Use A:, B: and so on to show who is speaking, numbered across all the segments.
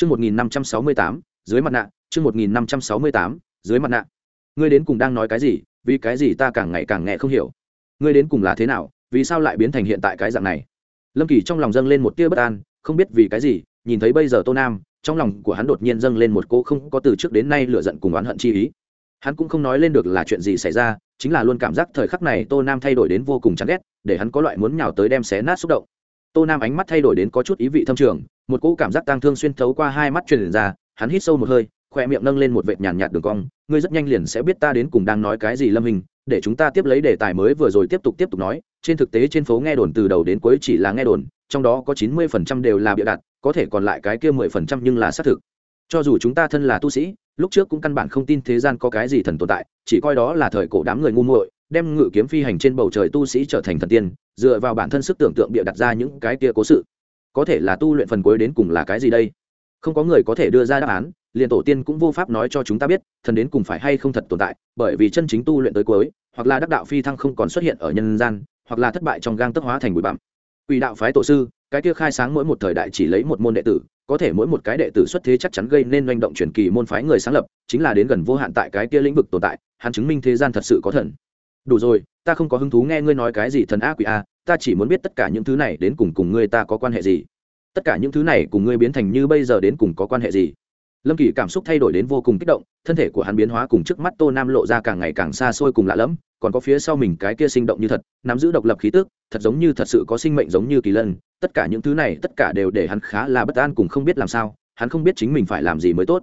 A: Chương 1568, dưới mặt nạ, chương 1568, dưới mặt nạ. Ngươi đến cùng đang nói cái gì, vì cái gì ta càng ngày càng nghe không hiểu. Ngươi đến cùng là thế nào, vì sao lại biến thành hiện tại cái dạng này? Lâm Kỳ trong lòng dâng lên một tia bất an, không biết vì cái gì, nhìn thấy bây giờ Tô Nam, trong lòng của hắn đột nhiên dâng lên một cô không có từ trước đến nay lửa giận cùng oán hận chi ý. Hắn cũng không nói lên được là chuyện gì xảy ra, chính là luôn cảm giác thời khắc này Tô Nam thay đổi đến vô cùng chán ghét, để hắn có loại muốn nhào tới đem xé nát xúc động. Tô Nam ánh mắt thay đổi đến có chút ý vị thâm trường, một cỗ cảm giác tang thương xuyên thấu qua hai mắt truyền ra, hắn hít sâu một hơi khoe miệng nâng lên một vệt nhàn nhạt đường cong, ngươi rất nhanh liền sẽ biết ta đến cùng đang nói cái gì, lâm hình, để chúng ta tiếp lấy đề tài mới vừa rồi tiếp tục tiếp tục nói, trên thực tế trên phố nghe đồn từ đầu đến cuối chỉ là nghe đồn, trong đó có chín mươi phần trăm đều là bịa đặt, có thể còn lại cái kia mười phần trăm nhưng là xác thực. Cho dù chúng ta thân là tu sĩ, lúc trước cũng căn bản không tin thế gian có cái gì thần tồn tại, chỉ coi đó là thời cổ đám người ngu muội, đem ngự kiếm phi hành trên bầu trời tu sĩ trở thành thần tiên, dựa vào bản thân sức tưởng tượng bịa đặt ra những cái kia cố sự có thể là tu luyện phần cuối đến cùng là cái gì đây? Không có người có thể đưa ra đáp án, liền tổ tiên cũng vô pháp nói cho chúng ta biết, thần đến cùng phải hay không thật tồn tại, bởi vì chân chính tu luyện tới cuối, hoặc là đắc đạo phi thăng không còn xuất hiện ở nhân gian, hoặc là thất bại trong gang tức hóa thành bụi bặm. Quỷ đạo phái tổ sư, cái kia khai sáng mỗi một thời đại chỉ lấy một môn đệ tử, có thể mỗi một cái đệ tử xuất thế chắc chắn gây nên manh động truyền kỳ môn phái người sáng lập, chính là đến gần vô hạn tại cái kia lĩnh vực tồn tại, hắn chứng minh thế gian thật sự có thần. Đủ rồi, ta không có hứng thú nghe ngươi nói cái gì thần a quỷ a ta chỉ muốn biết tất cả những thứ này đến cùng cùng ngươi ta có quan hệ gì. Tất cả những thứ này cùng ngươi biến thành như bây giờ đến cùng có quan hệ gì? Lâm kỳ cảm xúc thay đổi đến vô cùng kích động, thân thể của hắn biến hóa cùng trước mắt tô nam lộ ra càng ngày càng xa xôi cùng lạ lẫm, còn có phía sau mình cái kia sinh động như thật, nắm giữ độc lập khí tức, thật giống như thật sự có sinh mệnh giống như kỳ lân, tất cả những thứ này, tất cả đều để hắn khá là bất an cùng không biết làm sao, hắn không biết chính mình phải làm gì mới tốt.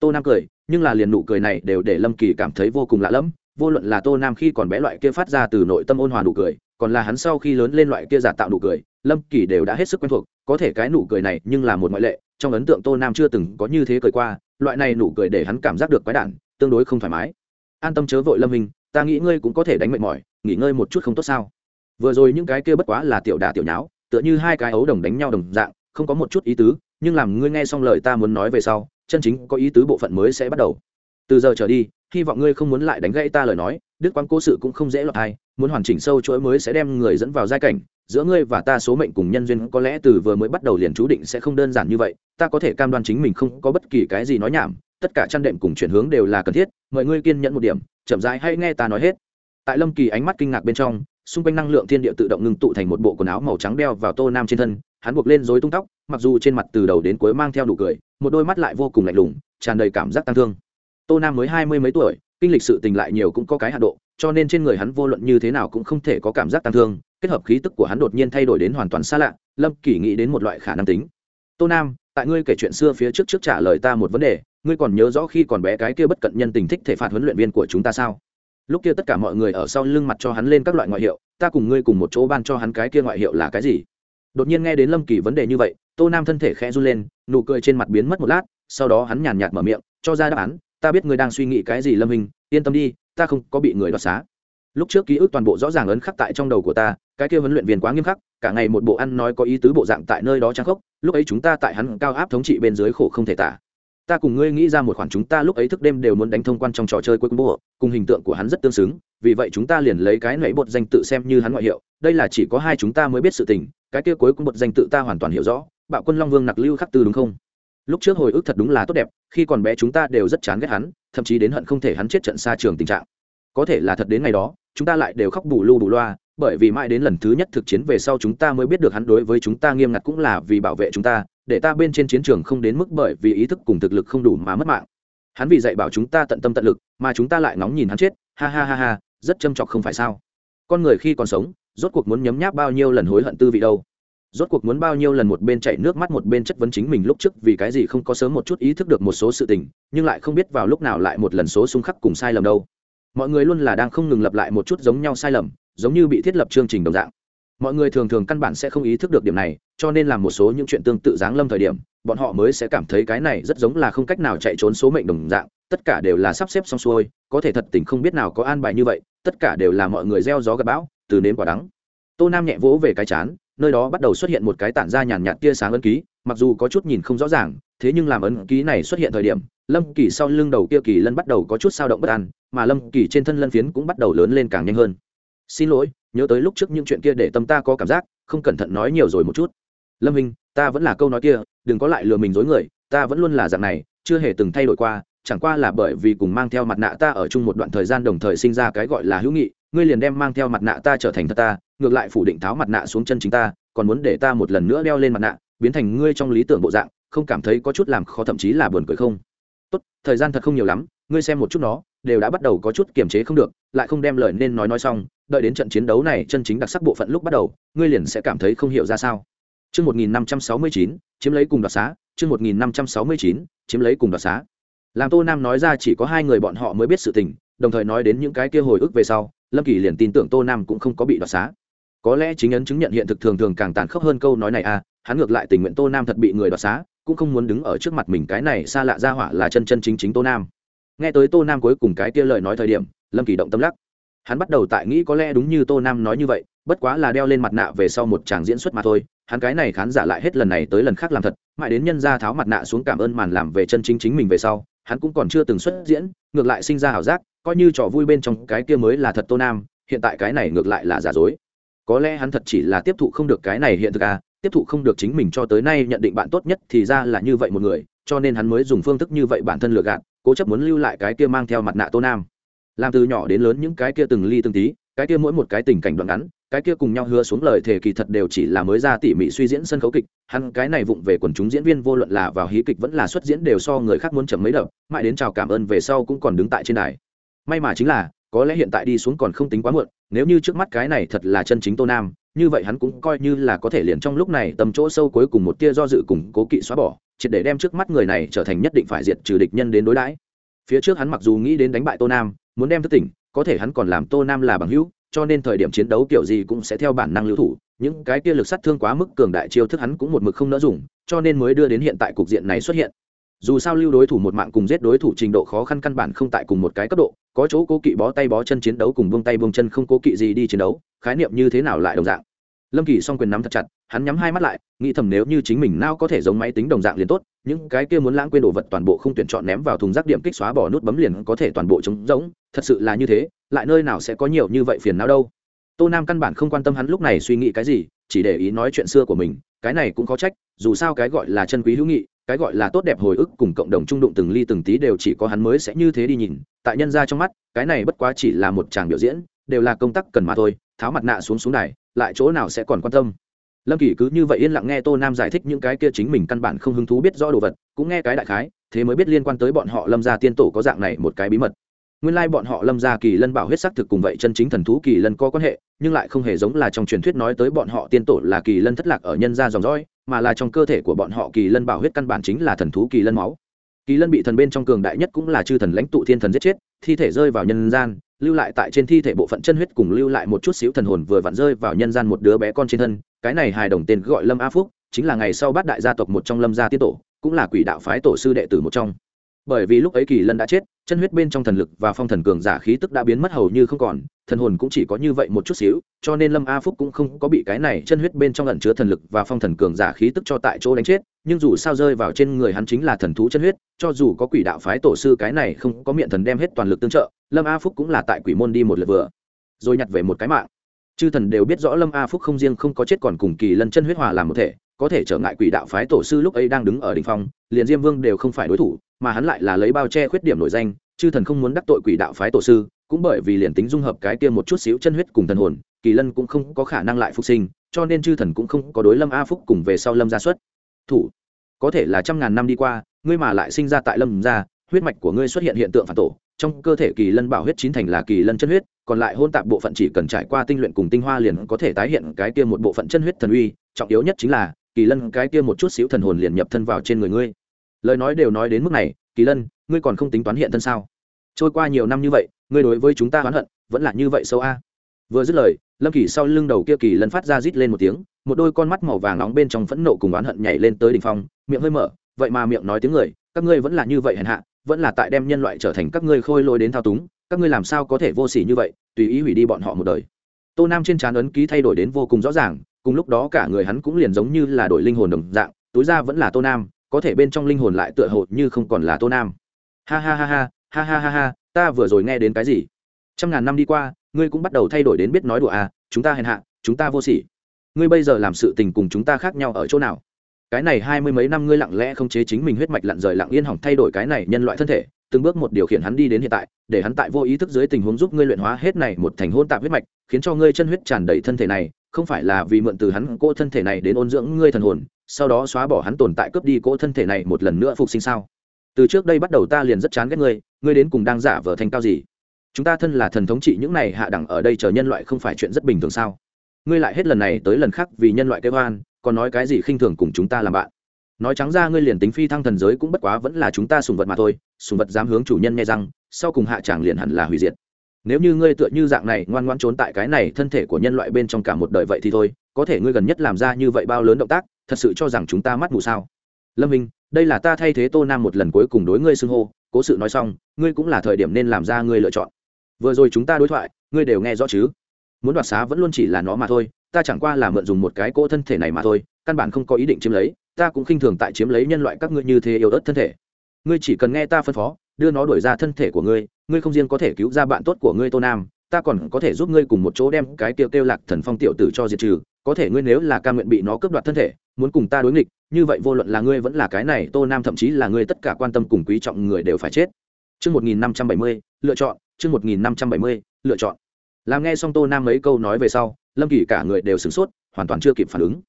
A: Tô nam cười, nhưng là liền nụ cười này đều để lâm kỳ cảm thấy vô cùng lạ lẫm, vô luận là tô nam khi còn bé loại kia phát ra từ nội tâm ôn hòa nụ cười còn là hắn sau khi lớn lên loại kia giả tạo nụ cười lâm kỳ đều đã hết sức quen thuộc có thể cái nụ cười này nhưng là một ngoại lệ trong ấn tượng tô nam chưa từng có như thế cười qua loại này nụ cười để hắn cảm giác được quái đản tương đối không thoải mái. An tâm chớ vội lâm minh, ta nghĩ ngươi cũng có thể đánh mệt mỏi nghỉ ngơi một chút không tốt sao? Vừa rồi những cái kia bất quá là tiểu đà tiểu nháo tựa như hai cái ấu đồng đánh nhau đồng dạng không có một chút ý tứ nhưng làm ngươi nghe xong lời ta muốn nói về sau chân chính có ý tứ bộ phận mới sẽ bắt đầu. Từ giờ trở đi hy vọng ngươi không muốn lại đánh gãy ta lời nói, đức quang cố sự cũng không dễ lọt hay muốn hoàn chỉnh sâu chuỗi mới sẽ đem người dẫn vào giai cảnh, giữa ngươi và ta số mệnh cùng nhân duyên có lẽ từ vừa mới bắt đầu liền chú định sẽ không đơn giản như vậy, ta có thể cam đoan chính mình không có bất kỳ cái gì nói nhảm, tất cả chăn đệm cùng chuyển hướng đều là cần thiết, mời ngươi kiên nhẫn một điểm, chậm rãi hay nghe ta nói hết. Tại lâm kỳ ánh mắt kinh ngạc bên trong, xung quanh năng lượng thiên địa tự động ngưng tụ thành một bộ quần áo màu trắng đeo vào tô nam trên thân, hắn buộc lên dối tung tóc, mặc dù trên mặt từ đầu đến cuối mang theo nụ cười, một đôi mắt lại vô cùng lạnh lùng, tràn đầy cảm giác tăng thương tô nam mới hai mươi mấy tuổi, kinh lịch sự tình lại nhiều cũng có cái hạ độ, cho nên trên người hắn vô luận như thế nào cũng không thể có cảm giác tăng thương, kết hợp khí tức của hắn đột nhiên thay đổi đến hoàn toàn xa lạ, lâm kỳ nghĩ đến một loại khả năng tính. Tô nam, tại ngươi kể chuyện xưa phía trước trước trả lời ta một vấn đề, ngươi còn nhớ rõ khi còn bé cái kia bất cận nhân tình thích thể phạt huấn luyện viên của chúng ta sao? Lúc kia tất cả mọi người ở sau lưng mặt cho hắn lên các loại ngoại hiệu, ta cùng ngươi cùng một chỗ ban cho hắn cái kia ngoại hiệu là cái gì? Đột nhiên nghe đến lâm kỳ vấn đề như vậy, tô nam thân thể khẽ run lên, nụ cười trên mặt biến mất một lát, sau đó hắn nhàn nhạt mở miệng, cho ra đáp án ta biết ngươi đang suy nghĩ cái gì lâm hình, yên tâm đi, ta không có bị người đoạt xá. Lúc trước ký ức toàn bộ rõ ràng ấn khắc tại trong đầu của ta, cái kia huấn luyện viên quá nghiêm khắc, cả ngày một bộ ăn nói có ý tứ bộ dạng tại nơi đó trang khốc, lúc ấy chúng ta tại hắn cao áp thống trị bên dưới khổ không thể tả. Ta cùng ngươi nghĩ ra một khoản chúng ta lúc ấy thức đêm đều muốn đánh thông quan trong trò chơi cuối cùng bộ, cùng hình tượng của hắn rất tương xứng, vì vậy chúng ta liền lấy cái nảy bột danh tự xem như hắn ngoại hiệu, đây là chỉ có hai chúng ta mới biết sự tình, cái kia cuối cùng bột danh tự ta hoàn toàn hiểu rõ, bạo quân long vương nặc lưu khắc tư đúng không? Lúc trước hồi ức thật đúng là tốt đẹp, khi còn bé chúng ta đều rất chán ghét hắn, thậm chí đến hận không thể hắn chết trận xa trường tình trạng. Có thể là thật đến ngày đó, chúng ta lại đều khóc bù lu bù loa, bởi vì mãi đến lần thứ nhất thực chiến về sau chúng ta mới biết được hắn đối với chúng ta nghiêm ngặt cũng là vì bảo vệ chúng ta, để ta bên trên chiến trường không đến mức bởi vì ý thức cùng thực lực không đủ mà mất mạng. Hắn vì dạy bảo chúng ta tận tâm tận lực, mà chúng ta lại nóng nhìn hắn chết, ha ha ha ha, rất châm chọc không phải sao? Con người khi còn sống, rốt cuộc muốn nhấm nháp bao nhiêu lần hối hận tư vị đâu? Rốt cuộc muốn bao nhiêu lần một bên chạy nước mắt một bên chất vấn chính mình lúc trước vì cái gì không có sớm một chút ý thức được một số sự tình, nhưng lại không biết vào lúc nào lại một lần số xung khắc cùng sai lầm đâu. Mọi người luôn là đang không ngừng lặp lại một chút giống nhau sai lầm, giống như bị thiết lập chương trình đồng dạng. Mọi người thường thường căn bản sẽ không ý thức được điểm này, cho nên làm một số những chuyện tương tự giáng lâm thời điểm, bọn họ mới sẽ cảm thấy cái này rất giống là không cách nào chạy trốn số mệnh đồng dạng, tất cả đều là sắp xếp xong xuôi, có thể thật tình không biết nào có an bài như vậy, tất cả đều là mọi người gieo gió gặp bão, từ nếm quả đắng. Tô nam nhẹ vỗ về cái chán nơi đó bắt đầu xuất hiện một cái tản ra nhàn nhạt tia sáng ấn ký, mặc dù có chút nhìn không rõ ràng, thế nhưng làm ấn ký này xuất hiện thời điểm, lâm kỳ sau lưng đầu kia kỳ lân bắt đầu có chút sao động bất an, mà lâm kỳ trên thân lân phiến cũng bắt đầu lớn lên càng nhanh hơn. Xin lỗi, nhớ tới lúc trước những chuyện kia để tâm ta có cảm giác, không cẩn thận nói nhiều rồi một chút. Lâm hình ta vẫn là câu nói kia, đừng có lại lừa mình dối người, ta vẫn luôn là dạng này, chưa hề từng thay đổi qua, chẳng qua là bởi vì cùng mang theo mặt nạ ta ở chung một đoạn thời gian đồng thời sinh ra cái gọi là hữu nghị, ngươi liền đem mang theo mặt nạ ta trở thành thật ta ngược lại phủ định tháo mặt nạ xuống chân chính ta còn muốn để ta một lần nữa đeo lên mặt nạ biến thành ngươi trong lý tưởng bộ dạng không cảm thấy có chút làm khó thậm chí là buồn cười không tốt thời gian thật không nhiều lắm ngươi xem một chút nó đều đã bắt đầu có chút kiềm chế không được lại không đem lời nên nói nói xong đợi đến trận chiến đấu này chân chính đặc sắc bộ phận lúc bắt đầu ngươi liền sẽ cảm thấy không hiểu ra sao Chương 1569, chiếm lấy cùng đoạt xá, chương 1569, chiếm lấy cùng đoạt xá. Làm Tô Nam nói ra chỉ có hai người bọn họ mới biết sự tình, đồng thời nói đến những cái kia hồi ức về sau, Lâm Kỳ liền tin tưởng Tô Nam cũng không có bị đoạt xá. Có lẽ chính ấn chứng nhận hiện thực thường thường càng tàn khốc hơn câu nói này à, hắn ngược lại tình nguyện Tô Nam thật bị người đoạt xá, cũng không muốn đứng ở trước mặt mình cái này xa lạ ra hỏa là chân chân chính chính Tô Nam. Nghe tới Tô Nam cuối cùng cái kia lời nói thời điểm, Lâm Kỳ động tâm lắc. Hắn bắt đầu tại nghĩ có lẽ đúng như Tô Nam nói như vậy, bất quá là đeo lên mặt nạ về sau một tràng diễn xuất mà thôi, hắn cái này khán giả lại hết lần này tới lần khác làm thật mãi đến nhân ra tháo mặt nạ xuống cảm ơn màn làm về chân chính chính mình về sau hắn cũng còn chưa từng xuất diễn ngược lại sinh ra ảo giác coi như trò vui bên trong cái kia mới là thật tô nam hiện tại cái này ngược lại là giả dối có lẽ hắn thật chỉ là tiếp thụ không được cái này hiện thực à tiếp thụ không được chính mình cho tới nay nhận định bạn tốt nhất thì ra là như vậy một người, cho nên hắn mới dùng phương thức như vậy bản thân lừa gạt, cố chấp muốn lưu lại cái kia mang theo mặt nạ tô nam. Làm từ nhỏ đến lớn những cái kia từng ly từng tí, cái kia mỗi một cái tình cảnh đoạn ngắn, cái kia cùng nhau hứa xuống lời thề kỳ thật đều chỉ là mới ra tỉ mỉ suy diễn sân khấu kịch, hắn cái này vụng về quần chúng diễn viên vô luận là vào hí kịch vẫn là xuất diễn đều so người khác muốn chậm mấy đợt, mãi đến chào cảm ơn về sau cũng còn đứng tại trên đài. May mà chính là, có lẽ hiện tại đi xuống còn không tính quá muộn nếu như trước mắt cái này thật là chân chính tô nam, như vậy hắn cũng coi như là có thể liền trong lúc này tầm chỗ sâu cuối cùng một tia do dự cùng cố kỵ xóa bỏ, triệt để đem trước mắt người này trở thành nhất định phải diệt trừ địch nhân đến đối đãi. Phía trước hắn mặc dù nghĩ đến đánh bại tô nam, muốn đem thức tỉnh, có thể hắn còn làm tô nam là bằng hữu, cho nên thời điểm chiến đấu kiểu gì cũng sẽ theo bản năng lưu thủ, những cái kia lực sát thương quá mức cường đại chiêu thức hắn cũng một mực không nỡ dùng, cho nên mới đưa đến hiện tại cục diện này xuất hiện dù sao lưu đối thủ một mạng cùng giết đối thủ trình độ khó khăn căn bản không tại cùng một cái cấp độ, có chỗ cố kỵ bó tay bó chân chiến đấu cùng buông tay buông chân không cố kỵ gì đi chiến đấu, khái niệm như thế nào lại đồng dạng. Lâm kỳ song quyền nắm thật chặt, hắn nhắm hai mắt lại, nghĩ thầm nếu như chính mình nào có thể giống máy tính đồng dạng liền tốt, những cái kia muốn lãng quên đồ vật toàn bộ không tuyển chọn ném vào thùng rác điểm kích xóa bỏ nút bấm liền có thể toàn bộ trống rỗng, thật sự là như thế, lại nơi nào sẽ có nhiều như vậy phiền não đâu. Tô nam căn bản không quan tâm hắn lúc này suy nghĩ cái gì, chỉ để ý nói chuyện xưa của mình, cái này cũng có trách, dù sao cái gọi là chân quý hữu nghị cái gọi là tốt đẹp hồi ức cùng cộng đồng trung đụng từng ly từng tí đều chỉ có hắn mới sẽ như thế đi nhìn, tại nhân ra trong mắt, cái này bất quá chỉ là một chàng biểu diễn, đều là công tác cần mà thôi, tháo mặt nạ xuống xuống này lại chỗ nào sẽ còn quan tâm. Lâm kỳ cứ như vậy yên lặng nghe tô nam giải thích những cái kia chính mình căn bản không hứng thú biết rõ đồ vật, cũng nghe cái đại khái, thế mới biết liên quan tới bọn họ lâm gia tiên tổ có dạng này một cái bí mật nguyên lai bọn họ lâm gia kỳ lân bảo huyết sắc thực cùng vậy chân chính thần thú kỳ lân có quan hệ, nhưng lại không hề giống là trong truyền thuyết nói tới bọn họ tiên tổ là kỳ lân thất lạc ở nhân gia dòng dõi, mà là trong cơ thể của bọn họ kỳ lân bảo huyết căn bản chính là thần thú kỳ lân máu. Kỳ lân bị thần bên trong cường đại nhất cũng là chư thần lãnh tụ thiên thần giết chết, thi thể rơi vào nhân gian, lưu lại tại trên thi thể bộ phận chân huyết cùng lưu lại một chút xíu thần hồn vừa vặn rơi vào nhân gian một đứa bé con trên thân, cái này hài đồng tên gọi lâm a phúc, chính là ngày sau bát đại gia tộc một trong lâm gia tiên tổ, cũng là quỷ đạo phái tổ sư đệ tử một trong bởi vì lúc ấy kỳ lân đã chết, chân huyết bên trong thần lực và phong thần cường giả khí tức đã biến mất hầu như không còn, thần hồn cũng chỉ có như vậy một chút xíu, cho nên lâm a phúc cũng không có bị cái này chân huyết bên trong ẩn chứa thần lực và phong thần cường giả khí tức cho tại chỗ đánh chết, nhưng dù sao rơi vào trên người hắn chính là thần thú chân huyết, cho dù có quỷ đạo phái tổ sư cái này không có miệng thần đem hết toàn lực tương trợ, lâm a phúc cũng là tại quỷ môn đi một lượt vừa, rồi nhặt về một cái mạng. Chư thần đều biết rõ lâm a phúc không riêng không có chết còn cùng kỳ lân chân huyết hòa làm một thể, có thể trở ngại quỷ đạo phái tổ sư lúc ấy đang đứng ở đ ỉ n h phong, liền diêm vương đều không phải đối thủ mà hắn lại là lấy bao che khuyết điểm nổi danh, chư thần không muốn đắc tội quỷ đạo phái tổ sư, cũng bởi vì liền tính dung hợp cái kia một chút xíu chân huyết cùng thần hồn, kỳ lân cũng không có khả năng lại phục sinh, cho nên chư thần cũng không có đối lâm a phúc cùng về sau lâm gia xuất. Thủ, có thể là trăm ngàn năm đi qua, ngươi mà lại sinh ra tại lâm gia, huyết mạch của ngươi xuất hiện hiện tượng phản tổ, trong cơ thể kỳ lân bảo huyết chín thành là kỳ lân chân huyết, còn lại hôn tạp bộ phận chỉ cần trải qua tinh luyện cùng tinh hoa liền có thể tái hiện cái kia một bộ phận chân huyết thần uy, trọng yếu nhất chính là, kỳ lân cái kia một chút xíu thần hồn liền nhập thân vào trên người ngươi lời nói đều nói đến mức này, kỳ lân, ngươi còn không tính toán hiện thân sao? Trôi qua nhiều năm như vậy, ngươi đối với chúng ta oán hận, vẫn là như vậy sâu a. Vừa dứt lời, lâm kỳ sau lưng đầu kia kỳ lân phát ra rít lên một tiếng, một đôi con mắt màu vàng nóng bên trong phẫn nộ cùng oán hận nhảy lên tới đỉnh phong, miệng hơi mở, vậy mà miệng nói tiếng người, các ngươi vẫn là như vậy hèn hạ, vẫn là tại đem nhân loại trở thành các ngươi khôi lôi đến thao túng, các ngươi làm sao có thể vô sỉ như vậy, tùy ý hủy đi bọn họ một đời. Tô nam trên trán ấn ký thay đổi đến vô cùng rõ ràng, cùng lúc đó cả người hắn cũng liền giống như là đổi linh hồn đồng dạng, túi ra vẫn là tô nam có thể bên trong linh hồn lại tựa hồ như không còn là tô nam. Ha ha ha ha ha ha ha ha, ta vừa rồi nghe đến cái gì? Trăm ngàn năm đi qua, ngươi cũng bắt đầu thay đổi đến biết nói đùa à chúng ta hèn hạ, chúng ta vô sỉ. Ngươi bây giờ làm sự tình cùng chúng ta khác nhau ở chỗ nào? Cái này hai mươi mấy năm ngươi lặng lẽ không chế chính mình huyết mạch lặn rời lặng yên hỏng thay đổi cái này nhân loại thân thể, từng bước một điều khiển hắn đi đến hiện tại, để hắn tại vô ý thức dưới tình huống giúp ngươi luyện hóa hết này một thành hôn tạp huyết mạch, khiến cho ngươi chân huyết tràn đầy thân thể này, không phải là vì mượn từ hắn cô thân thể này đến ôn dưỡng ngươi thần hồn sau đó xóa bỏ hắn tồn tại cướp đi cỗ thân thể này một lần nữa phục sinh sao? Từ trước đây bắt đầu ta liền rất chán ghét ngươi ngươi đến cùng đang giả vờ thành cao gì? Chúng ta thân là thần thống trị những này hạ đẳng ở đây chờ nhân loại không phải chuyện rất bình thường sao? Ngươi lại hết lần này tới lần khác vì nhân loại kêu hoan còn nói cái gì khinh thường cùng chúng ta làm bạn? Nói trắng ra ngươi liền tính phi thăng thần giới cũng bất quá vẫn là chúng ta sùng vật mà thôi, sùng vật dám hướng chủ nhân nghe rằng sau cùng hạ tràng liền hẳn là hủy diệt. Nếu như ngươi tựa như dạng này ngoan ngoan trốn tại cái này thân thể của nhân loại bên trong cả một đời vậy thì thôi, có thể ngươi gần nhất làm ra như vậy bao lớn động tác thật sự cho rằng chúng ta mắt mù sao? Lâm minh, đây là ta thay thế tô nam một lần cuối cùng đối ngươi xưng hô. Cố sự nói xong, ngươi cũng là thời điểm nên làm ra ngươi lựa chọn. Vừa rồi chúng ta đối thoại, ngươi đều nghe rõ chứ? Muốn đoạt xá vẫn luôn chỉ là nó mà thôi, ta chẳng qua là mượn dùng một cái cỗ thân thể này mà thôi, căn bản không có ý định chiếm lấy. Ta cũng khinh thường tại chiếm lấy nhân loại các ngươi như thế yêu ớt thân thể. Ngươi chỉ cần nghe ta phân phó, đưa nó đuổi ra thân thể của ngươi ngươi không riêng có thể cứu ra bạn tốt của ngươi tô nam ta còn có thể giúp ngươi cùng một chỗ đem cái tiêu kêu lạc thần phong tiểu tử cho diệt trừ có thể ngươi nếu là ca nguyện bị nó cướp đoạt thân thể muốn cùng ta đối nghịch như vậy vô luận là ngươi vẫn là cái này tô nam thậm chí là ngươi tất cả quan tâm cùng quý trọng người đều phải chết Trư một nghìn năm trăm bảy mươi lựa chọn, Trư một nghìn năm trăm bảy mươi lựa chọn. Làm nghe xong Tô Nam mấy câu nói về sau, Lâm Kỳ cả người đều sửng sốt, hoàn toàn chưa kịp phản ứng.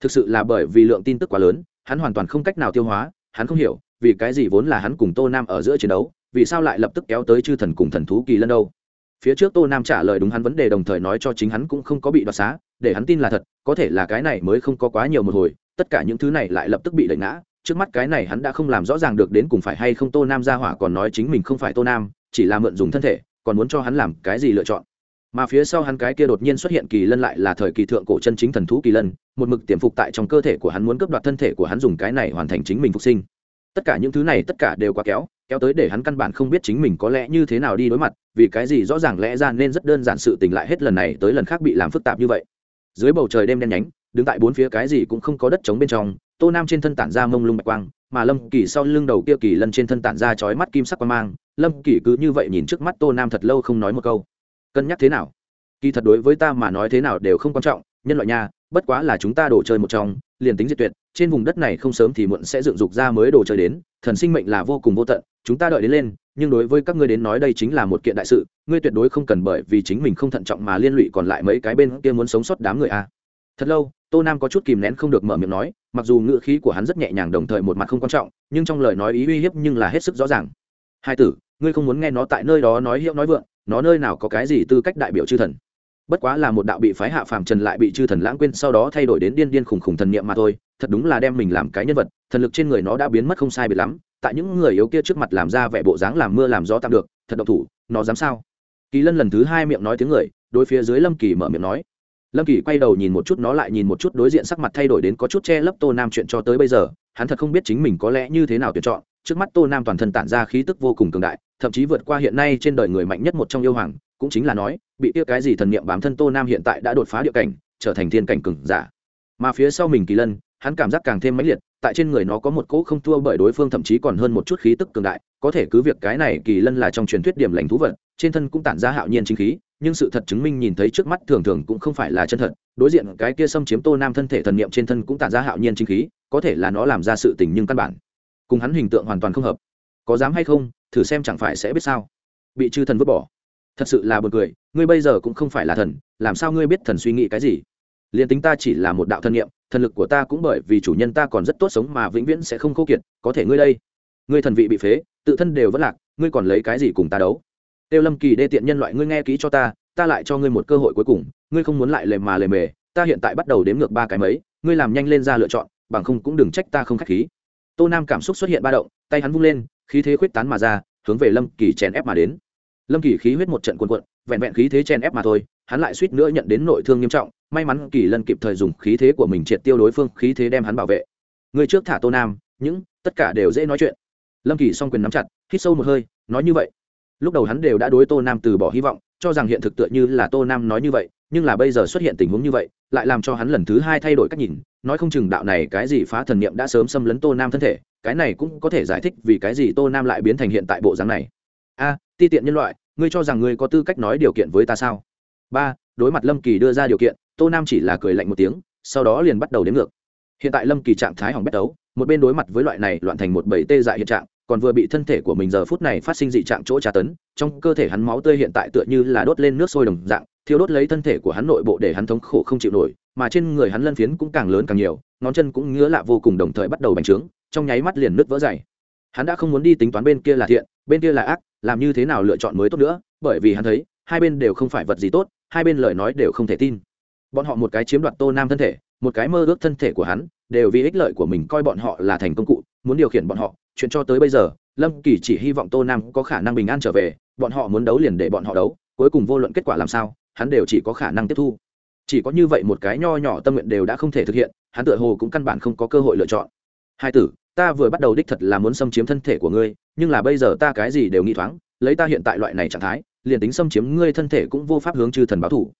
A: Thực sự là bởi vì lượng tin tức quá lớn, hắn hoàn toàn không cách nào tiêu hóa, hắn không hiểu, vì cái gì vốn là hắn cùng Tô Nam ở giữa chiến đấu, vì sao lại lập tức kéo tới chư thần cùng thần thú kỳ lân đâu? Phía trước Tô Nam trả lời đúng hắn vấn đề đồng thời nói cho chính hắn cũng không có bị đoạt xá, để hắn tin là thật, có thể là cái này mới không có quá nhiều một hồi, tất cả những thứ này lại lập tức bị đẩy ngã, trước mắt cái này hắn đã không làm rõ ràng được đến cùng phải hay không Tô Nam ra hỏa còn nói chính mình không phải Tô Nam, chỉ là mượn dùng thân thể, còn muốn cho hắn làm cái gì lựa chọn. Mà phía sau hắn cái kia đột nhiên xuất hiện kỳ lân lại là thời kỳ thượng cổ chân chính thần thú kỳ lân một mực tiềm phục tại trong cơ thể của hắn muốn cướp đoạt thân thể của hắn dùng cái này hoàn thành chính mình phục sinh tất cả những thứ này tất cả đều quá kéo kéo tới để hắn căn bản không biết chính mình có lẽ như thế nào đi đối mặt, vì cái gì rõ ràng lẽ ra nên rất đơn giản sự tình lại hết lần này tới lần khác bị làm phức tạp như vậy. Dưới bầu trời đêm đen nhánh, đứng tại bốn phía cái gì cũng không có đất trống bên trong, tô nam trên thân tản ra mông lung bạch quang, mà lâm kỳ sau lưng đầu kia kỳ lân trên thân tản ra chói mắt kim sắc quang mang. Lâm kỳ cứ như vậy nhìn trước mắt tô nam thật lâu không nói một câu. Cân nhắc thế nào? Kỳ thật đối với ta mà nói thế nào đều không quan trọng, nhân loại nha, bất quá là chúng ta đổ chơi một trong, liền tính diệt tuyệt trên vùng đất này không sớm thì muộn sẽ dựng dục ra mới đồ chơi đến, thần sinh mệnh là vô cùng vô tận, chúng ta đợi đến lên, nhưng đối với các ngươi đến nói đây chính là một kiện đại sự, ngươi tuyệt đối không cần bởi vì chính mình không thận trọng mà liên lụy còn lại mấy cái bên kia muốn sống sót đám người a. Thật lâu, tô nam có chút kìm nén không được mở miệng nói, mặc dù ngữ khí của hắn rất nhẹ nhàng đồng thời một mặt không quan trọng, nhưng trong lời nói ý uy hiếp nhưng là hết sức rõ ràng. Hai tử, ngươi không muốn nghe nó tại nơi đó nói hiệu nói vượng, nó nơi nào có cái gì tư cách đại biểu chư thần? Bất quá là một đạo bị phái hạ phàm trần lại bị chư thần lãng quên, sau đó thay đổi đến điên điên khùng khùng thần niệm mà thôi, thật đúng là đem mình làm cái nhân vật, thần lực trên người nó đã biến mất không sai biệt lắm, tại những người yếu kia trước mặt làm ra vẻ bộ dáng làm mưa làm gió tạm được, thật độc thủ, nó dám sao? Kỳ lân lần thứ hai miệng nói tiếng người, đối phía dưới lâm kỳ mở miệng nói. Lâm kỳ quay đầu nhìn một chút, nó lại nhìn một chút đối diện sắc mặt thay đổi đến có chút che lấp tô nam chuyện cho tới bây giờ, hắn thật không biết chính mình có lẽ như thế nào tuyển chọn, trước mắt tô nam toàn thân tản ra khí tức vô cùng cường đại, thậm chí vượt qua hiện nay trên đời người mạnh nhất một trong yêu hoàng cũng chính là nói, bị kia cái gì thần niệm bám thân tô nam hiện tại đã đột phá địa cảnh, trở thành thiên cảnh cường giả. Mà phía sau mình kỳ lân, hắn cảm giác càng thêm mãnh liệt, tại trên người nó có một cỗ không thua bởi đối phương, thậm chí còn hơn một chút khí tức cường đại, có thể cứ việc cái này kỳ lân là trong truyền thuyết điểm lành thú vật, trên thân cũng tản ra hạo nhiên chính khí, nhưng sự thật chứng minh nhìn thấy trước mắt thường thường cũng không phải là chân thật, đối diện cái kia xâm chiếm tô nam thân thể thần niệm trên thân cũng tản ra hạo nhiên chính khí, có thể là nó làm ra sự tình nhưng căn bản cùng hắn hình tượng hoàn toàn không hợp. Có dám hay không, thử xem chẳng phải sẽ biết sao. Bị chư thần vứt bỏ thật sự là b u ồ n cười, ngươi bây giờ cũng không phải là thần, làm sao ngươi biết thần suy nghĩ cái gì? Liền tính ta chỉ là một đạo thân nhiệm thần lực của ta cũng bởi vì chủ nhân ta còn rất tốt sống mà vĩnh viễn sẽ không khô kiệt, có thể ngươi đây. Ngươi thần vị bị phế, tự thân đều vẫn lạc, ngươi còn lấy cái gì cùng ta đấu? Tiêu lâm kỳ đê tiện nhân loại, ngươi nghe kỹ cho ta ta lại cho ngươi một cơ hội cuối cùng, ngươi không muốn lại lề mà lề mề, ta hiện tại bắt đầu đếm ngược ba cái mấy, ngươi làm nhanh lên ra lựa chọn, bằng không cũng đừng trách ta không k h á c h khí. Tô nam cảm xúc xuất hiện ba động, tay hắn vung lên, khí thế khuyết tán mà ra, hướng về lâm kỳ chèn ép mà đến lâm kỳ khí huyết một trận cuồn cuộn, vẹn vẹn khí thế chen ép mà thôi, hắn lại suýt nữa nhận đến nội thương nghiêm trọng, may mắn kỳ lân kịp thời dùng khí thế của mình triệt tiêu đối phương, khí thế đem hắn bảo vệ. Người trước thả tô nam, những, tất cả đều dễ nói chuyện. Lâm kỳ s o n g quyền nắm chặt, hít sâu một hơi, nói như vậy. Lúc đầu hắn đều đã đối tô nam từ bỏ hy vọng, cho rằng hiện thực tựa như là tô nam nói như vậy, nhưng là bây giờ xuất hiện tình huống như vậy, lại làm cho hắn lần thứ hai thay đổi cách nhìn, nói không chừng đạo này cái gì phá thần niệm đã sớm xâm lấn tô nam thân thể, cái này cũng có thể giải thích vì cái gì tô nam lại biến thành hiện tại bộ dáng này. A, ti tiện nhân loại ngươi cho rằng ngươi có tư cách nói điều kiện với ta sao? Ba, đối mặt lâm kỳ đưa ra điều kiện, tô nam chỉ là cười lạnh một tiếng, sau đó liền bắt đầu đến ngược. Hiện tại lâm kỳ trạng thái hỏng bét đấu, một bên đối mặt với loại này loạn thành một bầy tê dại hiện trạng, còn vừa bị thân thể của mình giờ phút này phát sinh dị trạng chỗ tra tấn, trong cơ thể hắn máu tươi hiện tại tựa như là đốt lên nước sôi đồng dạng, thiêu đốt lấy thân thể của hắn nội bộ để hắn thống khổ không chịu nổi, mà trên người hắn lân phiến cũng càng lớn càng nhiều, ngón chân cũng ngứa lạ vô cùng đồng thời bắt đầu bành trướng, trong nháy mắt liền nứt vỡ dày. Hắn đã không muốn đi tính toán bên kia là thiện, bên kia là ác làm như thế nào lựa chọn mới tốt nữa, bởi vì hắn thấy, hai bên đều không phải vật gì tốt, hai bên lời nói đều không thể tin. Bọn họ một cái chiếm đoạt tô nam thân thể, một cái mơ ước thân thể của hắn, đều vì ích lợi của mình coi bọn họ là thành công cụ, muốn điều khiển bọn họ. Chuyện cho tới bây giờ, lâm kỳ chỉ hy vọng tô nam có khả năng bình an trở về, bọn họ muốn đấu liền để bọn họ đấu, cuối cùng vô luận kết quả làm sao, hắn đều chỉ có khả năng tiếp thu. Chỉ có như vậy một cái nho nhỏ tâm nguyện đều đã không thể thực hiện, hắn tựa hồ cũng căn bản không có cơ hội lựa chọn. Hai tử, ta vừa bắt đầu đích thật là muốn xâm chiếm thân thể của ngươi nhưng là bây giờ ta cái gì đều nghĩ thoáng lấy ta hiện tại loại này trạng thái liền tính xâm chiếm ngươi thân thể cũng vô pháp hướng chư thần báo thủ.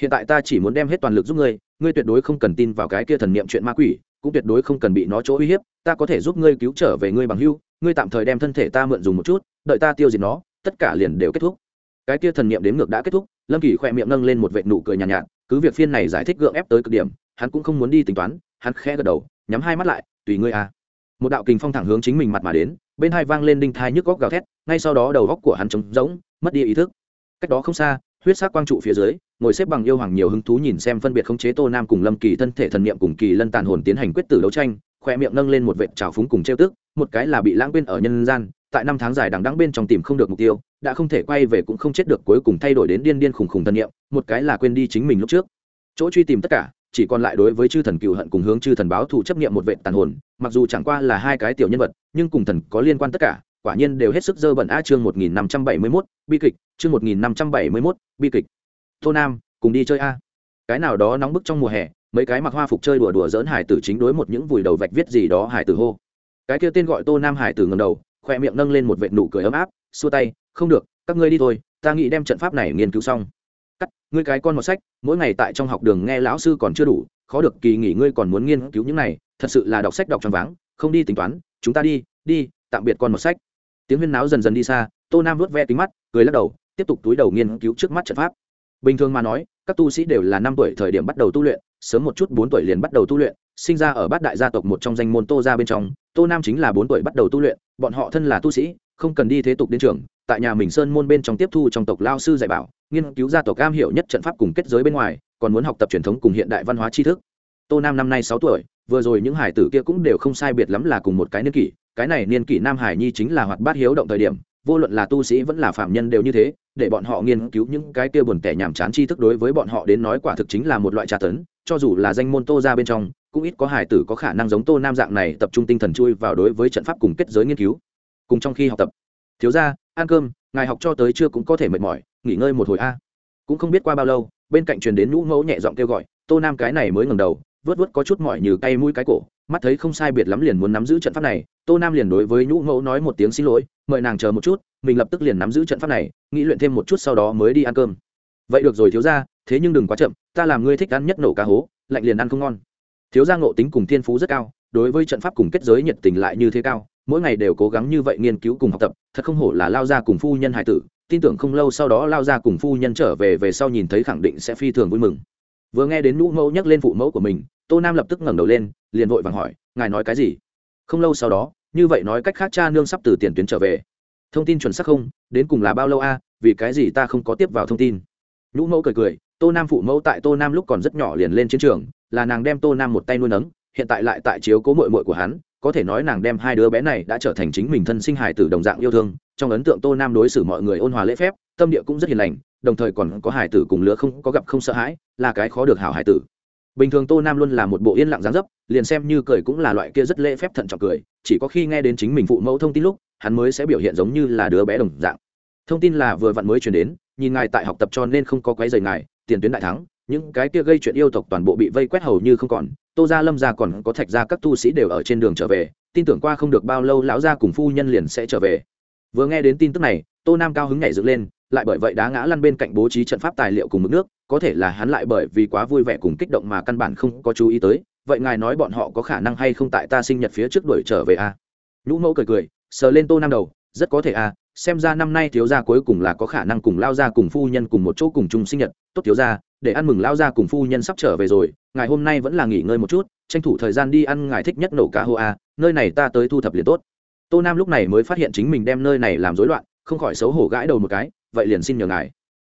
A: Hiện tại ta chỉ muốn đem hết toàn lực giúp ngươi ngươi tuyệt đối không cần tin vào cái kia thần niệm chuyện ma quỷ cũng tuyệt đối không cần bị nó chỗ uy hiếp ta có thể giúp ngươi cứu trở về ngươi bằng hưu ngươi tạm thời đem thân thể ta mượn dùng một chút đợi ta tiêu diệt nó tất cả liền đều kết thúc. Cái kia thần niệm đếm ngược đã kết thúc lâm kỳ khỏe miệng nâng lên một vệ nụ cười nhàn nhạt, nhạt cứ việc phiên này giải thích gượng ép tới cực điểm hắn cũng không muốn đi tính toán hắn khẽ gật đầu nhắm hai mắt lại tùy ngươi à một đạo kình phong thẳng hướng chính mình mặt mà đến, bên hai vang lên đinh thai nhức góc gào thét, ngay sau đó đầu góc của hắn trống rỗng, mất đi ý thức. Cách đó không xa, huyết sắc quang trụ phía dưới, ngồi xếp bằng yêu hoàng nhiều hứng thú nhìn xem phân biệt khống chế tô nam cùng lâm kỳ thân thể thần niệm cùng kỳ lân tàn hồn tiến hành quyết tử đấu tranh, khoe miệng nâng lên một vệt trào phúng cùng trêu tức, một cái là bị lãng quên ở nhân gian, tại năm tháng dài đằng đẵng bên trong tìm không được mục tiêu, đã không thể quay về cũng không chết được, cuối cùng thay đổi đến điên điên khùng khùng thần niệm, một cái là quên đi chính mình lúc trước. Chỗ truy tìm tất cả chỉ còn lại đối với chư thần cựu hận cùng hướng chư thần báo thù chấp nghiệm một vệ tàn hồn, mặc dù chẳng qua là hai cái tiểu nhân vật, nhưng cùng thần có liên quan tất cả, quả nhiên đều hết sức dơ bẩn. A chương một nghìn năm trăm bảy mươi mốt, bi kịch, chương một nghìn năm trăm bảy mươi mốt, bi kịch. Tô nam, cùng đi chơi a. Cái nào đó nóng bức trong mùa hè, mấy cái mặc hoa phục chơi đùa đùa dỡn hải tử chính đối một những vùi đầu vạch viết gì đó hải tử hô. Cái kia tên gọi tô nam hải tử ngầm đầu, khoe miệng nâng lên một vệt nụ cười ấm áp, xua tay, không được, các ngươi đi thôi, ta nghĩ đem trận pháp này nghiên cứu xong ngươi cái con một sách, mỗi ngày tại trong học đường nghe lão sư còn chưa đủ, khó được kỳ nghỉ ngươi còn muốn nghiên cứu những này, thật sự là đọc sách đọc tròn váng, không đi tính toán, chúng ta đi đi, tạm biệt con một sách. Tiếng huyên náo dần dần đi xa, tô nam vớt ve kính mắt, cười lắc đầu, tiếp tục túi đầu nghiên cứu trước mắt trận pháp. Bình thường mà nói, các tu sĩ đều là năm tuổi thời điểm bắt đầu tu luyện, sớm một chút bốn tuổi liền bắt đầu tu luyện, sinh ra ở bát đại gia tộc một trong danh môn tô ra bên trong, tô nam chính là bốn tuổi bắt đầu tu luyện, bọn họ thân là tu sĩ, không cần đi thế tục đến trường tại nhà mình sơn môn bên trong tiếp thu trong tộc lao sư dạy bảo, nghiên cứu gia tộc am hiểu nhất trận pháp cùng kết giới bên ngoài, còn muốn học tập truyền thống cùng hiện đại văn hóa tri thức. Tô nam năm nay sáu tuổi, vừa rồi những hải tử kia cũng đều không sai biệt lắm là cùng một cái niên kỷ, cái này niên kỷ nam hải nhi chính là hoạt bát hiếu động thời điểm, vô luận là tu sĩ vẫn là phạm nhân đều như thế, để bọn họ nghiên cứu những cái kia buồn tẻ nhàm chán tri thức đối với bọn họ đến nói quả thực chính là một loại tra tấn, cho dù là danh môn tô ra bên trong, cũng ít có hải tử có khả năng giống tô nam dạng này tập trung tinh thần chui vào đối với trận pháp cùng kết giới nghiên cứu, cùng trong khi học tập thiếu ra ăn cơm, ngài học cho tới chưa cũng có thể mệt mỏi, nghỉ ngơi một hồi a. Cũng không biết qua bao lâu, bên cạnh truyền đến nhũ ngẫu nhẹ giọng kêu gọi, tô nam cái này mới ngẩng đầu, vớt vớt có chút mỏi như cay mũi cái cổ, mắt thấy không sai biệt lắm liền muốn nắm giữ trận pháp này. Tô nam liền đối với nhũ ngẫu nói một tiếng xin lỗi, mời nàng chờ một chút, mình lập tức liền nắm giữ trận pháp này, nghĩ luyện thêm một chút sau đó mới đi ăn cơm. Vậy được rồi thiếu ra thế nhưng đừng quá chậm, ta làm ngươi thích ăn nhất nổ cá hố, lạnh liền ăn không ngon. Thiếu gia ngộ tính cùng thiên phú rất cao, đối với trận pháp cùng kết giới nhiệt tình lại như thế cao mỗi ngày đều cố gắng như vậy nghiên cứu cùng học tập, thật không hổ là lao ra cùng phu nhân hải tử, tin tưởng không lâu sau đó lao ra cùng phu nhân trở về về sau nhìn thấy khẳng định sẽ phi thường vui mừng. Vừa nghe đến nhũ mẫu nhắc lên phụ mẫu của mình, tô nam lập tức ngẩng đầu lên, liền vội vàng hỏi, ngài nói cái gì? Không lâu sau đó, như vậy nói cách khác cha nương sắp từ tiền tuyến trở về. Thông tin chuẩn xác không? Đến cùng là bao lâu a? Vì cái gì ta không có tiếp vào thông tin? Nhũ mẫu cười cười, tô nam phụ mẫu tại tô nam lúc còn rất nhỏ liền lên chiến trường, là nàng đem tô nam một tay nuôi nấng, hiện tại lại tại chiếu cố mội mội của hắn có thể nói nàng đem hai đứa bé này đã trở thành chính mình thân sinh hài tử đồng dạng yêu thương, trong ấn tượng tô nam đối xử mọi người ôn hòa lễ phép, tâm địa cũng rất hiền lành, đồng thời còn có hài tử cùng lứa không có gặp không sợ hãi, là cái khó được hảo hài tử. Bình thường tô nam luôn là một bộ yên lặng dáng dấp, liền xem như cười cũng là loại kia rất lễ phép thận trọng cười, chỉ có khi nghe đến chính mình phụ mẫu thông tin lúc, hắn mới sẽ biểu hiện giống như là đứa bé đồng dạng. Thông tin là vừa vặn mới chuyển đến, nhìn ngài tại học tập cho nên không có quấy rầy ngài, tiền tuyến đại thắng, những cái kia gây chuyện yêu tộc toàn bộ bị vây quét hầu như không còn tô gia lâm gia còn có thạch gia các tu sĩ đều ở trên đường trở về, tin tưởng qua không được bao lâu lão gia cùng phu nhân liền sẽ trở về vừa nghe đến tin tức này, tô nam cao hứng nhảy dựng lên, lại bởi vậy đá ngã lăn bên cạnh bố trí trận pháp tài liệu cùng mực nước, có thể là hắn lại bởi vì quá vui vẻ cùng kích động mà căn bản không có chú ý tới, vậy ngài nói bọn họ có khả năng hay không tại ta sinh nhật phía trước đuổi trở về à? nhũ mẫu cười cười, sờ lên tô nam đầu, rất có thể à xem ra năm nay thiếu gia cuối cùng là có khả năng cùng lao gia cùng phu nhân cùng một chỗ cùng chung sinh nhật, tốt thiếu gia để ăn mừng lao ra cùng phu nhân sắp trở về rồi ngài hôm nay vẫn là nghỉ ngơi một chút, tranh thủ thời gian đi ăn ngài thích nhất nổ cá hô a, nơi này ta tới thu thập liền tốt. Tô nam lúc này mới phát hiện chính mình đem nơi này làm rối loạn, không khỏi xấu hổ gãi đầu một cái, vậy liền xin nhờ ngài.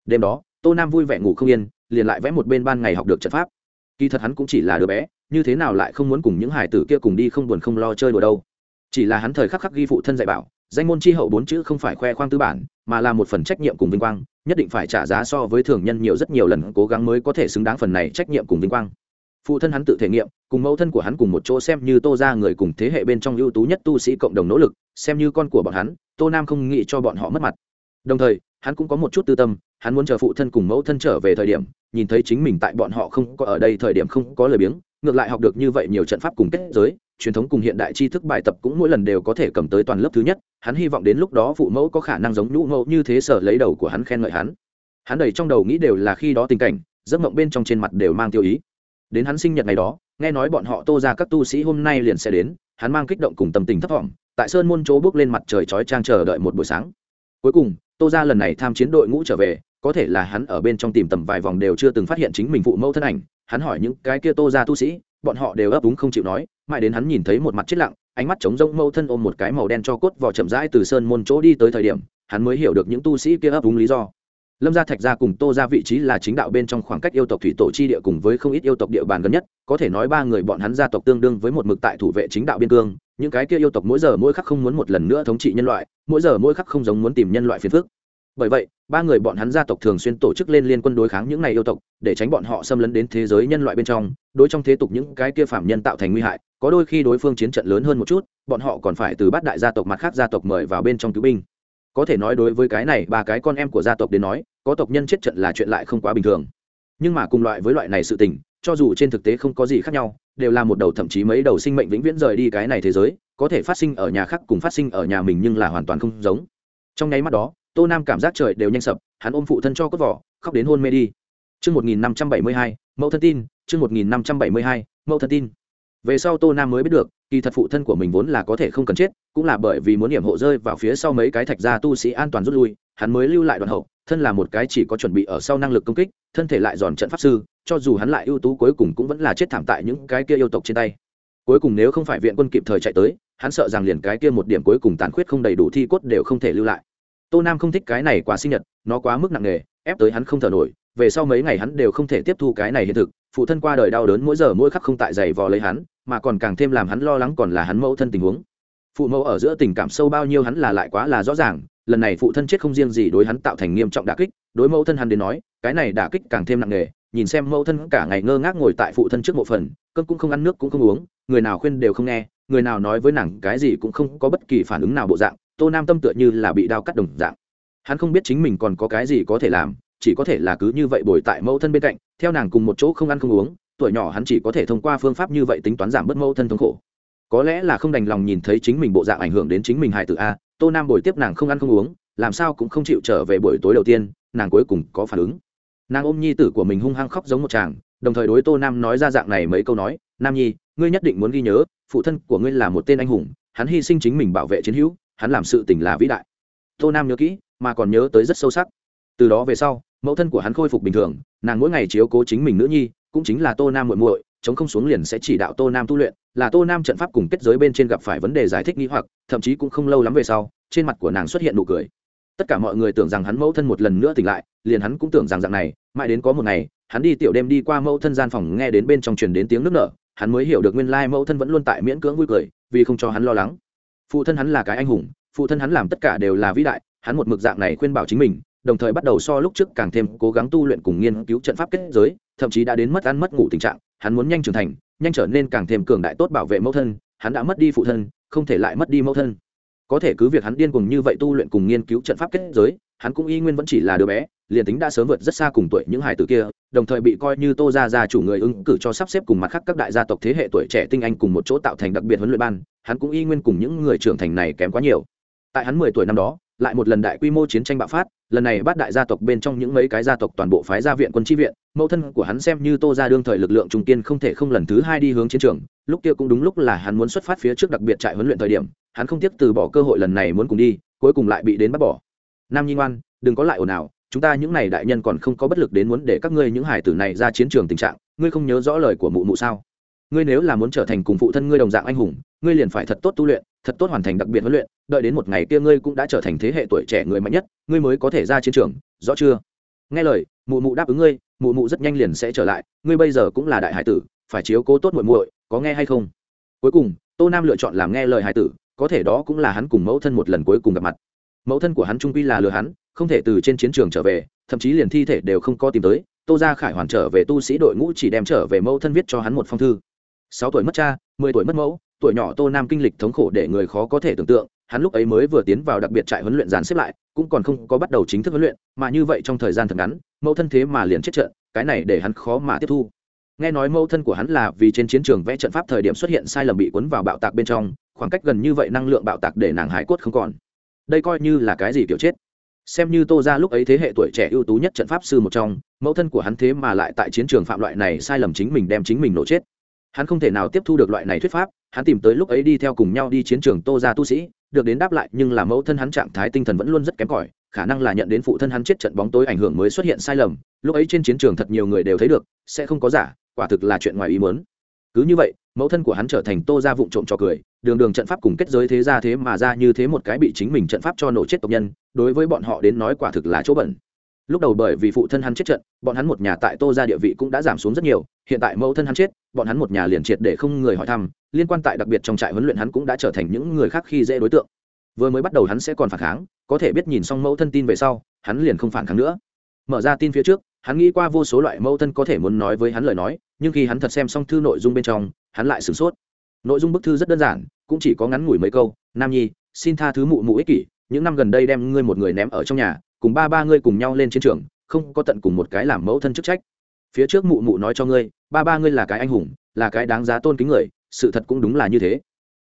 A: Đêm đó, tô nam vui vẻ ngủ không yên, liền lại vẽ một bên ban ngày học được trận pháp. Kỳ thật hắn cũng chỉ là đứa bé, như thế nào lại không muốn cùng những hải tử kia cùng đi không buồn không lo chơi đùa đâu. Chỉ là hắn thời khắc khắc ghi phụ thân dạy bảo danh môn chi hậu bốn chữ không phải khoe khoang tư bản, mà là một phần trách nhiệm cùng vinh quang, nhất định phải trả giá so với thường nhân nhiều rất nhiều lần cố gắng mới có thể xứng đáng phần này trách nhiệm cùng vinh quang. Phụ thân hắn tự thể nghiệm, cùng mẫu thân của hắn cùng một chỗ xem như tô ra người cùng thế hệ bên trong ưu tú nhất tu sĩ cộng đồng nỗ lực, xem như con của bọn hắn, tô nam không nghĩ cho bọn họ mất mặt. Đồng thời, hắn cũng có một chút tư tâm, hắn muốn chờ phụ thân cùng mẫu thân trở về thời điểm, nhìn thấy chính mình tại bọn họ không có ở đây thời điểm không có lời biếng, ngược lại học được như vậy nhiều trận pháp cùng kết giới truyền thống cùng hiện đại tri thức bài tập cũng mỗi lần đều có thể cầm tới toàn lớp thứ nhất, hắn hy vọng đến lúc đó phụ mẫu có khả năng giống nhũ mẫu như thế sở lấy đầu của hắn khen ngợi hắn. Hắn đầy trong đầu nghĩ đều là khi đó tình cảnh, giấc mộng bên trong trên mặt đều mang tiêu ý. Đến hắn sinh nhật ngày đó, nghe nói bọn họ tô ra các tu sĩ hôm nay liền sẽ đến, hắn mang kích động cùng tâm tình thấp thỏm, tại sơn môn chỗ bước lên mặt trời chói trang chờ đợi một buổi sáng. Cuối cùng, tô ra lần này tham chiến đội ngũ trở về, có thể là hắn ở bên trong tìm tầm vài vòng đều chưa từng phát hiện chính mình phụ mẫu thân ảnh hắn hỏi những cái kia tô ra tu sĩ, bọn họ đều ấp úng không chịu nói, mãi đến hắn nhìn thấy một mặt chết lặng, ánh mắt trống rỗng mâu thân ôm một cái màu đen cho cốt vỏ chậm rãi từ sơn môn chỗ đi tới thời điểm, hắn mới hiểu được những tu sĩ kia ấp úng lý do. Lâm gia thạch gia cùng tô ra vị trí là chính đạo bên trong khoảng cách yêu tộc thủy tổ chi địa cùng với không ít yêu tộc địa bàn gần nhất, có thể nói ba người bọn hắn gia tộc tương đương với một mực tại thủ vệ chính đạo biên cương, những cái kia yêu tộc mỗi giờ mỗi khắc không muốn một lần nữa thống trị nhân loại, mỗi giờ mỗi khắc không giống muốn tìm nhân loại phiền phức bởi vậy, ba người bọn hắn gia tộc thường xuyên tổ chức lên liên quân đối kháng những này yêu tộc, để tránh bọn họ xâm lấn đến thế giới nhân loại bên trong, đối trong thế tục những cái kia phạm nhân tạo thành nguy hại, có đôi khi đối phương chiến trận lớn hơn một chút, bọn họ còn phải từ bát đại gia tộc mặt khác gia tộc mời vào bên trong cứu binh. Có thể nói đối với cái này, ba cái con em của gia tộc đến nói, có tộc nhân chết trận là chuyện lại không quá bình thường. Nhưng mà cùng loại với loại này sự tình, cho dù trên thực tế không có gì khác nhau, đều là một đầu thậm chí mấy đầu sinh mệnh vĩnh viễn rời đi cái này thế giới, có thể phát sinh ở nhà khác cùng phát sinh ở nhà mình nhưng là hoàn toàn không giống. Trong nháy mắt đó tô nam cảm giác trời đều nhanh sập hắn ôm phụ thân cho cốt vỏ khóc đến hôn mê đi Chương 1572, mẫu thân tin, chương 1572, mẫu thân tin. Về sau Tô Nam mới biết được, kỳ thật phụ thân của mình vốn là có thể không cần chết, cũng là bởi vì muốn điểm hộ rơi vào phía sau mấy cái thạch gia tu sĩ an toàn rút lui, hắn mới lưu lại đoàn hậu, thân là một cái chỉ có chuẩn bị ở sau năng lực công kích, thân thể lại giòn trận pháp sư, cho dù hắn lại ưu tú cuối cùng cũng vẫn là chết thảm tại những cái kia yêu tộc trên tay. Cuối cùng nếu không phải viện quân kịp thời chạy tới, hắn sợ rằng liền cái kia một điểm cuối cùng tàn khuyết không đầy đủ thi cốt đều không thể lưu lại tô nam không thích cái này quá sinh nhật, nó quá mức nặng nề, ép tới hắn không thở nổi, về sau mấy ngày hắn đều không thể tiếp thu cái này hiện thực, phụ thân qua đời đau đớn mỗi giờ mỗi khắc không tại giày vò lấy hắn, mà còn càng thêm làm hắn lo lắng còn là hắn mẫu thân tình huống. Phụ mẫu ở giữa tình cảm sâu bao nhiêu hắn là lại quá là rõ ràng, lần này phụ thân chết không riêng gì đối hắn tạo thành nghiêm trọng đả kích, đối mẫu thân hắn đến nói, cái này đả kích càng thêm nặng nề, nhìn xem mẫu thân cả ngày ngơ ngác ngồi tại phụ thân trước mộ phần, cơm cũng không ăn, nước cũng không uống, người nào khuyên đều không nghe, người nào nói với nàng cái gì cũng không có bất kỳ phản ứng nào bộ dạng tô nam tâm tựa như là bị đao cắt đồng dạng. Hắn không biết chính mình còn có cái gì có thể làm, chỉ có thể là cứ như vậy bồi tại mẫu thân bên cạnh, theo nàng cùng một chỗ không ăn không uống, tuổi nhỏ hắn chỉ có thể thông qua phương pháp như vậy tính toán giảm bớt mẫu thân thống khổ. Có lẽ là không đành lòng nhìn thấy chính mình bộ dạng ảnh hưởng đến chính mình hài tử a, tô nam bồi tiếp nàng không ăn không uống, làm sao cũng không chịu trở về buổi tối đầu tiên, nàng cuối cùng có phản ứng. Nàng ôm nhi tử của mình hung hăng khóc giống một chàng, đồng thời đối tô nam nói ra dạng này mấy câu nói, nam nhi, ngươi nhất định muốn ghi nhớ, phụ thân của ngươi là một tên anh hùng, hắn hy sinh chính mình bảo vệ chiến hữu hắn làm sự tình là vĩ đại. Tô nam nhớ kỹ, mà còn nhớ tới rất sâu sắc. Từ đó về sau, mẫu thân của hắn khôi phục bình thường, nàng mỗi ngày chiếu cố chính mình nữ nhi, cũng chính là tô nam muội muội, chống không xuống liền sẽ chỉ đạo tô nam tu luyện, là tô nam trận pháp cùng kết giới bên trên gặp phải vấn đề giải thích nghi hoặc, thậm chí cũng không lâu lắm về sau, trên mặt của nàng xuất hiện nụ cười. Tất cả mọi người tưởng rằng hắn mẫu thân một lần nữa tỉnh lại, liền hắn cũng tưởng rằng dạng này, mãi đến có một ngày, hắn đi tiểu đêm đi qua mẫu thân gian phòng nghe đến bên trong truyền đến tiếng nước nở, hắn mới hiểu được nguyên lai mẫu thân vẫn luôn tại miễn cưỡng vui cười, vì không cho hắn lo lắng phụ thân hắn là cái anh hùng, phụ thân hắn làm tất cả đều là vĩ đại, hắn một mực dạng này khuyên bảo chính mình, đồng thời bắt đầu so lúc trước càng thêm cố gắng tu luyện cùng nghiên cứu trận pháp kết giới, thậm chí đã đến mất ăn mất ngủ tình trạng, hắn muốn nhanh trưởng thành, nhanh trở nên càng thêm cường đại tốt bảo vệ mẫu thân, hắn đã mất đi phụ thân, không thể lại mất đi mẫu thân. Có thể cứ việc hắn điên cùng như vậy tu luyện cùng nghiên cứu trận pháp kết giới, hắn cũng y nguyên vẫn chỉ là đứa bé liền tính đã sớm vượt rất xa cùng tuổi những hài tử kia, đồng thời bị coi như tô gia gia chủ người ứng cử cho sắp xếp cùng mặt khác các đại gia tộc thế hệ tuổi trẻ tinh anh cùng một chỗ tạo thành đặc biệt huấn luyện ban, hắn cũng y nguyên cùng những người trưởng thành này kém quá nhiều. Tại hắn mười tuổi năm đó, lại một lần đại quy mô chiến tranh bạo phát, lần này bắt đại gia tộc bên trong những mấy cái gia tộc toàn bộ phái gia viện quân tri viện, mẫu thân của hắn xem như tô ra đương thời lực lượng trung kiên không thể không lần thứ hai đi hướng chiến trường, lúc kia cũng đúng lúc là hắn muốn xuất phát phía trước đặc biệt trại huấn luyện thời điểm, hắn không tiếc từ bỏ cơ hội lần này muốn cùng đi, cuối cùng lại bị đến bắt bỏ. Nam nhi ngoan, đừng có lại ồn ào chúng ta những này đại nhân còn không có bất lực đến muốn để các ngươi những hải tử này ra chiến trường tình trạng, ngươi không nhớ rõ lời của mụ mụ sao? Ngươi nếu là muốn trở thành cùng phụ thân ngươi đồng dạng anh hùng, ngươi liền phải thật tốt tu luyện, thật tốt hoàn thành đặc biệt huấn luyện, đợi đến một ngày kia ngươi cũng đã trở thành thế hệ tuổi trẻ người mạnh nhất, ngươi mới có thể ra chiến trường, rõ chưa? Nghe lời, mụ mụ đáp ứng ngươi, mụ mụ rất nhanh liền sẽ trở lại, ngươi bây giờ cũng là đại hải tử, phải chiếu cố tốt muội muội, có nghe hay không? Cuối cùng, tô nam lựa chọn làm nghe lời hải tử, có thể đó cũng là hắn cùng mẫu thân một lần cuối cùng gặp mặt. Mẫu thân của hắn trung quy là lừa hắn không thể từ trên chiến trường trở về, thậm chí liền thi thể đều không có tìm tới. Tô gia khải hoàn trở về tu sĩ đội ngũ chỉ đem trở về mẫu thân viết cho hắn một phong thư. Sáu tuổi mất cha, mười tuổi mất mẫu, tuổi nhỏ tô nam kinh lịch thống khổ để người khó có thể tưởng tượng. Hắn lúc ấy mới vừa tiến vào đặc biệt trại huấn luyện dàn xếp lại, cũng còn không có bắt đầu chính thức huấn luyện, mà như vậy trong thời gian thật ngắn, mẫu thân thế mà liền chết trận, cái này để hắn khó mà tiếp thu. Nghe nói mẫu thân của hắn là vì trên chiến trường vẽ trận pháp thời điểm xuất hiện sai lầm bị cuốn vào bạo tạc bên trong, khoảng cách gần như vậy năng lượng bạo tạc để nàng hải cốt không còn. Đây coi như là cái gì kiểu chết xem như tô ra lúc ấy thế hệ tuổi trẻ ưu tú nhất trận pháp sư một trong, mẫu thân của hắn thế mà lại tại chiến trường phạm loại này sai lầm chính mình đem chính mình nổ chết. Hắn không thể nào tiếp thu được loại này thuyết pháp, hắn tìm tới lúc ấy đi theo cùng nhau đi chiến trường tô ra tu sĩ, được đến đáp lại nhưng là mẫu thân hắn trạng thái tinh thần vẫn luôn rất kém cỏi, khả năng là nhận đến phụ thân hắn chết trận bóng tối ảnh hưởng mới xuất hiện sai lầm. Lúc ấy trên chiến trường thật nhiều người đều thấy được, sẽ không có giả, quả thực là chuyện ngoài ý muốn. Cứ như vậy mẫu thân của hắn trở thành tô ra vụng trộm cho cười, đường đường trận pháp cùng kết giới thế ra thế mà ra như thế một cái bị chính mình trận pháp cho nổ chết tộc nhân, đối với bọn họ đến nói quả thực là chỗ bẩn. Lúc đầu bởi vì phụ thân hắn chết trận, bọn hắn một nhà tại tô ra địa vị cũng đã giảm xuống rất nhiều, hiện tại mẫu thân hắn chết, bọn hắn một nhà liền triệt để không người hỏi thăm, liên quan tại đặc biệt trong trại huấn luyện hắn cũng đã trở thành những người khác khi dễ đối tượng. Vừa mới bắt đầu hắn sẽ còn phản kháng, có thể biết nhìn xong mẫu thân tin về sau, hắn liền không phản kháng nữa. Mở ra tin phía trước, hắn nghĩ qua vô số loại mẫu thân có thể muốn nói với hắn lời nói nhưng khi hắn thật xem xong thư nội dung bên trong, hắn lại sửng sốt. Nội dung bức thư rất đơn giản, cũng chỉ có ngắn ngủi mấy câu, nam nhi, xin tha thứ mụ mụ ích kỷ, những năm gần đây đem ngươi một người ném ở trong nhà, cùng ba ba ngươi cùng nhau lên chiến trường, không có tận cùng một cái làm mẫu thân chức trách. Phía trước mụ mụ nói cho ngươi, ba ba ngươi là cái anh hùng, là cái đáng giá tôn kính người, sự thật cũng đúng là như thế.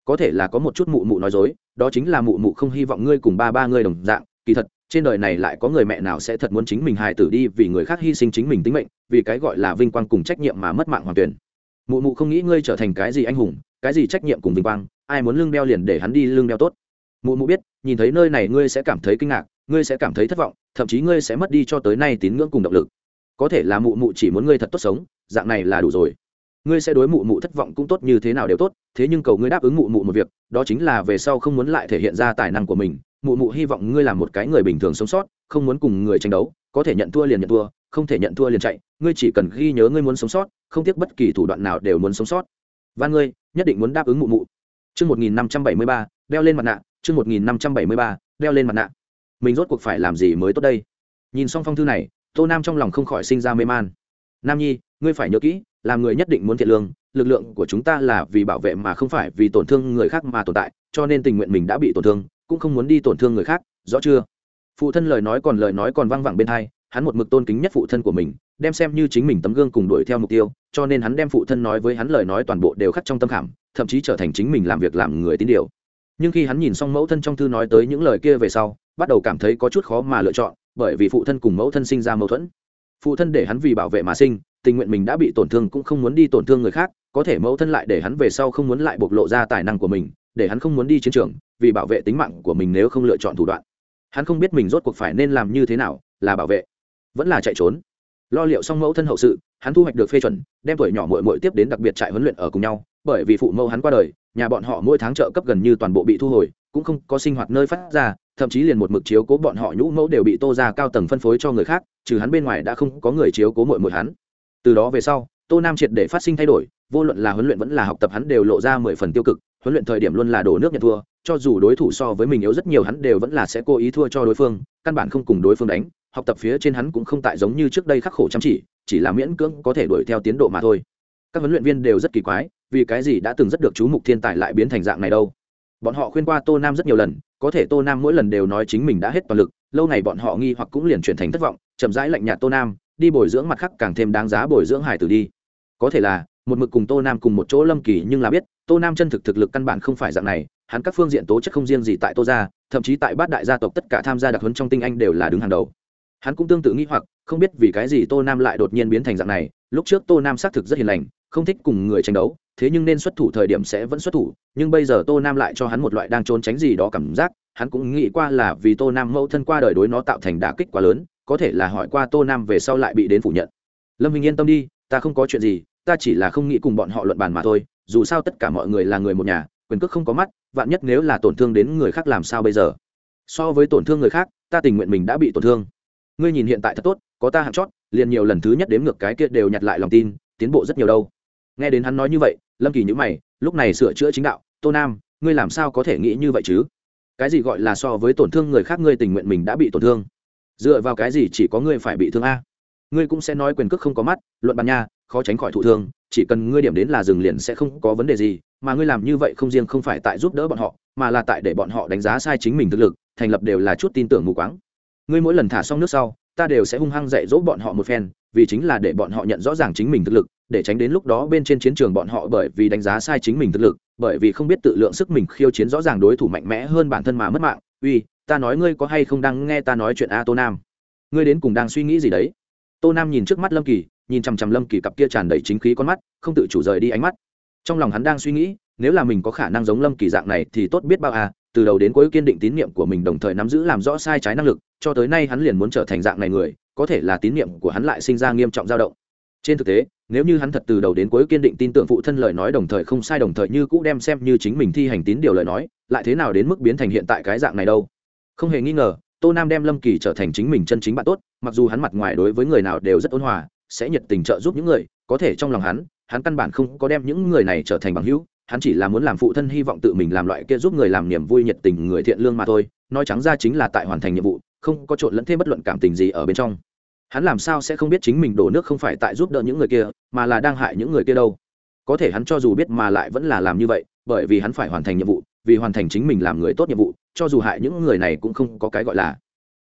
A: Có thể là có một chút mụ mụ nói dối, đó chính là mụ mụ không hy vọng ngươi cùng ba ba ngươi đồng dạng, kỳ thật trên đời này lại có người mẹ nào sẽ thật muốn chính mình hài tử đi vì người khác hy sinh chính mình tính mệnh, vì cái gọi là vinh quang cùng trách nhiệm mà mất mạng hoàn tuyển. Mụ mụ không nghĩ ngươi trở thành cái gì anh hùng, cái gì trách nhiệm cùng vinh quang, ai muốn lương đeo liền để hắn đi lương đeo tốt. Mụ mụ biết, nhìn thấy nơi này ngươi sẽ cảm thấy kinh ngạc, ngươi sẽ cảm thấy thất vọng, thậm chí ngươi sẽ mất đi cho tới nay tín ngưỡng cùng động lực. Có thể là mụ mụ chỉ muốn ngươi thật tốt sống, dạng này là đủ rồi. Ngươi sẽ đối mụ mụ thất vọng cũng tốt như thế nào đều tốt, thế nhưng cầu ngươi đáp ứng mụ mụ một việc, đó chính là về sau không muốn lại thể hiện ra tài năng của mình mụ mụ hy vọng ngươi là một cái người bình thường sống sót, không muốn cùng người tranh đấu, có thể nhận thua liền nhận thua, không thể nhận thua liền chạy, ngươi chỉ cần ghi nhớ ngươi muốn sống sót, không tiếc bất kỳ thủ đoạn nào đều muốn sống sót. Và ngươi, nhất định muốn đáp ứng mụ mụ. Chương một nghìn năm trăm bảy mươi ba, đeo lên mặt nạ, chương một nghìn năm trăm bảy mươi ba, đeo lên mặt nạ. Mình rốt cuộc phải làm gì mới tốt đây? Nhìn xong phong thư này, tô nam trong lòng không khỏi sinh ra mê man. Nam nhi, ngươi phải nhớ kỹ, làm người nhất định muốn thiện lương, lực lượng của chúng ta là vì bảo vệ mà không phải vì tổn thương người khác mà tồn tại, cho nên tình nguyện mình đã bị tổn thương cũng không muốn đi tổn thương người khác, rõ chưa? Phụ thân lời nói còn lời nói còn văng vẳng bên thai hắn một mực tôn kính nhất phụ thân của mình, đem xem như chính mình tấm gương cùng đuổi theo mục tiêu, cho nên hắn đem phụ thân nói với hắn lời nói toàn bộ đều khắc trong tâm khảm, thậm chí trở thành chính mình làm việc làm người tín điều. Nhưng khi hắn nhìn xong mẫu thân trong thư nói tới những lời kia về sau, bắt đầu cảm thấy có chút khó mà lựa chọn, bởi vì phụ thân cùng mẫu thân sinh ra mâu thuẫn. Phụ thân để hắn vì bảo vệ mà sinh, tình nguyện mình đã bị tổn thương cũng không muốn đi tổn thương người khác, có thể mẫu thân lại để hắn về sau không muốn lại bộc lộ ra tài năng của mình để hắn không muốn đi chiến trường, vì bảo vệ tính mạng của mình nếu không lựa chọn thủ đoạn. Hắn không biết mình rốt cuộc phải nên làm như thế nào, là bảo vệ, vẫn là chạy trốn. Lo liệu xong mẫu thân hậu sự, hắn thu hoạch được phê chuẩn, đem tuổi nhỏ mội mội tiếp đến đặc biệt trại huấn luyện ở cùng nhau, bởi vì phụ mẫu hắn qua đời, nhà bọn họ mỗi tháng trợ cấp gần như toàn bộ bị thu hồi, cũng không có sinh hoạt nơi phát ra, thậm chí liền một mực chiếu cố bọn họ nhũ mẫu đều bị tô ra cao tầng phân phối cho người khác, trừ hắn bên ngoài đã không có người chiếu cố mội mội hắn. Từ đó về sau, tô nam triệt để phát sinh thay đổi, vô luận là huấn luyện vẫn là học tập hắn đều lộ ra mười phần tiêu cực huấn luyện thời điểm luôn là đổ nước nhận thua, cho dù đối thủ so với mình yếu rất nhiều hắn đều vẫn là sẽ cố ý thua cho đối phương, căn bản không cùng đối phương đánh, học tập phía trên hắn cũng không tại giống như trước đây khắc khổ chăm chỉ chỉ là miễn cưỡng có thể đuổi theo tiến độ mà thôi. Các huấn luyện viên đều rất kỳ quái, vì cái gì đã từng rất được chú mục thiên tài lại biến thành dạng này đâu. Bọn họ khuyên qua tô nam rất nhiều lần, có thể tô nam mỗi lần đều nói chính mình đã hết toàn lực, lâu ngày bọn họ nghi hoặc cũng liền chuyển thành thất vọng, chậm rãi lạnh nhạt tô nam, đi bồi dưỡng mặt khác càng thêm đáng giá bồi dưỡng hải tử đi. Có thể là một mực cùng tô nam cùng một chỗ lâm kỳ nhưng là biết, tô nam chân thực thực lực căn bản không phải dạng này, hắn các phương diện tố chất không riêng gì tại tô gia, thậm chí tại bát đại gia tộc tất cả tham gia đặc huấn trong tinh anh đều là đứng hàng đầu. Hắn cũng tương tự nghĩ hoặc, không biết vì cái gì tô nam lại đột nhiên biến thành dạng này, lúc trước tô nam xác thực rất hiền lành, không thích cùng người tranh đấu, thế nhưng nên xuất thủ thời điểm sẽ vẫn xuất thủ, nhưng bây giờ tô nam lại cho hắn một loại đang trốn tránh gì đó cảm giác, hắn cũng nghĩ qua là vì tô nam mẫu thân qua đời đối nó tạo thành đả kích quá lớn, có thể là hỏi qua tô nam về sau lại bị đến phủ nhận. Lâm hình yên tâm đi, ta không có chuyện gì ta chỉ là không nghĩ cùng bọn họ luận bàn mà thôi, dù sao tất cả mọi người là người một nhà, quyền cước không có mắt, vạn nhất nếu là tổn thương đến người khác làm sao bây giờ? So với tổn thương người khác, ta tình nguyện mình đã bị tổn thương. Ngươi nhìn hiện tại thật tốt, có ta hạng chót, liền nhiều lần thứ nhất đếm ngược cái kia đều nhặt lại lòng tin, tiến bộ rất nhiều đâu. Nghe đến hắn nói như vậy, lâm kỳ nhữ mày, lúc này sửa chữa chính đạo, tô nam, ngươi làm sao có thể nghĩ như vậy chứ? Cái gì gọi là so với tổn thương người khác ngươi tình nguyện mình đã bị tổn thương? Dựa vào cái gì chỉ có ngươi phải bị thương a? Ngươi cũng sẽ nói quyền cước không có mắt, luận bàn nha, khó tránh khỏi thụ thương, chỉ cần ngươi điểm đến là dừng liền sẽ không có vấn đề gì, mà ngươi làm như vậy không riêng không phải tại giúp đỡ bọn họ, mà là tại để bọn họ đánh giá sai chính mình thực lực, thành lập đều là chút tin tưởng mù quáng. Ngươi mỗi lần thả xong nước sau, ta đều sẽ hung hăng dạy dỗ bọn họ một phen, vì chính là để bọn họ nhận rõ ràng chính mình thực lực, để tránh đến lúc đó bên trên chiến trường bọn họ bởi vì đánh giá sai chính mình thực lực, bởi vì không biết tự lượng sức mình khiêu chiến rõ ràng đối thủ mạnh mẽ hơn bản thân mà mất mạng. Uy, ta nói ngươi có hay không đang nghe ta nói chuyện a tô nam? Ngươi đến cùng đang suy nghĩ gì đấy? Tô nam nhìn trước mắt lâm kỳ, nhìn chằm chằm lâm kỳ cặp kia tràn đầy chính khí con mắt, không tự chủ rời đi ánh mắt. Trong lòng hắn đang suy nghĩ, nếu là mình có khả năng giống lâm kỳ dạng này thì tốt biết bao à từ đầu đến cuối kiên định tín nhiệm của mình đồng thời nắm giữ làm rõ sai trái năng lực, cho tới nay hắn liền muốn trở thành dạng này người, có thể là tín nhiệm của hắn lại sinh ra nghiêm trọng dao động. Trên thực tế, nếu như hắn thật từ đầu đến cuối kiên định tin tưởng phụ thân lời nói đồng thời không sai đồng thời như cũ đem xem như chính mình thi hành tín điều lời nói, lại thế nào đến mức biến thành hiện tại cái dạng này đâu? Không hề nghi ngờ tô nam đem lâm kỳ trở thành chính mình chân chính bạn tốt, mặc dù hắn mặt ngoài đối với người nào đều rất ôn hòa, sẽ nhiệt tình trợ giúp những người, có thể trong lòng hắn hắn căn bản không có đem những người này trở thành bằng hữu, hắn chỉ là muốn làm phụ thân hy vọng tự mình làm loại kia giúp người làm niềm vui nhiệt tình người thiện lương mà thôi, nói trắng ra chính là tại hoàn thành nhiệm vụ, không có trộn lẫn thêm bất luận cảm tình gì ở bên trong. Hắn làm sao sẽ không biết chính mình đổ nước không phải tại giúp đỡ những người kia, mà là đang hại những người kia đâu? Có thể hắn cho dù biết mà lại vẫn là làm như vậy, bởi vì hắn phải hoàn thành nhiệm vụ, vì hoàn thành chính mình làm người tốt nhiệm vụ cho dù hại những người này cũng không có cái gọi là.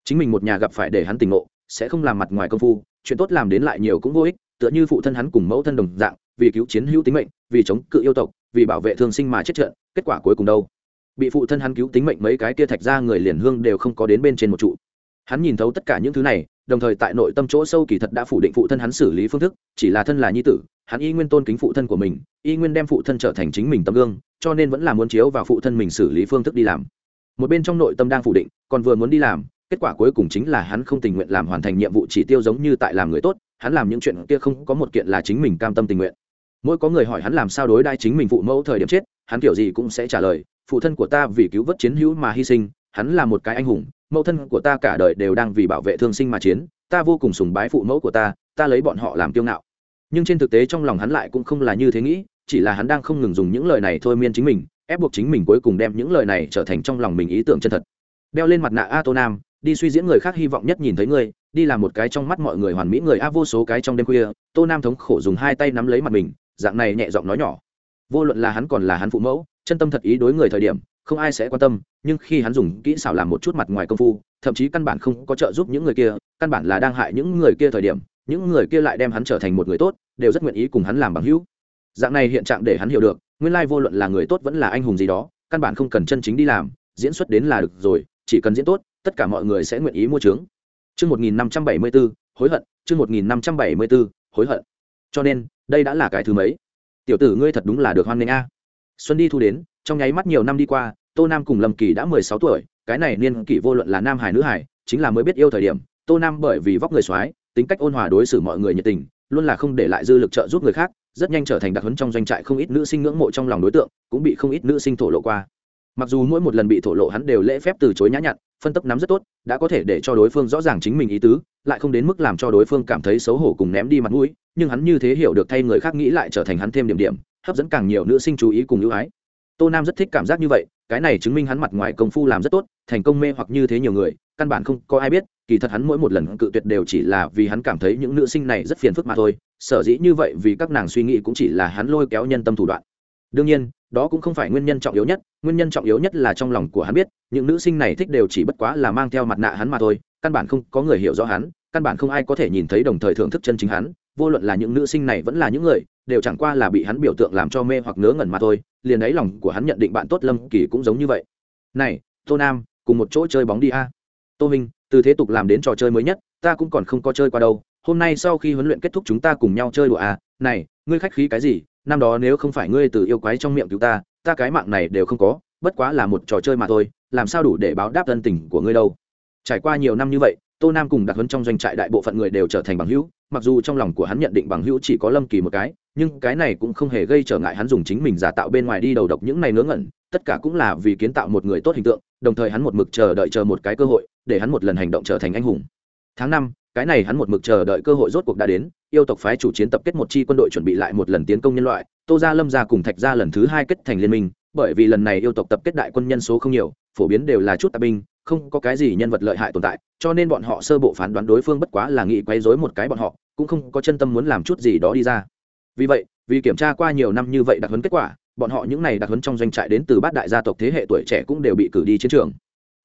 A: Chính mình một nhà gặp phải để hắn tỉnh ngộ, sẽ không làm mặt ngoài công phu, chuyện tốt làm đến lại nhiều cũng vô ích, tựa như phụ thân hắn cùng mẫu thân đồng dạng, vì cứu chiến hữu tính mệnh, vì chống cự yêu tộc, vì bảo vệ thương sinh mà chết trận, kết quả cuối cùng đâu? Bị phụ thân hắn cứu tính mệnh mấy cái kia thạch ra người liền hương đều không có đến bên trên một trụ. Hắn nhìn thấu tất cả những thứ này, đồng thời tại nội tâm chỗ sâu kỳ thật đã phủ định phụ thân hắn xử lý phương thức, chỉ là thân là nhi tử, hắn y nguyên tôn kính phụ thân của mình, y nguyên đem phụ thân trở thành chính mình tấm gương, cho nên vẫn là muốn chiếu vào phụ thân mình xử lý phương thức đi làm một bên trong nội tâm đang phủ định, còn vừa muốn đi làm, kết quả cuối cùng chính là hắn không tình nguyện làm hoàn thành nhiệm vụ chỉ tiêu giống như tại làm người tốt, hắn làm những chuyện kia không có một kiện là chính mình cam tâm tình nguyện. Mỗi có người hỏi hắn làm sao đối đai chính mình phụ mẫu thời điểm chết, hắn kiểu gì cũng sẽ trả lời, phụ thân của ta vì cứu vớt chiến hữu mà hy sinh, hắn là một cái anh hùng, mẫu thân của ta cả đời đều đang vì bảo vệ thương sinh mà chiến, ta vô cùng sùng bái phụ mẫu của ta ta lấy bọn họ làm kiêu ngạo. Nhưng trên thực tế trong lòng hắn lại cũng không là như thế nghĩ, chỉ là hắn đang không ngừng dùng những lời này thôi miên chính mình ép buộc chính mình cuối cùng đem những lời này trở thành trong lòng mình ý tưởng chân thật. Đeo lên mặt nạ a tô nam, đi suy diễn người khác hy vọng nhất nhìn thấy ngươi, đi làm một cái trong mắt mọi người hoàn mỹ người a vô số cái trong đêm khuya, tô nam thống khổ dùng hai tay nắm lấy mặt mình, dạng này nhẹ giọng nói nhỏ. Vô luận là hắn còn là hắn phụ mẫu, chân tâm thật ý đối người thời điểm, không ai sẽ quan tâm, nhưng khi hắn dùng kỹ xảo làm một chút mặt ngoài công phu, thậm chí căn bản không có trợ giúp những người kia, căn bản là đang hại những người kia thời điểm, những người kia lại đem hắn trở thành một người tốt, đều rất nguyện ý cùng hắn làm bằng hữu dạng này hiện trạng để hắn hiểu được, nguyên lai vô luận là người tốt vẫn là anh hùng gì đó, căn bản không cần chân chính đi làm, diễn xuất đến là được rồi, chỉ cần diễn tốt, tất cả mọi người sẽ nguyện ý mua trướng. Chương một nghìn năm trăm bảy mươi bốn hối hận, chương một nghìn năm trăm bảy mươi bốn hối hận. Cho nên, đây đã là cái thứ mấy? Tiểu tử ngươi thật đúng là được hoan nghênh a. Xuân đi thu đến, trong nháy mắt nhiều năm đi qua, tô nam cùng lâm kỳ đã mười sáu tuổi, cái này niên kỷ vô luận là nam hải nữ hải, chính là mới biết yêu thời điểm. Tô nam bởi vì vóc người x tính cách ôn hòa đối xử mọi người nhiệt tình, luôn là không để lại dư lực trợ giúp người khác rất nhanh trở thành đặc huấn trong doanh trại không ít nữ sinh ngưỡng mộ trong lòng đối tượng, cũng bị không ít nữ sinh thổ lộ qua. Mặc dù mỗi một lần bị thổ lộ hắn đều lễ phép từ chối nhã nhặn, phân tấp nắm rất tốt, đã có thể để cho đối phương rõ ràng chính mình ý tứ, lại không đến mức làm cho đối phương cảm thấy xấu hổ cùng ném đi mặt mũi, nhưng hắn như thế hiểu được thay người khác nghĩ lại trở thành hắn thêm điểm điểm, hấp dẫn càng nhiều nữ sinh chú ý cùng ưu ái tô nam rất thích cảm giác như vậy, cái này chứng minh hắn mặt ngoài công phu làm rất tốt, thành công mê hoặc như thế nhiều người, căn bản không có ai biết, kỳ thật hắn mỗi một lần cự tuyệt đều chỉ là vì hắn cảm thấy những nữ sinh này rất phiền phức mà thôi, sở dĩ như vậy vì các nàng suy nghĩ cũng chỉ là hắn lôi kéo nhân tâm thủ đoạn. Đương nhiên, đó cũng không phải nguyên nhân trọng yếu nhất, nguyên nhân trọng yếu nhất là trong lòng của hắn biết, những nữ sinh này thích đều chỉ bất quá là mang theo mặt nạ hắn mà thôi, căn bản không có người hiểu rõ hắn, căn bản không ai có thể nhìn thấy đồng thời thưởng thức chân chính hắn, vô luận là những nữ sinh này vẫn là những người, đều chẳng qua là bị hắn biểu tượng làm cho mê hoặc ngớ ngẩn mà thôi liền ấy lòng của hắn nhận định bạn tốt lâm kỳ cũng giống như vậy. Này, tô nam, cùng một chỗ chơi bóng đi a. Tô minh, từ thế tục làm đến trò chơi mới nhất, ta cũng còn không có chơi qua đâu. Hôm nay sau khi huấn luyện kết thúc chúng ta cùng nhau chơi đùa à. Này, ngươi khách khí cái gì? Năm đó nếu không phải ngươi từ yêu quái trong miệng cứu ta ta cái mạng này đều không có. Bất quá là một trò chơi mà thôi, làm sao đủ để báo đáp ân tình của ngươi đâu? Trải qua nhiều năm như vậy tô nam cùng đặc huấn trong doanh trại đại bộ phận người đều trở thành bằng hữu, mặc dù trong lòng của hắn nhận định bằng hữu chỉ có lâm kỳ một cái, nhưng cái này cũng không hề gây trở ngại hắn dùng chính mình giả tạo bên ngoài đi đầu độc những này ngớ ngẩn, tất cả cũng là vì kiến tạo một người tốt hình tượng, đồng thời hắn một mực chờ đợi chờ một cái cơ hội, để hắn một lần hành động trở thành anh hùng. Tháng năm, cái này hắn một mực chờ đợi cơ hội rốt cuộc đã đến, yêu tộc phái chủ chiến tập kết một chi quân đội chuẩn bị lại một lần tiến công nhân loại, tô gia lâm gia cùng thạch gia lần thứ hai kết thành liên minh, bởi vì lần này yêu tộc tập kết đại quân nhân số không nhiều, phổ biến đều là chút tạp binh không có cái gì nhân vật lợi hại tồn tại, cho nên bọn họ sơ bộ phán đoán đối phương bất quá là nghĩ quấy rối một cái bọn họ, cũng không có chân tâm muốn làm chút gì đó đi ra. Vì vậy, vì kiểm tra qua nhiều năm như vậy đặc huấn kết quả, bọn họ những này đặc huấn trong doanh trại đến từ bát đại gia tộc thế hệ tuổi trẻ cũng đều bị cử đi chiến trường.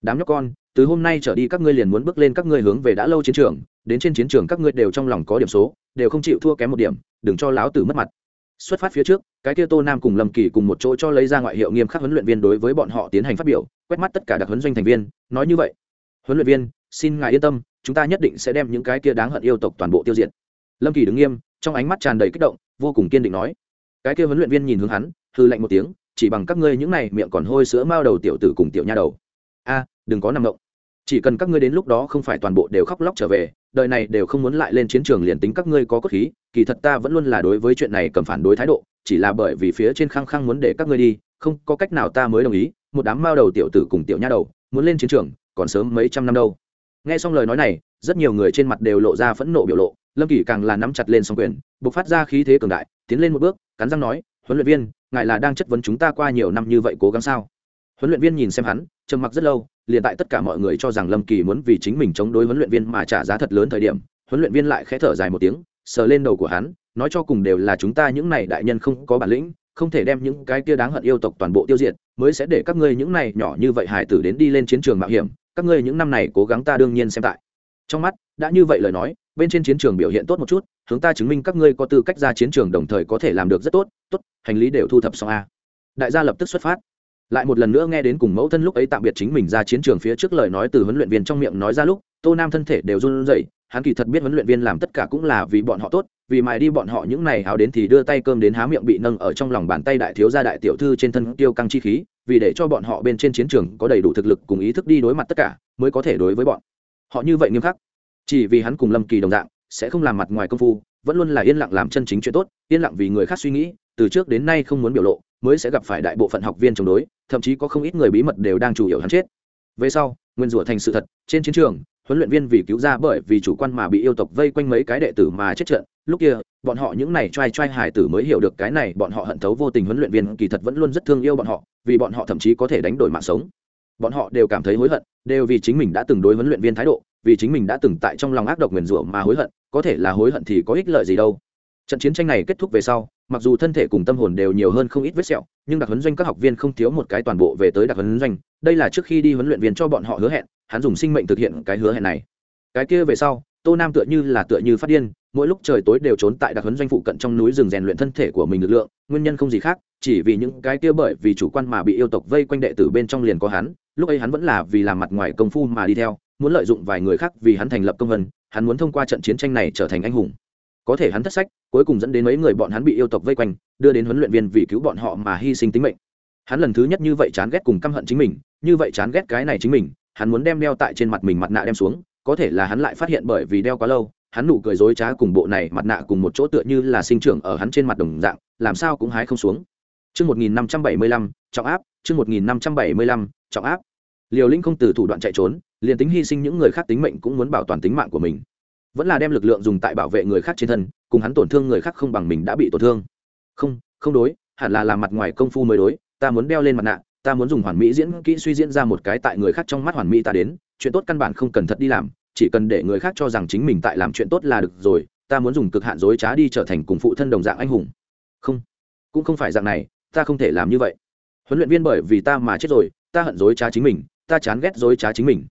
A: Đám nhóc con, từ hôm nay trở đi các ngươi liền muốn bước lên các ngươi hướng về đã lâu chiến trường, đến trên chiến trường các ngươi đều trong lòng có điểm số, đều không chịu thua kém một điểm, đừng cho láo tử mất mặt xuất phát phía trước, cái kia tô nam cùng lâm kỳ cùng một chỗ cho lấy ra ngoại hiệu nghiêm khắc huấn luyện viên đối với bọn họ tiến hành phát biểu, quét mắt tất cả đặc huấn doanh thành viên, nói như vậy. Huấn luyện viên, xin ngài yên tâm, chúng ta nhất định sẽ đem những cái kia đáng hận yêu tộc toàn bộ tiêu diệt. Lâm kỳ đứng nghiêm, trong ánh mắt tràn đầy kích động, vô cùng kiên định nói. Cái kia huấn luyện viên nhìn hướng hắn hư lạnh một tiếng, chỉ bằng các ngươi những này miệng còn hôi sữa mao đầu tiểu tử cùng tiểu nha đầu. A, đừng có nằm động chỉ cần các ngươi đến lúc đó không phải toàn bộ đều khóc lóc trở về, đời này đều không muốn lại lên chiến trường liền tính các ngươi có cốt khí, kỳ thật ta vẫn luôn là đối với chuyện này cầm phản đối thái độ, chỉ là bởi vì phía trên khăng khăng muốn để các ngươi đi, không có cách nào ta mới đồng ý, một đám mao đầu tiểu tử cùng tiểu nha đầu, muốn lên chiến trường, còn sớm mấy trăm năm đâu. Nghe xong lời nói này, rất nhiều người trên mặt đều lộ ra phẫn nộ biểu lộ, lâm kỳ càng là nắm chặt lên song quyền buộc phát ra khí thế cường đại, tiến lên một bước, cắn răng nói, huấn luyện viên, ngài là đang chất vấn chúng ta qua nhiều năm như vậy cố gắng sao? Huấn luyện viên nhìn xem hắn, trầm mặc rất lâu, liền tại tất cả mọi người cho rằng lâm kỳ muốn vì chính mình chống đối huấn luyện viên mà trả giá thật lớn thời điểm, huấn luyện viên lại khẽ thở dài một tiếng, sờ lên đầu của hắn, nói cho cùng đều là chúng ta những này đại nhân không có bản lĩnh, không thể đem những cái kia đáng hận yêu tộc toàn bộ tiêu diệt, mới sẽ để các ngươi những này nhỏ như vậy hải tử đến đi lên chiến trường mạo hiểm, các ngươi những năm này cố gắng ta đương nhiên xem tại. Trong mắt, đã như vậy lời nói, bên trên chiến trường biểu hiện tốt một chút, hướng ta chứng minh các ngươi có tư cách ra chiến trường đồng thời có thể làm được rất tốt tốt, hành lý đều thu thập xong a. Đại gia lập tức xuất phát lại một lần nữa nghe đến cùng mẫu thân lúc ấy tạm biệt chính mình ra chiến trường phía trước lời nói từ huấn luyện viên trong miệng nói ra lúc, tô nam thân thể đều run rẩy, hắn kỳ thật biết huấn luyện viên làm tất cả cũng là vì bọn họ tốt, vì mài đi bọn họ những này áo đến thì đưa tay cơm đến há miệng bị nâng ở trong lòng bàn tay đại thiếu gia đại tiểu thư trên thân tiêu căng chi khí, vì để cho bọn họ bên trên chiến trường có đầy đủ thực lực cùng ý thức đi đối mặt tất cả, mới có thể đối với bọn họ như vậy nghiêm khắc. Chỉ vì hắn cùng lâm kỳ đồng dạng, sẽ không làm mặt ngoài công phu, vẫn luôn là yên lặng làm chân chính chuyện tốt, yên lặng vì người khác suy nghĩ, từ trước đến nay không muốn biểu lộ mới sẽ gặp phải đại bộ phận học viên chống đối, thậm chí có không ít người bí mật đều đang chủ yếu hắn chết. Về sau, nguyên rủa thành sự thật, trên chiến trường, huấn luyện viên vì cứu ra bởi vì chủ quan mà bị yêu tộc vây quanh mấy cái đệ tử mà chết trận, lúc kia, bọn họ những này trai trai hải tử mới hiểu được cái này bọn họ hận thấu vô tình huấn luyện viên kỳ thật vẫn luôn rất thương yêu bọn họ, vì bọn họ thậm chí có thể đánh đổi mạng sống. Bọn họ đều cảm thấy hối hận, đều vì chính mình đã từng đối huấn luyện viên thái độ, vì chính mình đã từng tại trong lòng ác độc nguyền rủa mà hối hận, có thể là hối hận thì có ích lợi gì đâu. Trận chiến tranh này kết thúc về sau mặc dù thân thể cùng tâm hồn đều nhiều hơn không ít vết sẹo, nhưng đặc huấn doanh các học viên không thiếu một cái toàn bộ về tới đặc huấn doanh. Đây là trước khi đi huấn luyện viên cho bọn họ hứa hẹn, hắn dùng sinh mệnh thực hiện cái hứa hẹn này. Cái kia về sau, tô nam tựa như là tựa như phát điên, mỗi lúc trời tối đều trốn tại đặc huấn doanh phụ cận trong núi rừng rèn luyện thân thể của mình lực lượng, nguyên nhân không gì khác, chỉ vì những cái kia bởi vì chủ quan mà bị yêu tộc vây quanh đệ tử bên trong liền có hắn, lúc ấy hắn vẫn là vì làm mặt ngoài công phu mà đi theo, muốn lợi dụng vài người khác vì hắn thành lập công vân, hắn muốn thông qua trận chiến tranh này trở thành anh hùng. Có thể hắn thất sách cuối cùng dẫn đến mấy người bọn hắn bị yêu tộc vây quanh đưa đến huấn luyện viên vì cứu bọn họ mà hy sinh tính mệnh. Hắn lần thứ nhất như vậy chán ghét cùng căm hận chính mình như vậy chán ghét cái này chính mình hắn muốn đem đeo tại trên mặt mình mặt nạ đem xuống có thể là hắn lại phát hiện bởi vì đeo quá lâu hắn nụ cười dối trá cùng bộ này mặt nạ cùng một chỗ tựa như là sinh trưởng ở hắn trên mặt đồng dạng làm sao cũng hái không xuống. Trước 1575, trọng áp, trước 1575, trọng áp. Liều Linh không từ thủ đoạn chạy trốn, liền tính hy sinh những người khác tính mệnh cũng muốn bảo toàn tính mạng của mình vẫn là đem lực lượng dùng tại bảo vệ người khác trên thân, cùng hắn tổn thương người khác không bằng mình đã bị tổn thương. Không không đối, hẳn là làm mặt ngoài công phu mới đối, ta muốn đeo lên mặt nạ, ta muốn dùng hoàn mỹ diễn kỹ suy diễn ra một cái tại người khác trong mắt hoàn mỹ ta đến, chuyện tốt căn bản không cần thật đi làm, chỉ cần để người khác cho rằng chính mình tại làm chuyện tốt là được rồi, ta muốn dùng cực hạn dối trá đi trở thành cùng phụ thân đồng dạng anh hùng. Không, cũng không phải dạng này, ta không thể làm như vậy. Huấn luyện viên bởi vì ta mà chết rồi, ta hận dối trá chính mình, ta chán ghét dối trá chính mình.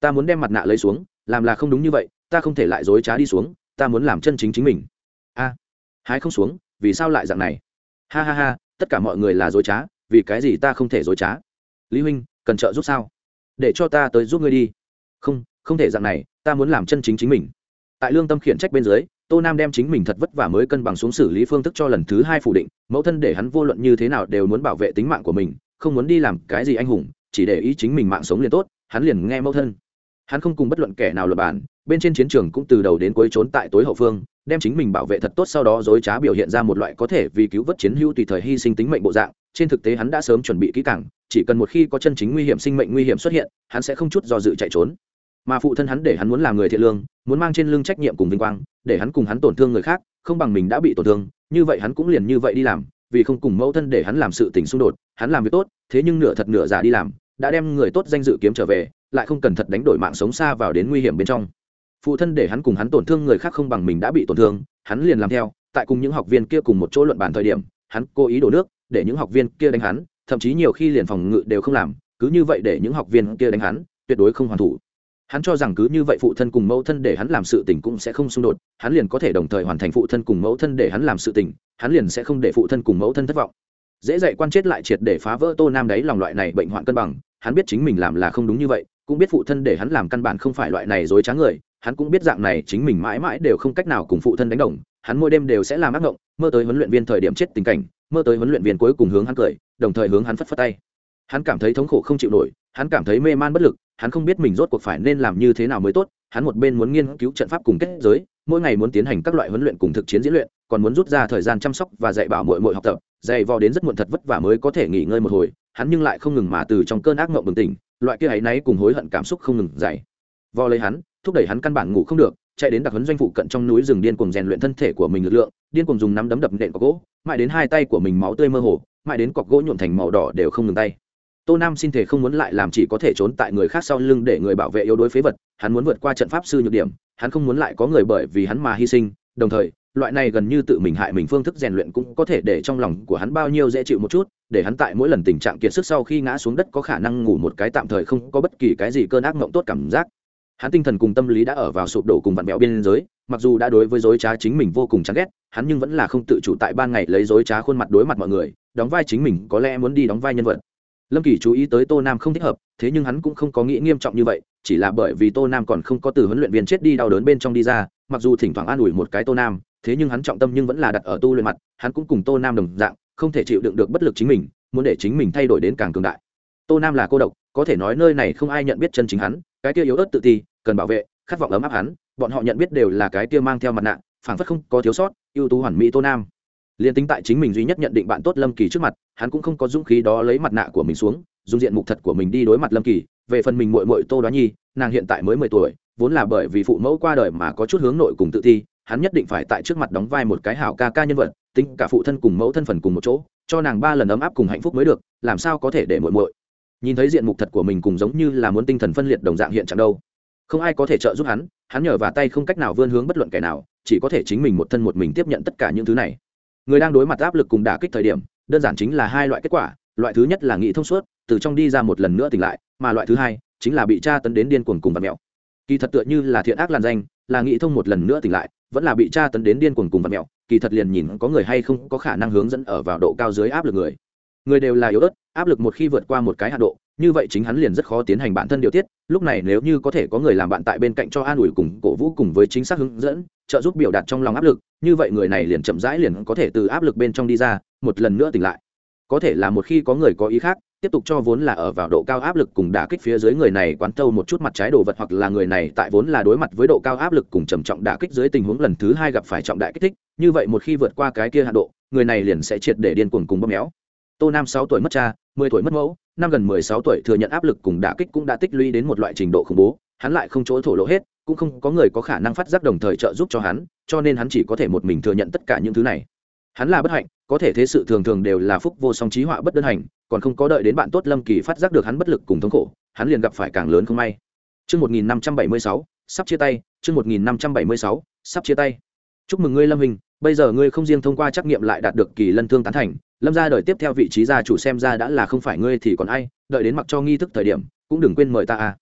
A: Ta muốn đem mặt nạ lấy xuống, làm là không đúng như vậy ta không thể lại dối trá đi xuống ta muốn làm chân chính chính mình. A à, hái không xuống vì sao lại dạng này? Ha ha ha tất cả mọi người là dối trá vì cái gì ta không thể dối trá? Lý huynh cần trợ giúp sao? Để cho ta tới giúp ngươi đi. Không không thể dạng này ta muốn làm chân chính chính mình. Tại lương tâm khiển trách bên dưới tô nam đem chính mình thật vất vả mới cân bằng xuống xử lý phương thức cho lần thứ hai phủ định mẫu thân để hắn vô luận như thế nào đều muốn bảo vệ tính mạng của mình không muốn đi làm cái gì anh hùng chỉ để ý chính mình mạng sống liền tốt hắn liền nghe mẫu thân hắn không cùng bất luận kẻ nào luật bản bên trên chiến trường cũng từ đầu đến cuối trốn tại tối hậu phương, đem chính mình bảo vệ thật tốt sau đó dối trá biểu hiện ra một loại có thể vì cứu vớt chiến hữu tùy thời hy sinh tính mệnh bộ dạng. Trên thực tế hắn đã sớm chuẩn bị kỹ càng, chỉ cần một khi có chân chính nguy hiểm sinh mệnh nguy hiểm xuất hiện, hắn sẽ không chút do dự chạy trốn. Mà phụ thân hắn để hắn muốn làm người thiện lương, muốn mang trên lưng trách nhiệm cùng vinh quang, để hắn cùng hắn tổn thương người khác, không bằng mình đã bị tổn thương, như vậy hắn cũng liền như vậy đi làm, vì không cùng mẫu thân để hắn làm sự tình xung đột, hắn làm việc tốt, thế nhưng nửa thật nửa giả đi làm, đã đem người tốt danh dự kiếm trở về lại không cần thật đánh đổi mạng sống xa vào đến nguy hiểm bên trong. Phụ thân để hắn cùng hắn tổn thương người khác không bằng mình đã bị tổn thương, hắn liền làm theo, tại cùng những học viên kia cùng một chỗ luận bàn thời điểm, hắn cố ý đổ nước, để những học viên kia đánh hắn, thậm chí nhiều khi liền phòng ngự đều không làm, cứ như vậy để những học viên kia đánh hắn, tuyệt đối không hoàn thủ. Hắn cho rằng cứ như vậy phụ thân cùng mẫu thân để hắn làm sự tình cũng sẽ không xung đột, hắn liền có thể đồng thời hoàn thành phụ thân cùng mẫu thân để hắn làm sự tình, hắn liền sẽ không để phụ thân cùng mẫu thân thất vọng. Dễ dạy quan chết lại triệt để phá vỡ tô nam đấy lòng loại này bệnh hoạn cân bằng, hắn biết chính mình làm là không đúng như vậy cũng biết phụ thân để hắn làm căn bản không phải loại này dối trá người, hắn cũng biết dạng này chính mình mãi mãi đều không cách nào cùng phụ thân đánh đồng, hắn mỗi đêm đều sẽ làm ác ngộng, mơ tới huấn luyện viên thời điểm chết tình cảnh, mơ tới huấn luyện viên cuối cùng hướng hắn cười, đồng thời hướng hắn phất phất tay. Hắn cảm thấy thống khổ không chịu nổi, hắn cảm thấy mê man bất lực, hắn không biết mình rốt cuộc phải nên làm như thế nào mới tốt, hắn một bên muốn nghiên cứu trận pháp cùng kết giới, mỗi ngày muốn tiến hành các loại huấn luyện cùng thực chiến diễn luyện, còn muốn rút ra thời gian chăm sóc và dạy bảo mọi mọi học tập, dạy vò đến rất muộn thật vất vả mới có thể nghỉ ngơi một hồi, hắn nhưng lại không ngừng mà từ trong cơn ác mộng bừng tỉnh loại kia ấy náy cùng hối hận cảm xúc không ngừng dày. Vò lấy hắn, thúc đẩy hắn căn bản ngủ không được, chạy đến đặc huấn doanh phụ cận trong núi rừng điên cuồng rèn luyện thân thể của mình lực lượng, điên cuồng dùng nắm đấm đập nện cọc gỗ, mãi đến hai tay của mình máu tươi mơ hồ, mãi đến cọc gỗ nhuộm thành màu đỏ đều không ngừng tay. Tô nam xin thể không muốn lại làm chỉ có thể trốn tại người khác sau lưng để người bảo vệ yếu đối phế vật, hắn muốn vượt qua trận pháp sư nhược điểm, hắn không muốn lại có người bởi vì hắn mà hy sinh, đồng thời loại này gần như tự mình hại mình phương thức rèn luyện cũng có thể để trong lòng của hắn bao nhiêu dễ chịu một chút, để hắn tại mỗi lần tình trạng kiệt sức sau khi ngã xuống đất có khả năng ngủ một cái tạm thời không có bất kỳ cái gì cơn ác mộng tốt cảm giác. Hắn tinh thần cùng tâm lý đã ở vào sụp đổ cùng vặn vẹo biên giới, mặc dù đã đối với dối trá chính mình vô cùng chán ghét, hắn nhưng vẫn là không tự chủ tại ban ngày lấy dối trá khuôn mặt đối mặt mọi người, đóng vai chính mình có lẽ muốn đi đóng vai nhân vật. Lâm kỳ chú ý tới tô nam không thích hợp, thế nhưng hắn cũng không có nghĩ nghiêm trọng như vậy, chỉ là bởi vì tô nam còn không có từ huấn luyện viên chết đi đau đớn bên trong đi ra, mặc dù thỉnh thoảng an ủi một cái tô nam thế nhưng hắn trọng tâm nhưng vẫn là đặt ở tu luyện mặt, hắn cũng cùng tô nam đồng dạng, không thể chịu đựng được bất lực chính mình, muốn để chính mình thay đổi đến càng cường đại. Tô nam là cô độc, có thể nói nơi này không ai nhận biết chân chính hắn, cái kia yếu ớt tự ti, cần bảo vệ, khát vọng ấm áp hắn, bọn họ nhận biết đều là cái kia mang theo mặt nạ, phảng phất không có thiếu sót, ưu tú hoàn mỹ tô nam. Liền tính tại chính mình duy nhất nhận định bạn tốt lâm kỳ trước mặt, hắn cũng không có dũng khí đó lấy mặt nạ của mình xuống, dùng diện mục thật của mình đi đối mặt lâm kỳ, về phần mình mội mội tô đoá nhi, nàng hiện tại mới mười tuổi, vốn là bởi vì phụ mẫu qua đời mà có chút hướng nội cùng tự thi hắn nhất định phải tại trước mặt đóng vai một cái hảo ca ca nhân vật, tính cả phụ thân cùng mẫu thân phần cùng một chỗ, cho nàng ba lần ấm áp cùng hạnh phúc mới được, làm sao có thể để muội muội. Nhìn thấy diện mục thật của mình cùng giống như là muốn tinh thần phân liệt đồng dạng hiện trạng đâu. Không ai có thể trợ giúp hắn hắn nhờ và tay không cách nào vươn hướng bất luận kẻ nào, chỉ có thể chính mình một thân một mình tiếp nhận tất cả những thứ này. Người đang đối mặt áp lực cùng đả kích thời điểm, đơn giản chính là hai loại kết quả, loại thứ nhất là nghĩ thông suốt, từ trong đi ra một lần nữa tỉnh lại, mà loại thứ hai chính là bị tra tấn đến điên cuồng cùng vật mẹo. Kỳ thật tựa như là thiện ác làn danh, là nghĩ thông một lần nữa tỉnh lại vẫn là bị tra tấn đến điên cuồng cùng vật mẹo, kỳ thật liền nhìn có người hay không có khả năng hướng dẫn ở vào độ cao dưới áp lực người. Người đều là yếu ớt, áp lực một khi vượt qua một cái hạ độ, như vậy chính hắn liền rất khó tiến hành bản thân điều tiết, lúc này nếu như có thể có người làm bạn tại bên cạnh cho an ủi cùng cổ vũ cùng với chính xác hướng dẫn, trợ giúp biểu đạt trong lòng áp lực, như vậy người này liền chậm rãi liền có thể từ áp lực bên trong đi ra, một lần nữa tỉnh lại. Có thể là một khi có người có ý khác tiếp tục cho vốn là ở vào độ cao áp lực cùng đả kích phía dưới người này quán thâu một chút mặt trái đồ vật hoặc là người này tại vốn là đối mặt với độ cao áp lực cùng trầm trọng đả kích dưới tình huống lần thứ hai gặp phải trọng đại kích thích, như vậy một khi vượt qua cái kia hạ độ, người này liền sẽ triệt để điên cuồng cùng bóp méo. Tô nam sáu tuổi mất cha, mười tuổi mất mẫu, năm gần mười sáu tuổi thừa nhận áp lực cùng đả kích cũng đã tích lũy đến một loại trình độ khủng bố, hắn lại không chỗ thổ lộ hết, cũng không có người có khả năng phát giác đồng thời trợ giúp cho hắn, cho nên hắn chỉ có thể một mình thừa nhận tất cả những thứ này. Hắn là bất hạnh có thể thế sự thường thường đều là phúc vô song trí họa bất đơn hành còn không có đợi đến bạn tốt lâm kỳ phát giác được hắn bất lực cùng thống khổ hắn liền gặp phải càng lớn không may Trước 1576, sắp chia tay, trước 1576, sắp chia tay. Chúc mừng ngươi Lâm Hình, bây giờ ngươi không riêng thông qua trắc nghiệm lại đạt được kỳ lân thương tán thành, Lâm gia đời tiếp theo vị trí gia chủ xem ra đã là không phải ngươi thì còn ai, đợi đến mặc cho nghi thức thời điểm, cũng đừng quên mời ta à.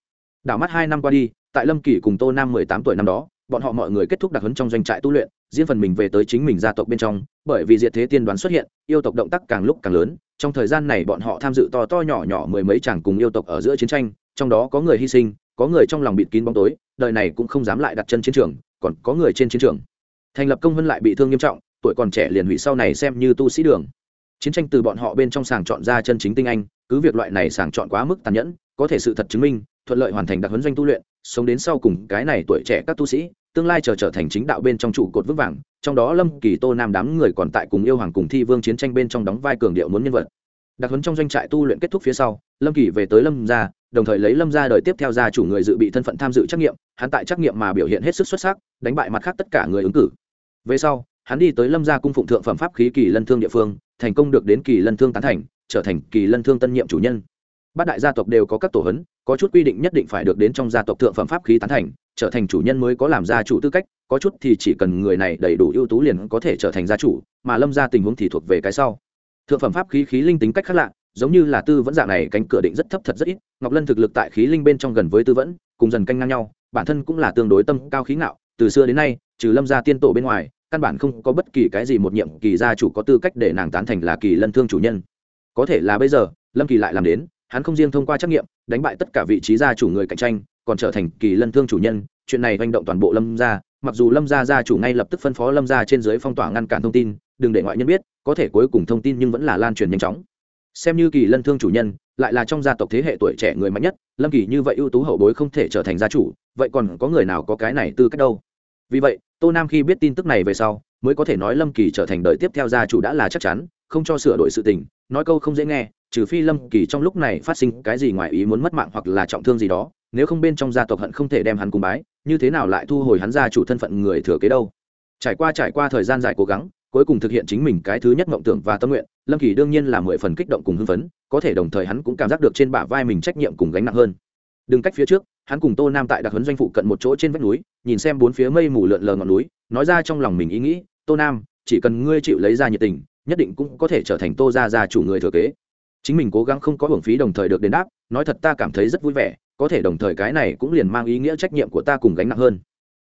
A: Đảo mắt hai năm qua đi, tại Lâm Kỳ cùng Tô Nam mười tám tuổi năm đó, bọn họ mọi người kết thúc đặc huấn trong doanh trại tu luyện, riêng phần mình về tới chính mình gia tộc bên trong, bởi vì diệt thế tiên đoán xuất hiện, yêu tộc động tác càng lúc càng lớn, trong thời gian này bọn họ tham dự to to nhỏ nhỏ mười mấy chàng cùng yêu tộc ở giữa chiến tranh trong đó có người hy sinh có người trong lòng bịt kín bóng tối đời này cũng không dám lại đặt chân chiến trường còn có người trên chiến trường. Thành lập công vân lại bị thương nghiêm trọng tuổi còn trẻ liền hủy sau này xem như tu sĩ đường. Chiến tranh từ bọn họ bên trong sàng chọn ra chân chính tinh anh cứ việc loại này sàng chọn quá mức tàn nhẫn có thể sự thật chứng minh thuận lợi hoàn thành đặc huấn doanh tu luyện sống đến sau cùng cái này tuổi trẻ các tu sĩ tương lai trở trở thành chính đạo bên trong trụ cột vững vàng, trong đó lâm kỳ tô nam đám người còn tại cùng yêu hoàng cùng thi vương chiến tranh bên trong đóng vai cường điệu muốn nhân vật. Đặc huấn trong doanh trại tu luyện kết thúc phía sau, lâm kỳ về tới lâm gia, đồng thời lấy lâm gia đời tiếp theo gia chủ người dự bị thân phận tham dự trắc nghiệm, hắn tại trắc nghiệm mà biểu hiện hết sức xuất sắc, đánh bại mặt khác tất cả người ứng cử. Về sau, hắn đi tới lâm gia cung phụng thượng phẩm pháp khí kỳ lân thương địa phương, thành công được đến kỳ lân thương tán thành, trở thành kỳ lân thương tân nhiệm chủ nhân. Bát đại gia tộc đều có các tổ hấn có chút quy định nhất định phải được đến trong gia tộc thượng phẩm pháp khí tán thành, trở thành chủ nhân mới có làm gia chủ tư cách, có chút thì chỉ cần người này đầy đủ ưu tú liền có thể trở thành gia chủ, mà lâm gia tình huống thì thuộc về cái sau. Thượng phẩm pháp khí khí linh tính cách khác lạ, giống như là tư vẫn dạng này, cánh cửa định rất thấp thật rất ít, ngọc lân thực lực tại khí linh bên trong gần với tư vẫn, cùng dần canh ngang nhau, bản thân cũng là tương đối tâm cao khí ngạo, từ xưa đến nay, trừ lâm gia tiên tổ bên ngoài, căn bản không có bất kỳ cái gì một nhiệm kỳ gia chủ có tư cách để nàng tán thành là kỳ lân thương chủ nhân. Có thể là bây giờ, lâm kỳ lại làm đến hắn không riêng thông qua trắc nghiệm, đánh bại tất cả vị trí gia chủ người cạnh tranh, còn trở thành kỳ lân thương chủ nhân, chuyện này manh động toàn bộ lâm gia, mặc dù lâm gia gia chủ ngay lập tức phân phó lâm gia trên dưới phong tỏa ngăn cản thông tin, đừng để ngoại nhân biết, có thể cuối cùng thông tin nhưng vẫn là lan truyền nhanh chóng. Xem như kỳ lân thương chủ nhân, lại là trong gia tộc thế hệ tuổi trẻ người mạnh nhất, lâm kỳ như vậy ưu tú hậu bối không thể trở thành gia chủ, vậy còn có người nào có cái này tư cách đâu? Vì vậy, tô nam khi biết tin tức này về sau, mới có thể nói lâm kỳ trở thành đời tiếp theo gia chủ đã là chắc chắn, không cho sửa đổi sự tình, nói câu không dễ nghe trừ phi lâm kỳ trong lúc này phát sinh cái gì ngoài ý muốn mất mạng hoặc là trọng thương gì đó, nếu không bên trong gia tộc hận không thể đem hắn cùng bái, như thế nào lại thu hồi hắn gia chủ thân phận người thừa kế đâu? Trải qua trải qua thời gian dài cố gắng, cuối cùng thực hiện chính mình cái thứ nhất mộng tưởng và tâm nguyện, lâm kỳ đương nhiên là mười phần kích động cùng hưng phấn, có thể đồng thời hắn cũng cảm giác được trên bả vai mình trách nhiệm cùng gánh nặng hơn. Đừng cách phía trước, hắn cùng tô nam tại đặc huấn doanh phụ cận một chỗ trên vách núi, nhìn xem bốn phía mây mù lượn lờ ngọn núi, nói ra trong lòng mình ý nghĩ, tô nam, chỉ cần ngươi chịu lấy ra nhiệt tình, nhất định cũng có thể trở thành tô gia gia chủ người thừa kế chính mình cố gắng không có hưởng phí đồng thời được đền đáp, nói thật ta cảm thấy rất vui vẻ, có thể đồng thời cái này cũng liền mang ý nghĩa trách nhiệm của ta cùng gánh nặng hơn.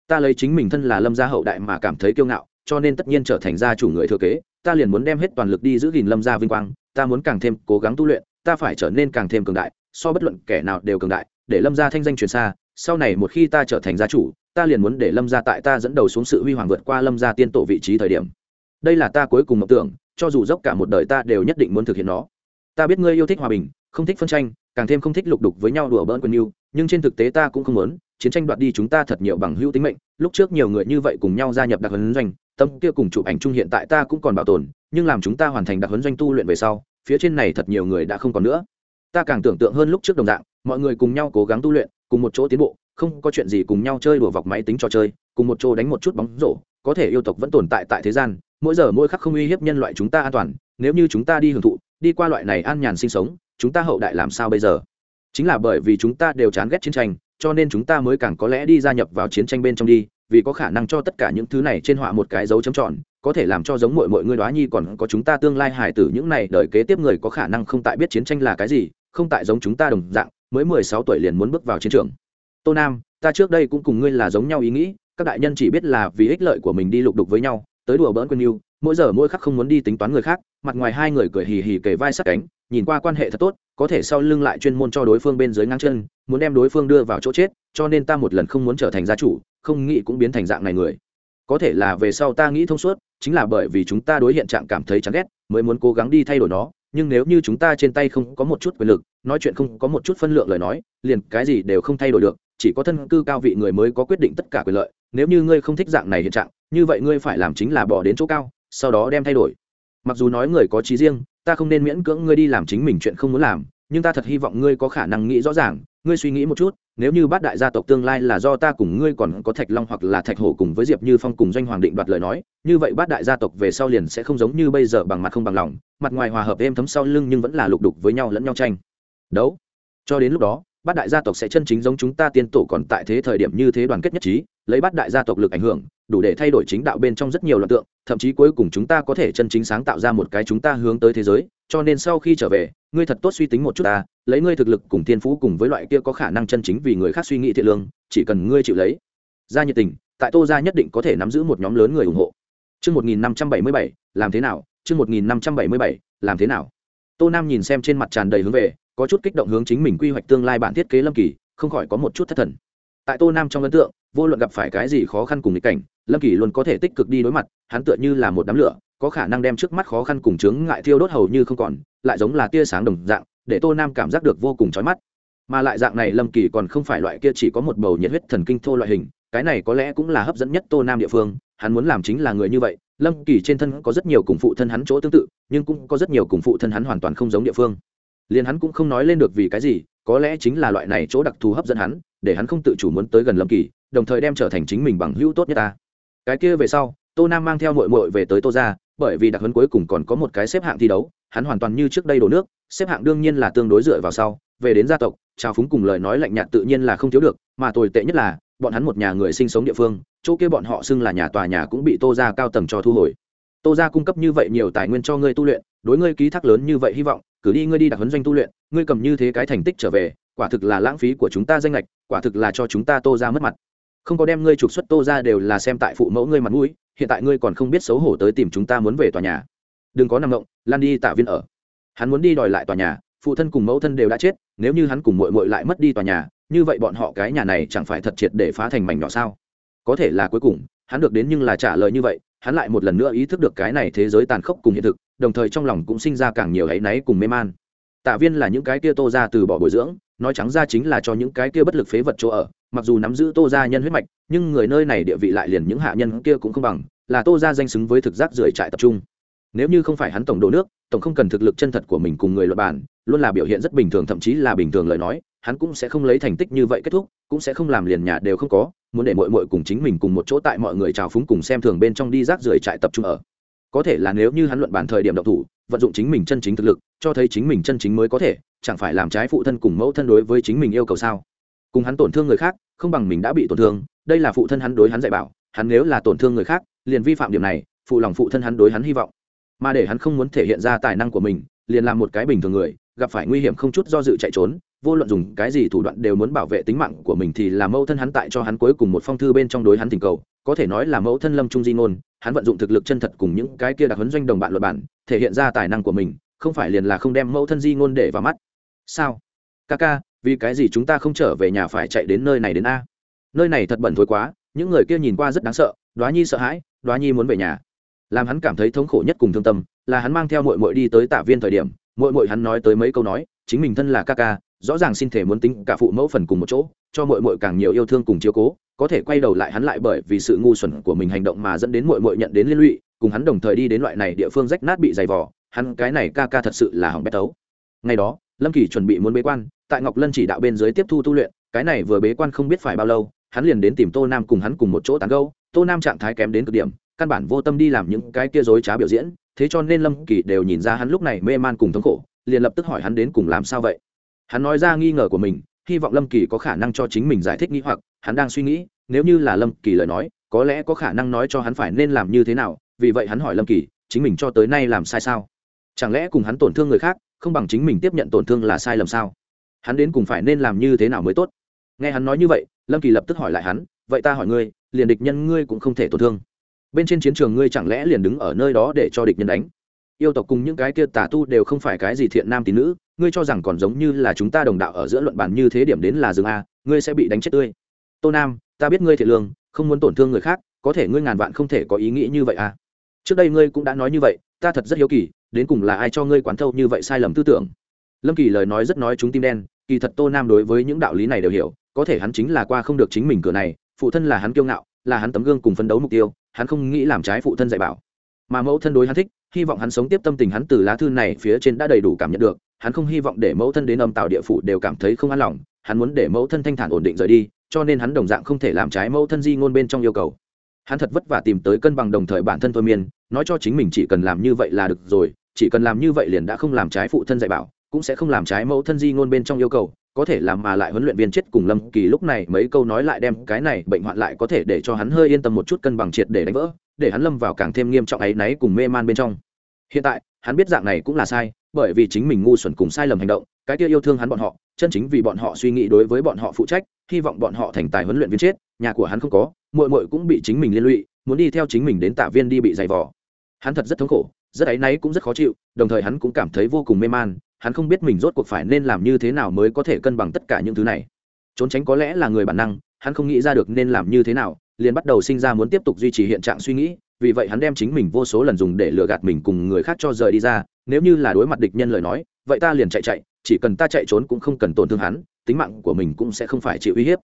A: Ta lấy chính mình thân là lâm gia hậu đại mà cảm thấy kiêu ngạo, cho nên tất nhiên trở thành gia chủ người thừa kế, ta liền muốn đem hết toàn lực đi giữ gìn lâm gia vinh quang, ta muốn càng thêm cố gắng tu luyện, ta phải trở nên càng thêm cường đại, so bất luận kẻ nào đều cường đại, để lâm gia thanh danh truyền xa, sau này một khi ta trở thành gia chủ, ta liền muốn để lâm gia tại ta dẫn đầu xuống sự huy hoàng vượt qua lâm gia tiên tổ vị trí thời điểm. Đây là ta cuối cùng mộng tưởng, cho dù dốc cả một đời ta đều nhất định muốn thực hiện nó ta biết ngươi yêu thích hòa bình, không thích phân tranh, càng thêm không thích lục đục với nhau đùa bỡn quân yêu, nhưng trên thực tế ta cũng không muốn, chiến tranh đoạt đi chúng ta thật nhiều bằng hữu tính mệnh, lúc trước nhiều người như vậy cùng nhau gia nhập đặc huấn doanh, tâm kia cùng chụp ảnh chung hiện tại ta cũng còn bảo tồn, nhưng làm chúng ta hoàn thành đặc huấn doanh tu luyện về sau, phía trên này thật nhiều người đã không còn nữa. Ta càng tưởng tượng hơn lúc trước đồng dạng, mọi người cùng nhau cố gắng tu luyện, cùng một chỗ tiến bộ, không có chuyện gì cùng nhau chơi đùa vọc máy tính trò chơi, cùng một chỗ đánh một chút bóng rổ, có thể yêu tộc vẫn tồn tại tại thế gian, mỗi giờ mỗi khắc không uy hiếp nhân loại chúng ta an toàn, nếu như chúng ta đi hưởng thụ đi qua loại này an nhàn sinh sống, chúng ta hậu đại làm sao bây giờ? Chính là bởi vì chúng ta đều chán ghét chiến tranh, cho nên chúng ta mới càng có lẽ đi gia nhập vào chiến tranh bên trong đi, vì có khả năng cho tất cả những thứ này trên họa một cái dấu chấm tròn, có thể làm cho giống mọi mọi người đoá nhi còn có chúng ta tương lai hải tử những này đời kế tiếp người có khả năng không tại biết chiến tranh là cái gì, không tại giống chúng ta đồng dạng, mới mười sáu tuổi liền muốn bước vào chiến trường. Tô nam, ta trước đây cũng cùng ngươi là giống nhau ý nghĩ, các đại nhân chỉ biết là vì ích lợi của mình đi lục đục với nhau, tới đùa bỡn quân yêu, mỗi giờ mỗi khắc không muốn đi tính toán người khác mặt ngoài hai người cười hì hì kề vai sát cánh, nhìn qua quan hệ thật tốt, có thể sau lưng lại chuyên môn cho đối phương bên dưới ngang chân, muốn đem đối phương đưa vào chỗ chết, cho nên ta một lần không muốn trở thành gia chủ, không nghĩ cũng biến thành dạng này người. Có thể là về sau ta nghĩ thông suốt, chính là bởi vì chúng ta đối hiện trạng cảm thấy chán ghét, mới muốn cố gắng đi thay đổi nó, nhưng nếu như chúng ta trên tay không có một chút quyền lực, nói chuyện không có một chút phân lượng lời nói, liền cái gì đều không thay đổi được, chỉ có thân cư cao vị người mới có quyết định tất cả quyền lợi, nếu như ngươi không thích dạng này hiện trạng, như vậy ngươi phải làm chính là bỏ đến chỗ cao, sau đó đem thay đổi mặc dù nói người có trí riêng, ta không nên miễn cưỡng ngươi đi làm chính mình chuyện không muốn làm, nhưng ta thật hy vọng ngươi có khả năng nghĩ rõ ràng, ngươi suy nghĩ một chút, nếu như bát đại gia tộc tương lai là do ta cùng ngươi còn có thạch long hoặc là thạch hổ cùng với diệp như phong cùng doanh hoàng định đoạt lời nói, như vậy bát đại gia tộc về sau liền sẽ không giống như bây giờ bằng mặt không bằng lòng, mặt ngoài hòa hợp êm thấm sau lưng nhưng vẫn là lục đục với nhau lẫn nhau tranh. Đấu. Cho đến lúc đó, bát đại gia tộc sẽ chân chính giống chúng ta tiên tổ còn tại thế thời điểm như thế đoàn kết nhất trí, lấy bát đại gia tộc lực ảnh hưởng đủ để thay đổi chính đạo bên trong rất nhiều loạn tượng thậm chí cuối cùng chúng ta có thể chân chính sáng tạo ra một cái chúng ta hướng tới thế giới cho nên sau khi trở về ngươi thật tốt suy tính một chút ta lấy ngươi thực lực cùng thiên phú cùng với loại kia có khả năng chân chính vì người khác suy nghĩ thiện lương chỉ cần ngươi chịu lấy ra nhiệt tình tại tô gia nhất định có thể nắm giữ một nhóm lớn người ủng hộ Trước 1577, làm thế nào? Trước 1577, làm thế nào? Tô Nam nhìn xem trên mặt tràn đầy hướng về, có chút kích động hướng chính mình quy hoạch tương lai bản thiết kế Lâm Kỳ, không khỏi có một chút thất thần tại tô nam trong ấn tượng, vô luận gặp phải cái gì khó khăn cùng nghịch cảnh, lâm kỳ luôn có thể tích cực đi đối mặt, hắn tựa như là một đám lửa, có khả năng đem trước mắt khó khăn cùng chướng ngại thiêu đốt hầu như không còn, lại giống là tia sáng đồng dạng, để tô nam cảm giác được vô cùng chói mắt. Mà lại dạng này lâm kỳ còn không phải loại kia chỉ có một bầu nhiệt huyết thần kinh thô loại hình, cái này có lẽ cũng là hấp dẫn nhất tô nam địa phương, hắn muốn làm chính là người như vậy, lâm kỳ trên thân có rất nhiều cùng phụ thân hắn chỗ tương tự, nhưng cũng có rất nhiều cùng phụ thân hắn hoàn toàn không giống địa phương. Liền hắn cũng không nói lên được vì cái gì có lẽ chính là loại này chỗ đặc thù hấp dẫn hắn, để hắn không tự chủ muốn tới gần lâm kỳ, đồng thời đem trở thành chính mình bằng hữu tốt nhất ta. Cái kia về sau, tô nam mang theo mội mội về tới tô ra bởi vì đặc huấn cuối cùng còn có một cái xếp hạng thi đấu, hắn hoàn toàn như trước đây đổ nước, xếp hạng đương nhiên là tương đối dựa vào sau, về đến gia tộc, trào phúng cùng lời nói lạnh nhạt tự nhiên là không thiếu được, mà tồi tệ nhất là, bọn hắn một nhà người sinh sống địa phương, chỗ kia bọn họ xưng là nhà tòa nhà cũng bị tô ra cao tầng cho thu hồi. Tô ra cung cấp như vậy nhiều tài nguyên cho ngươi tu luyện đối ngươi ký thác lớn như vậy hy vọng, cử đi ngươi đi đặc huấn doanh tu luyện, ngươi cầm như thế cái thành tích trở về, quả thực là lãng phí của chúng ta danh lệch quả thực là cho chúng ta tô ra mất mặt. Không có đem ngươi trục xuất tô ra đều là xem tại phụ mẫu ngươi mặt mũi, hiện tại ngươi còn không biết xấu hổ tới tìm chúng ta muốn về tòa nhà. Đừng có nằm ngộng lan đi tạ viên ở. Hắn muốn đi đòi lại tòa nhà, phụ thân cùng mẫu thân đều đã chết, nếu như hắn cùng mội mội lại mất đi tòa nhà, như vậy bọn họ cái nhà này chẳng phải thật triệt để phá thành mảnh nhỏ sao? Có thể là cuối cùng, hắn được đến nhưng là trả lời như vậy, hắn lại một lần nữa ý thức được cái này thế giới tàn khốc cùng hiện thực đồng thời trong lòng cũng sinh ra càng nhiều áy náy cùng mê man. Tạ viên là những cái kia tô ra từ bỏ bồi dưỡng, nói trắng ra chính là cho những cái kia bất lực phế vật chỗ ở, mặc dù nắm giữ tô ra nhân huyết mạch, nhưng người nơi này địa vị lại liền những hạ nhân kia cũng không bằng, là tô ra danh xứng với thực giác rưởi trại tập trung. Nếu như không phải hắn tổng đồ nước, tổng không cần thực lực chân thật của mình cùng người luật bản, luôn là biểu hiện rất bình thường, thậm chí là bình thường lời nói, hắn cũng sẽ không lấy thành tích như vậy kết thúc, cũng sẽ không làm liền nhà đều không có, muốn để mội mội cùng chính mình cùng một chỗ tại mọi người trào phúng cùng xem thường bên trong đi rác rưởi trại tập trung ở có thể là nếu như hắn luận bản thời điểm độc thủ, vận dụng chính mình chân chính thực lực, cho thấy chính mình chân chính mới có thể, chẳng phải làm trái phụ thân cùng mẫu thân đối với chính mình yêu cầu sao? Cùng hắn tổn thương người khác, không bằng mình đã bị tổn thương, đây là phụ thân hắn đối hắn dạy bảo, hắn nếu là tổn thương người khác, liền vi phạm điểm này, phụ lòng phụ thân hắn đối hắn hy vọng. Mà để hắn không muốn thể hiện ra tài năng của mình, liền làm một cái bình thường người, gặp phải nguy hiểm không chút do dự chạy trốn vô luận dùng cái gì thủ đoạn đều muốn bảo vệ tính mạng của mình thì là mẫu thân hắn tại cho hắn cuối cùng một phong thư bên trong đối hắn tình cầu, có thể nói là mẫu thân lâm trung di ngôn, hắn vận dụng thực lực chân thật cùng những cái kia đặc huấn doanh đồng bạn luật bản, thể hiện ra tài năng của mình, không phải liền là không đem mẫu thân di ngôn để vào mắt. Sao? Ca ca vì cái gì chúng ta không trở về nhà phải chạy đến nơi này đến a? Nơi này thật bẩn thối quá, những người kia nhìn qua rất đáng sợ, đoá nhi sợ hãi, đoá nhi muốn về nhà. Làm hắn cảm thấy thống khổ nhất cùng thương tâm, là hắn mang theo mội mội đi tới tạ viên thời điểm mội mội hắn nói tới mấy câu nói, chính mình thân là ca ca rõ ràng xin thể muốn tính cả phụ mẫu phần cùng một chỗ, cho mội mội càng nhiều yêu thương cùng chiếu cố, có thể quay đầu lại hắn lại bởi vì sự ngu xuẩn của mình hành động mà dẫn đến mội mội nhận đến liên lụy, cùng hắn đồng thời đi đến loại này địa phương rách nát bị dày vỏ hắn cái này ca ca thật sự là hỏng bét tấu. Ngày đó, lâm kỳ chuẩn bị muốn bế quan, tại ngọc lân chỉ đạo bên dưới tiếp thu tu luyện, cái này vừa bế quan không biết phải bao lâu, hắn liền đến tìm tô nam cùng hắn cùng một chỗ tán gâu tô nam trạng thái kém đến cực điểm, căn bản vô tâm đi làm những cái kia dối trá biểu diễn, thế cho nên lâm kỳ đều nhìn ra hắn lúc này mê man cùng thống khổ, liền lập tức hỏi hắn đến cùng làm sao vậy hắn nói ra nghi ngờ của mình, hy vọng lâm kỳ có khả năng cho chính mình giải thích nghĩ hoặc. Hắn đang suy nghĩ, nếu như là lâm kỳ lời nói, có lẽ có khả năng nói cho hắn phải nên làm như thế nào. Vì vậy hắn hỏi lâm kỳ, chính mình cho tới nay làm sai sao? Chẳng lẽ cùng hắn tổn thương người khác, không bằng chính mình tiếp nhận tổn thương là sai lầm sao? Hắn đến cùng phải nên làm như thế nào mới tốt? Nghe hắn nói như vậy, lâm kỳ lập tức hỏi lại hắn, vậy ta hỏi ngươi, liền địch nhân ngươi cũng không thể tổn thương. Bên trên chiến trường ngươi chẳng lẽ liền đứng ở nơi đó để cho địch nhân đánh? Yêu tộc cùng những cái kia tà tu đều không phải cái gì thiện nam tín nữ ngươi cho rằng còn giống như là chúng ta đồng đạo ở giữa luận bàn như thế điểm đến là rừng a, ngươi sẽ bị đánh chết tươi. Tô nam, ta biết ngươi thiệt lương, không muốn tổn thương người khác, có thể ngươi ngàn vạn không thể có ý nghĩ như vậy à? Trước đây ngươi cũng đã nói như vậy, ta thật rất hiếu kỳ, đến cùng là ai cho ngươi quán thâu như vậy sai lầm tư tưởng? Lâm kỳ lời nói rất nói chúng tim đen, kỳ thật tô nam đối với những đạo lý này đều hiểu, có thể hắn chính là qua không được chính mình cửa này, phụ thân là hắn kiêu ngạo, là hắn tấm gương cùng phấn đấu mục tiêu, hắn không nghĩ làm trái phụ thân dạy bảo. Mà mẫu thân đối hắn thích, hy vọng hắn sống tiếp tâm tình hắn từ lá thư này phía trên đã đầy đủ cảm nhận được hắn không hy vọng để mẫu thân đến âm tạo địa phủ đều cảm thấy không an lòng, hắn muốn để mẫu thân thanh thản ổn định rời đi, cho nên hắn đồng dạng không thể làm trái mẫu thân di ngôn bên trong yêu cầu. Hắn thật vất vả tìm tới cân bằng đồng thời bản thân thôi miên, nói cho chính mình chỉ cần làm như vậy là được rồi, chỉ cần làm như vậy liền đã không làm trái phụ thân dạy bảo, cũng sẽ không làm trái mẫu thân di ngôn bên trong yêu cầu, có thể làm mà lại huấn luyện viên chết cùng lâm kỳ lúc này mấy câu nói lại đem cái này bệnh hoạn lại có thể để cho hắn hơi yên tâm một chút cân bằng triệt để đánh vỡ, để hắn lâm vào càng thêm nghiêm trọng ấy náy cùng mê man bên trong. Hiện tại, hắn biết dạng này cũng là sai bởi vì chính mình ngu xuẩn cùng sai lầm hành động, cái kia yêu thương hắn bọn họ, chân chính vì bọn họ suy nghĩ đối với bọn họ phụ trách, hy vọng bọn họ thành tài huấn luyện viên chết, nhà của hắn không có, muội muội cũng bị chính mình liên lụy, muốn đi theo chính mình đến tạ viên đi bị giày vò. Hắn thật rất thống khổ, rất áy náy cũng rất khó chịu, đồng thời hắn cũng cảm thấy vô cùng mê man, hắn không biết mình rốt cuộc phải nên làm như thế nào mới có thể cân bằng tất cả những thứ này. Trốn tránh có lẽ là người bản năng, hắn không nghĩ ra được nên làm như thế nào, liền bắt đầu sinh ra muốn tiếp tục duy trì hiện trạng suy nghĩ, vì vậy hắn đem chính mình vô số lần dùng để lừa gạt mình cùng người khác cho rời đi ra nếu như là đối mặt địch nhân lời nói vậy ta liền chạy chạy chỉ cần ta chạy trốn cũng không cần tổn thương hắn tính mạng của mình cũng sẽ không phải chịu uy hiếp.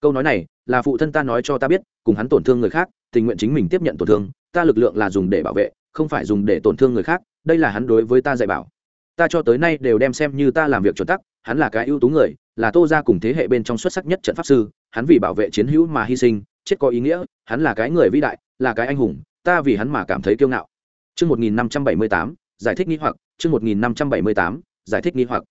A: Câu nói này là phụ thân ta nói cho ta biết cùng hắn tổn thương người khác tình nguyện chính mình tiếp nhận tổn thương ta lực lượng là dùng để bảo vệ không phải dùng để tổn thương người khác đây là hắn đối với ta dạy bảo. Ta cho tới nay đều đem xem như ta làm việc chuẩn tắc hắn là cái ưu tú người là tô ra cùng thế hệ bên trong xuất sắc nhất trận pháp sư hắn vì bảo vệ chiến hữu mà hy sinh chết có ý nghĩa hắn là cái người vĩ đại là cái anh hùng ta vì hắn mà cảm thấy kiêu ngạo. Trước 1578, giải thích nghi hoặc, chương 1578, giải thích nghi hoặc.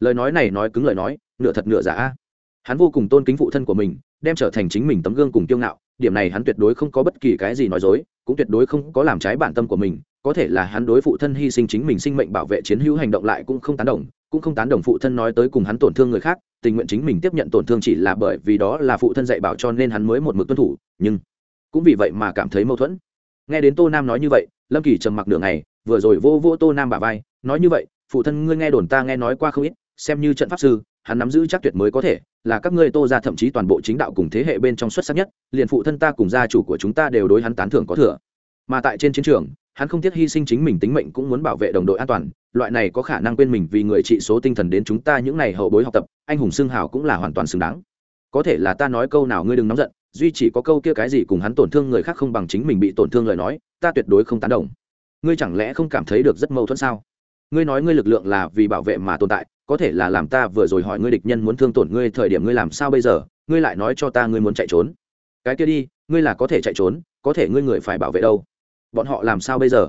A: Lời nói này nói cứng lời nói, nửa thật nửa giả. Hắn vô cùng tôn kính phụ thân của mình, đem trở thành chính mình tấm gương cùng kiêu ngạo, điểm này hắn tuyệt đối không có bất kỳ cái gì nói dối, cũng tuyệt đối không có làm trái bản tâm của mình, có thể là hắn đối phụ thân hy sinh chính mình sinh mệnh bảo vệ chiến hữu hành động lại cũng không tán đồng, cũng không tán đồng phụ thân nói tới cùng hắn tổn thương người khác, tình nguyện chính mình tiếp nhận tổn thương chỉ là bởi vì đó là phụ thân dạy bảo cho nên hắn mới một mực tuân thủ, nhưng cũng vì vậy mà cảm thấy mâu thuẫn nghe đến tô nam nói như vậy lâm kỳ trầm mặc nửa ngày vừa rồi vô vô tô nam bà vai, nói như vậy, phụ thân ngươi nghe đồn ta nghe nói qua không ít, xem như trận pháp sư, hắn nắm giữ chắc tuyệt mới có thể, là các ngươi tô ra thậm chí toàn bộ chính đạo cùng thế hệ bên trong xuất sắc nhất, liền phụ thân ta cùng gia chủ của chúng ta đều đối hắn tán thưởng có thừa. Mà tại trên chiến trường, hắn không tiếc hy sinh chính mình tính mệnh cũng muốn bảo vệ đồng đội an toàn, loại này có khả năng quên mình vì người trị số tinh thần đến chúng ta những n à y hậu bối học tập, anh hùng xưng hào cũng là hoàn toàn xứng đáng. Có thể là ta nói câu nào ngươi đừng nóng giận, duy chỉ có câu kia cái gì cùng hắn tổn thương người khác không bằng chính mình bị tổn thương lời nói, ta tuyệt đối không tán đồng ngươi chẳng lẽ không cảm thấy được rất mâu thuẫn sao? Ngươi nói ngươi lực lượng là vì bảo vệ mà tồn tại, có thể là làm ta vừa rồi hỏi ngươi địch nhân muốn thương tổn ngươi thời điểm ngươi làm sao bây giờ, ngươi lại nói cho ta ngươi muốn chạy trốn. Cái kia đi, ngươi là có thể chạy trốn, có thể ngươi người phải bảo vệ đâu? Bọn họ làm sao bây giờ?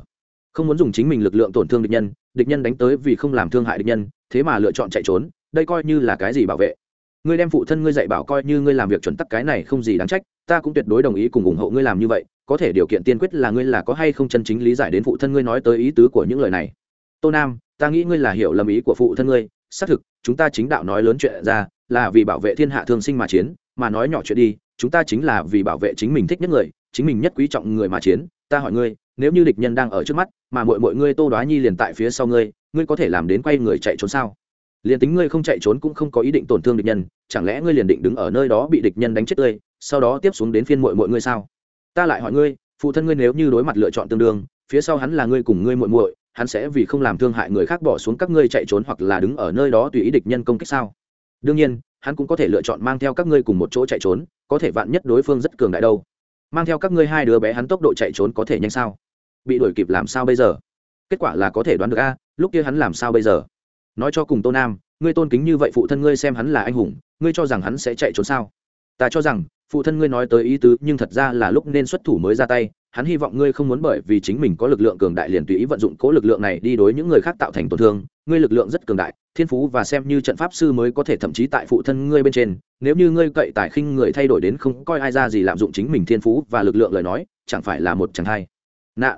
A: Không muốn dùng chính mình lực lượng tổn thương địch nhân địch nhân đánh tới vì không làm thương hại địch nhân, thế mà lựa chọn chạy trốn, đây coi như là cái gì bảo vệ? Ngươi đem phụ thân ngươi dạy bảo coi như ngươi làm việc chuẩn tắc cái này không gì đáng trách, ta cũng tuyệt đối đồng ý cùng ủng hộ ngươi làm như vậy có thể điều kiện tiên quyết là ngươi là có hay không chân chính lý giải đến phụ thân ngươi nói tới ý tứ của những lời này. Tô nam, ta nghĩ ngươi là hiểu lầm ý của phụ thân ngươi. Xác thực, chúng ta chính đạo nói lớn chuyện ra là vì bảo vệ thiên hạ thương sinh mà chiến, mà nói nhỏ chuyện đi, chúng ta chính là vì bảo vệ chính mình thích nhất người, chính mình nhất quý trọng người mà chiến. Ta hỏi ngươi, nếu như địch nhân đang ở trước mắt, mà mọi mọi ngươi tô đoá nhi liền tại phía sau ngươi ngươi có thể làm đến quay người chạy trốn sao? Liền tính ngươi không chạy trốn cũng không có ý định tổn thương địch nhân, chẳng lẽ ngươi liền định đứng ở nơi đó bị địch nhân đánh chết ngươi sau đó tiếp xuống đến phiên muội muội ngươi sao? Ta lại hỏi ngươi, phụ thân ngươi nếu như đối mặt lựa chọn tương đương, phía sau hắn là ngươi cùng ngươi muội muội, hắn sẽ vì không làm thương hại người khác bỏ xuống các ngươi chạy trốn hoặc là đứng ở nơi đó tùy ý địch nhân công kích sao? Đương nhiên, hắn cũng có thể lựa chọn mang theo các ngươi cùng một chỗ chạy trốn, có thể vạn nhất đối phương rất cường đại đâu. Mang theo các ngươi hai đứa bé hắn tốc độ chạy trốn có thể nhanh sao? Bị đuổi kịp làm sao bây giờ? Kết quả là có thể đoán được a, lúc kia hắn làm sao bây giờ? Nói cho cùng tô nam, ngươi tôn kính như vậy phụ thân ngươi xem hắn là anh hùng, ngươi cho rằng hắn sẽ chạy trốn sao? Ta cho rằng phụ thân ngươi nói tới ý tứ, nhưng thật ra là lúc nên xuất thủ mới ra tay. Hắn hy vọng ngươi không muốn bởi vì chính mình có lực lượng cường đại liền tùy ý vận dụng cố lực lượng này đi đối những người khác tạo thành tổn thương. Ngươi lực lượng rất cường đại, thiên phú và xem như trận pháp sư mới có thể thậm chí tại phụ thân ngươi bên trên. Nếu như ngươi cậy tài khinh người thay đổi đến không coi ai ra gì lạm dụng chính mình thiên phú và lực lượng lời nói, chẳng phải là một chẳng hay nạ.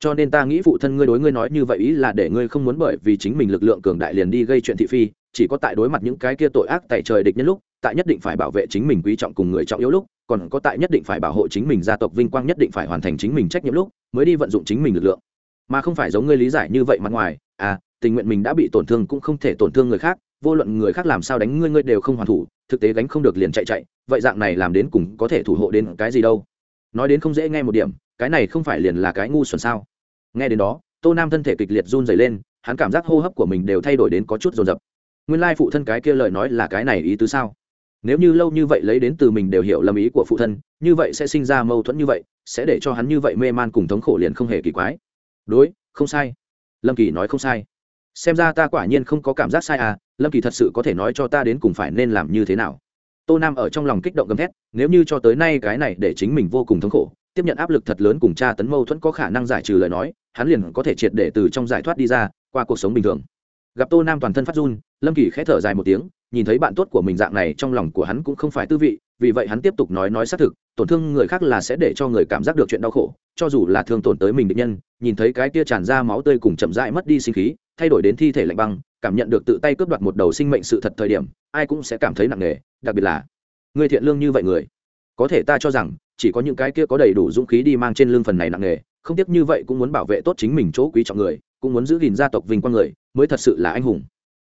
A: Cho nên ta nghĩ phụ thân ngươi đối ngươi nói như vậy ý là để ngươi không muốn bởi vì chính mình lực lượng cường đại liền đi gây chuyện thị phi, chỉ có tại đối mặt những cái kia tội ác tại trời địch nhân lúc tại nhất định phải bảo vệ chính mình quý trọng cùng người trọng yếu lúc, còn có tại nhất định phải bảo hộ chính mình gia tộc vinh quang nhất định phải hoàn thành chính mình trách nhiệm lúc, mới đi vận dụng chính mình lực lượng. Mà không phải giống ngươi lý giải như vậy mặt ngoài à tình nguyện mình đã bị tổn thương cũng không thể tổn thương người khác, vô luận người khác làm sao đánh ngươi ngươi đều không hoàn thủ, thực tế đánh không được liền chạy chạy, vậy dạng này làm đến cùng có thể thủ hộ đến cái gì đâu? Nói đến không dễ nghe một điểm, cái này không phải liền là cái ngu xuẩn sao? Nghe đến đó, tô nam thân thể kịch liệt run dày lên, hắn cảm giác hô hấp của mình đều thay đổi đến có chút rồn rập nguyên lai phụ thân cái kia lời nói là cái này ý tứ sao? Nếu như lâu như vậy lấy đến từ mình đều hiểu lầm ý của phụ thân, như vậy sẽ sinh ra mâu thuẫn như vậy, sẽ để cho hắn như vậy mê man cùng thống khổ liền không hề kỳ quái. Đối, không sai. Lâm kỳ nói không sai. Xem ra ta quả nhiên không có cảm giác sai à lâm kỳ thật sự có thể nói cho ta đến cùng phải nên làm như thế nào. Tô nam ở trong lòng kích động gầm thét, nếu như cho tới nay cái này để chính mình vô cùng thống khổ, tiếp nhận áp lực thật lớn cùng cha tấn mâu thuẫn có khả năng giải trừ lời nói, hắn liền có thể triệt để từ trong giải thoát đi ra, qua cuộc sống bình thường gặp tô nam toàn thân phát run, lâm kỳ khẽ thở dài một tiếng, nhìn thấy bạn tốt của mình dạng này trong lòng của hắn cũng không phải tư vị, vì vậy hắn tiếp tục nói nói xác thực, tổn thương người khác là sẽ để cho người cảm giác được chuyện đau khổ, cho dù là thương tổn tới mình định nhân, nhìn thấy cái kia tràn ra máu tươi cùng chậm rãi mất đi sinh khí, thay đổi đến thi thể lạnh băng, cảm nhận được tự tay cướp đoạt một đầu sinh mệnh sự thật thời điểm, ai cũng sẽ cảm thấy nặng nề, đặc biệt là người thiện lương như vậy người. Có thể ta cho rằng, chỉ có những cái kia có đầy đủ dũng khí đi mang trên lưng phần này nặng nề, không tiếc như vậy cũng muốn bảo vệ tốt chính mình chỗ quý trọng người, cũng muốn giữ gìn gia tộc vinh quang người mới thật sự là anh hùng.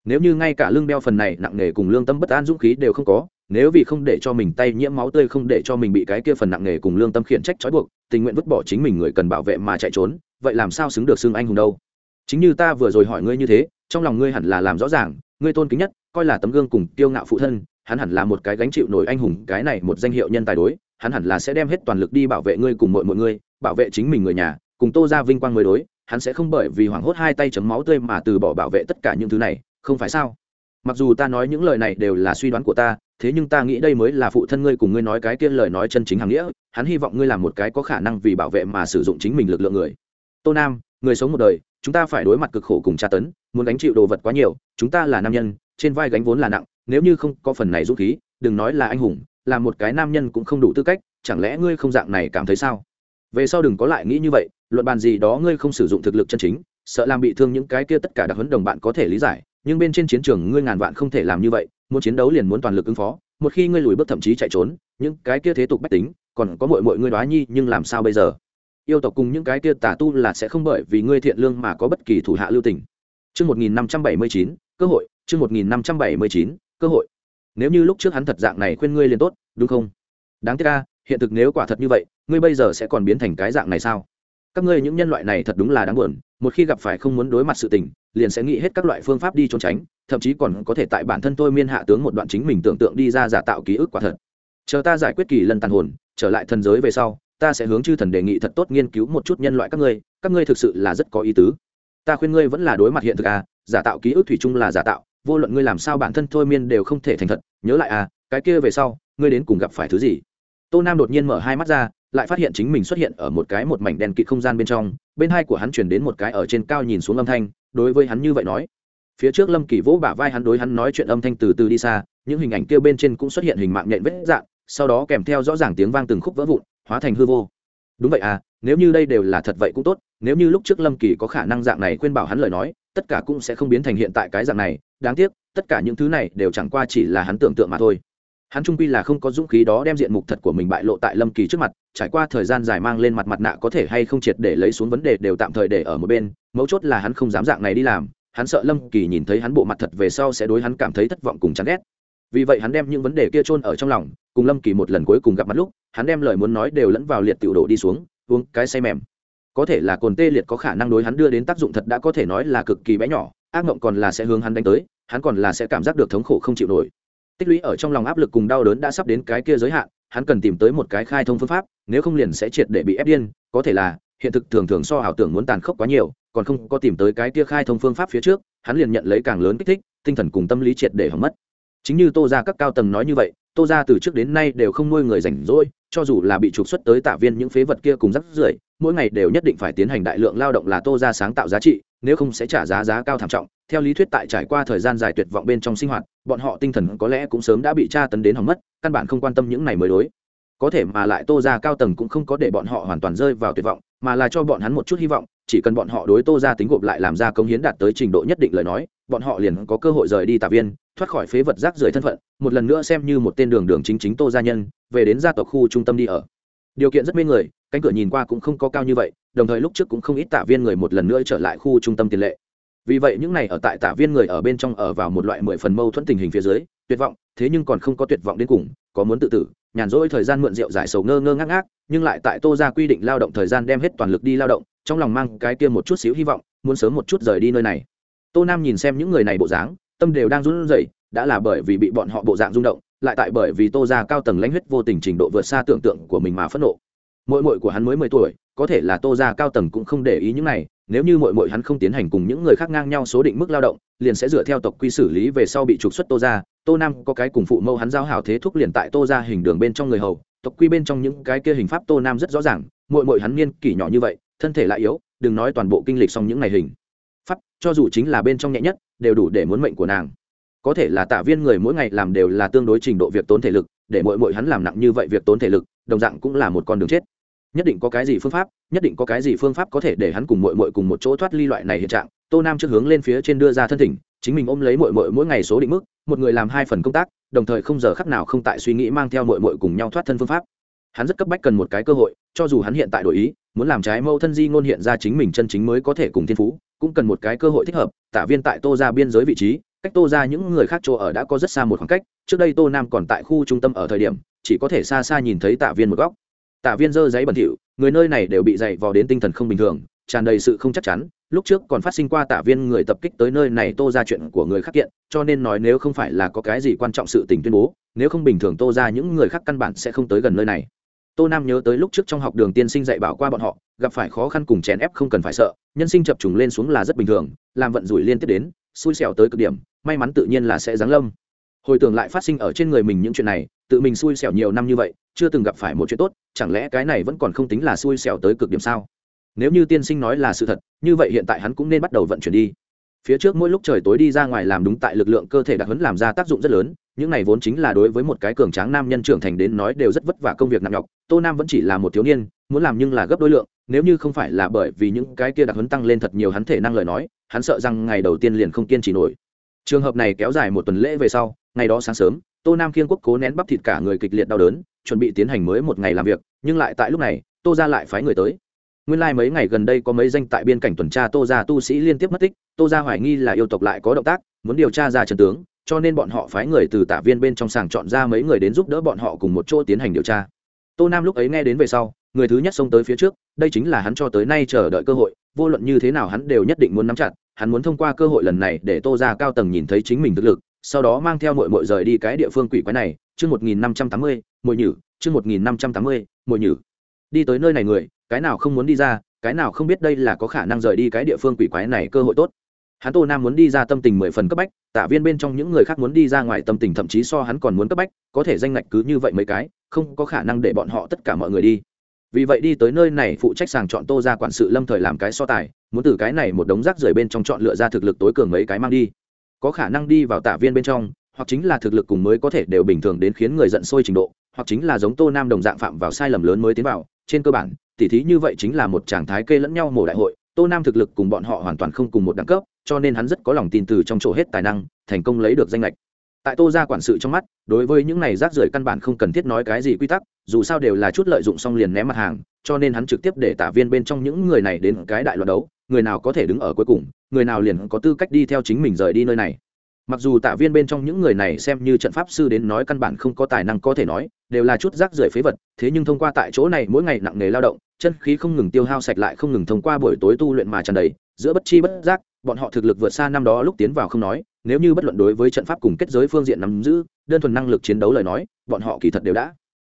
A: Nếu như ngay cả lương đeo phần này nặng nề cùng lương tâm bất an dũng khí đều không có, nếu vì không để cho mình tay nhiễm máu tươi không để cho mình bị cái kia phần nặng nghề cùng lương tâm khiển trách trói buộc, tình nguyện vứt bỏ chính mình người cần bảo vệ mà chạy trốn, vậy làm sao xứng được xưng anh hùng đâu? Chính như ta vừa rồi hỏi ngươi như thế, trong lòng ngươi hẳn là làm rõ ràng, ngươi tôn kính nhất, coi là tấm gương cùng kiêu ngạo phụ thân, hắn hẳn là một cái gánh chịu nổi anh hùng, cái này một danh hiệu nhân tài đối, hắn hẳn là sẽ đem hết toàn lực đi bảo vệ ngươi cùng mọi mọi ngươi bảo vệ chính mình người nhà, cùng tô ra vinh quang mới đối hắn sẽ không bởi vì hoảng hốt hai tay chấm máu tươi mà từ bỏ bảo vệ tất cả những thứ này, không phải sao? Mặc dù ta nói những lời này đều là suy đoán của ta, thế nhưng ta nghĩ đây mới là phụ thân ngươi cùng ngươi nói cái kia lời nói chân chính hàng nghĩa, hắn hy vọng ngươi làm một cái có khả năng vì bảo vệ mà sử dụng chính mình lực lượng người. Tô nam, người sống một đời, chúng ta phải đối mặt cực khổ cùng tra tấn, muốn gánh chịu đồ vật quá nhiều, chúng ta là nam nhân, trên vai gánh vốn là nặng, nếu như không có phần này dũng khí, đừng nói là anh hùng, là một cái nam nhân cũng không đủ tư cách, chẳng lẽ ngươi không dạng này cảm thấy sao? Về sau đừng có lại nghĩ như vậy luận bàn gì đó ngươi không sử dụng thực lực chân chính sợ làm bị thương những cái kia tất cả đặc huấn đồng bạn có thể lý giải nhưng bên trên chiến trường ngươi ngàn vạn không thể làm như vậy muốn chiến đấu liền muốn toàn lực ứng phó một khi ngươi lùi bước thậm chí chạy trốn những cái kia thế tục bách tính còn có mọi mọi ngươi đoá nhi nhưng làm sao bây giờ yêu tộc cùng những cái kia tà tu là sẽ không bởi vì ngươi thiện lương mà có bất kỳ thủ hạ lưu tình Chương 1579, cơ hội, chương 1579, cơ hội. Nếu như lúc trước hắn thật dạng này khuyên ngươi liền tốt, đúng không? Đáng tiếc a, hiện thực nếu quả thật như vậy, ngươi bây giờ sẽ còn biến thành cái dạng này sao? Các ngươi những nhân loại này thật đúng là đáng buồn, một khi gặp phải không muốn đối mặt sự tình, liền sẽ nghĩ hết các loại phương pháp đi trốn tránh, thậm chí còn có thể tại bản thân tôi miên hạ tướng một đoạn chính mình tưởng tượng đi ra giả tạo ký ức quả thật. Chờ ta giải quyết kỳ lần tàn hồn, trở lại thần giới về sau, ta sẽ hướng chư thần đề nghị thật tốt nghiên cứu một chút nhân loại các ngươi, các ngươi thực sự là rất có ý tứ ta khuyên ngươi vẫn là đối mặt hiện thực à giả tạo ký ức thủy chung là giả tạo vô luận ngươi làm sao bản thân thôi miên đều không thể thành thật nhớ lại à cái kia về sau ngươi đến cùng gặp phải thứ gì tô nam đột nhiên mở hai mắt ra lại phát hiện chính mình xuất hiện ở một cái một mảnh đèn kịt không gian bên trong, bên hai của hắn chuyển đến một cái ở trên cao nhìn xuống âm thanh, đối với hắn như vậy nói. Phía trước lâm kỳ vỗ bả vai hắn đối hắn nói chuyện âm thanh từ từ đi xa, những hình ảnh kia bên trên cũng xuất hiện hình mạng nhện vết dạng, sau đó kèm theo rõ ràng tiếng vang từng khúc vỡ vụn, hóa thành hư vô. Đúng vậy à nếu như đây đều là thật vậy cũng tốt, nếu như lúc trước lâm kỳ có khả năng dạng này khuyên bảo hắn lời nói, tất cả cũng sẽ không biến thành hiện tại cái dạng này, đáng tiếc, tất cả những thứ này đều chẳng qua chỉ là hắn tưởng tượng mà thôi hắn trung quy là không có dũng khí đó đem diện mục thật của mình bại lộ tại lâm kỳ trước mặt, trải qua thời gian dài mang lên mặt mặt nạ có thể hay không triệt để lấy xuống vấn đề đều tạm thời để ở một bên, mấu chốt là hắn không dám dạng này đi làm, hắn sợ lâm kỳ nhìn thấy hắn bộ mặt thật về sau sẽ đối hắn cảm thấy thất vọng cùng chán ghét. Vì vậy hắn đem những vấn đề kia chôn ở trong lòng, cùng lâm kỳ một lần cuối cùng gặp mặt lúc, hắn đem lời muốn nói đều lẫn vào liệt tiểu độ đi xuống, uống cái say mềm. Có thể là cồn tê liệt có khả năng đối hắn đưa đến tác dụng thật đã có thể nói là cực kỳ bé nhỏ, ác mộng còn là sẽ hướng hắn đánh tới, hắn còn là sẽ cảm giác được thống khổ không chịu nổi tích lũy ở trong lòng áp lực cùng đau đớn đã sắp đến cái kia giới hạn, hắn cần tìm tới một cái khai thông phương pháp, nếu không liền sẽ triệt để bị ép điên, có thể là, hiện thực thường thường so ảo tưởng muốn tàn khốc quá nhiều, còn không có tìm tới cái kia khai thông phương pháp phía trước, hắn liền nhận lấy càng lớn kích thích, tinh thần cùng tâm lý triệt để hỏng mất. Chính như tô ra các cao tầng nói như vậy tô ra từ trước đến nay đều không nuôi người rảnh rỗi, cho dù là bị trục xuất tới tạ viên những phế vật kia cùng rắc rưởi, mỗi ngày đều nhất định phải tiến hành đại lượng lao động là tô ra sáng tạo giá trị, nếu không sẽ trả giá giá cao thảm trọng. Theo lý thuyết tại trải qua thời gian dài tuyệt vọng bên trong sinh hoạt, bọn họ tinh thần có lẽ cũng sớm đã bị tra tấn đến hỏng mất, căn bản không quan tâm những này mới đối. Có thể mà lại tô ra cao tầng cũng không có để bọn họ hoàn toàn rơi vào tuyệt vọng, mà là cho bọn hắn một chút hy vọng, chỉ cần bọn họ đối tô ra tính gộp lại làm ra công hiến đạt tới trình độ nhất định lời nói bọn họ liền có cơ hội rời đi tạ viên, thoát khỏi phế vật rác rưởi thân phận, một lần nữa xem như một tên đường đường chính chính tô gia nhân, về đến gia tộc khu trung tâm đi ở. Điều kiện rất mê người, cánh cửa nhìn qua cũng không có cao như vậy, đồng thời lúc trước cũng không ít tạ viên người một lần nữa trở lại khu trung tâm tiền lệ. Vì vậy những này ở tại tạ viên người ở bên trong ở vào một loại mười phần mâu thuẫn tình hình phía dưới, tuyệt vọng, thế nhưng còn không có tuyệt vọng đến cùng, có muốn tự tử, nhàn rỗi thời gian mượn rượu giải sầu ngơ ngơ ngác ngác, nhưng lại tại tô ra quy định lao động thời gian đem hết toàn lực đi lao động, trong lòng mang cái kia một chút xíu hy vọng, muốn sớm một chút rời đi nơi này tô nam nhìn xem những người này bộ dáng, tâm đều đang run rẩy, đã là bởi vì bị bọn họ bộ dạng rung động, lại tại bởi vì tô ra cao tầng lãnh huyết vô tình trình độ vượt xa tưởng tượng của mình mà phẫn nộ. Mội mội của hắn mới mười tuổi, có thể là tô ra cao tầng cũng không để ý những này, nếu như mội mội hắn không tiến hành cùng những người khác ngang nhau số định mức lao động, liền sẽ dựa theo tộc quy xử lý về sau bị trục xuất tô ra tô nam có cái cùng phụ mâu hắn giao hảo thế thúc liền tại tô ra hình đường bên trong người hầu, tộc quy bên trong những cái kia hình pháp tô nam rất rõ ràng mội mội hắn niên kỷ nhỏ như vậy, thân thể lại yếu, đừng nói toàn bộ kinh lịch xong những ngày hình pháp, cho dù chính là bên trong nhẹ nhất, đều đủ để muốn mệnh của nàng. Có thể là tạ viên người mỗi ngày làm đều là tương đối trình độ việc tốn thể lực, để mỗi mỗi hắn làm nặng như vậy việc tốn thể lực, đồng dạng cũng là một con đường chết. Nhất định có cái gì phương pháp, nhất định có cái gì phương pháp có thể để hắn cùng mội mội cùng một chỗ thoát ly loại này hiện trạng. Tô nam trước hướng lên phía trên đưa ra thân thỉnh, chính mình ôm lấy mội mội mỗi ngày số định mức, một người làm hai phần công tác, đồng thời không giờ khắc nào không tại suy nghĩ mang theo mội mội cùng nhau thoát thân phương pháp. Hắn rất cấp bách cần một cái cơ hội, cho dù hắn hiện tại đổi ý, muốn làm trái mâu thân di ngôn hiện ra chính mình chân chính mới có thể cùng thiên phú cũng cần một cái cơ hội thích hợp, tả viên tại tô ra biên giới vị trí, cách tô ra những người khác chỗ ở đã có rất xa một khoảng cách, trước đây tô nam còn tại khu trung tâm ở thời điểm, chỉ có thể xa xa nhìn thấy tạ viên một góc. Tạ viên dơ giấy bẩn thỉu, người nơi này đều bị dày vò đến tinh thần không bình thường, tràn đầy sự không chắc chắn, lúc trước còn phát sinh qua tạ viên người tập kích tới nơi này tô ra chuyện của người khác kiện, cho nên nói nếu không phải là có cái gì quan trọng sự tình tuyên bố, nếu không bình thường tô ra những người khác căn bản sẽ không tới gần nơi này tô nam nhớ tới lúc trước trong học đường tiên sinh dạy bảo qua bọn họ, gặp phải khó khăn cùng chèn ép không cần phải sợ, nhân sinh chập trùng lên xuống là rất bình thường, làm vận rủi liên tiếp đến, xui xẻo tới cực điểm, may mắn tự nhiên là sẽ giáng lâm. Hồi tưởng lại phát sinh ở trên người mình những chuyện này, tự mình xui xẻo nhiều năm như vậy, chưa từng gặp phải một chuyện tốt, chẳng lẽ cái này vẫn còn không tính là xui xẻo tới cực điểm sao? Nếu như tiên sinh nói là sự thật, như vậy hiện tại hắn cũng nên bắt đầu vận chuyển đi phía trước mỗi lúc trời tối đi ra ngoài làm đúng tại lực lượng cơ thể đặc hấn làm ra tác dụng rất lớn, những này vốn chính là đối với một cái cường tráng nam nhân trưởng thành đến nói đều rất vất vả công việc nặng nhọc, tô nam vẫn chỉ là một thiếu niên, muốn làm nhưng là gấp đôi lượng, nếu như không phải là bởi vì những cái kia đặc hấn tăng lên thật nhiều hắn thể năng lời nói, hắn sợ rằng ngày đầu tiên liền không kiên trì nổi. Trường hợp này kéo dài một tuần lễ về sau, ngày đó sáng sớm, tô nam kiên quốc cố nén bắp thịt cả người kịch liệt đau đớn, chuẩn bị tiến hành mới một ngày làm việc, nhưng lại tại lúc này, tô ra lại phái người tới nguyên lai mấy ngày gần đây có mấy danh tại biên cảnh tuần tra tô gia tu sĩ liên tiếp mất tích, tô gia hoài nghi là yêu tộc lại có động tác, muốn điều tra ra trần tướng, cho nên bọn họ phái người từ tả viên bên trong sàng chọn ra mấy người đến giúp đỡ bọn họ cùng một chỗ tiến hành điều tra. Tô nam lúc ấy nghe đến về sau, người thứ nhất xông tới phía trước, đây chính là hắn cho tới nay chờ đợi cơ hội, vô luận như thế nào hắn đều nhất định muốn nắm chặt, hắn muốn thông qua cơ hội lần này để tô ra cao tầng nhìn thấy chính mình thực lực, sau đó mang theo mội mội rời đi cái địa phương quỷ quái này, chương một nghìn năm trăm tám mươi mội nhử, chương một nghìn năm trăm tám mươi mội nhử. Đi tới nơi này người cái nào không muốn đi ra, cái nào không biết đây là có khả năng rời đi cái địa phương quỷ quái này cơ hội tốt. Hắn tô nam muốn đi ra tâm tình mười phần cấp bách, tạ viên bên trong những người khác muốn đi ra ngoài tâm tình thậm chí so hắn còn muốn cấp bách, có thể danh ngạch cứ như vậy mấy cái, không có khả năng để bọn họ tất cả mọi người đi. Vì vậy đi tới nơi này, phụ trách sàng chọn tô ra quản sự lâm thời làm cái so tài, muốn từ cái này một đống rác rưởi bên trong chọn lựa ra thực lực tối cường mấy cái mang đi. Có khả năng đi vào tạ viên bên trong, hoặc chính là thực lực cùng mới có thể đều bình thường đến khiến người giận sôi trình độ, hoặc chính là giống tô nam đồng dạng phạm vào sai lầm lớn mới tiến vào, trên cơ bản tỉ thí như vậy chính là một trạng thái kê lẫn nhau mổ đại hội, tô nam thực lực cùng bọn họ hoàn toàn không cùng một đẳng cấp, cho nên hắn rất có lòng tin từ trong chỗ hết tài năng, thành công lấy được danh lệch tại tô gia quản sự trong mắt, đối với những này rác rưởi căn bản không cần thiết nói cái gì quy tắc, dù sao đều là chút lợi dụng xong liền ném mặt hàng, cho nên hắn trực tiếp để tả viên bên trong những người này đến cái đại loạn đấu, người nào có thể đứng ở cuối cùng, người nào liền có tư cách đi theo chính mình rời đi nơi này mặc dù tạ viên bên trong những người này xem như trận pháp sư đến nói căn bản không có tài năng có thể nói, đều là chút rác rưởi phế vật, thế nhưng thông qua tại chỗ này mỗi ngày nặng nghề lao động, chân khí không ngừng tiêu hao sạch lại không ngừng thông qua buổi tối tu luyện mà tràn đầy, giữa bất chi bất giác, bọn họ thực lực vượt xa năm đó lúc tiến vào không nói, nếu như bất luận đối với trận pháp cùng kết giới phương diện nắm giữ, đơn thuần năng lực chiến đấu lời nói, bọn họ kỳ thật đều đã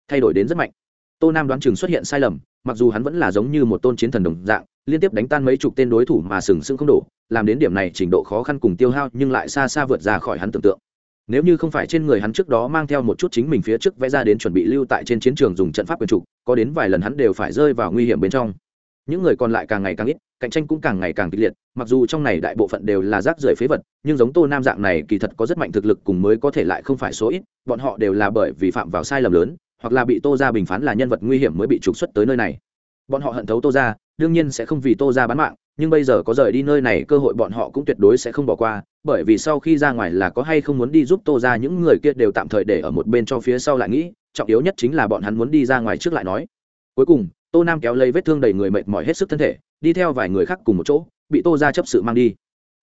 A: thay đổi đến rất mạnh. Tô nam đoán chừng xuất hiện sai lầm, mặc dù hắn vẫn là giống như một tôn chiến thần đồng dạng, liên tiếp đánh tan mấy chục tên đối thủ mà sừng sững không đổ làm đến điểm này trình độ khó khăn cùng tiêu hao nhưng lại xa xa vượt ra khỏi hắn tưởng tượng. Nếu như không phải trên người hắn trước đó mang theo một chút chính mình phía trước vẽ ra đến chuẩn bị lưu tại trên chiến trường dùng trận pháp quyền trục có đến vài lần hắn đều phải rơi vào nguy hiểm bên trong. Những người còn lại càng ngày càng ít, cạnh tranh cũng càng ngày càng kịch liệt, mặc dù trong này đại bộ phận đều là rác rưởi phế vật, nhưng giống tô nam dạng này kỳ thật có rất mạnh thực lực cùng mới có thể lại không phải số ít, bọn họ đều là bởi vì phạm vào sai lầm lớn, hoặc là bị tô ra bình phán là nhân vật nguy hiểm mới bị trục xuất tới nơi này. Bọn họ hận thấu tô ra đương nhiên sẽ không vì tô ra bán mạng nhưng bây giờ có rời đi nơi này, cơ hội bọn họ cũng tuyệt đối sẽ không bỏ qua, bởi vì sau khi ra ngoài là có hay không muốn đi giúp tô ra những người kia đều tạm thời để ở một bên cho phía sau lại nghĩ, trọng yếu nhất chính là bọn hắn muốn đi ra ngoài trước lại nói. Cuối cùng, tô nam kéo lấy vết thương đầy người mệt mỏi hết sức thân thể, đi theo vài người khác cùng một chỗ, bị tô ra chấp sự mang đi.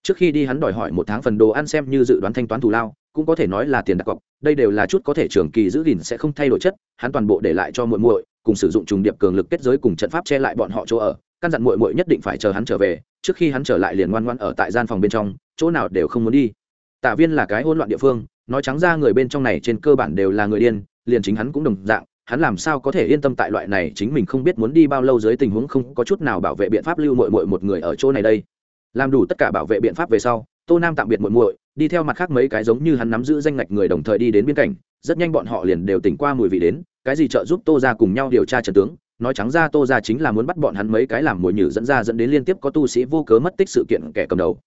A: Trước khi đi hắn đòi hỏi một tháng phần đồ ăn xem như dự đoán thanh toán thù lao, cũng có thể nói là tiền đặt cọc, đây đều là chút có thể trường kỳ giữ gìn sẽ không thay đổi chất, hắn toàn bộ để lại cho muội muội cùng sử dụng trùng điệp cường lực kết giới cùng trận pháp che lại bọn họ chỗ ở, căn dặn muội muội nhất định phải chờ hắn trở về, trước khi hắn trở lại liền ngoan ngoan ở tại gian phòng bên trong, chỗ nào đều không muốn đi. Tạ viên là cái hỗn loạn địa phương, nói trắng ra người bên trong này trên cơ bản đều là người điên, liền chính hắn cũng đồng dạng, hắn làm sao có thể yên tâm tại loại này chính mình không biết muốn đi bao lâu dưới tình huống không có chút nào bảo vệ biện pháp lưu muội muội một người ở chỗ này đây. Làm đủ tất cả bảo vệ biện pháp về sau, tô nam tạm biệt muội muội, đi theo mặt khác mấy cái giống như hắn nắm giữ danh ngạch người đồng thời đi đến biên cảnh rất nhanh bọn họ liền đều tỉnh qua mùi vị đến, cái gì trợ giúp tô ra cùng nhau điều tra trận tướng, nói trắng ra tô ra chính là muốn bắt bọn hắn mấy cái làm mồi nhử dẫn ra dẫn đến liên tiếp có tu sĩ vô cớ mất tích sự kiện kẻ cầm đầu.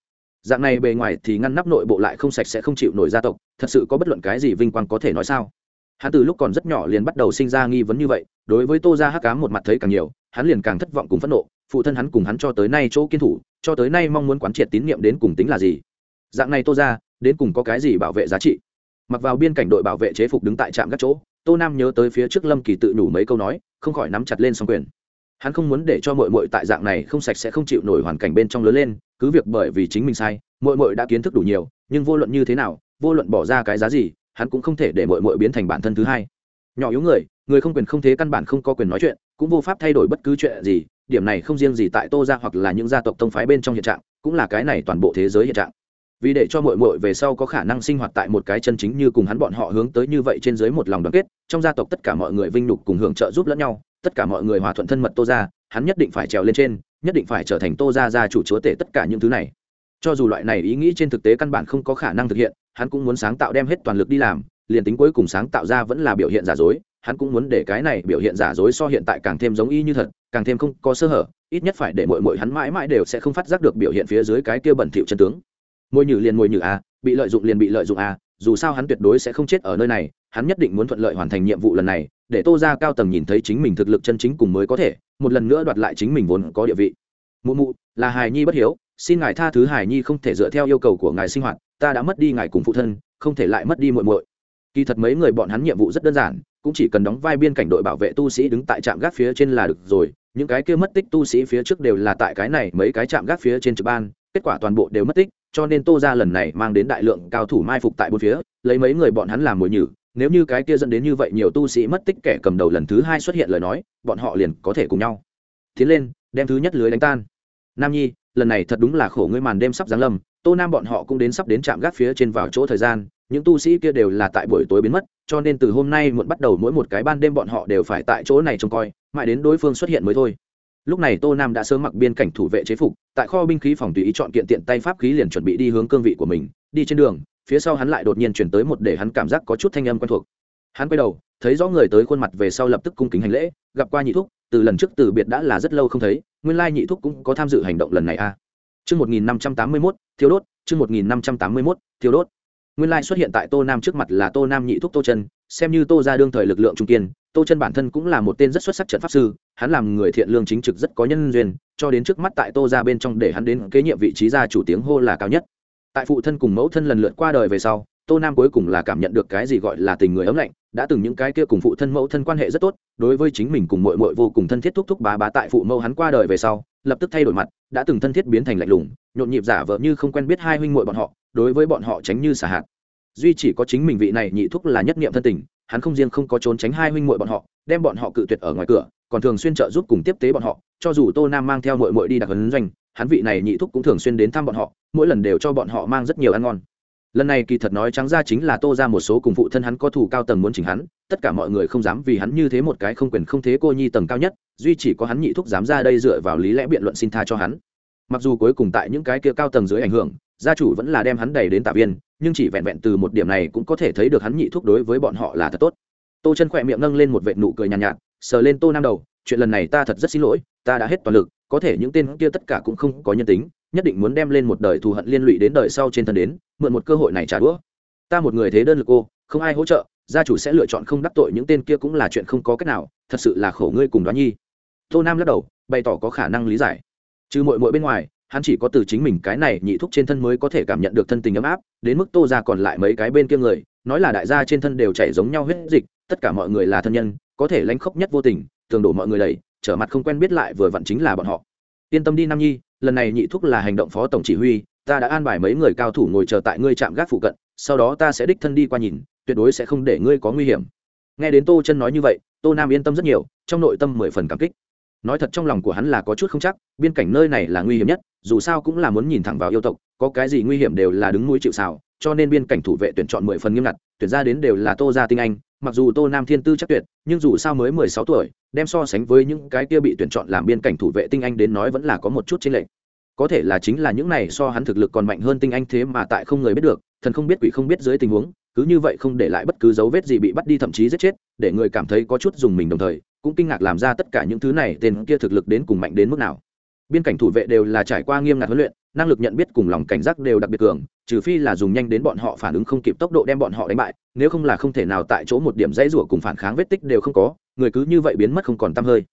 A: Dạng này bề ngoài thì ngăn nắp nội bộ lại không sạch sẽ không chịu nổi gia tộc, thật sự có bất luận cái gì vinh quang có thể nói sao? Hắn từ lúc còn rất nhỏ liền bắt đầu sinh ra nghi vấn như vậy, đối với tô ra hắc cám một mặt thấy càng nhiều, hắn liền càng thất vọng cùng phẫn nộ, phụ thân hắn cùng hắn cho tới nay chỗ kiên thủ, cho tới nay mong muốn quán triệt tín nhiệm đến cùng tính là gì? Dạng này tô ra đến cùng có cái gì bảo vệ giá trị? Mặc vào biên cảnh đội bảo vệ chế phục đứng tại trạm các chỗ, tô nam nhớ tới phía trước lâm kỳ tự đủ mấy câu nói, không khỏi nắm chặt lên xong quyền. Hắn không muốn để cho mội mội tại dạng này không sạch sẽ không chịu nổi hoàn cảnh bên trong lớn lên, cứ việc bởi vì chính mình sai mội mội đã kiến thức đủ nhiều, nhưng vô luận như thế nào, vô luận bỏ ra cái giá gì, hắn cũng không thể để mội mội biến thành bản thân thứ hai. Nhỏ yếu người người không quyền không thế căn bản không có quyền nói chuyện, cũng vô pháp thay đổi bất cứ chuyện gì, điểm này không riêng gì tại tô ra hoặc là những gia tộc tông phái bên trong hiện trạng, cũng là cái này toàn bộ thế giới hiện trạng vì để cho mội mội về sau có khả năng sinh hoạt tại một cái chân chính như cùng hắn bọn họ hướng tới như vậy trên dưới một lòng đoàn kết, trong gia tộc tất cả mọi người vinh nhục cùng hưởng trợ giúp lẫn nhau, tất cả mọi người hòa thuận thân mật tô ra hắn nhất định phải trèo lên trên, nhất định phải trở thành tô ra gia chủ chúa tể tất cả những thứ này. Cho dù loại này ý nghĩ trên thực tế căn bản không có khả năng thực hiện, hắn cũng muốn sáng tạo đem hết toàn lực đi làm, liền tính cuối cùng sáng tạo ra vẫn là biểu hiện giả dối, hắn cũng muốn để cái này biểu hiện giả dối so hiện tại càng thêm giống y như thật, càng thêm không có sơ hở, ít nhất phải để mọi mọi hắn mãi mãi đều sẽ không phát giác được biểu hiện phía dưới cái kia bẩn thỉu chân tướng ngồi nhử liền ngồi nhử a bị lợi dụng liền bị lợi dụng a dù sao hắn tuyệt đối sẽ không chết ở nơi này, hắn nhất định muốn thuận lợi hoàn thành nhiệm vụ lần này, để tô ra cao tầng nhìn thấy chính mình thực lực chân chính cùng mới có thể, một lần nữa đoạt lại chính mình vốn có địa vị. Mụ mụ, là hài nhi bất hiếu, xin ngài tha thứ hài nhi không thể dựa theo yêu cầu của ngài sinh hoạt, ta đã mất đi ngài cùng phụ thân, không thể lại mất đi muội muội. Kỳ thật mấy người bọn hắn nhiệm vụ rất đơn giản, cũng chỉ cần đóng vai biên cảnh đội bảo vệ tu sĩ đứng tại trạm gác phía trên là được rồi, những cái kia mất tích tu sĩ phía trước đều là tại cái này, mấy cái trạm gác phía trên trực ban, kết quả toàn bộ đều mất tích cho nên tô ra lần này mang đến đại lượng cao thủ mai phục tại bốn phía, lấy mấy người bọn hắn làm mồi nhử. Nếu như cái kia dẫn đến như vậy nhiều tu sĩ mất tích kẻ cầm đầu lần thứ hai xuất hiện lời nói, bọn họ liền có thể cùng nhau. Tiến lên, đem thứ nhất lưới đánh tan. Nam nhi, lần này thật đúng là khổ ngươi màn đêm sắp giáng lâm, tô nam bọn họ cũng đến sắp đến trạm gác phía trên vào chỗ thời gian, những tu sĩ kia đều là tại buổi tối biến mất, cho nên từ hôm nay muộn bắt đầu mỗi một cái ban đêm bọn họ đều phải tại chỗ này trông coi, mãi đến đối phương xuất hiện mới thôi lúc này tô nam đã sớm mặc biên cảnh thủ vệ chế phục tại kho binh khí phòng tùy ý chọn kiện tiện tay pháp khí liền chuẩn bị đi hướng cương vị của mình đi trên đường phía sau hắn lại đột nhiên chuyển tới một để hắn cảm giác có chút thanh âm quen thuộc hắn quay đầu thấy rõ người tới khuôn mặt về sau lập tức cung kính hành lễ gặp qua nhị thúc từ lần trước từ biệt đã là rất lâu không thấy nguyên lai nhị thúc cũng có tham dự hành động lần này a à. Chương 1581, thiếu đốt, chương 1581, thiếu đốt. Nguyên lai xuất hiện tại Tô Nam trước mặt là Tô Nam nhị thúc Tô Chân, xem như Tô gia đương thời lực lượng trung kiên, Tô Chân bản thân cũng là một tên rất xuất sắc trận pháp sư, hắn làm người thiện lương chính trực rất có nhân duyên, cho đến trước mắt tại Tô gia bên trong để hắn đến kế nhiệm vị trí gia chủ tiếng hô là cao nhất. Tại phụ thân cùng mẫu thân lần lượt qua đời về sau, Tô Nam cuối cùng là cảm nhận được cái gì gọi là tình người ấm lạnh, đã từng những cái kia cùng phụ thân mẫu thân quan hệ rất tốt, đối với chính mình cùng muội muội vô cùng thân thiết thúc thúc bá bá tại phụ mẫu hắn qua đời về sau, lập tức thay đổi mặt đã từng thân thiết biến thành lạnh lùng nhộn nhịp giả vờ như không quen biết hai huynh muội bọn họ đối với bọn họ tránh như xả hạt duy chỉ có chính mình vị này nhị thúc là nhất niệm thân tình, hắn không riêng không có trốn tránh hai huynh muội bọn họ, đem bọn họ cự tuyệt ở ngoài cửa, còn thường xuyên trợ giúp cùng tiếp tế bọn họ, cho dù tô nam mang theo muội muội đi đặc huấn doanh, hắn vị này nhị thúc cũng thường xuyên đến thăm bọn họ, mỗi lần đều cho bọn họ mang rất nhiều ăn ngon. Lần này kỳ thật nói trắng ra chính là tô ra một số cùng phụ thân hắn có thủ cao tầng muốn chỉnh hắn, tất cả mọi người không dám vì hắn như thế một cái không quyền không thế cô nhi tầng cao nhất, duy chỉ có hắn nhị thúc dám ra đây dựa vào lý lẽ biện luận xin tha cho hắn mặc dù cuối cùng tại những cái kia cao tầng dưới ảnh hưởng gia chủ vẫn là đem hắn đẩy đến tạ viên nhưng chỉ vẹn vẹn từ một điểm này cũng có thể thấy được hắn nhị thúc đối với bọn họ là thật tốt. Tô chân khỏe miệng nâng lên một vệ nụ cười nhàn nhạt, nhạt sờ lên tô nam đầu chuyện lần này ta thật rất xin lỗi ta đã hết toàn lực có thể những tên kia tất cả cũng không có nhân tính nhất định muốn đem lên một đời thù hận liên lụy đến đời sau trên thân đến mượn một cơ hội này trả đũa. Ta một người thế đơn lực cô không ai hỗ trợ gia chủ sẽ lựa chọn không đắc tội những tên kia cũng là chuyện không có cách nào thật sự là khổ ngươi cùng đoán nhi. Tô nam lắc đầu bày tỏ có khả năng lý giải trừ mội mội bên ngoài, hắn chỉ có từ chính mình cái này nhị thúc trên thân mới có thể cảm nhận được thân tình ấm áp, đến mức tô ra còn lại mấy cái bên kia người, nói là đại gia trên thân đều chảy giống nhau huyết dịch, tất cả mọi người là thân nhân, có thể lánh khóc nhất vô tình tường đổ mọi người đầy, trở mặt không quen biết lại vừa vặn chính là bọn họ. Yên tâm đi, nam nhi, lần này nhị thúc là hành động phó tổng chỉ huy, ta đã an bài mấy người cao thủ ngồi chờ tại ngươi trạm gác phụ cận, sau đó ta sẽ đích thân đi qua nhìn, tuyệt đối sẽ không để ngươi có nguy hiểm. Nghe đến tô chân nói như vậy, tô nam yên tâm rất nhiều, trong nội tâm mười phần cảm kích nói thật trong lòng của hắn là có chút không chắc, biên cảnh nơi này là nguy hiểm nhất, dù sao cũng là muốn nhìn thẳng vào yêu tộc, có cái gì nguy hiểm đều là đứng núi chịu xào cho nên biên cảnh thủ vệ tuyển chọn mười phần nghiêm ngặt, tuyển ra đến đều là tô gia tinh anh, mặc dù tô nam thiên tư chắc tuyệt, nhưng dù sao mới mười sáu tuổi, đem so sánh với những cái kia bị tuyển chọn làm biên cảnh thủ vệ tinh anh đến nói vẫn là có một chút chênh lệch. Có thể là chính là những này so hắn thực lực còn mạnh hơn tinh anh thế mà tại không người biết được, thần không biết quỷ không biết dưới tình huống, cứ như vậy không để lại bất cứ dấu vết gì bị bắt đi thậm chí giết chết, để người cảm thấy có chút dùng mình đồng thời cũng kinh ngạc làm ra tất cả những thứ này, tên kia thực lực đến cùng mạnh đến mức nào. Biên cảnh thủ vệ đều là trải qua nghiêm ngặt huấn luyện, năng lực nhận biết cùng lòng cảnh giác đều đặc biệt cường, trừ phi là dùng nhanh đến bọn họ phản ứng không kịp tốc độ đem bọn họ đánh bại, nếu không là không thể nào tại chỗ một điểm dãy rủa cùng phản kháng vết tích đều không có, người cứ như vậy biến mất không còn t hơi.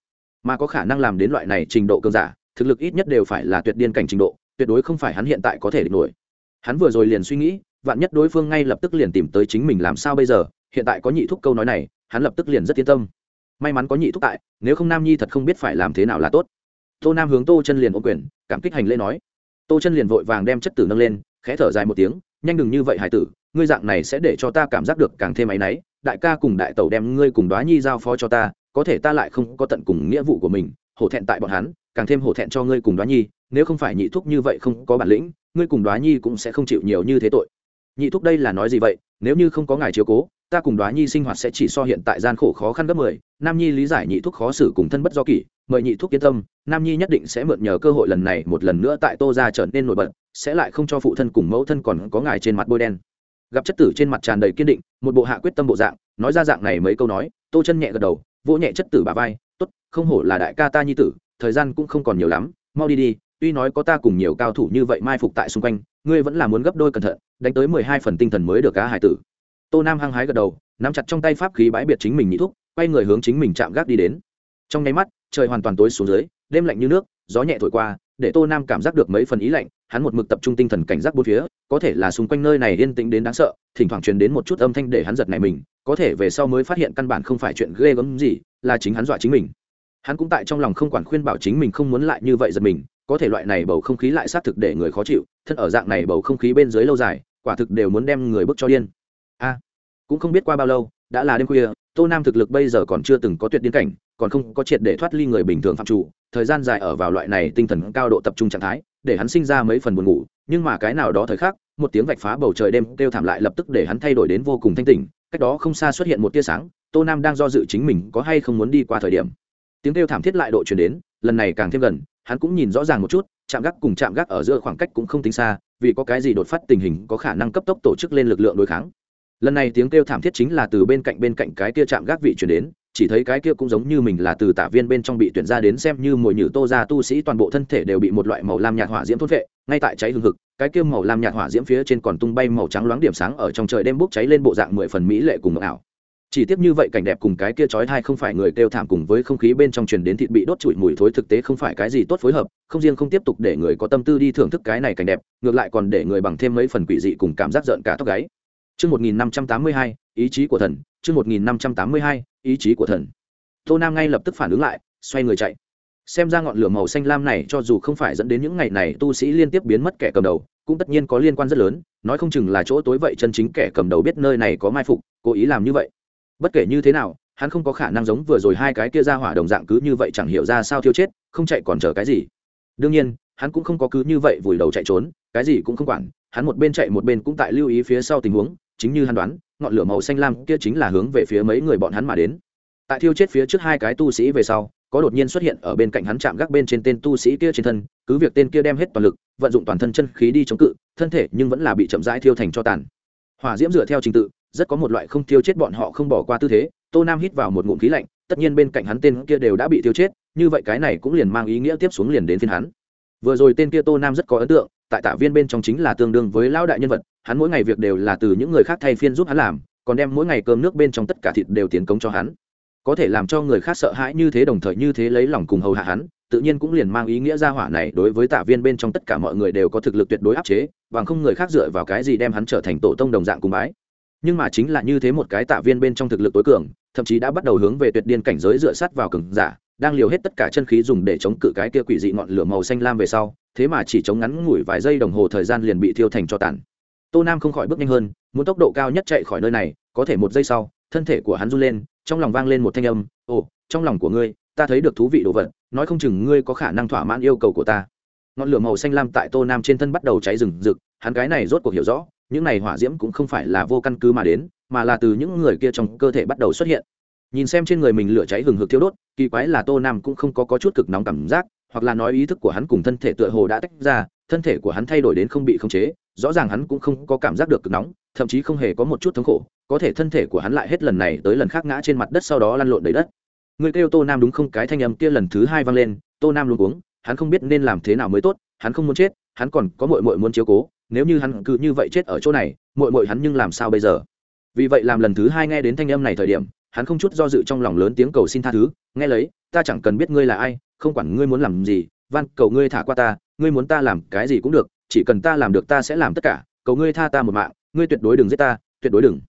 A: Mà có khả năng làm đến loại này trình độ cường giả, thực lực ít nhất đều phải là tuyệt điên cảnh trình độ, tuyệt đối không phải hắn hiện tại có thể địch nổi. Hắn vừa rồi liền suy nghĩ, vạn nhất đối phương ngay lập tức liền tìm tới chính mình làm sao bây giờ, hiện tại có nhị thúc câu nói này, hắn lập tức liền rất yên tâm may mắn có nhị thúc tại, nếu không nam nhi thật không biết phải làm thế nào là tốt. Tô nam hướng tô chân liền ô quyền, cảm kích hành lễ nói. Tô chân liền vội vàng đem chất tử nâng lên, khẽ thở dài một tiếng, nhanh đừng như vậy, hải tử, ngươi dạng này sẽ để cho ta cảm giác được càng thêm áy náy, đại ca cùng đại tẩu đem ngươi cùng đoá nhi giao phó cho ta, có thể ta lại không có tận cùng nghĩa vụ của mình, hổ thẹn tại bọn hắn, càng thêm hổ thẹn cho ngươi cùng đoá nhi, nếu không phải nhị thúc như vậy không có bản lĩnh, ngươi cùng đoá nhi cũng sẽ không chịu nhiều như thế tội. Nhị thúc đây là nói gì vậy, nếu như không có ngài chiếu cố ta cùng đoá nhi sinh hoạt sẽ chỉ so hiện tại gian khổ khó khăn gấp mười, nam nhi lý giải nhị thúc khó xử cùng thân bất do kỷ, mời nhị thúc yên tâm, nam nhi nhất định sẽ mượn nhờ cơ hội lần này một lần nữa tại tô ra trở nên nổi bật, sẽ lại không cho phụ thân cùng mẫu thân còn có ngài trên mặt bôi đen. Gặp chất tử trên mặt tràn đầy kiên định, một bộ hạ quyết tâm bộ dạng, nói ra dạng này mấy câu nói, tô chân nhẹ gật đầu, vỗ nhẹ chất tử bà vai t ố t không hổ là đại ca ta nhi tử, thời gian cũng không còn nhiều lắm, mau đi đi, tuy nói có ta cùng nhiều cao thủ như vậy mai phục tại xung quanh, ngươi vẫn là muốn gấp đôi cẩn thận, đánh tới mười hai phần tinh thần mới được cá hải tử tô nam hăng hái gật đầu, nắm chặt trong tay pháp khí bãi biệt chính mình nhị thúc, quay người hướng chính mình chạm gác đi đến. Trong nháy mắt, trời hoàn toàn tối xuống dưới, đêm lạnh như nước, gió nhẹ thổi qua, để tô nam cảm giác được mấy phần ý lạnh, hắn một mực tập trung tinh thần cảnh giác bốn phía, có thể là xung quanh nơi này yên tĩnh đến đáng sợ, thỉnh thoảng truyền đến một chút âm thanh để hắn giật này mình, có thể về sau mới phát hiện căn bản không phải chuyện ghê gớm gì, là chính hắn dọa chính mình. Hắn cũng tại trong lòng không quản khuyên bảo chính mình không muốn lại như vậy giật mình, có thể loại này bầu không khí lại xác thực để người khó chịu, thân ở dạng này bầu không khí bên dưới lâu dài, quả thực đều muốn đem người bước cho điên a cũng không biết qua bao lâu, đã là đêm khuya, tô nam thực lực bây giờ còn chưa từng có tuyệt điên cảnh, còn không có triệt để thoát ly người bình thường phạm chủ. Thời gian dài ở vào loại này tinh thần cao độ tập trung trạng thái, để hắn sinh ra mấy phần buồn ngủ, nhưng mà cái nào đó thời khắc, một tiếng vạch phá bầu trời đêm kêu thảm lại lập tức để hắn thay đổi đến vô cùng thanh tỉnh. Cách đó không xa xuất hiện một tia sáng, tô nam đang do dự chính mình có hay không muốn đi qua thời điểm. Tiếng kêu thảm thiết lại độ chuyển đến, lần này càng thêm gần, hắn cũng nhìn rõ ràng một chút, chạm gác cùng chạm gác ở giữa khoảng cách cũng không tính xa, vì có cái gì đột phát tình hình có khả năng cấp tốc tổ chức lên lực lượng đối kháng lần này tiếng kêu thảm thiết chính là từ bên cạnh bên cạnh cái kia chạm gác vị chuyển đến, chỉ thấy cái kia cũng giống như mình là từ tả viên bên trong bị tuyển ra đến xem như mồi nhử tô ra tu sĩ toàn bộ thân thể đều bị một loại màu lam nhạt hỏa diễm thốt vệ, ngay tại cháy hừng hực, cái kia màu lam nhạt hỏa diễm phía trên còn tung bay màu trắng loáng điểm sáng ở trong trời đêm bốc cháy lên bộ dạng mười phần mỹ lệ cùng ngọc ảo. Chỉ tiếp như vậy cảnh đẹp cùng cái kia chói thai không phải người kêu thảm cùng với không khí bên trong truyền đến thịt bị đốt trụi mùi thối thực tế không phải cái gì tốt phối hợp, không riêng không tiếp tục để người có tâm tư đi thưởng thức cái này cảnh đẹp, ngược lại còn để người bằng thêm mấy phần quỷ dị cùng cảm giác giận cả tóc gáy. Chương 1582, ý chí của thần, chương 1582, ý chí của thần. Tô Nam ngay lập tức phản ứng lại, xoay người chạy. Xem ra ngọn lửa màu xanh lam này cho dù không phải dẫn đến những ngày này tu sĩ liên tiếp biến mất kẻ cầm đầu, cũng tất nhiên có liên quan rất lớn, nói không chừng là chỗ tối vậy chân chính kẻ cầm đầu biết nơi này có mai phục, cố ý làm như vậy. Bất kể như thế nào, hắn không có khả năng giống vừa rồi hai cái kia ra hỏa đồng dạng cứ như vậy chẳng hiểu ra sao thiêu chết, không chạy còn chờ cái gì. Đương nhiên, hắn cũng không có cứ như vậy vùi đầu chạy trốn, cái gì cũng không quản, hắn một bên chạy một bên cũng tại lưu ý phía sau tình huống, chính như hắn đoán, ngọn lửa màu xanh lam kia chính là hướng về phía mấy người bọn hắn mà đến. Tại thiêu chết phía trước hai cái tu sĩ về sau, có đột nhiên xuất hiện ở bên cạnh hắn chạm gác bên trên tên tu sĩ kia trên thân, cứ việc tên kia đem hết toàn lực, vận dụng toàn thân chân khí đi chống cự, thân thể nhưng vẫn là bị chậm rãi thiêu thành cho tàn. Hỏa diễm dựa theo trình tự, rất có một loại không thiêu chết bọn họ không bỏ qua tư thế, tô nam hít vào một ngụm khí lạnh, tất nhiên bên cạnh hắn tên kia đều đã bị thiêu chết, như vậy cái này cũng liền mang ý nghĩa tiếp xuống liền đến phiên hắn. Vừa rồi tên kia tô nam rất có ấn tượng, tại tạ viên bên trong chính là tương đương với lão đại nhân vật hắn mỗi ngày việc đều là từ những người khác thay phiên giúp hắn làm, còn đem mỗi ngày cơm nước bên trong tất cả thịt đều tiến công cho hắn. Có thể làm cho người khác sợ hãi như thế đồng thời như thế lấy lòng cùng hầu hạ hắn, tự nhiên cũng liền mang ý nghĩa ra hỏa này đối với tạ viên bên trong tất cả mọi người đều có thực lực tuyệt đối áp chế, bằng không người khác dựa vào cái gì đem hắn trở thành tổ tông đồng dạng cùng bái. Nhưng mà chính là như thế một cái tạ viên bên trong thực lực tối cường, thậm chí đã bắt đầu hướng về tuyệt điên cảnh giới dựa sát vào cường giả, đang liều hết tất cả chân khí dùng để chống cự cái kia quỷ dị ngọn lửa màu xanh lam về sau, thế mà chỉ chống ngắn ngủi vài giây đồng hồ thời gian liền bị thiêu thành cho tàn tô nam không khỏi bước nhanh hơn muốn tốc độ cao nhất chạy khỏi nơi này có thể một giây sau thân thể của hắn run lên trong lòng vang lên một thanh âm ồ trong lòng của ngươi ta thấy được thú vị đồ vật nói không chừng ngươi có khả năng thỏa mãn yêu cầu của ta. Ngọn lửa màu xanh lam tại tô nam trên thân bắt đầu cháy rừng rực hắn cái này rốt cuộc hiểu rõ những này hỏa diễm cũng không phải là vô căn cứ mà đến mà là từ những người kia trong cơ thể bắt đầu xuất hiện. Nhìn xem trên người mình lửa cháy hừng hực thiêu đốt kỳ quái là tô nam cũng không có, có chút cực nóng cảm giác hoặc là nói ý thức của hắn cùng thân thể tựa hồ đã tách ra thân thể của hắn thay đổi đến không bị khống chế rõ ràng hắn cũng không có cảm giác được cực nóng, thậm chí không hề có một chút thống khổ, có thể thân thể của hắn lại hết lần này tới lần khác ngã trên mặt đất sau đó lăn lộn đầy đất. Người kêu tô nam đúng không? Cái thanh âm kia lần thứ hai vang lên, tô nam luôn uống hắn không biết nên làm thế nào mới tốt, hắn không muốn chết, hắn còn có mội mội muốn chiếu cố, nếu như hắn cứ như vậy chết ở chỗ này mội mội hắn nhưng làm sao bây giờ? Vì vậy làm lần thứ hai nghe đến thanh âm này thời điểm, hắn không chút do dự trong lòng lớn tiếng cầu xin tha thứ, nghe lấy, ta chẳng cần biết ngươi là ai, không quản ngươi muốn làm gì, van cầu ngươi thả qua ta, ngươi muốn ta làm cái gì cũng được chỉ cần ta làm được ta sẽ làm tất cả, cầu ngươi tha ta một mạng, ngươi tuyệt đối đừng giết ta, tuyệt đối đừng.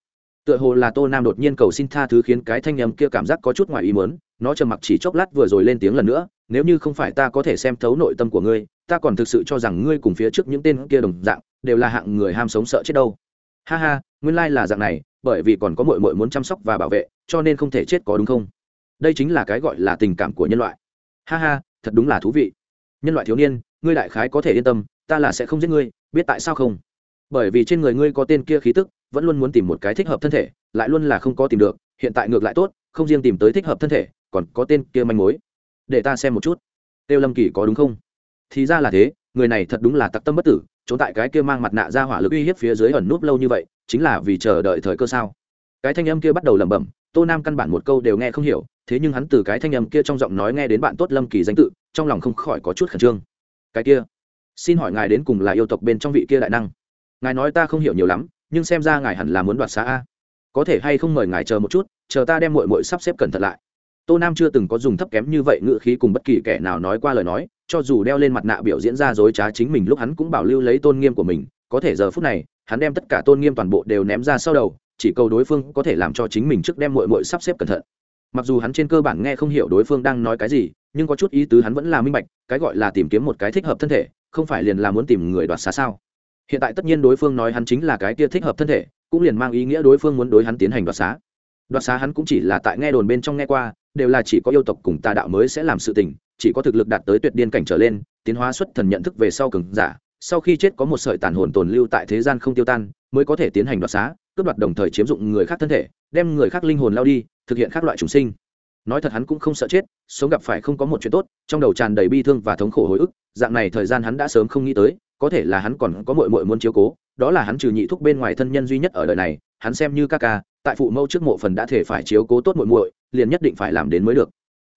A: Tựa hồ là tô nam đột nhiên cầu xin tha thứ khiến cái thanh âm kia cảm giác có chút ngoài ý mớn nó trầm mặc chỉ chốc lát vừa rồi lên tiếng lần nữa, nếu như không phải ta có thể xem thấu nội tâm của ngươi, ta còn thực sự cho rằng ngươi cùng phía trước những tên kia đồng dạng, đều là hạng người ham sống sợ chết đâu. Ha ha, nguyên lai là dạng này, bởi vì còn có mội mội muốn chăm sóc và bảo vệ, cho nên không thể chết có đúng không? Đây chính là cái gọi là tình cảm của nhân loại. Ha ha, thật đúng là thú vị. Nhân loại thiếu niên, ngươi đại khái có thể yên tâm ta là sẽ không giết ngươi, biết tại sao không? Bởi vì trên người ngươi có tên kia khí tức, vẫn luôn muốn tìm một cái thích hợp thân thể, lại luôn là không có tìm được, hiện tại ngược lại tốt, không riêng tìm tới thích hợp thân thể, còn có tên kia manh mối. Để ta xem một chút. Têu lâm kỳ có đúng không? Thì ra là thế, người này thật đúng là tặc tâm bất tử, trốn tại cái kia mang mặt nạ ra hỏa lực uy hiếp phía dưới ẩn núp lâu như vậy, chính là vì chờ đợi thời cơ sao? Cái thanh âm kia bắt đầu lẩm bẩm, tô nam căn bản một câu đều nghe không hiểu, thế nhưng hắn từ cái thanh âm kia trong giọng nói nghe đến bạn tốt lâm kỳ danh tự, trong lòng không khỏi có chút khẩn trương. Cái kia xin hỏi ngài đến cùng là yêu tộc bên trong vị kia đại năng. Ngài nói ta không hiểu nhiều lắm, nhưng xem ra ngài hẳn là muốn đoạt xá a. Có thể hay không mời ngài chờ một chút, chờ ta đem mội mội sắp xếp cẩn thận lại. Tô nam chưa từng có dùng thấp kém như vậy ngự khí cùng bất kỳ kẻ nào nói qua lời nói, cho dù đeo lên mặt nạ biểu diễn ra dối trá chính mình lúc hắn cũng bảo lưu lấy tôn nghiêm của mình, có thể giờ phút này, hắn đem tất cả tôn nghiêm toàn bộ đều ném ra sau đầu, chỉ cầu đối phương có thể làm cho chính mình trước đem mội mội sắp xếp cẩn thận. Mặc dù hắn trên cơ bản nghe không hiểu đối phương đang nói cái gì, nhưng có chút ý tứ hắn vẫn là minh bạch, cái gọi là tìm kiếm một cái thích hợp thân thể không phải liền là muốn tìm người đoạt xá sao? Hiện tại tất nhiên đối phương nói hắn chính là cái kia thích hợp thân thể, cũng liền mang ý nghĩa đối phương muốn đối hắn tiến hành đoạt xá. Đoạt xá hắn cũng chỉ là tại nghe đồn bên trong nghe qua, đều là chỉ có yêu tộc cùng tà đạo mới sẽ làm sự tình, chỉ có thực lực đạt tới tuyệt điên cảnh trở lên, tiến hóa xuất thần nhận thức về sau cường giả, sau khi chết có một sợi tàn hồn tồn lưu tại thế gian không tiêu tan, mới có thể tiến hành đoạt xá, cướp đoạt đồng thời chiếm dụng người khác thân thể, đem người khác linh hồn lao đi, thực hiện các loại chúng sinh. Nói thật hắn cũng không sợ chết, sống gặp phải không có một chuyện tốt, trong đầu tràn đầy bi thương và thống khổ hồi ức dạng này thời gian hắn đã sớm không nghĩ tới, có thể là hắn còn có mội mội muốn chiếu cố, đó là hắn trừ nhị thúc bên ngoài thân nhân duy nhất ở đời này, hắn xem như ca ca, tại phụ mẫu trước mộ phần đã thể phải chiếu cố tốt muội muội, liền nhất định phải làm đến mới được.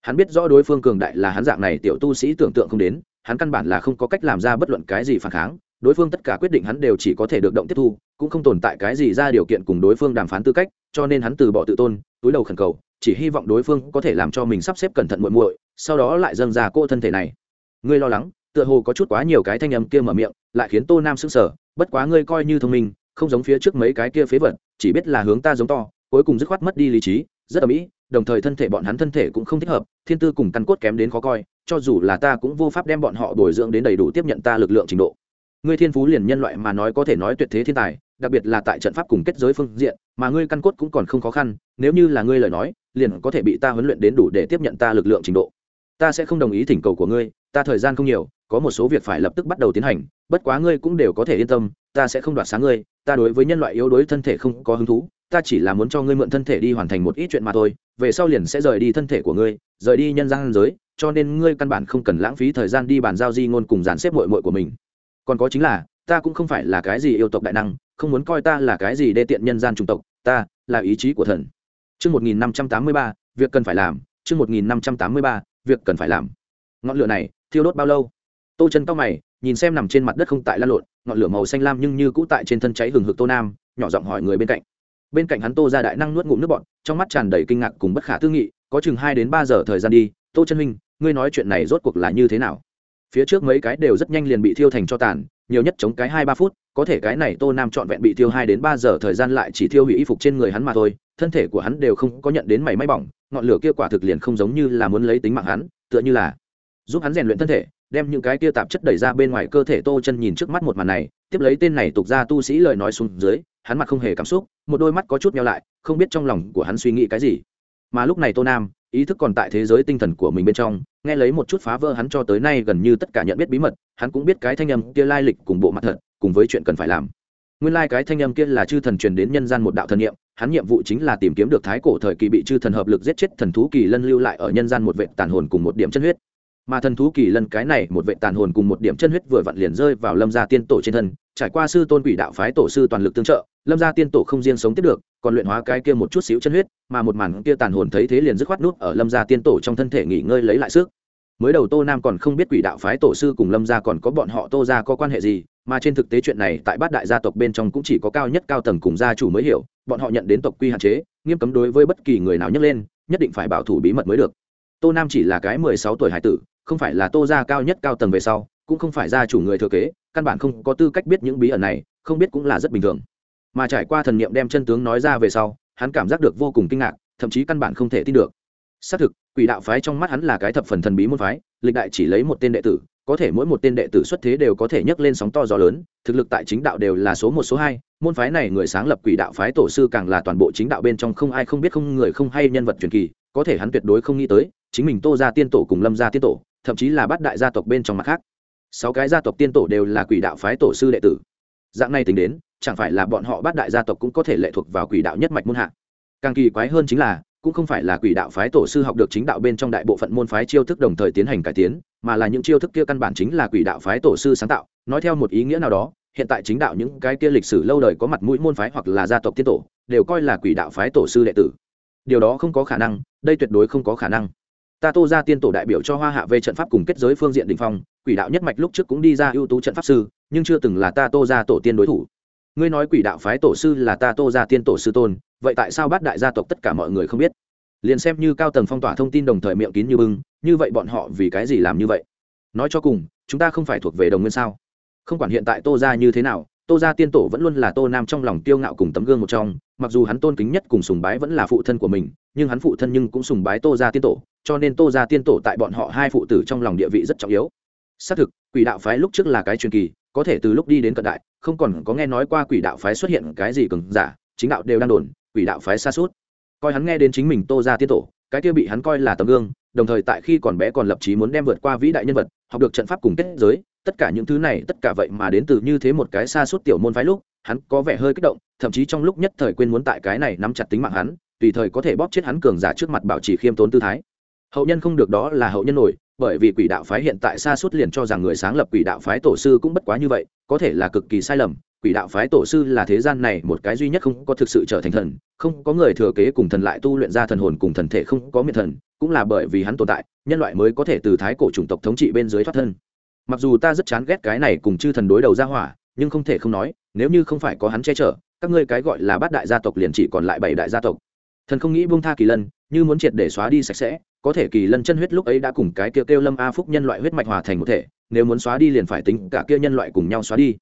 A: Hắn biết rõ đối phương cường đại là hắn dạng này tiểu tu sĩ tưởng tượng không đến, hắn căn bản là không có cách làm ra bất luận cái gì phản kháng, đối phương tất cả quyết định hắn đều chỉ có thể được động tiếp thu, cũng không tồn tại cái gì ra điều kiện cùng đối phương đàm phán tư cách, cho nên hắn từ bỏ tự tôn, túi đầu khẩn cầu, chỉ hy vọng đối phương có thể làm cho mình sắp xếp cẩn thận muội muội, sau đó lại dâng ra cô thân thể này. Ngươi lo lắng tựa hồ có chút quá nhiều cái thanh âm kia mở miệng, lại khiến tô nam sững sờ, bất quá ngươi coi như thông minh, không giống phía trước mấy cái kia phế vật, chỉ biết là hướng ta giống to, cuối cùng dứt khoát mất đi lý trí, rất ở mỹ đồng thời thân thể bọn hắn thân thể cũng không thích hợp, thiên tư cùng căn cốt kém đến khó coi, cho dù là ta cũng vô pháp đem bọn họ bồi dưỡng đến đầy đủ tiếp nhận ta lực lượng trình độ. Ngươi thiên phú liền nhân loại mà nói có thể nói tuyệt thế thiên tài, đặc biệt là tại trận pháp cùng kết giới phương diện, mà ngươi căn cốt cũng còn không khó khăn, nếu như là ngươi lời nói, liền có thể bị ta huấn luyện đến đủ để tiếp nhận ta lực lượng trình độ ta sẽ không đồng ý thỉnh cầu của ngươi ta thời gian không nhiều có một số việc phải lập tức bắt đầu tiến hành bất quá ngươi cũng đều có thể yên tâm ta sẽ không đoạt sáng ngươi ta đối với nhân loại yếu đuối thân thể không có hứng thú ta chỉ là muốn cho ngươi mượn thân thể đi hoàn thành một ít chuyện mà thôi về sau liền sẽ rời đi thân thể của ngươi rời đi nhân gian giới cho nên ngươi căn bản không cần lãng phí thời gian đi bàn giao di ngôn cùng dàn xếp mội mội của mình. Còn có chính là ta cũng không phải là cái gì yêu tộc đại năng không muốn coi ta là cái gì đê tiện nhân gian chủng tộc ta là ý chí của thần. Trước 1583, việc cần phải làm, chương 1583, việc cần phải làm. Ngọn lửa này, thiêu đốt bao lâu? Tô chân cao mày, nhìn xem nằm trên mặt đất không tại lan lộn, ngọn lửa màu xanh lam nhưng như cũ tại trên thân cháy hừng hực tô nam, nhỏ giọng hỏi người bên cạnh. Bên cạnh hắn tô ra đại năng nuốt ngụm nước bọn trong mắt tràn đầy kinh ngạc cùng bất khả tư nghị, có chừng hai đến ba giờ thời gian đi, tô chân huynh, ngươi nói chuyện này rốt cuộc là như thế nào? Phía trước mấy cái đều rất nhanh liền bị thiêu thành cho tàn, nhiều nhất chống cái hai ba phút, có thể cái này tô nam trọn vẹn bị thiêu hai đến ba giờ thời gian lại chỉ thiêu hủy y phục trên người hắn mà thôi thân thể của hắn đều không có nhận đến mảy may bỏng, ngọn lửa kia quả thực liền không giống như là muốn lấy tính mạng hắn, tựa như là giúp hắn rèn luyện thân thể, đem những cái kia tạp chất đẩy ra bên ngoài cơ thể tô chân nhìn trước mắt một màn này, tiếp lấy tên này tục ra tu sĩ lời nói xuống dưới, hắn mặt không hề cảm xúc, một đôi mắt có chút nhau lại, không biết trong lòng của hắn suy nghĩ cái gì. Mà lúc này tô nam, ý thức còn tại thế giới tinh thần của mình bên trong, nghe lấy một chút phá vỡ hắn cho tới nay gần như tất cả nhận biết bí mật, hắn cũng biết cái thanh âm kia lai lịch cùng bộ mặt thật, cùng với chuyện cần phải làm. Nguyên lai cái thanh âm kia là chư thần truyền đến nhân gian một đạo thần niệm hắn nhiệm vụ chính là tìm kiếm được thái cổ thời kỳ bị chư thần hợp lực giết chết thần thú kỳ lân lưu lại ở nhân gian một vệ tàn hồn cùng một điểm chân huyết. Mà thần thú kỳ lân cái này một vệ tàn hồn cùng một điểm chân huyết vừa vặn liền rơi vào lâm gia tiên tổ trên thân, trải qua sư tôn quỷ đạo phái tổ sư toàn lực tương trợ, lâm gia tiên tổ không riêng sống tiếp được, còn luyện hóa cái kia một chút xíu chân huyết, mà một màn kia tàn hồn thấy thế liền dứt khoát nút ở lâm gia tiên tổ trong thân thể nghỉ ngơi lấy lại sức. Mới đầu tô nam còn không biết quỷ đạo phái tổ sư cùng lâm gia còn có bọn họ tô gia có quan hệ gì, mà trên thực tế chuyện này tại bát đại gia tộc bên trong cũng chỉ có cao nhất cao tầng cùng gia chủ mới hiểu bọn họ nhận đến tộc quy hạn chế, nghiêm cấm đối với bất kỳ người nào nhấc lên, nhất định phải bảo thủ bí mật mới được. Tô nam chỉ là cái mười sáu tuổi hải tử, không phải là tô gia cao nhất cao tầng về sau, cũng không phải gia chủ người thừa kế, căn bản không có tư cách biết những bí ẩn này, không biết cũng là rất bình thường. Mà trải qua thần niệm đem chân tướng nói ra về sau, hắn cảm giác được vô cùng kinh ngạc, thậm chí căn bản không thể tin được. Xác thực, quỷ đạo phái trong mắt hắn là cái thập phần thần bí môn phái, lịch đại chỉ lấy một tên đệ tử có thể mỗi một tên đệ tử xuất thế đều có thể nhấc lên sóng to gió lớn, thực lực tại chính đạo đều là số một, số hai. Môn phái này người sáng lập quỷ đạo phái tổ sư càng là toàn bộ chính đạo bên trong không ai không biết, không người không hay nhân vật truyền kỳ, có thể hắn tuyệt đối không nghĩ tới, chính mình tô ra tiên tổ cùng lâm gia tiên tổ, thậm chí là bát đại gia tộc bên trong mặt khác. Sáu cái gia tộc tiên tổ đều là quỷ đạo phái tổ sư đệ tử. Dạng này tính đến, chẳng phải là bọn họ bát đại gia tộc cũng có thể lệ thuộc vào quỷ đạo nhất mạch môn hạ. Càng kỳ quái hơn chính là, cũng không phải là quỷ đạo phái tổ sư học được chính đạo bên trong đại bộ phận môn phái chiêu thức đồng thời tiến hành cải tiến mà là những chiêu thức kia căn bản chính là quỷ đạo phái tổ sư sáng tạo, nói theo một ý nghĩa nào đó, hiện tại chính đạo những cái kia lịch sử lâu đời có mặt mũi môn phái hoặc là gia tộc tiên tổ, đều coi là quỷ đạo phái tổ sư đệ tử. Điều đó không có khả năng, đây tuyệt đối không có khả năng. Ta tô ra tiên tổ đại biểu cho hoa hạ về trận pháp cùng kết giới phương diện đình phong, quỷ đạo nhất mạch lúc trước cũng đi ra ưu tú trận pháp sư, nhưng chưa từng là ta tô ra tổ tiên đối thủ. Ngươi nói quỷ đạo phái tổ sư là ta tô ra tiên tổ sư tôn, vậy tại sao bát đại gia tộc tất cả mọi người không biết? Liền xem như cao tầng phong tỏa thông tin đồng thời miệng kín như bưng, như vậy bọn họ vì cái gì làm như vậy? Nói cho cùng, chúng ta không phải thuộc về đồng nguyên sao? Không quản hiện tại tô ra như thế nào, tô ra tiên tổ vẫn luôn là tô nam trong lòng tiêu ngạo cùng tấm gương một trong, mặc dù hắn tôn kính nhất cùng sùng bái vẫn là phụ thân của mình, nhưng hắn phụ thân nhưng cũng sùng bái tô ra tiên tổ, cho nên tô ra tiên tổ tại bọn họ hai phụ tử trong lòng địa vị rất trọng yếu. Xác thực, quỷ đạo phái lúc trước là cái truyền kỳ, có thể từ lúc đi đến cận đại, không còn có nghe nói qua quỷ đạo phái xuất hiện cái gì cường giả, chính đạo đều đang đồn, quỷ đạo phái xa suốt coi hắn nghe đến chính mình tô ra tiên tổ, cái kia bị hắn coi là tấm gương, đồng thời tại khi còn bé còn lập chí muốn đem vượt qua vĩ đại nhân vật, học được trận pháp cùng kết giới, tất cả những thứ này, tất cả vậy mà đến từ như thế một cái xa suốt tiểu môn phái lúc, hắn có vẻ hơi kích động, thậm chí trong lúc nhất thời quên muốn tại cái này nắm chặt tính mạng hắn, tùy thời có thể bóp chết hắn cường giả trước mặt bảo trì khiêm tốn tư thái. Hậu nhân không được đó là hậu nhân nổi bởi vì quỷ đạo phái hiện tại xa suốt liền cho rằng người sáng lập quỷ đạo phái tổ sư cũng bất quá như vậy, có thể là cực kỳ sai lầm, quỷ đạo phái tổ sư là thế gian này một cái duy nhất không có thực sự trở thành thần, không có người thừa kế cùng thần lại tu luyện ra thần hồn cùng thần thể không có miệt thần, cũng là bởi vì hắn tồn tại, nhân loại mới có thể từ thái cổ chủng tộc thống trị bên dưới thoát thân. Mặc dù ta rất chán ghét cái này cùng chư thần đối đầu ra hỏa, nhưng không thể không nói, nếu như không phải có hắn che chở, các ngươi cái gọi là bát đại gia tộc liền chỉ còn lại bảy đại gia tộc. Thần không nghĩ buông tha kỳ lân, như muốn triệt để xóa đi sạch sẽ có thể kỳ lân chân huyết lúc ấy đã cùng cái kia kêu lâm a phúc nhân loại huyết mạch hòa thành một thể, nếu muốn xóa đi liền phải tính cả kia nhân loại cùng nhau xóa đi.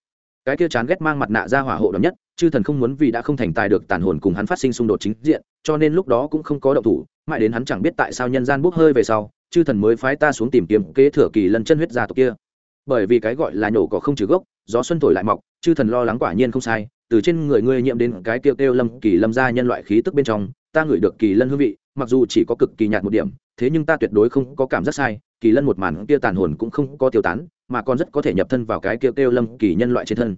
A: Cái kia chán ghét mang mặt nạ ra hỏa hộ đậm nhất, chư thần không muốn vì đã không thành tài được tàn hồn cùng hắn phát sinh xung đột chính diện, cho nên lúc đó cũng không có động thủ, mãi đến hắn chẳng biết tại sao nhân gian bốc hơi về sau, chư thần mới phái ta xuống tìm kiếm kế thừa kỳ lân chân huyết gia tộc kia. Bởi vì cái gọi là nhổ cỏ không trừ gốc, gió xuân thổi lại mọc, chư thần lo lắng quả nhiên không sai, từ trên người ngươi nhiễm đến cái kêu kêu lâm kỳ lâm gia nhân loại khí tức bên trong, ta ngửi được kỳ lân hương vị, mặc dù chỉ có cực kỳ nhạt một điểm thế nhưng ta tuyệt đối không có cảm giác sai, kỳ lân một màn kia tàn hồn cũng không có tiêu tán, mà còn rất có thể nhập thân vào cái kêu kêu lâm kỳ nhân loại trên thân.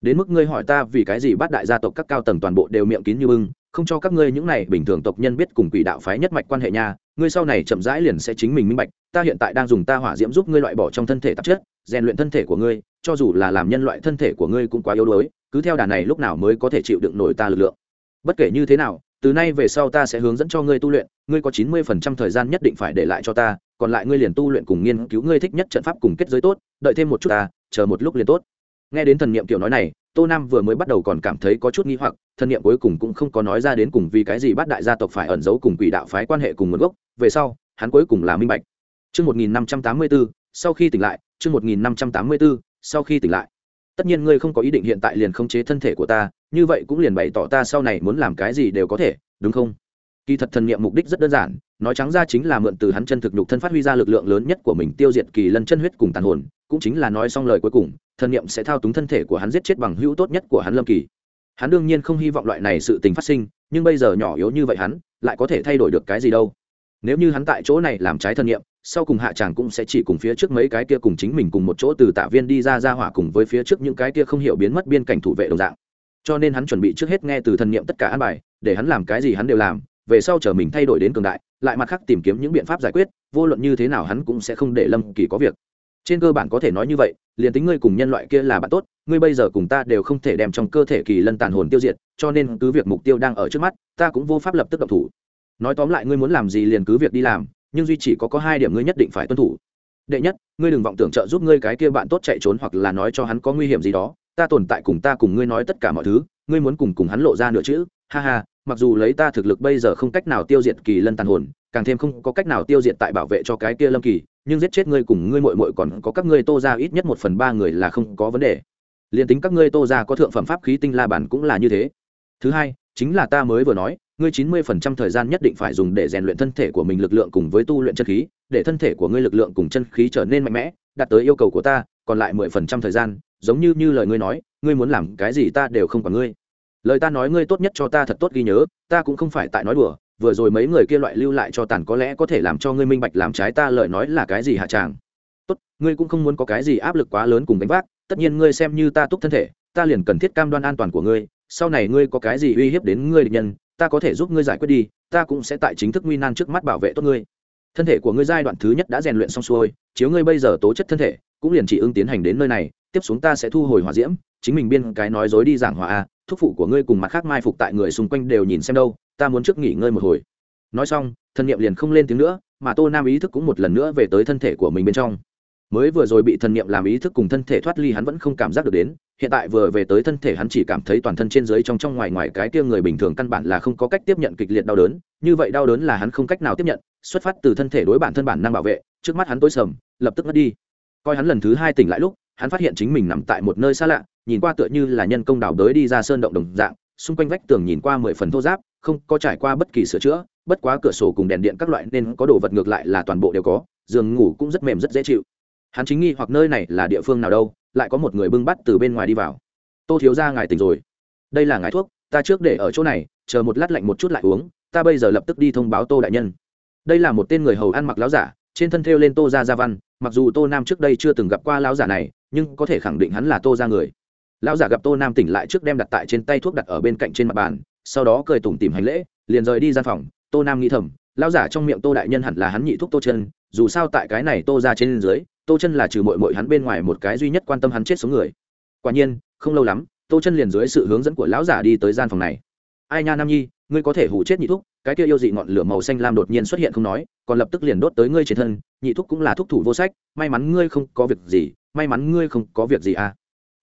A: Đến mức ngươi hỏi ta vì cái gì bắt đại gia tộc các cao tầng toàn bộ đều miệng kín như bưng, không cho các ngươi những này bình thường tộc nhân biết cùng quỷ đạo phái nhất mạch quan hệ nha, ngươi sau này chậm rãi liền sẽ chính mình minh bạch, ta hiện tại đang dùng ta hỏa diễm giúp ngươi loại bỏ trong thân thể tạp chất, rèn luyện thân thể của ngươi, cho dù là làm nhân loại thân thể của ngươi cũng quá yếu đuối, cứ theo đà này lúc nào mới có thể chịu đựng nổi ta lực lượng. Bất kể như thế nào từ nay về sau ta sẽ hướng dẫn cho ngươi tu luyện ngươi có chín mươi phần trăm thời gian nhất định phải để lại cho ta còn lại ngươi liền tu luyện cùng nghiên cứu ngươi thích nhất trận pháp cùng kết giới tốt đợi thêm một chút ta chờ một lúc liền tốt nghe đến thần niệm kiểu nói này tô nam vừa mới bắt đầu còn cảm thấy có chút nghi hoặc thần niệm cuối cùng cũng không có nói ra đến cùng vì cái gì bắt đại gia tộc phải ẩn giấu cùng quỷ đạo phái quan hệ cùng nguồn gốc về sau hắn cuối cùng là minh bạch Trước 1584, sau khi tỉnh lại, trước 1584, sau khi tỉnh lại. Tất nhiên ngươi không có ý định hiện tại liền khống chế thân thể của ta, như vậy cũng liền bày tỏ ta sau này muốn làm cái gì đều có thể, đúng không? Kỳ thật thần niệm mục đích rất đơn giản, nói trắng ra chính là mượn từ hắn chân thực nhục thân phát huy ra lực lượng lớn nhất của mình tiêu diệt kỳ lân chân huyết cùng tàn hồn, cũng chính là nói xong lời cuối cùng, thần niệm sẽ thao túng thân thể của hắn giết chết bằng hữu tốt nhất của hắn Lâm Kỳ. Hắn đương nhiên không hy vọng loại này sự tình phát sinh, nhưng bây giờ nhỏ yếu như vậy hắn, lại có thể thay đổi được cái gì đâu? Nếu như hắn tại chỗ này làm trái thần niệm, sau cùng hạ chàng cũng sẽ chỉ cùng phía trước mấy cái kia cùng chính mình cùng một chỗ từ tạ viên đi ra ra hỏa cùng với phía trước những cái kia không hiểu biến mất biên cảnh thủ vệ đồng dạng cho nên hắn chuẩn bị trước hết nghe từ thần niệm tất cả an bài, để hắn làm cái gì hắn đều làm, về sau chờ mình thay đổi đến cường đại, lại mặt khác tìm kiếm những biện pháp giải quyết, vô luận như thế nào hắn cũng sẽ không để lâm kỳ có việc. Trên cơ bản có thể nói như vậy, liền tính ngươi cùng nhân loại kia là bạn tốt, ngươi bây giờ cùng ta đều không thể đem trong cơ thể kỳ lân tàn hồn tiêu diệt, cho nên cứ việc mục tiêu đang ở trước mắt, ta cũng vô pháp lập tức động thủ. Nói tóm lại ngươi muốn làm gì liền cứ việc đi làm, nhưng duy chỉ có có hai điểm ngươi nhất định phải tuân thủ. Đệ nhất, ngươi đừng vọng tưởng trợ giúp ngươi cái kia bạn tốt chạy trốn hoặc là nói cho hắn có nguy hiểm gì đó ta tồn tại cùng ta cùng ngươi nói tất cả mọi thứ, ngươi muốn cùng cùng hắn lộ ra nửa chữ, ha ha, mặc dù lấy ta thực lực bây giờ không cách nào tiêu diệt kỳ lân tàn hồn, càng thêm không có cách nào tiêu diệt tại bảo vệ cho cái kia lâm kỳ, nhưng giết chết ngươi cùng ngươi mội mội còn có các ngươi tô ra ít nhất một phần ba người là không có vấn đề. Liền tính các ngươi tô ra có thượng phẩm pháp khí tinh la bản cũng là như thế. Thứ hai, chính là ta mới vừa nói, ngươi chín mươi phần trăm thời gian nhất định phải dùng để rèn luyện thân thể của mình lực lượng cùng với tu luyện chân khí, để thân thể của ngươi lực lượng cùng chân khí trở nên mạnh mẽ đạt tới yêu cầu của ta, còn lại mười phần trăm thời gian, giống như như lời ngươi nói, ngươi muốn làm cái gì ta đều không còn ngươi. Lời ta nói ngươi tốt nhất cho ta thật tốt ghi nhớ, ta cũng không phải tại nói đùa, vừa rồi mấy người kia loại lưu lại cho tàn có lẽ có thể làm cho ngươi minh bạch làm trái ta lời nói là cái gì hạ tràng. Tốt, ngươi cũng không muốn có cái gì áp lực quá lớn cùng đánh vác, tất nhiên ngươi xem như ta túc thân thể, ta liền cần thiết cam đoan an toàn của ngươi, sau này ngươi có cái gì uy hiếp đến ngươi địch nhân, ta có thể giúp ngươi giải quyết đi, ta cũng sẽ tại chính thức nguy nan trước mắt bảo vệ tốt ngươi thân thể của ngươi giai đoạn thứ nhất đã rèn luyện xong xuôi, chiếu ngươi bây giờ tố chất thân thể, cũng liền chỉ ưng tiến hành đến nơi này, tiếp xuống ta sẽ thu hồi hỏa diễm, chính mình biên cái nói dối đi giảng hòa a, thúc phụ của ngươi cùng mặt khác mai phục tại người xung quanh đều nhìn xem đâu, ta muốn trước nghỉ ngơi một hồi. Nói xong thân nhiệm liền không lên tiếng nữa, mà tô nam ý thức cũng một lần nữa về tới thân thể của mình bên trong. Mới vừa rồi bị thần niệm làm ý thức cùng thân thể thoát ly hắn vẫn không cảm giác được đến hiện tại vừa về tới thân thể hắn chỉ cảm thấy toàn thân trên dưới trong trong ngoài ngoài cái kia người bình thường căn bản là không có cách tiếp nhận kịch liệt đau đớn, như vậy đau đớn là hắn không cách nào tiếp nhận, xuất phát từ thân thể đối bản thân bản năng bảo vệ, trước mắt hắn tối sầm, lập tức mất đi. Coi hắn lần thứ hai tỉnh lại lúc, hắn phát hiện chính mình nằm tại một nơi xa lạ, nhìn qua tựa như là nhân công đào đới đi ra sơn động đồng dạng, xung quanh vách tường nhìn qua mười phần thô giáp không có trải qua bất kỳ sửa chữa, bất quá cửa sổ cùng đèn điện các loại nên có đồ vật ngược lại là toàn bộ đều có, giường ngủ cũng rất mềm rất dễ chịu. Hắn chính nghi hoặc nơi này là địa phương nào đâu lại có một người bưng bắt từ bên ngoài đi vào. Tô thiếu ra ngài tỉnh rồi. Đây là ngài thuốc, ta trước để ở chỗ này, chờ một lát lạnh một chút lại uống, ta bây giờ lập tức đi thông báo tô đại nhân. Đây là một tên người hầu ăn mặc láo giả, trên thân thêu lên tô ra gia văn, mặc dù tô nam trước đây chưa từng gặp qua láo giả này, nhưng có thể khẳng định hắn là tô ra người. Lão giả gặp tô nam tỉnh lại trước đem đặt tại trên tay thuốc đặt ở bên cạnh trên mặt bàn, sau đó cười tủm tìm hành lễ, liền rời đi gian phòng. Tô nam nghĩ thầm, lão giả trong miệng tô đại nhân hẳn là hắn nhị thuốc tô chân, dù sao tại cái này tô ra trên dưới tô chân là trừ mội mội hắn bên ngoài một cái duy nhất quan tâm hắn chết sống người. Quả nhiên, không lâu lắm, tô chân liền dưới sự hướng dẫn của lão giả đi tới gian phòng này. Ai nha nam nhi, ngươi có thể hủ chết nhị thúc, cái kia yêu dị ngọn lửa màu xanh lam đột nhiên xuất hiện không nói, còn lập tức liền đốt tới ngươi trên thân, nhị thúc cũng là thúc thủ vô sách, may mắn ngươi không có việc gì, may mắn ngươi không có việc gì à.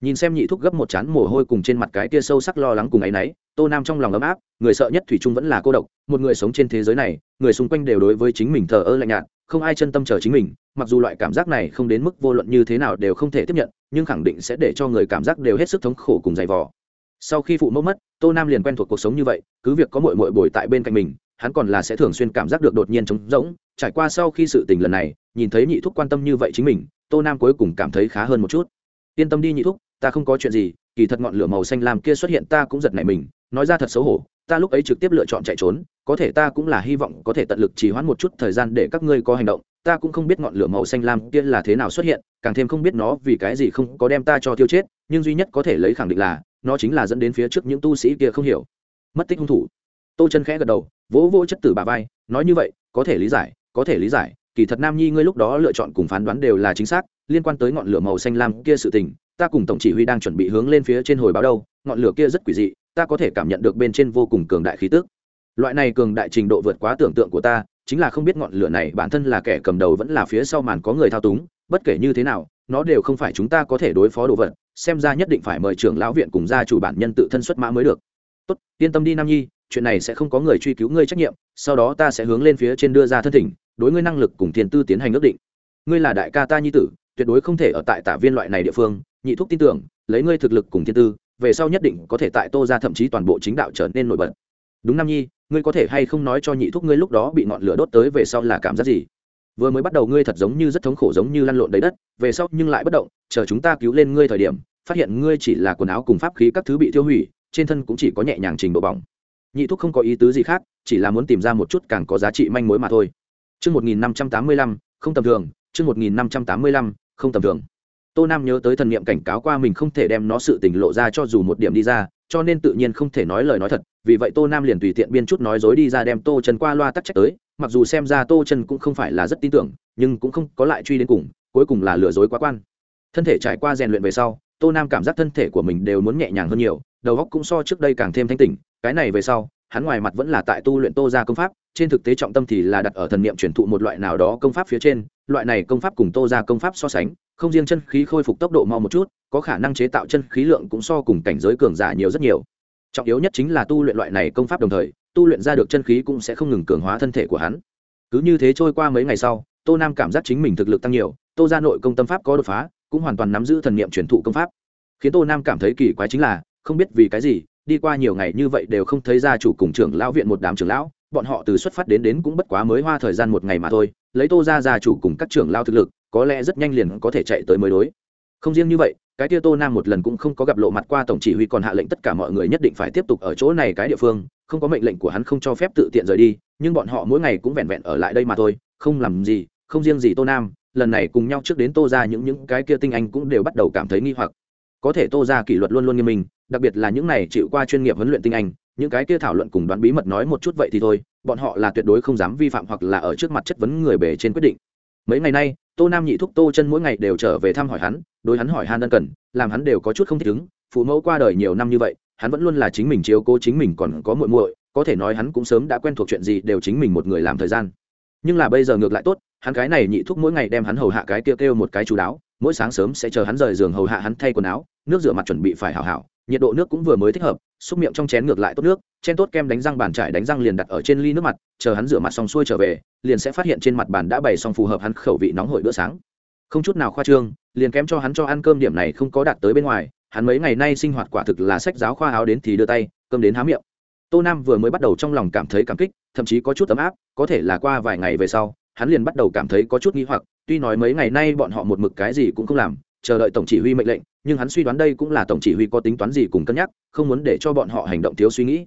A: Nhìn xem nhị thúc gấp một chán mồ hôi cùng trên mặt cái kia sâu sắc lo lắng cùng áy náy, tô nam trong lòng ấm áp, người sợ nhất thủy trung vẫn là cô độc, một người sống trên thế giới này, người xung quanh đều đối với chính mình thờ ơ lạnh nhạt không ai chân tâm chờ chính mình, mặc dù loại cảm giác này không đến mức vô luận như thế nào đều không thể tiếp nhận, nhưng khẳng định sẽ để cho người cảm giác đều hết sức thống khổ cùng dày vò. Sau khi phụ mẫu mất, tô nam liền quen thuộc cuộc sống như vậy, cứ việc có mội mội bồi tại bên cạnh mình, hắn còn là sẽ thường xuyên cảm giác được đột nhiên trống rỗng. Trải qua sau khi sự tình lần này, nhìn thấy nhị thúc quan tâm như vậy chính mình, tô nam cuối cùng cảm thấy khá hơn một chút. Yên tâm đi nhị thúc, ta không có chuyện gì kỳ thật ngọn lửa màu xanh lam kia xuất hiện ta cũng giật nảy mình, nói ra thật xấu hổ, ta lúc ấy trực tiếp lựa chọn chạy trốn, có thể ta cũng là hy vọng có thể tận lực trì hoãn một chút thời gian để các ngươi có hành động, ta cũng không biết ngọn lửa màu xanh lam kia là thế nào xuất hiện, càng thêm không biết nó vì cái gì không có đem ta cho tiêu chết, nhưng duy nhất có thể lấy khẳng định là, nó chính là dẫn đến phía trước những tu sĩ kia không hiểu. Mất tích hung thủ. Tô chân khẽ gật đầu, vỗ vỗ chất tử bà vai, nói như vậy, có thể lý giải, có thể lý giải, kỳ thật nam nhi ngươi lúc đó lựa chọn cùng phán đoán đều là chính xác, liên quan tới ngọn lửa màu xanh lam kia sự tình ta cùng tổng chỉ huy đang chuẩn bị hướng lên phía trên hồi báo đâu, ngọn lửa kia rất quỷ dị, ta có thể cảm nhận được bên trên vô cùng cường đại khí tức. Loại này cường đại trình độ vượt quá tưởng tượng của ta, chính là không biết ngọn lửa này bản thân là kẻ cầm đầu vẫn là phía sau màn có người thao túng, bất kể như thế nào, nó đều không phải chúng ta có thể đối phó đồ vật, xem ra nhất định phải mời trưởng lão viện cùng gia chủ bản nhân tự thân xuất mã mới được. Tốt, yên tâm đi nam nhi, chuyện này sẽ không có người truy cứu ngươi trách nhiệm, sau đó ta sẽ hướng lên phía trên đưa ra thân thỉnh, đối ngươi năng lực cùng thiền tư tiến hành ước định. Ngươi là đại ca ta nhi tử, tuyệt đối không thể ở tại tả viên loại này địa phương nhị thúc tin tưởng lấy ngươi thực lực cùng thiên tư về sau nhất định có thể tại tô ra thậm chí toàn bộ chính đạo trở nên nổi bật. Đúng nam nhi ngươi có thể hay không nói cho nhị thúc ngươi lúc đó bị ngọn lửa đốt tới về sau là cảm giác gì? Vừa mới bắt đầu ngươi thật giống như rất thống khổ giống như lăn lộn đầy đất về sau nhưng lại bất động chờ chúng ta cứu lên ngươi thời điểm phát hiện ngươi chỉ là quần áo cùng pháp khí các thứ bị tiêu hủy trên thân cũng chỉ có nhẹ nhàng trình độ bỏng. Nhị thúc không có ý tứ gì khác chỉ là muốn tìm ra một chút càng có giá trị manh mối mà thôi. Trước 1585, không tầm thường, trước 1585, không tầm thường. Tô Nam nhớ tới thần niệm cảnh cáo qua mình không thể đem nó sự tình lộ ra cho dù một điểm đi ra, cho nên tự nhiên không thể nói lời nói thật, vì vậy Tô Nam liền tùy tiện biên chút nói dối đi ra đem Tô Chân qua loa tắc trách tới, mặc dù xem ra Tô Chân cũng không phải là rất tin tưởng, nhưng cũng không có lại truy đến cùng, cuối cùng là lừa dối quá quan. Thân thể trải qua rèn luyện về sau, Tô Nam cảm giác thân thể của mình đều muốn nhẹ nhàng hơn nhiều, đầu óc cũng so trước đây càng thêm thanh tỉnh, cái này về sau, hắn ngoài mặt vẫn là tại tu luyện Tô gia công pháp, trên thực tế trọng tâm thì là đặt ở thần niệm truyền thụ một loại nào đó công pháp phía trên, loại này công pháp cùng Tô gia công pháp so sánh, không riêng chân khí khôi phục tốc độ mau một chút, có khả năng chế tạo chân khí lượng cũng so cùng cảnh giới cường giả nhiều rất nhiều. Trọng yếu nhất chính là tu luyện loại này công pháp đồng thời, tu luyện ra được chân khí cũng sẽ không ngừng cường hóa thân thể của hắn. Cứ như thế trôi qua mấy ngày sau, tô nam cảm giác chính mình thực lực tăng nhiều, tô ra nội công tâm pháp có đột phá, cũng hoàn toàn nắm giữ thần niệm truyền thụ công pháp. Khiến tô nam cảm thấy kỳ quái chính là, không biết vì cái gì, đi qua nhiều ngày như vậy đều không thấy gia chủ cùng trưởng lão viện một đám trưởng lão, bọn họ từ xuất phát đến đến cũng bất quá mới hoa thời gian một ngày mà thôi, lấy tô ra gia chủ cùng các trưởng lao thực lực có lẽ rất nhanh liền có thể chạy tới mới đối. Không riêng như vậy, cái tia tô nam một lần cũng không có gặp lộ mặt qua tổng chỉ huy còn hạ lệnh tất cả mọi người nhất định phải tiếp tục ở chỗ này cái địa phương, không có mệnh lệnh của hắn không cho phép tự tiện rời đi, nhưng bọn họ mỗi ngày cũng vẹn vẹn ở lại đây mà thôi, không làm gì, không riêng gì tô nam, lần này cùng nhau trước đến tô ra những những cái kia tinh anh cũng đều bắt đầu cảm thấy nghi hoặc. Có thể tô ra kỷ luật luôn luôn nghiêm minh, đặc biệt là những này chịu qua chuyên nghiệp huấn luyện tinh anh, những cái kia thảo luận cùng đoán bí mật nói một chút vậy thì thôi, bọn họ là tuyệt đối không dám vi phạm hoặc là ở trước mặt chất vấn người bề trên quyết định mấy ngày nay, tô nam nhị thúc tô chân mỗi ngày đều trở về thăm hỏi hắn, đối hắn hỏi han ân cần, làm hắn đều có chút không thích ứng. Phụ mẫu qua đời nhiều năm như vậy, hắn vẫn luôn là chính mình chiếu cố chính mình còn có muội muội, có thể nói hắn cũng sớm đã quen thuộc chuyện gì đều chính mình một người làm thời gian. Nhưng là bây giờ ngược lại tốt, hắn cái này nhị thúc mỗi ngày đem hắn hầu hạ cái kêu kêu một cái chú đáo, mỗi sáng sớm sẽ chờ hắn rời giường hầu hạ hắn thay quần áo, nước rửa mặt chuẩn bị phải hảo hảo nhiệt độ nước cũng vừa mới thích hợp, xúc miệng trong chén ngược lại tốt nước, chen tốt kem đánh răng bàn trải đánh răng liền đặt ở trên ly nước mặt, chờ hắn rửa mặt xong xuôi trở về, liền sẽ phát hiện trên mặt bàn đã bày xong phù hợp hắn khẩu vị nóng hổi bữa sáng. Không chút nào khoa trương, liền kém cho hắn cho ăn cơm điểm này không có đạt tới bên ngoài, hắn mấy ngày nay sinh hoạt quả thực là sách giáo khoa áo đến thì đưa tay, cơm đến há miệng. Tô nam vừa mới bắt đầu trong lòng cảm thấy cảm kích, thậm chí có chút ấm áp, có thể là qua vài ngày về sau, hắn liền bắt đầu cảm thấy có chút nghi hoặc, tuy nói mấy ngày nay bọn họ một mực cái gì cũng không làm chờ đợi tổng chỉ huy mệnh lệnh, nhưng hắn suy đoán đây cũng là tổng chỉ huy có tính toán gì cùng cân nhắc, không muốn để cho bọn họ hành động thiếu suy nghĩ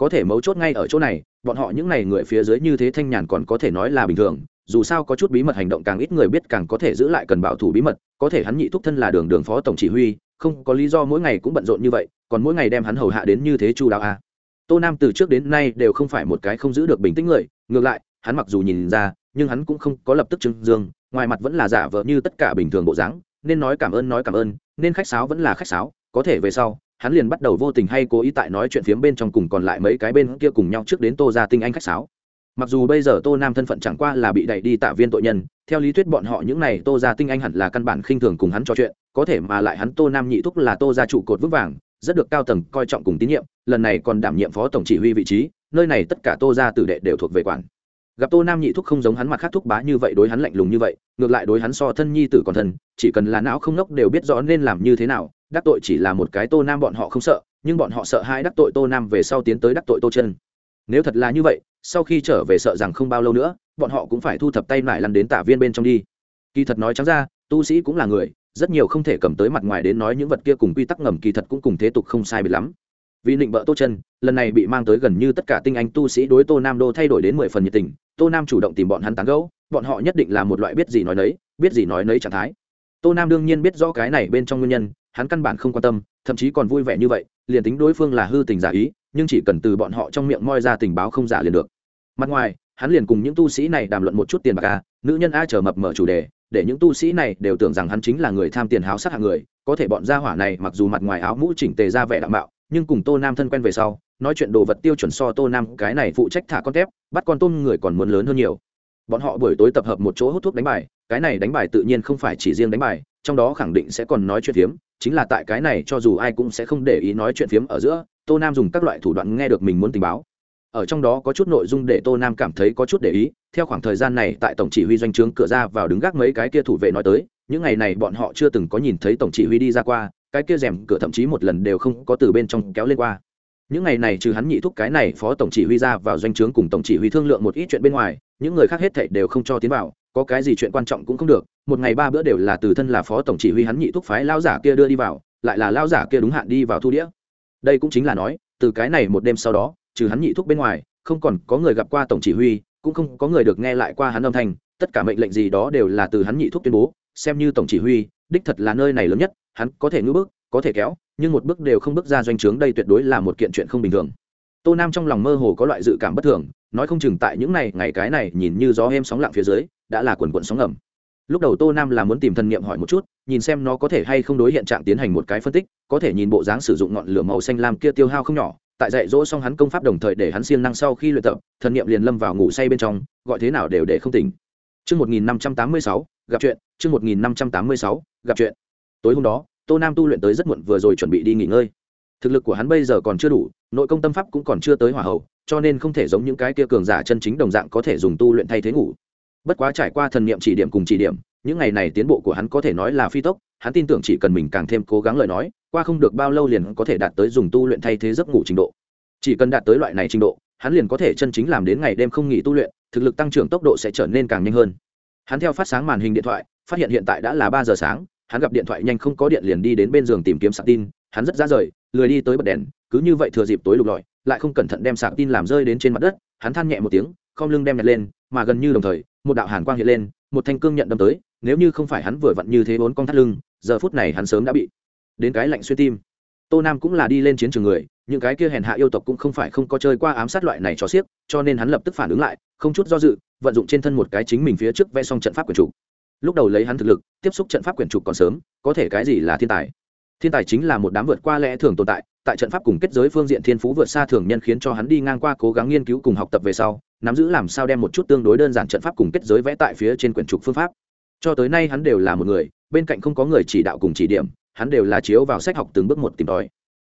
A: có thể mấu chốt ngay ở chỗ này, bọn họ những n à y người phía dưới như thế thanh nhàn còn có thể nói là bình thường, dù sao có chút bí mật hành động càng ít người biết càng có thể giữ lại cần bảo thủ bí mật, có thể hắn nhị thúc thân là đường đường phó tổng chỉ huy, không có lý do mỗi ngày cũng bận rộn như vậy, còn mỗi ngày đem hắn hầu hạ đến như thế chu đạo a à. tô nam từ trước đến nay đều không phải một cái không giữ được bình tĩnh người, ngược lại, hắn mặc dù nhìn ra, nhưng hắn cũng không có lập tức trưng dương, ngoài mặt vẫn là giả vờ như tất cả bình thường bộ dáng nên nói cảm ơn nói cảm ơn, nên khách sáo vẫn là khách sáo, có thể về sau, hắn liền bắt đầu vô tình hay cố ý tại nói chuyện phiếm bên trong cùng còn lại mấy cái bên kia cùng nhau trước đến tô ra tinh anh khách sáo. Mặc dù bây giờ tô nam thân phận chẳng qua là bị đẩy đi tạ viên tội nhân, theo lý thuyết bọn họ những n à y tô ra tinh anh hẳn là căn bản khinh thường cùng hắn trò chuyện, có thể mà lại hắn tô nam nhị thúc là tô ra trụ cột vững vàng, rất được cao tầng coi trọng cùng tín nhiệm, lần này còn đảm nhiệm phó tổng chỉ huy vị trí, nơi này tất cả tô ra tử đệ đều thuộc về quản gặp tô nam nhị thúc không giống hắn mặt khác thúc bá như vậy đối hắn lạnh lùng như vậy, ngược lại đối hắn so thân nhi tử còn thân, chỉ cần là não không nốc đều biết rõ nên làm như thế nào, đắc tội chỉ là một cái tô nam bọn họ không sợ, nhưng bọn họ sợ hai đắc tội tô nam về sau tiến tới đắc tội tô chân. Nếu thật là như vậy, sau khi trở về sợ rằng không bao lâu nữa, bọn họ cũng phải thu thập tay lại lăn đến tả viên bên trong đi. Kỳ thật nói trắng ra, tu sĩ cũng là người, rất nhiều không thể cầm tới mặt ngoài đến nói những vật kia cùng quy tắc ngầm kỳ thật cũng cùng thế tục không sai biệt lắm vì định bợ tô chân, lần này bị mang tới gần như tất cả tinh anh tu sĩ đối tô nam đô thay đổi đến mười phần nhiệt tình, tô nam chủ động tìm bọn hắn tán gẫu, bọn họ nhất định là một loại biết gì nói nấy, biết gì nói nấy trạng thái. Tô nam đương nhiên biết rõ cái này bên trong nguyên nhân, hắn căn bản không quan tâm, thậm chí còn vui vẻ như vậy, liền tính đối phương là hư tình giả ý, nhưng chỉ cần từ bọn họ trong miệng moi ra tình báo không giả liền được. Mặt ngoài, hắn liền cùng những tu sĩ này đàm luận một chút tiền bạc a, nữ nhân a chờ mập mở chủ đề, để những tu sĩ này đều tưởng rằng hắn chính là người tham tiền háo sát hạng người, có thể bọn gia hỏa này mặc dù mặt ngoài áo mũ chỉnh tề ra vẻ đạo mạo nhưng cùng tô nam thân quen về sau, nói chuyện đồ vật tiêu chuẩn so tô nam cái này phụ trách thả con tép bắt con tôm người còn muốn lớn hơn nhiều. Bọn họ buổi tối tập hợp một chỗ hút thuốc đánh bài, cái này đánh bài tự nhiên không phải chỉ riêng đánh bài, trong đó khẳng định sẽ còn nói chuyện phiếm, chính là tại cái này cho dù ai cũng sẽ không để ý nói chuyện phiếm ở giữa, tô nam dùng các loại thủ đoạn nghe được mình muốn tình báo. Ở trong đó có chút nội dung để tô nam cảm thấy có chút để ý, theo khoảng thời gian này tại tổng chỉ huy doanh trướng cửa ra vào đứng gác mấy cái kia thủ vệ nói tới, những ngày này bọn họ chưa từng có nhìn thấy tổng chỉ huy đi ra qua cái kia rèm cửa thậm chí một lần đều không có từ bên trong kéo lên qua. Những ngày này trừ hắn nhị thúc cái này phó tổng chỉ huy ra vào doanh trướng cùng tổng chỉ huy thương lượng một ít chuyện bên ngoài, những người khác hết thảy đều không cho tiến vào, có cái gì chuyện quan trọng cũng không được, một ngày ba bữa đều là từ thân là phó tổng chỉ huy hắn nhị thúc phái lao giả kia đưa đi vào, lại là lao giả kia đúng hạn đi vào thu đĩa. Đây cũng chính là nói, từ cái này một đêm sau đó, trừ hắn nhị thúc bên ngoài, không còn có người gặp qua tổng chỉ huy, cũng không có người được nghe lại qua hắn âm thanh, tất cả mệnh lệnh gì đó đều là từ hắn nhị thúc tuyên bố, xem như tổng chỉ huy đích thật là nơi này lớn nhất hắn có thể ngưỡng bước có thể kéo nhưng một bước đều không bước ra doanh trướng đây tuyệt đối là một kiện chuyện không bình thường. Tô nam trong lòng mơ hồ có loại dự cảm bất thường nói không chừng tại những này ngày cái này nhìn như gió êm sóng lặng phía dưới đã là quần quận sóng ngầm. Lúc đầu tô nam là muốn tìm thần niệm hỏi một chút nhìn xem nó có thể hay không đối hiện trạng tiến hành một cái phân tích có thể nhìn bộ dáng sử dụng ngọn lửa màu xanh lam kia tiêu hao không nhỏ tại dạy dỗ xong hắn công pháp đồng thời để hắn siêng năng sau khi luyện tập thần niệm liền lâm vào ngủ say bên trong gọi thế nào đều để không tỉnh. Chương 1586, gặp chuyện, chương 1586, gặp chuyện. Tối hôm đó, Tô Nam tu luyện tới rất muộn vừa rồi chuẩn bị đi nghỉ ngơi. Thực lực của hắn bây giờ còn chưa đủ, nội công tâm pháp cũng còn chưa tới hỏa hậu, cho nên không thể giống những cái kia cường giả chân chính đồng dạng có thể dùng tu luyện thay thế ngủ. Bất quá trải qua thần niệm chỉ điểm cùng chỉ điểm, những ngày này tiến bộ của hắn có thể nói là phi tốc, hắn tin tưởng chỉ cần mình càng thêm cố gắng lời nói, qua không được bao lâu liền có thể đạt tới dùng tu luyện thay thế giấc ngủ trình độ. Chỉ cần đạt tới loại này trình độ, hắn liền có thể chân chính làm đến ngày đêm không nghỉ tu luyện, thực lực tăng trưởng tốc độ sẽ trở nên càng nhanh hơn hắn theo phát sáng màn hình điện thoại, phát hiện hiện tại đã là ba giờ sáng, hắn gặp điện thoại nhanh không có điện liền đi đến bên giường tìm kiếm sạc tin, hắn rất ra rời, lười đi tới bật đèn, cứ như vậy thừa dịp tối lục lọi, lại không cẩn thận đem sạc tin làm rơi đến trên mặt đất, hắn than nhẹ một tiếng, không lưng đem nhặt lên, mà gần như đồng thời, một đạo hàn quang hiện lên, một thanh cương nhận đâm tới, nếu như không phải hắn vừa vặn như thế bốn con thắt lưng, giờ phút này hắn sớm đã bị đến cái lạnh xuyên tim. Tô nam cũng là đi lên chiến trường người những cái kia hèn hạ yêu tộc cũng không phải không có chơi qua ám sát loại này cho xiếc, cho nên hắn lập tức phản ứng lại, không chút do dự, vận dụng trên thân một cái chính mình phía trước vẽ xong trận pháp quyền chủ. Lúc đầu lấy hắn thực lực, tiếp xúc trận pháp quyền trục còn sớm, có thể cái gì là thiên tài? Thiên tài chính là một đám vượt qua lẽ thường tồn tại tại trận pháp cùng kết giới phương diện thiên phú vượt xa thường nhân khiến cho hắn đi ngang qua cố gắng nghiên cứu cùng học tập về sau, nắm giữ làm sao đem một chút tương đối đơn giản trận pháp cùng kết giới vẽ tại phía trên quyển trục phương pháp. Cho tới nay hắn đều là một người, bên cạnh không có người chỉ đạo cùng chỉ điểm, hắn đều là chiếu vào sách học từng bước một tìm tòi.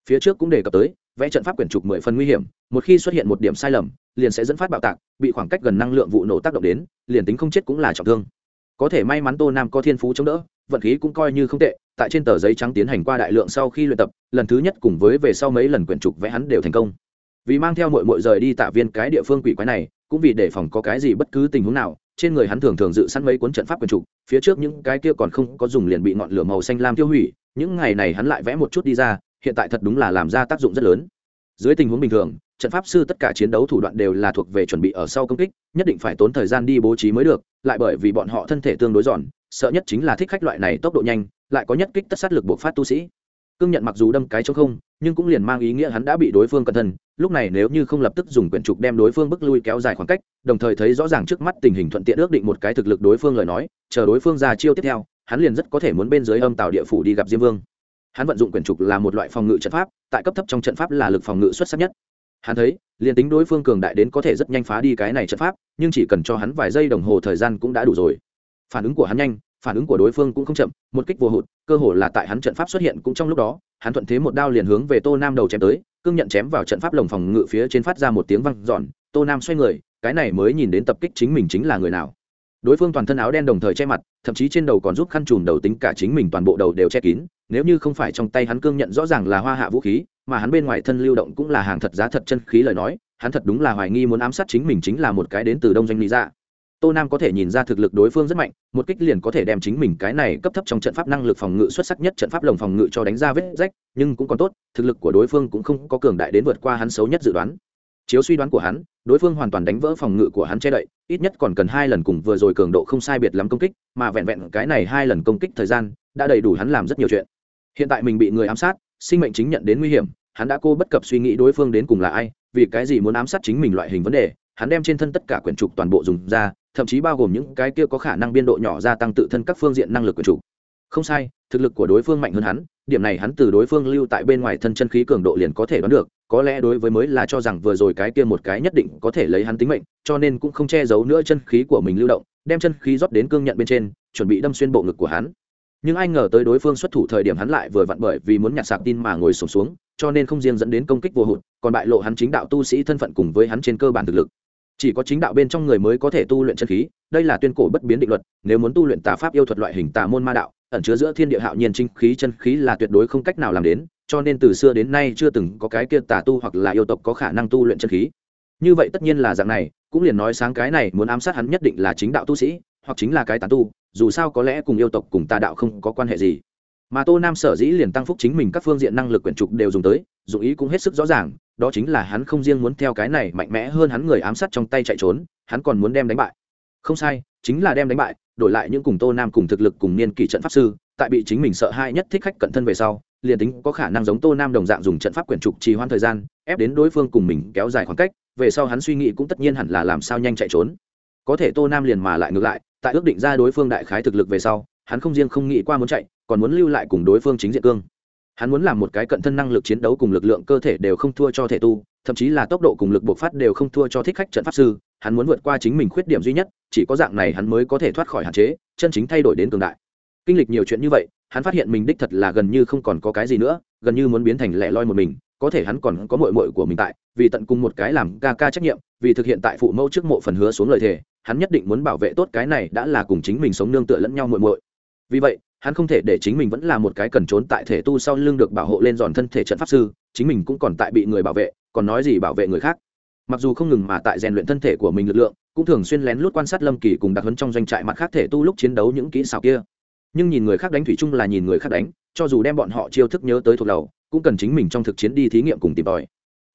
A: Phía trước cũng đề cập tới vẽ trận pháp quyển trục mười phần nguy hiểm, một khi xuất hiện một điểm sai lầm, liền sẽ dẫn phát bạo tạc, bị khoảng cách gần năng lượng vụ nổ tác động đến, liền tính không chết cũng là trọng thương. Có thể may mắn tô nam có thiên phú chống đỡ, vận khí cũng coi như không tệ, tại trên tờ giấy trắng tiến hành qua đại lượng sau khi luyện tập, lần thứ nhất cùng với về sau mấy lần quyển trục vẽ hắn đều thành công. Vì mang theo mội mội rời đi tạ viên cái địa phương quỷ quái này, cũng vì đề phòng có cái gì bất cứ tình huống nào, trên người hắn thường thường dự sẵn mấy cuốn trận pháp quyển trục, phía trước những cái kia còn không có dùng liền bị ngọn lửa màu xanh lam tiêu hủy, những ngày này hắn lại vẽ một chút đi ra hiện tại thật đúng là làm ra tác dụng rất lớn. Dưới tình huống bình thường, trận pháp sư tất cả chiến đấu thủ đoạn đều là thuộc về chuẩn bị ở sau công kích, nhất định phải tốn thời gian đi bố trí mới được, lại bởi vì bọn họ thân thể tương đối giòn, sợ nhất chính là thích khách loại này tốc độ nhanh, lại có nhất kích tất sát lực buộc phát tu sĩ. Cương nhận mặc dù đâm cái chống không, nhưng cũng liền mang ý nghĩa hắn đã bị đối phương cẩn thân lúc này nếu như không lập tức dùng quyển trục đem đối phương bức lui kéo dài khoảng cách, đồng thời thấy rõ ràng trước mắt tình hình thuận tiện ước định một cái thực lực đối phương lời nói, chờ đối phương ra chiêu tiếp theo, hắn liền rất có thể muốn bên dưới âm tạo địa phủ đi gặp diêm vương hắn vận dụng quyển trục là một loại phòng ngự trận pháp, tại cấp thấp trong trận pháp là lực phòng ngự xuất sắc nhất. Hắn thấy, liền tính đối phương cường đại đến có thể rất nhanh phá đi cái này trận pháp, nhưng chỉ cần cho hắn vài giây đồng hồ thời gian cũng đã đủ rồi. Phản ứng của hắn nhanh, phản ứng của đối phương cũng không chậm, một kích vô hụt, cơ hồ là tại hắn trận pháp xuất hiện cũng trong lúc đó, hắn thuận thế một đao liền hướng về tô nam đầu chém tới, cương nhận chém vào trận pháp lồng phòng ngự phía trên phát ra một tiếng văng giòn tô nam xoay người, cái này mới nhìn đến tập kích chính mình chính là người nào đối phương toàn thân áo đen đồng thời che mặt, thậm chí trên đầu còn giúp khăn trùm đầu tính cả chính mình toàn bộ đầu đều che kín, nếu như không phải trong tay hắn cương nhận rõ ràng là hoa hạ vũ khí, mà hắn bên ngoài thân lưu động cũng là hàng thật giá thật chân khí lời nói, hắn thật đúng là hoài nghi muốn ám sát chính mình chính là một cái đến từ đông doanh lý ra tô nam có thể nhìn ra thực lực đối phương rất mạnh, một kích liền có thể đem chính mình cái này cấp thấp trong trận pháp năng lực phòng ngự xuất sắc nhất trận pháp lồng phòng ngự cho đánh ra vết rách, nhưng cũng còn tốt, thực lực của đối phương cũng không có cường đại đến vượt qua hắn xấu nhất dự đoán. Chiếu suy đoán của hắn đối phương hoàn toàn đánh vỡ phòng ngự của hắn che đậy, ít nhất còn cần hai lần cùng vừa rồi cường độ không sai biệt lắm công kích, mà vẹn vẹn cái này hai lần công kích thời gian, đã đầy đủ hắn làm rất nhiều chuyện. Hiện tại mình bị người ám sát, sinh mệnh chính nhận đến nguy hiểm, hắn đã cô bất cập suy nghĩ đối phương đến cùng là ai, vì cái gì muốn ám sát chính mình loại hình vấn đề, hắn đem trên thân tất cả quyển trục toàn bộ dùng ra, thậm chí bao gồm những cái kia có khả năng biên độ nhỏ gia tăng tự thân các phương diện năng lực quyển trục. Không sai, thực lực của đối phương mạnh hơn hắn, điểm này hắn từ đối phương lưu tại bên ngoài thân chân khí cường độ liền có thể đoán được có lẽ đối với mới là cho rằng vừa rồi cái kia một cái nhất định có thể lấy hắn tính mệnh, cho nên cũng không che giấu nữa chân khí của mình lưu động, đem chân khí rót đến cương nhận bên trên, chuẩn bị đâm xuyên bộ ngực của hắn. Nhưng ai ngờ tới đối phương xuất thủ thời điểm hắn lại vừa vặn bởi vì muốn nhặt sạc tin mà ngồi sổm xuống, cho nên không riêng dẫn đến công kích vô hụt, còn bại lộ hắn chính đạo tu sĩ thân phận cùng với hắn trên cơ bản thực lực. Chỉ có chính đạo bên trong người mới có thể tu luyện chân khí, đây là tuyên cổ bất biến định luật, nếu muốn tu luyện tà pháp yêu thuật loại hình tà môn ma đạo ẩn chứa giữa thiên địa hạo nhiên trinh khí, chân khí là tuyệt đối không cách nào làm đến, cho nên từ xưa đến nay chưa từng có cái kia tà tu hoặc là yêu tộc có khả năng tu luyện chân khí. Như vậy tất nhiên là dạng này, cũng liền nói sáng cái này muốn ám sát hắn nhất định là chính đạo tu sĩ, hoặc chính là cái tà tu, dù sao có lẽ cùng yêu tộc, cùng tà đạo không có quan hệ gì. Mà tô nam sở dĩ liền tăng phúc chính mình các phương diện năng lực quyển trục đều dùng tới, dụng ý cũng hết sức rõ ràng, đó chính là hắn không riêng muốn theo cái này mạnh mẽ hơn hắn người ám sát trong tay chạy trốn, hắn còn muốn đem đánh bại không sai, chính là đem đánh bại, đổi lại những cùng tô nam cùng thực lực cùng niên kỷ trận pháp sư, tại bị chính mình sợ hai nhất thích khách cận thân về sau, liền tính có khả năng giống tô nam đồng dạng dùng trận pháp quyển trục trì hoãn thời gian, ép đến đối phương cùng mình kéo dài khoảng cách, về sau hắn suy nghĩ cũng tất nhiên hẳn là làm sao nhanh chạy trốn. Có thể tô nam liền mà lại ngược lại, tại ước định ra đối phương đại khái thực lực về sau, hắn không riêng không nghĩ qua muốn chạy, còn muốn lưu lại cùng đối phương chính diện cương. Hắn muốn làm một cái cận thân năng lực chiến đấu cùng lực lượng cơ thể đều không thua cho thể tu, thậm chí là tốc độ cùng lực bộc phát đều không thua cho thích khách trận pháp sư hắn muốn vượt qua chính mình khuyết điểm duy nhất, chỉ có dạng này hắn mới có thể thoát khỏi hạn chế, chân chính thay đổi đến cường đại. Kinh lịch nhiều chuyện như vậy, hắn phát hiện mình đích thật là gần như không còn có cái gì nữa, gần như muốn biến thành lẻ loi một mình, có thể hắn còn có mội mội của mình tại, vì tận cùng một cái làm ca ca trách nhiệm, vì thực hiện tại phụ mẫu trước mộ phần hứa xuống lời thề, hắn nhất định muốn bảo vệ tốt cái này đã là cùng chính mình sống nương tựa lẫn nhau mội mội vì vậy, hắn không thể để chính mình vẫn là một cái cần trốn tại thể tu sau lưng được bảo hộ lên giòn thân thể trận pháp sư, chính mình cũng còn tại bị người bảo vệ, còn nói gì bảo vệ người khác mặc dù không ngừng mà tại rèn luyện thân thể của mình lực lượng, cũng thường xuyên lén lút quan sát lâm kỳ cùng đặc hấn trong doanh trại mặt khác thể tu lúc chiến đấu những kỹ xảo kia. Nhưng nhìn người khác đánh thủy chung là nhìn người khác đánh, cho dù đem bọn họ chiêu thức nhớ tới thuộc đầu, cũng cần chính mình trong thực chiến đi thí nghiệm cùng tìm tòi.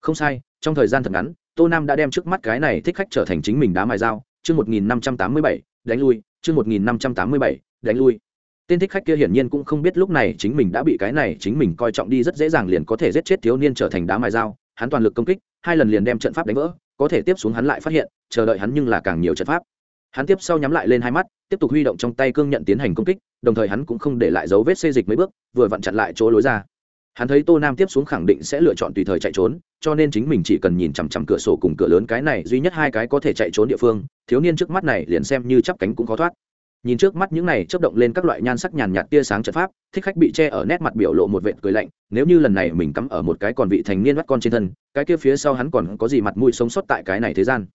A: Không sai, trong thời gian thật ngắn, tô nam đã đem trước mắt cái này thích khách trở thành chính mình đá mài dao, chương một nghìn năm trăm tám mươi bảy, đánh lui, chương một nghìn năm trăm tám mươi bảy, đánh lui. Tên thích khách kia hiển nhiên cũng không biết lúc này chính mình đã bị cái này chính mình coi trọng đi rất dễ dàng liền có thể giết chết thiếu niên trở thành đá mài dao, hắn toàn lực công kích hai lần liền đem trận pháp đánh vỡ, có thể tiếp xuống hắn lại phát hiện, chờ đợi hắn nhưng là càng nhiều trận pháp. Hắn tiếp sau nhắm lại lên hai mắt, tiếp tục huy động trong tay cương nhận tiến hành công kích, đồng thời hắn cũng không để lại dấu vết xê dịch mấy bước, vừa vặn chặn lại chỗ lối ra. Hắn thấy tô nam tiếp xuống khẳng định sẽ lựa chọn tùy thời chạy trốn, cho nên chính mình chỉ cần nhìn chằm chằm cửa sổ cùng cửa lớn cái này, duy nhất hai cái có thể chạy trốn địa phương, thiếu niên trước mắt này liền xem như chắp cánh cũng khó thoát nhìn trước mắt những này chấp động lên các loại nhan sắc nhàn nhạt tia sáng trận pháp, thích khách bị che ở nét mặt biểu lộ một vệt cười lạnh, nếu như lần này mình cắm ở một cái còn vị thành niên bắt con trên thân, cái kia phía sau hắn còn có gì mặt mũi sống sót tại cái này thế gian?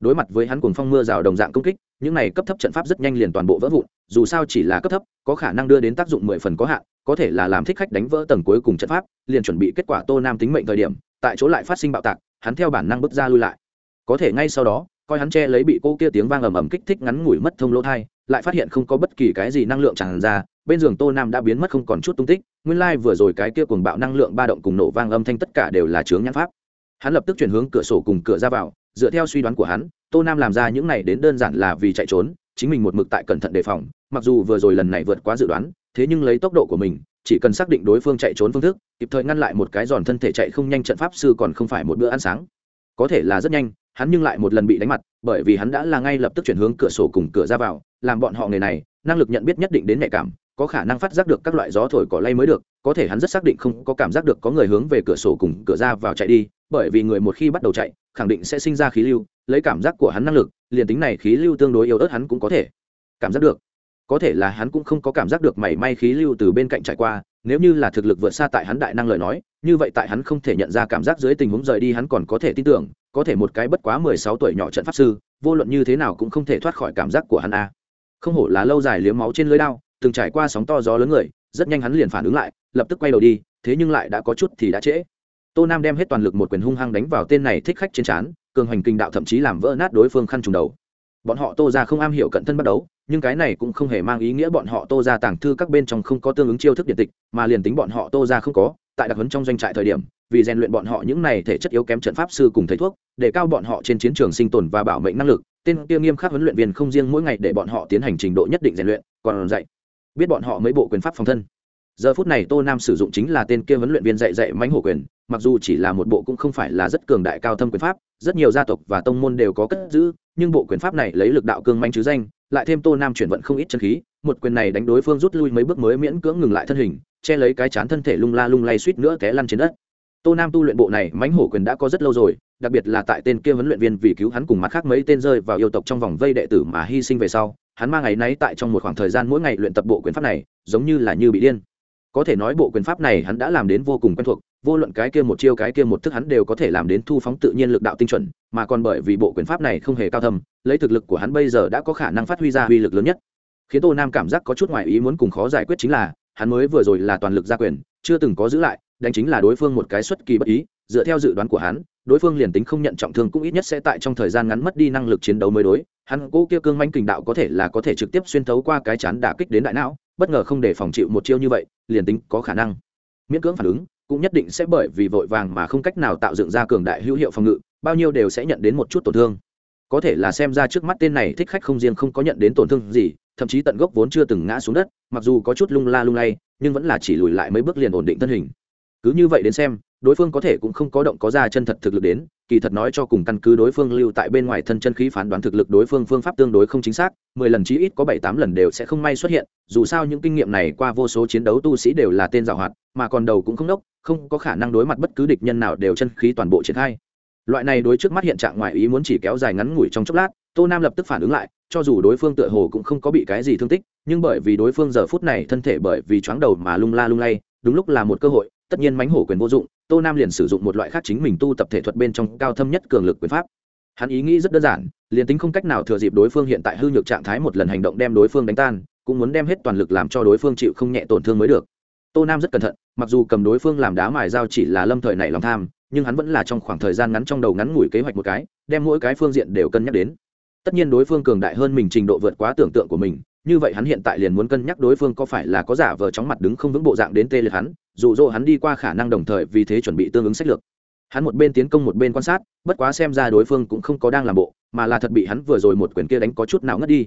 A: Đối mặt với hắn cuồng phong mưa rào đồng dạng công kích, những này cấp thấp trận pháp rất nhanh liền toàn bộ vỡ vụn, dù sao chỉ là cấp thấp, có khả năng đưa đến tác dụng mười phần có hạn, có thể là làm thích khách đánh vỡ tầng cuối cùng trận pháp, liền chuẩn bị kết quả tô nam tính mệnh thời điểm, tại chỗ lại phát sinh bạo tạc, hắn theo bản năng bước ra lui lại. Có thể ngay sau đó, coi hắn che lấy bị cô kia tiếng vang ầm ầm kích thích ngắn ngủi mất thông lỗ thai lại phát hiện không có bất kỳ cái gì năng lượng tràn ra, bên giường tô nam đã biến mất không còn chút tung tích, nguyên lai、like、vừa rồi cái kia cùng bạo năng lượng ba động cùng nổ vang âm thanh tất cả đều là chướng nhãn pháp. Hắn lập tức chuyển hướng cửa sổ cùng cửa ra vào, dựa theo suy đoán của hắn, tô nam làm ra những này đến đơn giản là vì chạy trốn, chính mình một mực tại cẩn thận đề phòng, mặc dù vừa rồi lần này vượt quá dự đoán, thế nhưng lấy tốc độ của mình, chỉ cần xác định đối phương chạy trốn phương thức, kịp thời ngăn lại một cái giòn thân thể chạy không nhanh trận pháp sư còn không phải một bữa ăn sáng có thể là rất nhanh, hắn nhưng lại một lần bị đánh mặt, bởi vì hắn đã là ngay lập tức chuyển hướng cửa sổ cùng cửa ra vào, làm bọn họ người này, năng lực nhận biết nhất định đến nhạy cảm, có khả năng phát giác được các loại gió thổi cỏ lay mới được, có thể hắn rất xác định không có cảm giác được có người hướng về cửa sổ cùng cửa ra vào chạy đi, bởi vì người một khi bắt đầu chạy, khẳng định sẽ sinh ra khí lưu, lấy cảm giác của hắn năng lực, liền tính này khí lưu tương đối yếu ớt hắn cũng có thể cảm giác được có thể là hắn cũng không có cảm giác được mảy may khí lưu từ bên cạnh trải qua, nếu như là thực lực vượt xa tại hắn đại năng lời nói, như vậy tại hắn không thể nhận ra cảm giác dưới tình huống rời đi hắn còn có thể tin tưởng, có thể một cái bất quá mười sáu tuổi nhỏ trận pháp sư, vô luận như thế nào cũng không thể thoát khỏi cảm giác của hắn a. Không hổ là lâu dài liếm máu trên lưới đao, từng trải qua sóng to gió lớn người, rất nhanh hắn liền phản ứng lại, lập tức quay đầu đi, thế nhưng lại đã có chút thì đã trễ. Tô nam đem hết toàn lực một quyền hung hăng đánh vào tên này thích khách trên trán, cường hoành kinh đạo thậm chí làm vỡ nát đối phương khăn trùng đầu. Bọn họ tô ra không am hiểu cận thân bắt đấu nhưng cái này cũng không hề mang ý nghĩa bọn họ tô ra tàng thư các bên trong không có tương ứng chiêu thức điện tịch, mà liền tính bọn họ tô ra không có, tại đặc huấn trong doanh trại thời điểm, vì rèn luyện bọn họ những này thể chất yếu kém trận pháp sư cùng thầy thuốc, để cao bọn họ trên chiến trường sinh tồn và bảo mệnh năng lực, tên kia nghiêm khắc huấn luyện viên không riêng mỗi ngày để bọn họ tiến hành trình độ nhất định rèn luyện, còn dạy, biết bọn họ mấy bộ quyền pháp phòng thân. Giờ phút này tô nam sử dụng chính là tên kia huấn luyện viên dạy dạy mánh hổ quyền, mặc dù chỉ là một bộ cũng không phải là rất cường đại cao thâm quyền pháp, rất nhiều gia tộc và tông môn đều có cất giữ, nhưng bộ quyền pháp này lấy lực đạo cương manh chứ danh lại thêm tô nam chuyển vận không ít chân khí, một quyền này đánh đối phương rút lui mấy bước mới miễn cưỡng ngừng lại thân hình, che lấy cái chán thân thể lung la lung lay suýt nữa té lăn trên đất. Tô nam tu luyện bộ này, mãnh hổ quyền đã có rất lâu rồi, đặc biệt là tại tên kia huấn luyện viên vì cứu hắn cùng mặt khác mấy tên rơi vào yêu tộc trong vòng vây đệ tử mà hy sinh về sau, hắn mang ngày nay tại trong một khoảng thời gian mỗi ngày luyện tập bộ quyền pháp này, giống như là như bị điên có thể nói bộ quyền pháp này hắn đã làm đến vô cùng quen thuộc, vô luận cái kia một chiêu cái kia một thức hắn đều có thể làm đến thu phóng tự nhiên lực đạo tinh chuẩn, mà còn bởi vì bộ quyền pháp này không hề cao thâm, lấy thực lực của hắn bây giờ đã có khả năng phát huy ra uy lực lớn nhất. Khiến tô nam cảm giác có chút ngoại ý muốn cùng khó giải quyết chính là, hắn mới vừa rồi là toàn lực gia quyền, chưa từng có giữ lại, đánh chính là đối phương một cái xuất kỳ bất ý, dựa theo dự đoán của hắn, đối phương liền tính không nhận trọng thương cũng ít nhất sẽ tại trong thời gian ngắn mất đi năng lực chiến đấu mới đối, hắn cố kia cương manh kình đạo có thể là có thể trực tiếp xuyên thấu qua cái chán đả kích đến đại não bất ngờ không để phòng chịu một chiêu như vậy, liền tính có khả năng. Miễn cưỡng phản ứng, cũng nhất định sẽ bởi vì vội vàng mà không cách nào tạo dựng ra cường đại hữu hiệu phòng ngự, bao nhiêu đều sẽ nhận đến một chút tổn thương. Có thể là xem ra trước mắt tên này thích khách không riêng không có nhận đến tổn thương gì, thậm chí tận gốc vốn chưa từng ngã xuống đất, mặc dù có chút lung la lung lay, nhưng vẫn là chỉ lùi lại mấy bước liền ổn định thân hình. Cứ như vậy đến xem đối phương có thể cũng không có động có ra chân thật thực lực đến, kỳ thật nói cho cùng căn cứ đối phương lưu tại bên ngoài thân chân khí phán đoán thực lực đối phương phương pháp tương đối không chính xác, mười lần chí ít có bảy tám lần đều sẽ không may xuất hiện, dù sao những kinh nghiệm này qua vô số chiến đấu tu sĩ đều là tên giàu hoạt, mà còn đầu cũng không đốc, không có khả năng đối mặt bất cứ địch nhân nào đều chân khí toàn bộ triển khai. Loại này đối trước mắt hiện trạng ngoài ý muốn chỉ kéo dài ngắn ngủi trong chốc lát, tô nam lập tức phản ứng lại, cho dù đối phương tựa hồ cũng không có bị cái gì thương tích, nhưng bởi vì đối phương giờ phút này thân thể bởi vì chóng đầu mà lung la lung lay, đúng lúc là một cơ hội tất nhiên mánh hổ quyền vô dụng, tô nam liền sử dụng một loại khác chính mình tu tập thể thuật bên trong cao thâm nhất cường lực quyền pháp. Hắn ý nghĩ rất đơn giản, liền tính không cách nào thừa dịp đối phương hiện tại hư nhược trạng thái một lần hành động đem đối phương đánh tan, cũng muốn đem hết toàn lực làm cho đối phương chịu không nhẹ tổn thương mới được. Tô nam rất cẩn thận, mặc dù cầm đối phương làm đá mài dao chỉ là lâm thời này lòng tham, nhưng hắn vẫn là trong khoảng thời gian ngắn trong đầu ngắn ngủi kế hoạch một cái, đem mỗi cái phương diện đều cân nhắc đến. Tất nhiên đối phương cường đại hơn mình trình độ vượt quá tưởng tượng của mình, như vậy hắn hiện tại liền muốn cân nhắc đối phương có phải là có giả vờ chóng mặt đứng không vững bộ dạng đến tê liệt hắn dụ dỗ hắn đi qua khả năng đồng thời vì thế chuẩn bị tương ứng sách lược. Hắn một bên tiến công một bên quan sát, bất quá xem ra đối phương cũng không có đang làm bộ, mà là thật bị hắn vừa rồi một quyền kia đánh có chút nào ngất đi.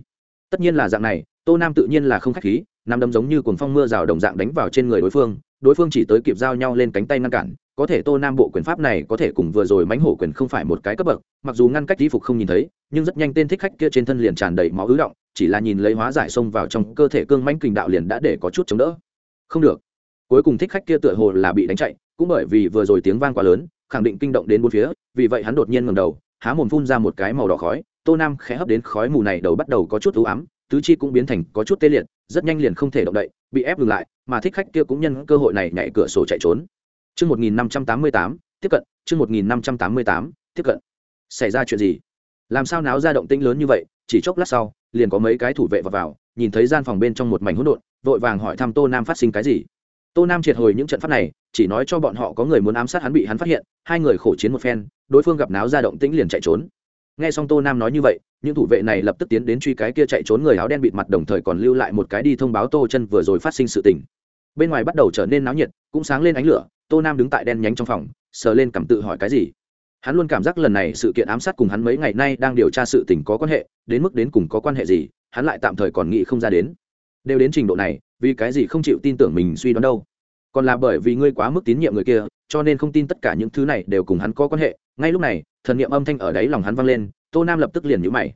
A: Tất nhiên là dạng này, tô nam tự nhiên là không k h á c h khí nằm đấm giống như cuồng phong mưa rào đồng dạng đánh vào trên người đối phương đối phương chỉ tới kịp giao nhau lên cánh tay ngăn cản, có thể tô nam bộ quyền pháp này có thể cùng vừa rồi mánh hổ quyền không phải một cái cấp bậc, mặc dù ngăn cách di phục không nhìn thấy, nhưng rất nhanh tên thích khách kia trên thân liền tràn đầy máu ứ động, chỉ là nhìn lấy hóa giải xông vào trong cơ thể cương mánh kình đạo liền đã để có chút chống đỡ. Không được cuối cùng thích khách kia tựa hồ là bị đánh chạy cũng bởi vì vừa rồi tiếng vang quá lớn khẳng định kinh động đến bốn phía vì vậy hắn đột nhiên ngầm đầu há mồm phun ra một cái màu đỏ khói tô nam khẽ hấp đến khói mù này đầu bắt đầu có chút ưu ám tứ chi cũng biến thành có chút tê liệt rất nhanh liền không thể động đậy bị ép ngừng lại mà thích khách kia cũng nhân cơ hội này nhảy cửa sổ chạy trốn Trước 1588, tiếp cận, trước 1588, tiếp cận. Xảy ra chuyện gì? Làm sao náo ra động tĩnh lớn như vậy? Chỉ chốc lát sau, liền có mấy cái thủ vệ vào vào, nhìn thấy gian phòng bên trong một mảnh hỗn độn, vội vàng hỏi thăm Tô Nam phát sinh cái gì. Tô Nam triệt hồi những trận pháp này, chỉ nói cho bọn họ có người muốn ám sát hắn bị hắn phát hiện, hai người khổ chiến một phen, đối phương gặp náo ra động tĩnh liền chạy trốn. Nghe xong Tô Nam nói như vậy, những thủ vệ này lập tức tiến đến truy cái kia chạy trốn người áo đen bịt mặt đồng thời còn lưu lại một cái đi thông báo Tô Chân vừa rồi phát sinh sự tình. Bên ngoài bắt đầu trở nên náo nhiệt, cũng sáng lên ánh lửa, tô nam đứng tại đen nhánh trong phòng sờ lên cảm tự hỏi cái gì hắn luôn cảm giác lần này sự kiện ám sát cùng hắn mấy ngày nay đang điều tra sự tình có quan hệ đến mức đến cùng có quan hệ gì hắn lại tạm thời còn nghĩ không ra đến đều đến trình độ này vì cái gì không chịu tin tưởng mình suy đoán đâu? Còn là bởi vì ngươi quá mức tín nhiệm người kia, cho nên không tin tất cả những thứ này đều cùng hắn có quan hệ. Ngay lúc này, thần niệm âm thanh ở đáy lòng hắn vang lên, tô nam lập tức liền nhũ mày.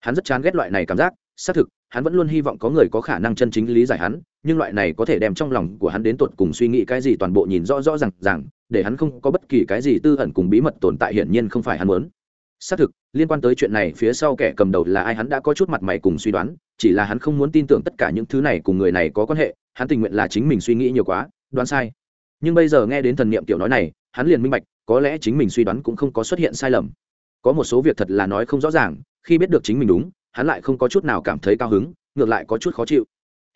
A: Hắn rất chán ghét loại này cảm giác, xác thực, hắn vẫn luôn hy vọng có người có khả năng chân chính lý giải hắn, nhưng loại này có thể đem trong lòng của hắn đến tột cùng suy nghĩ cái gì toàn bộ nhìn rõ rõ r à n g rằng để hắn không có bất kỳ cái gì tư ẩn cùng bí mật tồn tại hiển nhiên không phải hắn muốn xác thực, liên quan tới chuyện này phía sau kẻ cầm đầu là ai hắn đã có chút mặt mày cùng suy đoán, chỉ là hắn không muốn tin tưởng tất cả những thứ này cùng người này có quan hệ, hắn tình nguyện là chính mình suy nghĩ nhiều quá, đoán sai. Nhưng bây giờ nghe đến thần niệm kiểu nói này, hắn liền minh bạch, có lẽ chính mình suy đoán cũng không có xuất hiện sai lầm. Có một số việc thật là nói không rõ ràng, khi biết được chính mình đúng, hắn lại không có chút nào cảm thấy cao hứng, ngược lại có chút khó chịu.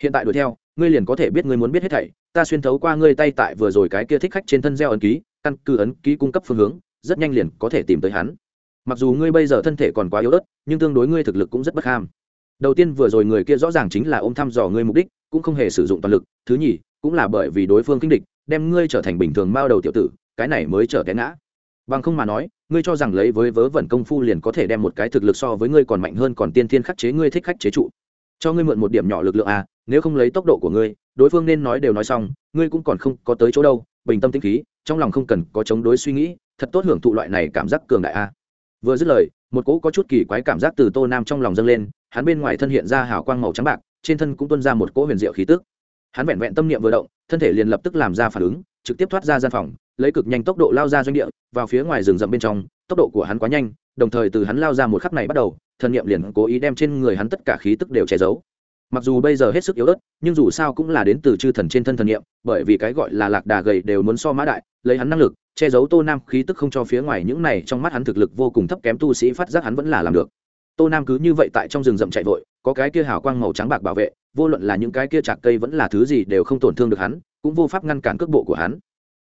A: Hiện tại đuổi theo, ngươi liền có thể biết ngươi muốn biết hết thảy, ta xuyên thấu qua ngươi tay tại vừa rồi cái kia thích khách trên thân gieo ấn ký, căn cứ ấn ký cung cấp phương hướng, rất nhanh liền có thể tìm tới hắn mặc dù ngươi bây giờ thân thể còn quá yếu ớt, nhưng tương đối ngươi thực lực cũng rất bất ham đầu tiên vừa rồi người kia rõ ràng chính là ôm thăm dò ngươi mục đích, cũng không hề sử dụng toàn lực. Thứ nhì, cũng là bởi vì đối phương kinh địch, đem ngươi trở thành bình thường mao đầu tiểu tử, cái này mới trở té ngã. Bằng không mà nói, ngươi cho rằng lấy với vớ vẩn công phu liền có thể đem một cái thực lực so với ngươi còn mạnh hơn còn tiên thiên khắc chế ngươi thích khách chế trụ. Cho ngươi mượn một điểm nhỏ lực lượng à nếu không lấy tốc độ của ngươi, đối phương nên nói đều nói xong, ngươi cũng còn không có tới chỗ đâu, bình tâm tĩnh khí, trong lòng không cần có chống đối suy nghĩ, thật tốt hưởng thụ loại này cảm giác cường đại a vừa dứt lời, một cỗ có chút kỳ quái cảm giác từ tô nam trong lòng dâng lên, hắn bên ngoài thân hiện ra hào quang màu trắng bạc, trên thân cũng tuân ra một cỗ huyền diệu khí tức. Hắn vẹn vẹn tâm niệm vừa động, thân thể liền lập tức làm ra phản ứng, trực tiếp thoát ra gian phòng, lấy cực nhanh tốc độ lao ra doanh địa, vào phía ngoài rừng rậm bên trong, tốc độ của hắn quá nhanh, đồng thời từ hắn lao ra một khắc này bắt đầu thần niệm liền cố ý đem trên người hắn tất cả khí tức đều che giấu. Mặc dù bây giờ hết sức yếu ớt, nhưng dù sao cũng là đến từ chư thần trên thân thần niệm, bởi vì cái gọi là lạc đà gầy đều muốn so mã đại, lấy hắn năng lực che giấu tô nam khí tức không cho phía ngoài những này, trong mắt hắn thực lực vô cùng thấp, kém tu sĩ phát giác hắn vẫn là làm được. Tô nam cứ như vậy tại trong rừng rậm chạy vội, có cái kia hào quang màu trắng bạc bảo vệ, vô luận là những cái kia chạc cây vẫn là thứ gì đều không tổn thương được hắn, cũng vô pháp ngăn cản cước bộ của hắn.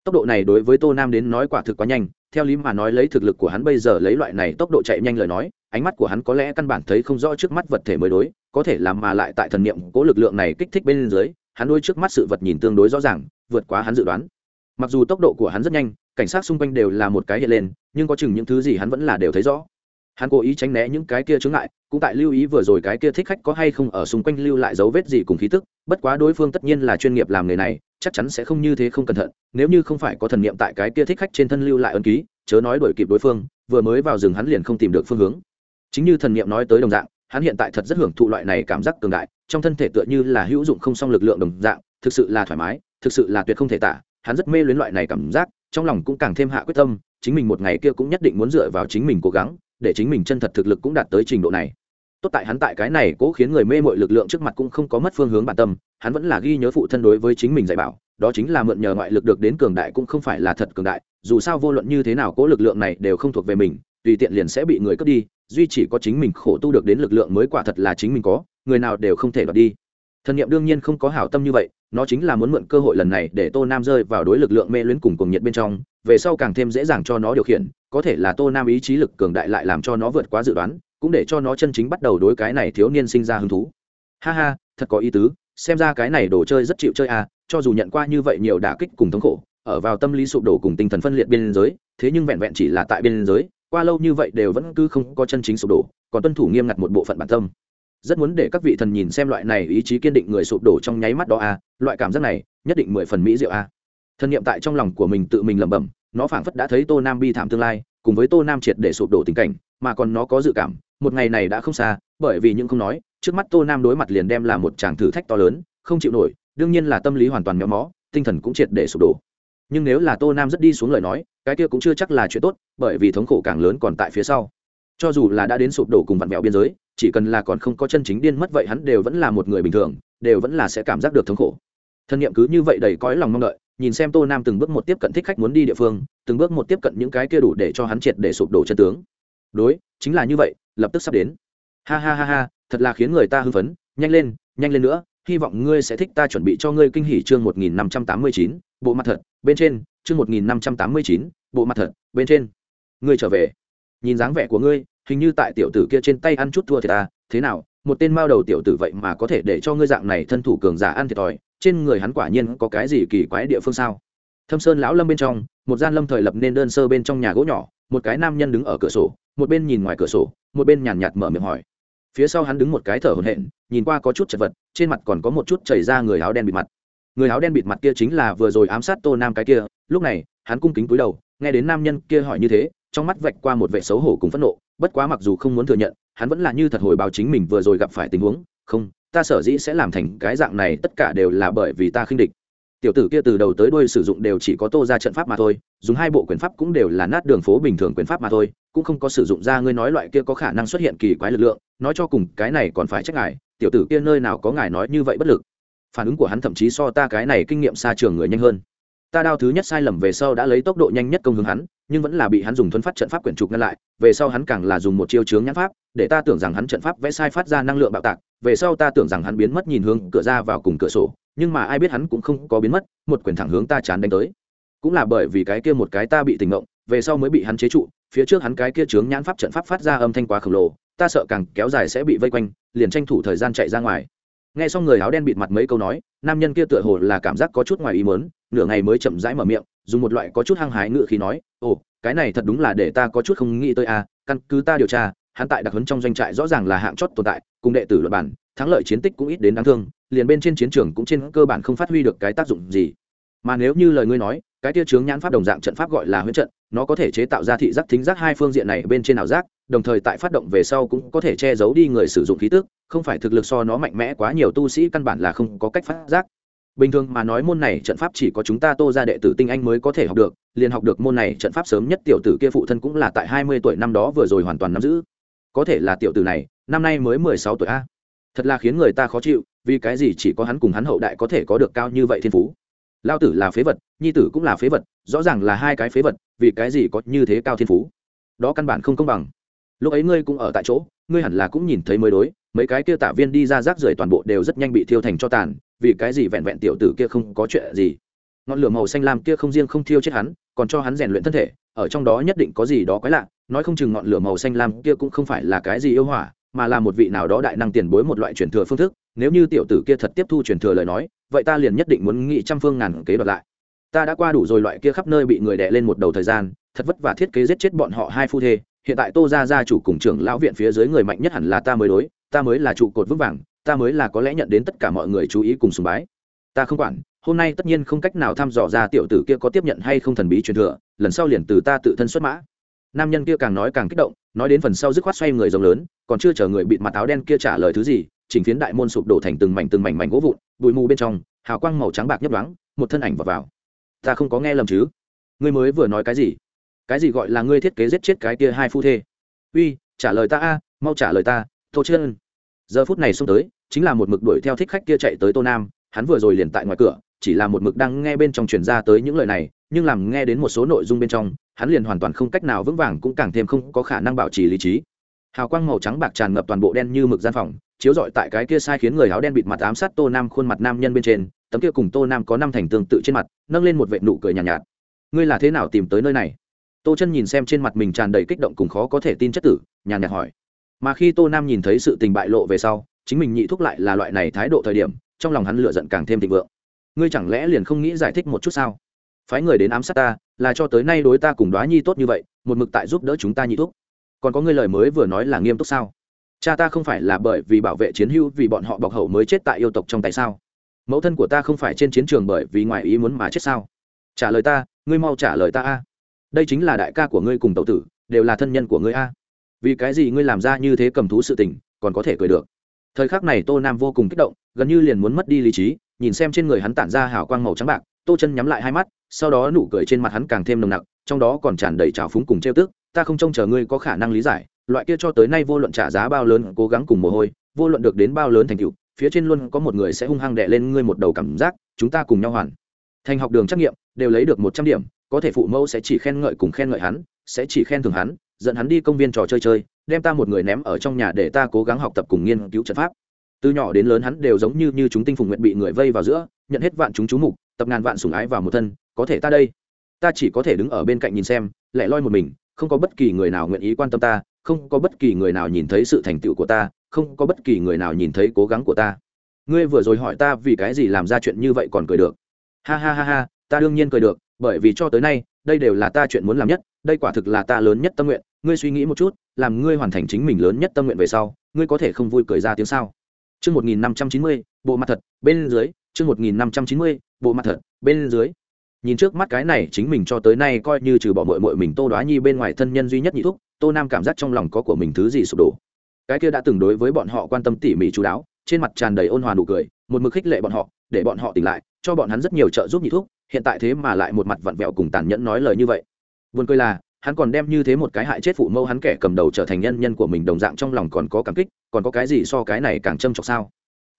A: Tốc độ này đối với tô nam đến nói quả thực quá nhanh, theo lý mà nói lấy thực lực của hắn bây giờ lấy loại này tốc độ chạy nhanh lời nói, ánh mắt của hắn có lẽ căn bản thấy không rõ trước mắt vật thể mới đối, có thể làm mà lại tại thần niệm cố lực lượng này kích thích bên dưới, hắn đôi trước mắt sự vật nhìn tương đối rõ ràng, vượt quá hắn dự đoán mặc dù tốc độ của hắn rất nhanh, cảnh sát xung quanh đều là một cái hiện lên, nhưng có chừng những thứ gì hắn vẫn là đều thấy rõ. Hắn cố ý tránh né những cái kia chướng ngại, cũng tại lưu ý vừa rồi cái kia thích khách có hay không ở xung quanh lưu lại dấu vết gì cùng khí tức, bất quá đối phương tất nhiên là chuyên nghiệp làm nghề này, chắc chắn sẽ không như thế không cẩn thận, nếu như không phải có thần niệm tại cái kia thích khách trên thân lưu lại ân ký, chớ nói đuổi kịp đối phương, vừa mới vào rừng hắn liền không tìm được phương hướng. Chính như thần niệm nói tới đồng dạng, hắn hiện tại thật rất hưởng thụ loại này cảm giác cường đại, trong thân thể tựa như là hữu dụng không song lực lượng đồng dạng, thực sự là thoải mái, thực sự là tuyệt không thể tả hắn rất mê luyến loại này cảm giác, trong lòng cũng càng thêm hạ quyết tâm, chính mình một ngày kia cũng nhất định muốn dựa vào chính mình cố gắng, để chính mình chân thật thực lực cũng đạt tới trình độ này. Tốt tại hắn tại cái này cố khiến người mê mội lực lượng trước mặt cũng không có mất phương hướng bản tâm, hắn vẫn là ghi nhớ phụ thân đối với chính mình dạy bảo, đó chính là mượn nhờ ngoại lực được đến cường đại cũng không phải là thật cường đại, dù sao vô luận như thế nào cố lực lượng này đều không thuộc về mình, tùy tiện liền sẽ bị người cướp đi, duy chỉ có chính mình khổ tu được đến lực lượng mới quả thật là chính mình có, người nào đều không thể đoạt đi thần nghiệm đương nhiên không có hảo tâm như vậy, nó chính là muốn mượn cơ hội lần này để tô nam rơi vào đối lực lượng mê luyến cùng cùng nhiệt bên trong, về sau càng thêm dễ dàng cho nó điều khiển, có thể là tô nam ý chí lực cường đại lại làm cho nó vượt quá dự đoán, cũng để cho nó chân chính bắt đầu đối cái này thiếu niên sinh ra hứng thú. Ha ha, thật có ý tứ, xem ra cái này đồ chơi rất chịu chơi à cho dù nhận qua như vậy nhiều đả kích cùng thống khổ, ở vào tâm lý sụp đổ cùng tinh thần phân liệt biên giới, thế nhưng vẹn vẹn chỉ là tại biên giới, qua lâu như vậy đều vẫn cứ không có chân chính sụp đổ, còn tuân thủ nghiêm ngặt một bộ phận bản tâm rất muốn để các vị thần nhìn xem loại này ý chí kiên định người sụp đổ trong nháy mắt đó a loại cảm giác này, nhất định mười phần mỹ diệu à. a thân nhiệm tại trong lòng của mình tự mình lẩm bẩm, nó phảng phất đã thấy tô nam bi thảm tương lai, cùng với tô nam triệt để sụp đổ tình cảnh, mà còn nó có dự cảm, một ngày này đã không xa, bởi vì những không nói, trước mắt tô nam đối mặt liền đem là một chàng thử thách to lớn, không chịu nổi, đương nhiên là tâm lý hoàn toàn méo mó, tinh thần cũng triệt để sụp đổ. Nhưng nếu là tô nam rất đi xuống lời nói, cái kia cũng chưa chắc là chuyện tốt, bởi vì thống khổ càng lớn còn tại phía sau cho dù là đã đến sụp đổ cùng vặn vẹo biên giới, chỉ cần là còn không có chân chính điên mất vậy hắn đều vẫn là một người bình thường, đều vẫn là sẽ cảm giác được thống khổ. Thân nhiệm cứ như vậy đầy cõi lòng mong đợi, nhìn xem tô nam từng bước một tiếp cận thích khách muốn đi địa phương, từng bước một tiếp cận những cái kia đủ để cho hắn triệt để sụp đổ chân tướng. Đối, chính là như vậy, lập tức sắp đến. Ha ha ha ha, thật là khiến người ta hưng phấn, nhanh lên nhanh lên nữa, hy vọng ngươi sẽ thích ta chuẩn bị cho ngươi kinh hỉ chương một nghìn năm trăm tám mươi chín, bộ mặt thật, bên trên, chương một nghìn năm trăm tám mươi chín, bộ mặt thật, bên trên. Ngươi trở về nhìn dáng vẻ của ngươi, hình như tại tiểu tử kia trên tay ăn chút thua thì ta à, thế nào, một tên mao đầu tiểu tử vậy mà có thể để cho ngươi dạng này thân thủ cường giả ăn thiệt thòi, trên người hắn quả nhiên có cái gì kỳ quái địa phương sao? Thâm sơn lão lâm bên trong, một gian lâm thời lập nên đơn sơ bên trong nhà gỗ nhỏ, một cái nam nhân đứng ở cửa sổ, một bên nhìn ngoài cửa sổ, một bên nhàn nhạt mở miệng hỏi. Phía sau hắn đứng một cái thở hổn hển, nhìn qua có chút chật vật, trên mặt còn có một chút chảy ra người áo đen bịt mặt. Người áo đen bịt mặt kia chính là vừa rồi ám sát tô nam cái kia, lúc này, hắn cung kính cúi đầu, nghe đến nam nhân kia hỏi như thế trong mắt vạch qua một vẻ xấu hổ cùng phẫn nộ, bất quá mặc dù không muốn thừa nhận, hắn vẫn là như thật hồi báo chính mình vừa rồi gặp phải tình huống, không, ta sở dĩ sẽ làm thành cái dạng này, tất cả đều là bởi vì ta khinh địch. Tiểu tử kia từ đầu tới đuôi sử dụng đều chỉ có tô ra trận pháp mà thôi, dùng hai bộ quyền pháp cũng đều là nát đường phố bình thường quyền pháp mà thôi, cũng không có sử dụng ra ngươi nói loại kia có khả năng xuất hiện kỳ quái lực lượng, nói cho cùng, cái này còn phải trách ngài, tiểu tử kia nơi nào có ngài nói như vậy bất lực. Phản ứng của hắn thậm chí so ta cái này kinh nghiệm xa trường người nhanh hơn. Ta đao thứ nhất sai lầm về sau đã lấy tốc độ nhanh nhất công hướng hắn nhưng vẫn là bị hắn dùng thuấn phát trận pháp quyển trục ngăn lại, về sau hắn càng là dùng một chiêu chướng nhãn pháp, để ta tưởng rằng hắn trận pháp vẽ sai phát ra năng lượng bạo tạc, về sau ta tưởng rằng hắn biến mất nhìn hướng cửa ra vào cùng cửa sổ, nhưng mà ai biết hắn cũng không có biến mất, một quyển thẳng hướng ta chán đánh tới. Cũng là bởi vì cái kia một cái ta bị tình ngộng, về sau mới bị hắn chế trụ, phía trước hắn cái kia chướng nhãn pháp trận pháp phát ra âm thanh quá khổng lồ, ta sợ càng kéo dài sẽ bị vây quanh, liền tranh thủ thời gian chạy ra ngoài. Nghe xong người áo đen bịt mặt mấy câu nói, nam nhân kia tựa hồ là cảm giác có chút ngoài ý mớn nửa ngày mới chậm rãi mở miệng, dùng một loại có chút hăng hái ngự khí nói, ồ, cái này thật đúng là để ta có chút không nghĩ tới à căn cứ ta điều tra, hắn tại đặc huấn trong doanh trại rõ ràng là hạng chót tồn tại, cùng đệ tử luật bản, thắng lợi chiến tích cũng ít đến đáng thương, liền bên trên chiến trường cũng trên cơ bản không phát huy được cái tác dụng gì. Mà nếu như lời ngươi nói, cái tia chướng nhãn pháp đồng dạng trận pháp gọi là huyễn trận, nó có thể chế tạo ra thị giác thính giác hai phương diện này bên trên ảo giác, đồng thời tại phát động về sau cũng có thể che giấu đi người sử dụng khí tức, không phải thực lực so nó mạnh mẽ quá nhiều tu sĩ căn bản là không có cách phát giác bình thường mà nói môn này trận pháp chỉ có chúng ta tô ra đệ tử tinh anh mới có thể học được, liền học được môn này trận pháp sớm nhất tiểu tử kia phụ thân cũng là tại hai mươi tuổi năm đó vừa rồi hoàn toàn nắm giữ. Có thể là tiểu tử này, năm nay mới mười sáu tuổi a. Thật là khiến người ta khó chịu, vì cái gì chỉ có hắn cùng hắn hậu đại có thể có được cao như vậy thiên phú? Lao tử là phế vật, nhi tử cũng là phế vật, rõ ràng là hai cái phế vật, vì cái gì có như thế cao thiên phú? Đó căn bản không công bằng. Lúc ấy ngươi cũng ở tại chỗ, ngươi hẳn là cũng nhìn thấy mới đối, mấy cái kia tạ viên đi ra rác rưởi toàn bộ đều rất nhanh bị thiêu thành cho tàn vì cái gì vẹn vẹn tiểu tử kia không có chuyện gì? Ngọn lửa màu xanh lam kia không riêng không thiêu chết hắn, còn cho hắn rèn luyện thân thể, ở trong đó nhất định có gì đó quái lạ, nói không chừng ngọn lửa màu xanh lam kia cũng không phải là cái gì yêu hỏa, mà là một vị nào đó đại năng tiền bối một loại truyền thừa phương thức, nếu như tiểu tử kia thật tiếp thu truyền thừa lời nói, vậy ta liền nhất định muốn nghĩ trăm phương ngàn kế đoạt lại. Ta đã qua đủ rồi loại kia khắp nơi bị người đè lên một đầu thời gian, thật vất vả thiết kế giết chết bọn họ hai phu thê, hiện tại tô gia gia chủ cùng trưởng lão viện phía dưới người mạnh nhất hẳn là ta mới đối ta mới là trụ cột vững vàng, ta mới là có lẽ nhận đến tất cả mọi người chú ý cùng sùng bái. Ta không quản, hôm nay tất nhiên không cách nào thăm dò ra tiểu tử kia có tiếp nhận hay không thần bí truyền thừa, lần sau liền từ ta tự thân xuất mã. Nam nhân kia càng nói càng kích động, nói đến phần sau dứt khoát xoay người rồng lớn, còn chưa chờ người bịt mặt áo đen kia trả lời thứ gì, chỉnh phiến đại môn sụp đổ thành từng mảnh từng mảnh mảnh gỗ vụn, bụi mù bên trong, hào quang màu trắng bạc nhấp đoáng một thân ảnh vào vào. Ta không có nghe lầm chứ? Ngươi mới vừa nói cái gì? Cái gì gọi là ngươi thiết kế giết chết cái kia hai phu thê? Uy, trả lời ta a, mau trả lời ta, tô chân giờ phút này xông tới chính là một mực đuổi theo thích khách kia chạy tới tô nam hắn vừa rồi liền tại ngoài cửa chỉ là một mực đang nghe bên trong truyền ra tới những lời này nhưng làm nghe đến một số nội dung bên trong hắn liền hoàn toàn không cách nào vững vàng cũng càng thêm không có khả năng bảo trì lý trí. Hào quang màu trắng bạc tràn ngập toàn bộ đen như mực gian phòng chiếu rọi tại cái kia sai khiến người áo đen bịt mặt ám sát tô nam khuôn mặt nam nhân bên trên tấm kia cùng tô nam có năm thành tương tự trên mặt nâng lên một vệ nụ cười nhàn nhạt, nhạt. Ngươi là thế nào tìm tới nơi này? Tô chân nhìn xem trên mặt mình tràn đầy kích động cùng khó có thể tin chất tử nhàn nhạt hỏi mà khi tô nam nhìn thấy sự tình bại lộ về sau, chính mình nhị thúc lại là loại này thái độ thời điểm, trong lòng hắn lựa giận càng thêm thịnh vượng. Ngươi chẳng lẽ liền không nghĩ giải thích một chút sao? Phái người đến ám sát ta, là cho tới nay đối ta cùng đoá nhi tốt như vậy, một mực tại giúp đỡ chúng ta nhị thúc. Còn có ngươi lời mới vừa nói là nghiêm túc sao? Cha ta không phải là bởi vì bảo vệ chiến hữu vì bọn họ bọc hậu mới chết tại yêu tộc trong tay sao? Mẫu thân của ta không phải trên chiến trường bởi vì ngoài ý muốn mà chết sao? Trả lời ta, ngươi mau trả lời ta a. Đây chính là đại ca của ngươi cùng tậu tử, đều là thân nhân của ngươi a vì cái gì ngươi làm ra như thế cầm thú sự tình, còn có thể cười được? Thời khắc này tô nam vô cùng kích động, gần như liền muốn mất đi lý trí, nhìn xem trên người hắn tản ra hào quang màu trắng bạc, tô chân nhắm lại hai mắt, sau đó nụ cười trên mặt hắn càng thêm nồng nặc, trong đó còn tràn đầy trào phúng cùng trêu tức, ta không trông chờ ngươi có khả năng lý giải, loại kia cho tới nay vô luận trả giá bao lớn, cố gắng cùng mồ hôi, vô luận được đến bao lớn thành tựu, phía trên luôn có một người sẽ hung hăng đè lên ngươi một đầu cảm giác, chúng ta cùng nhau hoàn. Thành học đường trắc nghiệm, đều lấy được một trăm điểm, có thể phụ mẫu sẽ chỉ khen ngợi cùng khen ngợi hắn, sẽ chỉ khen thường hắn dẫn hắn đi công viên trò chơi chơi, đem ta một người ném ở trong nhà để ta cố gắng học tập cùng nghiên cứu trận pháp. Từ nhỏ đến lớn hắn đều giống như như chúng tinh phùng nguyện bị người vây vào giữa, nhận hết vạn chúng chú mục, tập ngàn vạn sủng ái vào một thân, có thể ta đây? Ta chỉ có thể đứng ở bên cạnh nhìn xem, lẻ loi một mình, không có bất kỳ người nào nguyện ý quan tâm ta, không có bất kỳ người nào nhìn thấy sự thành tựu của ta, không có bất kỳ người nào nhìn thấy cố gắng của ta. Ngươi vừa rồi hỏi ta vì cái gì làm ra chuyện như vậy còn cười được. Ha ha ha ha, ta đương nhiên cười được, bởi vì cho tới nay, đây đều là ta chuyện muốn làm nhất, đây quả thực là ta lớn nhất tâm nguyện ngươi suy nghĩ một chút làm ngươi hoàn thành chính mình lớn nhất tâm nguyện về sau ngươi có thể không vui cười ra tiếng sao Chương 1590, bộ mặt thật, bên dưới, chương 1590, bộ mặt thật, bên dưới. Nhìn trước mắt cái này, chính mình cho tới nay coi như trừ bỏ muội muội mình Tô Đoá Nhi bên ngoài thân nhân duy nhất nhị thúc, Tô Nam cảm giác trong lòng có của mình thứ gì sụp đổ. Cái kia đã từng đối với bọn họ quan tâm tỉ mỉ chú đáo, trên mặt tràn đầy ôn hòa nụ cười, một mực khích lệ bọn họ, để bọn họ tỉnh lại, cho bọn hắn rất nhiều trợ giúp nhị thúc, hiện tại thế mà lại một mặt vặn vẹo cùng tàn nhẫn nói lời như vậy. Buồn cười là, hắn còn đem như thế một cái hại chết phụ mẫu hắn kẻ cầm đầu trở thành nhân nhân của mình đồng dạng trong lòng còn có cảm kích, còn có cái gì so cái này càng châm trọng sao?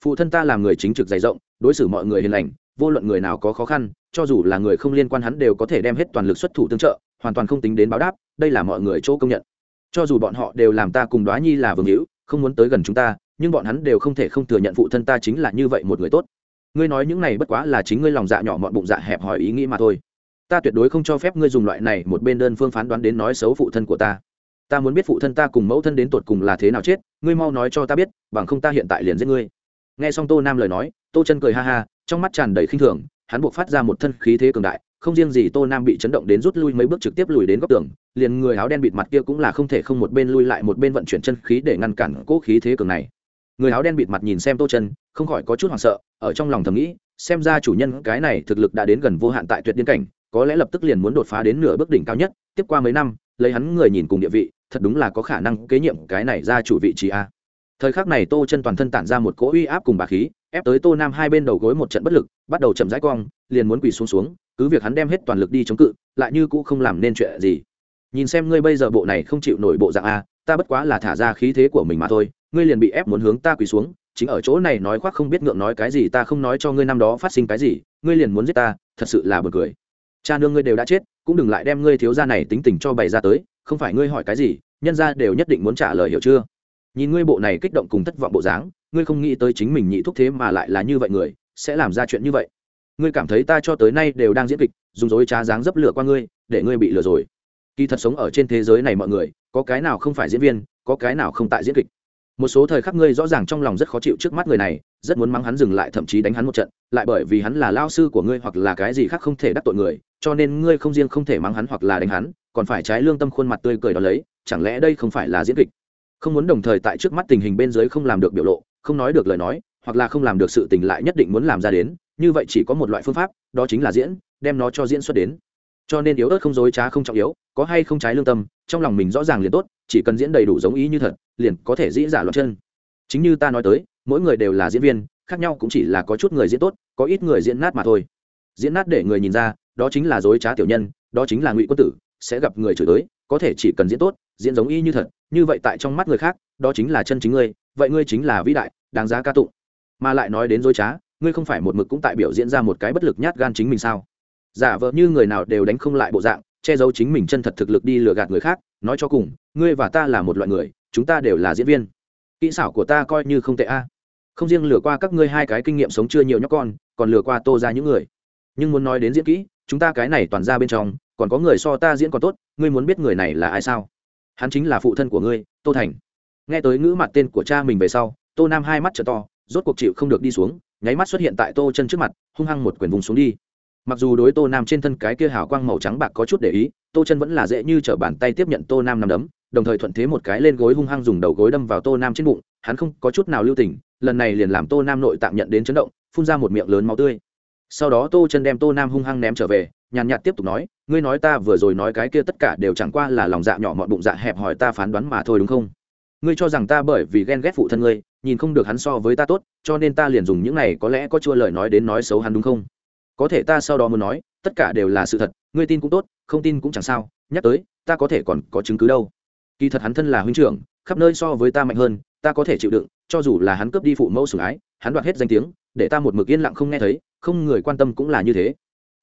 A: Phụ thân ta làm người chính trực dày rộng, đối xử mọi người hiền lành, vô luận người nào có khó khăn, cho dù là người không liên quan hắn đều có thể đem hết toàn lực xuất thủ tương trợ, hoàn toàn không tính đến báo đáp, đây là mọi người chỗ công nhận. Cho dù bọn họ đều làm ta cùng đoá nhi là vương hữu, không muốn tới gần chúng ta, nhưng bọn hắn đều không thể không thừa nhận phụ thân ta chính là như vậy một người tốt. Ngươi nói những này bất quá là chính ngươi lòng dạ nhỏ mọn bụng dạ hẹp hỏi ý nghĩ mà thôi ta tuyệt đối không cho phép ngươi dùng loại này một bên đơn phương phán đoán đến nói xấu phụ thân của ta. Ta muốn biết phụ thân ta cùng mẫu thân đến tột cùng là thế nào chết, ngươi mau nói cho ta biết, bằng không ta hiện tại liền giết ngươi. Nghe xong tô nam lời nói, tô chân cười ha ha, trong mắt tràn đầy khinh thường, hắn buộc phát ra một thân khí thế cường đại, không riêng gì tô nam bị chấn động đến rút lui mấy bước trực tiếp lùi đến góc tường, liền người áo đen bịt mặt kia cũng là không thể không một bên lui lại một bên vận chuyển chân khí để ngăn cản cỗ khí thế cường này. Người áo đen bịt mặt nhìn xem tô chân, không khỏi có chút hoảng sợ, ở trong lòng thầm nghĩ, xem ra chủ nhân cái này thực lực đã đến gần vô hạn tại tuyệt điên cảnh có lẽ lập tức liền muốn đột phá đến nửa bước đỉnh cao nhất, tiếp qua mấy năm, lấy hắn người nhìn cùng địa vị, thật đúng là có khả năng kế nhiệm cái này ra chủ vị trí a. Thời khắc này tô chân toàn thân tản ra một cỗ uy áp cùng bà khí, ép tới tô nam hai bên đầu gối một trận bất lực, bắt đầu chậm rãi cong, liền muốn quỳ xuống xuống, cứ việc hắn đem hết toàn lực đi chống cự, lại như cũ không làm nên chuyện gì. Nhìn xem ngươi bây giờ bộ này không chịu nổi bộ dạng a, ta bất quá là thả ra khí thế của mình mà thôi, ngươi liền bị ép muốn hướng ta quỳ xuống, chính ở chỗ này nói khoác không biết ngượng nói cái gì, ta không nói cho ngươi năm đó phát sinh cái gì, ngươi liền muốn giết ta, thật sự là bực cười cha nương ngươi đều đã chết, cũng đừng lại đem ngươi thiếu gia này tính tình cho bày ra tới, không phải ngươi hỏi cái gì, nhân gia đều nhất định muốn trả lời hiểu chưa? Nhìn ngươi bộ này kích động cùng thất vọng bộ dáng, ngươi không nghĩ tới chính mình nhị thúc thế mà lại là như vậy người, sẽ làm ra chuyện như vậy. Ngươi cảm thấy ta cho tới nay đều đang diễn kịch, dùng dối trá dáng dấp lửa qua ngươi, để ngươi bị lừa rồi. Kỳ thật sống ở trên thế giới này mọi người, có cái nào không phải diễn viên, có cái nào không tại diễn kịch một số thời khắc ngươi rõ ràng trong lòng rất khó chịu trước mắt người này, rất muốn mắng hắn dừng lại, thậm chí đánh hắn một trận, lại bởi vì hắn là lao sư của ngươi hoặc là cái gì khác không thể đắc tội người, cho nên ngươi không riêng không thể mắng hắn hoặc là đánh hắn, còn phải trái lương tâm khuôn mặt tươi cười đó lấy, chẳng lẽ đây không phải là diễn kịch? Không muốn đồng thời tại trước mắt tình hình bên dưới không làm được biểu lộ, không nói được lời nói, hoặc là không làm được sự tình lại nhất định muốn làm ra đến, như vậy chỉ có một loại phương pháp, đó chính là diễn, đem nó cho diễn xuất đến. Cho nên yếu ớt không dối trá không trọng yếu, có hay không trái lương tâm, trong lòng mình rõ ràng liền tốt chỉ cần diễn đầy đủ giống ý như thật, liền có thể dĩ giả loạn chân. Chính như ta nói tới, mỗi người đều là diễn viên, khác nhau cũng chỉ là có chút người diễn tốt, có ít người diễn nát mà thôi. Diễn nát để người nhìn ra, đó chính là dối trá tiểu nhân, đó chính là ngụy quân tử, sẽ gặp người chửi tới, có thể chỉ cần diễn tốt, diễn giống y như thật, như vậy tại trong mắt người khác, đó chính là chân chính ngươi, vậy ngươi chính là vĩ đại, đáng giá ca tụng. Mà lại nói đến dối trá, ngươi không phải một mực cũng tại biểu diễn ra một cái bất lực nhát gan chính mình sao? Giả vờ như người nào đều đánh không lại bộ dạng, che giấu chính mình chân thật thực lực đi lừa gạt người khác nói cho cùng, ngươi và ta là một loại người, chúng ta đều là diễn viên. Kỹ xảo của ta coi như không tệ a. Không riêng lừa qua các ngươi hai cái kinh nghiệm sống chưa nhiều nhóc con, còn lừa qua tô ra những người. Nhưng muốn nói đến diễn kỹ, chúng ta cái này toàn ra bên trong, còn có người so ta diễn còn tốt, ngươi muốn biết người này là ai sao? Hắn chính là phụ thân của ngươi, tô thành. Nghe tới ngữ mặt tên của cha mình về sau, tô nam hai mắt t to, rốt cuộc chịu không được đi xuống, nháy mắt xuất hiện tại tô chân trước mặt, hung hăng một quyển vùng xuống đi. Mặc dù đối tô nam trên thân cái kia hào quang màu trắng bạc có chút để ý tô chân vẫn là dễ như t r ở bàn tay tiếp nhận tô nam nằm đấm, đồng thời thuận thế một cái lên gối hung hăng dùng đầu gối đâm vào tô nam trên bụng, hắn không có chút nào lưu tình, lần này liền làm tô nam nội tạm nhận đến chấn động, phun ra một miệng lớn máu tươi. Sau đó tô chân đem tô nam hung hăng ném trở về, nhàn nhạt tiếp tục nói, ngươi nói ta vừa rồi nói cái kia tất cả đều chẳng qua là lòng dạ nhỏ mọn bụng dạ hẹp hỏi ta phán đoán mà thôi, đúng không? Ngươi cho rằng ta bởi vì ghen ghét phụ thân ngươi, nhìn không được hắn so với ta tốt, cho nên ta liền dùng những này có lẽ có chua lời nói đến nói xấu hắn, đúng không? Có thể ta sau đó muốn nói, tất cả đều là sự thật, ngươi tin cũng tốt không tin cũng chẳng sao, nhắc tới, ta có thể còn có chứng cứ đâu. Kỳ thật hắn thân là huynh trưởng, khắp nơi so với ta mạnh hơn, ta có thể chịu đựng, cho dù là hắn cướp đi phụ mẫu sủng ái, hắn đoạt hết danh tiếng, để ta một mực yên lặng không nghe thấy, không người quan tâm cũng là như thế.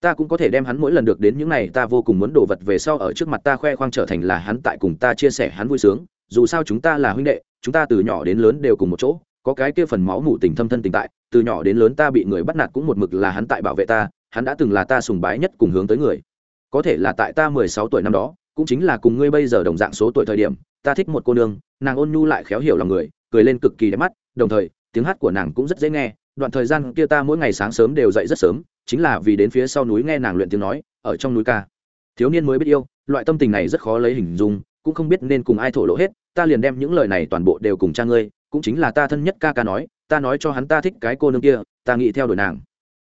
A: Ta cũng có thể đem hắn mỗi lần được đến những này ta vô cùng muốn đổ vật về sau ở trước mặt ta khoe khoang trở thành là hắn tại cùng ta chia sẻ hắn vui sướng. Dù sao chúng ta là huynh đệ, chúng ta từ nhỏ đến lớn đều cùng một chỗ, có cái kia phần máu mủ tình thâm thân tình tại, từ nhỏ đến lớn ta bị người bắt nạt cũng một mực là hắn tại bảo vệ ta, hắn đã từng là ta sùng bái nhất cùng hướng tới người có thể là tại ta mười sáu tuổi năm đó, cũng chính là cùng ngươi bây giờ đồng dạng số tuổi thời điểm, ta thích một cô nương, nàng ôn nhu lại khéo hiểu lòng người, cười lên cực kỳ đẹp mắt, đồng thời, tiếng hát của nàng cũng rất dễ nghe, đoạn thời gian kia ta mỗi ngày sáng sớm đều dậy rất sớm, chính là vì đến phía sau núi nghe nàng luyện tiếng nói, ở trong núi ca. Thiếu niên mới biết yêu, loại tâm tình này rất khó lấy hình dung, cũng không biết nên cùng ai thổ lộ hết, ta liền đem những lời này toàn bộ đều cùng cha ngươi, cũng chính là ta thân nhất ca ca nói, ta nói cho hắn ta thích cái cô nương kia, ta nghĩ theo đuổi nàng.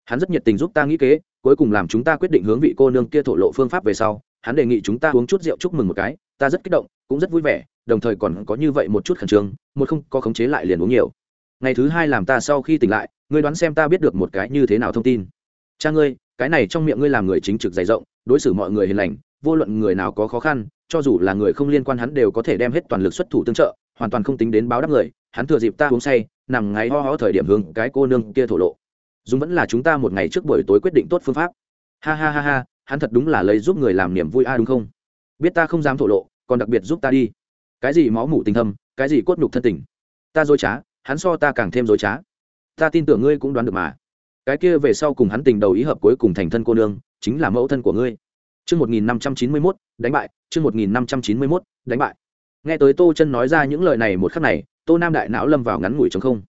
A: Hắn rất nhiệt tình giúp ta nghĩ kế cuối cùng làm chúng ta quyết định hướng vị cô nương kia thổ lộ phương pháp về sau, hắn đề nghị chúng ta uống chút rượu chúc mừng một cái, ta rất kích động, cũng rất vui vẻ, đồng thời còn có như vậy một chút khẩn trương, một không có khống chế lại liền uống nhiều. Ngày thứ hai làm ta sau khi tỉnh lại, ngươi đoán xem ta biết được một cái như thế nào thông tin. Cha ngươi, cái này trong miệng ngươi làm người chính trực dày rộng, đối xử mọi người hiền lành, vô luận người nào có khó khăn, cho dù là người không liên quan hắn đều có thể đem hết toàn lực xuất thủ tương trợ, hoàn toàn không tính đến báo đáp người, hắn thừa dịp ta uống say, nằm ngáy ho ho thời điểm hướng cái cô nương kia thổ lộ dùng vẫn là chúng ta một ngày trước buổi tối quyết định tốt phương pháp. Ha ha ha ha hắn thật đúng là lấy giúp người làm niềm vui a đúng không? Biết ta không dám thổ lộ còn đặc biệt giúp ta đi. Cái gì máu mủ tình thâm cái gì cốt nhục thân tình. Ta dối trá hắn so ta càng thêm dối trá. Ta tin tưởng ngươi cũng đoán được mà. Cái kia về sau cùng hắn tình đầu ý hợp cuối cùng thành thân cô nương chính là mẫu thân của ngươi. Chương 1591, đánh bại, chương 1591, đánh bại. Nghe tới Tô Chân nói ra những lời này một khắc này, Tô Nam đại não lâm vào ngắn ngủi trống không.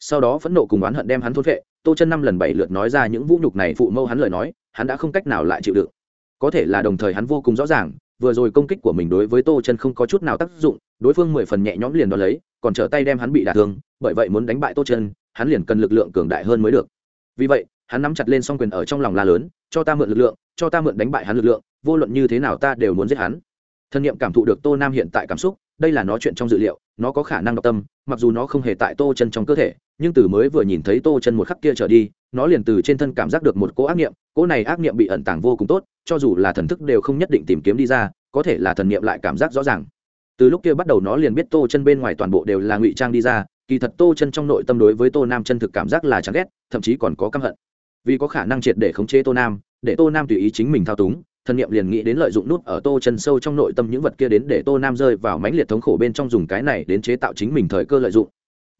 A: Sau đó phẫn nộ cùng oán hận đem hắn thôn phệ, Tô Chân năm lần bảy lượt nói ra những vũ nhục này phụ mâu hắn lời nói, hắn đã không cách nào lại chịu đựng. Có thể là đồng thời hắn vô cùng rõ ràng, vừa rồi công kích của mình đối với Tô Chân không có chút nào tác dụng, đối phương mười phần nhẹ nhõm liền đón lấy, còn trở tay đem hắn bị đả thương, bởi vậy muốn đánh bại Tô Chân, hắn liền cần lực lượng cường đại hơn mới được. Vì vậy, hắn nắm chặt lên song quyền ở trong lòng la lớn, cho ta mượn lực lượng, cho ta mượn đánh bại hắn lực lượng vô luận như thế nào ta đều muốn giết hắn thân nhiệm cảm thụ được tô nam hiện tại cảm xúc đây là nó chuyện trong dự liệu nó có khả năng đọc tâm mặc dù nó không hề tại tô chân trong cơ thể nhưng từ mới vừa nhìn thấy tô chân một khắc kia trở đi, nó liền từ trên thân cảm giác được một cỗ ác nghiệm cỗ này ác nghiệm bị ẩn tàng vô cùng tốt, cho dù là thần thức đều không nhất định tìm kiếm đi ra, có thể là thần nghiệm lại cảm giác rõ ràng. Từ lúc kia bắt đầu nó liền biết tô chân bên ngoài toàn bộ đều là ngụy trang đi ra, kỳ thật tô chân trong nội tâm đối với tô nam chân thực cảm giác là chán ghét, thậm chí còn có căm hận. Vì có khả năng triệt để khống chế tô nam, để tô nam tùy ý chính mình thao túng, thần niệm liền nghĩ đến lợi dụng nút ở tô chân sâu trong nội tâm những vật kia đến để tô nam rơi vào mãnh liệt thống khổ bên trong dùng cái này đến chế tạo chính mình thời cơ lợi dụng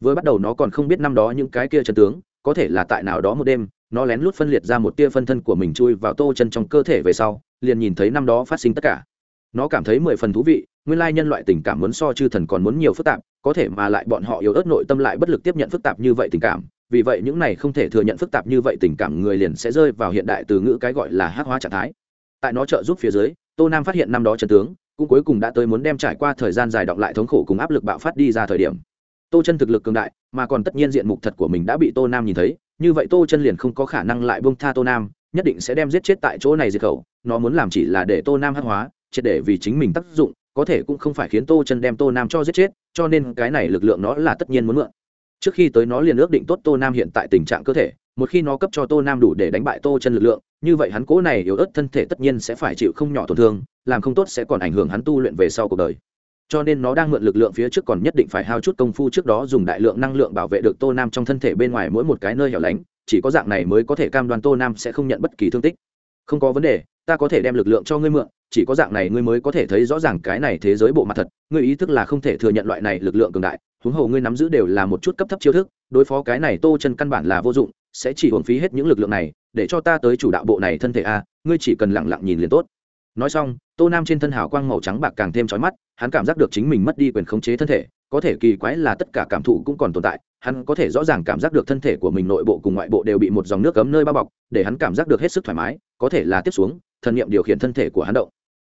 A: vừa bắt đầu nó còn không biết năm đó những cái kia chân tướng, có thể là tại nào đó một đêm, nó lén lút phân liệt ra một tia phân thân của mình chui vào tô chân trong cơ thể về sau, liền nhìn thấy năm đó phát sinh tất cả. Nó cảm thấy mười phần thú vị, nguyên lai nhân loại tình cảm muốn so chư thần còn muốn nhiều phức tạp, có thể mà lại bọn họ yếu ớt nội tâm lại bất lực tiếp nhận phức tạp như vậy tình cảm, vì vậy những này không thể thừa nhận phức tạp như vậy tình cảm người liền sẽ rơi vào hiện đại từ ngữ cái gọi là hắc hóa trạng thái. Tại nó trợ giúp phía dưới, tô nam phát hiện năm đó trần tướng, cũng cuối cùng đã tới muốn đem trải qua thời gian dài đọng lại thống khổ cùng áp lực bạo phát đi ra thời điểm tô chân thực lực cường đại, mà còn tất nhiên diện mục thật của mình đã bị tô nam nhìn thấy, như vậy tô chân liền không có khả năng lại bông tha tô nam, nhất định sẽ đem giết chết tại chỗ này diệt khẩu, nó muốn làm chỉ là để tô nam hát hóa, triệt để vì chính mình tác dụng, có thể cũng không phải khiến tô chân đem tô nam cho giết chết, cho nên cái này lực lượng nó là tất nhiên muốn mượn. Trước khi tới nó liền ước định tốt tô nam hiện tại tình trạng cơ thể, một khi nó cấp cho tô nam đủ để đánh bại tô chân lực lượng, như vậy hắn cố này yếu ớt thân thể tất nhiên sẽ phải chịu không nhỏ tổn thương, làm không tốt sẽ còn ảnh hưởng hắn tu luyện về sau cuộc đời cho nên nó đang mượn lực lượng phía trước còn nhất định phải hao chút công phu trước đó dùng đại lượng năng lượng bảo vệ được tô nam trong thân thể bên ngoài mỗi một cái nơi hẻo lánh, chỉ có dạng này mới có thể cam đoan tô nam sẽ không nhận bất kỳ thương tích. Không có vấn đề, ta có thể đem lực lượng cho ngươi mượn, chỉ có dạng này ngươi mới có thể thấy rõ ràng cái này thế giới bộ mặt thật, ngươi ý thức là không thể thừa nhận loại này lực lượng cường đại, huống hồ ngươi nắm giữ đều là một chút cấp thấp chiêu thức, đối phó cái này tô chân căn bản là vô dụng, sẽ chỉ hưởng phí hết những lực lượng này, để cho ta tới chủ đạo bộ này thân thể a, ngươi chỉ cần lặng lặng nhìn liền tốt. Nói xong, tô nam trên thân hào quang màu trắng bạc càng thêm trói mắt hắn cảm giác được chính mình mất đi quyền khống chế thân thể, có thể kỳ quái là tất cả cảm thụ cũng còn tồn tại, hắn có thể rõ ràng cảm giác được thân thể của mình nội bộ cùng ngoại bộ đều bị một dòng nước cấm nơi bao bọc, để hắn cảm giác được hết sức thoải mái, có thể là tiếp xuống, thần nghiệm điều khiển thân thể của hắn động.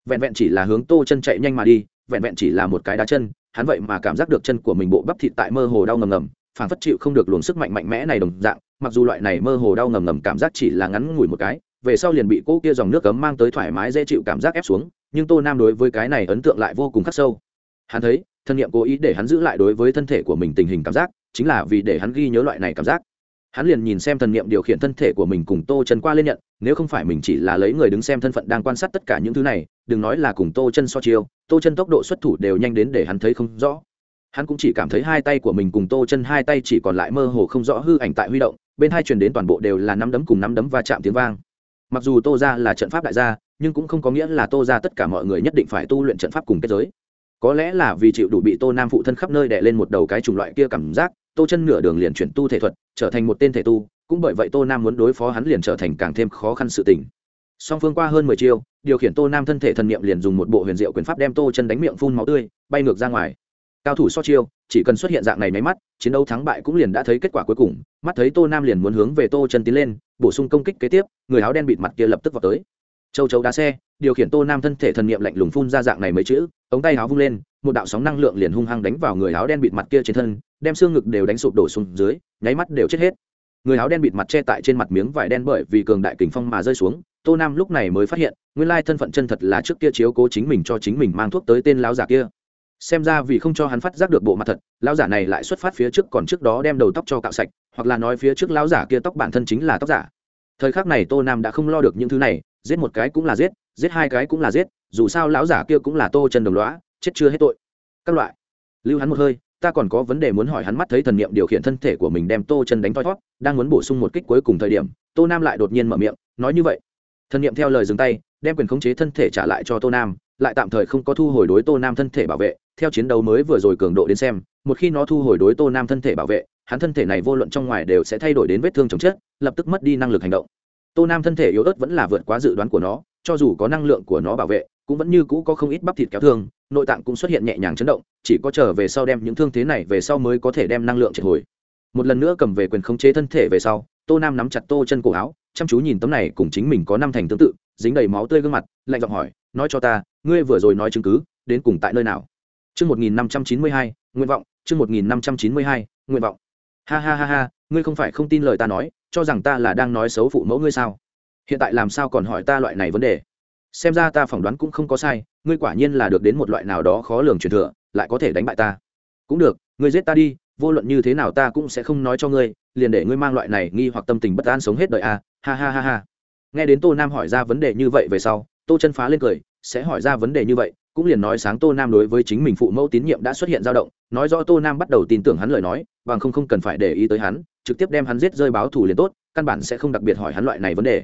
A: Vẹn vẹn chỉ là hướng tô chân chạy nhanh mà đi, vẹn vẹn chỉ là một cái đá chân, hắn vậy mà cảm giác được chân của mình bộ bắp thịt tại mơ hồ đau ngầm ngầm, phản phất chịu không được luồng sức mạnh mạnh mẽ này đồng dạng, mặc dù loại này mơ hồ đau ngầm ngầm cảm giác chỉ là ngắn ngủi một cái, về sau liền bị cô kia dòng nước cấm mang tới thoải mái dễ chịu cảm giác ép xuống nhưng tô nam đối với cái này ấn tượng lại vô cùng khắc sâu. Hắn thấy, thân nhiệm cố ý để hắn giữ lại đối với thân thể của mình tình hình cảm giác, chính là vì để hắn ghi nhớ loại này cảm giác. Hắn liền nhìn xem thần niệm điều khiển thân thể của mình cùng tô chân qua lên nhận, nếu không phải mình chỉ là lấy người đứng xem thân phận đang quan sát tất cả những thứ này, đừng nói là cùng tô chân so chiêu, tô chân tốc độ xuất thủ đều nhanh đến để hắn thấy không rõ. Hắn cũng chỉ cảm thấy hai tay của mình cùng tô chân hai tay chỉ còn lại mơ hồ không rõ hư ảnh tại huy động, bên hai truyền đến toàn bộ đều là nắm đấm cùng nắm đấm va chạm tiếng vang. Mặc dù tô ra là trận pháp đại gia nhưng cũng không có nghĩa là tô ra tất cả mọi người nhất định phải tu luyện trận pháp cùng kết giới. Có lẽ là vì chịu đủ bị tô nam phụ thân khắp nơi đè lên một đầu cái chủng loại kia cảm giác, tô chân nửa đường liền chuyển tu thể thuật, trở thành một tên thể tu, cũng bởi vậy tô nam muốn đối phó hắn liền trở thành càng thêm khó khăn sự tình. Song phương qua hơn mười chiêu, điều khiển tô nam thân thể thần niệm liền dùng một bộ huyền diệu quyền pháp đem tô chân đánh miệng phun máu tươi, bay ngược ra ngoài. Cao thủ so chiêu, chỉ cần xuất hiện dạng này máy mắt, chiến đấu thắng bại cũng liền đã thấy kết quả cuối cùng, mắt thấy tô nam liền muốn hướng về tô chân tiến lên, bổ sung công kích kế tiếp, người áo đen bịt mặt kia lập tức vào tới châu chấu đá xe, điều khiển tô nam thân thể thần niệm lạnh lùng phun ra dạng này mấy chữ, ống tay áo vung lên, một đạo sóng năng lượng liền hung hăng đánh vào người áo đen bịt mặt kia trên thân, đem xương ngực đều đánh sụp đổ xuống dưới, nháy mắt đều chết hết. Người áo đen bịt mặt che tại trên mặt miếng vải đen bởi vì cường đại kình phong mà rơi xuống, tô nam lúc này mới phát hiện, nguyên lai thân phận chân thật là trước kia chiếu cố chính mình cho chính mình mang thuốc tới tên lão giả kia. Xem ra vì không cho hắn phát giác được bộ mặt thật, lão giả này lại xuất phát phía trước còn trước đó đem đầu tóc cho cạo sạch, hoặc là nói phía trước lão giả kia tóc bản thân chính là tóc giả. Thời khắc này tô nam đã không lo được những thứ này giết một cái cũng là giết giết hai cái cũng là giết, dù sao lão giả kia cũng là tô chân đồng lõa, chết chưa hết tội. Các loại. Lưu hắn một hơi, ta còn có vấn đề muốn hỏi hắn mắt thấy thần niệm điều khiển thân thể của mình đem tô chân đánh thoi thót đang muốn bổ sung một kích cuối cùng thời điểm, tô nam lại đột nhiên mở miệng, nói như vậy. Thần niệm theo lời dừng tay, đem quyền khống chế thân thể trả lại cho tô nam, lại tạm thời không có thu hồi đối tô nam thân thể bảo vệ, theo chiến đấu mới vừa rồi cường độ đến xem, một khi nó thu hồi đối tô nam thân thể bảo vệ, hắn thân thể này vô luận trong ngoài đều sẽ thay đổi đến vết thương chồng chết, lập tức mất đi năng lực hành động tô nam thân thể yếu ớt vẫn là vượt quá dự đoán của nó cho dù có năng lượng của nó bảo vệ cũng vẫn như cũ có không ít bắp thịt kéo thương nội tạng cũng xuất hiện nhẹ nhàng chấn động chỉ có trở về sau đem những thương thế này về sau mới có thể đem năng lượng triệt hồi một lần nữa cầm về quyền khống chế thân thể về sau tô nam nắm chặt tô chân cổ áo chăm chú nhìn tấm này cùng chính mình có năm thành tương tự dính đầy máu tươi gương mặt lạnh giọng hỏi nói cho ta ngươi vừa rồi nói chứng cứ đến cùng tại nơi nào Chương 1592, nguyện vọng, chương 1592, nguyện vọng. Ha ha ha ha, ngươi không phải không tin lời ta nói, cho rằng ta là đang nói xấu phụ mẫu ngươi sao? Hiện tại làm sao còn hỏi ta loại này vấn đề? Xem ra ta phỏng đoán cũng không có sai, ngươi quả nhiên là được đến một loại nào đó khó lường truyền thừa, lại có thể đánh bại ta. Cũng được, ngươi giết ta đi, vô luận như thế nào ta cũng sẽ không nói cho ngươi, liền để ngươi mang loại này nghi hoặc tâm tình bất an sống hết đời. À. Ha ha ha ha. Nghe đến Tô Nam hỏi ra vấn đề như vậy về sau, Tô Chân phá lên cười, sẽ hỏi ra vấn đề như vậy, cũng liền nói sáng tô nam đối với chính mình phụ mẫu tín nhiệm đã xuất hiện dao động nói rõ tô nam bắt đầu tin tưởng hắn lời nói bằng không không cần phải để ý tới hắn trực tiếp đem hắn giết rơi báo thù liền tốt, căn bản sẽ không đặc biệt hỏi hắn loại này vấn đề.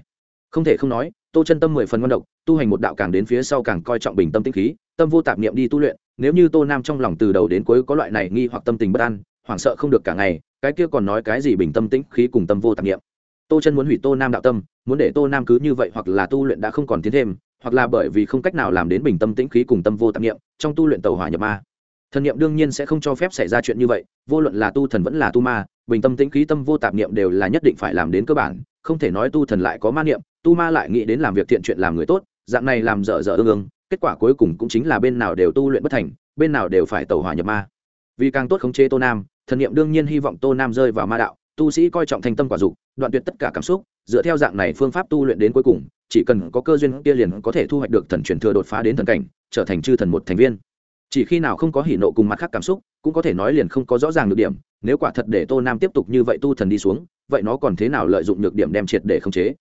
A: Không thể không nói, tô chân tâm mười phần ngon độc, tu hành một đạo càng đến phía sau càng coi trọng bình tâm tĩnh khí, tâm vô tạp niệm đi tu luyện, nếu như tô nam trong lòng từ đầu đến cuối có loại này nghi hoặc tâm tình bất an, hoảng sợ không được cả ngày, cái kia còn nói cái gì bình tâm tĩnh khí cùng tâm vô tạp niệm. Tô chân muốn hủy tô nam đạo tâm, muốn để tô nam cứ như vậy hoặc là tu luyện đã không còn tiến thêm, hoặc là bởi vì không cách nào làm đến bình tâm tĩnh khí cùng tâm vô tạp niệm, trong tu luyện tàu hỏa nhập ma. Thần niệm đương nhiên sẽ không cho phép xảy ra chuyện như vậy, vô luận là tu thần vẫn là tu ma bình tâm tĩnh khí tâm vô tạp niệm đều là nhất định phải làm đến cơ bản, không thể nói tu thần lại có ma niệm, tu ma lại nghĩ đến làm việc thiện chuyện làm người tốt, dạng này làm dở dở ương ương, kết quả cuối cùng cũng chính là bên nào đều tu luyện bất thành, bên nào đều phải tẩu hỏa nhập ma. Vì càng tốt khống chế tô nam, thần niệm đương nhiên hy vọng tô nam rơi vào ma đạo, tu sĩ coi trọng thành tâm quả dục, đoạn tuyệt tất cả cảm xúc, dựa theo dạng này phương pháp tu luyện đến cuối cùng, chỉ cần có cơ duyên kia liền có thể thu hoạch được thần truyền thừa đột phá đến thần cảnh, trở thành chư thần một thành viên. Chỉ khi nào không có hỉ nộ cùng mặt khác cảm xúc, cũng có thể nói liền không có rõ ràng được điểm nếu quả thật để tô nam tiếp tục như vậy tu thần đi xuống, vậy nó còn thế nào lợi dụng nhược điểm đem triệt để khống chế?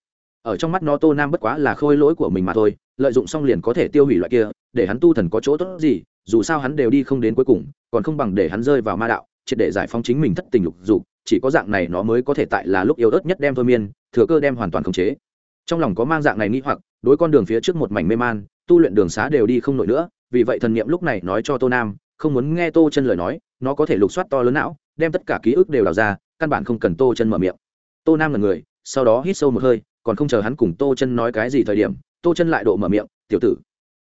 A: Ở trong mắt nó tô nam bất quá là khôi lỗi của mình mà thôi, lợi dụng xong liền có thể tiêu hủy loại kia, để hắn tu thần có chỗ tốt gì, dù sao hắn đều đi không đến cuối cùng, còn không bằng để hắn rơi vào ma đạo, triệt để giải phóng chính mình thất tình lục dục, chỉ có dạng này nó mới có thể tại là lúc yếu ớt nhất đem thôi miên, thừa cơ đem hoàn toàn khống chế. Trong lòng có mang dạng này nghĩ hoặc, đối con đường phía trước một mảnh mê man, tu luyện đường xá đều đi không nổi nữa, vì vậy thần niệm lúc này nói cho tô nam, không muốn nghe tô chân lời nói, nó có thể lục soát to lớn não đem tất cả ký ức đều đào ra, căn bản không cần tô chân mở miệng. Tô nam là người, sau đó hít sâu một hơi, còn không chờ hắn cùng tô chân nói cái gì thời điểm, tô chân lại độ mở miệng, tiểu tử,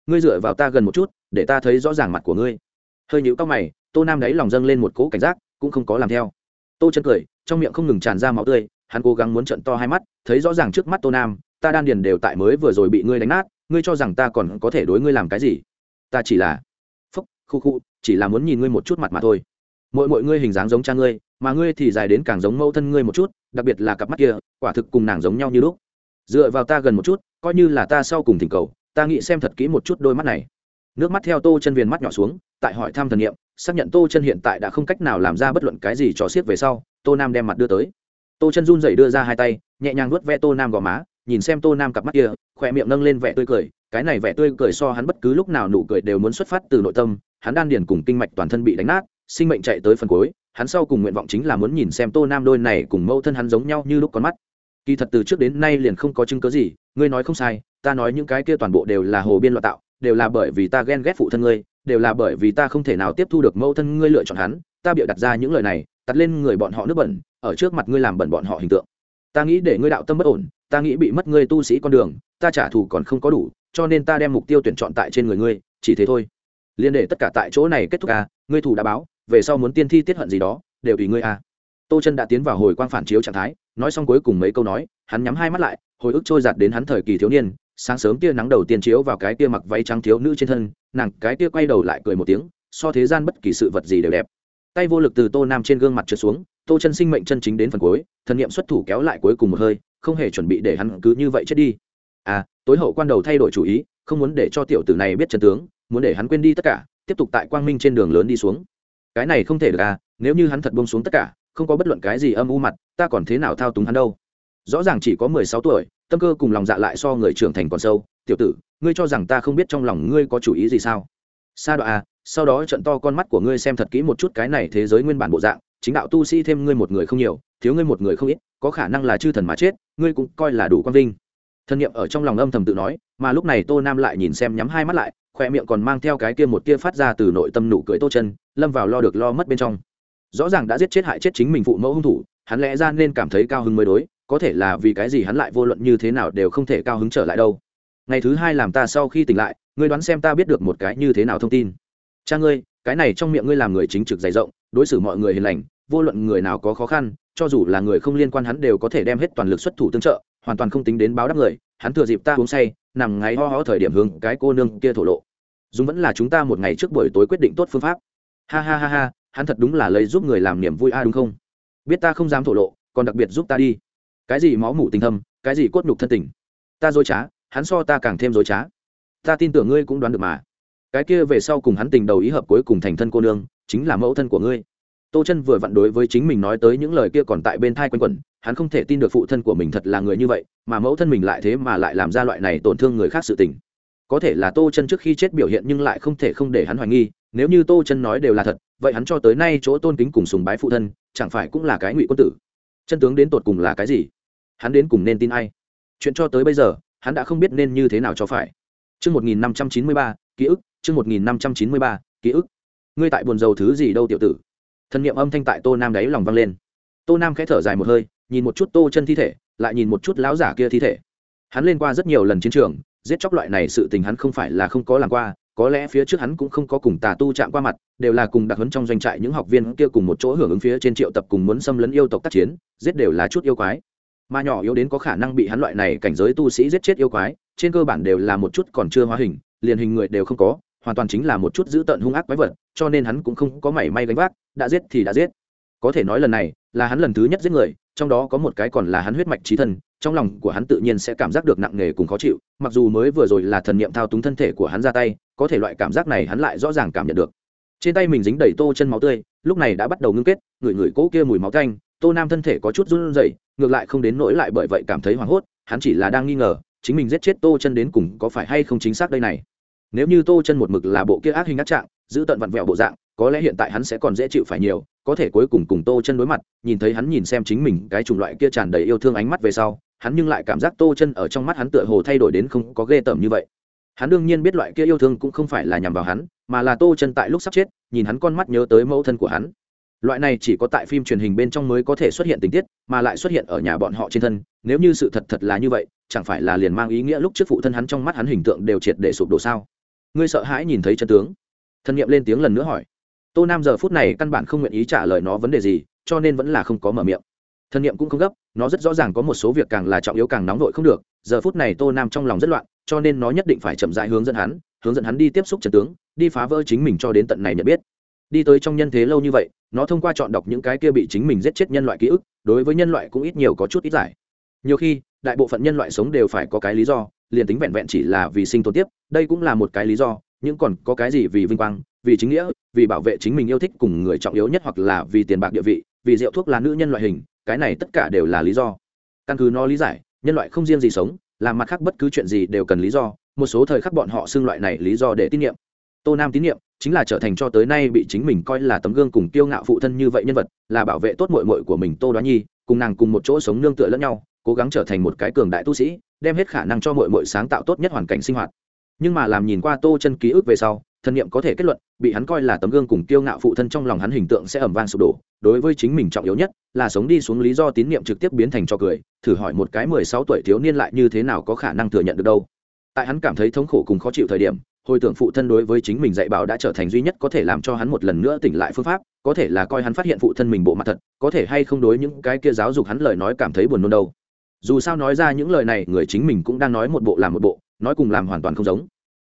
A: ngươi dựa vào ta gần một chút, để ta thấy rõ ràng mặt của ngươi. Hơi nhũ cao mày, tô nam đáy lòng dâng lên một cỗ cảnh giác, cũng không có làm theo. Tô chân cười, trong miệng không ngừng tràn ra máu tươi, hắn cố gắng muốn trận to hai mắt, thấy rõ ràng trước mắt tô nam, ta đan điền đều tại mới vừa rồi bị ngươi đánh nát, ngươi cho rằng ta còn có thể đối ngươi làm cái gì? Ta chỉ là phúc, khu khu, chỉ là muốn nhìn ngươi một chút mặt mà thôi mỗi mỗi ngươi hình dáng giống cha ngươi, mà ngươi thì dài đến càng giống mẫu thân ngươi một chút, đặc biệt là cặp mắt kia, quả thực cùng nàng giống nhau như lúc. Dựa vào ta gần một chút, coi như là ta sau cùng thỉnh cầu, ta nghĩ xem thật kỹ một chút đôi mắt này. Nước mắt theo tô chân viền mắt nhỏ xuống, tại hỏi thăm thần nghiệm xác nhận tô chân hiện tại đã không cách nào làm ra bất luận cái gì trò xiết về sau, tô nam đem mặt đưa tới. Tô chân run rẩy đưa ra hai tay, nhẹ nhàng nuốt ve tô nam gò má, nhìn xem tô nam cặp mắt kia, khỏe miệng nâng lên vẻ tươi cười, cái này vẻ tươi cười so hắn bất cứ lúc nào nụ cười đều muốn xuất phát từ nội tâm, hắn đan điền cùng kinh mạch toàn thân bị đánh nát sinh mệnh chạy tới phần cuối, hắn sau cùng nguyện vọng chính là muốn nhìn xem tô nam đôi này cùng mẫu thân hắn giống nhau như lúc con mắt. Kỳ thật từ trước đến nay liền không có chứng cớ gì, ngươi nói không sai, ta nói những cái kia toàn bộ đều là hồ biên loạn tạo, đều là bởi vì ta ghen ghét phụ thân ngươi, đều là bởi vì ta không thể nào tiếp thu được mẫu thân ngươi lựa chọn hắn, ta bịa đặt ra những lời này đặt lên người bọn họ nước bẩn, ở trước mặt ngươi làm bẩn bọn họ hình tượng. Ta nghĩ để ngươi đạo tâm bất ổn, ta nghĩ bị mất ngươi tu sĩ con đường, ta trả thù còn không có đủ, cho nên ta đem mục tiêu tuyển chọn tại trên người ngươi, chỉ thế thôi. Liên để tất cả tại chỗ này kết thúc à ngươi thù đã báo về sau muốn tiên thi tiết hận gì đó, đều tùy ngươi à. Tô chân đã tiến vào hồi quang phản chiếu trạng thái, nói xong cuối cùng mấy câu nói, hắn nhắm hai mắt lại, hồi ức trôi giạt đến hắn thời kỳ thiếu niên, sáng sớm tia nắng đầu tiên chiếu vào cái tia mặc váy trắng thiếu nữ trên thân, nàng cái tia quay đầu lại cười một tiếng, so thế gian bất kỳ sự vật gì đều đẹp. Tay vô lực từ tô nam trên gương mặt trượt xuống, tô chân sinh mệnh chân chính đến phần cuối thần nghiệm xuất thủ kéo lại cuối cùng một hơi, không hề chuẩn bị để hắn cứ như vậy chết đi. À tối hậu quan đầu thay đổi chủ ý, không muốn để cho tiểu tử này biết chân tướng, muốn để hắn quên đi tất cả, tiếp tục tại quang minh trên đường lớn đi xuống cái này không thể được à nếu như hắn thật bông xuống tất cả, không có bất luận cái gì âm u mặt, ta còn thế nào thao túng hắn đâu? Rõ ràng chỉ có mười sáu tuổi, tâm cơ cùng lòng dạ lại so người trưởng thành còn sâu. Tiểu tử, ngươi cho rằng ta không biết trong lòng ngươi có chủ ý gì sao? Sa đọa à sau đó trận to con mắt của ngươi xem thật kỹ một chút cái này thế giới nguyên bản bộ dạng, chính đạo tu sĩ thêm ngươi một người không nhiều, thiếu ngươi một người không ít, có khả năng là chư thần mà chết, ngươi cũng coi là đủ quang vinh. Thân nhiệm ở trong lòng âm thầm tự nói, mà lúc này tô nam lại nhìn xem nhắm hai mắt lại khoe miệng còn mang theo cái kia một kia phát ra từ nội tâm nụ cười tô chân, lâm vào lo được lo mất bên trong. Rõ ràng đã giết chết hại chết chính mình phụ mẫu hung thủ, hắn lẽ ra nên cảm thấy cao hứng mới đối, có thể là vì cái gì hắn lại vô luận như thế nào đều không thể cao hứng trở lại đâu. Ngày thứ hai làm ta sau khi tỉnh lại, ngươi đoán xem ta biết được một cái như thế nào thông tin. Cha ngươi, cái này trong miệng ngươi làm người chính trực dày rộng, đối xử mọi người hiền lành, vô luận người nào có khó khăn, cho dù là người không liên quan hắn đều có thể đem hết toàn lực xuất thủ tương trợ hoàn toàn không tính đến báo đáp người, hắn thừa dịp ta uống say, nằm ngáy ho ho thời điểm hướng cái cô nương kia thổ lộ. Dùng vẫn là chúng ta một ngày trước buổi tối quyết định tốt phương pháp. Ha ha ha ha, hắn thật đúng là lấy giúp người làm niềm vui a, đúng không? Biết ta không dám thổ lộ, còn đặc biệt giúp ta đi. Cái gì máu mủ tình thâm, cái gì cốt nhục thân tình. Ta dối trá, hắn so ta càng thêm dối trá. Ta tin tưởng ngươi cũng đoán được mà. Cái kia về sau cùng hắn tình đầu ý hợp cuối cùng thành thân cô nương, chính là mẫu thân của ngươi. Tô chân vừa vặn đối với chính mình nói tới những lời kia còn tại bên thai quanh quẩn hắn không thể tin được phụ thân của mình thật là người như vậy mà mẫu thân mình lại thế mà lại làm ra loại này tổn thương người khác sự tình có thể là tô chân trước khi chết biểu hiện nhưng lại không thể không để hắn hoài nghi nếu như tô chân nói đều là thật vậy hắn cho tới nay chỗ tôn kính cùng sùng bái phụ thân chẳng phải cũng là cái ngụy quân tử chân tướng đến tột cùng là cái gì hắn đến cùng nên tin ai chuyện cho tới bây giờ hắn đã không biết nên như thế nào cho phải Trước 1593, ký ức, trước 1593, ký ức. Ngươi tại buồn rầu thứ gì đâu tiểu tử? Thân niệm âm thanh tại Tô Nam đáy lòng vang lên. Tô Nam khẽ thở dài một hơi, nhìn một chút Tô chân thi thể, lại nhìn một chút lão giả kia thi thể. Hắn lên qua rất nhiều lần chiến trường, giết chóc loại này sự tình hắn không phải là không có làm qua, có lẽ phía trước hắn cũng không có cùng tà tu chạm qua mặt đều là cùng đặc huấn trong doanh trại những học viên kia cùng một chỗ hưởng ứng phía trên triệu tập cùng muốn xâm lấn yêu tộc tác chiến giết đều là chút yêu quái mà nhỏ yếu đến có khả năng bị hắn loại này cảnh giới tu sĩ giết chết yêu quái trên cơ bản đều là một chút còn chưa hóa hình liền hình người đều không có hoàn toàn chính là một chút dữ tợn hung ác quái vật cho nên hắn cũng không có mảy may gánh vác đã giết thì đã giết có thể nói lần này là hắn lần thứ nhất giết người trong đó có một cái còn là hắn huyết mạch trí thân, trong lòng của hắn tự nhiên sẽ cảm giác được nặng nề cùng khó chịu, mặc dù mới vừa rồi là thần niệm thao túng thân thể của hắn ra tay, có thể loại cảm giác này hắn lại rõ ràng cảm nhận được. Trên tay mình dính đầy tô chân máu tươi, lúc này đã bắt đầu ngưng kết, người người cố kia mùi máu canh tô nam thân thể có chút run rẩy, ngược lại không đến nỗi lại bởi vậy cảm thấy hoảng hốt, hắn chỉ là đang nghi ngờ, chính mình giết chết tô chân đến cùng có phải hay không chính xác đây này. Nếu như tô chân một mực là bộ kia ác hình ác trạng, giữ tận vặn vẹo bộ dạng, có lẽ hiện tại hắn sẽ còn dễ chịu phải nhiều có thể cuối cùng cùng tô chân đối mặt, nhìn thấy hắn nhìn xem chính mình cái chủng loại kia tràn đầy yêu thương ánh mắt về sau, hắn nhưng lại cảm giác tô chân ở trong mắt hắn tựa hồ thay đổi đến không có ghê tởm như vậy. Hắn đương nhiên biết loại kia yêu thương cũng không phải là nhằm vào hắn, mà là tô chân tại lúc sắp chết, nhìn hắn con mắt nhớ tới mẫu thân của hắn. Loại này chỉ có tại phim truyền hình bên trong mới có thể xuất hiện tình tiết, mà lại xuất hiện ở nhà bọn họ trên thân, nếu như sự thật thật là như vậy, chẳng phải là liền mang ý nghĩa lúc trước phụ thân hắn trong mắt hắn hình tượng đều triệt để sụp đổ sao? Ngươi sợ hãi nhìn thấy chân tướng. Thân nhiệm lên tiếng lần nữa hỏi tô nam giờ phút này căn bản không nguyện ý trả lời nó vấn đề gì, cho nên vẫn là không có mở miệng. Thân nhiệm cũng không gấp, nó rất rõ ràng có một số việc càng là trọng yếu càng nóng vội không được, giờ phút này tô nam trong lòng rất loạn, cho nên nó nhất định phải chậm rãi hướng dẫn hắn, hướng dẫn hắn đi tiếp xúc trần tướng, đi phá vỡ chính mình cho đến tận này nhận biết. Đi tới trong nhân thế lâu như vậy, nó thông qua chọn đọc những cái kia bị chính mình giết chết nhân loại ký ức, đối với nhân loại cũng ít nhiều có chút ít giải. Nhiều khi, đại bộ phận nhân loại sống đều phải có cái lý do, liền tính vẹn vẹn chỉ là vì sinh tồn tiếp, đây cũng là một cái lý do nhưng còn có cái gì vì vinh quang, vì chính nghĩa, vì bảo vệ chính mình yêu thích cùng người trọng yếu nhất hoặc là vì tiền bạc địa vị, vì rượu thuốc là nữ nhân loại hình, cái này tất cả đều là lý do. Căn cứ nó lý giải, nhân loại không riêng gì sống làm mặt khác bất cứ chuyện gì đều cần lý do, một số thời khắc bọn họ xưng loại này lý do để tín nhiệm. Tô nam tín nhiệm chính là trở thành cho tới nay bị chính mình coi là tấm gương cùng kiêu ngạo phụ thân như vậy nhân vật, là bảo vệ tốt mội mội của mình tô đoá nhi, cùng nàng cùng một chỗ sống nương tựa lẫn nhau, cố gắng trở thành một cái cường đại tu sĩ, đem hết khả năng cho mội mội sáng tạo tốt nhất hoàn cảnh sinh hoạt nhưng mà làm nhìn qua tô chân ký ức về sau thân nhiệm có thể kết luận, bị hắn coi là tấm gương cùng kiêu ngạo phụ thân trong lòng hắn hình tượng sẽ ẩm vang sụp đổ. Đối với chính mình trọng yếu nhất là sống đi xuống lý do tín nhiệm trực tiếp biến thành cho cười, thử hỏi một cái mười sáu tuổi thiếu niên lại như thế nào có khả năng thừa nhận được đâu. Tại hắn cảm thấy thống khổ cùng khó chịu thời điểm, hồi tưởng phụ thân đối với chính mình dạy bảo đã trở thành duy nhất có thể làm cho hắn một lần nữa tỉnh lại phương pháp, có thể là coi hắn phát hiện phụ thân mình bộ mặt thật, có thể hay không đối những cái kia giáo dục hắn lời nói cảm thấy buồn nôn đâu. Dù sao nói ra những lời này, người chính mình cũng đang nói một bộ làm một bộ nói cùng làm hoàn toàn không giống.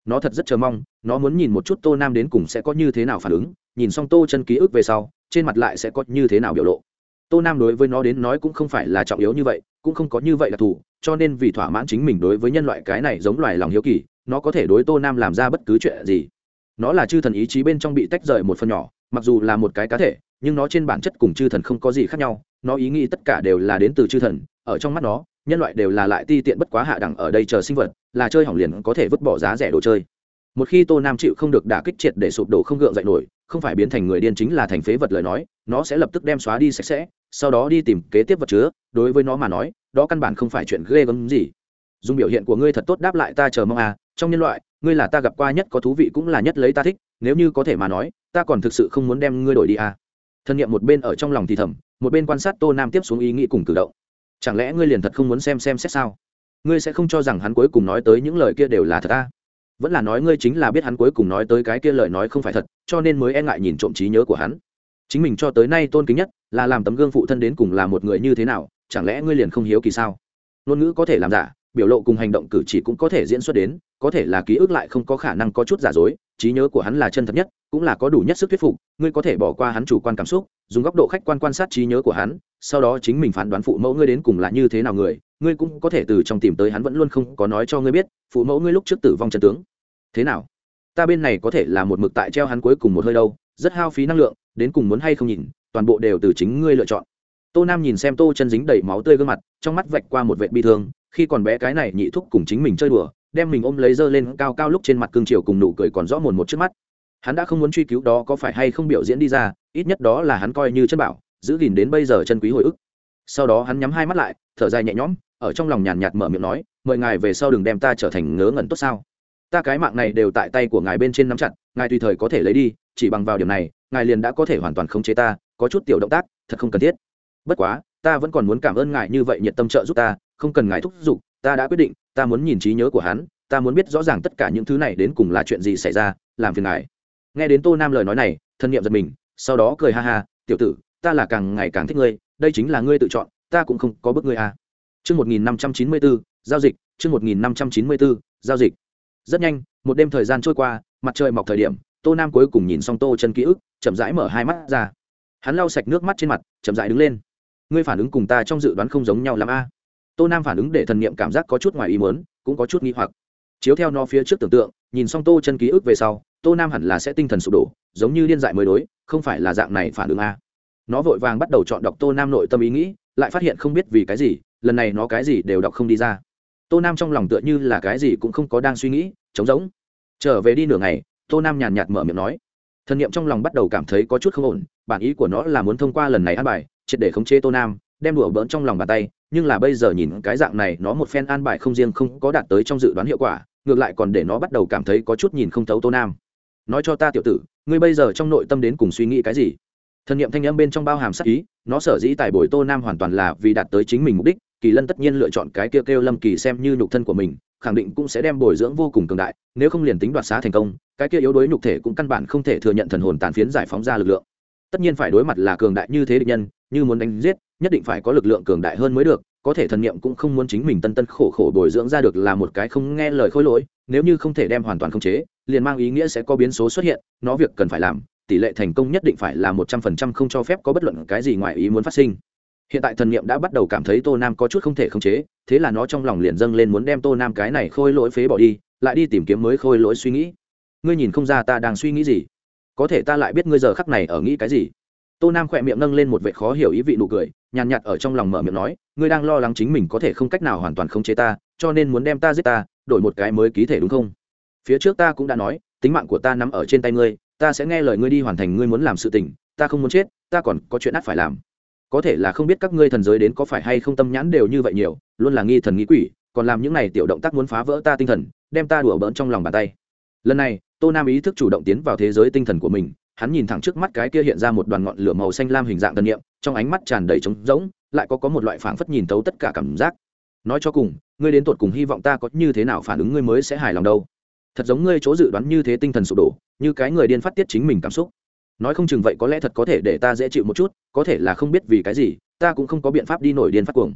A: Nó thật rất chờ mong, nó muốn nhìn một chút tô nam đến cùng sẽ có như thế nào phản ứng, nhìn xong tô chân ký ức về sau, trên mặt lại sẽ có như thế nào biểu lộ. Tô nam đối với nó đến nói cũng không phải là trọng yếu như vậy, cũng không có như vậy là thủ. cho nên vì thỏa mãn chính mình đối với nhân loại cái này giống loài lòng hiếu kỳ, nó có thể đối tô nam làm ra bất cứ chuyện gì. Nó là chư thần ý chí bên trong bị tách rời một phần nhỏ, mặc dù là một cái cá thể, nhưng nó trên bản chất cùng chư thần không có gì khác nhau, nó ý nghĩ tất cả đều là đến từ chư thần, ở trong mắt nó, nhân loại đều là lại ti tiện bất quá hạ đẳng ở đây chờ sinh vật là chơi hỏng liền có thể vứt bỏ giá rẻ đồ chơi. Một khi tô nam chịu không được đả kích triệt để sụp đổ không gượng dậy nổi, không phải biến thành người điên chính là thành phế vật lời nói, nó sẽ lập tức đem xóa đi sạch sẽ, sau đó đi tìm kế tiếp vật chứa, đối với nó mà nói, đó căn bản không phải chuyện ghê gớm gì. Dùng biểu hiện của ngươi thật tốt đáp lại ta chờ mong à trong nhân loại, ngươi là ta gặp qua nhất có thú vị cũng là nhất lấy ta thích, nếu như có thể mà nói, ta còn thực sự không muốn đem ngươi đổi đi à. Thân nhiệm một bên ở trong lòng thì thầm, một bên quan sát tô nam tiếp xuống ý nghĩ cùng cử động. Chẳng lẽ ngươi liền thật không muốn xem xem xét sao? Ngươi sẽ không cho rằng hắn cuối cùng nói tới những lời kia đều là thật ta à? vẫn là nói ngươi chính là biết hắn cuối cùng nói tới cái kia lời nói không phải thật, cho nên mới e ngại nhìn trộm trí nhớ của hắn chính mình cho tới nay tôn kính nhất là làm tấm gương phụ thân đến cùng là một người như thế nào, chẳng lẽ ngươi liền không hiếu kỳ sao ngôn ngữ có thể làm giả, biểu lộ cùng hành động cử chỉ cũng có thể diễn xuất đến, có thể là ký ức lại không có khả năng có chút giả dối, trí nhớ của hắn là chân thật nhất, cũng là có đủ nhất sức thuyết phục, ngươi có thể bỏ qua hắn chủ quan cảm xúc dùng góc độ khách quan quan sát trí nhớ của hắn, sau đó chính mình phán đoán phụ mẫu ngươi đến cùng là như thế nào người, ngươi cũng có thể từ trong tìm tới hắn vẫn luôn không có nói cho ngươi biết, phụ mẫu ngươi lúc trước tử vong trận tướng. Thế nào? Ta bên này có thể là một mực tại treo hắn cuối cùng một hơi đâu, rất hao phí năng lượng, đến cùng muốn hay không nhìn, toàn bộ đều từ chính ngươi lựa chọn. Tô nam nhìn xem tô chân dính đầy máu tươi gương mặt, trong mắt vạch qua một vệ bi thương, khi còn bé cái này nhị thúc cùng chính mình chơi đùa, đem mình ôm lấy dơ lên cao cao lúc trên mặt cương triều cùng nụ cười còn rõ mồn một trước mắt. Hắn đã không muốn truy cứu đó có phải hay không biểu diễn đi ra ít nhất đó là hắn coi như chân bảo, giữ gìn đến bây giờ chân quý hồi ức. Sau đó hắn nhắm hai mắt lại, thở dài nhẹ nhõm, ở trong lòng nhàn nhạt mở miệng nói, mời ngài về sau đừng đem ta trở thành ngớ ngẩn tốt sao? Ta cái mạng này đều tại tay của ngài bên trên nắm chặt, ngài tùy thời có thể lấy đi, chỉ bằng vào điểm này, ngài liền đã có thể hoàn toàn khống chế ta, có chút tiểu động tác, thật không cần thiết. Bất quá, ta vẫn còn muốn cảm ơn ngài như vậy nhiệt tâm trợ giúp ta, không cần ngài thúc giục, ta đã quyết định, ta muốn nhìn trí nhớ của hắn, ta muốn biết rõ ràng tất cả những thứ này đến cùng là chuyện gì xảy ra, làm phiền ngài. Nghe đến tô nam lời nói này, thân nhiệm giật mình sau đó cười ha ha tiểu tử ta là càng ngày càng thích ngươi đây chính là ngươi tự chọn ta cũng không có bức ngươi à. Chương 1594, giao dịch, chương 1594, giao dịch. Rất nhanh, một đêm thời gian trôi qua, mặt trời mọc thời điểm, Tô Nam cuối cùng nhìn xong Tô chân ký ức, chậm rãi mở hai mắt ra. Hắn lau sạch nước mắt trên mặt, chậm rãi đứng lên. Ngươi phản ứng cùng ta trong dự đoán không giống nhau lắm a. Tô Nam phản ứng để thần niệm cảm giác có chút ngoài ý muốn, cũng có chút nghi hoặc. Chiếu theo nó phía trước tưởng tượng, nhìn xong Tô chân ký ức về sau, Tô Nam hẳn là sẽ tinh thần sụp đổ, giống như điên dại mới đối, không phải là dạng này phản ứng a. Nó vội vàng bắt đầu chọn đọc Tô Nam nội tâm ý nghĩ, lại phát hiện không biết vì cái gì, lần này nó cái gì đều đọc không đi ra. Tô nam trong lòng tựa như là cái gì cũng không có đang suy nghĩ trống rỗng. Trở về đi nửa ngày tô nam nhàn nhạt mở miệng nói. Thần niệm trong lòng bắt đầu cảm thấy có chút không ổn bản ý của nó là muốn thông qua lần này ăn bài triệt để khống chế tô nam đem đùa bỡn trong lòng bàn tay nhưng là bây giờ nhìn cái dạng này nó một phen an bài không riêng không có đạt tới trong dự đoán hiệu quả ngược lại còn để nó bắt đầu cảm thấy có chút nhìn không thấu tô nam nói cho ta tiểu tử, ngươi bây giờ trong nội tâm đến cùng suy nghĩ cái gì? Thần niệm thanh âm bên trong bao hàm sắc ý, nó sở dĩ tại bồi tô nam hoàn toàn là vì đạt tới chính mình mục đích, kỳ lân tất nhiên lựa chọn cái kêu kêu lâm kỳ xem như nhục thân của mình, khẳng định cũng sẽ đem bồi dưỡng vô cùng cường đại, nếu không liền tính đoạt xá thành công, cái kia yếu đuối nhục thể cũng căn bản không thể thừa nhận thần hồn tàn phiến giải phóng ra lực lượng. Tất nhiên phải đối mặt là cường đại như thế địch nhân, như muốn đánh giết, nhất định phải có lực lượng cường đại hơn mới được có thể thần niệm cũng không muốn chính mình tân tân khổ khổ bồi dưỡng ra được là một cái không nghe lời khôi lỗi, nếu như không thể đem hoàn toàn khống chế, liền mang ý nghĩa sẽ có biến số xuất hiện, nó việc cần phải làm, tỷ lệ thành công nhất định phải là một trăm phần trăm không cho phép có bất luận cái gì ngoài ý muốn phát sinh. Hiện tại thần niệm đã bắt đầu cảm thấy tô nam có chút không thể khống chế, thế là nó trong lòng liền dâng lên muốn đem tô nam cái này khôi lỗi phế bỏ đi, lại đi tìm kiếm mới khôi lỗi suy nghĩ. Ngươi nhìn không ra ta đang suy nghĩ gì. Có thể ta lại biết ngươi giờ khắc này ở nghĩ cái gì tô nam khỏe miệng nâng lên một vệ khó hiểu ý vị nụ cười, nhàn nhạt ở trong lòng mở miệng nói, ngươi đang lo lắng chính mình có thể không cách nào hoàn toàn khống chế ta, cho nên muốn đem ta giết ta, đổi một cái mới ký thể đúng không? Phía trước ta cũng đã nói, tính mạng của ta nằm ở trên tay ngươi, ta sẽ nghe lời ngươi đi hoàn thành ngươi muốn làm sự tình, ta không muốn chết, ta còn có chuyện ắt phải làm. Có thể là không biết các ngươi thần giới đến có phải hay không tâm nhãn đều như vậy nhiều, luôn là nghi thần nghĩ quỷ, còn làm những này tiểu động tác muốn phá vỡ ta tinh thần, đem ta đùa bỡn trong lòng bàn tay. Lần này, tô nam ý thức chủ động tiến vào thế giới tinh thần của mình hắn nhìn thẳng trước mắt cái kia hiện ra một đoàn ngọn lửa màu xanh lam hình dạng tân niệm, trong ánh mắt tràn đầy trống rỗng, lại có có một loại phảng phất nhìn thấu tất cả cảm giác. Nói cho cùng, ngươi đến tột cùng hy vọng ta có như thế nào phản ứng ngươi mới sẽ hài lòng đâu? Thật giống ngươi chỗ dự đoán như thế tinh thần sụp đổ, như cái người điên phát tiết chính mình cảm xúc. Nói không chừng vậy có lẽ thật có thể để ta dễ chịu một chút, có thể là không biết vì cái gì, ta cũng không có biện pháp đi nổi điên phát cuồng.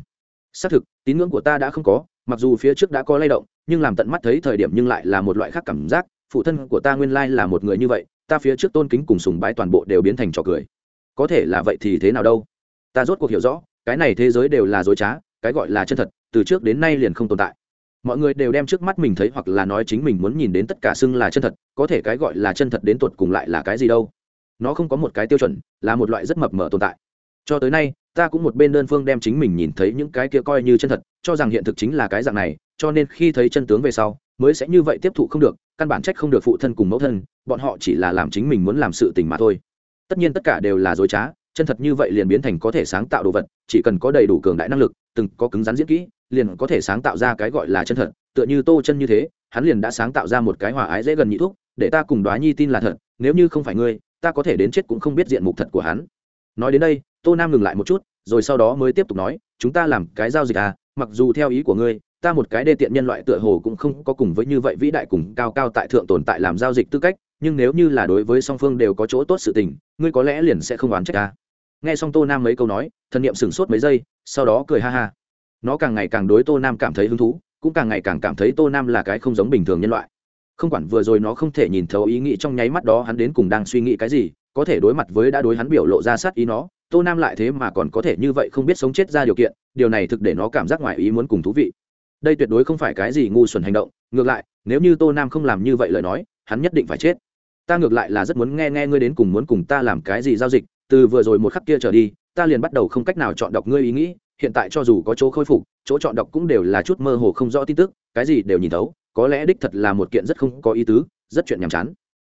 A: Xác thực, tín ngưỡng của ta đã không có, mặc dù phía trước đã có lay động, nhưng làm tận mắt thấy thời điểm nhưng lại là một loại khác cảm giác, phụ thân của ta nguyên lai là một người như vậy ta phía trước tôn kính cùng sùng bái toàn bộ đều biến thành trò cười. Có thể là vậy thì thế nào đâu? Ta rốt cuộc hiểu rõ, cái này thế giới đều là dối trá, cái gọi là chân thật, từ trước đến nay liền không tồn tại. Mọi người đều đem trước mắt mình thấy hoặc là nói chính mình muốn nhìn đến tất cả xưng là chân thật, có thể cái gọi là chân thật đến tột cùng lại là cái gì đâu? Nó không có một cái tiêu chuẩn, là một loại rất mập mờ tồn tại. Cho tới nay, ta cũng một bên đơn phương đem chính mình nhìn thấy những cái kia coi như chân thật, cho rằng hiện thực chính là cái dạng này, cho nên khi thấy chân tướng về sau mới sẽ như vậy tiếp thụ không được, căn bản trách không được phụ thân cùng mẫu thân, bọn họ chỉ là làm chính mình muốn làm sự tình mà thôi. Tất nhiên tất cả đều là dối trá, chân thật như vậy liền biến thành có thể sáng tạo đồ vật, chỉ cần có đầy đủ cường đại năng lực, từng có cứng rắn diễn kỹ, liền có thể sáng tạo ra cái gọi là chân thật, tựa như tô chân như thế, hắn liền đã sáng tạo ra một cái hòa ái dễ gần nhị thuốc để ta cùng đoá nhi tin là thật, nếu như không phải ngươi, ta có thể đến chết cũng không biết diện mục thật của hắn. Nói đến đây, tô nam ngừng lại một chút, rồi sau đó mới tiếp tục nói, chúng ta làm cái giao dịch à mặc dù theo ý của ngươi ta một cái đê tiện nhân loại tựa hồ cũng không có cùng với như vậy vĩ đại cùng cao cao tại thượng tồn tại làm giao dịch tư cách, nhưng nếu như là đối với song phương đều có chỗ tốt sự tình, ngươi có lẽ liền sẽ không oán trách ta. Nghe xong tô nam mấy câu nói, thần niệm sửng sốt mấy giây, sau đó cười ha ha. Nó càng ngày càng đối tô nam cảm thấy hứng thú, cũng càng ngày càng cảm thấy tô nam là cái không giống bình thường nhân loại. Không quản vừa rồi nó không thể nhìn thấu ý nghĩ trong nháy mắt đó hắn đến cùng đang suy nghĩ cái gì, có thể đối mặt với đã đối hắn biểu lộ ra sát ý nó, tô nam lại thế mà còn có thể như vậy không biết sống chết ra điều kiện, điều này thực để nó cảm giác ngoài ý muốn cùng thú vị đây tuyệt đối không phải cái gì ngu xuẩn hành động, ngược lại, nếu như tô nam không làm như vậy lời nói, hắn nhất định phải chết. Ta ngược lại là rất muốn nghe nghe ngươi đến cùng muốn cùng ta làm cái gì giao dịch, từ vừa rồi một khắc kia trở đi, ta liền bắt đầu không cách nào chọn đọc ngươi ý nghĩ, hiện tại cho dù có chỗ khôi phục, chỗ chọn đọc cũng đều là chút mơ hồ không rõ tin tức, cái gì đều nhìn thấu, có lẽ đích thật là một kiện rất không có ý tứ, rất chuyện nhàm chán.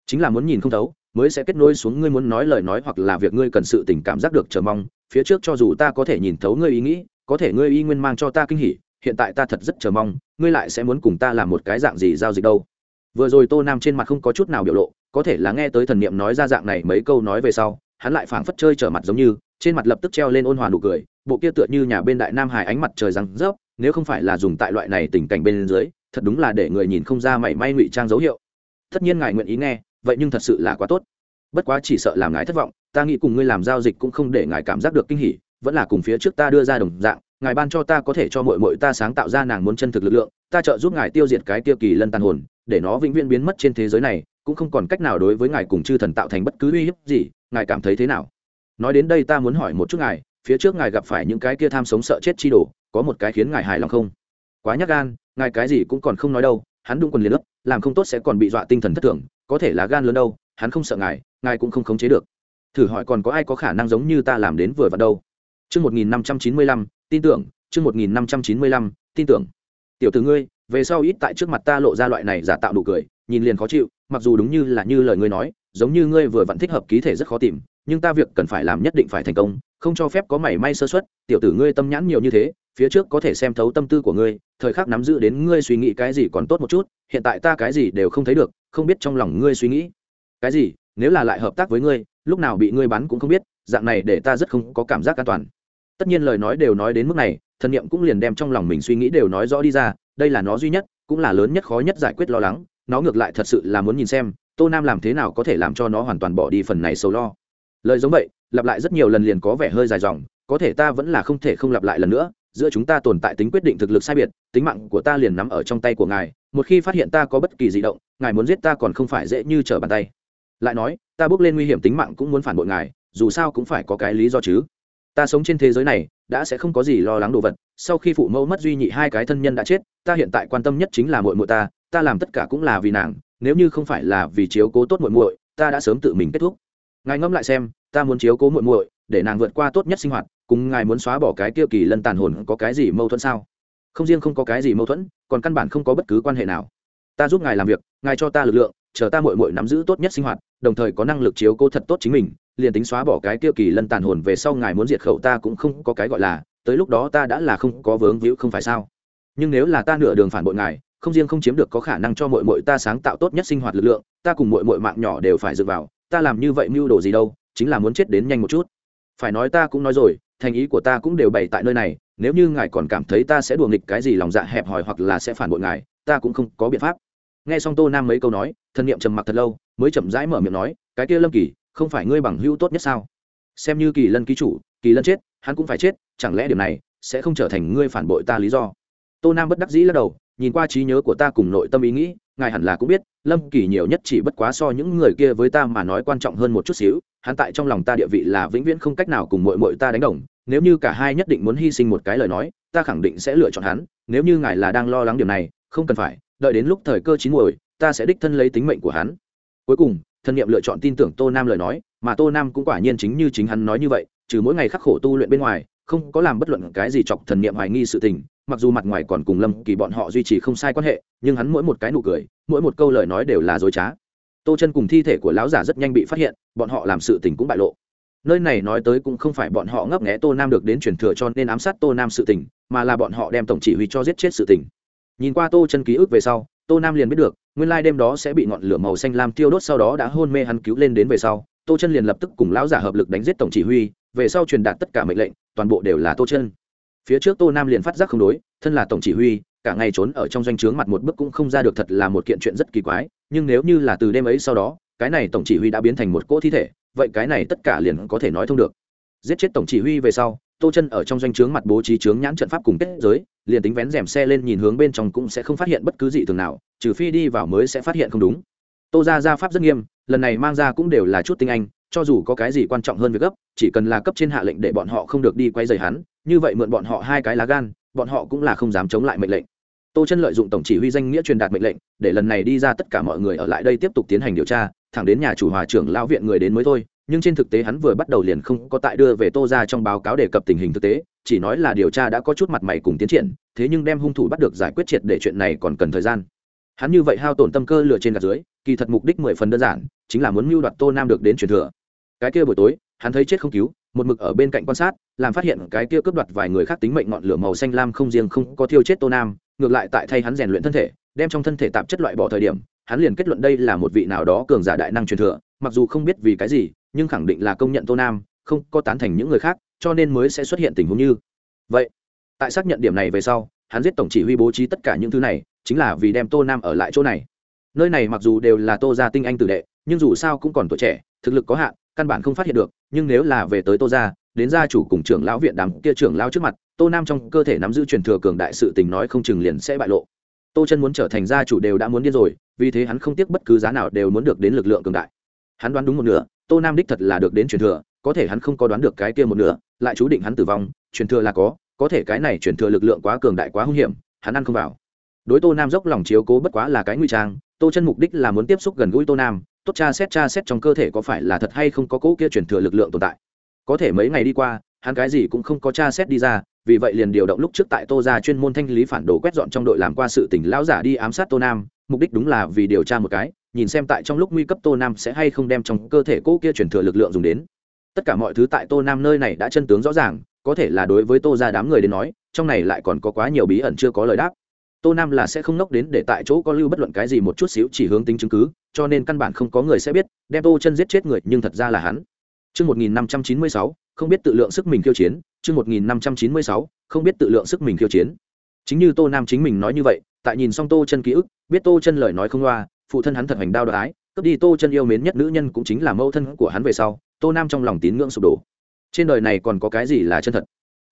A: Chính là muốn nhìn không thấu, mới sẽ kết nối xuống ngươi muốn nói lời nói hoặc là việc ngươi cần sự tình cảm giác được chờ mong, phía trước cho dù ta có thể nhìn thấu ngươi ý nghĩ, có thể ngươi y nguyên mang cho ta kinh hỉ hiện tại ta thật rất chờ mong, ngươi lại sẽ muốn cùng ta làm một cái dạng gì giao dịch đâu. Vừa rồi tô nam trên mặt không có chút nào biểu lộ, có thể là nghe tới thần niệm nói ra dạng này mấy câu nói về sau, hắn lại phảng phất chơi trở mặt giống như, trên mặt lập tức treo lên ôn hòa nụ cười, bộ kia tựa như nhà bên đại nam hải ánh mặt trời răng rớp, nếu không phải là dùng tại loại này tình cảnh bên dưới, thật đúng là để người nhìn không ra mảy may ngụy trang dấu hiệu. Tất nhiên ngài nguyện ý nghe, vậy nhưng thật sự là quá tốt. Bất quá chỉ sợ làm ngài thất vọng, ta nghĩ cùng ngươi làm giao dịch cũng không để ngài cảm giác được kinh hỉ, vẫn là cùng phía trước ta đưa ra đồng dạng ngài ban cho ta có thể cho mọi mọi ta sáng tạo ra nàng muốn chân thực lực lượng ta trợ giúp ngài tiêu diệt cái tiêu kỳ lân tàn hồn để nó vĩnh viễn biến mất trên thế giới này cũng không còn cách nào đối với ngài cùng chư thần tạo thành bất cứ uy hiếp gì ngài cảm thấy thế nào? Nói đến đây ta muốn hỏi một chút ngài phía trước ngài gặp phải những cái kia tham sống sợ chết chi đổ có một cái khiến ngài hài lòng không? Quá nhắc gan ngài cái gì cũng còn không nói đâu hắn đung quần liền ướp làm không tốt sẽ còn bị dọa tinh thần thất thường có thể là gan lớn đâu hắn không sợ ngài ngài cũng không khống chế được. Thử hỏi còn có ai có khả năng giống như ta làm đến vừa vặn đâu? Trước 1595, tin tưởng, chương 1595, tin tưởng. Tiểu tử ngươi, về sau ít tại trước mặt ta lộ ra loại này giả tạo đủ cười, nhìn liền khó chịu, mặc dù đúng như là như lời ngươi nói, giống như ngươi vừa vẫn thích hợp ký thể rất khó tìm, nhưng ta việc cần phải làm nhất định phải thành công, không cho phép có mảy may sơ suất, tiểu tử ngươi tâm nhãn nhiều như thế, phía trước có thể xem thấu tâm tư của ngươi, thời khắc nắm giữ đến ngươi suy nghĩ cái gì còn tốt một chút, hiện tại ta cái gì đều không thấy được, không biết trong lòng ngươi suy nghĩ. Cái gì? Nếu là lại hợp tác với ngươi, lúc nào bị ngươi bắn cũng không biết, dạng này để ta rất không có cảm giác an toàn tất nhiên lời nói đều nói đến mức này, thần niệm cũng liền đem trong lòng mình suy nghĩ đều nói rõ đi ra, đây là nó duy nhất, cũng là lớn nhất khó nhất giải quyết lo lắng, nó ngược lại thật sự là muốn nhìn xem, tô nam làm thế nào có thể làm cho nó hoàn toàn bỏ đi phần này sầu lo. Lời giống vậy, lặp lại rất nhiều lần liền có vẻ hơi dài dòng, có thể ta vẫn là không thể không lặp lại lần nữa, giữa chúng ta tồn tại tính quyết định thực lực sai biệt, tính mạng của ta liền nắm ở trong tay của ngài, một khi phát hiện ta có bất kỳ di động, ngài muốn giết ta còn không phải dễ như trở bàn tay. Lại nói, ta bước lên nguy hiểm tính mạng cũng muốn phản bội ngài, dù sao cũng phải có cái lý do chứ ta sống trên thế giới này, đã sẽ không có gì lo lắng đồ vật, sau khi phụ mẫu mất duy nhị hai cái thân nhân đã chết, ta hiện tại quan tâm nhất chính là muội muội ta ta làm tất cả cũng là vì nàng, nếu như không phải là vì chiếu cố tốt muội muội, ta đã sớm tự mình kết thúc. Ngài ngẫm lại xem, ta muốn chiếu cố muội muội, để nàng vượt qua tốt nhất sinh hoạt, cùng ngài muốn xóa bỏ cái tiêu kỳ lân tàn hồn có cái gì mâu thuẫn sao? Không riêng không có cái gì mâu thuẫn, còn căn bản không có bất cứ quan hệ nào. Ta giúp ngài làm việc, ngài cho ta lực lượng, chờ ta muội muội nắm giữ tốt nhất sinh hoạt, đồng thời có năng lực chiếu cố thật tốt chính mình liền tính xóa bỏ cái tiêu kỳ lân tàn hồn về sau ngài muốn diệt khẩu ta cũng không có cái gọi là, tới lúc đó ta đã là không có vướng víu không phải sao? Nhưng nếu là ta nửa đường phản bội ngài, không riêng không chiếm được có khả năng cho muội muội ta sáng tạo tốt nhất sinh hoạt lực lượng, ta cùng muội muội mạng nhỏ đều phải dựa vào, ta làm như vậy mưu đồ gì đâu, chính là muốn chết đến nhanh một chút. Phải nói ta cũng nói rồi, thành ý của ta cũng đều bày tại nơi này, nếu như ngài còn cảm thấy ta sẽ đùa nghịch cái gì lòng dạ hẹp hòi hoặc là sẽ phản bội ngài, ta cũng không có biện pháp. Nghe xong tô nam mấy câu nói, thân nhiệm trầm mặc thật lâu, mới chậm rãi mở miệng nói, cái kia lâm kỳ không phải ngươi bằng hữu tốt nhất sao? Xem như kỳ lân ký chủ, kỳ lân chết, hắn cũng phải chết, chẳng lẽ điểm này sẽ không trở thành ngươi phản bội ta lý do? Tô nam bất đắc dĩ lắc đầu, nhìn qua trí nhớ của ta cùng nội tâm ý nghĩ, ngài hẳn là cũng biết, lâm kỳ nhiều nhất chỉ bất quá so những người kia với ta mà nói quan trọng hơn một chút xíu, hắn tại trong lòng ta địa vị là vĩnh viễn không cách nào cùng mội mội ta đánh đồng, nếu như cả hai nhất định muốn hy sinh một cái lời nói, ta khẳng định sẽ lựa chọn hắn, nếu như ngài là đang lo lắng điểm này, không cần phải, đợi đến lúc thời cơ chín muồi, ta sẽ đích thân lấy tính mệnh của hắn. Cuối cùng thân nhiệm lựa chọn tin tưởng tô nam lời nói, mà tô nam cũng quả nhiên chính như chính hắn nói như vậy, trừ mỗi ngày khắc khổ tu luyện bên ngoài, không có làm bất luận cái gì chọc thần niệm hoài nghi sự tình, mặc dù mặt ngoài còn cùng lâm kỳ bọn họ duy trì không sai quan hệ, nhưng hắn mỗi một cái nụ cười, mỗi một câu lời nói đều là dối trá. Tô chân cùng thi thể của lão giả rất nhanh bị phát hiện, bọn họ làm sự tình cũng bại lộ. Nơi này nói tới cũng không phải bọn họ ngấp nghé tô nam được đến truyền thừa cho nên ám sát tô nam sự tình, mà là bọn họ đem tổng chỉ huy cho giết chết sự tình nhìn qua tô chân ký ức về sau, tô nam liền biết được, nguyên lai đêm đó sẽ bị ngọn lửa màu xanh lam tiêu đốt sau đó đã hôn mê hắn cứu lên đến về sau. Tô chân liền lập tức cùng lão giả hợp lực đánh giết tổng chỉ huy, về sau truyền đạt tất cả mệnh lệnh, toàn bộ đều là tô chân. Phía trước tô nam liền phát giác không đối, thân là tổng chỉ huy, cả ngày trốn ở trong doanh trướng mặt một bước cũng không ra được thật là một kiện chuyện rất kỳ quái, nhưng nếu như là từ đêm ấy sau đó, cái này tổng chỉ huy đã biến thành một cỗ thi thể, vậy cái này tất cả liền có thể nói thông được. Giết chết tổng chỉ huy về sau tô chân ở trong doanh trướng mặt bố trí trướng nhãn trận pháp cùng kết giới, liền tính vén rèm xe lên nhìn hướng bên trong cũng sẽ không phát hiện bất cứ gì thường nào, trừ phi đi vào mới sẽ phát hiện không đúng. Tô ra ra pháp rất nghiêm, lần này mang ra cũng đều là chút tinh anh, cho dù có cái gì quan trọng hơn việc gấp, chỉ cần là cấp trên hạ lệnh để bọn họ không được đi quay dày hắn, như vậy mượn bọn họ hai cái lá gan, bọn họ cũng là không dám chống lại mệnh lệnh. Tô chân lợi dụng tổng chỉ huy danh nghĩa truyền đạt mệnh lệnh, để lần này đi ra tất cả mọi người ở lại đây tiếp tục tiến hành điều tra, thẳng đến nhà chủ hòa trưởng lão viện người đến mới thôi nhưng trên thực tế hắn vừa bắt đầu liền không có tại đưa về tô ra trong báo cáo đề cập tình hình thực tế, chỉ nói là điều tra đã có chút mặt mày cùng tiến triển, thế nhưng đem hung thủ bắt được giải quyết triệt để chuyện này còn cần thời gian. Hắn như vậy hao tổn tâm cơ lựa trên gạt dưới, kỳ thật mục đích mười phần đơn giản, chính là muốn mưu đoạt tô nam được đến truyền thừa. Cái kia buổi tối, hắn thấy chết không cứu, một mực ở bên cạnh quan sát, làm phát hiện cái kia cướp đoạt vài người khác tính mệnh ngọn lửa màu xanh lam không riêng không có thiêu chết tô nam, ngược lại tại thay hắn rèn luyện thân thể, đem trong thân thể tạp chất loại bỏ thời điểm, hắn liền kết luận đây là một vị nào đó cường giả đại năng truyền thừa mặc dù không biết vì cái gì, nhưng khẳng định là công nhận tô nam, không có tán thành những người khác, cho nên mới sẽ xuất hiện tình huống như vậy. Tại xác nhận điểm này về sau, hắn giết tổng chỉ huy bố trí tất cả những thứ này, chính là vì đem tô nam ở lại chỗ này. Nơi này mặc dù đều là tô gia tinh anh tử đệ, nhưng dù sao cũng còn tuổi trẻ, thực lực có hạn, căn bản không phát hiện được, nhưng nếu là về tới tô gia, đến gia chủ cùng trưởng lão viện đám kia trưởng lão trước mặt, tô nam trong cơ thể nắm giữ truyền thừa cường đại sự tình nói không chừng liền sẽ bại lộ. Tô chân muốn trở thành gia chủ đều đã muốn điên rồi, vì thế hắn không tiếc bất cứ giá nào đều muốn được đến lực lượng cường đại hắn đoán đúng một nửa, tô nam đích thật là được đến truyền thừa, có thể hắn không có đoán được cái kia một nửa, lại chú định hắn tử vong, truyền thừa là có có thể cái này truyền thừa lực lượng quá cường đại quá hung hiểm, hắn ăn không vào. Đối tô nam dốc lòng chiếu cố bất quá là cái nguy trang, tô chân mục đích là muốn tiếp xúc gần gũi tô nam, tốt cha xét cha xét trong cơ thể có phải là thật hay không có cỗ kia truyền thừa lực lượng tồn tại. Có thể mấy ngày đi qua, hắn cái gì cũng không có cha xét đi ra, vì vậy liền điều động lúc trước tại tô ra chuyên môn thanh lý phản đồ quét dọn trong đội làm qua sự tỉnh lão giả đi ám sát tô nam, mục đích đúng là vì điều tra một cái nhìn xem tại trong lúc nguy cấp tô nam sẽ hay không đem trong cơ thể cỗ kia chuyển thừa lực lượng dùng đến. Tất cả mọi thứ tại tô nam nơi này đã chân tướng rõ ràng có thể là đối với tô ra đám người đến nói trong này lại còn có quá nhiều bí ẩn chưa có lời đáp. Tô nam là sẽ không nốc đến để tại chỗ có lưu bất luận cái gì một chút xíu chỉ hướng tính chứng cứ cho nên căn bản không có người sẽ biết đem tô chân giết chết người nhưng thật ra là hắn. Chương 1596, không biết tự lượng sức mình khiêu chiến, chương 1596, không biết tự lượng sức mình khiêu chiến. Chính như Tô Nam chính mình nói như vậy, tại nhìn xong Tô Chân ký ức, biết Tô Chân lời nói không loa, phụ thân hắn thật hành đao đoái, cướp đi Tô Chân yêu mến nhất nữ nhân cũng chính là mẫu thân của hắn về sau, Tô Nam trong lòng tín ngưỡng sụp đổ. Trên đời này còn có cái gì là chân thật?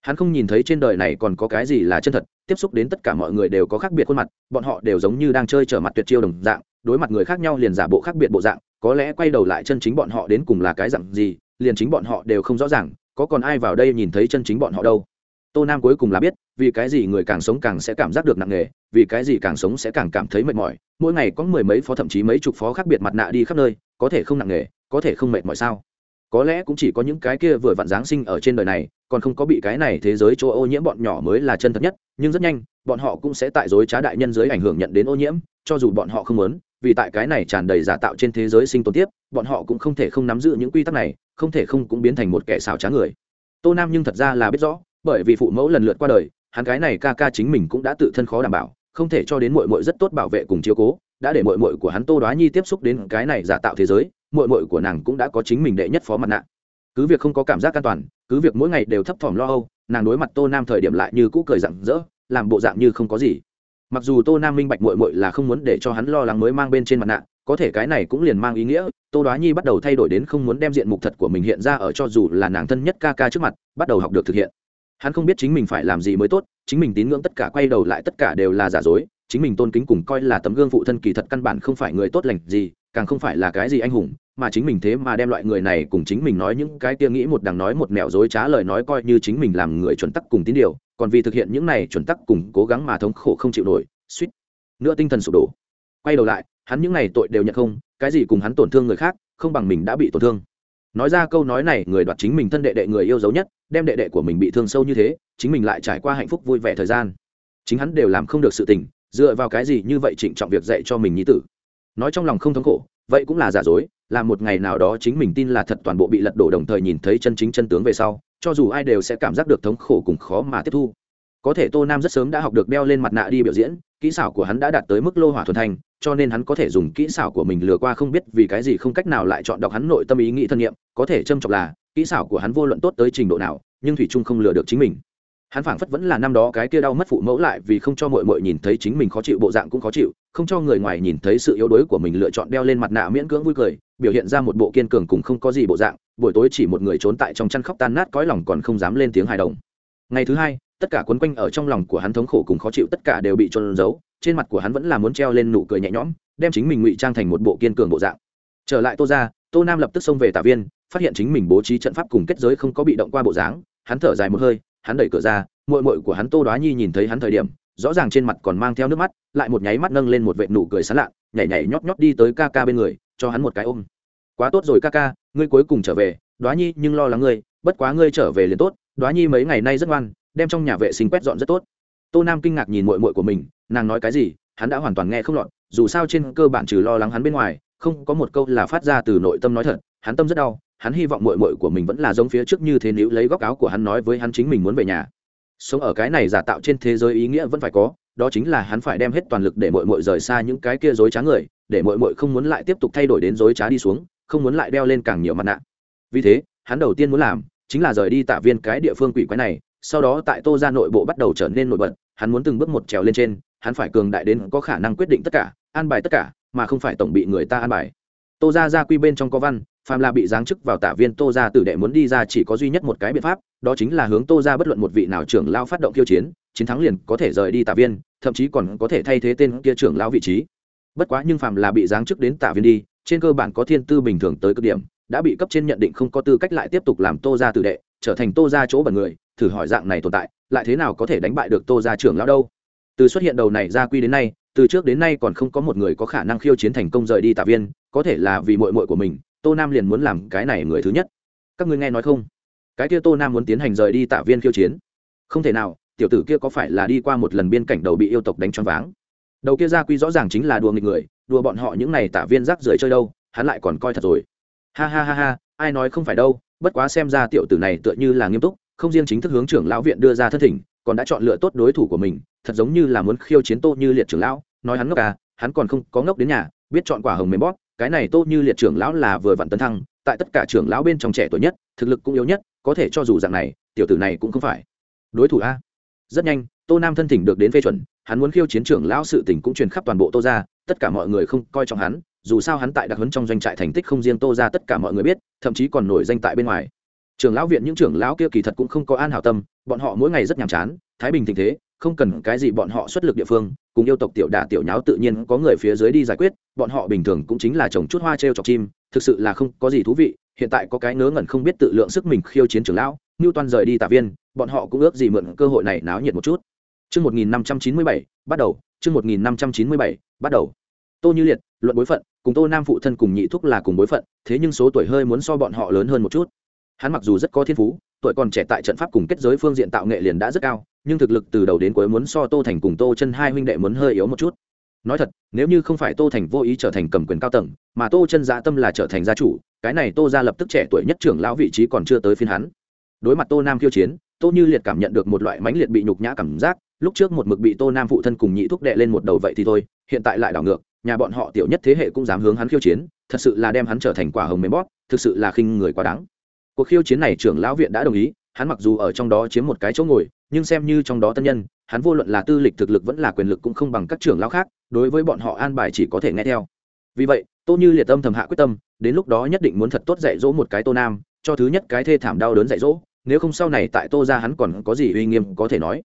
A: Hắn không nhìn thấy trên đời này còn có cái gì là chân thật, tiếp xúc đến tất cả mọi người đều có khác biệt khuôn mặt, bọn họ đều giống như đang chơi trở mặt tuyệt chiêu đồng dạng, đối mặt người khác nhau liền giả bộ khác biệt bộ dạng, có lẽ quay đầu lại chân chính bọn họ đến cùng là cái dạng gì, liền chính bọn họ đều không rõ ràng có còn ai vào đây nhìn thấy chân chính bọn họ đâu tô nam cuối cùng là biết vì cái gì người càng sống càng sẽ cảm giác được nặng nề vì cái gì càng sống sẽ càng cảm thấy mệt mỏi, mỗi ngày có mười mấy phó thậm chí mấy chục phó khác biệt mặt nạ đi khắp nơi, có thể không nặng nề, có thể không mệt mỏi sao? Có lẽ cũng chỉ có những cái kia vừa vặn giáng sinh ở trên đời này, còn không có bị cái này thế giới chỗ ô nhiễm bọn nhỏ mới là chân thật nhất, nhưng rất nhanh, bọn họ cũng sẽ tại dối trá đại nhân giới ảnh hưởng nhận đến ô nhiễm, cho dù bọn họ không muốn, vì tại cái này tràn đầy giả tạo trên thế giới sinh tồn tiếp, bọn họ cũng không thể không nắm giữ những quy tắc này, không thể không cũng biến thành một kẻ xảo trá người. Tô nam nhưng thật ra là biết rõ, bởi vì phụ mẫu lần lượt qua đời, hắn cái này ca ca chính mình cũng đã tự thân khó đảm bảo không thể cho đến mội mội rất tốt bảo vệ cùng chiếu cố, đã để mội mội của hắn tô đoá nhi tiếp xúc đến cái này giả tạo thế giới mội mội của nàng cũng đã có chính mình đệ nhất phó mặt nạ. Cứ việc không có cảm giác an toàn, cứ việc mỗi ngày đều thấp thỏm lo âu, nàng đối mặt tô nam thời điểm lại như cũ cười rặng rỡ, làm bộ dạng như không có gì. Mặc dù tô nam minh bạch mội mội là không muốn để cho hắn lo lắng mới mang bên trên mặt nạ, có thể cái này cũng liền mang ý nghĩa, tô đoá nhi bắt đầu thay đổi đến không muốn đem diện mục thật của mình hiện ra ở cho dù là nàng thân nhất ca ca trước mặt, bắt đầu học được thực hiện hắn không biết chính mình phải làm gì mới tốt, chính mình tín ngưỡng tất cả quay đầu lại tất cả đều là giả dối, chính mình tôn kính cùng coi là tấm gương phụ thân kỳ thật căn bản không phải người tốt lành gì, càng không phải là cái gì anh hùng, mà chính mình thế mà đem loại người này cùng chính mình nói những cái kia nghĩ một đằng nói một mẹo dối trá lời nói coi như chính mình làm người chuẩn tắc cùng tín điều, còn vì thực hiện những này chuẩn tắc cùng cố gắng mà thống khổ không chịu nổi, suýt nữa tinh thần sụp đổ. Quay đầu lại, hắn những này tội đều nhận không, cái gì cùng hắn tổn thương người khác, không bằng mình đã bị tổn thương nói ra câu nói này, người đoạt chính mình thân đệ đệ người yêu dấu nhất, đem đệ đệ của mình bị thương sâu như thế, chính mình lại trải qua hạnh phúc vui vẻ thời gian. Chính hắn đều làm không được sự tình, dựa vào cái gì như vậy trịnh trọng việc dạy cho mình nhi tử. Nói trong lòng không thống khổ, vậy cũng là giả dối, là một ngày nào đó chính mình tin là thật toàn bộ bị lật đổ đồng thời nhìn thấy chân chính chân tướng về sau, cho dù ai đều sẽ cảm giác được thống khổ cùng khó mà tiếp thu. Có thể tô nam rất sớm đã học được đeo lên mặt nạ đi biểu diễn kỹ xảo của hắn đã đạt tới mức lô hỏa thuần thành cho nên hắn có thể dùng kỹ xảo của mình lừa qua không biết vì cái gì không cách nào lại chọn đọc hắn nội tâm ý nghĩ thân nhiệm, có thể châm trọng là, kỹ xảo của hắn vô luận tốt tới trình độ nào, nhưng thủy trung không lừa được chính mình. Hắn phảng phất vẫn là năm đó cái kia đau mất phụ mẫu lại vì không cho mội mội nhìn thấy chính mình khó chịu, bộ dạng cũng khó chịu, không cho người ngoài nhìn thấy sự yếu đuối của mình lựa chọn đeo lên mặt nạ miễn cưỡng vui cười, biểu hiện ra một bộ kiên cường cùng không có gì bộ dạng, buổi tối chỉ một người trốn tại trong chăn khóc tan nát cõi lòng còn không dám lên tiếng hài đồng. Ngày thứ hai tất cả quấn quanh ở trong lòng của hắn thống khổ cùng khó chịu tất cả đều bị trôn giấu, trên mặt của hắn vẫn là muốn treo lên nụ cười nhẹ nhõm, đem chính mình ngụy trang thành một bộ kiên cường bộ dạng. Trở lại tô ra tô nam lập tức xông về tả viên, phát hiện chính mình bố trí trận pháp cùng kết giới không có bị động qua bộ dáng, hắn thở dài một hơi, hắn đẩy cửa ra mội mội của hắn tô đoá nhi nhìn thấy hắn thời điểm, rõ ràng trên mặt còn mang theo nước mắt, lại một nháy mắt nâng lên một vệ nụ cười sán lạ, nhảy nhảy nhót nhót đi tới ca ca bên người, cho hắn một cái ôm. Quá tốt rồi ca ca, ngươi cuối cùng trở về, đoá nhi nhưng lo lắng ngươi, bất quá ngươi trở về liền tốt, đoá nhi mấy ngày nay rất ngoan đem trong nhà vệ sinh quét dọn rất tốt. Tô nam kinh ngạc nhìn mội mội của mình, nàng nói cái gì, hắn đã hoàn toàn nghe không lọt, dù sao trên cơ bản trừ lo lắng hắn bên ngoài, không có một câu là phát ra từ nội tâm nói thật, hắn tâm rất đau, hắn hy vọng mội mội của mình vẫn là giống phía trước như thế nếu lấy góc áo của hắn nói với hắn chính mình muốn về nhà. Sống ở cái này giả tạo trên thế giới ý nghĩa vẫn phải có, đó chính là hắn phải đem hết toàn lực để mội mội rời xa những cái kia dối trá người, để mội mội không muốn lại tiếp tục thay đổi đến dối trá đi xuống, không muốn lại đeo lên càng nhiều mặt nạ. Vì thế, hắn đầu tiên muốn làm chính là rời đi tạ viên cái địa phương quỷ quái này sau đó tại tô ra nội bộ bắt đầu trở nên nổi bật, hắn muốn từng bước một trèo lên trên, hắn phải cường đại đến có khả năng quyết định tất cả, an bài tất cả, mà không phải tổng bị người ta an bài. Tô ra ra quy bên trong có văn phàm là bị giáng chức vào tả viên tô ra tử đệ muốn đi ra chỉ có duy nhất một cái biện pháp, đó chính là hướng tô ra bất luận một vị nào trưởng lao phát động khiêu chiến chiến thắng liền có thể rời đi tả viên, thậm chí còn có thể thay thế tên kia trưởng lao vị trí. Bất quá nhưng phàm là bị giáng chức đến tả viên đi, trên cơ bản có thiên tư bình thường tới cực điểm, đã bị cấp trên nhận định không có tư cách lại tiếp tục làm tô ra tử đệ, trở thành tô ra chỗ bẩn người thử hỏi dạng này tồn tại, lại thế nào có thể đánh bại được tô ra trưởng lão đâu? Từ xuất hiện đầu này ra quy đến nay, từ trước đến nay còn không có một người có khả năng khiêu chiến thành công rời đi tạ viên, có thể là vì mội mội của mình, tô nam liền muốn làm cái này người thứ nhất. Các ngươi nghe nói không? Cái kia tô nam muốn tiến hành rời đi tạ viên khiêu chiến. Không thể nào, tiểu tử kia có phải là đi qua một lần biên cảnh đầu bị yêu tộc đánh choáng váng? Đầu kia gia quy rõ ràng chính là đùa nghịch người, đùa bọn họ những này tạ viên rác rưởi chơi đâu, hắn lại còn coi thật rồi. Ha ha ha ha, ai nói không phải đâu, bất quá xem ra tiểu tử này tựa như là nghiêm túc không riêng chính thức hướng trưởng lão viện đưa ra thân thỉnh, còn đã chọn lựa tốt đối thủ của mình, thật giống như là muốn khiêu chiến tô như liệt trưởng lão. Nói hắn ngốc à hắn còn không có ngốc đến nhà, biết chọn quả hồng mềm bóp, cái này tô như liệt trưởng lão là vừa vặn tấn thăng, tại tất cả trưởng lão bên trong trẻ tuổi nhất, thực lực cũng yếu nhất, có thể cho dù dạng này, tiểu tử này cũng không phải đối thủ a. Rất nhanh, tô nam thân thỉnh được đến phê chuẩn, hắn muốn khiêu chiến trưởng lão sự tỉnh cũng truyền khắp toàn bộ tô ra tất cả mọi người không coi trọng hắn, dù sao hắn tại đặc huấn trong doanh trại thành tích không riêng tô ra tất cả mọi người biết, thậm chí còn nổi danh tại bên ngoài trưởng lão viện những trưởng lão kia kỳ thật cũng không có an hảo tâm bọn họ mỗi ngày rất nhàm chán thái bình tình thế không cần cái gì bọn họ xuất lực địa phương cùng yêu tộc tiểu đả tiểu nháo tự nhiên có người phía dưới đi giải quyết bọn họ bình thường cũng chính là trồng chút hoa t r e o chọc chim thực sự là không có gì thú vị hiện tại có cái ngớ ngẩn không biết tự lượng sức mình khiêu chiến trưởng lão ngưu Toàn rời đi tạ viên bọn họ cũng ước gì mượn cơ hội này náo nhiệt một chút Trước 1597, bắt đầu, trước 1597, bắt đầu. Tô Như Liệt, luận bối phận, cùng Tô Nam phụ thân cùng nhị thúc là cùng bối phận, thế nhưng số tuổi hơi muốn so bọn họ lớn hơn một chút. Hắn mặc dù rất có thiên phú, tuổi còn trẻ tại trận pháp cùng kết giới phương diện tạo nghệ liền đã rất cao, nhưng thực lực từ đầu đến cuối muốn so Tô Thành cùng Tô Chân hai huynh đệ muốn hơi yếu một chút. Nói thật, nếu như không phải Tô Thành vô ý trở thành cầm quyền cao tầng, mà Tô Chân dạ tâm là trở thành gia chủ, cái này Tô gia lập tức trẻ tuổi nhất trưởng lão vị trí còn chưa tới phiên hắn. Đối mặt Tô Nam khiêu chiến, Tô Như Liệt cảm nhận được một loại mãnh liệt bị nhục nhã cảm giác, lúc trước một mực bị tô nam phụ thân cùng nhị thúc đệ lên một đầu vậy thì thôi hiện tại lại đảo ngược nhà bọn họ tiểu nhất thế hệ cũng dám hướng hắn khiêu chiến thật sự là đem hắn trở thành quả hồng mềm bóp thực sự là khinh người quá đáng cuộc khiêu chiến này trưởng lão viện đã đồng ý, hắn mặc dù ở trong đó chiếm một cái chỗ ngồi, nhưng xem như trong đó tân nhân, hắn vô luận là tư lịch thực lực vẫn là quyền lực cũng không bằng các trưởng lão khác, đối với bọn họ an bài chỉ có thể nghe theo. Vì vậy, tô như liệt tâm thầm hạ quyết tâm, đến lúc đó nhất định muốn thật tốt dạy dỗ một cái tô nam, cho thứ nhất cái thê thảm đau đớn dạy dỗ, nếu không sau này tại tô ra hắn còn có gì uy nghiêm có thể nói.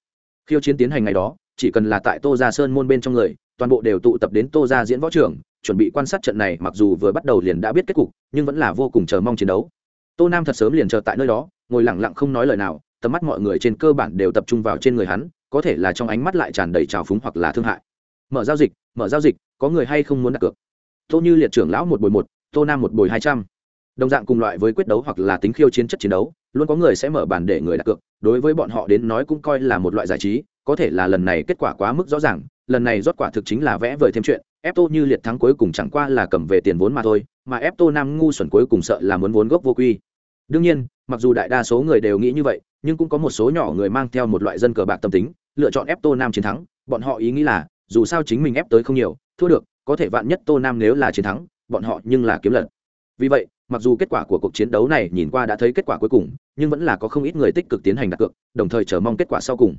A: Khiêu chiến tiến hành ngày đó, chỉ cần là tại tô gia sơn môn bên trong người, toàn bộ đều tụ tập đến tô gia diễn võ trưởng chuẩn bị quan sát trận này, mặc dù vừa bắt đầu liền đã biết kết cục, nhưng vẫn là vô cùng chờ mong chiến đấu tô nam thật sớm liền chờ tại nơi đó, ngồi lặng lặng không nói lời nào, tầm mắt mọi người trên cơ bản đều tập trung vào trên người hắn, có thể là trong ánh mắt lại tràn đầy trào phúng hoặc là thương hại. Mở giao dịch, mở giao dịch, có người hay không muốn đặt cược? Tô như liệt trưởng lão một bồi một, tô nam một bồi hai trăm. Đồng dạng cùng loại với quyết đấu hoặc là tính khiêu chiến chất chiến đấu, luôn có người sẽ mở bàn để người đặt cược, đối với bọn họ đến nói cũng coi là một loại giải trí, có thể là lần này kết quả quá mức rõ ràng, lần này rốt quả thực chính là vẽ vời thêm chuyện ép tô như liệt thắng cuối cùng chẳng qua là cầm về tiền vốn mà thôi, mà ép tô nam ngu xuẩn cuối cùng sợ là muốn vốn gốc vô quy. Đương nhiên, mặc dù đại đa số người đều nghĩ như vậy, nhưng cũng có một số nhỏ người mang theo một loại dân cờ bạc tâm tính, lựa chọn ép tô nam chiến thắng. Bọn họ ý nghĩ là, dù sao chính mình ép tới không nhiều, thua được, có thể vạn nhất tô nam nếu là chiến thắng, bọn họ nhưng là kiếm lợi. vì vậy, mặc dù kết quả của cuộc chiến đấu này nhìn qua đã thấy kết quả cuối cùng, nhưng vẫn là có không ít người tích cực tiến hành đặt cược, đồng thời chờ mong kết quả sau cùng.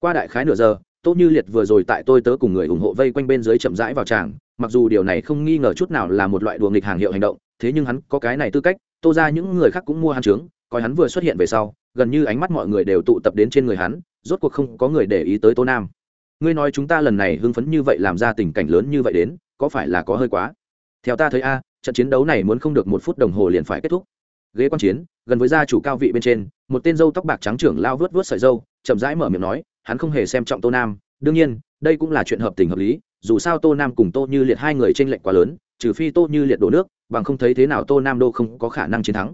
A: Qua đại khái nửa giờ tô như liệt vừa rồi tại tôi tớ cùng người ủng hộ vây quanh bên dưới chậm rãi vào tràng, mặc dù điều này không nghi ngờ chút nào là một loại đùa nghịch hàng hiệu hành động, thế nhưng hắn có cái này tư cách, tô ra những người khác cũng mua hắn trướng, coi hắn vừa xuất hiện về sau, gần như ánh mắt mọi người đều tụ tập đến trên người hắn, rốt cuộc không có người để ý tới tô nam. Ngươi nói chúng ta lần này hưng phấn như vậy làm ra tình cảnh lớn như vậy đến, có phải là có hơi quá? Theo ta thấy a, trận chiến đấu này muốn không được một phút đồng hồ liền phải kết thúc. Ghế quan chiến, gần với gia chủ cao vị bên trên, một tên dâu tóc bạc trắng trưởng lao vớt vớt sợi dâu chậm rãi mở miệng nói hắn không hề xem trọng tô nam. Đương nhiên đây cũng là chuyện hợp tình hợp lý dù sao tô nam cùng tô như liệt hai người t r ê n lệch quá lớn trừ phi tô như liệt đổ nước bằng không thấy thế nào tô nam đô không có khả năng chiến thắng.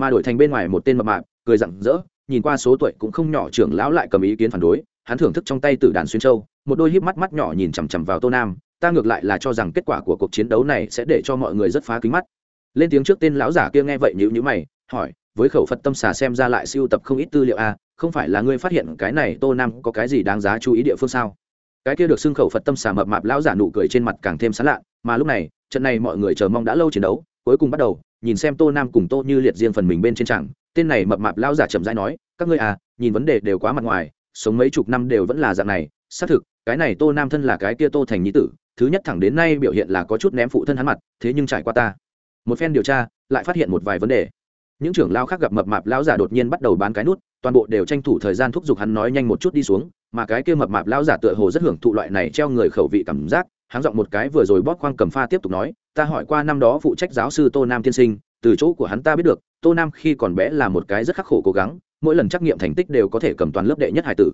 A: Mà đổi thành bên ngoài một tên mập mạp cười rặng rỡ nhìn qua số tuổi cũng không nhỏ trưởng lão lại cầm ý kiến phản đối hắn thưởng thức trong tay tử đàn xuyên châu một đôi híp mắt mắt nhỏ nhìn chằm chằm vào tô nam ta ngược lại là cho rằng kết quả của cuộc chiến đấu này sẽ để cho mọi người rất phá kính mắt. Lên tiếng trước tên lão giả kia nghe vậy nhữ nhữ mày hỏi với khẩu phật tâm xà xem ra lại siêu tập không ít tư liệu a à, không phải là ngươi phát hiện cái này tô nam có cái gì đáng giá chú ý địa phương sao? Cái kia được xưng khẩu phật tâm xà mập mạp lão giả nụ cười trên mặt càng thêm sán lạ, mà lúc này, trận này mọi người chờ mong đã lâu chiến đấu, cuối cùng bắt đầu, nhìn xem tô nam cùng tô như liệt riêng phần mình bên trên chẳng, tên này mập mạp lão giả chậm rãi nói, các ngươi à nhìn vấn đề đều quá mặt ngoài, sống mấy chục năm đều vẫn là dạng này, xác thực, cái này tô nam thân là cái kia tô thành nhí tử, thứ nhất thẳng đến nay biểu hiện là có chút ném phụ thân hắn mặt, thế nhưng trải qua ta. Một phen điều tra, lại phát hiện một vài vấn đề. Những trưởng lao khác gặp mập mạp lão giả đột nhiên bắt đầu bán cái nút toàn bộ đều tranh thủ thời gian thúc giục hắn nói nhanh một chút đi xuống, mà cái kia mập mạp lão giả tựa hồ rất hưởng thụ loại này treo người khẩu vị cảm giác, hắn giọng một cái vừa rồi bóp khoang cầm pha tiếp tục nói, ta hỏi qua năm đó phụ trách giáo sư tô nam tiên sinh, từ chỗ của hắn ta biết được, tô nam khi còn bé là một cái rất khắc khổ cố gắng, mỗi lần trắc nghiệm thành tích đều có thể cầm toàn lớp đệ nhất hải tử.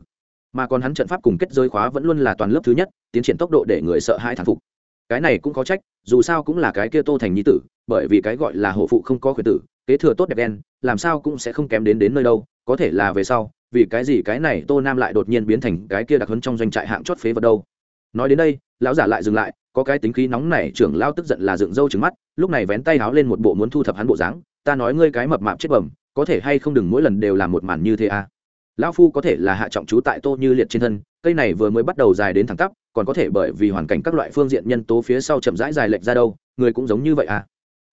A: Mà còn hắn trận pháp cùng kết giới khóa vẫn luôn là toàn lớp thứ nhất, tiến triển tốc độ để người sợ hai thằng phục. Cái này cũng có trách, dù sao cũng là cái kia tô thành nhi tử, bởi vì cái gọi là hổ phụ không có khuyến tử, kế thừa tốt đẹp đen làm sao cũng sẽ không kém đến đến nơi đâu, có thể là về sau, vì cái gì cái này tô nam lại đột nhiên biến thành cái kia đặc hấn trong doanh trại hạng chót phế vật đâu. Nói đến đây, lão giả lại dừng lại, có cái tính khí nóng này trưởng lao tức giận là dựng râu trứng mắt, lúc này vén tay háo lên một bộ muốn thu thập hắn bộ dáng, ta nói ngươi cái mập mạp chết bẩm, có thể hay không đừng mỗi lần đều làm một màn như thế à? Lão phu có thể là hạ trọng chú tại tô như liệt trên thân, cây này vừa mới bắt đầu dài đến thẳng tắp, còn có thể bởi vì hoàn cảnh các loại phương diện nhân tố phía sau chậm rãi dài lệch ra đâu, người cũng giống như vậy à?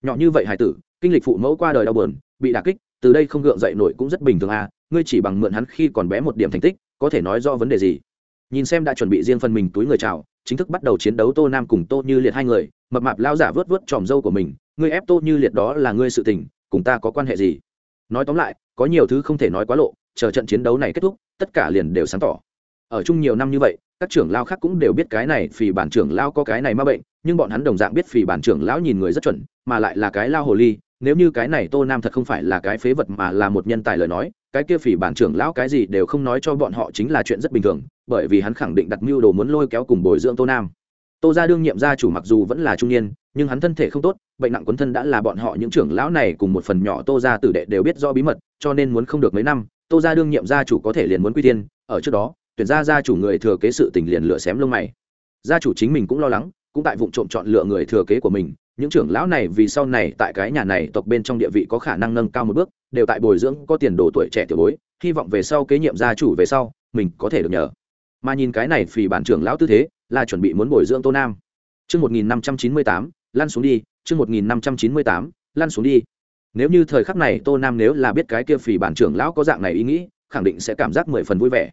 A: Nhỏ như vậy hải tử, kinh lịch phụ mẫu qua đời đau buồn bị đả kích, từ đây không gượng dậy nổi cũng rất bình thường à ngươi chỉ bằng mượn hắn khi còn bé một điểm thành tích, có thể nói do vấn đề gì? Nhìn xem đã chuẩn bị riêng phần mình túi người chào, chính thức bắt đầu chiến đấu tô nam cùng tô như liệt hai người, mập mạp lao giả vớt vớt tròm dâu của mình, ngươi ép tô như liệt đó là ngươi sự tình, cùng ta có quan hệ gì? Nói tóm lại, có nhiều thứ không thể nói quá lộ, chờ trận chiến đấu này kết thúc, tất cả liền đều sáng tỏ. Ở chung nhiều năm như vậy, các trưởng lao khác cũng đều biết cái này phì bản trưởng lao có cái này ma bệnh, nhưng bọn hắn đồng dạng biết phì bản trưởng lão nhìn người rất chuẩn, mà lại là cái lao hồ ly nếu như cái này tô nam thật không phải là cái phế vật mà là một nhân tài lời nói, cái kia phỉ bản trưởng lão cái gì đều không nói cho bọn họ chính là chuyện rất bình thường, bởi vì hắn khẳng định đặt mưu đồ muốn lôi kéo cùng bồi dưỡng tô nam. Tô ra đương nhiệm gia chủ mặc dù vẫn là trung niên, nhưng hắn thân thể không tốt, bệnh nặng quấn thân đã là bọn họ những trưởng lão này cùng một phần nhỏ tô ra tử đệ đều biết do bí mật, cho nên muốn không được mấy năm, tô ra đương nhiệm gia chủ có thể liền muốn quy tiên ở trước đó, tuyển ra gia chủ người thừa kế sự tình liền lựa xém lông mày. Gia chủ chính mình cũng lo lắng, cũng tại vụ trộm chọn lựa người thừa kế của mình những trưởng lão này vì sau này tại cái nhà này tộc bên trong địa vị có khả năng nâng cao một bước, đều tại bồi dưỡng có tiền đồ tuổi trẻ tiểu bối, hy vọng về sau kế nhiệm gia chủ về sau, mình có thể được nhờ. Mà nhìn cái này phì bản trưởng lão tư thế, là chuẩn bị muốn bồi dưỡng tô nam. Chương một nghìn năm trăm chín mươi tám, lăn xuống đi, chương một nghìn năm trăm chín mươi tám, lăn xuống đi. Nếu như thời khắc này tô nam nếu là biết cái kia phì bản trưởng lão có dạng này ý nghĩ, khẳng định sẽ cảm giác mười phần vui vẻ.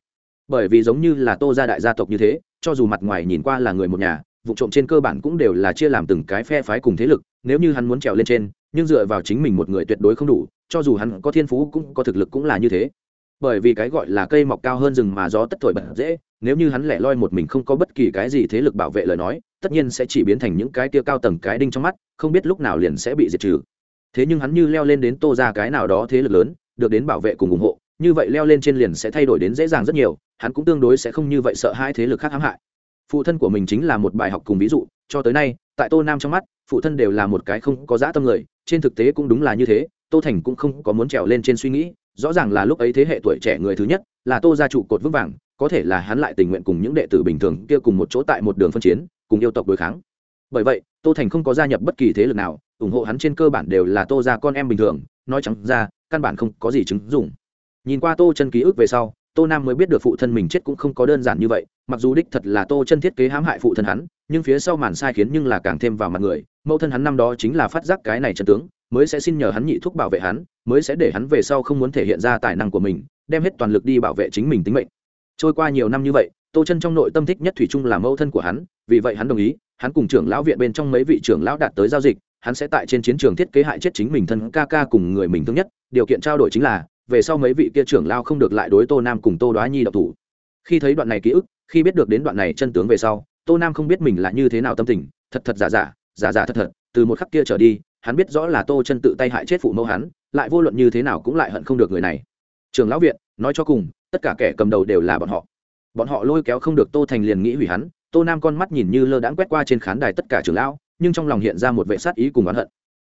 A: Bởi vì giống như là tô gia đại gia tộc như thế, cho dù mặt ngoài nhìn qua là người một nhà vụ trộm trên cơ bản cũng đều là chia làm từng cái phe phái cùng thế lực, nếu như hắn muốn trèo lên trên, nhưng dựa vào chính mình một người tuyệt đối không đủ, cho dù hắn có thiên phú cũng có thực lực cũng là như thế. Bởi vì cái gọi là cây mọc cao hơn rừng mà gió tất thổi bật dễ, nếu như hắn lẻ loi một mình không có bất kỳ cái gì thế lực bảo vệ lời nói, tất nhiên sẽ chỉ biến thành những cái tia cao tầng cái đinh trong mắt, không biết lúc nào liền sẽ bị diệt trừ. Thế nhưng hắn như leo lên đến tô ra cái nào đó thế lực lớn, được đến bảo vệ cùng ủng hộ, như vậy leo lên trên liền sẽ thay đổi đến dễ dàng rất nhiều, hắn cũng tương đối sẽ không như vậy sợ hai thế lực khác hãm hại phụ thân của mình chính là một bài học cùng ví dụ, cho tới nay, tại tô nam trong mắt, phụ thân đều là một cái không có dã tâm người, trên thực tế cũng đúng là như thế, tô thành cũng không có muốn trèo lên trên suy nghĩ, rõ ràng là lúc ấy thế hệ tuổi trẻ người thứ nhất, là tô gia trụ cột vững vàng, có thể là hắn lại tình nguyện cùng những đệ tử bình thường kia cùng một chỗ tại một đường phân chiến, cùng yêu tộc đối kháng. Bởi vậy, tô thành không có gia nhập bất kỳ thế lực nào, ủng hộ hắn trên cơ bản đều là tô gia con em bình thường, nói chẳng ra, căn bản không có gì chứng dụng. Nhìn qua tô chân ký ức về sau tô nam mới biết được phụ thân mình chết cũng không có đơn giản như vậy, mặc dù đích thật là tô chân thiết kế hãm hại phụ thân hắn, nhưng phía sau màn sai khiến nhưng là càng thêm vào mặt người. Mẫu thân hắn năm đó chính là phát giác cái này chân tướng, mới sẽ xin nhờ hắn nhị thúc bảo vệ hắn, mới sẽ để hắn về sau không muốn thể hiện ra tài năng của mình, đem hết toàn lực đi bảo vệ chính mình tính mệnh. Trôi qua nhiều năm như vậy, tô chân trong nội tâm thích nhất thủy chung là mẫu thân của hắn, vì vậy hắn đồng ý, hắn cùng trưởng lão viện bên trong mấy vị trưởng lão đạt tới giao dịch, hắn sẽ tại trên chiến trường thiết kế hại chết chính mình thân ca ca cùng người mình thương nhất. Điều kiện trao đổi chính là về sau mấy vị kia trưởng lao không được lại đối tô nam cùng tô đoá nhi độc thủ. Khi thấy đoạn này ký ức, khi biết được đến đoạn này chân tướng về sau, tô nam không biết mình là như thế nào tâm tình, thật thật giả giả giả giả thật thật, từ một khắc kia trở đi, hắn biết rõ là tô chân tự tay hại chết phụ mẫu hắn, lại vô luận như thế nào cũng lại hận không được người này. Trường lão viện, nói cho cùng, tất cả kẻ cầm đầu đều là bọn họ. Bọn họ lôi kéo không được tô thành liền nghĩ hủy hắn, tô nam con mắt nhìn như lơ đãng quét qua trên khán đài tất cả trường lão, nhưng trong lòng hiện ra một vệ sát ý cùng oán hận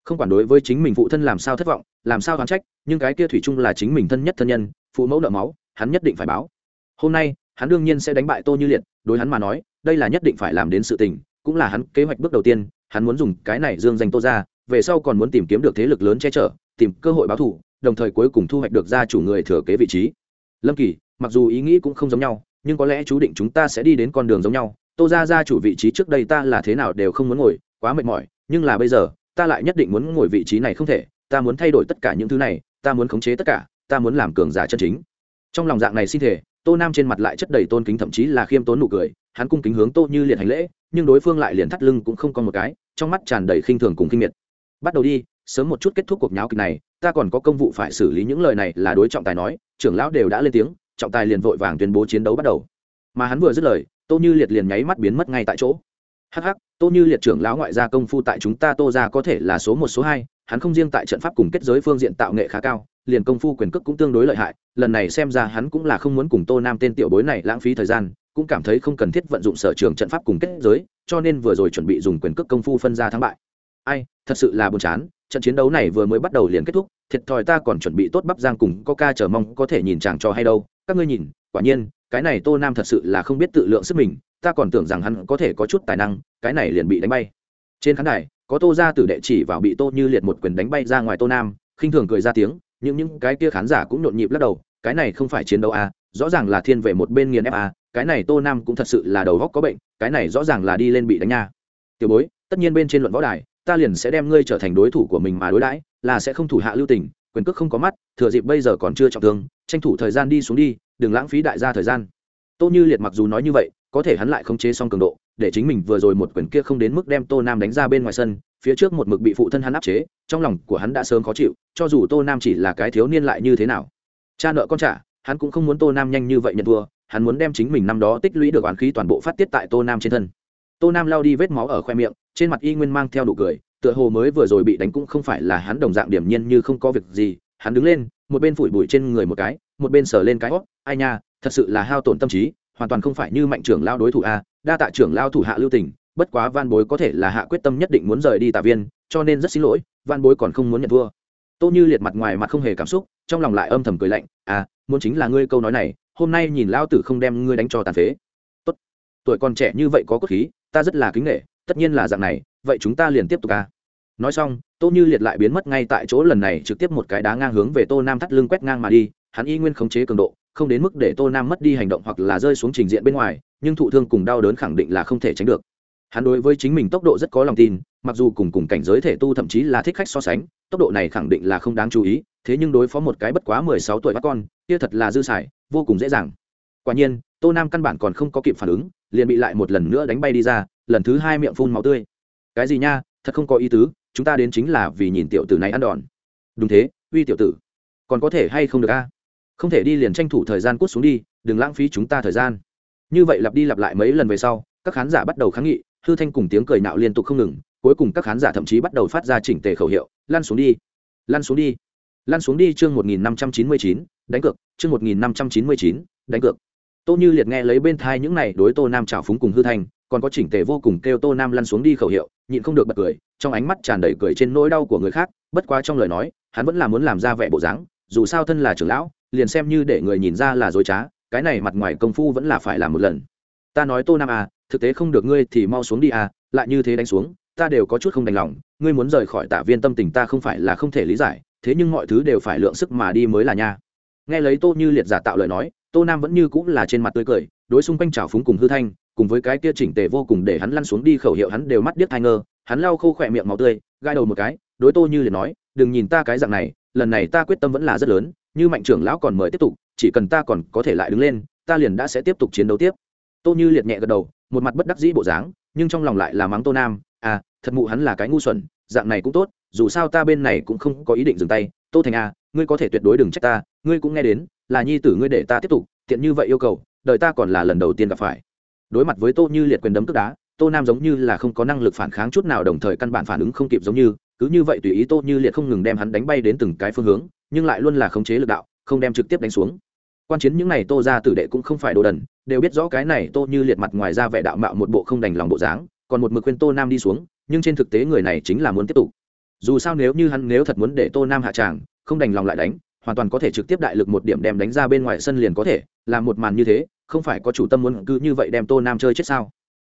A: không quản đối với chính mình phụ thân làm sao thất vọng, làm sao oán trách, nhưng cái kia thủy chung là chính mình thân nhất thân nhân, phụ mẫu nợ máu, hắn nhất định phải báo. Hôm nay, hắn đương nhiên sẽ đánh bại tô như liệt, đối hắn mà nói, đây là nhất định phải làm đến sự tình, cũng là hắn kế hoạch bước đầu tiên, hắn muốn dùng cái này dương danh tô ra, về sau còn muốn tìm kiếm được thế lực lớn che chở, tìm cơ hội báo thù, đồng thời cuối cùng thu hoạch được gia chủ người thừa kế vị trí. Lâm kỳ, mặc dù ý nghĩ cũng không giống nhau, nhưng có lẽ chú định chúng ta sẽ đi đến con đường giống nhau. Tô ra gia chủ vị trí trước đây ta là thế nào đều không muốn ngồi, quá mệt mỏi, nhưng là bây giờ ta lại nhất định muốn ngồi vị trí này không thể, ta muốn thay đổi tất cả những thứ này, ta muốn khống chế tất cả, ta muốn làm cường giả chân chính. Trong lòng dạng này xin thể tô nam trên mặt lại chất đầy tôn kính thậm chí là khiêm tốn nụ cười, hắn cung kính hướng tô như liệt hành lễ, nhưng đối phương lại liền thắt lưng cũng không còn một cái, trong mắt tràn đầy khinh thường cùng kinh miệt. Bắt đầu đi, sớm một chút kết thúc cuộc nháo kịch này, ta còn có công vụ phải xử lý những lời này là đối trọng tài nói, trưởng lão đều đã lên tiếng, trọng tài liền vội vàng tuyên bố chiến đấu bắt đầu. Mà hắn vừa dứt lời, tô như liệt liền nháy mắt biến mất ngay tại chỗ hắc hắc, tô như liệt trưởng lão ngoại gia công phu tại chúng ta tô ra có thể là số một, số hai, hắn không riêng tại trận pháp cùng kết giới phương diện tạo nghệ khá cao, liền công phu quyền cước cũng tương đối lợi hại, lần này xem ra hắn cũng là không muốn cùng tô nam tên tiểu bối này lãng phí thời gian, cũng cảm thấy không cần thiết vận dụng sở trường trận pháp cùng kết giới, cho nên vừa rồi chuẩn bị dùng quyền cước công phu phân ra thắng bại. Ai, thật sự là buồn chán, trận chiến đấu này vừa mới bắt đầu liền kết thúc, thiệt thòi ta còn chuẩn bị tốt bắp giang cùng coca chờ mong có thể nhìn chàng cho hay đâu. Các ngươi nhìn, quả nhiên, cái này tô nam thật sự là không biết tự lượng sức mình ta còn tưởng rằng hắn có thể có chút tài năng, cái này liền bị đánh bay trên khán đài, có tô ra tử đệ chỉ vào bị tô như liệt một quyền đánh bay ra ngoài tô nam, khinh thường cười ra tiếng, những những cái kia khán giả cũng nhộn nhịp lắc đầu, cái này không phải chiến đấu à? rõ ràng là thiên về một bên nghiền ép à? cái này tô nam cũng thật sự là đầu góc có bệnh, cái này rõ ràng là đi lên bị đánh nha tiểu bối, tất nhiên bên trên luận võ đài, ta liền sẽ đem ngươi trở thành đối thủ của mình mà đối đãi, là sẽ không thủ hạ lưu tình, quyền cước không có mắt, thừa dịp bây giờ còn chưa trọng thương, tranh thủ thời gian đi xuống đi, đừng lãng phí đại gia thời gian tô như liệt mặc dù nói như vậy có thể hắn lại không chế xong cường độ, để chính mình vừa rồi một quyền kia không đến mức đem tô nam đánh ra bên ngoài sân, phía trước một mực bị phụ thân hắn áp chế, trong lòng của hắn đã sớm khó chịu, cho dù tô nam chỉ là cái thiếu niên lại như thế nào. Cha nợ con trả, hắn cũng không muốn tô nam nhanh như vậy nhận thua, hắn muốn đem chính mình năm đó tích lũy được oán khí toàn bộ phát tiết tại tô nam trên thân. Tô nam lao đi vết máu ở khoe miệng, trên mặt y nguyên mang theo đủ cười, tựa hồ mới vừa rồi bị đánh cũng không phải là hắn đồng dạng điểm nhiên như không có việc gì, hắn đứng lên, một bên phủi bụi trên người một cái, một bên sờ lên cái hót ai nha, thật sự là hao tổn tâm trí hoàn toàn không phải như mạnh trưởng lao đối thủ a, đa tạ trưởng lao thủ hạ lưu tình, bất quá van bối có thể là hạ quyết tâm nhất định muốn rời đi tạ viên, cho nên rất xin lỗi, van bối còn không muốn nhận thua tô như liệt mặt ngoài mặt không hề cảm xúc, trong lòng lại âm thầm cười lạnh à muốn chính là ngươi câu nói này, hôm nay nhìn lao tử không đem ngươi đánh cho tàn phế tốt, tuổi còn trẻ như vậy có cốt khí, ta rất là kính nghệ tất nhiên là dạng này, vậy chúng ta liền tiếp tục à. nói xong, tô như liệt lại biến mất ngay tại chỗ lần này trực tiếp một cái đá ngang hướng về tô nam thắt lưng quét ngang mà đi, hắn y nguyên khống chế cường độ không đến mức để tô nam mất đi hành động hoặc là rơi xuống trình diện bên ngoài nhưng thụ thương cùng đau đớn khẳng định là không thể tránh được. Hắn đối với chính mình tốc độ rất có lòng tin mặc dù cùng cùng cảnh giới thể tu thậm chí là thích khách so sánh tốc độ này khẳng định là không đáng chú ý thế nhưng đối phó một cái bất quá mười sáu tuổi bắt con kia thật là dư sải, vô cùng dễ dàng. Quả nhiên tô nam căn bản còn không có kịp phản ứng liền bị lại một lần nữa đánh bay đi ra lần thứ hai miệng phun máu tươi. Cái gì nha thật không có ý tứ chúng ta đến chính là vì nhìn tiểu tử này ăn đòn. Đúng thế uy tiểu tử còn có thể hay không được a? Không thể đi liền tranh thủ thời gian cút xuống đi, đừng lãng phí chúng ta thời gian. Như vậy lặp đi lặp lại mấy lần về sau, các khán giả bắt đầu kháng nghị, hư thanh cùng tiếng cười nạo liên tục không ngừng, cuối cùng các khán giả thậm chí bắt đầu phát ra chỉnh tề khẩu hiệu, lăn xuống đi, lăn xuống đi, lăn xuống đi chương một nghìn năm trăm chín mươi chín, đánh cược, chương một nghìn năm trăm chín mươi chín, đánh cược. Tô như liệt nghe lấy bên thai những này đối tô nam trào phúng cùng hư thanh, còn có chỉnh tề vô cùng kêu tô nam lăn xuống đi khẩu hiệu, nhịn không được bật cười, trong ánh mắt tràn đầy cười trên nỗi đau của người khác, bất quá trong lời nói, hắn vẫn là muốn làm ra vẻ bộ dáng dù sao thân là trưởng lão, liền xem như để người nhìn ra là dối trá, cái này mặt ngoài công phu vẫn là phải làm một lần. Ta nói tô nam à thực tế không được ngươi thì mau xuống đi à lại như thế đánh xuống, ta đều có chút không đành lòng, ngươi muốn rời khỏi Tả viên tâm tình ta không phải là không thể lý giải, thế nhưng mọi thứ đều phải lượng sức mà đi mới là nha. Nghe lấy tô như liệt giả tạo lời nói, tô nam vẫn như cũng là trên mặt tươi cười, đối xung quanh trào phúng cùng hư thanh, cùng với cái kia chỉnh tề vô cùng để hắn lăn xuống đi khẩu hiệu hắn đều mắt điếc thai ngơ, hắn lau khô khỏe miệng máu tươi gai đầu một cái, đối tô như liệt nói, đừng nhìn ta cái dạng này lần này ta quyết tâm vẫn là rất lớn, như mạnh trưởng lão còn mời tiếp tục, chỉ cần ta còn có thể lại đứng lên, ta liền đã sẽ tiếp tục chiến đấu tiếp. Tô như liệt nhẹ gật đầu, một mặt bất đắc dĩ bộ dáng, nhưng trong lòng lại là mắng tô nam à thật mụ hắn là cái ngu xuẩn, dạng này cũng tốt, dù sao ta bên này cũng không có ý định dừng tay. Tô thành à ngươi có thể tuyệt đối đừng trách ta, ngươi cũng nghe đến, là nhi tử ngươi để ta tiếp tục, tiện như vậy yêu cầu đợi ta còn là lần đầu tiên gặp phải. Đối mặt với tô như liệt quyền đấm tức đá, tô nam giống như là không có năng lực phản kháng chút nào, đồng thời căn bản phản ứng không kịp giống như cứ như vậy tùy ý tô như liệt không ngừng đem hắn đánh bay đến từng cái phương hướng, nhưng lại luôn là khống chế lực đạo, không đem trực tiếp đánh xuống. Quan chiến những này tô ra tử đệ cũng không phải đồ đần, đều biết rõ cái này tô như liệt mặt ngoài ra vẻ đạo mạo một bộ không đành lòng bộ dáng, còn một mực khuyên tô nam đi xuống, nhưng trên thực tế người này chính là muốn tiếp tục. Dù sao nếu như hắn nếu thật muốn để tô nam hạ tràng, không đành lòng lại đánh, hoàn toàn có thể trực tiếp đại lực một điểm đem đánh ra bên ngoài sân liền có thể làm một màn như thế, không phải có chủ tâm muốn cứ như vậy đem tô nam chơi chết sao?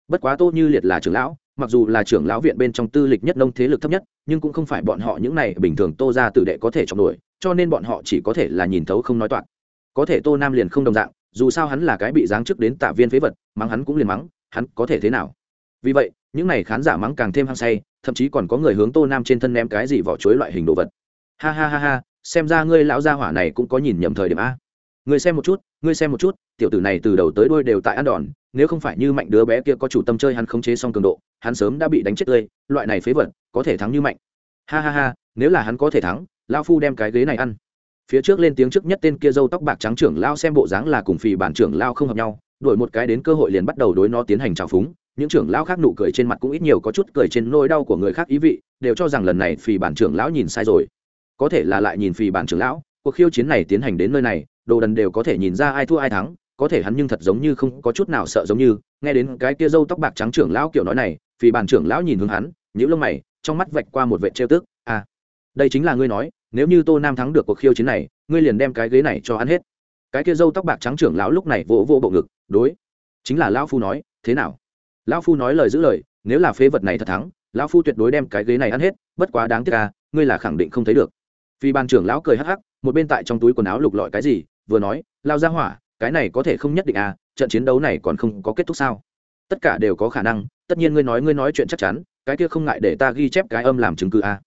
A: Bất quá tô như liệt là trưởng lão mặc dù là trưởng lão viện bên trong tư lịch nhất nông thế lực thấp nhất, nhưng cũng không phải bọn họ những này bình thường tô ra tử đệ có thể chọn đuổi cho nên bọn họ chỉ có thể là nhìn thấu không nói toạc. Có thể tô nam liền không đồng dạng, dù sao hắn là cái bị giáng chức đến tạ viên phế vật, mắng hắn cũng liền mắng, hắn có thể thế nào? Vì vậy, những n à y khán giả mắng càng thêm hăng say, thậm chí còn có người hướng tô nam trên thân ném cái gì vỏ chuối loại hình đồ vật. Ha ha ha ha, xem ra ngươi lão gia hỏa này cũng có nhìn nhầm thời điểm a. Ngươi xem một chút, ngươi xem một chút, tiểu tử này từ đầu tới đuôi đều tại ăn đòn nếu không phải như mạnh đứa bé kia có chủ tâm chơi hắn khống chế xong cường độ, hắn sớm đã bị đánh chết tươi, loại này phế vật, có thể thắng như mạnh. Ha ha ha, nếu là hắn có thể thắng lao phu đem cái ghế này ăn. Phía trước lên tiếng trước nhất tên kia dâu tóc bạc trắng trưởng lao xem bộ dáng là cùng phì bản trưởng lao không hợp nhau, đổi một cái đến cơ hội liền bắt đầu đối nó tiến hành trào phúng. Những trưởng lao khác nụ cười trên mặt cũng ít nhiều có chút cười trên nỗi đau của người khác ý vị, đều cho rằng lần này phì bản trưởng lão nhìn sai rồi. Có thể là lại nhìn phì bản trưởng lão, cuộc khiêu chiến này tiến hành đến nơi này, đồ đần đều có thể nhìn ra ai thua ai thắng có thể hắn nhưng thật giống như không có chút nào sợ giống như, nghe đến cái kia râu tóc bạc trắng trưởng lão kiểu nói này vì bàn trưởng lão nhìn hướng hắn nhữ lông mày, trong mắt vạch qua một vệ trêu tức à đây chính là ngươi nói, nếu như tô nam thắng được cuộc khiêu chiến này, ngươi liền đem cái ghế này cho hắn hết. Cái kia râu tóc bạc trắng trưởng lão lúc này vỗ vỗ bộ ngực, đối, chính là lão phu nói, thế nào? Lão phu nói lời giữ lời, nếu là phế vật này thật thắng, lão phu tuyệt đối đem cái ghế này ăn hết, bất quá đáng tiếc à ngươi là khẳng định không thấy được. Vì ban trưởng lão cười hắc hắc, một bên tại trong túi quần áo lục lọi cái gì, vừa nói, lao ra hỏa cái này có thể không nhất định à trận chiến đấu này còn không có kết thúc sao? Tất cả đều có khả năng, tất nhiên ngươi nói ngươi nói chuyện chắc chắn, cái kia không ngại để ta ghi chép cái âm làm chứng cứ à.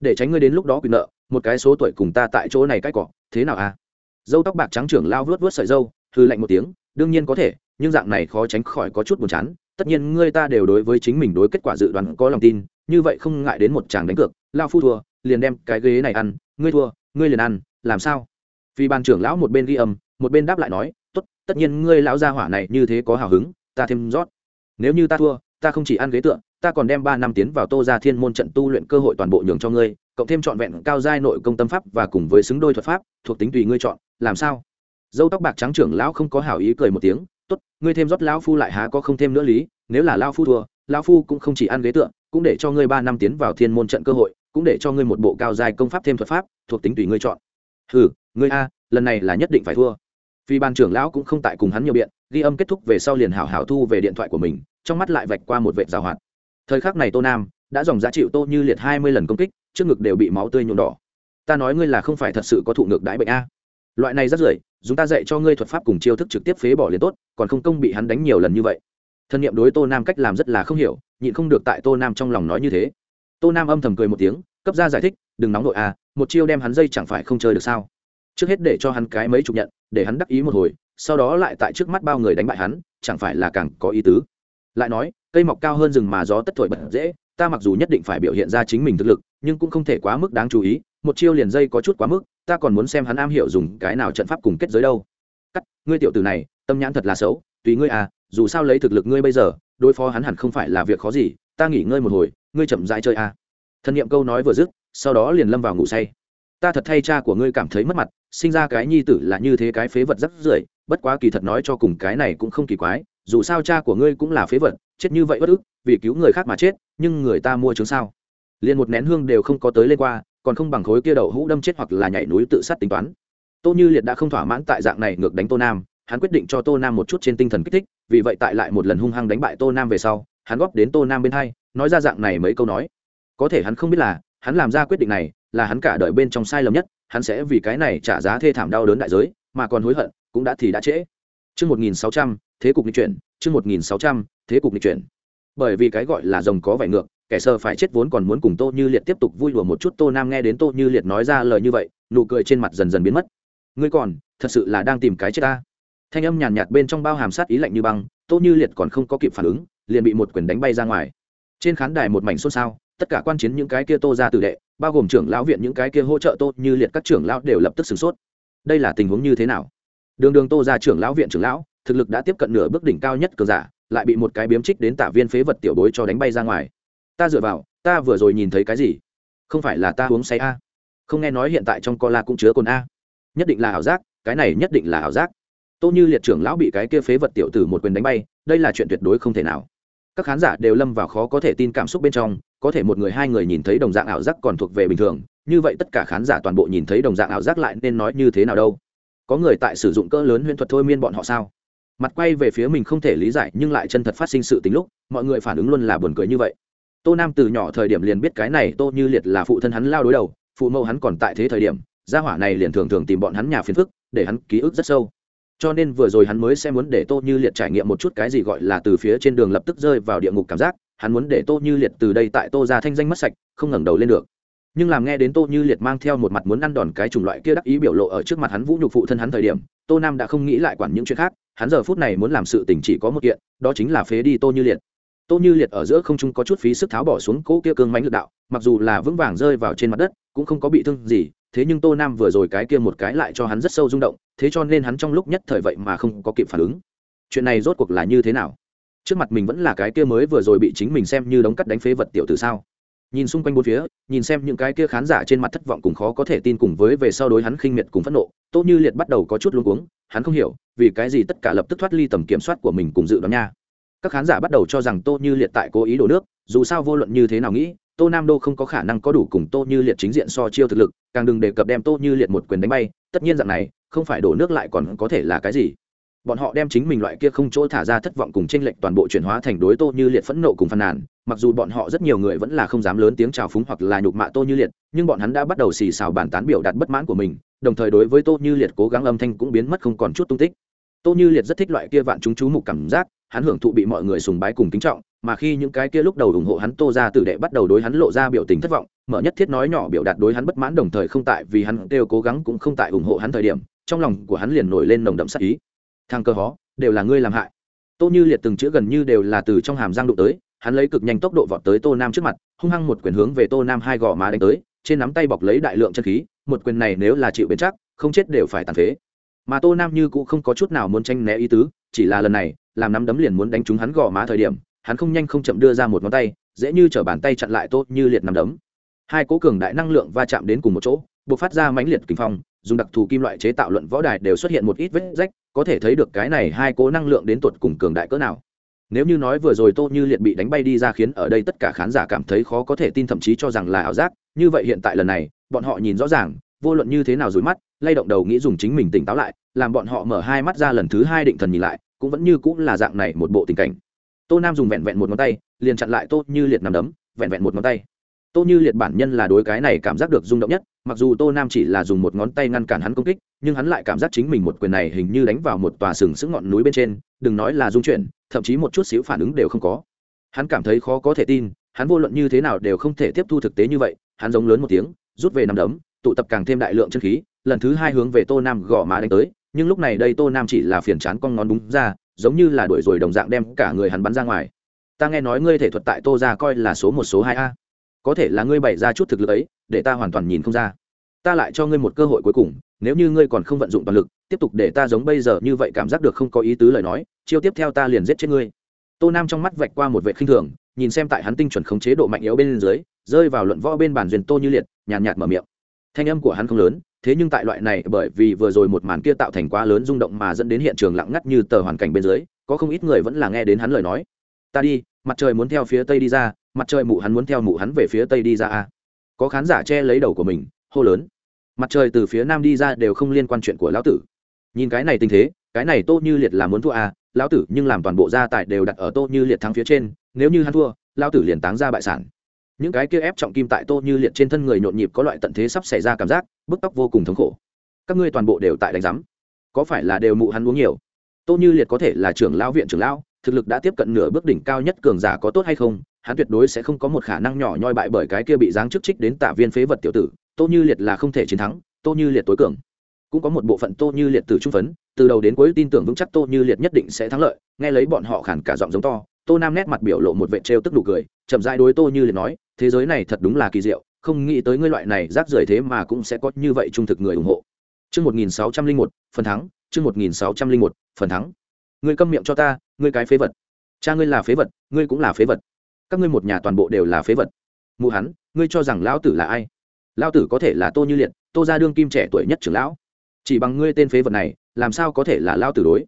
A: Để tránh ngươi đến lúc đó quyền nợ, một cái số tuổi cùng ta tại chỗ này cãi cọ, thế nào à? Dâu tóc bạc trắng trưởng lao vớt vớt sợi dâu hư lạnh một tiếng, đương nhiên có thể, nhưng dạng này khó tránh khỏi có chút buồn chán, tất nhiên ngươi ta đều đối với chính mình đối kết quả dự đoán có lòng tin, như vậy không ngại đến một chàng đánh cược, lao phu thua, liền đem cái ghế này ăn, ngươi thua, ngươi liền ăn, làm sao? Vì ban trưởng lão một bên ghi âm, một bên đáp lại nói tất nhiên ngươi lão gia hỏa này như thế có hào hứng, ta thêm rót. Nếu như ta thua, ta không chỉ ăn ghế tượng ta còn đem ba năm tiến vào tô gia thiên môn trận tu luyện cơ hội toàn bộ nhường cho ngươi, cộng thêm trọn vẹn cao giai nội công tâm pháp và cùng với xứng đôi thuật pháp, thuộc tính tùy ngươi chọn, làm sao? Dâu tóc bạc trắng trưởng lão không có hảo ý cười một tiếng, tốt, ngươi thêm rót lão phu lại há có không thêm nữa lý, nếu là lão phu thua, lão phu cũng không chỉ ăn ghế tượng cũng để cho ngươi ba năm tiến vào thiên môn trận cơ hội, cũng để cho ngươi một bộ cao giai công pháp thêm thuật pháp, thuộc tính tùy ngươi chọn. Ừ ngươi a, lần này là nhất định phải thua vì ban trưởng lão cũng không tại cùng hắn nhiều biện, ghi âm kết thúc về sau liền hảo hảo thu về điện thoại của mình, trong mắt lại vạch qua một vệt rào hoạt. Thời khắc này tô nam đã dòng giá chịu tô như liệt hai mươi lần công kích, trước ngực đều bị máu tươi nhuộm đỏ. Ta nói ngươi là không phải thật sự có thụ ngược đãi bệnh a. Loại này rất rưởi chúng ta dạy cho ngươi thuật pháp cùng chiêu thức trực tiếp phế bỏ liền tốt, còn không công bị hắn đánh nhiều lần như vậy. Thân nhiệm đối tô nam cách làm rất là không hiểu, nhịn không được tại tô nam trong lòng nói như thế. Tô nam âm thầm cười một tiếng, cấp ra giải thích, đừng nóng nội a, một chiêu đem hắn dây chẳng phải không chơi được sao? Trước hết để cho hắn cái mấy chục nhận để hắn đắc ý một hồi, sau đó lại tại trước mắt bao người đánh bại hắn, chẳng phải là càng có ý tứ. Lại nói, cây mọc cao hơn rừng mà gió tất thổi bật dễ, ta mặc dù nhất định phải biểu hiện ra chính mình thực lực, nhưng cũng không thể quá mức đáng chú ý, một chiêu liền dây có chút quá mức, ta còn muốn xem hắn am hiểu dùng cái nào trận pháp cùng kết giới đâu. Cắt, ngươi tiểu tử này, tâm nhãn thật là xấu, tùy ngươi à dù sao lấy thực lực ngươi bây giờ, đối phó hắn hẳn không phải là việc khó gì, ta nghỉ ngơi một hồi, ngươi chậm rãi chơi à. Thân nhiệm câu nói vừa dứt, sau đó liền lâm vào ngủ say. Ta thật thay cha của ngươi cảm thấy mất mặt sinh ra cái nhi tử là như thế cái phế vật rất rưởi, bất quá kỳ thật nói cho cùng cái này cũng không kỳ quái, dù sao cha của ngươi cũng là phế vật, chết như vậy bất ức, vì cứu người khác mà chết, nhưng người ta mua chứng sao? Liền một nén hương đều không có tới lên qua, còn không bằng khối kia đậu hũ đâm chết hoặc là nhảy núi tự sát tính toán. Tô như liệt đã không thỏa mãn tại dạng này ngược đánh tô nam, hắn quyết định cho tô nam một chút trên tinh thần kích thích, vì vậy tại lại một lần hung hăng đánh bại tô nam về sau, hắn góp đến tô nam bên hai, nói ra dạng này mấy câu nói. Có thể hắn không biết là, hắn làm ra quyết định này, là hắn cả đời bên trong sai lầm nhất hắn sẽ vì cái này trả giá thê thảm đau đớn đại giới mà còn hối hận cũng đã thì đã trễ Chương 1600, thế cục nghịch chuyển, chương 1600, thế cục nghịch chuyển. Bởi vì cái gọi là rồng có vảy ngược, kẻ sơ phải chết vốn còn muốn cùng Tô Như Liệt tiếp tục vui đùa một chút, Tô Nam nghe đến Tô Như Liệt nói ra lời như vậy, nụ cười trên mặt dần dần biến mất. Ngươi còn, thật sự là đang tìm cái chết ta. Thanh âm nhàn nhạt bên trong bao hàm sát ý lạnh như băng, Tô Như Liệt còn không có kịp phản ứng, liền bị một quyền đánh bay ra ngoài. Trên khán đài một mảnh xôn xao, tất cả quan chiến những cái kia Tô ra tử đệ, bao gồm trưởng lão viện những cái kia hỗ trợ Tô Như Liệt các trưởng lão đều lập tức sửng sốt. Đây là tình huống như thế nào? đường đường tô ra trưởng lão viện trưởng lão thực lực đã tiếp cận nửa bước đỉnh cao nhất cờ giả lại bị một cái biếm trích đến tả viên phế vật tiểu bối cho đánh bay ra ngoài. Ta dựa vào ta vừa rồi nhìn thấy cái gì? Không phải là ta uống say a? Không nghe nói hiện tại trong co la cũng chứa cồn a. Nhất định là ảo giác cái này nhất định là ảo giác. Tô như liệt trưởng lão bị cái kia phế vật tiểu tử một quyền đánh bay đây là chuyện tuyệt đối không thể nào. Các khán giả đều lâm vào khó có thể tin cảm xúc bên trong có thể một người hai người nhìn thấy đồng dạng ảo giác còn thuộc về bình thường, như vậy tất cả khán giả toàn bộ nhìn thấy đồng dạng ảo giác lại nên nói như thế nào đâu? Có người tại sử dụng cỡ lớn huyễn thuật thôi miên bọn họ sao? Mặt quay về phía mình không thể lý giải nhưng lại chân thật phát sinh sự tính lúc, mọi người phản ứng luôn là buồn cười như vậy. Tô nam từ nhỏ thời điểm liền biết cái này tô như liệt là phụ thân hắn lao đối đầu, phụ mẫu hắn còn tại thế thời điểm, gia hỏa này liền thường thường tìm bọn hắn nhà phiền phức, để hắn ký ức rất sâu. Cho nên vừa rồi hắn mới sẽ muốn để tô như liệt trải nghiệm một chút cái gì gọi là từ phía trên đường lập tức rơi vào địa ngục cảm giác hắn muốn để tô như liệt từ đây tại tô ra thanh danh mất sạch, không ngẩng đầu lên được. Nhưng làm nghe đến tô như liệt mang theo một mặt muốn ăn đòn cái chủng loại kia đắc ý biểu lộ ở trước mặt hắn vũ nhục phụ thân hắn thời điểm, tô nam đã không nghĩ lại quản những chuyện khác, hắn giờ phút này muốn làm sự tình chỉ có một kiện, đó chính là phế đi tô như liệt. Tô như liệt ở giữa không trung có chút phí sức tháo bỏ xuống cỗ kia cương mánh lực đạo, mặc dù là vững vàng rơi vào trên mặt đất, cũng không có bị thương gì, thế nhưng tô nam vừa rồi cái kia một cái lại cho hắn rất sâu rung động, thế cho nên hắn trong lúc nhất thời vậy mà không có kịp phản ứng. Chuyện này rốt cuộc là như thế nào? Trước mặt mình vẫn là cái kia mới vừa rồi bị chính mình xem như đống cắt đánh phế vật tiểu tử sao? Nhìn xung quanh bốn phía, nhìn xem những cái kia khán giả trên mặt thất vọng cùng khó có thể tin cùng với về sau đối hắn khinh miệt cùng phẫn nộ, tô như liệt bắt đầu có chút luống cuống, hắn không hiểu, vì cái gì tất cả lập tức thoát ly tầm kiểm soát của mình cùng dự đoán nha. Các khán giả bắt đầu cho rằng tô như liệt tại cố ý đổ nước, dù sao vô luận như thế nào nghĩ, tô nam đô không có khả năng có đủ cùng tô như liệt chính diện so chiêu thực lực, càng đừng đề cập đem tô như liệt một quyền đánh bay, tất nhiên dạng này, không phải đổ nước lại còn có thể là cái gì bọn họ đem chính mình loại kia không chỗ thả ra thất vọng cùng tranh lệch toàn bộ chuyển hóa thành đối tô như liệt phẫn nộ cùng phàn nàn. Mặc dù bọn họ rất nhiều người vẫn là không dám lớn tiếng chào phúng hoặc là nhục mạ tô như liệt, nhưng bọn hắn đã bắt đầu xì xào bàn tán biểu đạt bất mãn của mình, đồng thời đối với tô như liệt cố gắng âm thanh cũng biến mất không còn chút tung tích. Tô như liệt rất thích loại kia vạn chúng chú mục cảm giác, hắn hưởng thụ bị mọi người sùng bái cùng kính trọng, mà khi những cái kia lúc đầu ủng hộ hắn tô ra tử đệ bắt đầu đối hắn lộ ra biểu tình thất vọng, mở nhất thiết nói nhỏ biểu đạt đối hắn bất mãn đồng thời không tại vì hắn đều cố gắng cũng không tại ủng hộ hắn thời điểm, trong lòng của hắn liền nổi lên nồng đậm sắc ý thằng cơ hó, đều là ngươi làm hại. Tô như liệt từng chữ gần như đều là từ trong hàm giang đụng tới, hắn lấy cực nhanh tốc độ vọt tới tô nam trước mặt, hung hăng một quyền hướng về tô nam hai gò má đánh tới, trên nắm tay bọc lấy đại lượng chân khí, một quyền này nếu là chịu bền chắc, không chết đều phải tàn phế. Mà tô nam như cũng không có chút nào muốn tranh né ý tứ, chỉ là lần này, làm nắm đấm liền muốn đánh trúng hắn gò má thời điểm, hắn không nhanh không chậm đưa ra một ngón tay, dễ như t bàn tay chặn lại tốt như liệt nắm đấm. Hai cố cường đại năng lượng va chạm đến cùng một chỗ b ộ c phát ra mãnh liệt kinh phong, dùng đặc thù kim loại chế tạo luận võ đài đều xuất hiện một ít vết rách, có thể thấy được cái này hai cố năng lượng đến tuột cùng cường đại cỡ nào. Nếu như nói vừa rồi tô như liệt bị đánh bay đi ra khiến ở đây tất cả khán giả cảm thấy khó có thể tin, thậm chí cho rằng là ảo giác, như vậy hiện tại lần này, bọn họ nhìn rõ ràng, vô luận như thế nào rối mắt, lay động đầu nghĩ dùng chính mình tỉnh táo lại, làm bọn họ mở hai mắt ra lần thứ hai định thần nhìn lại, cũng vẫn như cũng là dạng này một bộ tình cảnh. Tô nam dùng vẹn vẹn một ngón tay, liền chặn lại tô như liệt nằm đấm, vẹn vẹn một ngón tay tô như liệt bản nhân là đối cái này cảm giác được rung động nhất, mặc dù tô nam chỉ là dùng một ngón tay ngăn cản hắn công kích, nhưng hắn lại cảm giác chính mình một quyền này hình như đánh vào một tòa sừng sững ngọn núi bên trên, đừng nói là dung chuyển, thậm chí một chút xíu phản ứng đều không có. Hắn cảm thấy khó có thể tin, hắn vô luận như thế nào đều không thể tiếp thu thực tế như vậy, hắn giống lớn một tiếng, rút về nằm đấm, tụ tập càng thêm đại lượng chân khí, lần thứ hai hướng về tô nam gõ má đánh tới, nhưng lúc này đây tô nam chỉ là phiền chán con ngón đúng ra, giống như là đuổi rồi đồng dạng đem cả người hắn bắn ra ngoài. Ta nghe nói ngươi thể thuật tại tô ra coi là số một, số hai a có thể là ngươi bày ra chút thực lực ấy, để ta hoàn toàn nhìn không ra. Ta lại cho ngươi một cơ hội cuối cùng, nếu như ngươi còn không vận dụng toàn lực, tiếp tục để ta giống bây giờ như vậy cảm giác được không có ý tứ lời nói, chiêu tiếp theo ta liền giết chết ngươi. Tô nam trong mắt vạch qua một vệ khinh thường, nhìn xem tại hắn tinh chuẩn khống chế độ mạnh yếu bên dưới, rơi vào luận võ bên bàn duyên tô như liệt, nhàn nhạt mở miệng. Thanh âm của hắn không lớn, thế nhưng tại loại này bởi vì vừa rồi một màn kia tạo thành quá lớn rung động mà dẫn đến hiện trường lặng ngắt như tờ hoàn cảnh bên dưới, có không ít người vẫn là nghe đến hắn lời nói. Ta đi, mặt trời muốn theo phía tây đi ra mặt trời mụ hắn muốn theo mụ hắn về phía tây đi ra a. Có khán giả che lấy đầu của mình, hô lớn. Mặt trời từ phía nam đi ra đều không liên quan chuyện của lão tử. Nhìn cái này tình thế, cái này tô như liệt là muốn thua a, lão tử nhưng làm toàn bộ gia tài đều đặt ở tô như liệt thắng phía trên, nếu như hắn thua, lão tử liền táng ra bại sản. Những cái kia ép trọng kim tại tô như liệt trên thân người nhộn nhịp có loại tận thế sắp xảy ra cảm giác, bức tóc vô cùng thống khổ. Các ngươi toàn bộ đều tại đánh giám. Có phải là đều mụ hắn uống nhiều? Tô như liệt có thể là trưởng lão viện trưởng lão, thực lực đã tiếp cận nửa bước đỉnh cao nhất cường giả có tốt hay không hắn tuyệt đối sẽ không có một khả năng nhỏ nhoi bại bởi cái kia bị giáng chức trích đến tạ viên phế vật tiểu tử tô như liệt là không thể chiến thắng tô như liệt tối cường cũng có một bộ phận tô như liệt từ trung phấn từ đầu đến cuối tin tưởng vững chắc tô như liệt nhất định sẽ thắng lợi nghe lấy bọn họ khản cả giọng giống to tô nam nét mặt biểu lộ một vệ trêu tức đủ cười chậm dai đối tô như liệt nói thế giới này thật đúng là kỳ diệu không nghĩ tới ngươi loại này rác rưởi thế mà cũng sẽ có như vậy trung thực người ủng hộ Chương 1601, phần thắng, chương 1601, phần thắng. Ngươi câm miệng cho ta, ngươi cái phế vật. Cha ngươi là phế vật, ngươi cũng là phế vật. Các ngươi một nhà toàn bộ đều là phế vật. Mụ hắn, ngươi cho rằng lão tử là ai? Lão tử có thể là Tô Như Liệt, Tô gia đương kim trẻ tuổi nhất trưởng lão. Chỉ bằng ngươi tên phế vật này, làm sao có thể là lão tử đối?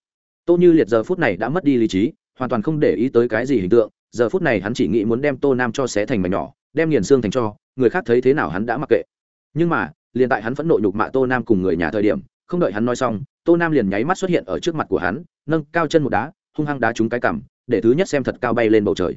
A: Tô Như Liệt giờ phút này đã mất đi lý trí, hoàn toàn không để ý tới cái gì hình tượng, giờ phút này hắn chỉ nghĩ muốn đem Tô Nam cho xé thành mảnh nhỏ, đem nghiền xương thành cho, người khác thấy thế nào hắn đã mặc kệ. Nhưng mà, liền tại hắn phẫn nộ nhục mạ tô nam cùng người nhà thời điểm không đợi hắn nói xong tô nam liền nháy mắt xuất hiện ở trước mặt của hắn nâng cao chân một đá hung hăng đá trúng cái cằm để thứ nhất xem thật cao bay lên bầu trời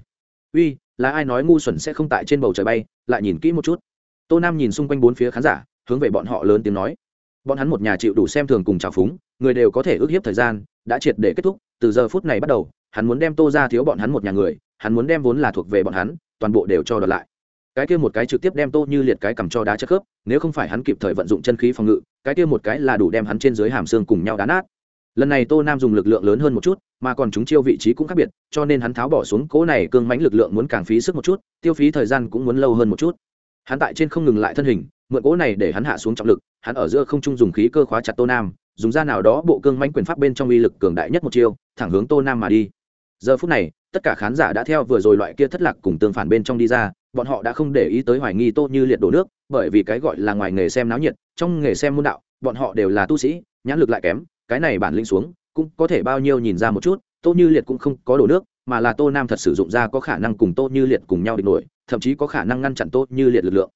A: uy, là ai nói ngu xuẩn sẽ không tại trên bầu trời bay, lại nhìn kỹ một chút. Tô nam nhìn xung quanh bốn phía khán giả, hướng về bọn họ lớn tiếng nói. Bọn hắn một nhà chịu đủ xem thường cùng trào phúng, người đều có thể ước hiếp thời gian, đã triệt để kết thúc, từ giờ phút này bắt đầu, hắn muốn đem tô ra thiếu bọn hắn một nhà người, hắn muốn đem vốn là thuộc về bọn hắn, toàn bộ đều cho đợt lại. Cái kia một cái trực tiếp đem tô như liệt cái cầm cho đá chất khớp, nếu không phải hắn kịp thời vận dụng chân khí phòng ngự, cái kia một cái là đủ đem hắn trên dưới hàm xương cùng nhau đá nát lần này tô nam dùng lực lượng lớn hơn một chút, mà còn chúng chiêu vị trí cũng khác biệt, cho nên hắn tháo bỏ xuống cỗ này cương mãnh lực lượng muốn càng phí sức một chút, tiêu phí thời gian cũng muốn lâu hơn một chút. Hắn tại trên không ngừng lại thân hình, mượn cỗ này để hắn hạ xuống trọng lực, hắn ở giữa không trung dùng khí cơ khóa chặt tô nam, dùng ra nào đó bộ cương mãnh quyền pháp bên trong uy lực cường đại nhất một chiêu, thẳng hướng tô nam mà đi. Giờ phút này, tất cả khán giả đã theo vừa rồi loại kia thất lạc cùng tương phản bên trong đi ra, bọn họ đã không để ý tới hoài nghi tô như liệt đổ nước, bởi vì cái gọi là ngoài nghề xem náo nhiệt, trong nghề xem môn đạo, bọn họ đều là tu sĩ, nhãn lực lại kém cái này bản linh xuống, cũng có thể bao nhiêu nhìn ra một chút, tô như liệt cũng không có đổ nước, mà là tô nam thật sử dụng ra có khả năng cùng tô như liệt cùng nhau địch nổi, thậm chí có khả năng ngăn chặn tô như liệt lực lượng.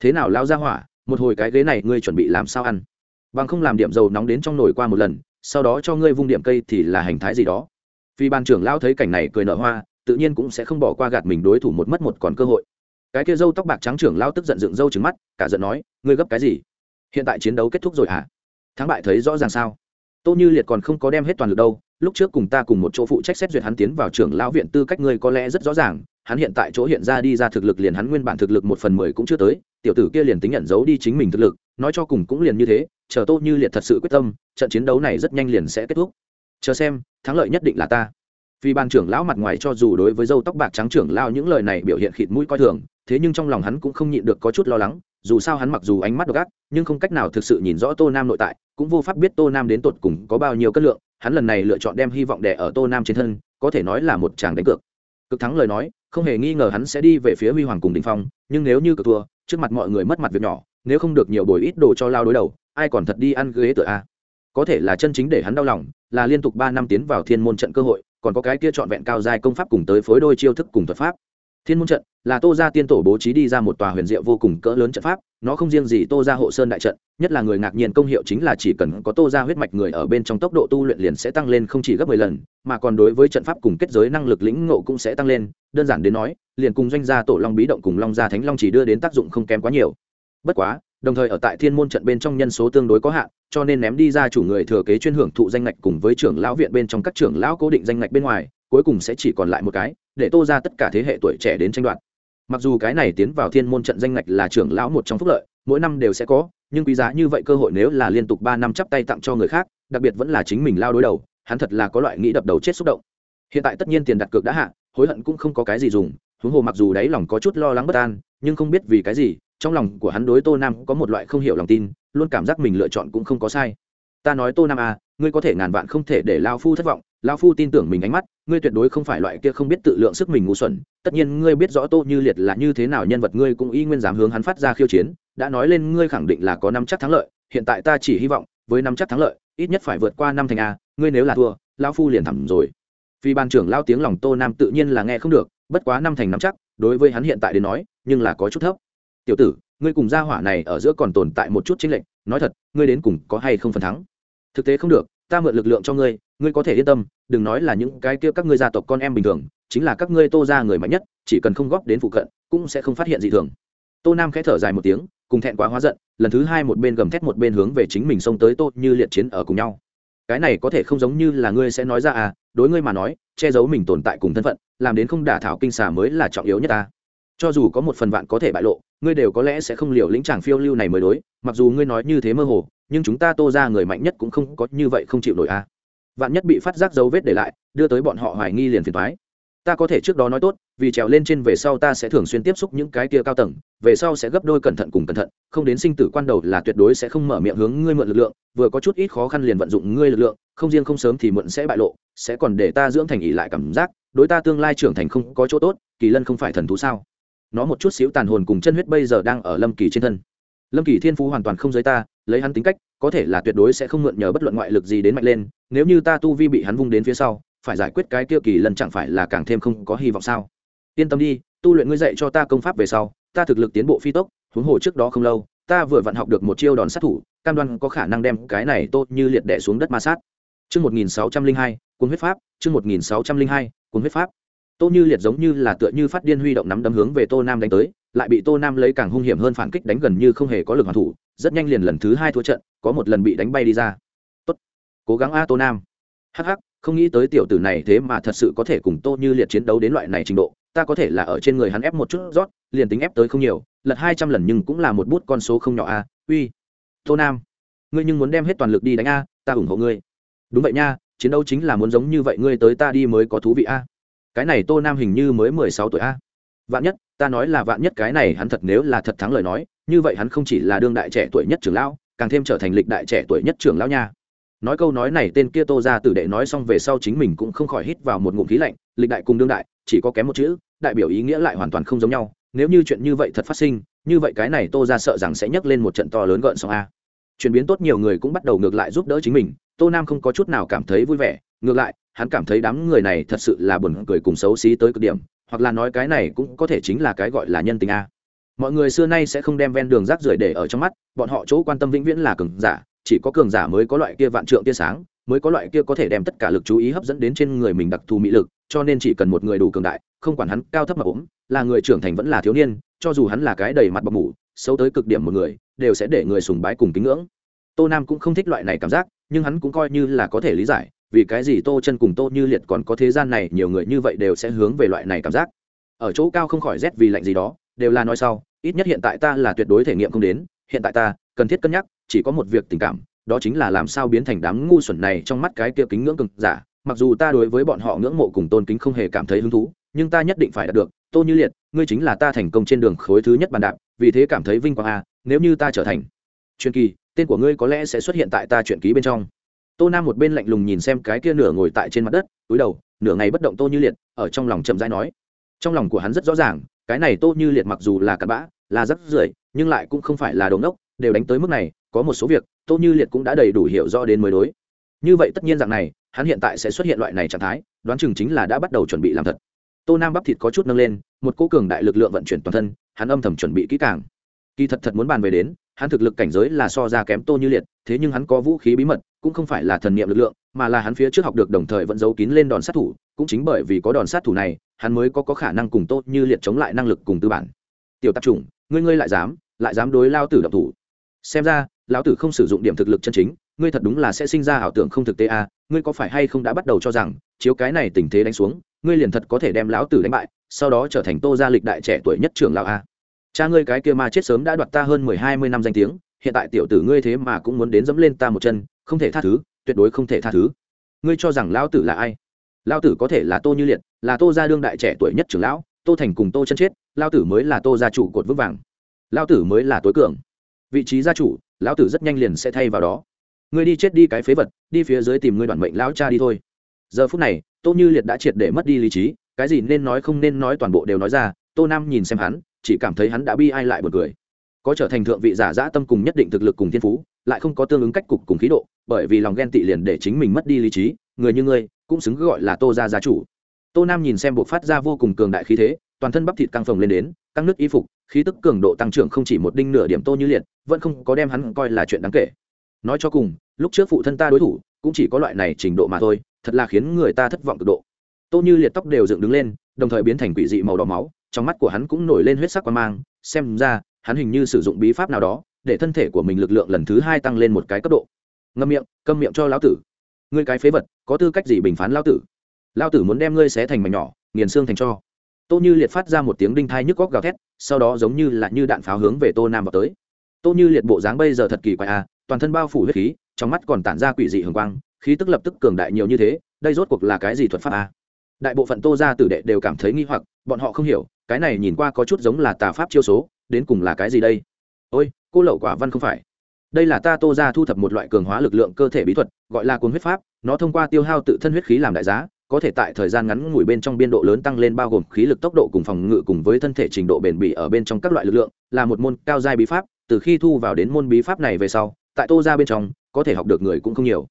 A: Thế nào lao ra hỏa, một hồi cái ghế này ngươi chuẩn bị làm sao ăn? Bằng không làm điểm dầu nóng đến trong nồi qua một lần, sau đó cho ngươi vung điểm cây thì là hành thái gì đó. Vì ban trưởng lao thấy cảnh này cười nở hoa, tự nhiên cũng sẽ không bỏ qua gạt mình đối thủ một mất một còn cơ hội. Cái kia dâu tóc bạc trắng trưởng lao tức giận dựng dâu trứng mắt, cả giận nói, ngươi gấp cái gì? Hiện tại chiến đấu kết thúc rồi hả? Thắng bại thấy rõ ràng sao? Tô như liệt còn không có đem hết toàn lực đâu, lúc trước cùng ta cùng một chỗ phụ trách xét duyệt hắn tiến vào trưởng lão viện tư cách ngươi có lẽ rất rõ ràng, hắn hiện tại chỗ hiện ra đi ra thực lực liền hắn nguyên bản thực lực một phần mười cũng chưa tới, tiểu tử kia liền tính nhận giấu đi chính mình thực lực, nói cho cùng cũng liền như thế, chờ tô như liệt thật sự quyết tâm, trận chiến đấu này rất nhanh liền sẽ kết thúc. Chờ xem, thắng lợi nhất định là ta. Vì ban trưởng lão mặt ngoài cho dù đối với dâu tóc bạc trắng trưởng lao những lời này biểu hiện khịt mũi coi thường, thế nhưng trong lòng hắn cũng không nhịn được có chút lo lắng, dù sao hắn mặc dù ánh mắt độc ác, nhưng không cách nào thực sự nhìn rõ tô nam nội tại cũng vô pháp biết tô nam đến tột cùng có bao nhiêu cân lượng, hắn lần này lựa chọn đem hy vọng đẻ ở tô nam trên thân, có thể nói là một chàng đánh cược. Cực thắng lời nói, không hề nghi ngờ hắn sẽ đi về phía huy hoàng cùng đình phong, nhưng nếu như cực thua, trước mặt mọi người mất mặt việc nhỏ, nếu không được nhiều bồi ít đồ cho lao đối đầu, ai còn thật đi ăn ghế tựa a? Có thể là chân chính để hắn đau lòng, là liên tục ba năm tiến vào thiên môn trận cơ hội, còn có cái kia trọn vẹn cao dài công pháp cùng tới phối đôi chiêu thức cùng thuật pháp. Thiên môn trận là tô gia tiên tổ bố trí đi ra một tòa huyền diệu vô cùng cỡ lớn trận pháp, nó không riêng gì tô gia hộ sơn đại trận, nhất là người ngạc nhiên công hiệu chính là chỉ cần có tô gia huyết mạch người ở bên trong tốc độ tu luyện liền sẽ tăng lên không chỉ gấp mười lần, mà còn đối với trận pháp cùng kết giới năng lực lĩnh ngộ cũng sẽ tăng lên, đơn giản đến nói, liền cùng doanh gia tổ long bí động cùng long gia thánh long chỉ đưa đến tác dụng không kém quá nhiều. Bất quá, đồng thời ở tại thiên môn trận bên trong nhân số tương đối có hạn, cho nên ném đi ra chủ người thừa kế chuyên hưởng thụ danh ngạch cùng với trưởng lão viện bên trong các trưởng lão cố định danh ngạch bên ngoài, cuối cùng sẽ chỉ còn lại một cái, để tô ra tất cả thế hệ tuổi trẻ đến tranh đoạt mặc dù cái này tiến vào thiên môn trận danh ngạch là trưởng lão một trong phúc lợi, mỗi năm đều sẽ có, nhưng quý giá như vậy cơ hội nếu là liên tục ba năm chắp tay tặng cho người khác, đặc biệt vẫn là chính mình lao đối đầu, hắn thật là có loại nghĩ đập đầu chết xúc động. Hiện tại tất nhiên tiền đặt cược đã hạ, hối hận cũng không có cái gì dùng, huống hồ mặc dù đáy lòng có chút lo lắng bất an, nhưng không biết vì cái gì, trong lòng của hắn đối tô nam có một loại không hiểu lòng tin, luôn cảm giác mình lựa chọn cũng không có sai. Ta nói tô nam à ngươi có thể ngàn vạn không thể để lao phu thất vọng Lão phu tin tưởng mình ánh mắt, ngươi tuyệt đối không phải loại kia không biết tự lượng sức mình ngu xuẩn, tất nhiên ngươi biết rõ tô như liệt là như thế nào nhân vật, ngươi cũng y nguyên dám hướng hắn phát ra khiêu chiến, đã nói lên ngươi khẳng định là có năm chắc thắng lợi, hiện tại ta chỉ hy vọng, với năm chắc thắng lợi, ít nhất phải vượt qua năm thành a, ngươi nếu là thua, Lão phu liền thẳng rồi. Vì ban trưởng lao tiếng lòng tô nam tự nhiên là nghe không được, bất quá năm thành năm chắc, đối với hắn hiện tại đến nói, nhưng là có chút thấp. Tiểu tử, ngươi cùng gia hỏa này ở giữa còn tồn tại một chút chính lệnh nói thật, ngươi đến cùng có hay không phần thắng? Thực tế không được, ta mượn lực lượng cho ngươi ngươi có thể yên tâm, đừng nói là những cái kia các ngươi gia tộc con em bình thường, chính là các ngươi tô ra người mạnh nhất, chỉ cần không góp đến phụ cận, cũng sẽ không phát hiện gì thường. Tô nam khẽ thở dài một tiếng, cùng thẹn quá hóa giận, lần thứ hai một bên gầm thét một bên hướng về chính mình xông tới tô như liệt chiến ở cùng nhau. Cái này có thể không giống như là ngươi sẽ nói ra à đối ngươi mà nói, che giấu mình tồn tại cùng thân phận, làm đến không đả thảo kinh xà mới là trọng yếu nhất ta. Cho dù có một phần vạn có thể bại lộ, ngươi đều có lẽ sẽ không liều lĩnh chàng phiêu lưu này mới đối, mặc dù ngươi nói như thế mơ hồ, nhưng chúng ta tô ra người mạnh nhất cũng không có như vậy không chịu nổi a à vạn nhất bị phát giác dấu vết để lại, đưa tới bọn họ hoài nghi liền phiền thoái ta có thể trước đó nói tốt, vì trèo lên trên về sau ta sẽ thường xuyên tiếp xúc những cái kia cao tầng, về sau sẽ gấp đôi cẩn thận cùng cẩn thận, không đến sinh tử quan đầu là tuyệt đối sẽ không mở miệng hướng ngươi mượn lực lượng, vừa có chút ít khó khăn liền vận dụng ngươi lực lượng, không riêng không sớm thì mượn sẽ bại lộ, sẽ còn để ta dưỡng thành ỉ lại cảm giác, đối ta tương lai trưởng thành không có chỗ tốt, kỳ lân không phải thần thú sao? Nó một chút xíu tàn hồn cùng chân huyết bây giờ đang ở lâm kỳ trên thân. Lâm kỳ thiên phú hoàn toàn không giới ta, lấy hắn tính cách có thể là tuyệt đối sẽ không mượn nhờ bất luận ngoại lực gì đến mạnh lên nếu như ta tu vi bị hắn vung đến phía sau phải giải quyết cái kia kỳ lần chẳng phải là càng thêm không có hy vọng sao yên tâm đi tu luyện ngươi dạy cho ta công pháp về sau ta thực lực tiến bộ phi tốc huống hồ trước đó không lâu ta vừa vặn học được một chiêu đòn sát thủ cam đoan có khả năng đem cái này tốt như liệt đẻ xuống đất ma sát Chương 1602, cuốn huyết pháp, chương 1602, cuốn huyết pháp. Tô Như Liệt giống như là tựa như phát điên huy động nắm đấm hướng về Tô Nam đánh tới, lại bị Tô Nam lấy càng hung hiểm hơn phản kích đánh gần như không hề có lực hoàn thủ, rất nhanh liền lần thứ hai thua trận, có một lần bị đánh bay đi ra. Tốt, cố gắng a Tô Nam. Hắc hắc, không nghĩ tới tiểu tử này thế mà thật sự có thể cùng Tô Như Liệt chiến đấu đến loại này trình độ, ta có thể là ở trên người hắn ép một chút rót, liền tính ép tới không nhiều, lật hai trăm lần nhưng cũng là một bút con số không nhỏ a. Uy, Tô Nam, ngươi nhưng muốn đem hết toàn lực đi đánh a, ta ủng hộ ngươi. Đúng vậy nha, chiến đấu chính là muốn giống như vậy ngươi tới ta đi mới có thú vị a cái này tô nam hình như mới mười sáu tuổi a vạn nhất ta nói là vạn nhất cái này hắn thật nếu là thật thắng lời nói như vậy hắn không chỉ là đương đại trẻ tuổi nhất trưởng lão, càng thêm trở thành lịch đại trẻ tuổi nhất trưởng lão nha. Nói câu nói này tên kia tô ra tử đệ nói xong về sau chính mình cũng không khỏi hít vào một ngụm khí lạnh, lịch đại cùng đương đại, chỉ có kém một chữ, đại biểu ý nghĩa lại hoàn toàn không giống nhau. Nếu như chuyện như vậy thật phát sinh, như vậy cái này tô ra sợ rằng sẽ nhấc lên một trận to lớn gợn sóng a. Chuyển biến tốt nhiều người cũng bắt đầu ngược lại giúp đỡ chính mình, tô nam không có chút nào cảm thấy vui vẻ, ngược lại, hắn cảm thấy đám người này thật sự là buồn cười cùng xấu xí tới cực điểm, hoặc là nói cái này cũng có thể chính là cái gọi là nhân tình a mọi người xưa nay sẽ không đem ven đường rác rưởi để ở trong mắt, bọn họ chỗ quan tâm vĩnh viễn là cường giả, chỉ có cường giả mới có loại kia vạn trượng tia sáng, mới có loại kia có thể đem tất cả lực chú ý hấp dẫn đến trên người mình đặc thù mỹ lực, cho nên chỉ cần một người đủ cường đại, không quản hắn cao thấp mà ốm, là người trưởng thành vẫn là thiếu niên, cho dù hắn là cái đầy mặt bọc mủ, xấu tới cực điểm một người, đều sẽ để người sùng bái cùng kính ngưỡng. Tô nam cũng không thích loại này cảm giác, nhưng hắn cũng coi như là có thể lý giải, vì cái gì tô chân cùng tô như liệt còn có thế gian này nhiều người như vậy đều sẽ hướng về loại này cảm giác. Ở chỗ cao không khỏi rét vì lạnh gì đó, đều là nói sau ít nhất hiện tại ta là tuyệt đối thể nghiệm không đến hiện tại ta cần thiết cân nhắc chỉ có một việc tình cảm đó chính là làm sao biến thành đám ngu xuẩn này trong mắt cái kia kính ngưỡng cực giả. Mặc dù ta đối với bọn họ ngưỡng mộ cùng tôn kính không hề cảm thấy hứng thú nhưng ta nhất định phải đạt được. Tô như liệt ngươi chính là ta thành công trên đường khối thứ nhất bàn đạp vì thế cảm thấy vinh quang a à, nếu như ta trở thành truyền kỳ tên của ngươi có lẽ sẽ xuất hiện tại ta chuyện ký bên trong. Tô nam một bên lạnh lùng nhìn xem cái kia nửa ngồi tại trên mặt đất túi đầu nửa ngày bất động tô như liệt ở trong lòng chậm rãi nói. Trong lòng của hắn rất rõ ràng cái này tô như liệt mặc dù là cặn bã, là rất rưởi, nhưng lại cũng không phải là đống đốc đều đánh tới mức này, có một số việc, tô như liệt cũng đã đầy đủ hiểu rõ đến mới đối. Như vậy tất nhiên rằng này, hắn hiện tại sẽ xuất hiện loại này trạng thái, đoán chừng chính là đã bắt đầu chuẩn bị làm thật. Tô nam bắp thịt có chút nâng lên, một cô cường đại lực lượng vận chuyển toàn thân, hắn âm thầm chuẩn bị kỹ càng. Kỳ thật thật muốn bàn về đến, hắn thực lực cảnh giới là so ra kém tô như liệt, thế nhưng hắn có vũ khí bí mật, cũng không phải là thần niệm lực lượng, mà là hắn phía trước học được đồng thời vẫn giấu kín lên đòn sát thủ cũng chính bởi vì có đòn sát thủ này hắn mới có, có khả năng cùng tốt như liệt chống lại năng lực cùng tư bản. Tiểu tạp chủng ngươi ngươi lại dám lại dám đối lao tử độc thủ. Xem ra lão tử không sử dụng điểm thực lực chân chính ngươi thật đúng là sẽ sinh ra ảo tưởng không thực tế à, ngươi có phải hay không đã bắt đầu cho rằng chiếu cái này tình thế đánh xuống ngươi liền thật có thể đem lão tử đánh bại sau đó trở thành tô gia lịch đại trẻ tuổi nhất trưởng lão a cha ngươi cái kia mà chết sớm đã đoạt ta hơn mười hai mươi năm danh tiếng hiện tại tiểu tử ngươi thế mà cũng muốn đến dẫm lên ta một chân không thể tha thứ tuyệt đối không thể tha thứ. Ngươi cho rằng lão tử là ai? Lão tử có thể là tô như liệt, là tô gia đương đại trẻ tuổi nhất trưởng lão, tô thành cùng tô chân chết lão tử mới là tô gia chủ cột vững vàng. Lão tử mới là tối cường. Vị trí gia chủ lão tử rất nhanh liền sẽ thay vào đó. Ngươi đi chết đi cái phế vật, đi phía dưới tìm ngươi đoàn mệnh lão cha đi thôi. Giờ phút này, tô như liệt đã triệt để mất đi lý trí, cái gì nên nói không nên nói toàn bộ đều nói ra, tô nam nhìn xem hắn, chỉ cảm thấy hắn đã bi ai lại một người có trở thành thượng vị giả dã tâm cùng nhất định thực lực cùng thiên phú, lại không có tương ứng cách cục cùng khí độ, bởi vì lòng ghen tị liền để chính mình mất đi lý trí người như ngươi, cũng xứng gọi là tô gia gia chủ. Tô nam nhìn xem buộc phát ra vô cùng cường đại khí thế, toàn thân bắp thịt căng phồng lên đến, căng nước y phục, khí tức cường độ tăng trưởng không chỉ một đinh nửa điểm tô như liệt, vẫn không có đem hắn coi là chuyện đáng kể. Nói cho cùng, lúc trước phụ thân ta đối thủ, cũng chỉ có loại này trình độ mà thôi, thật là khiến người ta thất vọng cực độ. Tô như liệt tóc đều dựng đứng lên, đồng thời biến thành quỷ dị màu đỏ máu, trong mắt của hắn cũng nổi lên huyết sắc quan mang, xem ra, hắn hình như sử dụng bí pháp nào đó, để thân thể của mình lực lượng lần thứ hai tăng lên một cái cấp độ. Ngâm miệng, câm miệng cho lão tử ngươi cái phế vật, có tư cách gì bình phán lão tử? Lão tử muốn đem ngươi xé thành mảnh nhỏ, nghiền xương thành cho. Tô như liệt phát ra một tiếng đinh thai nhức góc gào thét, sau đó giống như là như đạn pháo hướng về tô nam vào tới. Tô như liệt bộ dáng bây giờ thật kỳ quái à toàn thân bao phủ huyết khí, trong mắt còn tản ra quỷ dị hường quang, khí tức lập tức cường đại nhiều như thế, đây rốt cuộc là cái gì thuật pháp à? đại bộ phận tô gia tử đệ đều cảm thấy nghi hoặc, bọn họ không hiểu, cái này nhìn qua có chút giống là tà pháp chiêu số, đến cùng là cái gì đây? Ôi, cô lậu quả văn không phải đây là ta tô gia thu thập một loại cường hóa lực lượng cơ thể bí thuật, gọi là cuốn huyết pháp. Nó thông qua tiêu hao tự thân huyết khí làm đại giá, có thể tại thời gian ngắn ngủi bên trong biên độ lớn tăng lên bao gồm khí lực tốc độ cùng phòng ngự cùng với thân thể trình độ bền bỉ ở bên trong các loại lực lượng, là một môn cao giai bí pháp. Từ khi thu vào đến môn bí pháp này về sau, tại tô gia bên trong, có thể học được người cũng không nhiều.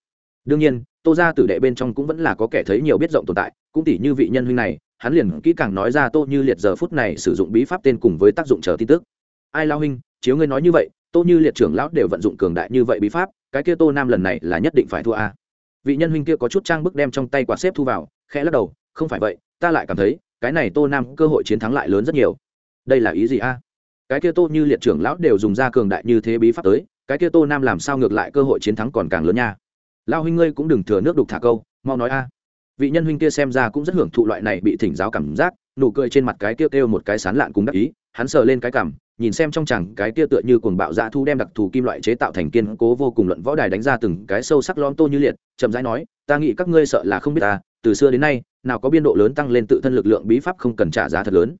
A: Đương nhiên, tô gia tử đệ bên trong cũng vẫn là có kẻ thấy nhiều biết rộng tồn tại, cũng tỷ như vị nhân huynh này, hắn liền kỹ càng nói ra tô như liệt giờ phút này sử dụng bí pháp tên cùng với tác dụng chờ tin tức. Ai lao huynh, chiếu ngươi nói như vậy tô như liệt trưởng lão đều vận dụng cường đại như vậy bí pháp, cái kia tô nam lần này là nhất định phải thua a. Vị nhân huynh kia có chút trang bức đem trong tay quạt xếp thu vào, khẽ lắc đầu, không phải vậy, ta lại cảm thấy, cái này tô nam cơ hội chiến thắng lại lớn rất nhiều. Đây là ý gì a? Cái kia tô như liệt trưởng lão đều dùng ra cường đại như thế bí pháp tới, cái kia tô nam làm sao ngược lại cơ hội chiến thắng còn càng lớn nha. Lao huynh ngươi cũng đừng thừa nước đục thả câu, mau nói a. Vị nhân huynh kia xem ra cũng rất hưởng thụ loại này bị thỉnh giáo cảm giác, nụ cười trên mặt cái kia kêu một cái sán lạn cùng đắc ý, hắn sờ lên cái cảm nhìn xem trong chẳng cái kia tựa như cuồng bạo dạ thu đem đặc thù kim loại chế tạo thành kiên cố vô cùng luận võ đài đánh ra từng cái sâu sắc lon tô như liệt, chậm rãi nói, ta nghĩ các ngươi sợ là không biết ta, từ xưa đến nay, nào có biên độ lớn tăng lên tự thân lực lượng bí pháp không cần trả giá thật lớn.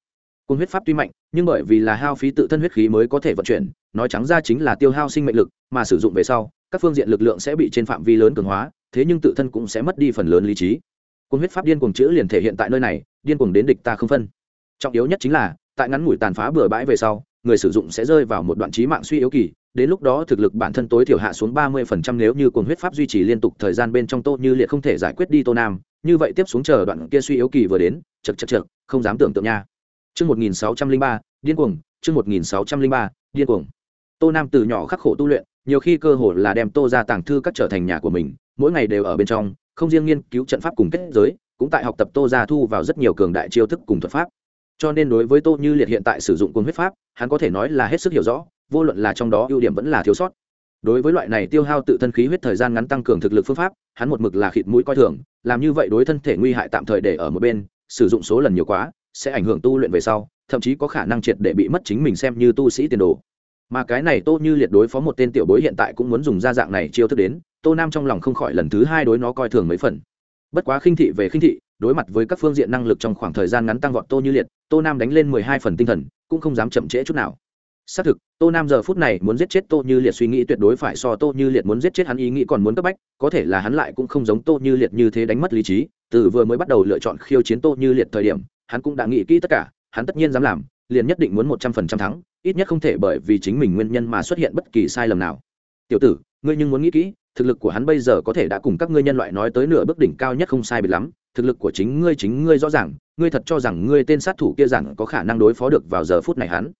A: Cung huyết pháp tuy mạnh, nhưng bởi vì là hao phí tự thân huyết khí mới có thể vận chuyển, nói trắng ra chính là tiêu hao sinh mệnh lực, mà sử dụng về sau, các phương diện lực lượng sẽ bị trên phạm vi lớn cường hóa, thế nhưng tự thân cũng sẽ mất đi phần lớn lý trí. Cung huyết pháp điên cuồng chữ liền thể hiện tại nơi này, điên cuồng đến địch ta không phân. Trọng yếu nhất chính là, tại ngắn ngủi tàn phá bừa bãi về sau người sử dụng sẽ rơi vào một đoạn trí mạng suy yếu kỳ, đến lúc đó thực lực bản thân tối thiểu hạ xuống ba mươi phần trăm nếu như cuồng huyết pháp duy trì liên tục thời gian bên trong tô như liệt không thể giải quyết đi tô nam, như vậy tiếp xuống chờ đoạn kia suy yếu kỳ vừa đến chật chật chật không dám tưởng tượng nha. Chương một nghìn sáu trăm linh ba, điên cuồng, chương một nghìn sáu trăm linh ba, điên cuồng. Tô nam từ nhỏ khắc khổ tu luyện, nhiều khi cơ hội là đem tô ra tàng thư các trở thành nhà của mình, mỗi ngày đều ở bên trong, không riêng nghiên cứu trận pháp cùng kết giới, cũng tại học tập tô ra thu vào rất nhiều cường đại chiêu thức cùng thuật pháp cho nên đối với tô như liệt hiện tại sử dụng cồn huyết pháp, hắn có thể nói là hết sức hiểu rõ, vô luận là trong đó ưu điểm vẫn là thiếu sót. Đối với loại này tiêu hao tự thân khí huyết thời gian ngắn tăng cường thực lực phương pháp, hắn một mực là khịt mũi coi thường, làm như vậy đối thân thể nguy hại tạm thời để ở một bên, sử dụng số lần nhiều quá, sẽ ảnh hưởng tu luyện về sau, thậm chí có khả năng triệt để bị mất chính mình xem như tu sĩ tiền đồ. Mà cái này tô như liệt đối phó một tên tiểu bối hiện tại cũng muốn dùng ra dạng này chiêu thức đến, tô nam trong lòng không khỏi lần thứ hai đối nó coi thường mấy phần. Bất quá khinh thị về khinh thị đối mặt với các phương diện năng lực trong khoảng thời gian ngắn tăng vọt tô như liệt, tô nam đánh lên mười hai phần tinh thần, cũng không dám chậm trễ chút nào. Xác thực, tô nam giờ phút này muốn giết chết tô như liệt suy nghĩ tuyệt đối phải so tô như liệt muốn giết chết hắn ý nghĩ còn muốn cấp bách, có thể là hắn lại cũng không giống tô như liệt như thế đánh mất lý trí, từ vừa mới bắt đầu lựa chọn khiêu chiến tô như liệt thời điểm, hắn cũng đã nghĩ kỹ tất cả, hắn tất nhiên dám làm, liền nhất định muốn một trăm phần trăm thắng, ít nhất không thể bởi vì chính mình nguyên nhân mà xuất hiện bất kỳ sai lầm nào. Tiểu tử, ngươi nhưng muốn nghĩ kỹ, thực lực của hắn bây giờ có thể đã cùng các ngươi nhân loại nói tới nửa bước đỉnh cao nhất không sai biệt lắm thực lực của chính ngươi chính ngươi rõ ràng, ngươi thật cho rằng ngươi tên sát thủ kia rằng có khả năng đối phó được vào giờ phút này hắn.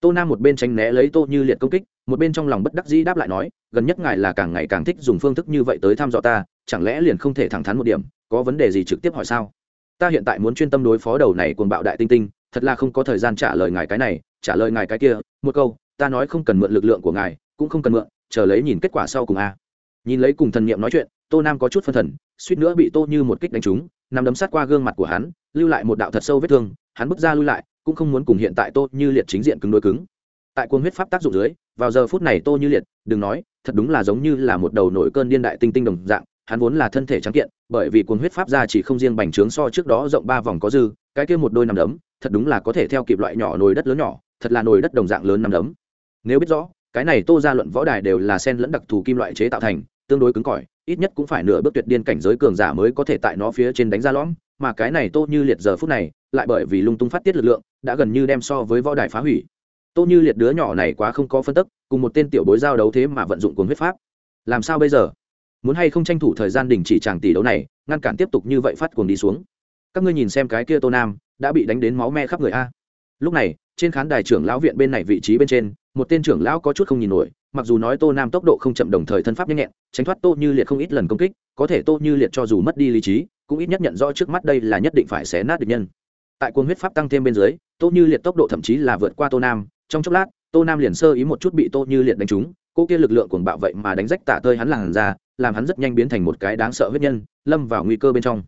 A: Tô nam một bên tránh né lấy tô như liệt công kích, một bên trong lòng bất đắc dĩ đáp lại nói, gần nhất ngài là càng ngày càng thích dùng phương thức như vậy tới thăm dò ta, chẳng lẽ liền không thể thẳng thắn một điểm, có vấn đề gì trực tiếp hỏi sao? Ta hiện tại muốn chuyên tâm đối phó đầu này cuồng bạo đại tinh tinh, thật là không có thời gian trả lời ngài cái này, trả lời ngài cái kia, một câu, ta nói không cần mượn lực lượng của ngài, cũng không cần mượn, chờ lấy nhìn kết quả sau cùng a. Nhìn lấy cùng thần niệm nói chuyện, tô nam có chút phân thần, suýt nữa bị tô như một kích đánh trúng nằm đấm sát qua gương mặt của hắn, lưu lại một đạo thật sâu vết thương, hắn bước ra lui lại, cũng không muốn cùng hiện tại tô như liệt chính diện cứng đối cứng. Tại cuồng huyết pháp tác dụng dưới, vào giờ phút này tô như liệt, đừng nói, thật đúng là giống như là một đầu nổi cơn điên đại tinh tinh đồng dạng, hắn vốn là thân thể trắng kiện, bởi vì cuồng huyết pháp ra chỉ không riêng bành trướng so trước đó rộng ba vòng có dư, cái kia một đôi nằm đấm, thật đúng là có thể theo kịp loại nhỏ nồi đất lớn nhỏ, thật là nồi đất đồng dạng lớn nằm đấm. Nếu biết rõ, cái này tô ra luận võ đài đều là sen lẫn đặc thù kim loại chế tạo thành, tương đối cứng cỏi ít nhất cũng phải nửa bước tuyệt điên cảnh giới cường giả mới có thể tại nó phía trên đánh ra lõm, mà cái này tô như liệt giờ phút này, lại bởi vì lung tung phát tiết lực lượng, đã gần như đem so với võ đài phá hủy. Tô như liệt đứa nhỏ này quá không có phân tức, cùng một tên tiểu bối giao đấu thế mà vận dụng cuốn huyết pháp. Làm sao bây giờ? Muốn hay không tranh thủ thời gian đình chỉ tràng tỷ đấu này, ngăn cản tiếp tục như vậy phát cuồng đi xuống? Các ngươi nhìn xem cái kia tô nam, đã bị đánh đến máu me khắp người a. Lúc này, trên khán đài trưởng lão viện bên này vị trí bên trên một tên trưởng lão có chút không nhìn nổi, mặc dù nói tô nam tốc độ không chậm đồng thời thân pháp nhanh nhẹn, tránh thoát tô như liệt không ít lần công kích, có thể tô như liệt cho dù mất đi lý trí, cũng ít nhất nhận rõ trước mắt đây là nhất định phải xé nát được nhân. Tại cuồng huyết pháp tăng thêm bên dưới, tô như liệt tốc độ thậm chí là vượt qua tô nam, trong chốc lát, tô nam liền sơ ý một chút bị tô như liệt đánh trúng, cô kia lực lượng cuồng bạo vậy mà đánh rách tả tơi hắn làn ra làm hắn rất nhanh biến thành một cái đáng sợ huyết nhân, lâm vào nguy cơ bên trong.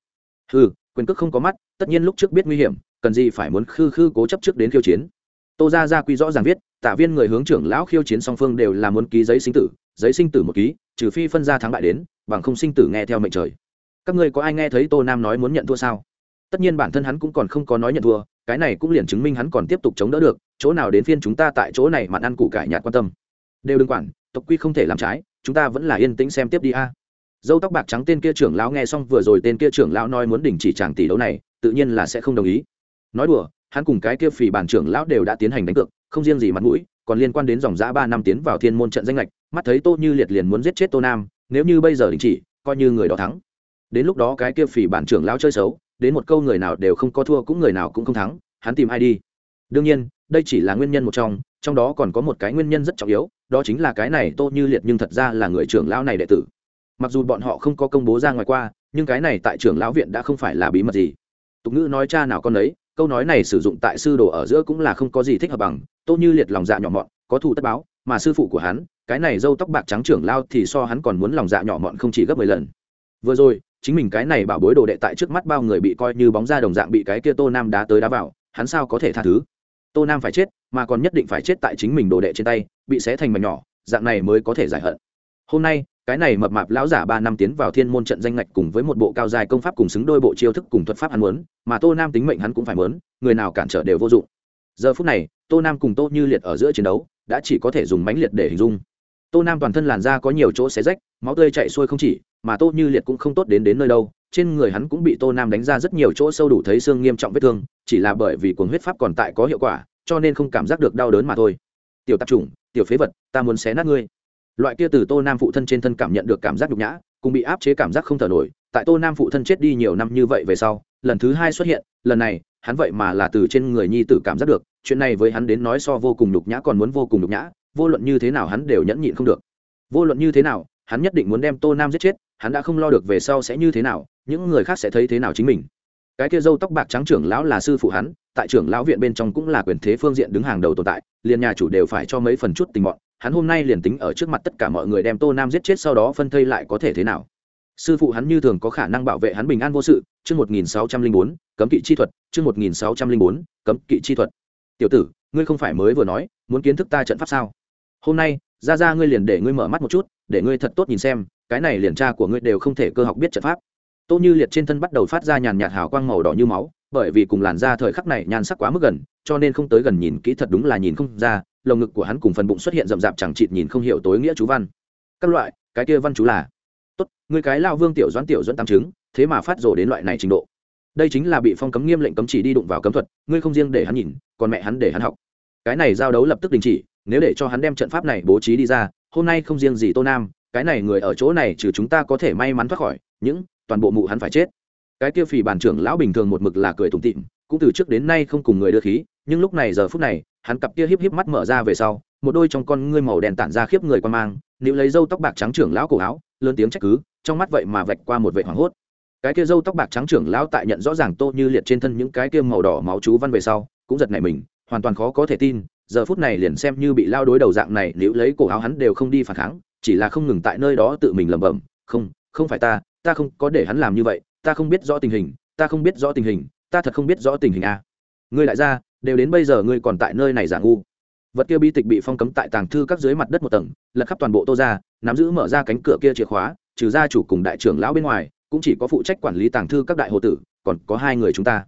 A: Hừ, quyền cước không có mắt, tất nhiên lúc trước biết nguy hiểm, cần gì phải muốn khư khư cố chấp trước đến khiêu chiến tô ra ra quy rõ ràng viết, tạ viên người hướng trưởng lão khiêu chiến song phương đều là muốn ký giấy sinh tử, giấy sinh tử một ký, trừ phi phân ra thắng bại đến, bằng không sinh tử nghe theo mệnh trời. Các ngươi có ai nghe thấy tô nam nói muốn nhận thua sao? Tất nhiên bản thân hắn cũng còn không có nói nhận thua, cái này cũng liền chứng minh hắn còn tiếp tục chống đỡ được, chỗ nào đến phiên chúng ta tại chỗ này mặn ăn củ cải nhạt quan tâm. Đều đừng quản, tộc quy không thể làm trái, chúng ta vẫn là yên tĩnh xem tiếp đi a. Dâu tóc bạc trắng tên kia trưởng lão nghe xong vừa rồi tên kia trưởng lão nói muốn đình chỉ tràng tỷ đấu này, tự nhiên là sẽ không đồng ý. Nói đùa hắn cùng cái kia phì bản trưởng lão đều đã tiến hành đánh cược, không riêng gì mặt mũi, còn liên quan đến dòng giã ba năm tiến vào thiên môn trận danh lệch, mắt thấy tô như liệt liền muốn giết chết tô nam, nếu như bây giờ đình chỉ, coi như người đó thắng. Đến lúc đó cái kia phì bản trưởng lão chơi xấu, đến một câu người nào đều không có thua cũng người nào cũng không thắng, hắn tìm ai đi? Đương nhiên, đây chỉ là nguyên nhân một trong trong đó còn có một cái nguyên nhân rất trọng yếu, đó chính là cái này tô như liệt nhưng thật ra là người trưởng lão này đệ tử. Mặc dù bọn họ không có công bố ra ngoài qua, nhưng cái này tại trưởng lão viện đã không phải là bí mật gì. Tục ngữ nói cha nào con đấy câu nói này sử dụng tại sư đồ ở giữa cũng là không có gì thích hợp bằng, tô như liệt lòng dạ nhỏ mọn, có thù tất báo, mà sư phụ của hắn, cái này dâu tóc bạc trắng trưởng lao thì so hắn còn muốn lòng dạ nhỏ mọn không chỉ gấp mười lần. Vừa rồi, chính mình cái này bảo bối đồ đệ tại trước mắt bao người bị coi như bóng ra đồng dạng bị cái kia tô nam đá tới đá vào, hắn sao có thể tha thứ? Tô nam phải chết, mà còn nhất định phải chết tại chính mình đồ đệ trên tay, bị xé thành mảnh nhỏ, dạng này mới có thể giải hận. Hôm nay cái này mập mạp lão giả ba năm tiến vào thiên môn trận danh ngạch cùng với một bộ cao dài công pháp cùng xứng đôi bộ chiêu thức cùng thuật pháp hắn muốn, mà tô nam tính mệnh hắn cũng phải muốn, người nào cản trở đều vô dụng. Giờ phút này, tô nam cùng tô như liệt ở giữa chiến đấu, đã chỉ có thể dùng mãnh liệt để hình dung. Tô nam toàn thân làn da có nhiều chỗ xé rách, máu tươi chảy xuôi không chỉ, mà tô như liệt cũng không tốt đến đến nơi đâu, trên người hắn cũng bị tô nam đánh ra rất nhiều chỗ sâu đủ thấy xương nghiêm trọng vết thương, chỉ là bởi vì cuồng huyết pháp còn tại có hiệu quả, cho nên không cảm giác được đau đớn mà thôi. Tiểu tạp chủng, tiểu phế vật, ta muốn xé nát ngươi loại kia từ tô nam phụ thân trên thân cảm nhận được cảm giác nhục nhã, cùng bị áp chế cảm giác không thở nổi, tại tô nam phụ thân chết đi nhiều năm như vậy về sau, lần thứ hai xuất hiện, lần này, hắn vậy mà là từ trên người nhi tử cảm giác được, chuyện này với hắn đến nói so vô cùng nhục nhã còn muốn vô cùng nhục nhã, vô luận như thế nào hắn đều nhẫn nhịn không được. Vô luận như thế nào, hắn nhất định muốn đem tô nam giết chết, hắn đã không lo được về sau sẽ như thế nào, những người khác sẽ thấy thế nào chính mình. Cái kia dâu tóc bạc trắng trưởng lão là sư phụ hắn, tại trưởng lão viện bên trong cũng là quyền thế phương diện đứng hàng đầu tồn tại, liền nhà chủ đều phải cho mấy phần chút tình bọn hắn hôm nay liền tính ở trước mặt tất cả mọi người đem tô nam giết chết sau đó phân thây lại có thể thế nào? Sư phụ hắn như thường có khả năng bảo vệ hắn bình an vô sự, chương một nghìn sáu trăm linh bốn, cấm kỵ chi thuật, chương một nghìn sáu trăm linh bốn, cấm kỵ chi thuật. Tiểu tử, ngươi không phải mới vừa nói, muốn kiến thức ta trận pháp sao? Hôm nay ra ra ngươi liền để ngươi mở mắt một chút, để ngươi thật tốt nhìn xem, cái này liền tra của ngươi đều không thể cơ học biết trận pháp. Tô như liệt trên thân bắt đầu phát ra nhàn nhạt hào quang màu đỏ như máu, bởi vì cùng làn da thời khắc này nhan sắc quá mức gần, cho nên không tới gần nhìn kỹ thật đúng là nhìn không ra lồng ngực của hắn cùng phần bụng xuất hiện rậm rạp chẳng chịt nhìn không hiểu tối nghĩa chú văn. Các loại, cái kia văn chú là, tốt người cái lao vương tiểu doãn tiểu doãn tam chứng, thế mà phát rồ đến loại này trình độ. Đây chính là bị phong cấm nghiêm lệnh cấm chỉ đi đụng vào cấm thuật, ngươi không riêng để hắn nhìn, còn mẹ hắn để hắn học. Cái này giao đấu lập tức đình chỉ, nếu để cho hắn đem trận pháp này bố trí đi ra, hôm nay không riêng gì tô nam, cái này người ở chỗ này trừ chúng ta có thể may mắn thoát khỏi, những toàn bộ mụ hắn phải chết. Cái kia phì bàn trưởng lão bình thường một mực là cười tủm tịm cũng từ trước đến nay không cùng người đưa khí, nhưng lúc này giờ phút này hắn cặp kia híp híp mắt mở ra về sau, một đôi trong con ngươi màu đen tản ra khiếp người qua mang nếu lấy dâu tóc bạc trắng trưởng lão cổ áo, lớn tiếng trách cứ, trong mắt vậy mà vạch qua một vệ hoảng hốt. Cái kia dâu tóc bạc trắng trưởng lão tại nhận rõ ràng tô như liệt trên thân những cái kia màu đỏ máu chú văn về sau, cũng giật nảy mình, hoàn toàn khó có thể tin, giờ phút này liền xem như bị lao đối đầu dạng này nếu lấy cổ áo hắn đều không đi phản kháng, chỉ là không ngừng tại nơi đó tự mình lẩm bẩm, không không phải ta ta không có để hắn làm như vậy, ta không biết rõ tình hình, ta không biết rõ tình hình, ta thật không biết rõ tình hình a ngươi lại ra đều đến bây giờ ngươi còn tại nơi này giả ngu. Vật kia bi tịch bị phong cấm tại tàng thư các dưới mặt đất một tầng, lật khắp toàn bộ tô ra nắm giữ mở ra cánh cửa kia chìa khóa, trừ gia chủ cùng đại trưởng lão bên ngoài, cũng chỉ có phụ trách quản lý tàng thư các đại hồ tử, còn có hai người chúng ta.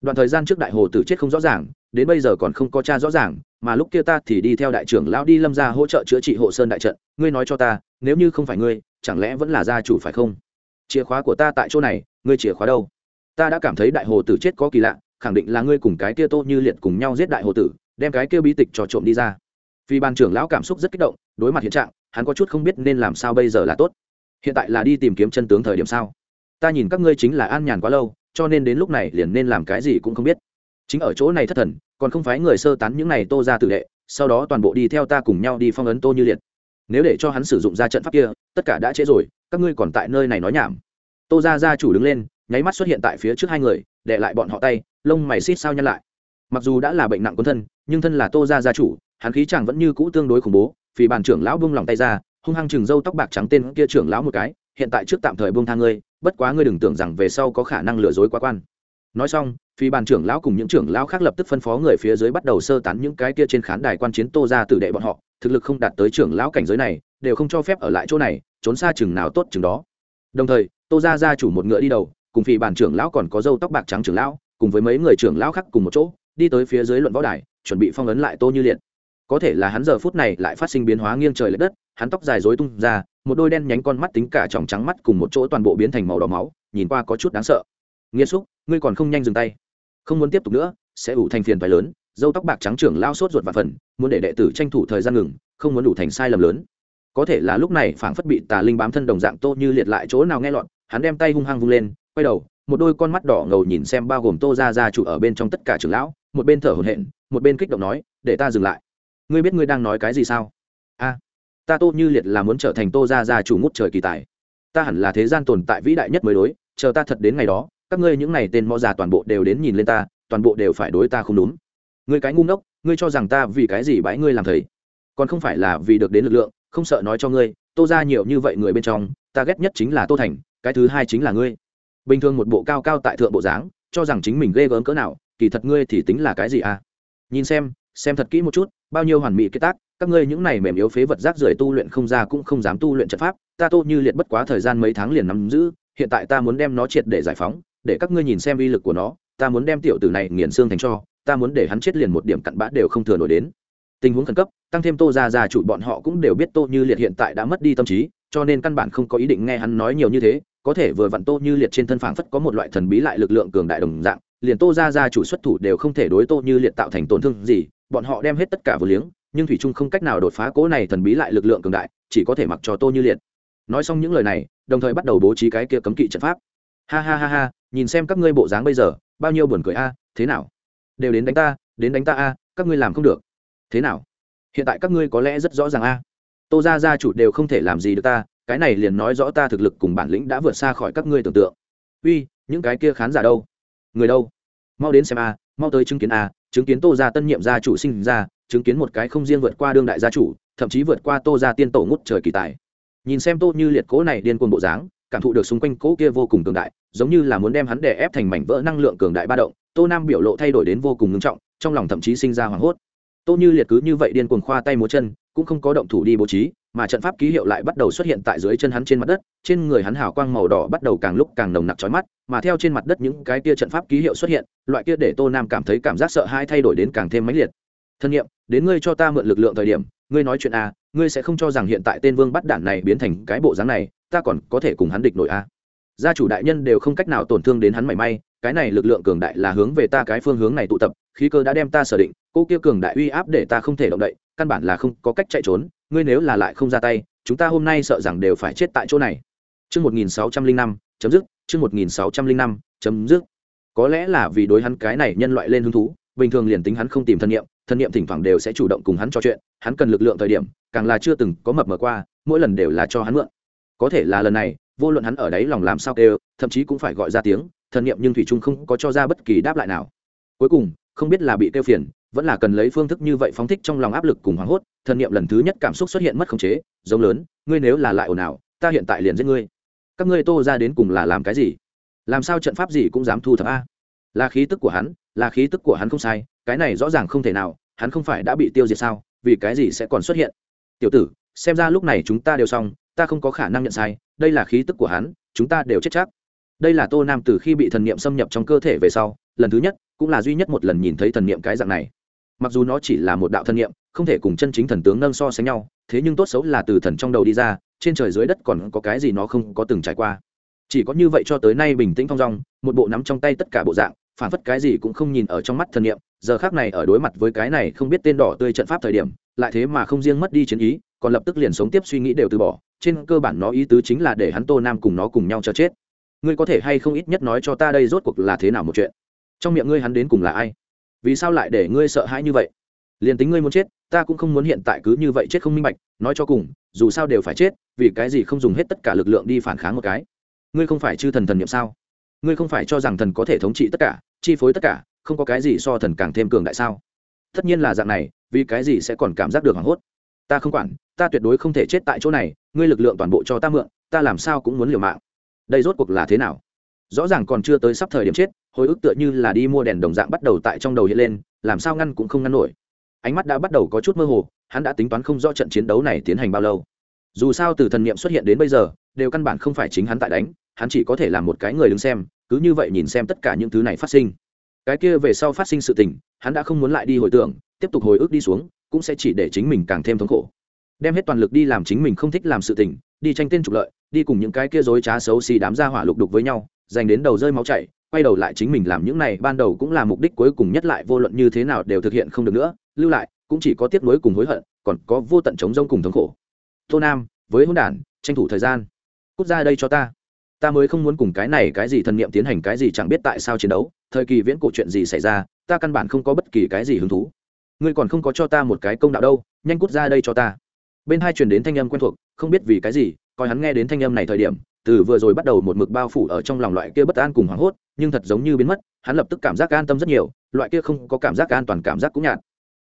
A: Đoạn thời gian trước đại hồ tử chết không rõ ràng, đến bây giờ còn không có cha rõ ràng, mà lúc kia ta thì đi theo đại trưởng lão đi lâm ra hỗ trợ chữa trị hộ sơn đại trận, ngươi nói cho ta, nếu như không phải ngươi, chẳng lẽ vẫn là gia chủ phải không? Chìa khóa của ta tại chỗ này, ngươi chìa khóa đâu? Ta đã cảm thấy đại hồ tử chết có kỳ lạ khẳng định là ngươi cùng cái kia tô như liệt cùng nhau giết đại hồ tử, đem cái kia bí tịch cho trộm đi ra. Vì ban trưởng lão cảm xúc rất kích động, đối mặt hiện trạng, hắn có chút không biết nên làm sao bây giờ là tốt. Hiện tại là đi tìm kiếm chân tướng thời điểm sao? Ta nhìn các ngươi chính là an nhàn quá lâu, cho nên đến lúc này liền nên làm cái gì cũng không biết. Chính ở chỗ này thất thần, còn không phải người sơ tán những này tô ra tử đệ, sau đó toàn bộ đi theo ta cùng nhau đi phong ấn tô như liệt. Nếu để cho hắn sử dụng ra trận pháp kia, tất cả đã trễ rồi, các ngươi còn tại nơi này nói nhảm tô ra gia chủ đứng lên, nháy mắt xuất hiện tại phía trước hai người, để lại bọn họ tay, lông mày xít sao nhăn lại. Mặc dù đã là bệnh nặng quân thân, nhưng thân là tô ra gia chủ, hắn khí chàng vẫn như cũ tương đối khủng bố, vì bàn trưởng lão bung lòng tay ra, hung hăng chừng râu tóc bạc trắng tên kia trưởng lão một cái, hiện tại trước tạm thời buông tha ngươi, bất quá ngươi đừng tưởng rằng về sau có khả năng lừa dối quá quan. Nói xong, phi bàn trưởng lão cùng những trưởng lão khác lập tức phân phó người phía dưới bắt đầu sơ tán những cái kia trên khán đài quan chiến tô ra tử đệ bọn họ, thực lực không đạt tới trưởng lão cảnh giới này, đều không cho phép ở lại chỗ này, trốn xa chừng nào tốt chừng đó đồng thời, tô ra ra chủ một ngựa đi đầu, cùng phi bản trưởng lão còn có dâu tóc bạc trắng trưởng lão, cùng với mấy người trưởng lão khác cùng một chỗ, đi tới phía dưới luận võ đài, chuẩn bị phong ấn lại tô như liệt. Có thể là hắn giờ phút này lại phát sinh biến hóa nghiêng trời l ệ đất, hắn tóc dài dối tung ra, một đôi đen nhánh con mắt tính cả tròng trắng mắt cùng một chỗ toàn bộ biến thành màu đỏ máu, nhìn qua có chút đáng sợ. Nghiêm xúc, ngươi còn không nhanh dừng tay. Không muốn tiếp tục nữa, sẽ ủ thành phiền phái lớn, dâu tóc bạc trắng trưởng lao sốt ruột và phần, muốn để đệ tử tranh thủ thời gian ngừng, không muốn đủ thành sai lầm lớn có thể là lúc này phảng phất bị tà linh bám thân đồng dạng tô như liệt lại chỗ nào nghe lọt, hắn đem tay hung hăng vung lên, quay đầu, một đôi con mắt đỏ ngầu nhìn xem bao gồm tô ra ra chủ ở bên trong tất cả trưởng lão, một bên thở hổn hển, một bên kích động nói, để ta dừng lại. Ngươi biết ngươi đang nói cái gì sao? A, ta tô như liệt là muốn trở thành tô ra ra chủ ngút trời kỳ tài. Ta hẳn là thế gian tồn tại vĩ đại nhất mới đối, chờ ta thật đến ngày đó, các ngươi những này tên mõ già toàn bộ đều đến nhìn lên ta, toàn bộ đều phải đối ta không đúng. Ngươi cái ngu ngốc, ngươi cho rằng ta vì cái gì bãi ngươi làm thầy? Còn không phải là vì được đến lực lượng không sợ nói cho ngươi, tô ra nhiều như vậy người bên trong, ta ghét nhất chính là tô thành, cái thứ hai chính là ngươi. Bình thường một bộ cao cao tại thượng bộ dáng, cho rằng chính mình ghê gớm cỡ nào, kỳ thật ngươi thì tính là cái gì à? Nhìn xem xem thật kỹ một chút, bao nhiêu hoàn mỹ kết tác, các ngươi những này mềm yếu phế vật rác rưởi tu luyện không ra cũng không dám tu luyện trận pháp, ta tô như liệt bất quá thời gian mấy tháng liền nắm giữ, hiện tại ta muốn đem nó triệt để giải phóng, để các ngươi nhìn xem uy lực của nó, ta muốn đem tiểu tử này nghiền xương thành cho, ta muốn để hắn chết liền một điểm cặn bã đều không thừa nổi đến tình huống khẩn cấp, tăng thêm tô ra ra chủ bọn họ cũng đều biết tô như liệt hiện tại đã mất đi tâm trí, cho nên căn bản không có ý định nghe hắn nói nhiều như thế, có thể vừa vặn tô như liệt trên thân phảng phất có một loại thần bí lại lực lượng cường đại đồng dạng, liền tô ra ra chủ xuất thủ đều không thể đối tô như liệt tạo thành tổn thương gì, bọn họ đem hết tất cả vừa liếng, nhưng thủy trung không cách nào đột phá cố này thần bí lại lực lượng cường đại, chỉ có thể mặc cho tô như liệt. Nói xong những lời này, đồng thời bắt đầu bố trí cái kia cấm kỵ trận pháp. Ha ha ha ha, nhìn xem các ngươi bộ dáng bây giờ, bao nhiêu buồn cười a à, thế nào? Đều đến đánh ta, đến đánh ta a, các ngươi làm không được thế nào? Hiện tại các ngươi có lẽ rất rõ ràng a. Tô ra gia chủ đều không thể làm gì được ta, cái này liền nói rõ ta thực lực cùng bản lĩnh đã vượt xa khỏi các ngươi tưởng tượng. Uy, những cái kia khán giả đâu? Người đâu? Mau đến xem a, mau tới chứng kiến a, chứng kiến tô ra tân nhiệm gia chủ sinh ra, chứng kiến một cái không riêng vượt qua đương đại gia chủ, thậm chí vượt qua tô ra tiên tổ ngút trời kỳ tài. Nhìn xem tô như liệt cố này điên cuồng bộ dáng, cảm thụ được xung quanh cố kia vô cùng cường đại, giống như là muốn đem hắn đè ép thành mảnh vỡ năng lượng cường đại ba động, tô nam biểu lộ thay đổi đến vô cùng ngưng trọng, trong lòng thậm chí sinh ra hoảng hốt tô như liệt cứ như vậy điên cuồng khoa tay múa chân cũng không có động thủ đi bố trí mà trận pháp ký hiệu lại bắt đầu xuất hiện tại dưới chân hắn trên mặt đất trên người hắn hào quang màu đỏ bắt đầu càng lúc càng nồng nặc trói mắt mà theo trên mặt đất những cái kia trận pháp ký hiệu xuất hiện loại kia để tô nam cảm thấy cảm giác sợ hãi thay đổi đến càng thêm mãnh liệt thân nhiệm đến ngươi cho ta mượn lực lượng thời điểm ngươi nói chuyện a à, ngươi sẽ không cho rằng hiện tại tên vương bắt đản này biến thành cái bộ dáng này ta còn có thể cùng hắn địch nổi a à. gia chủ đại nhân đều không cách nào tổn thương đến hắn mảy may cái này lực lượng cường đại là hướng về ta cái phương hướng này tụ tập khí cơ đã đem ta sở định cô kia cường đại uy áp để ta không thể động đậy, căn bản là không có cách chạy trốn, ngươi nếu là lại không ra tay, chúng ta hôm nay sợ rằng đều phải chết tại chỗ này. Chương một nghìn sáu trăm linh năm, chấm dứt, chương một nghìn sáu trăm linh năm, chấm dứt. Có lẽ là vì đối hắn cái này nhân loại lên hứng thú, bình thường liền tính hắn không tìm thân nhiệm thân nhiệm thỉnh thoảng đều sẽ chủ động cùng hắn trò chuyện, hắn cần lực lượng thời điểm, càng là chưa từng có mập mờ qua, mỗi lần đều là cho hắn mượn. Có thể là lần này, vô luận hắn ở đấy lòng làm sao kêu, thậm chí cũng phải gọi ra tiếng, thân niệm nhưng thủy trung không có cho ra bất kỳ đáp lại nào. Cuối cùng, không biết là bị kêu phiền vẫn là cần lấy phương thức như vậy phóng thích trong lòng áp lực cùng hoảng hốt, thần niệm lần thứ nhất cảm xúc xuất hiện mất khống chế, giống lớn, ngươi nếu là lại ồn ào, ta hiện tại liền giết ngươi. Các ngươi tô ra đến cùng là làm cái gì? Làm sao trận pháp gì cũng dám thu thập a? Là khí tức của hắn, là khí tức của hắn không sai, cái này rõ ràng không thể nào, hắn không phải đã bị tiêu diệt sao, vì cái gì sẽ còn xuất hiện? Tiểu tử, xem ra lúc này chúng ta đều xong, ta không có khả năng nhận sai, đây là khí tức của hắn, chúng ta đều chết chắc. Đây là tô nam từ khi bị thần niệm xâm nhập trong cơ thể về sau, lần thứ nhất, cũng là duy nhất một lần nhìn thấy thần niệm cái dạng này mặc dù nó chỉ là một đạo thân niệm không thể cùng chân chính thần tướng nâng so sánh nhau, thế nhưng tốt xấu là từ thần trong đầu đi ra, trên trời dưới đất còn có cái gì nó không có từng trải qua. Chỉ có như vậy cho tới nay bình tĩnh thong dong, một bộ nắm trong tay tất cả bộ dạng, phản phất cái gì cũng không nhìn ở trong mắt thần niệm giờ khác này ở đối mặt với cái này không biết tên đỏ tươi trận pháp thời điểm, lại thế mà không riêng mất đi chiến ý, còn lập tức liền sống tiếp suy nghĩ đều từ bỏ, trên cơ bản nó ý tứ chính là để hắn tô nam cùng nó cùng nhau cho chết. Ngươi có thể hay không ít nhất nói cho ta đây rốt cuộc là thế nào một chuyện? Trong miệng ngươi hắn đến cùng là ai? Vì sao lại để ngươi sợ hãi như vậy? Liền tính ngươi muốn chết, ta cũng không muốn hiện tại cứ như vậy chết không minh bạch, nói cho cùng, dù sao đều phải chết, vì cái gì không dùng hết tất cả lực lượng đi phản kháng một cái? Ngươi không phải chư thần thần n i ệ m sao? Ngươi không phải cho rằng thần có thể thống trị tất cả, chi phối tất cả, không có cái gì so thần càng thêm cường đại sao? Tất nhiên là dạng này, vì cái gì sẽ còn cảm giác được hoảng hốt? Ta không quản, ta tuyệt đối không thể chết tại chỗ này, ngươi lực lượng toàn bộ cho ta mượn, ta làm sao cũng muốn liều mạng. Đây rốt cuộc là thế nào? Rõ ràng còn chưa tới sắp thời điểm chết, hồi ức tựa như là đi mua đèn đồng dạng bắt đầu tại trong đầu hiện lên, làm sao ngăn cũng không ngăn nổi. Ánh mắt đã bắt đầu có chút mơ hồ, hắn đã tính toán không rõ trận chiến đấu này tiến hành bao lâu. Dù sao từ thần niệm xuất hiện đến bây giờ, đều căn bản không phải chính hắn tại đánh, hắn chỉ có thể là một cái người đứng xem, cứ như vậy nhìn xem tất cả những thứ này phát sinh. Cái kia về sau phát sinh sự tình, hắn đã không muốn lại đi hồi tưởng, tiếp tục hồi ức đi xuống, cũng sẽ chỉ để chính mình càng thêm thống khổ. Đem hết toàn lực đi làm chính mình không thích làm sự tình, đi tranh tên trục lợi, đi cùng những cái kia dối trá xấu xì đám ra hỏa lục đục với nhau dành đến đầu rơi máu chảy, quay đầu lại chính mình làm những này, ban đầu cũng là mục đích cuối cùng nhất lại vô luận như thế nào đều thực hiện không được nữa, lưu lại, cũng chỉ có tiếc nuối cùng hối hận, còn có vô tận chống rông cùng thống khổ. Tô nam, với hôn đản, tranh thủ thời gian. Cút ra đây cho ta. Ta mới không muốn cùng cái này cái gì thần niệm tiến hành cái gì chẳng biết tại sao chiến đấu, thời kỳ viễn cổ chuyện gì xảy ra, ta căn bản không có bất kỳ cái gì hứng thú. Ngươi còn không có cho ta một cái công đạo đâu, nhanh cút ra đây cho ta. Bên hai truyền đến thanh âm quen thuộc, không biết vì cái gì, coi hắn nghe đến thanh âm này thời điểm từ vừa rồi bắt đầu một mực bao phủ ở trong lòng loại kia bất an cùng hoảng hốt, nhưng thật giống như biến mất, hắn lập tức cảm giác an tâm rất nhiều, loại kia không có cảm giác an toàn cảm giác cũng nhạt.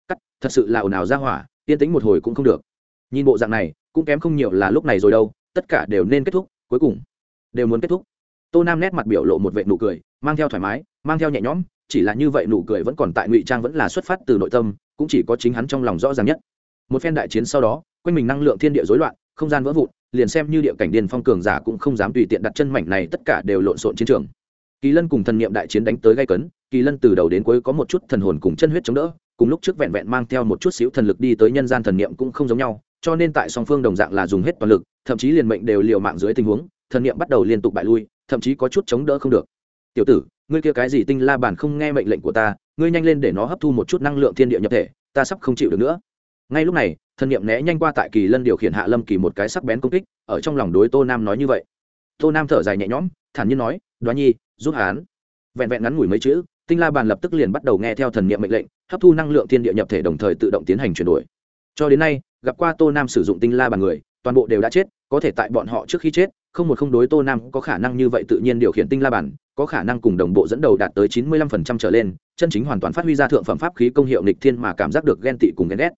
A: Cắt, thật sự là ồn ào ra hỏa, yên tĩnh một hồi cũng không được. Nhìn bộ dạng này, cũng kém không nhiều là lúc này rồi đâu, tất cả đều nên kết thúc, cuối cùng đều muốn kết thúc. Tô nam nét mặt biểu lộ một vệ nụ cười, mang theo thoải mái, mang theo nhẹ nhõm, chỉ là như vậy nụ cười vẫn còn tại ngụy trang vẫn là xuất phát từ nội tâm, cũng chỉ có chính hắn trong lòng rõ ràng nhất. Một phen đại chiến sau đó, quanh mình năng lượng thiên địa rối loạn không gian vỡ vụn, liền xem như địa cảnh điền phong cường giả cũng không dám tùy tiện đặt chân mảnh này, tất cả đều lộn xộn chiến trường. Kỳ lân cùng thần niệm đại chiến đánh tới gây cấn, kỳ lân từ đầu đến cuối có một chút thần hồn cùng chân huyết chống đỡ, cùng lúc trước vẹn vẹn mang theo một chút xíu thần lực đi tới nhân gian thần niệm cũng không giống nhau, cho nên tại song phương đồng dạng là dùng hết toàn lực, thậm chí liền mệnh đều liều mạng dưới tình huống, thần niệm bắt đầu liên tục bại lui, thậm chí có chút chống đỡ không được. Tiểu tử, ngươi kia cái gì tinh la bản không nghe mệnh lệnh của ta, ngươi nhanh lên để nó hấp thu một chút năng lượng thiên địa nhập thể, ta sắp không chịu được nữa. Ngay lúc này thần niệm né nhanh qua tại kỳ lân điều khiển hạ lâm kỳ một cái sắc bén công kích, ở trong lòng đối tô nam nói như vậy. Tô nam thở dài nhẹ nhõm, thản nhiên nói đoá nhi, giúp án. vẹn vẹn ngắn ngủi mấy chữ, tinh la bàn lập tức liền bắt đầu nghe theo thần niệm mệnh lệnh, hấp thu năng lượng thiên địa nhập thể đồng thời tự động tiến hành chuyển đổi. Cho đến nay, gặp qua tô nam sử dụng tinh la bàn người, toàn bộ đều đã chết, có thể tại bọn họ trước khi chết, không một không đối tô nam có khả năng như vậy tự nhiên điều khiển tinh la bản có khả năng cùng đồng bộ dẫn đầu đạt tới chín mươi lăm phần trăm trở lên, chân chính hoàn toàn phát huy ra thượng phẩm pháp khí công hiệu nịch thiên mà cảm giác được ghen tị cùng ghen ghét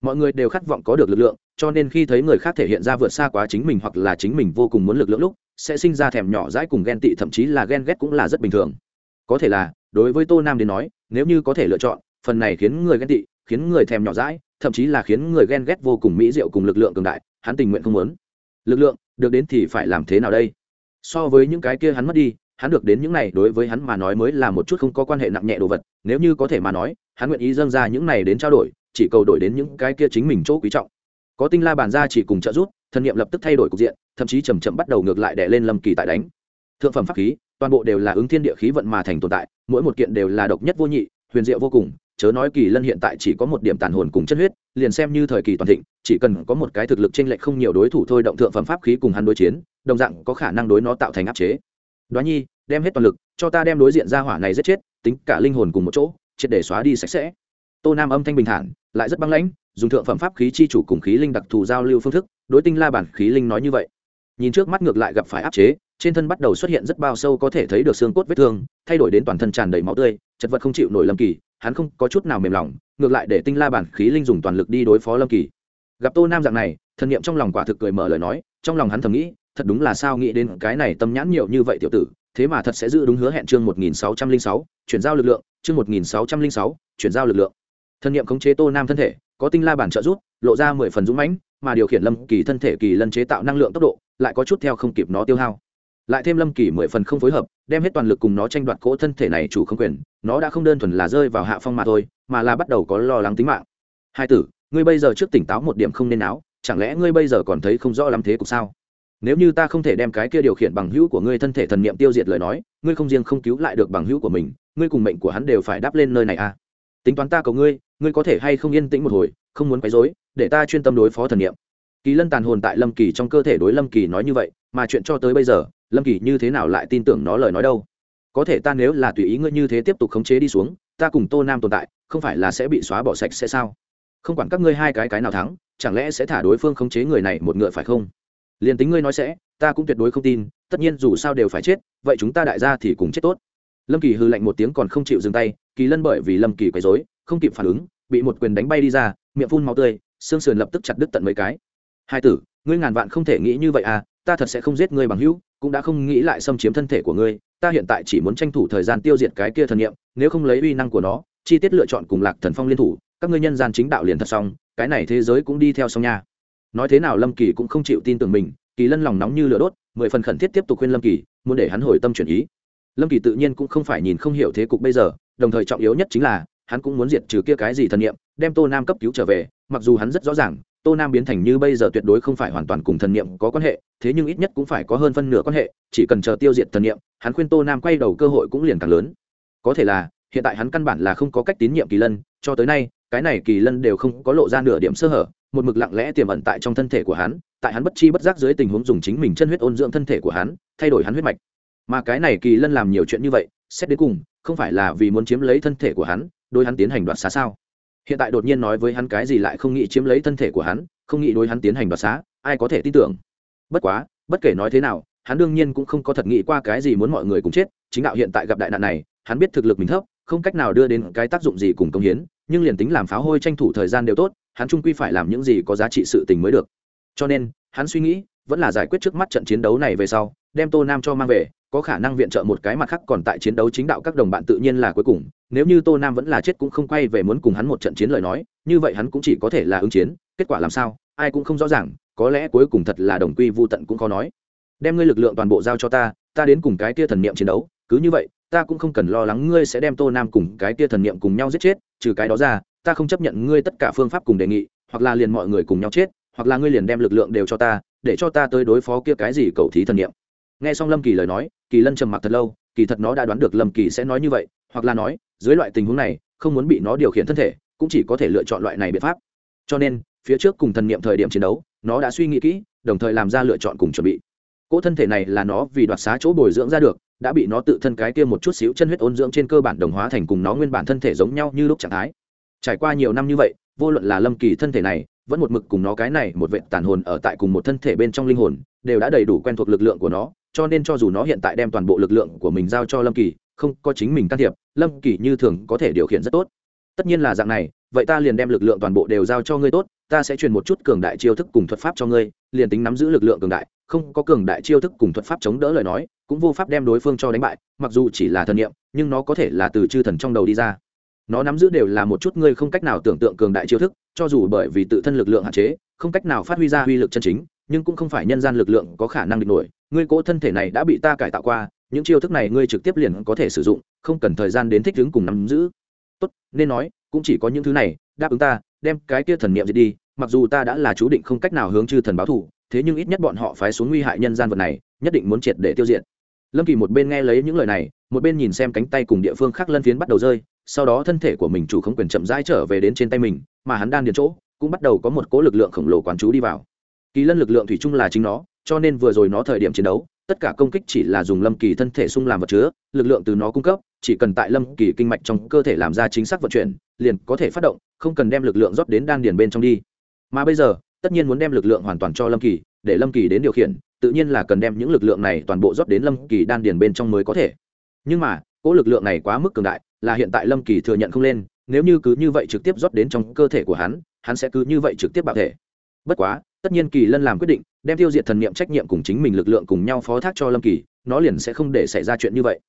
A: mọi người đều khát vọng có được lực lượng, cho nên khi thấy người khác thể hiện ra vượt xa quá chính mình hoặc là chính mình vô cùng muốn lực lượng lúc, sẽ sinh ra thèm nhỏ dãi cùng ghen tị, thậm chí là ghen ghét cũng là rất bình thường. Có thể là, đối với tô nam đến nói, nếu như có thể lựa chọn, phần này khiến người ghen tị, khiến người thèm nhỏ dãi, thậm chí là khiến người ghen ghét vô cùng mỹ diệu cùng lực lượng cường đại, hắn tình nguyện không muốn. Lực lượng, được đến thì phải làm thế nào đây? So với những cái kia hắn mất đi, hắn được đến những này, đối với hắn mà nói mới là một chút không có quan hệ nặng nhẹ đồ vật, nếu như có thể mà nói, hắn nguyện ý dâng ra những này đến trao đổi chỉ cầu đổi đến những cái kia chính mình chỗ quý trọng. Có tinh la bàn ra chỉ cùng trợ giúp thần nghiệm lập tức thay đổi cục diện, thậm chí chầm chậm bắt đầu ngược lại đè lên lâm kỳ tại đánh. Thượng phẩm pháp khí, toàn bộ đều là ứng thiên địa khí vận mà thành tồn tại, mỗi một kiện đều là độc nhất vô nhị, huyền diệu vô cùng, chớ nói kỳ lân hiện tại chỉ có một điểm tàn hồn cùng chất huyết, liền xem như thời kỳ toàn thịnh, chỉ cần có một cái thực lực chênh lệch không nhiều đối thủ thôi động thượng phẩm pháp khí cùng hắn đối chiến, đồng dạng có khả năng đối nó tạo thành áp chế. Đoá nhi, đem hết toàn lực, cho ta đem đối diện ra hỏa này giết chết, tính cả linh hồn cùng một chỗ, triệt để xóa đi sạch sẽ tô nam âm thanh bình thản, lại rất băng lãnh, dùng thượng phẩm pháp khí chi chủ cùng khí linh đặc thù giao lưu phương thức, đối tinh la bản khí linh nói như vậy. Nhìn trước mắt ngược lại gặp phải áp chế, trên thân bắt đầu xuất hiện rất bao sâu có thể thấy được xương cốt vết thương, thay đổi đến toàn thân tràn đầy máu tươi, chật vật không chịu nổi lâm kỳ, hắn không có chút nào mềm lòng, ngược lại để tinh la bản khí linh dùng toàn lực đi đối phó lâm kỳ. Gặp tô nam dạng này, thần niệm trong lòng quả thực cười mở lời nói, trong lòng hắn thầm nghĩ, thật đúng là sao nghĩ đến cái này tâm nhãn nhiều như vậy tiểu tử, thế mà thật sẽ giữ đúng hứa hẹn chương một nghìn sáu trăm linh sáu, chuyển giao lực lượng, chương một nghìn sáu trăm linh sáu, chuyển giao lực lượng thân nhiệm khống chế tô nam thân thể, có tinh la bản trợ rút lộ ra mười phần dũng mãnh, mà điều khiển lâm kỳ thân thể kỳ lân chế tạo năng lượng tốc độ, lại có chút theo không kịp nó tiêu hao. Lại thêm lâm kỳ mười phần không phối hợp, đem hết toàn lực cùng nó tranh đoạt cỗ thân thể này chủ không quyền, nó đã không đơn thuần là rơi vào hạ phong mà thôi, mà là bắt đầu có lo lắng tính mạng. Hai tử, ngươi bây giờ trước tỉnh táo một điểm không nên áo chẳng lẽ ngươi bây giờ còn thấy không rõ lắm thế cục sao? Nếu như ta không thể đem cái kia điều khiển bằng hữu của ngươi thân thể thần niệm tiêu diệt lời nói, ngươi không riêng không cứu lại được bằng hữu của mình, ngươi cùng mệnh của hắn đều phải đáp lên nơi này à? Tính toán ta cầu ngươi ngươi có thể hay không yên tĩnh một hồi, không muốn quấy rối, để ta chuyên tâm đối phó thần niệm. Kỳ lân tàn hồn tại lâm kỳ trong cơ thể đối lâm kỳ nói như vậy, mà chuyện cho tới bây giờ, lâm kỳ như thế nào lại tin tưởng nó lời nói đâu? Có thể ta nếu là tùy ý ngươi như thế tiếp tục khống chế đi xuống, ta cùng tô nam tồn tại, không phải là sẽ bị xóa bỏ sạch sẽ sao? Không quản các ngươi hai cái cái nào thắng, chẳng lẽ sẽ thả đối phương khống chế người này một ngựa phải không? Liền tính ngươi nói sẽ, ta cũng tuyệt đối không tin, tất nhiên dù sao đều phải chết, vậy chúng ta đại gia thì cùng chết tốt. Lâm kỳ hư lạnh một tiếng còn không chịu dừng tay kỳ lân bởi vì lâm kỳ quấy dối không kịp phản ứng, bị một quyền đánh bay đi ra, miệng phun máu tươi, xương sườn lập tức chặt đứt tận mấy cái. Hai tử, ngươi ngàn vạn không thể nghĩ như vậy à ta thật sẽ không giết ngươi bằng hữu, cũng đã không nghĩ lại xâm chiếm thân thể của ngươi, ta hiện tại chỉ muốn tranh thủ thời gian tiêu diệt cái kia thần nghiệm nếu không lấy uy năng của nó, chi tiết lựa chọn cùng lạc thần phong liên thủ, các ngươi nhân gian chính đạo liền thật xong, cái này thế giới cũng đi theo xong nha. Nói thế nào lâm kỳ cũng không chịu tin tưởng mình, kỳ lân lòng nóng như lửa đốt, mười phần khẩn thiết tiếp tục khuyên lâm kỳ, muốn để hắn hồi tâm chuyển ý lâm kỳ tự nhiên cũng không phải nhìn không hiểu thế cục bây giờ đồng thời trọng yếu nhất chính là hắn cũng muốn diệt trừ kia cái gì thần niệm, đem tô nam cấp cứu trở về mặc dù hắn rất rõ ràng tô nam biến thành như bây giờ tuyệt đối không phải hoàn toàn cùng thần niệm có quan hệ thế nhưng ít nhất cũng phải có hơn phân nửa quan hệ chỉ cần chờ tiêu diệt thần niệm, hắn khuyên tô nam quay đầu cơ hội cũng liền càng lớn. Có thể là hiện tại hắn căn bản là không có cách tín nhiệm kỳ lân cho tới nay cái này kỳ lân đều không có lộ ra nửa điểm sơ hở một mực lặng lẽ tiềm ẩn tại trong thân thể của hắn tại hắn bất chi bất giác dưới tình huống dùng chính mình chân huyết ôn dưỡng thân thể của hắn thay đổi hắn huyết mạch mà cái này kỳ lân làm nhiều chuyện như vậy, xét đến cùng, không phải là vì muốn chiếm lấy thân thể của hắn đôi hắn tiến hành đoạt xá sao? Hiện tại đột nhiên nói với hắn cái gì lại không nghĩ chiếm lấy thân thể của hắn, không nghĩ đối hắn tiến hành đoạt xá, ai có thể tin tưởng? Bất quá, bất kể nói thế nào, hắn đương nhiên cũng không có thật nghĩ qua cái gì muốn mọi người cùng chết, chính đạo hiện tại gặp đại nạn này, hắn biết thực lực mình thấp, không cách nào đưa đến cái tác dụng gì cùng công hiến, nhưng liền tính làm pháo hôi tranh thủ thời gian đều tốt, hắn trung quy phải làm những gì có giá trị sự tình mới được. Cho nên, hắn suy nghĩ, vẫn là giải quyết trước mắt trận chiến đấu này về sau, đem tô nam cho mang về có khả năng viện trợ một cái mặt khác còn tại chiến đấu chính đạo các đồng bạn tự nhiên là cuối cùng, nếu như tô nam vẫn là chết cũng không quay về muốn cùng hắn một trận chiến lời nói, như vậy hắn cũng chỉ có thể là ứng chiến, kết quả làm sao, ai cũng không rõ ràng, có lẽ cuối cùng thật là đồng quy vô tận cũng khó nói. Đem ngươi lực lượng toàn bộ giao cho ta ta đến cùng cái tia thần niệm chiến đấu, cứ như vậy, ta cũng không cần lo lắng ngươi sẽ đem tô nam cùng cái tia thần niệm cùng nhau giết chết, trừ cái đó ra, ta không chấp nhận ngươi tất cả phương pháp cùng đề nghị, hoặc là liền mọi người cùng nhau chết, hoặc là ngươi liền đem lực lượng đều cho ta, để cho ta tới đối phó kia cái gì cầu thí thần niệm nghe xong lâm kỳ lời nói, kỳ lân trầm mặc thật lâu, kỳ thật nó đã đoán được lâm kỳ sẽ nói như vậy, hoặc là nói, dưới loại tình huống này, không muốn bị nó điều khiển thân thể, cũng chỉ có thể lựa chọn loại này biện pháp. Cho nên, phía trước cùng thần niệm thời điểm chiến đấu, nó đã suy nghĩ kỹ, đồng thời làm ra lựa chọn cùng chuẩn bị. Cỗ thân thể này là nó vì đoạt xá chỗ bồi dưỡng ra được, đã bị nó tự thân cái kia một chút xíu chân huyết ôn dưỡng trên cơ bản đồng hóa thành cùng nó nguyên bản thân thể giống nhau như lúc trạng thái. Trải qua nhiều năm như vậy, vô luận là lâm kỳ thân thể này, vẫn một mực cùng nó cái này một vệ tàn hồn ở tại cùng một thân thể bên trong linh hồn, đều đã đầy đủ quen thuộc lực lượng của nó cho nên cho dù nó hiện tại đem toàn bộ lực lượng của mình giao cho lâm kỳ, không có chính mình can thiệp, lâm kỳ như thường có thể điều khiển rất tốt. Tất nhiên là dạng này, vậy ta liền đem lực lượng toàn bộ đều giao cho ngươi tốt, ta sẽ truyền một chút cường đại chiêu thức cùng thuật pháp cho ngươi, liền tính nắm giữ lực lượng cường đại, không có cường đại chiêu thức cùng thuật pháp chống đỡ lời nói, cũng vô pháp đem đối phương cho đánh bại, mặc dù chỉ là thần niệm, nhưng nó có thể là từ chư thần trong đầu đi ra. Nó nắm giữ đều là một chút ngươi không cách nào tưởng tượng cường đại chiêu thức, cho dù bởi vì tự thân lực lượng hạn chế, không cách nào phát huy ra uy lực chân chính, nhưng cũng không phải nhân gian lực lượng có khả năng địch nổi ngươi cỗ thân thể này đã bị ta cải tạo qua, những chiêu thức này ngươi trực tiếp liền có thể sử dụng, không cần thời gian đến thích ứng cùng nắm giữ. Tốt, nên nói, cũng chỉ có những thứ này, đáp ứng ta, đem cái kia thần niệm diệt đi, mặc dù ta đã là chú định không cách nào hướng chư thần báo thù, thế nhưng ít nhất bọn họ phái xuống nguy hại nhân gian vật này, nhất định muốn triệt để tiêu diệt. Lâm kỳ một bên nghe lấy những lời này, một bên nhìn xem cánh tay cùng địa phương khác lân phiến bắt đầu rơi, sau đó thân thể của mình chủ không quyền chậm rãi trở về đến trên tay mình, mà hắn đang điền chỗ, cũng bắt đầu có một cố lực lượng khổng lồ quán chú đi vào. Kỳ lân lực lượng thủy chung là chính nó cho nên vừa rồi nó thời điểm chiến đấu, tất cả công kích chỉ là dùng lâm kỳ thân thể sung làm vật chứa, lực lượng từ nó cung cấp, chỉ cần tại lâm kỳ kinh mạch trong cơ thể làm ra chính xác vận chuyển, liền có thể phát động, không cần đem lực lượng rót đến đan điền bên trong đi. Mà bây giờ, tất nhiên muốn đem lực lượng hoàn toàn cho lâm kỳ, để lâm kỳ đến điều khiển, tự nhiên là cần đem những lực lượng này toàn bộ rót đến lâm kỳ đan điền bên trong mới có thể. Nhưng mà, cỗ lực lượng này quá mức cường đại, là hiện tại lâm kỳ thừa nhận không lên, nếu như cứ như vậy trực tiếp rót đến trong cơ thể của hắn hắn sẽ cứ như vậy trực tiếp bạo thể bất quá tất nhiên kỳ lân làm quyết định đem tiêu diệt thần niệm trách nhiệm cùng chính mình lực lượng cùng nhau phó thác cho lâm kỳ nó liền sẽ không để xảy ra chuyện như vậy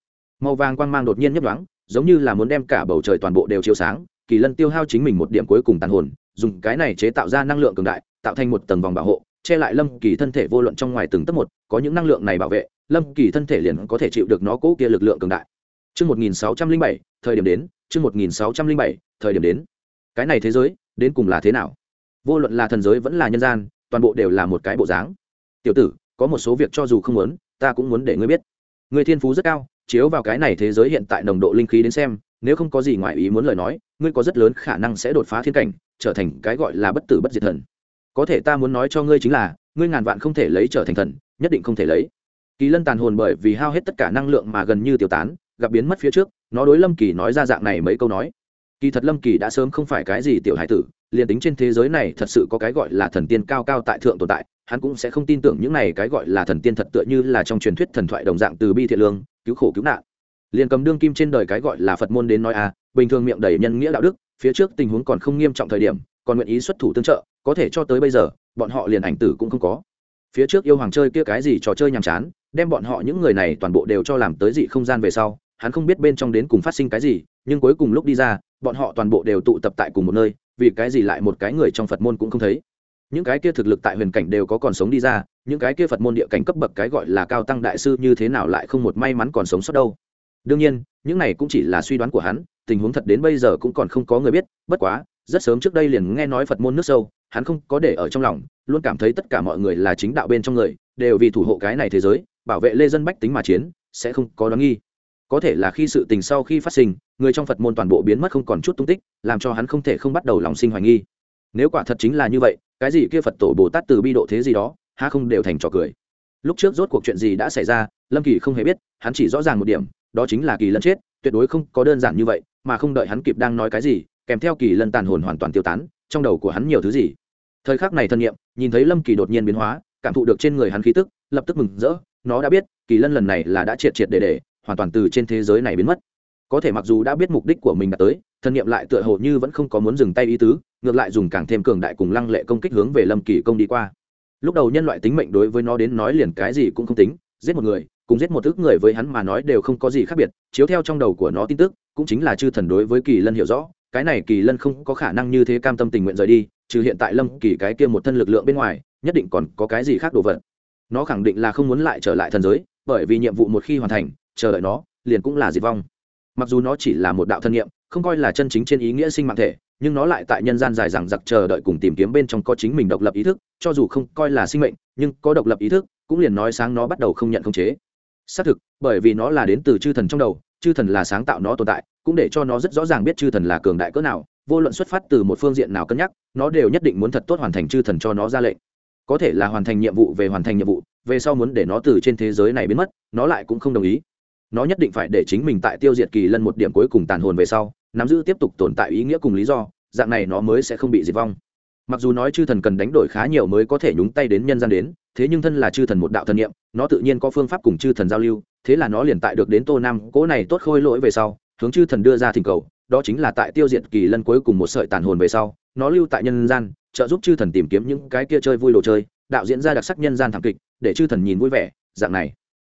A: màu vàng quang mang đột nhiên nhấp đoáng giống như là muốn đem cả bầu trời toàn bộ đều chiếu sáng kỳ lân tiêu hao chính mình một điểm cuối cùng tàn hồn dùng cái này chế tạo ra năng lượng cường đại tạo thành một tầng vòng bảo hộ che lại lâm kỳ thân thể vô luận trong ngoài từng tấc một có những năng lượng này bảo vệ lâm kỳ thân thể liền có thể chịu được nó cố kia lực lượng cường đại Trước 1607, thời điểm đến, trước 1607, thời điểm đến. Cái này thế giới, đến cùng là thế nào? Vô luận là thần giới vẫn là nhân gian, toàn bộ đều là một cái bộ dáng. Tiểu tử, có một số việc cho dù không muốn, ta cũng muốn để ngươi biết. Ngươi thiên phú rất cao, chiếu vào cái này thế giới hiện tại nồng độ linh khí đến xem, nếu không có gì ngoài ý muốn lời nói, ngươi có rất lớn khả năng sẽ đột phá thiên cảnh, trở thành cái gọi là bất tử bất diệt thần có thể ta muốn nói cho ngươi chính là ngươi ngàn vạn không thể lấy trở thành thần nhất định không thể lấy kỳ lân tàn hồn bởi vì hao hết tất cả năng lượng mà gần như tiêu tán gặp biến mất phía trước nó đối lâm kỳ nói ra dạng này mấy câu nói kỳ thật lâm kỳ đã sớm không phải cái gì tiểu hải tử, liền tính trên thế giới này thật sự có cái gọi là thần tiên cao cao tại thượng tồn tại, hắn cũng sẽ không tin tưởng những này cái gọi là thần tiên thật tựa như là trong truyền thuyết thần thoại đồng dạng từ bi thiện lương, cứu khổ cứu nạn. Liền cầm đương kim trên đời cái gọi là phật môn đến nói à bình thường miệng đầy nhân nghĩa đạo đức, phía trước tình huống còn không nghiêm trọng thời điểm, còn nguyện ý xuất thủ tương trợ, có thể cho tới bây giờ, bọn họ liền ảnh tử cũng không có. Phía trước yêu hoàng chơi kia cái gì trò chơi nhàm chán, đem bọn họ những người này toàn bộ đều cho làm tới dị không gian về sau hắn không biết bên trong đến cùng phát sinh cái gì, nhưng cuối cùng lúc đi ra, bọn họ toàn bộ đều tụ tập tại cùng một nơi, vì cái gì lại một cái người trong phật môn cũng không thấy. Những cái kia thực lực tại huyền cảnh đều có còn sống đi ra, những cái kia phật môn địa cảnh cấp bậc cái gọi là cao tăng đại sư như thế nào lại không một may mắn còn sống sót đâu. Đương nhiên, những này cũng chỉ là suy đoán của hắn, tình huống thật đến bây giờ cũng còn không có người biết, bất quá, rất sớm trước đây liền nghe nói phật môn nước sâu, hắn không có để ở trong lòng, luôn cảm thấy tất cả mọi người là chính đạo bên trong người, đều vì thủ hộ cái này thế giới, bảo vệ lê dân bách tính mà chiến, sẽ không có đoán nghi có thể là khi sự tình sau khi phát sinh, người trong phật môn toàn bộ biến mất không còn chút tung tích, làm cho hắn không thể không bắt đầu lòng sinh hoài nghi. Nếu quả thật chính là như vậy, cái gì kia phật tổ bồ tát từ bi độ thế gì đó ha không đều thành trò cười. Lúc trước rốt cuộc chuyện gì đã xảy ra, lâm kỳ không hề biết, hắn chỉ rõ ràng một điểm, đó chính là kỳ lân chết, tuyệt đối không có đơn giản như vậy, mà không đợi hắn kịp đang nói cái gì, kèm theo kỳ lân tàn hồn hoàn toàn tiêu tán, trong đầu của hắn nhiều thứ gì. Thời khắc này thân nhiệm nhìn thấy lâm kỳ đột nhiên biến hóa, cảm thụ được trên người hắn khí tức, lập tức mừng rỡ, nó đã biết, kỳ lân lần này là đã triệt triệt để để hoàn toàn từ trên thế giới này biến mất. Có thể mặc dù đã biết mục đích của mình đã tới, thân nhiệm lại tựa hồ như vẫn không có muốn dừng tay ý tứ, ngược lại dùng càng thêm cường đại cùng lăng lệ công kích hướng về lâm kỳ công đi qua. Lúc đầu nhân loại tính mệnh đối với nó đến nói liền cái gì cũng không tính, giết một người, cùng giết một ước người với hắn mà nói đều không có gì khác biệt, chiếu theo trong đầu của nó tin tức, cũng chính là chư thần đối với kỳ lân hiểu rõ, cái này kỳ lân không có khả năng như thế cam tâm tình nguyện rời đi, trừ hiện tại lâm kỳ cái kia một thân lực lượng bên ngoài, nhất định còn có cái gì khác đồ vật. Nó khẳng định là không muốn lại trở lại thần giới, bởi vì nhiệm vụ một khi hoàn thành chờ đợi nó, liền cũng là diệt vong. Mặc dù nó chỉ là một đạo thân nhiệm không coi là chân chính trên ý nghĩa sinh mạng thể, nhưng nó lại tại nhân gian dài dằng dặc chờ đợi cùng tìm kiếm bên trong có chính mình độc lập ý thức, cho dù không coi là sinh mệnh, nhưng có độc lập ý thức, cũng liền nói sáng nó bắt đầu không nhận khống chế. Xác thực, bởi vì nó là đến từ chư thần trong đầu, chư thần là sáng tạo nó tồn tại, cũng để cho nó rất rõ ràng biết chư thần là cường đại cỡ nào, vô luận xuất phát từ một phương diện nào cân nhắc, nó đều nhất định muốn thật tốt hoàn thành chư thần cho nó ra lệnh. Có thể là hoàn thành nhiệm vụ về hoàn thành nhiệm vụ, về sau muốn để nó từ trên thế giới này biến mất, nó lại cũng không đồng ý nó nhất định phải để chính mình tại tiêu diệt kỳ lân một điểm cuối cùng tàn hồn về sau, nắm giữ tiếp tục tồn tại ý nghĩa cùng lý do, dạng này nó mới sẽ không bị diệt vong. Mặc dù nói chư thần cần đánh đổi khá nhiều mới có thể nhúng tay đến nhân gian đến, thế nhưng thân là chư thần một đạo thần niệm, nó tự nhiên có phương pháp cùng chư thần giao lưu, thế là nó liền tại được đến tô nam cỗ này tốt khôi lỗi về sau, hướng chư thần đưa ra thỉnh cầu, đó chính là tại tiêu diệt kỳ lân cuối cùng một sợi tàn hồn về sau, nó lưu tại nhân gian, trợ giúp chư thần tìm kiếm những cái kia chơi vui đồ chơi, đạo diễn ra đặc sắc nhân gian thảm kịch, để chư thần nhìn vui vẻ, dạng này,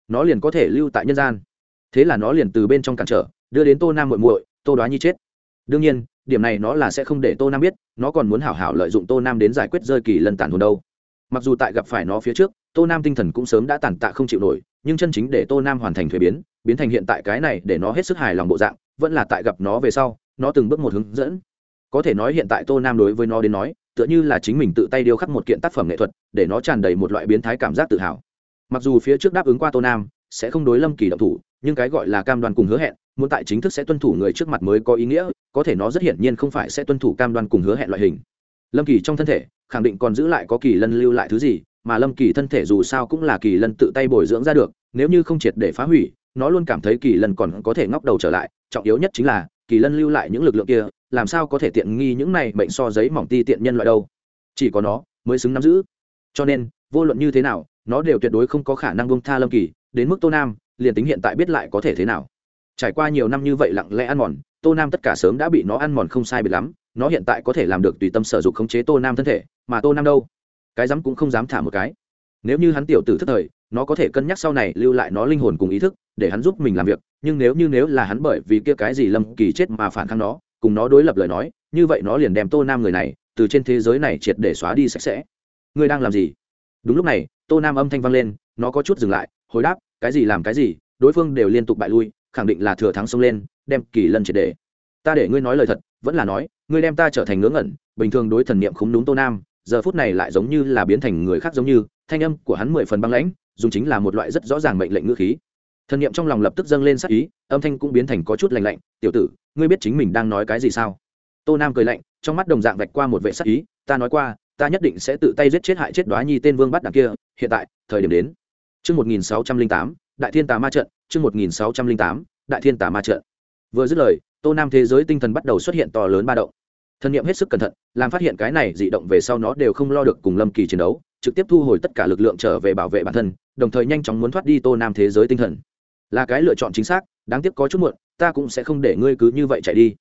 A: nó liền có thể lưu tại nhân gian thế là nó liền từ bên trong cản trở, đưa đến tô nam muội muội, tô đoá nhi chết. Đương nhiên, điểm này nó là sẽ không để tô nam biết, nó còn muốn hảo hảo lợi dụng tô nam đến giải quyết rơi kỳ lân tản hồn đâu. Mặc dù tại gặp phải nó phía trước, tô nam tinh thần cũng sớm đã tàn tạ không chịu nổi, nhưng chân chính để tô nam hoàn thành thuế biến biến thành hiện tại cái này để nó hết sức hài lòng bộ dạng, vẫn là tại gặp nó về sau, nó từng bước một hướng dẫn. Có thể nói hiện tại tô nam đối với nó đến nói, tựa như là chính mình tự tay điêu khắc một kiện tác phẩm nghệ thuật, để nó tràn đầy một loại biến thái cảm giác tự hào. Mặc dù phía trước đáp ứng qua tô nam, sẽ không đối lâm kỳ động thủ nhưng cái gọi là cam đoan cùng hứa hẹn, muốn tại chính thức sẽ tuân thủ người trước mặt mới có ý nghĩa, có thể nó rất hiển nhiên không phải sẽ tuân thủ cam đoan cùng hứa hẹn loại hình. Lâm kỳ trong thân thể, khẳng định còn giữ lại có kỳ lân lưu lại thứ gì, mà lâm kỳ thân thể dù sao cũng là kỳ lân tự tay bồi dưỡng ra được, nếu như không triệt để phá hủy, nó luôn cảm thấy kỳ lân còn có thể ngóc đầu trở lại, trọng yếu nhất chính là, kỳ lân lưu lại những lực lượng kia, làm sao có thể tiện nghi những này bệnh so giấy mỏng ti tiện nhân loại đâu. Chỉ có nó mới xứng nắm giữ. Cho nên, vô luận như thế nào, nó đều tuyệt đối không có khả năng bông tha lâm kỳ, đến mức tô nam liền tính hiện tại biết lại có thể thế nào. Trải qua nhiều năm như vậy lặng lẽ ăn mòn, tô nam tất cả sớm đã bị nó ăn mòn không sai biệt lắm, nó hiện tại có thể làm được tùy tâm sở dụng khống chế tô nam thân thể, mà tô nam đâu? Cái dám cũng không dám thả một cái. Nếu như hắn tiểu tử thức thời, nó có thể cân nhắc sau này lưu lại nó linh hồn cùng ý thức, để hắn giúp mình làm việc, nhưng nếu như nếu là hắn bởi vì kia cái gì lâm kỳ chết mà phản kháng nó, cùng nó đối lập lời nói, như vậy nó liền đem tô nam người này, từ trên thế giới này triệt để xóa đi sạch sẽ. Ngươi đang làm gì? Đúng lúc này, tô nam âm thanh vang lên, nó có chút dừng lại, hồi đáp cái gì làm cái gì, đối phương đều liên tục bại lui, khẳng định là thừa thắng xông lên, đem kỳ lân triệt để. Ta để ngươi nói lời thật, vẫn là nói, ngươi đem ta trở thành ngớ ngẩn, bình thường đối thần niệm khúng đúng tô nam, giờ phút này lại giống như là biến thành người khác giống như, thanh âm của hắn mười phần băng lãnh, dùng chính là một loại rất rõ ràng mệnh lệnh ngữ khí. Thần niệm trong lòng lập tức dâng lên sắc ý, âm thanh cũng biến thành có chút lành lạnh, tiểu tử, ngươi biết chính mình đang nói cái gì sao? Tô nam cười lạnh, trong mắt đồng dạng vạch qua một vệ sắc ý, ta nói qua, ta nhất định sẽ tự tay giết chết hại chết đoá nhi tên vương bắt đằng kia, hiện tại, thời điểm đến. Chương 1608, Đại Thiên Tà Ma trận, chương 1608, Đại Thiên Tà Ma trận. Vừa dứt lời, Tô Nam thế giới tinh thần bắt đầu xuất hiện to lớn ba động. Thân niệm hết sức cẩn thận, làm phát hiện cái này dị động về sau nó đều không lo được cùng Lâm Kỳ chiến đấu, trực tiếp thu hồi tất cả lực lượng trở về bảo vệ bản thân, đồng thời nhanh chóng muốn thoát đi Tô Nam thế giới tinh thần. Là cái lựa chọn chính xác, đáng tiếc có chút muộn, ta cũng sẽ không để ngươi cứ như vậy chạy đi.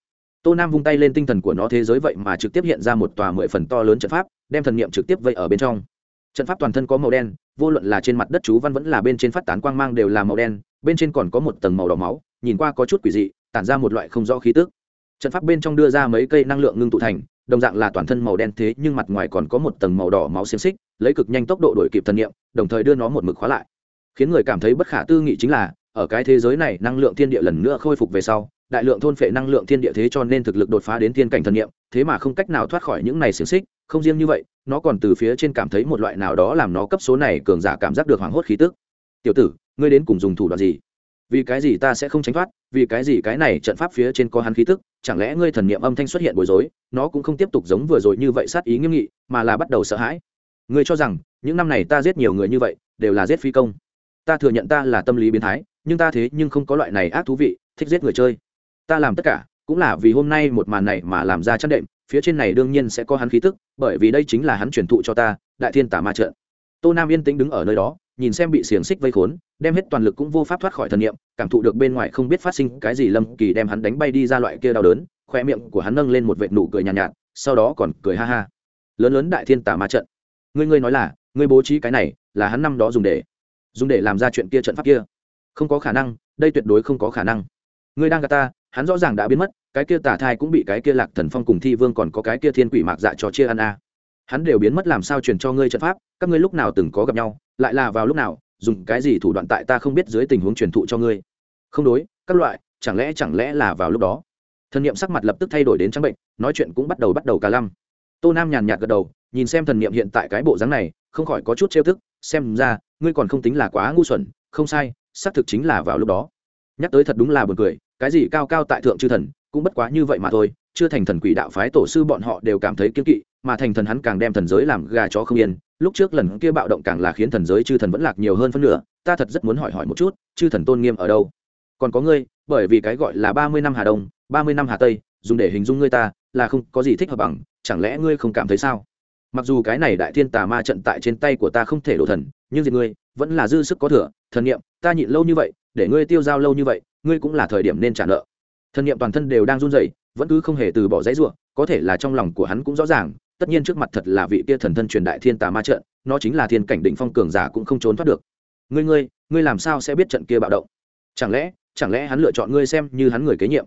A: Tô Nam vung tay lên tinh thần của nó thế giới vậy mà trực tiếp hiện ra một tòa mười phần to lớn trận pháp, đem thần niệm trực tiếp vây ở bên trong trận pháp toàn thân có màu đen vô luận là trên mặt đất chú văn vẫn là bên trên phát tán quang mang đều là màu đen, bên trên còn có một tầng màu đỏ máu, nhìn qua có chút quỷ dị, tản ra một loại không rõ khí tức. Trận pháp bên trong đưa ra mấy cây năng lượng ngưng tụ thành, đồng dạng là toàn thân màu đen thế nhưng mặt ngoài còn có một tầng màu đỏ máu xiềng xích, lấy cực nhanh tốc độ đổi kịp thần nghiệm đồng thời đưa nó một mực khóa lại. Khiến người cảm thấy bất khả tư nghị chính là, ở cái thế giới này, năng lượng thiên địa lần nữa khôi phục về sau đại lượng thôn phệ năng lượng thiên địa thế cho nên thực lực đột phá đến thiên cảnh thần nghiệm thế mà không cách nào thoát khỏi những này xiềng xích, không riêng như vậy, nó còn từ phía trên cảm thấy một loại nào đó làm nó cấp số này cường giả cảm giác được hoảng hốt khí tức. Tiểu tử, ngươi đến cùng dùng thủ đoạn gì? Vì cái gì ta sẽ không tránh thoát? Vì cái gì cái này trận pháp phía trên có hắn khí tức? Chẳng lẽ ngươi thần niệm âm thanh xuất hiện bối rối, nó cũng không tiếp tục giống vừa rồi như vậy sát ý nghiêm nghị, mà là bắt đầu sợ hãi? Ngươi cho rằng, những năm này ta giết nhiều người như vậy, đều là giết phi công. Ta thừa nhận ta là tâm lý biến thái, nhưng ta thế nhưng không có loại này ác thú vị, thích giết người chơi ta làm tất cả cũng là vì hôm nay một màn này mà làm ra chăn đệm phía trên này đương nhiên sẽ có hắn khí tức bởi vì đây chính là hắn truyền thụ cho ta đại thiên tả ma trận. Tô nam yên tĩnh đứng ở nơi đó nhìn xem bị xiềng xích vây khốn đem hết toàn lực cũng vô pháp thoát khỏi thần niệm cảm thụ được bên ngoài không biết phát sinh cái gì lâm kỳ đem hắn đánh bay đi ra loại kia đau đớn khoe miệng của hắn nâng lên một vệt nụ cười nhàn nhạt, nhạt sau đó còn cười ha ha. Lớn lớn đại thiên tả ma trận. Ngươi ngươi nói là ngươi bố trí cái này là hắn năm đó dùng để dùng để làm ra chuyện kia trận pháp kia. Không có khả năng đây tuyệt đối không có khả năng. Ngươi đang gạt ta hắn rõ ràng đã biến mất, cái kia tả thai cũng bị cái kia lạc thần phong cùng thi vương còn có cái kia thiên quỷ mạc dạ cho chia ăn a. À. hắn đều biến mất làm sao truyền cho ngươi trận pháp, các ngươi lúc nào từng có gặp nhau, lại là vào lúc nào, dùng cái gì thủ đoạn tại ta không biết dưới tình huống truyền thụ cho ngươi. Không đối, các loại, chẳng lẽ chẳng lẽ là vào lúc đó? Thần niệm sắc mặt lập tức thay đổi đến trắng bệnh, nói chuyện cũng bắt đầu bắt đầu cả lăm. Tô nam nhàn nhạt gật đầu, nhìn xem thần niệm hiện tại cái bộ dáng này, không khỏi có chút trêu thức xem ra, ngươi còn không tính là quá ngu xuẩn, không sai, xác thực chính là vào lúc đó nhắc tới thật đúng là buồn cười, cái gì cao cao tại thượng chư thần, cũng bất quá như vậy mà thôi, chưa thành thần quỷ đạo phái tổ sư bọn họ đều cảm thấy kiên kỵ, mà thành thần hắn càng đem thần giới làm gà chó không yên. Lúc trước lần kia bạo động càng là khiến thần giới chư thần vẫn lạc nhiều hơn phân nửa, ta thật rất muốn hỏi hỏi một chút, chư thần tôn nghiêm ở đâu? Còn có ngươi, bởi vì cái gọi là ba mươi năm hà đông, ba mươi năm hà tây, dùng để hình dung ngươi ta, là không có gì thích hợp bằng, chẳng lẽ ngươi không cảm thấy sao? Mặc dù cái này đại thiên tà ma trận tại trên tay của ta không thể đổ thần, nhưng diệt ngươi, vẫn là dư sức có thừa, thần nghiệm ta nhịn lâu như vậy để ngươi tiêu giao lâu như vậy, ngươi cũng là thời điểm nên trả nợ. Thần niệm toàn thân đều đang run rẩy, vẫn cứ không hề từ bỏ dãy ruộng có thể là trong lòng của hắn cũng rõ ràng, tất nhiên trước mặt thật là vị kia thần thân truyền đại thiên tà ma trận, nó chính là thiên cảnh định phong cường giả cũng không trốn thoát được. Ngươi ngươi ngươi làm sao sẽ biết trận kia bạo động? Chẳng lẽ chẳng lẽ hắn lựa chọn ngươi xem như hắn người kế nhiệm?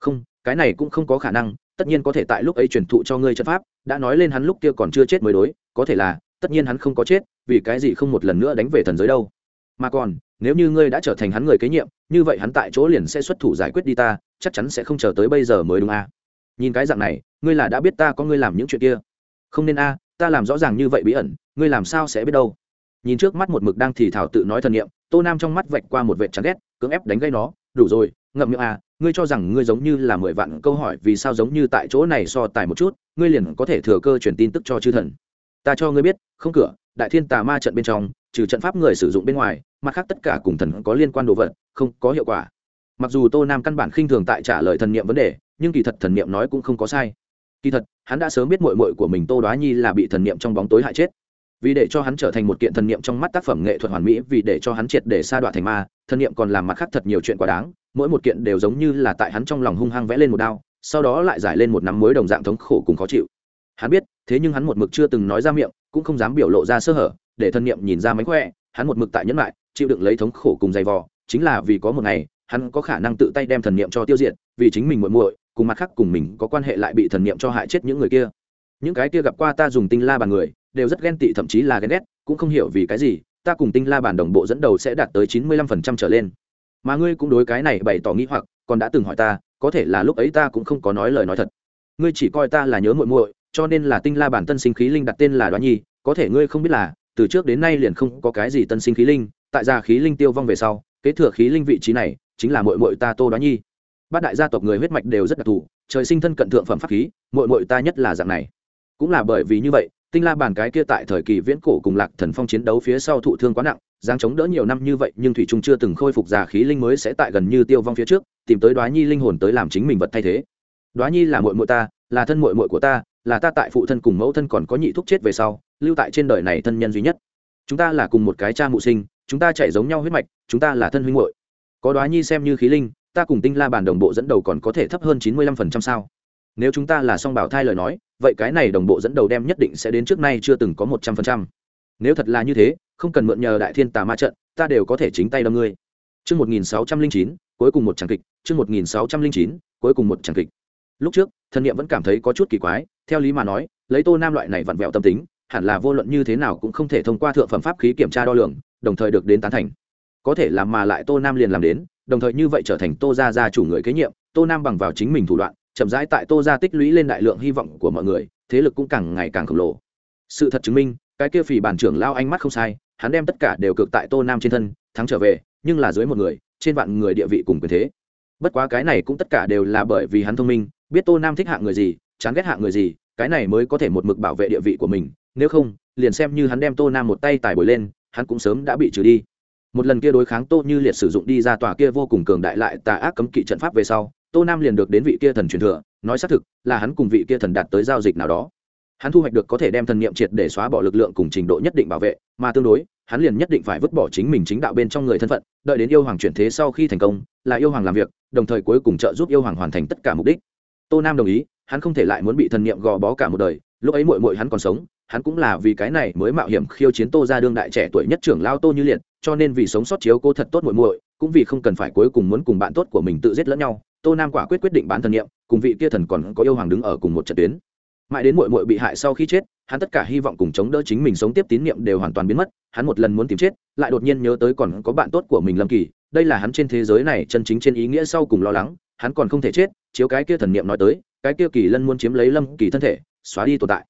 A: Không, cái này cũng không có khả năng, tất nhiên có thể tại lúc ấy truyền thụ cho ngươi trận pháp, đã nói lên hắn lúc kia còn chưa chết mới đối, có thể là, tất nhiên hắn không có chết, vì cái gì không một lần nữa đánh về thần giới đâu. Mà còn nếu như ngươi đã trở thành hắn người kế nhiệm, như vậy hắn tại chỗ liền sẽ xuất thủ giải quyết đi ta, chắc chắn sẽ không chờ tới bây giờ mới đúng a à. nhìn cái dạng này, ngươi là đã biết ta có ngươi làm những chuyện kia không nên a, ta làm rõ ràng như vậy bí ẩn, ngươi làm sao sẽ biết đâu nhìn trước mắt một mực đang thì thảo tự nói thần niệm, tô nam trong mắt vạch qua một vệ chán ghét, cưỡng ép đánh gây nó, đủ rồi, ngậm miệng à? ngươi cho rằng ngươi giống như là mười vạn câu hỏi vì sao giống như tại chỗ này so tài một chút, ngươi liền có thể thừa cơ truyền tin tức cho chư thần ta cho ngươi biết, không cửa, đại thiên tà ma trận bên trong trừ trận pháp người sử dụng bên ngoài, mặt khác tất cả cùng thần có liên quan đồ vật, không có hiệu quả. Mặc dù tô nam căn bản khinh thường tại trả lời thần niệm vấn đề, nhưng kỳ thật thần niệm nói cũng không có sai. Kỳ thật, hắn đã sớm biết mội mội của mình tô đoá nhi là bị thần niệm trong bóng tối hại chết. Vì để cho hắn trở thành một kiện thần niệm trong mắt tác phẩm nghệ thuật hoàn mỹ, vì để cho hắn triệt để sa đoạn thành ma, thần niệm còn làm mặt khác thật nhiều chuyện quá đáng, mỗi một kiện đều giống như là tại hắn trong lòng hung hăng vẽ lên một đao, sau đó lại giải lên một nắm mới đồng dạng thống khổ cùng khó chịu. Hắn biết, thế nhưng hắn một mực chưa từng nói ra miệng, cũng không dám biểu lộ ra sơ hở để thân niệm nhìn ra mánh khỏe, hắn một mực tại nhẫn lại, chịu đựng lấy thống khổ cùng dày vò, chính là vì có một ngày, hắn có khả năng tự tay đem thần niệm cho tiêu diệt, vì chính mình muội muội, cùng mặt khác cùng mình có quan hệ lại bị thần niệm cho hại chết những người kia. Những cái kia gặp qua ta dùng tinh la bàn người, đều rất ghen tị, thậm chí là ghen ghét, cũng không hiểu vì cái gì, ta cùng tinh la bàn đồng bộ dẫn đầu sẽ đạt tới chín mươi lăm phần trăm trở lên. Mà ngươi cũng đối cái này bày tỏ nghĩ hoặc, còn đã từng hỏi ta, có thể là lúc ấy ta cũng không có nói lời nói thật. Ngươi chỉ coi ta là nhớ muội muội, cho nên là tinh la bản tân sinh khí linh đặt tên là đoá nhi, có thể ngươi không biết là từ trước đến nay liền không có cái gì tân sinh khí linh, tại gia khí linh tiêu vong về sau, kế thừa khí linh vị trí này, chính là muội muội ta tô đoá nhi. Bát đại gia tộc người huyết mạch đều rất đặc thù, trời sinh thân cận thượng phẩm pháp khí, muội muội ta nhất là dạng này. Cũng là bởi vì như vậy, tinh la bàn cái kia tại thời kỳ viễn cổ cùng lạc thần phong chiến đấu phía sau thụ thương quá nặng giang chống đỡ nhiều năm như vậy, nhưng thủy trung chưa từng khôi phục già khí linh mới sẽ tại gần như tiêu vong phía trước, tìm tới đoá nhi linh hồn tới làm chính mình vật thay thế. Đoá nhi là muội muội ta, là thân muội muội của ta, là ta tại phụ thân cùng mẫu thân còn có nhị thúc chết về sau lưu tại trên đời này thân nhân duy nhất. Chúng ta là cùng một cái cha mụ sinh, chúng ta chạy giống nhau huyết mạch, chúng ta là thân huynh hội có đoá nhi xem như khí linh, ta cùng tinh la bàn đồng bộ dẫn đầu còn có thể thấp hơn chín mươi lăm phần trăm sao? Nếu chúng ta là song bảo thai lời nói, vậy cái này đồng bộ dẫn đầu đem nhất định sẽ đến trước nay chưa từng có một trăm phần trăm. Nếu thật là như thế, không cần mượn nhờ đại thiên tà ma trận, ta đều có thể chính tay đâm ngươi. Chương một nghìn sáu trăm linh chín, cuối cùng một tràng kịch, chương một nghìn sáu trăm linh chín, cuối cùng một tràng kịch. Lúc trước, thần niệm vẫn cảm thấy có chút kỳ quái, theo lý mà nói, lấy tô nam loại này vặn vẹo tâm tính hẳn là vô luận như thế nào cũng không thể thông qua thượng phẩm pháp khí kiểm tra đo lường, đồng thời được đến tán thành. Có thể làm mà lại tô nam liền làm đến, đồng thời như vậy trở thành tô gia gia chủ người kế nhiệm, tô nam bằng vào chính mình thủ đoạn, chậm rãi tại tô gia tích lũy lên đại lượng hy vọng của mọi người, thế lực cũng càng ngày càng khổng lồ. Sự thật chứng minh, cái kia phì bản trưởng lao ánh mắt không sai, hắn đem tất cả đều cực tại tô nam trên thân, thắng trở về, nhưng là dưới một người, trên vạn người địa vị cùng quyền thế. Bất quá cái này cũng tất cả đều là bởi vì hắn thông minh, biết tô nam thích hạng người gì, chán ghét hạng người gì, cái này mới có thể một mực bảo vệ địa vị của mình nếu không, liền xem như hắn đem tô nam một tay tải bồi lên, hắn cũng sớm đã bị trừ đi. Một lần kia đối kháng tô như liệt sử dụng đi ra tòa kia vô cùng cường đại lại tà ác cấm kỵ trận pháp về sau, tô nam liền được đến vị kia thần truyền thừa, nói xác thực là hắn cùng vị kia thần đạt tới giao dịch nào đó. Hắn thu hoạch được có thể đem thần niệm triệt để xóa bỏ lực lượng cùng trình độ nhất định bảo vệ, mà tương đối, hắn liền nhất định phải vứt bỏ chính mình chính đạo bên trong người thân phận, đợi đến yêu hoàng chuyển thế sau khi thành công, là yêu hoàng làm việc, đồng thời cuối cùng trợ giúp yêu hoàng hoàn thành tất cả mục đích. Tô nam đồng ý, hắn không thể lại muốn bị thần niệm gò bó cả một đời, lúc ấy mội mội hắn còn sống hắn cũng là vì cái này mới mạo hiểm khiêu chiến tô ra đương đại trẻ tuổi nhất trưởng lao tô như liệt, cho nên vì sống sót chiếu cô thật tốt muội muội, cũng vì không cần phải cuối cùng muốn cùng bạn tốt của mình tự giết lẫn nhau, tô nam quả quyết quyết định bán thần niệm cùng vị kia thần còn có yêu hoàng đứng ở cùng một trận tuyến. Mãi đến muội muội bị hại sau khi chết, hắn tất cả hy vọng cùng chống đỡ chính mình sống tiếp tín niệm đều hoàn toàn biến mất, hắn một lần muốn tìm chết, lại đột nhiên nhớ tới còn có bạn tốt của mình lâm kỳ, đây là hắn trên thế giới này chân chính trên ý nghĩa sau cùng lo lắng, hắn còn không thể chết, chiếu cái kia thần niệm nói tới, cái kia kỳ lân muốn chiếm lấy lâm kỳ thân thể, xóa đi tồn tại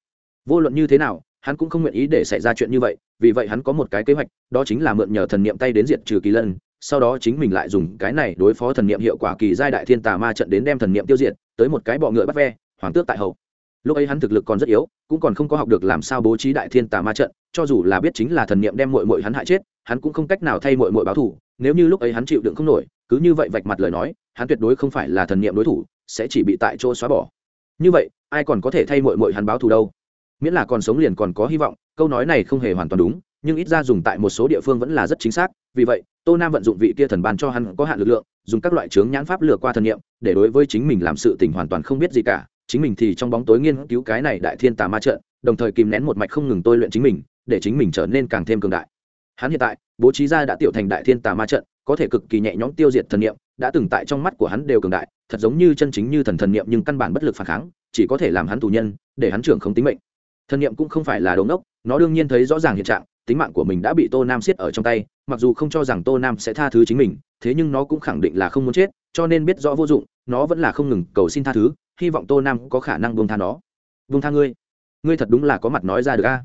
A: vô luận như thế nào, hắn cũng không nguyện ý để xảy ra chuyện như vậy, vì vậy hắn có một cái kế hoạch, đó chính là mượn nhờ thần niệm tay đến diệt trừ kỳ lân, sau đó chính mình lại dùng cái này đối phó thần niệm hiệu quả kỳ giai đại thiên tà ma trận đến đem thần niệm tiêu diệt, tới một cái bọ ngựa bắt ve, hoàng tước tại hậu lúc ấy hắn thực lực còn rất yếu, cũng còn không có học được làm sao bố trí đại thiên tà ma trận, cho dù là biết chính là thần niệm đem mội mội hắn hại chết, hắn cũng không cách nào thay mội mội báo thù. nếu như lúc ấy hắn chịu đựng không nổi, cứ như vậy vạch mặt lời nói, hắn tuyệt đối không phải là thần niệm đối thủ, sẽ chỉ bị tại chỗ xóa bỏ như vậy, ai còn có thể thay mội mội hắn báo thù đâu miễn là còn sống liền còn có hy vọng, câu nói này không hề hoàn toàn đúng, nhưng ít ra dùng tại một số địa phương vẫn là rất chính xác, vì vậy, tô nam vận dụng vị kia thần ban cho hắn có hạn lực lượng, dùng các loại chướng nhãn pháp lừa qua thần nghiệm để đối với chính mình làm sự tình hoàn toàn không biết gì cả, chính mình thì trong bóng tối nghiên cứu cái này đại thiên tà ma trận, đồng thời kìm nén một mạch không ngừng tôi luyện chính mình, để chính mình trở nên càng thêm cường đại. Hắn hiện tại, bố trí ra đã tiểu thành đại thiên tà ma trận, có thể cực kỳ nhẹ nhõm tiêu diệt thần niệm, đã từng tại trong mắt của hắn đều cường đại, thật giống như chân chính như thần thần niệm nhưng căn bản bất lực phản kháng, chỉ có thể làm hắn tù nhân, để hắn trưởng không tính mệnh thần niệm cũng không phải là đống đốc nó đương nhiên thấy rõ ràng hiện trạng, tính mạng của mình đã bị tô nam siết ở trong tay, mặc dù không cho rằng tô nam sẽ tha thứ chính mình, thế nhưng nó cũng khẳng định là không muốn chết, cho nên biết rõ vô dụng, nó vẫn là không ngừng cầu xin tha thứ, hy vọng tô nam có khả năng buông tha nó. Buông tha ngươi? Ngươi thật đúng là có mặt nói ra được a.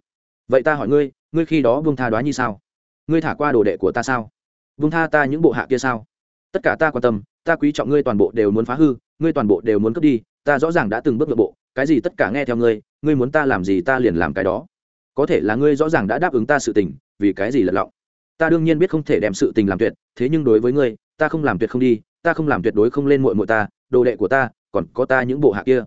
A: Vậy ta hỏi ngươi ngươi khi đó buông tha đoá như sao? Ngươi thả qua đồ đệ của ta sao? Buông tha ta những bộ hạ kia sao? Tất cả ta quan tâm, ta quý trọng ngươi toàn bộ đều muốn phá hư, ngươi toàn bộ đều muốn cướp đi, ta rõ ràng đã từng bước nội bộ cái gì tất cả nghe theo ngươi ngươi muốn ta làm gì ta liền làm cái đó. Có thể là ngươi rõ ràng đã đáp ứng ta sự tình, vì cái gì lật lọng? Ta đương nhiên biết không thể đem sự tình làm tuyệt, thế nhưng đối với ngươi, ta không làm tuyệt không đi, ta không làm tuyệt đối không lên muội muội ta, đồ đệ của ta, còn có ta những bộ hạ kia.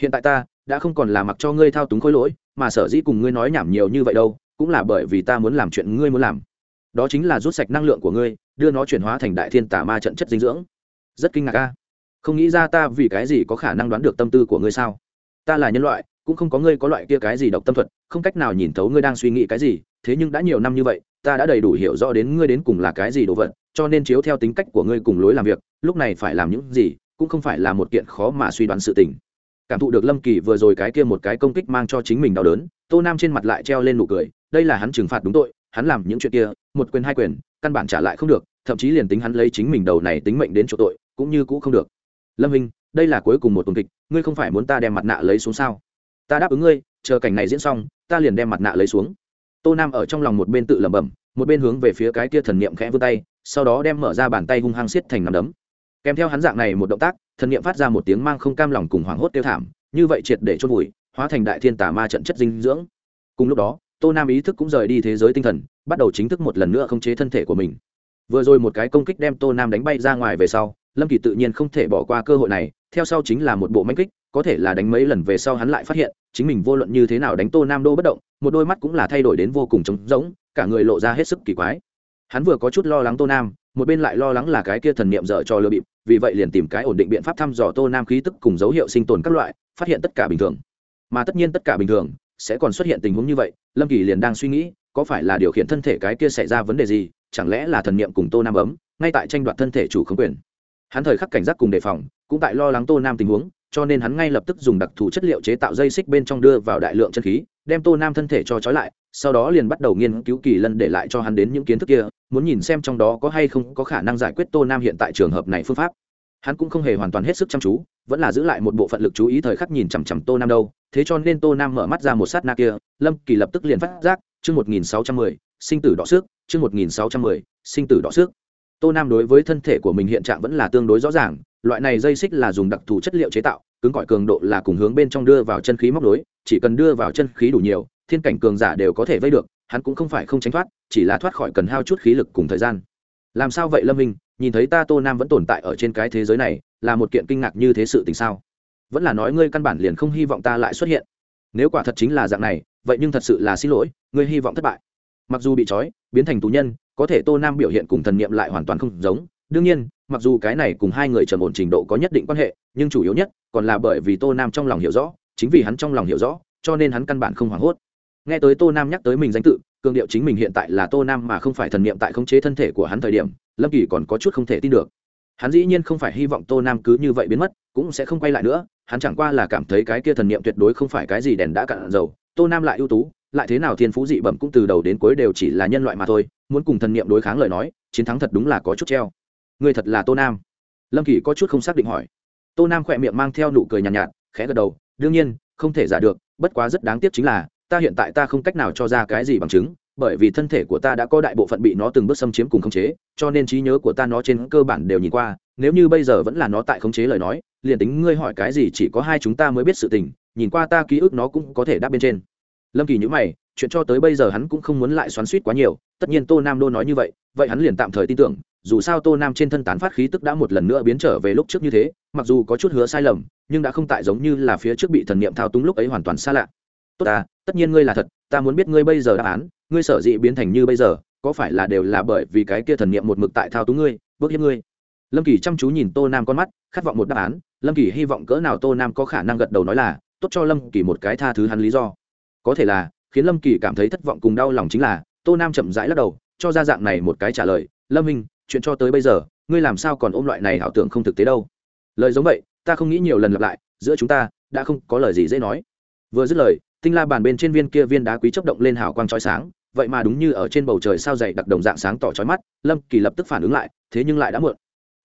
A: Hiện tại ta đã không còn là mặc cho ngươi thao túng khối lỗi, mà sở dĩ cùng ngươi nói nhảm nhiều như vậy đâu, cũng là bởi vì ta muốn làm chuyện ngươi muốn làm. Đó chính là rút sạch năng lượng của ngươi, đưa nó chuyển hóa thành đại thiên tà ma trận chất dinh dưỡng. Rất kinh ngạc ca không nghĩ ra ta vì cái gì có khả năng đoán được tâm tư của ngươi sao? Ta là nhân loại, cũng không có ngươi có loại kia cái gì độc tâm thuật, không cách nào nhìn thấu ngươi đang suy nghĩ cái gì, thế nhưng đã nhiều năm như vậy, ta đã đầy đủ hiểu rõ đến ngươi đến cùng là cái gì đồ vật, cho nên chiếu theo tính cách của ngươi cùng lối làm việc, lúc này phải làm những gì, cũng không phải là một kiện khó mà suy đoán sự tình. Cảm thụ được lâm kỳ vừa rồi cái kia một cái công kích mang cho chính mình đau đớn, tô nam trên mặt lại treo lên nụ cười, đây là hắn trừng phạt đúng tội, hắn làm những chuyện kia, một quyền hai quyền, căn bản trả lại không được, thậm chí liền tính hắn lấy chính mình đầu này tính mệnh đến chỗ tội, cũng như cũ không được. Lâm hình đây là cuối cùng một tuần kịch, ngươi không phải muốn ta đem mặt nạ lấy xuống sao? Ta đáp ứng ngươi, chờ cảnh này diễn xong, ta liền đem mặt nạ lấy xuống. Tô nam ở trong lòng một bên tự lẩm bẩm, một bên hướng về phía cái kia thần niệm khẽ vươn tay, sau đó đem mở ra bàn tay hung hăng xiết thành nắm đấm. Kèm theo hắn dạng này một động tác, thần niệm phát ra một tiếng mang không cam lòng cùng hoảng hốt tiêu thảm, như vậy triệt để chôn vùi, hóa thành đại thiên tà ma trận chất dinh dưỡng. Cùng lúc đó, tô nam ý thức cũng rời đi thế giới tinh thần, bắt đầu chính thức một lần nữa khống chế thân thể của mình. Vừa rồi một cái công kích đem tô nam đánh bay ra ngoài về sau lâm kỳ tự nhiên không thể bỏ qua cơ hội này, theo sau chính là một bộ manh kích, có thể là đánh mấy lần về sau hắn lại phát hiện, chính mình vô luận như thế nào đánh tô nam đô bất động, một đôi mắt cũng là thay đổi đến vô cùng trống rỗng, cả người lộ ra hết sức kỳ quái. Hắn vừa có chút lo lắng tô nam, một bên lại lo lắng là cái kia thần niệm dở cho lừa bịp, vì vậy liền tìm cái ổn định biện pháp thăm dò tô nam khí tức cùng dấu hiệu sinh tồn các loại, phát hiện tất cả bình thường. Mà tất nhiên tất cả bình thường, sẽ còn xuất hiện tình huống như vậy, lâm kỳ liền đang suy nghĩ, có phải là điều khiển thân thể cái kia xảy ra vấn đề gì, chẳng lẽ là thần niệm cùng tô nam ấm, ngay tại tranh đoạt thân thể chủ khống quyền hắn thời khắc cảnh giác cùng đề phòng, cũng tại lo lắng tô nam tình huống, cho nên hắn ngay lập tức dùng đặc thù chất liệu chế tạo dây xích bên trong đưa vào đại lượng chân khí, đem tô nam thân thể cho trói lại, sau đó liền bắt đầu nghiên cứu kỳ lân để lại cho hắn đến những kiến thức kia, muốn nhìn xem trong đó có hay không có khả năng giải quyết tô nam hiện tại trường hợp này phương pháp. Hắn cũng không hề hoàn toàn hết sức chăm chú, vẫn là giữ lại một bộ phận lực chú ý thời khắc nhìn chằm chằm tô nam đâu, thế cho nên tô nam mở mắt ra một sát na kia, lâm kỳ lập tức liền phát giác, chương một nghìn sáu trăm mười, sinh tử đỏ xước, chương một nghìn sáu trăm mười, sinh tử đỏ xước tô nam đối với thân thể của mình hiện trạng vẫn là tương đối rõ ràng, loại này dây xích là dùng đặc thù chất liệu chế tạo, cứng cỏi cường độ là cùng hướng bên trong đưa vào chân khí móc nối, chỉ cần đưa vào chân khí đủ nhiều, thiên cảnh cường giả đều có thể vây được, hắn cũng không phải không tránh thoát, chỉ là thoát khỏi cần hao chút khí lực cùng thời gian. Làm sao vậy lâm minh? Nhìn thấy ta tô nam vẫn tồn tại ở trên cái thế giới này, là một kiện kinh ngạc như thế sự tình sao? Vẫn là nói ngươi căn bản liền không hy vọng ta lại xuất hiện. Nếu quả thật chính là dạng này, vậy nhưng thật sự là xin lỗi, ngươi hy vọng thất bại. Mặc dù bị trói, biến thành tù nhân có thể tô nam biểu hiện cùng thần niệm lại hoàn toàn không giống. Đương nhiên, mặc dù cái này cùng hai người trầm ổn trình độ có nhất định quan hệ, nhưng chủ yếu nhất còn là bởi vì tô nam trong lòng hiểu rõ, chính vì hắn trong lòng hiểu rõ, cho nên hắn căn bản không hoảng hốt. Nghe tới tô nam nhắc tới mình danh tự cương điệu chính mình hiện tại là tô nam mà không phải thần niệm tại khống chế thân thể của hắn thời điểm, lâm kỳ còn có chút không thể tin được. Hắn dĩ nhiên không phải hy vọng tô nam cứ như vậy biến mất, cũng sẽ không quay lại nữa, hắn chẳng qua là cảm thấy cái kia thần niệm tuyệt đối không phải cái gì đèn đã cạn dầu, tô nam lại ưu tú lại thế nào thiên phú dị bẩm cũng từ đầu đến cuối đều chỉ là nhân loại mà thôi muốn cùng thần niệm đối kháng lời nói chiến thắng thật đúng là có chút treo. Người thật là tô nam. Lâm kỳ có chút không xác định hỏi. Tô nam khỏe miệng mang theo nụ cười nhàn nhạt, nhạt khẽ gật đầu đương nhiên không thể giả được bất quá rất đáng tiếc chính là ta hiện tại ta không cách nào cho ra cái gì bằng chứng bởi vì thân thể của ta đã có đại bộ phận bị nó từng bước xâm chiếm cùng khống chế cho nên trí nhớ của ta nó trên cơ bản đều nhìn qua nếu như bây giờ vẫn là nó tại khống chế lời nói liền tính ngươi hỏi cái gì chỉ có hai chúng ta mới biết sự tình nhìn qua ta ký ức nó cũng có thể đáp bên trên lâm kỳ nhữ mày, chuyện cho tới bây giờ hắn cũng không muốn lại xoắn suýt quá nhiều, tất nhiên tô nam đô nói như vậy vậy hắn liền tạm thời tin tưởng, dù sao tô nam trên thân tán phát khí tức đã một lần nữa biến trở về lúc trước như thế, mặc dù có chút hứa sai lầm, nhưng đã không tại giống như là phía trước bị thần niệm thao túng lúc ấy hoàn toàn xa lạ. Tốt à tất nhiên ngươi là thật, ta muốn biết ngươi bây giờ đáp án, ngươi sở dĩ biến thành như bây giờ, có phải là đều là bởi vì cái kia thần niệm một mực tại thao túng ngươi bước hiếp ngươi? Lâm kỳ chăm chú nhìn tô nam con mắt, khát vọng một đáp án, lâm kỳ hy vọng cỡ nào tô nam có khả năng gật đầu nói là, tốt cho lâm kỳ một cái tha thứ hắn lý do có thể là, khiến lâm kỳ cảm thấy thất vọng cùng đau lòng chính là, tô nam chậm rãi lắc đầu, cho ra dạng này một cái trả lời, lâm minh, chuyện cho tới bây giờ, ngươi làm sao còn ôm loại này ảo tưởng không thực tế đâu? Lời giống vậy, ta không nghĩ nhiều lần lặp lại, giữa chúng ta đã không có lời gì dễ nói. Vừa dứt lời, tinh la bàn bên trên viên kia viên đá quý chốc động lên hào quang trói sáng, vậy mà đúng như ở trên bầu trời sao dày đặc đồng dạng sáng tỏ trói mắt, lâm kỳ lập tức phản ứng lại, thế nhưng lại đã muộn.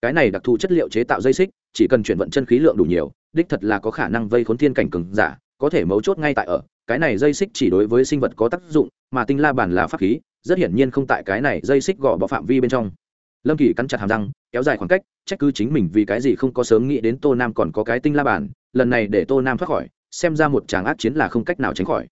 A: Cái này đặc thù chất liệu chế tạo dây xích, chỉ cần chuyển vận chân khí lượng đủ nhiều, đích thật là có khả năng vây khốn thiên cảnh cừng giả, có thể mấu chốt ngay tại ở cái này dây xích chỉ đối với sinh vật có tác dụng, mà tinh la bàn là pháp khí, rất hiển nhiên không tại cái này dây xích gọ bỏ phạm vi bên trong. Lâm kỳ cắn chặt hàm răng, kéo dài khoảng cách, trách cứ chính mình vì cái gì không có sớm nghĩ đến tô nam còn có cái tinh la bàn, lần này để tô nam thoát khỏi, xem ra một tràng ác chiến là không cách nào tránh khỏi.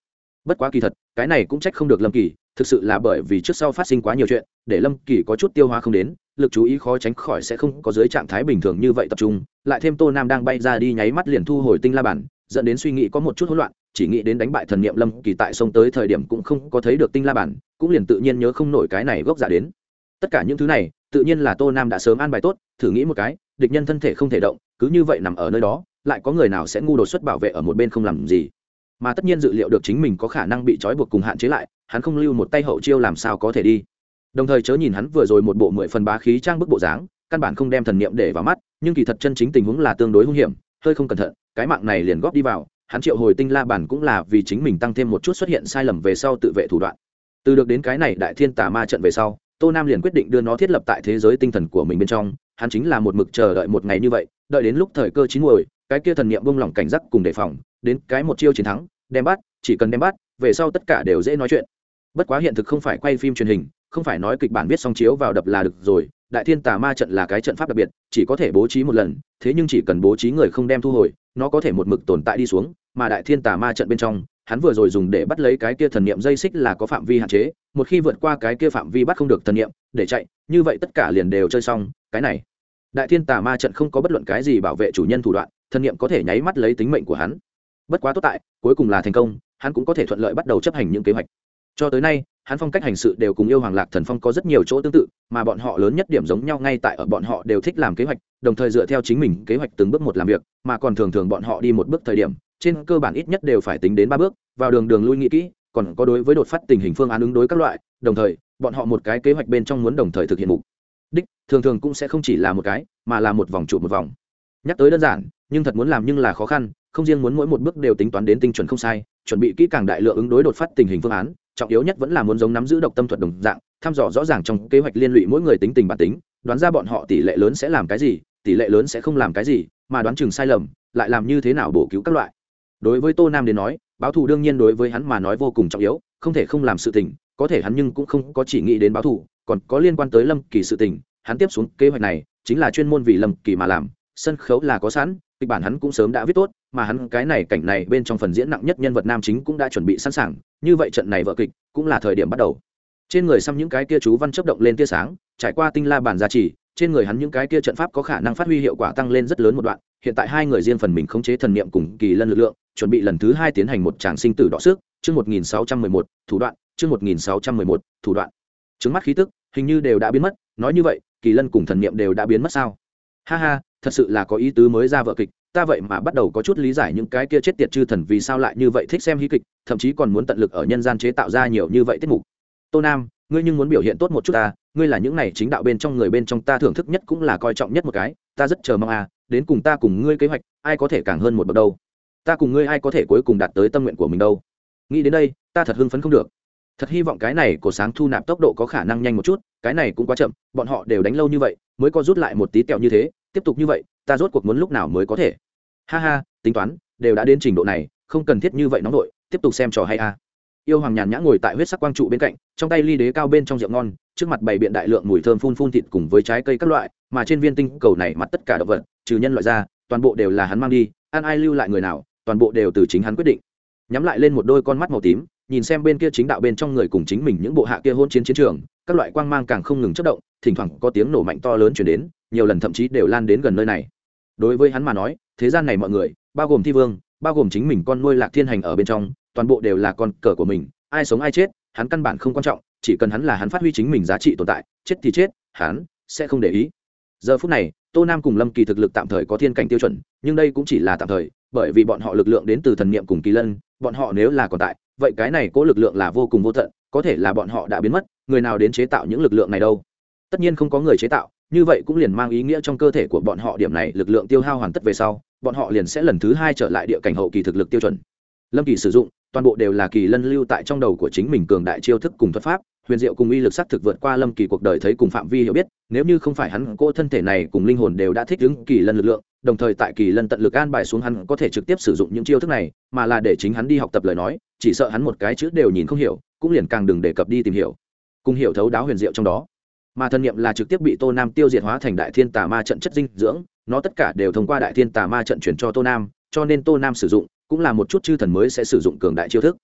A: Bất quá kỳ thật, cái này cũng trách không được lâm kỳ, thực sự là bởi vì trước sau phát sinh quá nhiều chuyện, để lâm kỳ có chút tiêu hóa không đến, lực chú ý khó tránh khỏi sẽ không có dưới trạng thái bình thường như vậy tập trung, lại thêm tô nam đang bay ra đi nháy mắt liền thu hồi tinh la bản dẫn đến suy nghĩ có một chút hỗn loạn chỉ nghĩ đến đánh bại thần niệm lâm kỳ tại sông tới thời điểm cũng không có thấy được tinh la bản, cũng liền tự nhiên nhớ không nổi cái này gốc giả đến. Tất cả những thứ này, tự nhiên là tô nam đã sớm an bài tốt, thử nghĩ một cái, địch nhân thân thể không thể động, cứ như vậy nằm ở nơi đó, lại có người nào sẽ ngu đột xuất bảo vệ ở một bên không làm gì? Mà tất nhiên dự liệu được chính mình có khả năng bị trói buộc cùng hạn chế lại, hắn không lưu một tay hậu chiêu làm sao có thể đi. Đồng thời chớ nhìn hắn vừa rồi một bộ mười phần bá khí trang bức bộ dáng, căn bản không đem thần niệm để vào mắt, nhưng kỳ thật chân chính tình huống là tương đối hung hiểm, hơi không cẩn thận, cái mạng này liền góp đi vào hắn triệu hồi tinh la bản cũng là vì chính mình tăng thêm một chút xuất hiện sai lầm về sau tự vệ thủ đoạn. Từ được đến cái này đại thiên tà ma trận về sau, tô nam liền quyết định đưa nó thiết lập tại thế giới tinh thần của mình bên trong, hắn chính là một mực chờ đợi một ngày như vậy, đợi đến lúc thời cơ chín muồi, cái kia thần niệm bông lỏng cảnh giác cùng đề phòng, đến cái một chiêu chiến thắng, đem bắt, chỉ cần đem bắt, về sau tất cả đều dễ nói chuyện. Bất quá hiện thực không phải quay phim truyền hình, không phải nói kịch bản viết xong chiếu vào đập là được rồi, đại thiên tà ma trận là cái trận pháp đặc biệt, chỉ có thể bố trí một lần, thế nhưng chỉ cần bố trí người không đem thu hồi nó có thể một mực tồn tại đi xuống, mà đại thiên tà ma trận bên trong, hắn vừa rồi dùng để bắt lấy cái kia thần niệm dây xích là có phạm vi hạn chế, một khi vượt qua cái kia phạm vi bắt không được thần niệm, để chạy, như vậy tất cả liền đều chơi xong, cái này. Đại thiên tà ma trận không có bất luận cái gì bảo vệ chủ nhân thủ đoạn, thần niệm có thể nháy mắt lấy tính mệnh của hắn. Bất quá tốt tại, cuối cùng là thành công, hắn cũng có thể thuận lợi bắt đầu chấp hành những kế hoạch. Cho tới nay hắn phong cách hành sự đều cùng yêu hoàng lạc thần phong có rất nhiều chỗ tương tự, mà bọn họ lớn nhất điểm giống nhau ngay tại ở bọn họ đều thích làm kế hoạch, đồng thời dựa theo chính mình kế hoạch từng bước một làm việc, mà còn thường thường bọn họ đi một bước thời điểm, trên cơ bản ít nhất đều phải tính đến ba bước, vào đường đường lui nghĩ kỹ, còn có đối với đột phát tình hình phương án ứng đối các loại, đồng thời, bọn họ một cái kế hoạch bên trong muốn đồng thời thực hiện mục đích, thường thường cũng sẽ không chỉ là một cái, mà là một vòng trụ một vòng. Nhắc tới đơn giản, nhưng thật muốn làm nhưng là khó khăn, không riêng muốn mỗi một bước đều tính toán đến tinh chuẩn không sai, chuẩn bị kỹ càng đại lượng ứng đối đột phát tình hình phương án trọng yếu nhất vẫn là muốn giống nắm giữ độc tâm thuật đồng dạng, thăm dò rõ ràng trong kế hoạch liên lụy mỗi người tính tình bản tính, đoán ra bọn họ tỷ lệ lớn sẽ làm cái gì, tỷ lệ lớn sẽ không làm cái gì, mà đoán chừng sai lầm, lại làm như thế nào bổ cứu các loại. Đối với tô nam đến nói, báo thù đương nhiên đối với hắn mà nói vô cùng trọng yếu, không thể không làm sự tình, có thể hắn nhưng cũng không có chỉ nghĩ đến báo thù, còn có liên quan tới lâm kỳ sự tình, hắn tiếp xuống kế hoạch này chính là chuyên môn vì lâm kỳ mà làm, sân khấu là có sẵn, kịch bản hắn cũng sớm đã viết tốt mà hắn cái này cảnh này bên trong phần diễn nặng nhất nhân vật nam chính cũng đã chuẩn bị sẵn sàng, như vậy trận này vợ kịch cũng là thời điểm bắt đầu. Trên người xăm những cái kia chú văn chấp động lên tia sáng, trải qua tinh la bản gia trì, trên người hắn những cái kia trận pháp có khả năng phát huy hiệu quả tăng lên rất lớn một đoạn, hiện tại hai người riêng phần mình khống chế thần niệm cùng kỳ lân lực lượng, chuẩn bị lần thứ hai tiến hành một tràng sinh tử đọ sức, chương một nghìn sáu trăm mười một, thủ đoạn, chương một nghìn sáu trăm mười một, thủ đoạn. Trứng mắt khí tức, hình như đều đã biến mất, nói như vậy, kỳ lân cùng thần niệm đều đã biến mất sao? Ha ha, thật sự là có ý tứ mới ra vợ kịch ta vậy mà bắt đầu có chút lý giải những cái kia chết tiệt chư thần vì sao lại như vậy thích xem hí kịch, thậm chí còn muốn tận lực ở nhân gian chế tạo ra nhiều như vậy tiết mục. Tô nam, ngươi nhưng muốn biểu hiện tốt một chút ta, ngươi là những này chính đạo bên trong người bên trong ta thưởng thức nhất cũng là coi trọng nhất một cái, ta rất chờ mong à đến cùng ta cùng ngươi kế hoạch, ai có thể càng hơn một bậc đâu. Ta cùng ngươi ai có thể cuối cùng đạt tới tâm nguyện của mình đâu. Nghĩ đến đây, ta thật hưng phấn không được. Thật hy vọng cái này của sáng thu nạp tốc độ có khả năng nhanh một chút, cái này cũng quá chậm, bọn họ đều đánh lâu như vậy, mới có rút lại một tí kẹo như thế, tiếp tục như vậy, ta rốt cuộc muốn lúc nào mới có thể? Ha ha, tính toán, đều đã đến trình độ này, không cần thiết như vậy nóng đội tiếp tục xem trò hay a yêu hoàng nhàn nhã ngồi tại huyết sắc quang trụ bên cạnh, trong tay ly đế cao bên trong rượu ngon, trước mặt bày biện đại lượng mùi thơm phun phun thịt cùng với trái cây các loại, mà trên viên tinh cầu này mặt tất cả động vật, trừ nhân loại ra, toàn bộ đều là hắn mang đi, ăn ai lưu lại người nào, toàn bộ đều từ chính hắn quyết định. Nhắm lại lên một đôi con mắt màu tím, nhìn xem bên kia chính đạo bên trong người cùng chính mình những bộ hạ kia hôn chiến chiến trường, các loại quang mang càng không ngừng chất động, thỉnh thoảng có tiếng nổ mạnh to lớn chuyển đến, nhiều lần thậm chí đều lan đến gần nơi này. Đối với hắn mà nói thế gian này mọi người, bao gồm thi vương, bao gồm chính mình con nuôi lạc thiên hành ở bên trong, toàn bộ đều là con cờ của mình, ai sống ai chết, hắn căn bản không quan trọng, chỉ cần hắn là hắn phát huy chính mình giá trị tồn tại, chết thì chết, hắn sẽ không để ý. Giờ phút này, tô nam cùng lâm kỳ thực lực tạm thời có thiên cảnh tiêu chuẩn, nhưng đây cũng chỉ là tạm thời, bởi vì bọn họ lực lượng đến từ thần niệm cùng kỳ lân, bọn họ nếu là còn tại, vậy cái này cố lực lượng là vô cùng vô tận, có thể là bọn họ đã biến mất, người nào đến chế tạo những lực lượng này đâu? Tất nhiên không có người chế tạo, như vậy cũng liền mang ý nghĩa trong cơ thể của bọn họ điểm này, lực lượng tiêu hao hoàn tất về sau bọn họ liền sẽ lần thứ hai trở lại địa cảnh hậu kỳ thực lực tiêu chuẩn. Lâm kỳ sử dụng, toàn bộ đều là kỳ lân lưu tại trong đầu của chính mình cường đại chiêu thức cùng thuật pháp, huyền diệu cùng uy lực sắc thực vượt qua lâm kỳ cuộc đời thấy cùng phạm vi hiểu biết, nếu như không phải hắn, cô thân thể này cùng linh hồn đều đã thích ứng kỳ lân lực lượng, đồng thời tại kỳ lân tận lực an bài xuống hắn có thể trực tiếp sử dụng những chiêu thức này, mà là để chính hắn đi học tập lời nói, chỉ sợ hắn một cái chữ đều nhìn không hiểu, cũng liền càng đừng đề cập đi tìm hiểu. Cùng hiểu thấu đáo huyền diệu trong đó mà thần niệm là trực tiếp bị tô nam tiêu diệt hóa thành đại thiên tà ma trận chất dinh dưỡng, nó tất cả đều thông qua đại thiên tà ma trận chuyển cho tô nam, cho nên tô nam sử dụng cũng là một chút chư thần mới sẽ sử dụng cường đại chiêu thức.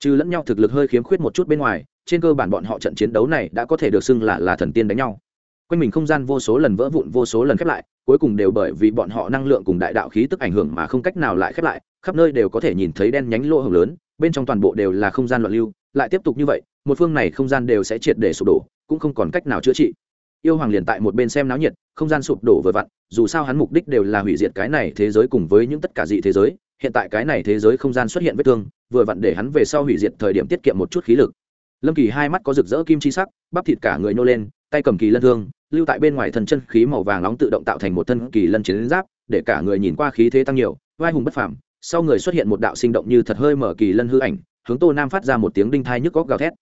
A: Trừ lẫn nhau thực lực hơi khiếm khuyết một chút bên ngoài, trên cơ bản bọn họ trận chiến đấu này đã có thể được xưng là là thần tiên đánh nhau. Quanh mình không gian vô số lần vỡ vụn, vô số lần khép lại, cuối cùng đều bởi vì bọn họ năng lượng cùng đại đạo khí tức ảnh hưởng mà không cách nào lại khép lại, khắp nơi đều có thể nhìn thấy đen nhánh lỗ hồng lớn, bên trong toàn bộ đều là không gian loạn lưu. Lại tiếp tục như vậy, một phương này không gian đều sẽ triệt để sụp đổ cũng không còn cách nào chữa trị. Yêu hoàng liền tại một bên xem náo nhiệt, không gian sụp đổ vừa vặn, dù sao hắn mục đích đều là hủy diệt cái này thế giới cùng với những tất cả dị thế giới, hiện tại cái này thế giới không gian xuất hiện vết thương, vừa vặn để hắn về sau hủy diệt thời điểm tiết kiệm một chút khí lực. Lâm kỳ hai mắt có rực rỡ kim chi sắc, bắp thịt cả người nô lên, tay cầm kỳ lân thương, lưu tại bên ngoài thần chân khí màu vàng nóng tự động tạo thành một thân kỳ lân chiến giáp, để cả người nhìn qua khí thế tăng nhiều, vai hùng bất phàm, sau người xuất hiện một đạo sinh động như thật hơi mở kỳ lân hư ảnh, hướng tô nam phát ra một tiếng đinh thai nhức góc gào thét.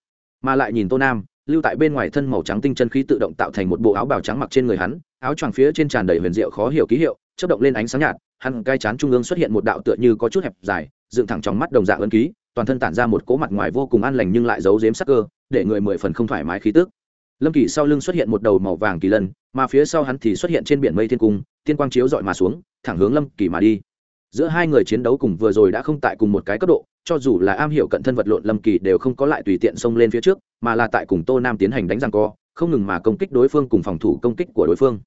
A: Mà lại nhìn tô nam lưu tại bên ngoài thân màu trắng tinh chân khí tự động tạo thành một bộ áo bào trắng mặc trên người hắn, áo choàng phía trên tràn đầy huyền diệu khó hiểu ký hiệu chất động lên ánh sáng nhạt, hắn cai chán trung ương xuất hiện một đạo tựa như có chút hẹp dài, dựng thẳng trong mắt đồng dạng ấn ký, toàn thân tản ra một cỗ mặt ngoài vô cùng an lành nhưng lại giấu giếm sắc cơ, để người mười phần không thoải mái khí tức. Lâm kỳ sau lưng xuất hiện một đầu màu vàng kỳ lân, mà phía sau hắn thì xuất hiện trên biển mây thiên cung, tiên quang chiếu dọi mà xuống, thẳng hướng lâm kỳ mà đi giữa hai người chiến đấu cùng vừa rồi đã không tại cùng một cái cấp độ, cho dù là am hiểu cận thân vật lộn lâm kỳ đều không có lại tùy tiện xông lên phía trước, mà là tại cùng tô nam tiến hành đánh răng co, không ngừng mà công kích đối phương cùng phòng thủ công kích của đối phương.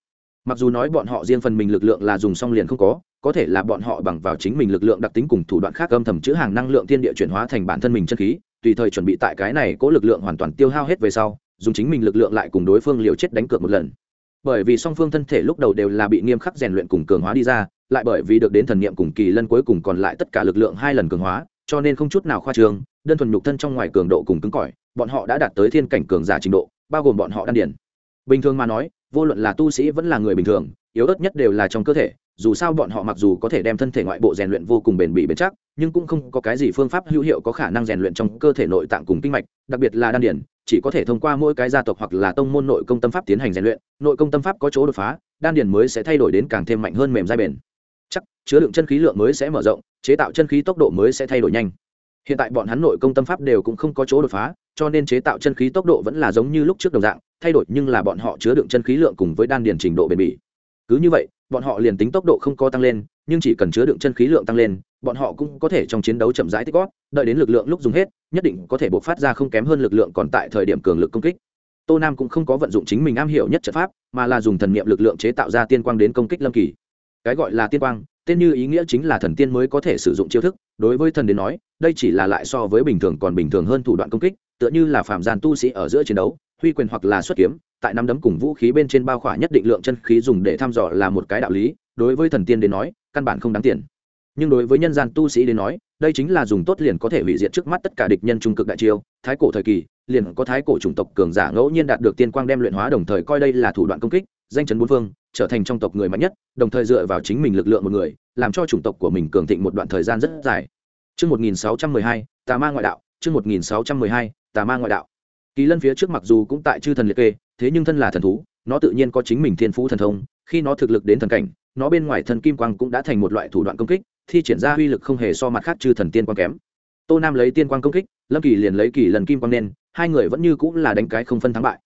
A: Mặc dù nói bọn họ riêng phần mình lực lượng là dùng xong liền không có có thể là bọn họ bằng vào chính mình lực lượng đặc tính cùng thủ đoạn khác âm thầm chữ hàng năng lượng thiên địa chuyển hóa thành bản thân mình chân khí, tùy thời chuẩn bị tại cái này cố lực lượng hoàn toàn tiêu hao hết về sau, dùng chính mình lực lượng lại cùng đối phương liều chết đánh cược một lần. Bởi vì song phương thân thể lúc đầu đều là bị nghiêm khắc rèn luyện cùng cường hóa đi ra lại bởi vì được đến thần niệm cùng kỳ lân cuối cùng còn lại tất cả lực lượng hai lần cường hóa, cho nên không chút nào khoa trương, đơn thuần nhục thân trong ngoài cường độ cùng cứng cỏi, bọn họ đã đạt tới thiên cảnh cường giả trình độ, bao gồm bọn họ đan điển. Bình thường mà nói, vô luận là tu sĩ vẫn là người bình thường, yếu ớt nhất đều là trong cơ thể, dù sao bọn họ mặc dù có thể đem thân thể ngoại bộ rèn luyện vô cùng bền bỉ bền chắc, nhưng cũng không có cái gì phương pháp hữu hiệu có khả năng rèn luyện trong cơ thể nội tạng cùng kinh mạch, đặc biệt là đan điển, chỉ có thể thông qua mỗi cái gia tộc hoặc là tông môn nội công tâm pháp tiến hành rèn luyện, nội công tâm pháp có chỗ đột phá, đan điển mới sẽ thay đổi đến càng thêm mạnh hơn mềm dai bền chứa đựng chân khí lượng mới sẽ mở rộng, chế tạo chân khí tốc độ mới sẽ thay đổi nhanh. Hiện tại bọn hắn nội công tâm pháp đều cũng không có chỗ đột phá, cho nên chế tạo chân khí tốc độ vẫn là giống như lúc trước đồng dạng, thay đổi nhưng là bọn họ chứa đựng chân khí lượng cùng với đan điền trình độ bền bỉ. Cứ như vậy, bọn họ liền tính tốc độ không có tăng lên, nhưng chỉ cần chứa đựng chân khí lượng tăng lên, bọn họ cũng có thể trong chiến đấu chậm rãi tích gót đợi đến lực lượng lúc dùng hết, nhất định có thể bộc phát ra không kém hơn lực lượng còn tại thời điểm cường lực công kích. Tô nam cũng không có vận dụng chính mình am hiểu nhất trận pháp, mà là dùng thần niệm lực lượng chế tạo ra tiên quang đến công kích lâm kỳ. Cái gọi là tiên quang tên như ý nghĩa chính là thần tiên mới có thể sử dụng chiêu thức, đối với thần đến nói, đây chỉ là lại so với bình thường còn bình thường hơn thủ đoạn công kích, tựa như là phạm gian tu sĩ ở giữa chiến đấu, huy quyền hoặc là xuất kiếm, tại năm đấm cùng vũ khí bên trên bao khỏa nhất định lượng chân khí dùng để thăm dò là một cái đạo lý, đối với thần tiên đến nói, căn bản không đáng tiền. Nhưng đối với nhân gian tu sĩ đến nói, đây chính là dùng tốt liền có thể hủy diệt trước mắt tất cả địch nhân trung cực đại chiêu, thái cổ thời kỳ, liền có thái cổ chủng tộc cường giả ngẫu nhiên đạt được tiên quang đem luyện hóa đồng thời coi đây là thủ đoạn công kích danh chấn bốn phương trở thành trong tộc người mạnh nhất đồng thời dựa vào chính mình lực lượng một người làm cho chủng tộc của mình cường thịnh một đoạn thời gian rất dài Trước 1612, tà ma ngoại đạo, trước 1612, tà ma ngoại đạo. Kỳ lân phía trước mặc dù cũng tại chư thần liệt kê, thế nhưng thân là thần thú, nó tự nhiên có chính mình thiên phú thần thông, khi nó thực lực đến thần cảnh, nó bên ngoài thần kim quang cũng đã thành một loại thủ đoạn công kích, thi triển ra uy lực không hề so mặt khác chư thần tiên quang kém. Tô Nam lấy tiên quang công kích, Lâm Kỳ liền lấy kỳ lần kim quang nên, hai người vẫn như cũng là đánh cái không phân thắng bại.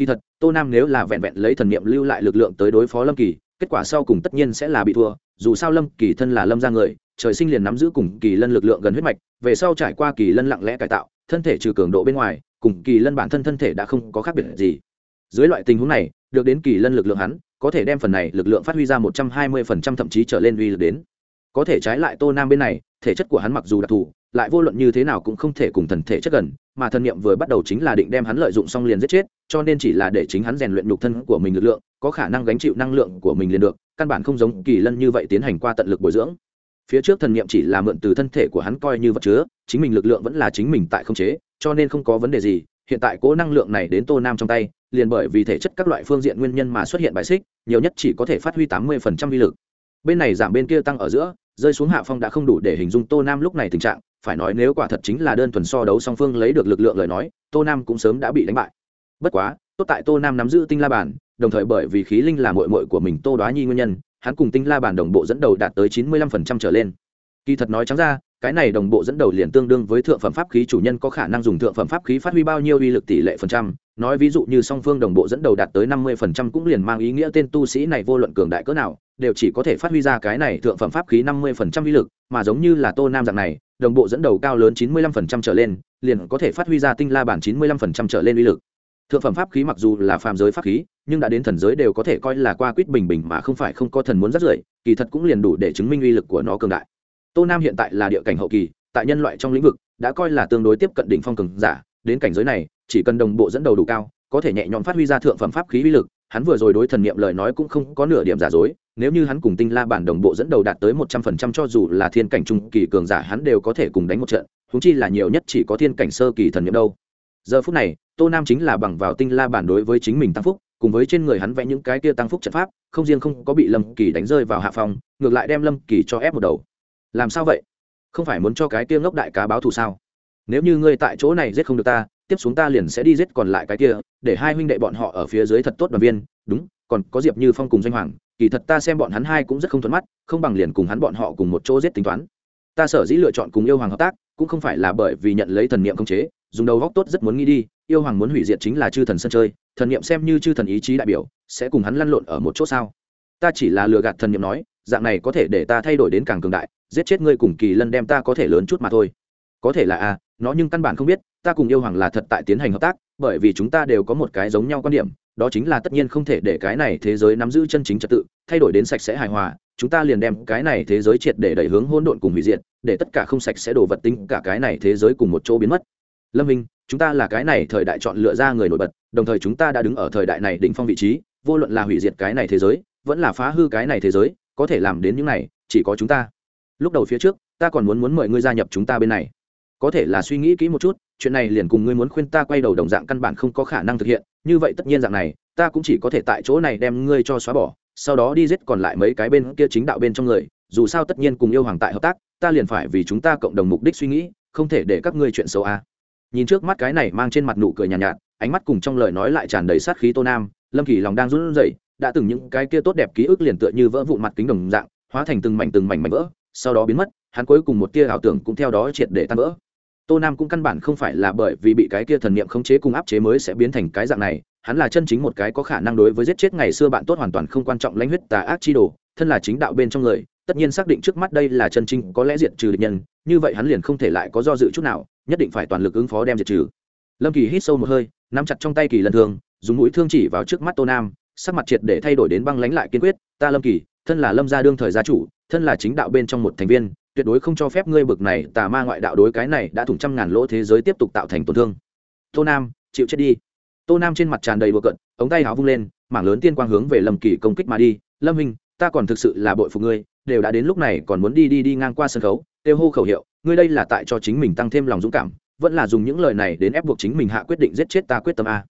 A: Kỳ thật, Tô Nam nếu là vẹn vẹn lấy thần niệm lưu lại lực lượng tới đối phó Lâm Kỳ, kết quả sau cùng tất nhiên sẽ là bị thua, dù sao Lâm Kỳ thân là Lâm gia người, trời sinh liền nắm giữ cùng kỳ lân lực lượng gần huyết mạch, về sau trải qua kỳ lân lặng lẽ cải tạo, thân thể trừ cường độ bên ngoài, cùng kỳ lân bản thân thân thể đã không có khác biệt gì. Dưới loại tình huống này, được đến kỳ lân lực lượng hắn, có thể đem phần này lực lượng phát huy ra một trăm hai mươi phần trăm thậm chí trở lên uy lực đến có thể trái lại tô nam bên này, thể chất của hắn mặc dù đặc thù, lại vô luận như thế nào cũng không thể cùng thần thể chất gần, mà thần niệm vừa bắt đầu chính là định đem hắn lợi dụng xong liền giết chết, cho nên chỉ là để chính hắn rèn luyện nhục thân của mình lực lượng, có khả năng gánh chịu năng lượng của mình liền được, căn bản không giống kỳ lân như vậy tiến hành qua tận lực bồi dưỡng. Phía trước thần niệm chỉ là mượn từ thân thể của hắn coi như vật chứa, chính mình lực lượng vẫn là chính mình tại không chế, cho nên không có vấn đề gì, hiện tại cố năng lượng này đến tô nam trong tay, liền bởi vì thể chất các loại phương diện nguyên nhân mà xuất hiện bài xích, nhiều nhất chỉ có thể phát huy tám mươi phần trăm lực bên này giảm bên kia tăng ở giữa, rơi xuống hạ phong đã không đủ để hình dung tô nam lúc này tình trạng. Phải nói nếu quả thật chính là đơn thuần so đấu song phương lấy được lực lượng lời nói, tô nam cũng sớm đã bị đánh bại. Bất quá, tốt tại tô nam nắm giữ tinh la bản đồng thời bởi vì khí linh là mội mội của mình tô đoá nhi nguyên nhân, hắn cùng tinh la bản đồng bộ dẫn đầu đạt tới chín mươi lăm phần trăm trở lên. Kỳ thật nói trắng ra, cái này đồng bộ dẫn đầu liền tương đương với thượng phẩm pháp khí chủ nhân có khả năng dùng thượng phẩm pháp khí phát huy bao nhiêu uy lực tỷ lệ phần trăm nói ví dụ như song phương đồng bộ dẫn đầu đạt tới năm mươi phần trăm cũng liền mang ý nghĩa tên tu sĩ này vô luận cường đại cỡ nào, đều chỉ có thể phát huy ra cái này thượng phẩm pháp khí năm mươi phần trăm uy lực, mà giống như là tô nam dạng này, đồng bộ dẫn đầu cao lớn chín mươi lăm phần trăm trở lên, liền có thể phát huy ra tinh la bản chín mươi lăm phần trăm trở lên uy lực. Thượng phẩm pháp khí mặc dù là phàm giới pháp khí, nhưng đã đến thần giới đều có thể coi là qua quýt bình bình mà không phải không có thần muốn rất rưởi, kỳ thật cũng liền đủ để chứng minh uy lực của nó cường đại. Tô nam hiện tại là địa cảnh hậu kỳ, tại nhân loại trong lĩnh vực, đã coi là tương đối tiếp cận đỉnh phong cường giả đến cảnh giới này, chỉ cần đồng bộ dẫn đầu đủ cao, có thể nhẹ nhõm phát huy ra thượng phẩm pháp khí uy lực, hắn vừa rồi đối thần niệm lời nói cũng không có nửa điểm giả dối, nếu như hắn cùng tinh la bản đồng bộ dẫn đầu đạt tới một trăm phần trăm cho dù là thiên cảnh trung kỳ cường giả, hắn đều có thể cùng đánh một trận húng chi là nhiều nhất chỉ có thiên cảnh sơ kỳ thần niệm đâu. Giờ phút này, tô nam chính là bằng vào tinh la bản đối với chính mình tăng phúc, cùng với trên người hắn vẽ những cái kia tăng phúc trận pháp, không riêng không có bị lâm kỳ đánh rơi vào hạ phòng, ngược lại đem lâm kỳ cho ép một đầu. Làm sao vậy? Không phải muốn cho cái kia ngốc đại cá báo thù sao? Nếu như ngươi tại chỗ này giết không được ta, tiếp xuống ta liền sẽ đi giết còn lại cái kia, để hai huynh đệ bọn họ ở phía dưới thật tốt đoàn viên. Đúng, còn có diệp như phong cùng doanh hoàng, kỳ thật ta xem bọn hắn hai cũng rất không thuận mắt, không bằng liền cùng hắn bọn họ cùng một chỗ giết tính toán. Ta sở dĩ lựa chọn cùng yêu hoàng hợp tác, cũng không phải là bởi vì nhận lấy thần niệm không chế, dùng đầu góc tốt rất muốn nghĩ đi, yêu hoàng muốn hủy diệt chính là chư thần sân chơi, thần niệm xem như chư thần ý chí đại biểu, sẽ cùng hắn lăn lộn ở một chỗ sao? Ta chỉ là lừa gạt thần niệm nói, dạng này có thể để ta thay đổi đến càng cường đại, giết chết ngươi cùng kỳ lân đem ta có thể lớn chút mà thôi có thể là a, nó nhưng căn bản không biết, ta cùng yêu hoàng là thật tại tiến hành hợp tác, bởi vì chúng ta đều có một cái giống nhau quan điểm, đó chính là tất nhiên không thể để cái này thế giới nắm giữ chân chính trật tự, thay đổi đến sạch sẽ hài hòa, chúng ta liền đem cái này thế giới triệt để đẩy hướng hỗn độn cùng hủy diệt, để tất cả không sạch sẽ đổ vật tính cả cái này thế giới cùng một chỗ biến mất. Lâm minh, chúng ta là cái này thời đại chọn lựa ra người nổi bật, đồng thời chúng ta đã đứng ở thời đại này đỉnh phong vị trí, vô luận là hủy diệt cái này thế giới, vẫn là phá hư cái này thế giới, có thể làm đến những này, chỉ có chúng ta. Lúc đầu phía trước, ta còn muốn muốn mời ngươi gia nhập chúng ta bên này có thể là suy nghĩ kỹ một chút chuyện này liền cùng ngươi muốn khuyên ta quay đầu đồng dạng căn bản không có khả năng thực hiện như vậy tất nhiên dạng này ta cũng chỉ có thể tại chỗ này đem ngươi cho xóa bỏ sau đó đi giết còn lại mấy cái bên kia chính đạo bên trong người dù sao tất nhiên cùng yêu hoàng tại hợp tác ta liền phải vì chúng ta cộng đồng mục đích suy nghĩ không thể để các ngươi chuyện xấu a à. nhìn trước mắt cái này mang trên mặt nụ cười nhàn nhạt, nhạt ánh mắt cùng trong lời nói lại tràn đầy sát khí tô nam lâm kỳ lòng đang run rẩy đã từng những cái kia tốt đẹp ký ức liền tựa như vỡ vụn mặt kính đồng dạng hóa thành từng mảnh từng mảnh mảnh vỡ sau đó biến mất hắn cuối cùng một tia ảo tưởng cũng theo đó triệt để tan vỡ tô nam cũng căn bản không phải là bởi vì bị cái kia thần niệm khống chế cùng áp chế mới sẽ biến thành cái dạng này, hắn là chân chính một cái có khả năng đối với giết chết ngày xưa bạn tốt hoàn toàn không quan trọng lãnh huyết tà ác chi đồ, thân là chính đạo bên trong người, tất nhiên xác định trước mắt đây là chân chính có lẽ diệt trừ địch nhân, như vậy hắn liền không thể lại có do dự chút nào, nhất định phải toàn lực ứng phó đem diệt trừ. Lâm kỳ hít sâu một hơi, nắm chặt trong tay kỳ lần thường dùng mũi thương chỉ vào trước mắt tô nam, sắc mặt triệt để thay đổi đến băng lãnh lại kiên quyết, ta lâm kỳ, thân là lâm gia đương thời gia chủ, thân là chính đạo bên trong một thành viên tuyệt đối không cho phép ngươi bực này tà ma ngoại đạo đối cái này đã thủng trăm ngàn lỗ thế giới tiếp tục tạo thành tổn thương. Tô nam, chịu chết đi. Tô nam trên mặt tràn đầy bừa cận ống tay áo vung lên, mảng lớn tiên quang hướng về lâm kỳ công kích mà đi. Lâm hình ta còn thực sự là bội phục ngươi, đều đã đến lúc này còn muốn đi đi đi ngang qua sân khấu Tiêu hô khẩu hiệu, ngươi đây là tại cho chính mình tăng thêm lòng dũng cảm, vẫn là dùng những lời này đến ép buộc chính mình hạ quyết định giết chết ta quyết tâm a.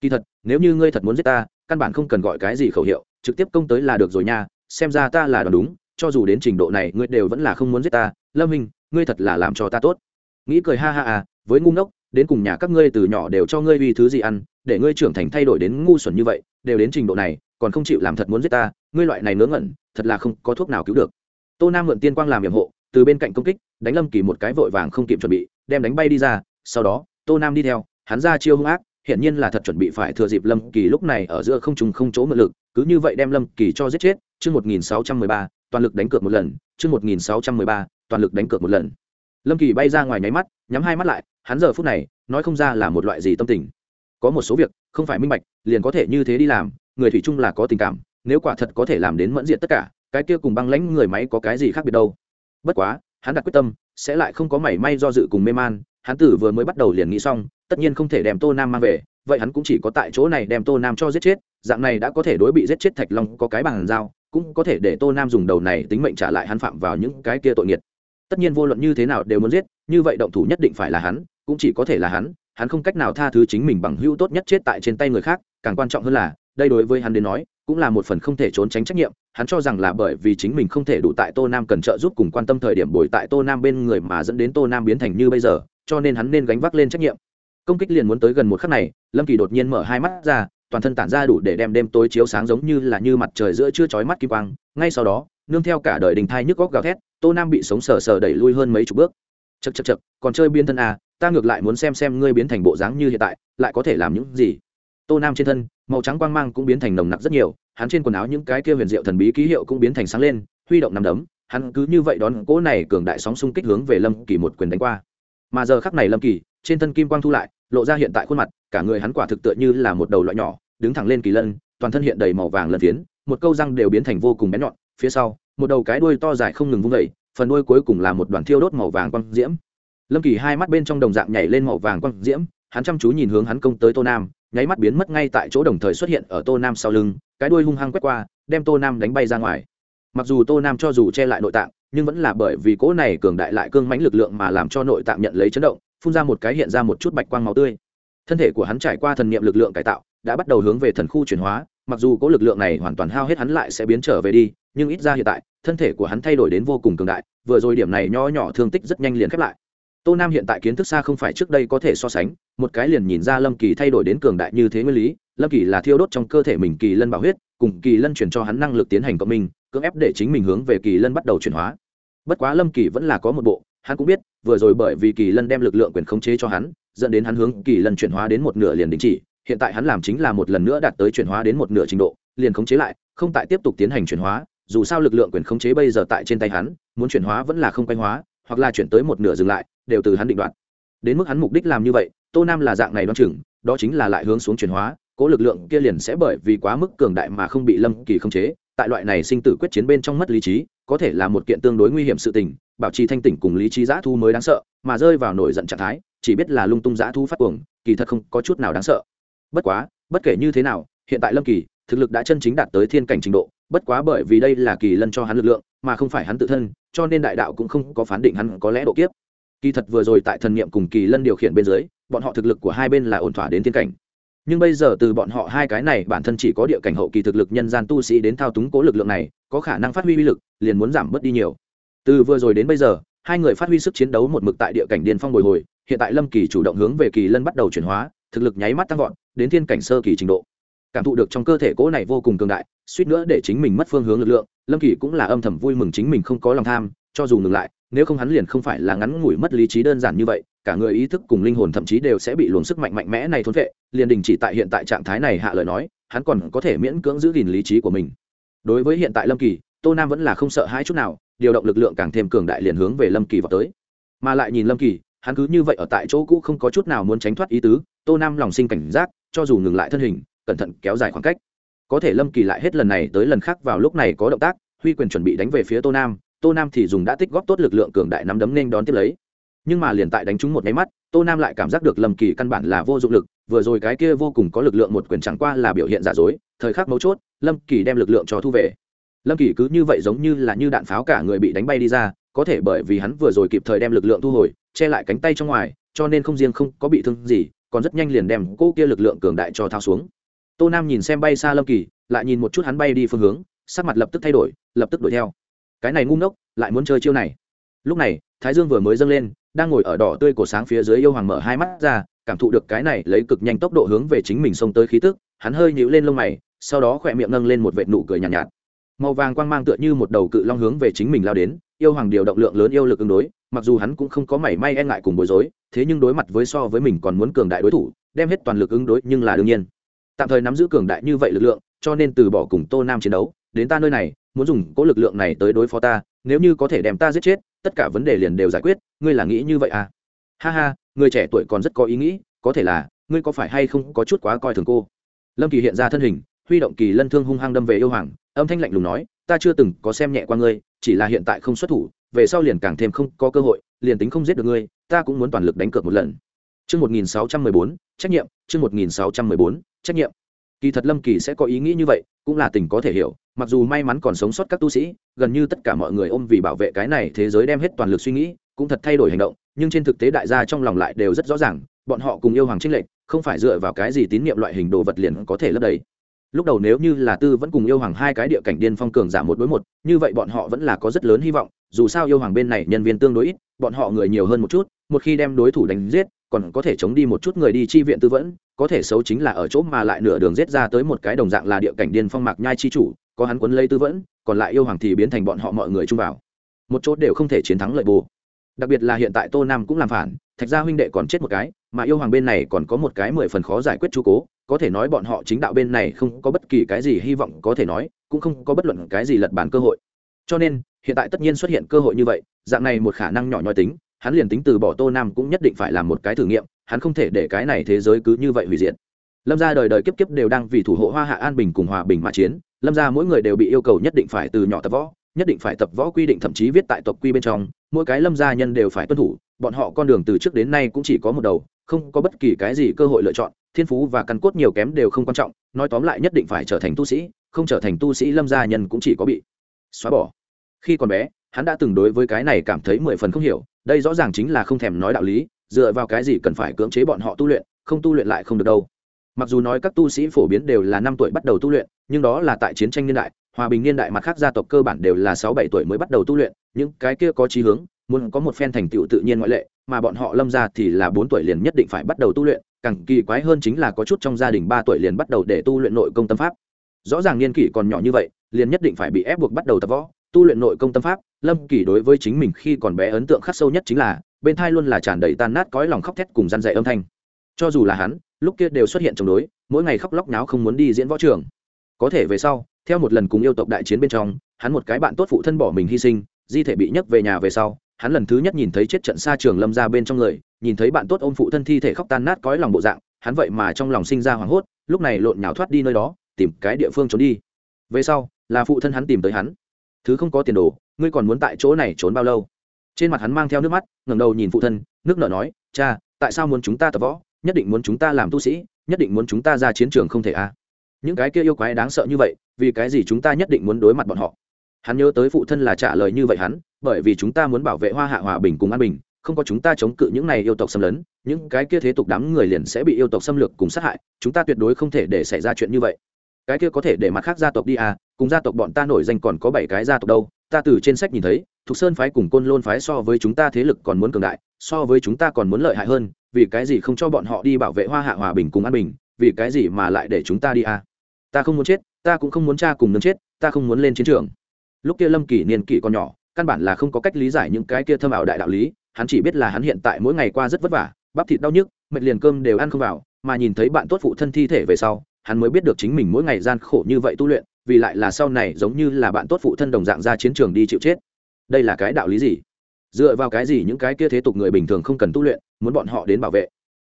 A: Kỳ thật, nếu như ngươi thật muốn giết ta, căn bản không cần gọi cái gì khẩu hiệu, trực tiếp công tới là được rồi nha, xem ra ta là đoán đúng cho dù đến trình độ này, ngươi đều vẫn là không muốn giết ta. Lâm hình ngươi thật là làm cho ta tốt. Nghĩ cười ha ha à với ngu ngốc, đến cùng nhà các ngươi từ nhỏ đều cho ngươi uy thứ gì ăn, để ngươi trưởng thành thay đổi đến ngu xuẩn như vậy, đều đến trình độ này, còn không chịu làm thật muốn giết ta, ngươi loại này ngớ ngẩn, thật là không có thuốc nào cứu được. Tô nam mượn tiên quang làm nhiệm hộ, từ bên cạnh công kích, đánh lâm kỳ một cái vội vàng không kịp chuẩn bị, đem đánh bay đi ra. Sau đó, tô nam đi theo, hắn ra chiêu hung ác hiện nhiên là thật chuẩn bị phải thừa dịp lâm kỳ lúc này ở giữa không trùng không chỗ mượn lực, cứ như vậy đem lâm kỳ cho giết chết. Chương một nghìn sáu trăm mười ba toàn lực đánh cược một lần, chương một nghìn sáu trăm mười ba, toàn lực đánh cược một lần. Lâm kỳ bay ra ngoài nháy mắt, nhắm hai mắt lại, hắn giờ phút này, nói không ra là một loại gì tâm tình. Có một số việc, không phải minh bạch, liền có thể như thế đi làm, người thủy chung là có tình cảm, nếu quả thật có thể làm đến mẫn diện tất cả, cái kia cùng băng lãnh người máy có cái gì khác biệt đâu? Bất quá, hắn đặt quyết tâm, sẽ lại không có mảy may do dự cùng mê man, hắn tử vừa mới bắt đầu liền nghĩ xong, tất nhiên không thể đem tô nam mang về, vậy hắn cũng chỉ có tại chỗ này đem tô nam cho giết chết, dạng này đã có thể đối bị giết chết thạch long có cái bằng dao cũng có thể để tô nam dùng đầu này tính mệnh trả lại hắn phạm vào những cái kia tội nghiệt. Tất nhiên vô luận như thế nào đều muốn giết, như vậy động thủ nhất định phải là hắn, cũng chỉ có thể là hắn hắn không cách nào tha thứ chính mình bằng hữu tốt nhất chết tại trên tay người khác, càng quan trọng hơn là, đây đối với hắn đến nói, cũng là một phần không thể trốn tránh trách nhiệm, hắn cho rằng là bởi vì chính mình không thể đủ tại tô nam cần trợ giúp cùng quan tâm thời điểm bồi tại tô nam bên người mà dẫn đến tô nam biến thành như bây giờ, cho nên hắn nên gánh vác lên trách nhiệm. Công kích liền muốn tới gần một khắc này, lâm kỳ đột nhiên mở hai mắt ra toàn thân tản ra đủ để đem đêm tối chiếu sáng giống như là như mặt trời giữa chưa chói mắt kim quang. Ngay sau đó, nương theo cả đời đình thai nhức góc gào thét, tô nam bị sống sờ sờ đẩy lui hơn mấy chục bước. Chật chật chật còn chơi biến thân à ta ngược lại muốn xem xem ngươi biến thành bộ dáng như hiện tại, lại có thể làm những gì? Tô nam trên thân, màu trắng quang mang cũng biến thành nồng nặc rất nhiều, hắn trên quần áo những cái kia huyền diệu thần bí ký hiệu cũng biến thành sáng lên, huy động nằm đấm, hắn cứ như vậy đón cỗ này cường đại sóng xung kích hướng về lâm kỳ một quyền đánh qua. Mà giờ khắc này lâm kỳ, trên thân kim quang thu lại, lộ ra hiện tại khuôn mặt cả người hắn quả thực tựa như là một đầu loại nhỏ, đứng thẳng lên kỳ lân, toàn thân hiện đầy màu vàng lân phiến, một câu răng đều biến thành vô cùng bén nhọn, phía sau, một đầu cái đuôi to dài không ngừng vung vẩy phần đuôi cuối cùng là một đoàn thiêu đốt màu vàng quang diễm. Lâm kỳ hai mắt bên trong đồng dạng nhảy lên màu vàng quang diễm, hắn chăm chú nhìn hướng hắn công tới tô nam, nháy mắt biến mất ngay tại chỗ đồng thời xuất hiện ở tô nam sau lưng, cái đuôi hung hăng quét qua, đem tô nam đánh bay ra ngoài. Mặc dù tô nam cho dù che lại nội tạng, nhưng vẫn là bởi vì cỗ này cường đại lại cương mãnh lực lượng mà làm cho nội tạng nhận lấy chấn động, phun ra một cái hiện ra một chút bạch quang máu tươi thân thể của hắn trải qua thần niệm lực lượng cải tạo, đã bắt đầu hướng về thần khu chuyển hóa, mặc dù cỗ lực lượng này hoàn toàn hao hết hắn lại sẽ biến trở về đi, nhưng ít ra hiện tại, thân thể của hắn thay đổi đến vô cùng cường đại, vừa rồi điểm này nho nhỏ thương tích rất nhanh liền khép lại. Tô nam hiện tại kiến thức xa không phải trước đây có thể so sánh, một cái liền nhìn ra lâm kỳ thay đổi đến cường đại như thế nguyên lý, lâm kỳ là thiêu đốt trong cơ thể mình kỳ lân bảo huyết, cùng kỳ lân chuyển cho hắn năng lực tiến hành cộng minh, cưỡng ép để chính mình hướng về kỳ lân bắt đầu chuyển hóa. Bất quá lâm kỳ vẫn là có một bộ, hắn cũng biết, vừa rồi bởi vì kỳ lân đem lực lượng quyền khống chế cho hắn dẫn đến hắn hướng kỳ lần chuyển hóa đến một nửa liền đình chỉ, hiện tại hắn làm chính là một lần nữa đạt tới chuyển hóa đến một nửa trình độ, liền khống chế lại, không tại tiếp tục tiến hành chuyển hóa, dù sao lực lượng quyền khống chế bây giờ tại trên tay hắn, muốn chuyển hóa vẫn là không quanh hóa, hoặc là chuyển tới một nửa dừng lại, đều từ hắn định đoạt. Đến mức hắn mục đích làm như vậy, tô nam là dạng này đoán chừng, đó chính là lại hướng xuống chuyển hóa, cố lực lượng kia liền sẽ bởi vì quá mức cường đại mà không bị lâm kỳ khống chế, tại loại này sinh tử quyết chiến bên trong mất lý trí, có thể là một kiện tương đối nguy hiểm sự tình, bảo trì thanh tỉnh cùng lý trí giã thu mới đáng sợ mà rơi vào nổi giận trạng thái, chỉ biết là lung tung giã thu phát cuồng, kỳ thật không có chút nào đáng sợ. Bất quá, bất kể như thế nào, hiện tại lâm kỳ, thực lực đã chân chính đạt tới thiên cảnh trình độ, bất quá bởi vì đây là kỳ lân cho hắn lực lượng, mà không phải hắn tự thân, cho nên đại đạo cũng không có phán định hắn có lẽ độ kiếp. Kỳ thật vừa rồi tại thần niệm cùng kỳ lân điều khiển bên dưới, bọn họ thực lực của hai bên là ổn thỏa đến thiên cảnh. Nhưng bây giờ từ bọn họ hai cái này, bản thân chỉ có địa cảnh hậu kỳ thực lực nhân gian tu sĩ đến thao túng cố lực lượng này, có khả năng phát huy uy lực, liền muốn giảm bớt đi nhiều. Từ vừa rồi đến bây giờ hai người phát huy sức chiến đấu một mực tại địa cảnh điên phong bồi hồi, hiện tại lâm kỳ chủ động hướng về kỳ lân bắt đầu chuyển hóa, thực lực nháy mắt tăng vọt, đến thiên cảnh sơ kỳ trình độ. Cảm thụ được trong cơ thể cỗ này vô cùng cường đại, suýt nữa để chính mình mất phương hướng lực lượng, lâm kỳ cũng là âm thầm vui mừng chính mình không có lòng tham, cho dù ngừng lại, nếu không hắn liền không phải là ngắn ngủi mất lý trí đơn giản như vậy, cả người ý thức cùng linh hồn thậm chí đều sẽ bị luồng sức mạnh mạnh mẽ này thốn vệ, liền đình chỉ tại hiện tại trạng thái này hạ lời nói, hắn còn có thể miễn cưỡng giữ gìn lý trí của mình. Đối với hiện tại lâm kỳ, tô nam vẫn là không sợ hai chút nào điều động lực lượng càng thêm cường đại liền hướng về lâm kỳ vào tới. Mà lại nhìn lâm kỳ, hắn cứ như vậy ở tại chỗ cũ không có chút nào muốn tránh thoát ý tứ, tô nam lòng sinh cảnh giác, cho dù ngừng lại thân hình, cẩn thận kéo dài khoảng cách. Có thể lâm kỳ lại hết lần này tới lần khác vào lúc này có động tác, huy quyền chuẩn bị đánh về phía tô nam tô nam thì dùng đã tích góp tốt lực lượng cường đại nắm đấm nên đón tiếp lấy. Nhưng mà liền tại đánh trúng một nháy mắt, tô nam lại cảm giác được lâm kỳ căn bản là vô dụng lực, vừa rồi cái kia vô cùng có lực lượng một quyền chẳng qua là biểu hiện giả dối, thời khắc mấu chốt, lâm kỳ đem lực lượng cho thu về lâm kỳ cứ như vậy giống như là như đạn pháo cả người bị đánh bay đi ra có thể bởi vì hắn vừa rồi kịp thời đem lực lượng thu hồi che lại cánh tay trong ngoài cho nên không riêng không có bị thương gì còn rất nhanh liền đem cô kia lực lượng cường đại cho thao xuống. Tô nam nhìn xem bay xa lâm kỳ lại nhìn một chút hắn bay đi phương hướng sắc mặt lập tức thay đổi lập tức đuổi theo. Cái này ngu ngốc lại muốn chơi chiêu này. Lúc này thái dương vừa mới dâng lên đang ngồi ở đỏ tươi cổ sáng phía dưới yêu hoàng mở hai mắt ra cảm thụ được cái này lấy cực nhanh tốc độ hướng về chính mình xông tới khí tức hắn hơi nhíu lên lông mày sau đó khỏe miệng nâng lên một vệt nụ cười nhàn nhạt, nhạt màu vàng quang mang tựa như một đầu cự long hướng về chính mình lao đến, yêu hoàng điều động lượng lớn yêu lực ứng đối, mặc dù hắn cũng không có mảy may e ngại cùng bối rối, thế nhưng đối mặt với so với mình còn muốn cường đại đối thủ, đem hết toàn lực ứng đối nhưng là đương nhiên. Tạm thời nắm giữ cường đại như vậy lực lượng, cho nên từ bỏ cùng tô nam chiến đấu, đến ta nơi này, muốn dùng cố lực lượng này tới đối phó ta, nếu như có thể đem ta giết chết, tất cả vấn đề liền đều giải quyết, ngươi là nghĩ như vậy à? Ha ha, người trẻ tuổi còn rất có ý nghĩ, có thể là, ngươi có phải hay không có chút quá coi thường cô? Lâm kỳ hiện ra thân hình, huy động kỳ lân thương hung hăng đâm về yêu hoàng âm thanh lạnh lùng nói ta chưa từng có xem nhẹ qua ngươi chỉ là hiện tại không xuất thủ về sau liền càng thêm không có cơ hội liền tính không giết được ngươi ta cũng muốn toàn lực đánh cược một lần Chương 1614, trách nhiệm, chương 1614, trách nhiệm. Kỳ thật Lâm Kỳ sẽ có ý nghĩ như vậy, cũng là tình có thể hiểu, mặc dù may mắn còn sống sót các tu sĩ, gần như tất cả mọi người ôm vì bảo vệ cái này thế giới đem hết toàn lực suy nghĩ, cũng thật thay đổi hành động, nhưng trên thực tế đại gia trong lòng lại đều rất rõ ràng, bọn họ cùng yêu hoàng chênh lệch, không phải dựa vào cái gì tín niệm loại hình đồ vật liền có thể lấp đầy. Lúc đầu nếu như là Tư vẫn cùng yêu hoàng hai cái địa cảnh điên phong cường giả một đối một, như vậy bọn họ vẫn là có rất lớn hy vọng, dù sao yêu hoàng bên này nhân viên tương đối ít, bọn họ người nhiều hơn một chút, một khi đem đối thủ đánh giết, còn có thể chống đi một chút người đi chi viện tư vẫn có thể xấu chính là ở chỗ mà lại nửa đường giết ra tới một cái đồng dạng là địa cảnh điên phong mạc nhai chi chủ có hắn quấn lấy tư vẫn còn lại yêu hoàng thì biến thành bọn họ mọi người chung vào. Một chỗ đều không thể chiến thắng lợi bù. Đặc biệt là hiện tại tô nam cũng làm phản thạch gia huynh đệ còn chết một cái mà yêu hoàng bên này còn có một cái mười phần khó giải quyết chú cố có thể nói bọn họ chính đạo bên này không có bất kỳ cái gì hy vọng có thể nói, cũng không có bất luận cái gì lật bản cơ hội. Cho nên, hiện tại tất nhiên xuất hiện cơ hội như vậy, dạng này một khả năng nhỏ nhoi tính, hắn liền tính từ bỏ tô nam cũng nhất định phải làm một cái thử nghiệm, hắn không thể để cái này thế giới cứ như vậy hủy diệt. Lâm gia đời đời kiếp kiếp đều đang vì thủ hộ hoa hạ an bình cùng hòa bình mà chiến, lâm gia mỗi người đều bị yêu cầu nhất định phải từ nhỏ tập võ, nhất định phải tập võ quy định thậm chí viết tại tộc quy bên trong, mỗi cái lâm gia nhân đều phải tuân thủ, bọn họ con đường từ trước đến nay cũng chỉ có một đầu, không có bất kỳ cái gì cơ hội lựa chọn thiên phú và căn cốt nhiều kém đều không quan trọng, nói tóm lại nhất định phải trở thành tu sĩ, không trở thành tu sĩ lâm gia nhân cũng chỉ có bị xóa bỏ. Khi còn bé, hắn đã từng đối với cái này cảm thấy mười phần không hiểu, đây rõ ràng chính là không thèm nói đạo lý, dựa vào cái gì cần phải cưỡng chế bọn họ tu luyện, không tu luyện lại không được đâu. Mặc dù nói các tu sĩ phổ biến đều là năm tuổi bắt đầu tu luyện, nhưng đó là tại chiến tranh niên đại, hòa bình niên đại mặt khác gia tộc cơ bản đều là sáu bảy tuổi mới bắt đầu tu luyện, những cái kia có chí hướng, muốn có một phen thành tựu tự nhiên ngoại lệ, mà bọn họ lâm ra thì là bốn tuổi liền nhất định phải bắt đầu tu luyện càng kỳ quái hơn chính là có chút trong gia đình ba tuổi liền bắt đầu để tu luyện nội công tâm pháp. Rõ ràng niên kỷ còn nhỏ như vậy, liền nhất định phải bị ép buộc bắt đầu tập võ. Tu luyện nội công tâm pháp, lâm kỳ đối với chính mình khi còn bé ấn tượng khắc sâu nhất chính là, bên thai luôn là tràn đầy tan nát cõi lòng khóc thét cùng răn dạy âm thanh. Cho dù là hắn, lúc kia đều xuất hiện chống đối, mỗi ngày khóc lóc náo không muốn đi diễn võ trường. Có thể về sau, theo một lần cùng yêu tộc đại chiến bên trong, hắn một cái bạn tốt phụ thân bỏ mình hy sinh, di thể bị nhấc về nhà về sau hắn lần thứ nhất nhìn thấy chết trận xa trường lâm ra bên trong người, nhìn thấy bạn tốt ôm phụ thân thi thể khóc tan nát cõi lòng bộ dạng, hắn vậy mà trong lòng sinh ra hoảng hốt, lúc này lộn nhào thoát đi nơi đó, tìm cái địa phương trốn đi. Về sau, là phụ thân hắn tìm tới hắn. Thứ không có tiền đồ, ngươi còn muốn tại chỗ này trốn bao lâu? Trên mặt hắn mang theo nước mắt, ngẩng đầu nhìn phụ thân, nước nở nói, cha, tại sao muốn chúng ta tập võ? Nhất định muốn chúng ta làm tu sĩ, nhất định muốn chúng ta ra chiến trường không thể a à? những cái kia yêu quái đáng sợ như vậy, vì cái gì chúng ta nhất định muốn đối mặt bọn họ? Hắn nhớ tới phụ thân là trả lời như vậy hắn, bởi vì chúng ta muốn bảo vệ hoa hạ hòa bình cùng an bình, không có chúng ta chống cự những này yêu tộc xâm lấn, những cái kia thế tục đám người liền sẽ bị yêu tộc xâm lược cùng sát hại, chúng ta tuyệt đối không thể để xảy ra chuyện như vậy. Cái kia có thể để mặt khác gia tộc đi à cùng gia tộc bọn ta nổi danh còn có bảy cái gia tộc đâu, ta từ trên sách nhìn thấy, thục sơn phái cùng côn lôn phái so với chúng ta thế lực còn muốn cường đại, so với chúng ta còn muốn lợi hại hơn, vì cái gì không cho bọn họ đi bảo vệ hoa hạ hòa bình cùng an bình, vì cái gì mà lại để chúng ta đi à? Ta không muốn chết, ta cũng không muốn cha cùng nương chết, ta không muốn lên chiến trường lúc kia lâm kỷ niên kỷ còn nhỏ, căn bản là không có cách lý giải những cái kia thâm ảo đại đạo lý, hắn chỉ biết là hắn hiện tại mỗi ngày qua rất vất vả, bắp thịt đau nhức, mệt liền cơm đều ăn không vào, mà nhìn thấy bạn tốt phụ thân thi thể về sau, hắn mới biết được chính mình mỗi ngày gian khổ như vậy tu luyện, vì lại là sau này giống như là bạn tốt phụ thân đồng dạng ra chiến trường đi chịu chết. Đây là cái đạo lý gì? Dựa vào cái gì những cái kia thế tục người bình thường không cần tu luyện, muốn bọn họ đến bảo vệ?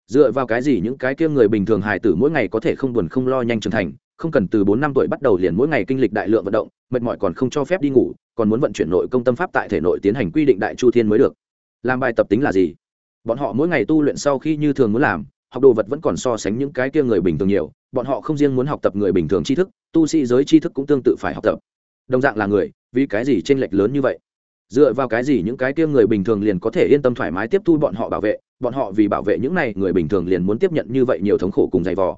A: Dựa vào cái gì những cái kia người bình thường hài tử mỗi ngày có thể không buồn không lo nhanh trưởng thành không cần từ bốn năm tuổi bắt đầu liền mỗi ngày kinh lịch đại lượng vận động, mệt mỏi còn không cho phép đi ngủ, còn muốn vận chuyển nội công tâm pháp tại thể nội tiến hành quy định đại chu thiên mới được. Làm bài tập tính là gì? Bọn họ mỗi ngày tu luyện sau khi như thường muốn làm, học đồ vật vẫn còn so sánh những cái kia người bình thường nhiều, bọn họ không riêng muốn học tập người bình thường tri thức, tu sĩ giới tri thức cũng tương tự phải học tập. Đồng dạng là người, vì cái gì t r ê n lệch lớn như vậy? Dựa vào cái gì những cái kia người bình thường liền có thể yên tâm thoải mái tiếp thu bọn họ bảo vệ, bọn họ vì bảo vệ những này người bình thường liền muốn tiếp nhận như vậy nhiều thống khổ cùng dày vò.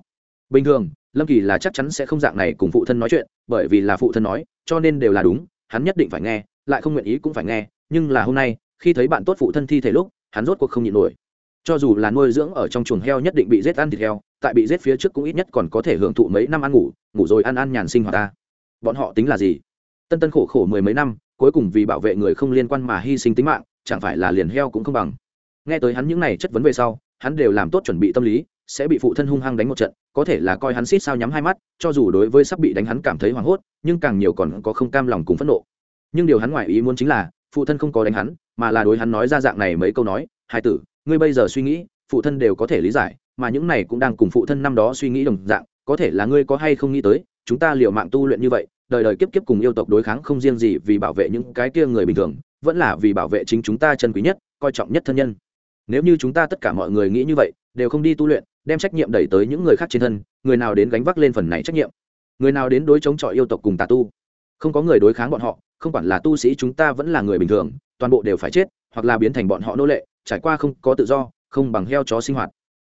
A: Bình thường lâm kỳ là chắc chắn sẽ không dạng này cùng phụ thân nói chuyện, bởi vì là phụ thân nói, cho nên đều là đúng, hắn nhất định phải nghe, lại không nguyện ý cũng phải nghe, nhưng là hôm nay, khi thấy bạn tốt phụ thân thi thể lúc, hắn rốt cuộc không nhịn nổi. Cho dù là nuôi dưỡng ở trong chuồng heo nhất định bị giết ăn thịt heo, tại bị giết phía trước cũng ít nhất còn có thể hưởng thụ mấy năm ăn ngủ ngủ rồi ăn ăn nhàn sinh hoạt ta. Bọn họ tính là gì? Tân tân khổ khổ mười mấy năm, cuối cùng vì bảo vệ người không liên quan mà hy sinh tính mạng, chẳng phải là liền heo cũng không bằng. Nghe tới hắn những này chất vấn về sau, hắn đều làm tốt chuẩn bị tâm lý sẽ bị phụ thân hung hăng đánh một trận, có thể là coi hắn xít sao nhắm hai mắt, cho dù đối với sắp bị đánh hắn cảm thấy hoảng hốt, nhưng càng nhiều còn có không cam lòng cùng phẫn nộ. Nhưng điều hắn ngoài ý muốn chính là, phụ thân không có đánh hắn, mà là đối hắn nói ra dạng này mấy câu nói hai tử, ngươi bây giờ suy nghĩ, phụ thân đều có thể lý giải, mà những này cũng đang cùng phụ thân năm đó suy nghĩ đồng dạng, có thể là ngươi có hay không nghĩ tới, chúng ta liệu mạng tu luyện như vậy, đời đời kiếp kiếp cùng yêu tộc đối kháng không riêng gì vì bảo vệ những cái kia người bình thường, vẫn là vì bảo vệ chính chúng ta chân quý nhất, coi trọng nhất thân nhân. Nếu như chúng ta tất cả mọi người nghĩ như vậy, đều không đi tu luyện đem trách nhiệm đẩy tới những người khác trên thân, người nào đến gánh vác lên phần này trách nhiệm? Người nào đến đối chống chọi yêu tộc cùng tà tu? Không có người đối kháng bọn họ, không quản là tu sĩ chúng ta vẫn là người bình thường, toàn bộ đều phải chết, hoặc là biến thành bọn họ nô lệ, trải qua không có tự do, không bằng heo chó sinh hoạt.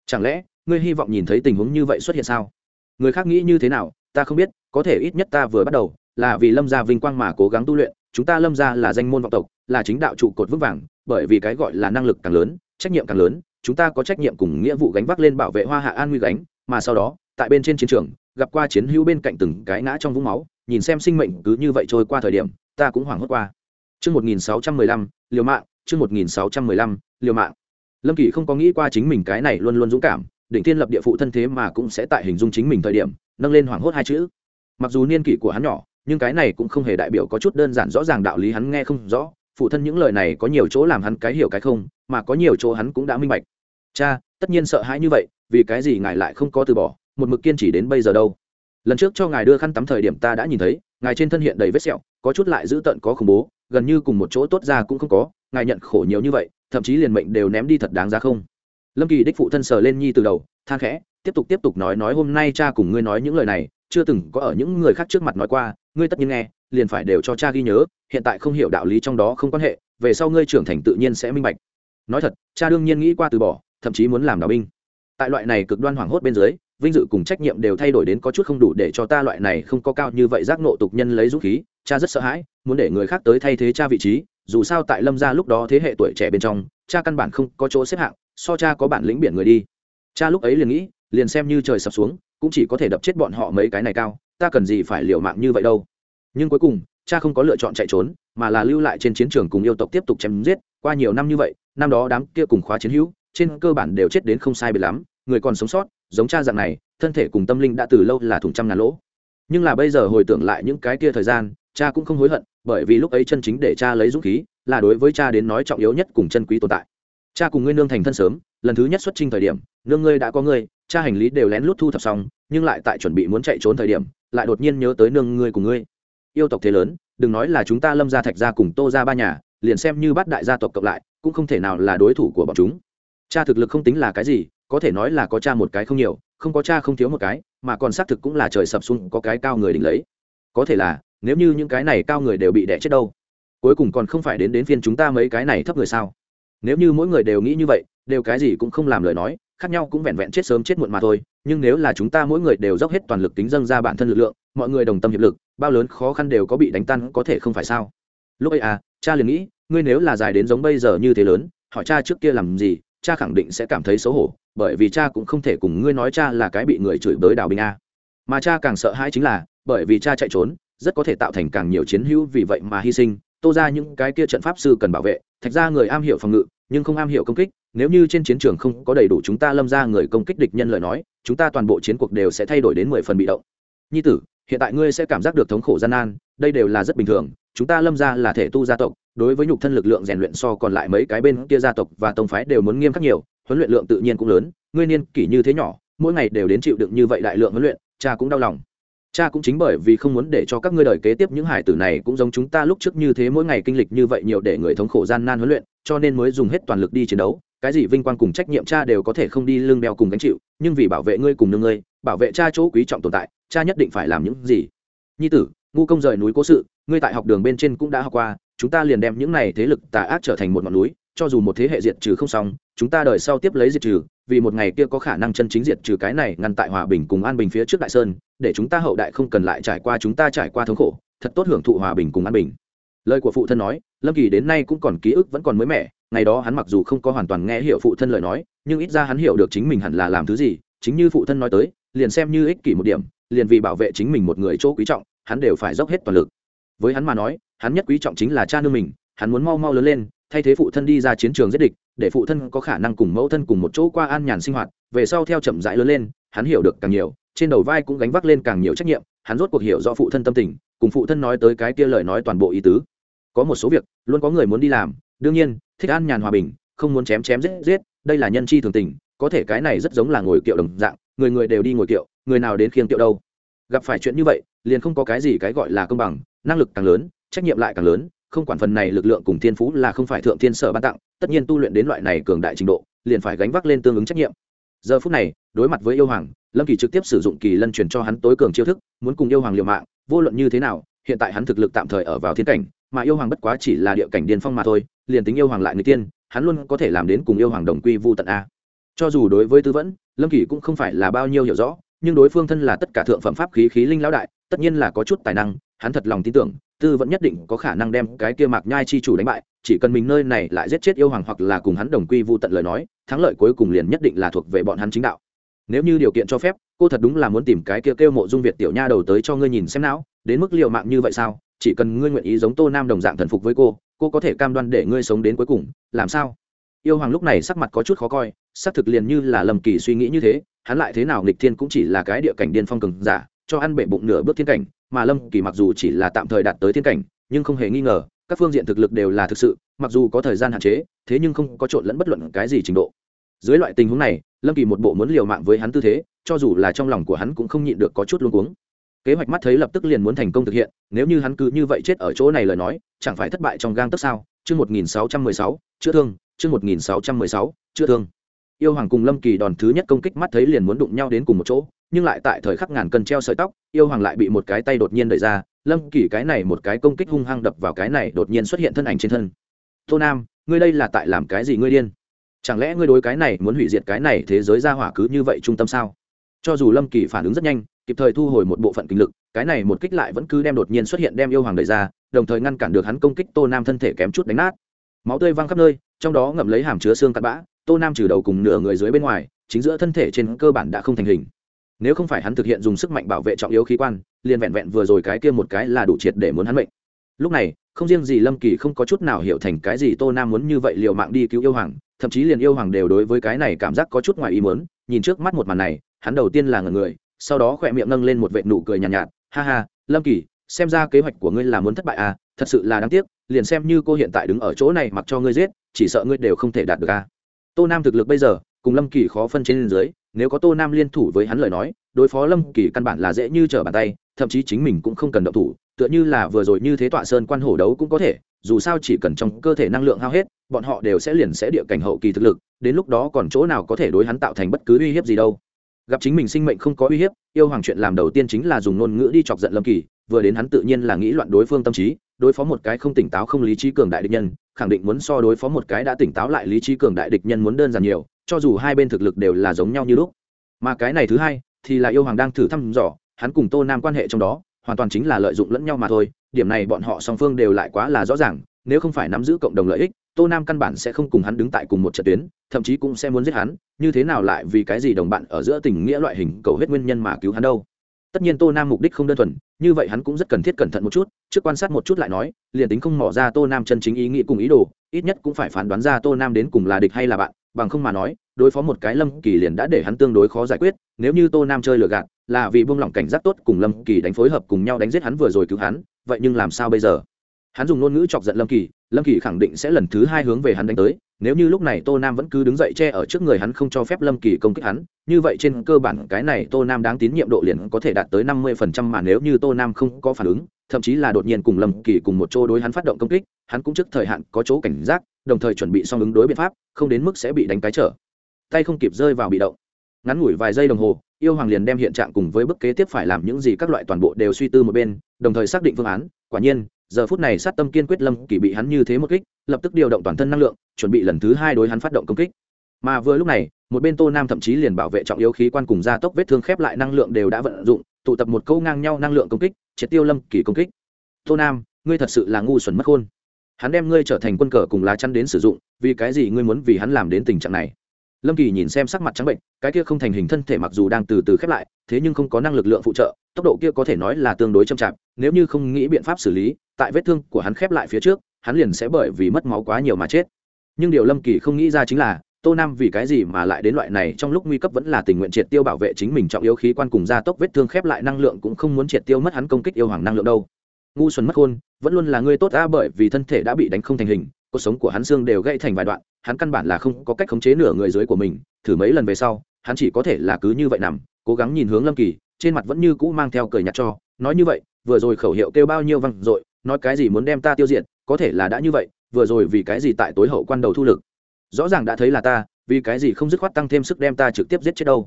A: Chẳng lẽ, ngươi hy vọng nhìn thấy tình huống như vậy xuất hiện sao? Người khác nghĩ như thế nào, ta không biết, có thể ít nhất ta vừa bắt đầu, là vì lâm gia vinh quang mà cố gắng tu luyện, chúng ta lâm gia là danh môn vọng tộc, là chính đạo trụ cột vững vàng, bởi vì cái gọi là năng lực càng lớn, trách nhiệm càng lớn chúng ta có trách nhiệm cùng nghĩa vụ gánh vác lên bảo vệ hoa hạ an nguy gánh mà sau đó tại bên trên chiến trường gặp qua chiến hữu bên cạnh từng cái ngã trong vũng máu nhìn xem sinh mệnh cứ như vậy trôi qua thời điểm ta cũng hoảng hốt qua Chương 1615, liều mạng, chương 1615, liều mạng. Lâm Kỷ không có nghĩ qua chính mình cái này luôn luôn dũng cảm, định thiên lập địa phụ thân thế mà cũng sẽ tại hình dung chính mình thời điểm, nâng lên hoảng hốt hai chữ. Mặc dù niên kỷ của hắn nhỏ, nhưng cái này cũng không hề đại biểu có chút đơn giản rõ ràng đạo lý hắn nghe không rõ, phụ thân những lời này có nhiều chỗ làm hắn cái hiểu cái không, mà có nhiều chỗ hắn cũng đã minh bạch. Cha, tất nhiên sợ hãi như vậy, vì cái gì ngài lại không có từ bỏ, một mực kiên trì đến bây giờ đâu? Lần trước cho ngài đưa khăn tắm thời điểm ta đã nhìn thấy, ngài trên thân hiện đầy vết sẹo, có chút lại dữ tợn có khủng bố, gần như cùng một chỗ tốt ra cũng không có ngài nhận khổ nhiều như vậy thậm chí liền mệnh đều ném đi thật đáng ra không lâm kỳ đích phụ thân sờ lên nhi từ đầu than khẽ tiếp tục tiếp tục nói nói hôm nay cha cùng ngươi nói những lời này chưa từng có ở những người khác trước mặt nói qua ngươi tất nhiên nghe liền phải đều cho cha ghi nhớ hiện tại không hiểu đạo lý trong đó không quan hệ về sau ngươi trưởng thành tự nhiên sẽ minh bạch nói thật cha đương nhiên nghĩ qua từ bỏ thậm chí muốn làm đạo binh. Tại loại này cực đoan hoảng hốt bên dưới, vinh dự cùng trách nhiệm đều thay đổi đến có chút không đủ để cho ta loại này không có cao như vậy giác nộ tục nhân lấy dũng khí, cha rất sợ hãi, muốn để người khác tới thay thế cha vị trí, dù sao tại lâm gia lúc đó thế hệ tuổi trẻ bên trong, cha căn bản không có chỗ xếp hạng, so cha có bản lĩnh biển người đi. Cha lúc ấy liền nghĩ, liền xem như trời sập xuống, cũng chỉ có thể đập chết bọn họ mấy cái này cao, ta cần gì phải liều mạng như vậy đâu. Nhưng cuối cùng, cha không có lựa chọn chạy trốn, mà là lưu lại trên chiến trường cùng yêu tộc tiếp tục chém giết, qua nhiều năm như vậy, năm đó đám kia cùng khóa chiến hữu trên cơ bản đều chết đến không sai biệt lắm, người còn sống sót, giống cha dạng này, thân thể cùng tâm linh đã từ lâu là thùng trăm ngàn lỗ. Nhưng là bây giờ hồi tưởng lại những cái kia thời gian, cha cũng không hối hận, bởi vì lúc ấy chân chính để cha lấy dũng khí, là đối với cha đến nói trọng yếu nhất cùng chân quý tồn tại. Cha cùng ngươi nương thành thân sớm, lần thứ nhất xuất trình thời điểm, nương ngươi đã có ngươi, cha hành lý đều lén lút thu thập xong, nhưng lại tại chuẩn bị muốn chạy trốn thời điểm, lại đột nhiên nhớ tới nương ngươi cùng ngươi. Yêu tộc thế lớn, đừng nói là chúng ta lâm gia thạch gia cùng tô ra ba nhà, liền xem như bắt đại gia tộc cộng lại, cũng không thể nào là đối thủ của bọn chúng cha thực lực không tính là cái gì, có thể nói là có cha một cái không nhiều, không có cha không thiếu một cái, mà còn xác thực cũng là trời sập xuống có cái cao người đỉnh lấy. Có thể là, nếu như những cái này cao người đều bị đẻ chết đâu, cuối cùng còn không phải đến đến phiên chúng ta mấy cái này thấp người sao? Nếu như mỗi người đều nghĩ như vậy, đều cái gì cũng không làm lời nói, khác nhau cũng vẹn vẹn chết sớm chết muộn mà thôi, nhưng nếu là chúng ta mỗi người đều dốc hết toàn lực tính dâng ra bản thân lực lượng, mọi người đồng tâm hiệp lực, bao lớn khó khăn đều có bị đánh tan có thể không phải sao? Lúc ấy à cha liền nghĩ, ngươi nếu là dài đến giống bây giờ như thế lớn, hỏi cha trước kia làm gì cha khẳng định sẽ cảm thấy xấu hổ, bởi vì cha cũng không thể cùng ngươi nói cha là cái bị người chửi bới đào bình a. Mà cha càng sợ hãi chính là, bởi vì cha chạy trốn, rất có thể tạo thành càng nhiều chiến hữu, vì vậy mà hy sinh. Tô ra những cái kia trận pháp sư cần bảo vệ, thạch ra người am hiểu phòng ngự, nhưng không am hiểu công kích. Nếu như trên chiến trường không có đầy đủ chúng ta lâm ra người công kích địch nhân lời nói, chúng ta toàn bộ chiến cuộc đều sẽ thay đổi đến mười phần bị động. Nhi tử, hiện tại ngươi sẽ cảm giác được thống khổ gian nan, đây đều là rất bình thường chúng ta lâm ra là thể tu gia tộc, đối với nhục thân lực lượng rèn luyện so còn lại mấy cái bên kia gia tộc và tông phái đều muốn nghiêm khắc nhiều, huấn luyện lượng tự nhiên cũng lớn, ngươi niên kỷ như thế nhỏ, mỗi ngày đều đến chịu đựng như vậy đại lượng huấn luyện, cha cũng đau lòng. Cha cũng chính bởi vì không muốn để cho các ngươi đời kế tiếp những hải tử này cũng giống chúng ta lúc trước như thế mỗi ngày kinh lịch như vậy nhiều để người thống khổ gian nan huấn luyện, cho nên mới dùng hết toàn lực đi chiến đấu. Cái gì vinh quang cùng trách nhiệm cha đều có thể không đi lương đeo cùng gánh chịu, nhưng vì bảo vệ ngươi cùng nương ngươi, bảo vệ cha chỗ quý trọng tồn tại, cha nhất định phải làm những gì? Nhi tử ngu công rời núi cố sự, ngươi tại học đường bên trên cũng đã học qua, chúng ta liền đem những này thế lực tà ác trở thành một ngọn núi, cho dù một thế hệ diệt trừ không xong, chúng ta đời sau tiếp lấy diệt trừ, vì một ngày kia có khả năng chân chính diệt trừ cái này ngăn tại hòa bình cùng an bình phía trước đại sơn, để chúng ta hậu đại không cần lại trải qua chúng ta trải qua thống khổ, thật tốt hưởng thụ hòa bình cùng an bình. Lời của phụ thân nói, lâm kỳ đến nay cũng còn ký ức vẫn còn mới mẻ, ngày đó hắn mặc dù không có hoàn toàn nghe hiểu phụ thân lời nói, nhưng ít ra hắn hiểu được chính mình hẳn là làm thứ gì, chính như phụ thân nói tới liền xem như ích kỷ một điểm, liền vì bảo vệ chính mình một người chỗ quý trọng, hắn đều phải dốc hết toàn lực. Với hắn mà nói, hắn nhất quý trọng chính là cha nương mình, hắn muốn mau mau lớn lên, thay thế phụ thân đi ra chiến trường giết địch, để phụ thân có khả năng cùng mẫu thân cùng một chỗ qua an nhàn sinh hoạt, về sau theo chậm rãi lớn lên, hắn hiểu được càng nhiều, trên đầu vai cũng gánh vác lên càng nhiều trách nhiệm, hắn rốt cuộc hiểu do phụ thân tâm tình, cùng phụ thân nói tới cái kia lời nói toàn bộ ý tứ. Có một số việc, luôn có người muốn đi làm, đương nhiên, thích an nhàn hòa bình, không muốn chém chém giết giết, đây là nhân chi thường tình, có thể cái này rất giống là ngồi kiệu đồng dạng người người đều đi ngồi kiệu, người nào đến khiêng kiệu đâu. Gặp phải chuyện như vậy, liền không có cái gì cái gọi là công bằng, năng lực càng lớn, trách nhiệm lại càng lớn, không quản phần này lực lượng cùng thiên phú là không phải thượng thiên sở ban tặng, tất nhiên tu luyện đến loại này cường đại trình độ, liền phải gánh vác lên tương ứng trách nhiệm. Giờ phút này, đối mặt với yêu hoàng, lâm kỳ trực tiếp sử dụng kỳ lân truyền cho hắn tối cường chiêu thức, muốn cùng yêu hoàng liều mạng, vô luận như thế nào, hiện tại hắn thực lực tạm thời ở vào thiên cảnh, mà yêu hoàng bất quá chỉ là địa cảnh điên phong mà thôi, liền tính yêu hoàng lại người tiên, hắn luôn có thể làm đến cùng yêu hoàng đồng quy vu tận a cho dù đối với tư vẫn lâm kỳ cũng không phải là bao nhiêu hiểu rõ nhưng đối phương thân là tất cả thượng phẩm pháp khí khí linh lão đại tất nhiên là có chút tài năng hắn thật lòng tin tưởng tư vẫn nhất định có khả năng đem cái kia mạc nhai chi chủ đánh bại chỉ cần mình nơi này lại giết chết yêu hoàng hoặc là cùng hắn đồng quy vu tận lời nói thắng lợi cuối cùng liền nhất định là thuộc về bọn hắn chính đạo. Nếu như điều kiện cho phép cô thật đúng là muốn tìm cái kia kêu, kêu mộ dung việt tiểu nha đầu tới cho ngươi nhìn xem não đến mức liệu mạng như vậy sao? Chỉ cần ngươi nguyện ý giống tô nam đồng dạng thần phục với cô cô có thể cam đoan để ngươi sống đến cuối cùng làm sao? Yêu hoàng lúc này sắc mặt có chút khó coi, xác thực liền như là lầm kỳ suy nghĩ như thế, hắn lại thế nào nghịch thiên cũng chỉ là cái địa cảnh điên phong cường giả, cho ăn bệ bụng nửa bước thiên cảnh, mà lâm kỳ mặc dù chỉ là tạm thời đạt tới thiên cảnh, nhưng không hề nghi ngờ, các phương diện thực lực đều là thực sự, mặc dù có thời gian hạn chế, thế nhưng không có trộn lẫn bất luận cái gì trình độ. Dưới loại tình huống này, lâm kỳ một bộ muốn liều mạng với hắn tư thế, cho dù là trong lòng của hắn cũng không nhịn được có chút luôn cuống. Kế hoạch mắt thấy lập tức liền muốn thành công thực hiện, nếu như hắn cứ như vậy chết ở chỗ này lời nói, chẳng phải thất bại trong gang tức sao? Chương một nghìn sáu trăm mười sáu, chữa thương chương 1616, chưa thương. Yêu hoàng cùng lâm kỳ đòn thứ nhất công kích mắt thấy liền muốn đụng nhau đến cùng một chỗ nhưng lại tại thời khắc ngàn cân treo sợi tóc yêu hoàng lại bị một cái tay đột nhiên đẩy ra lâm kỳ cái này một cái công kích hung hăng đập vào cái này đột nhiên xuất hiện thân ảnh trên thân. Tô nam ngươi đây là tại làm cái gì ngươi điên? Chẳng lẽ ngươi đối cái này muốn hủy diệt cái này thế giới ra hỏa cứ như vậy trung tâm sao? Cho dù lâm kỳ phản ứng rất nhanh kịp thời thu hồi một bộ phận kinh lực cái này một kích lại vẫn cứ đem đột nhiên xuất hiện đem yêu hoàng đẩy ra đồng thời ngăn cản được hắn công kích tô nam thân thể kém chút đánh nát. Máu tươi văng khắp nơi trong đó ngậm lấy hàm chứa xương cặn bã tô nam trừ đầu cùng nửa người dưới bên ngoài chính giữa thân thể trên cơ bản đã không thành hình. Nếu không phải hắn thực hiện dùng sức mạnh bảo vệ trọng yếu khí quan liền vẹn vẹn vừa rồi cái kia một cái là đủ triệt để muốn hắn mệnh. Lúc này không riêng gì lâm kỳ không có chút nào hiểu thành cái gì tô nam muốn như vậy liệu mạng đi cứu yêu hoàng thậm chí liền yêu hoàng đều đối với cái này cảm giác có chút ngoài ý muốn nhìn trước mắt một màn này hắn đầu tiên là ngần người sau đó khỏe miệng nâng lên một vệ nụ cười nhàn nhạt, nhạt ha ha lâm kỳ xem ra kế hoạch của ngươi là muốn thất bại à thật sự là đáng tiếc liền xem như cô hiện tại đứng ở chỗ này mặc cho ngươi giết chỉ sợ ngươi đều không thể đạt được a. tô nam thực lực bây giờ, cùng lâm kỳ khó phân trên dưới, nếu có tô nam liên thủ với hắn lời nói, đối phó lâm kỳ căn bản là dễ như trở bàn tay, thậm chí chính mình cũng không cần động thủ, tựa như là vừa rồi như thế tọa sơn quan hổ đấu cũng có thể, dù sao chỉ cần trong cơ thể năng lượng hao hết, bọn họ đều sẽ liền sẽ địa cảnh hậu kỳ thực lực, đến lúc đó còn chỗ nào có thể đối hắn tạo thành bất cứ uy hiếp gì đâu gặp chính mình sinh mệnh không có uy hiếp, yêu hoàng chuyện làm đầu tiên chính là dùng ngôn ngữ đi chọc giận lâm kỳ, vừa đến hắn tự nhiên là nghĩ loạn đối phương tâm trí, đối phó một cái không tỉnh táo không lý trí cường đại địch nhân khẳng định muốn so đối phó một cái đã tỉnh táo lại lý trí cường đại địch nhân muốn đơn giản nhiều, cho dù hai bên thực lực đều là giống nhau như lúc. Mà cái này thứ hai, thì là yêu hoàng đang thử thăm dò, hắn cùng tô nam quan hệ trong đó, hoàn toàn chính là lợi dụng lẫn nhau mà thôi, điểm này bọn họ song phương đều lại quá là rõ ràng, nếu không phải nắm giữ cộng đồng lợi ích, tô nam căn bản sẽ không cùng hắn đứng tại cùng một trận tuyến, thậm chí cũng sẽ muốn giết hắn, như thế nào lại vì cái gì đồng bạn ở giữa tình nghĩa loại hình cầu hết nguyên nhân mà cứu hắn đâu tất nhiên tô nam mục đích không đơn thuần, như vậy hắn cũng rất cần thiết cẩn thận một chút, trước quan sát một chút lại nói, liền tính không mỏ ra tô nam chân chính ý nghĩ cùng ý đồ, ít nhất cũng phải phán đoán ra tô nam đến cùng là địch hay là bạn, bằng không mà nói, đối phó một cái lâm kỳ liền đã để hắn tương đối khó giải quyết, nếu như tô nam chơi lừa gạt, là vì buông lỏng cảnh giác tốt cùng lâm kỳ đánh phối hợp cùng nhau đánh giết hắn vừa rồi cứu hắn, vậy nhưng làm sao bây giờ? Hắn dùng ngôn ngữ chọc giận lâm kỳ lâm kỳ khẳng định sẽ lần thứ hai hướng về hắn đánh tới nếu như lúc này tô nam vẫn cứ đứng dậy che ở trước người hắn không cho phép lâm kỳ công kích hắn, như vậy trên cơ bản cái này tô nam đáng tín nhiệm độ liền có thể đạt tới năm mươi phần trăm mà nếu như tô nam không có phản ứng, thậm chí là đột nhiên cùng lâm kỳ cùng một chỗ đối hắn phát động công kích, hắn cũng trước thời hạn có chỗ cảnh giác, đồng thời chuẩn bị xong ứng đối biện pháp, không đến mức sẽ bị đánh cái trở. Tay không kịp rơi vào bị động. Ngắn ngủi vài giây đồng hồ, yêu hoàng liền đem hiện trạng cùng với bức kế tiếp phải làm những gì các loại toàn bộ đều suy tư một bên, đồng thời xác định phương án. Quả nhiên giờ phút này sát tâm kiên quyết lâm kỳ bị hắn như thế một kích, lập tức điều động toàn thân năng lượng, chuẩn bị lần thứ hai đối hắn phát động công kích. Mà vừa lúc này, một bên tô nam thậm chí liền bảo vệ trọng yếu khí quan cùng gia tốc vết thương khép lại năng lượng đều đã vận dụng, tụ tập một câu ngang nhau năng lượng công kích, triệt tiêu lâm kỳ công kích. Tô nam, ngươi thật sự là ngu xuẩn mất khôn. Hắn đem ngươi trở thành quân cờ cùng lá chắn đến sử dụng, vì cái gì ngươi muốn vì hắn làm đến tình trạng này? Lâm kỳ nhìn xem sắc mặt trắng bệnh, cái kia không thành hình thân thể mặc dù đang từ từ khép lại, thế nhưng không có năng lực lượng phụ trợ, tốc độ kia có thể nói là tương đối chậm chạp, nếu như không nghĩ biện pháp xử lý tại vết thương của hắn khép lại phía trước, hắn liền sẽ bởi vì mất máu quá nhiều mà chết. Nhưng điều lâm kỳ không nghĩ ra chính là, tô nam vì cái gì mà lại đến loại này trong lúc nguy cấp vẫn là tình nguyện triệt tiêu bảo vệ chính mình trọng yếu khí quan cùng gia tốc vết thương khép lại năng lượng cũng không muốn triệt tiêu mất hắn công kích yêu hoàng năng lượng đâu. Ngu xuân mất khôn vẫn luôn là người tốt ra bởi vì thân thể đã bị đánh không thành hình, cuộc sống của hắn xương đều gãy thành vài đoạn, hắn căn bản là không có cách khống chế nửa người dưới của mình, thử mấy lần về sau, hắn chỉ có thể là cứ như vậy nằm, cố gắng nhìn hướng lâm kỳ, trên mặt vẫn như cũ mang theo cười nhạt cho, nói như vậy, vừa rồi khẩu hiệu kêu bao nhiêu văng dội nói cái gì muốn đem ta tiêu diệt, có thể là đã như vậy, vừa rồi vì cái gì tại tối hậu quan đầu thu lực? Rõ ràng đã thấy là ta, vì cái gì không dứt khoát tăng thêm sức đem ta trực tiếp giết chết đâu?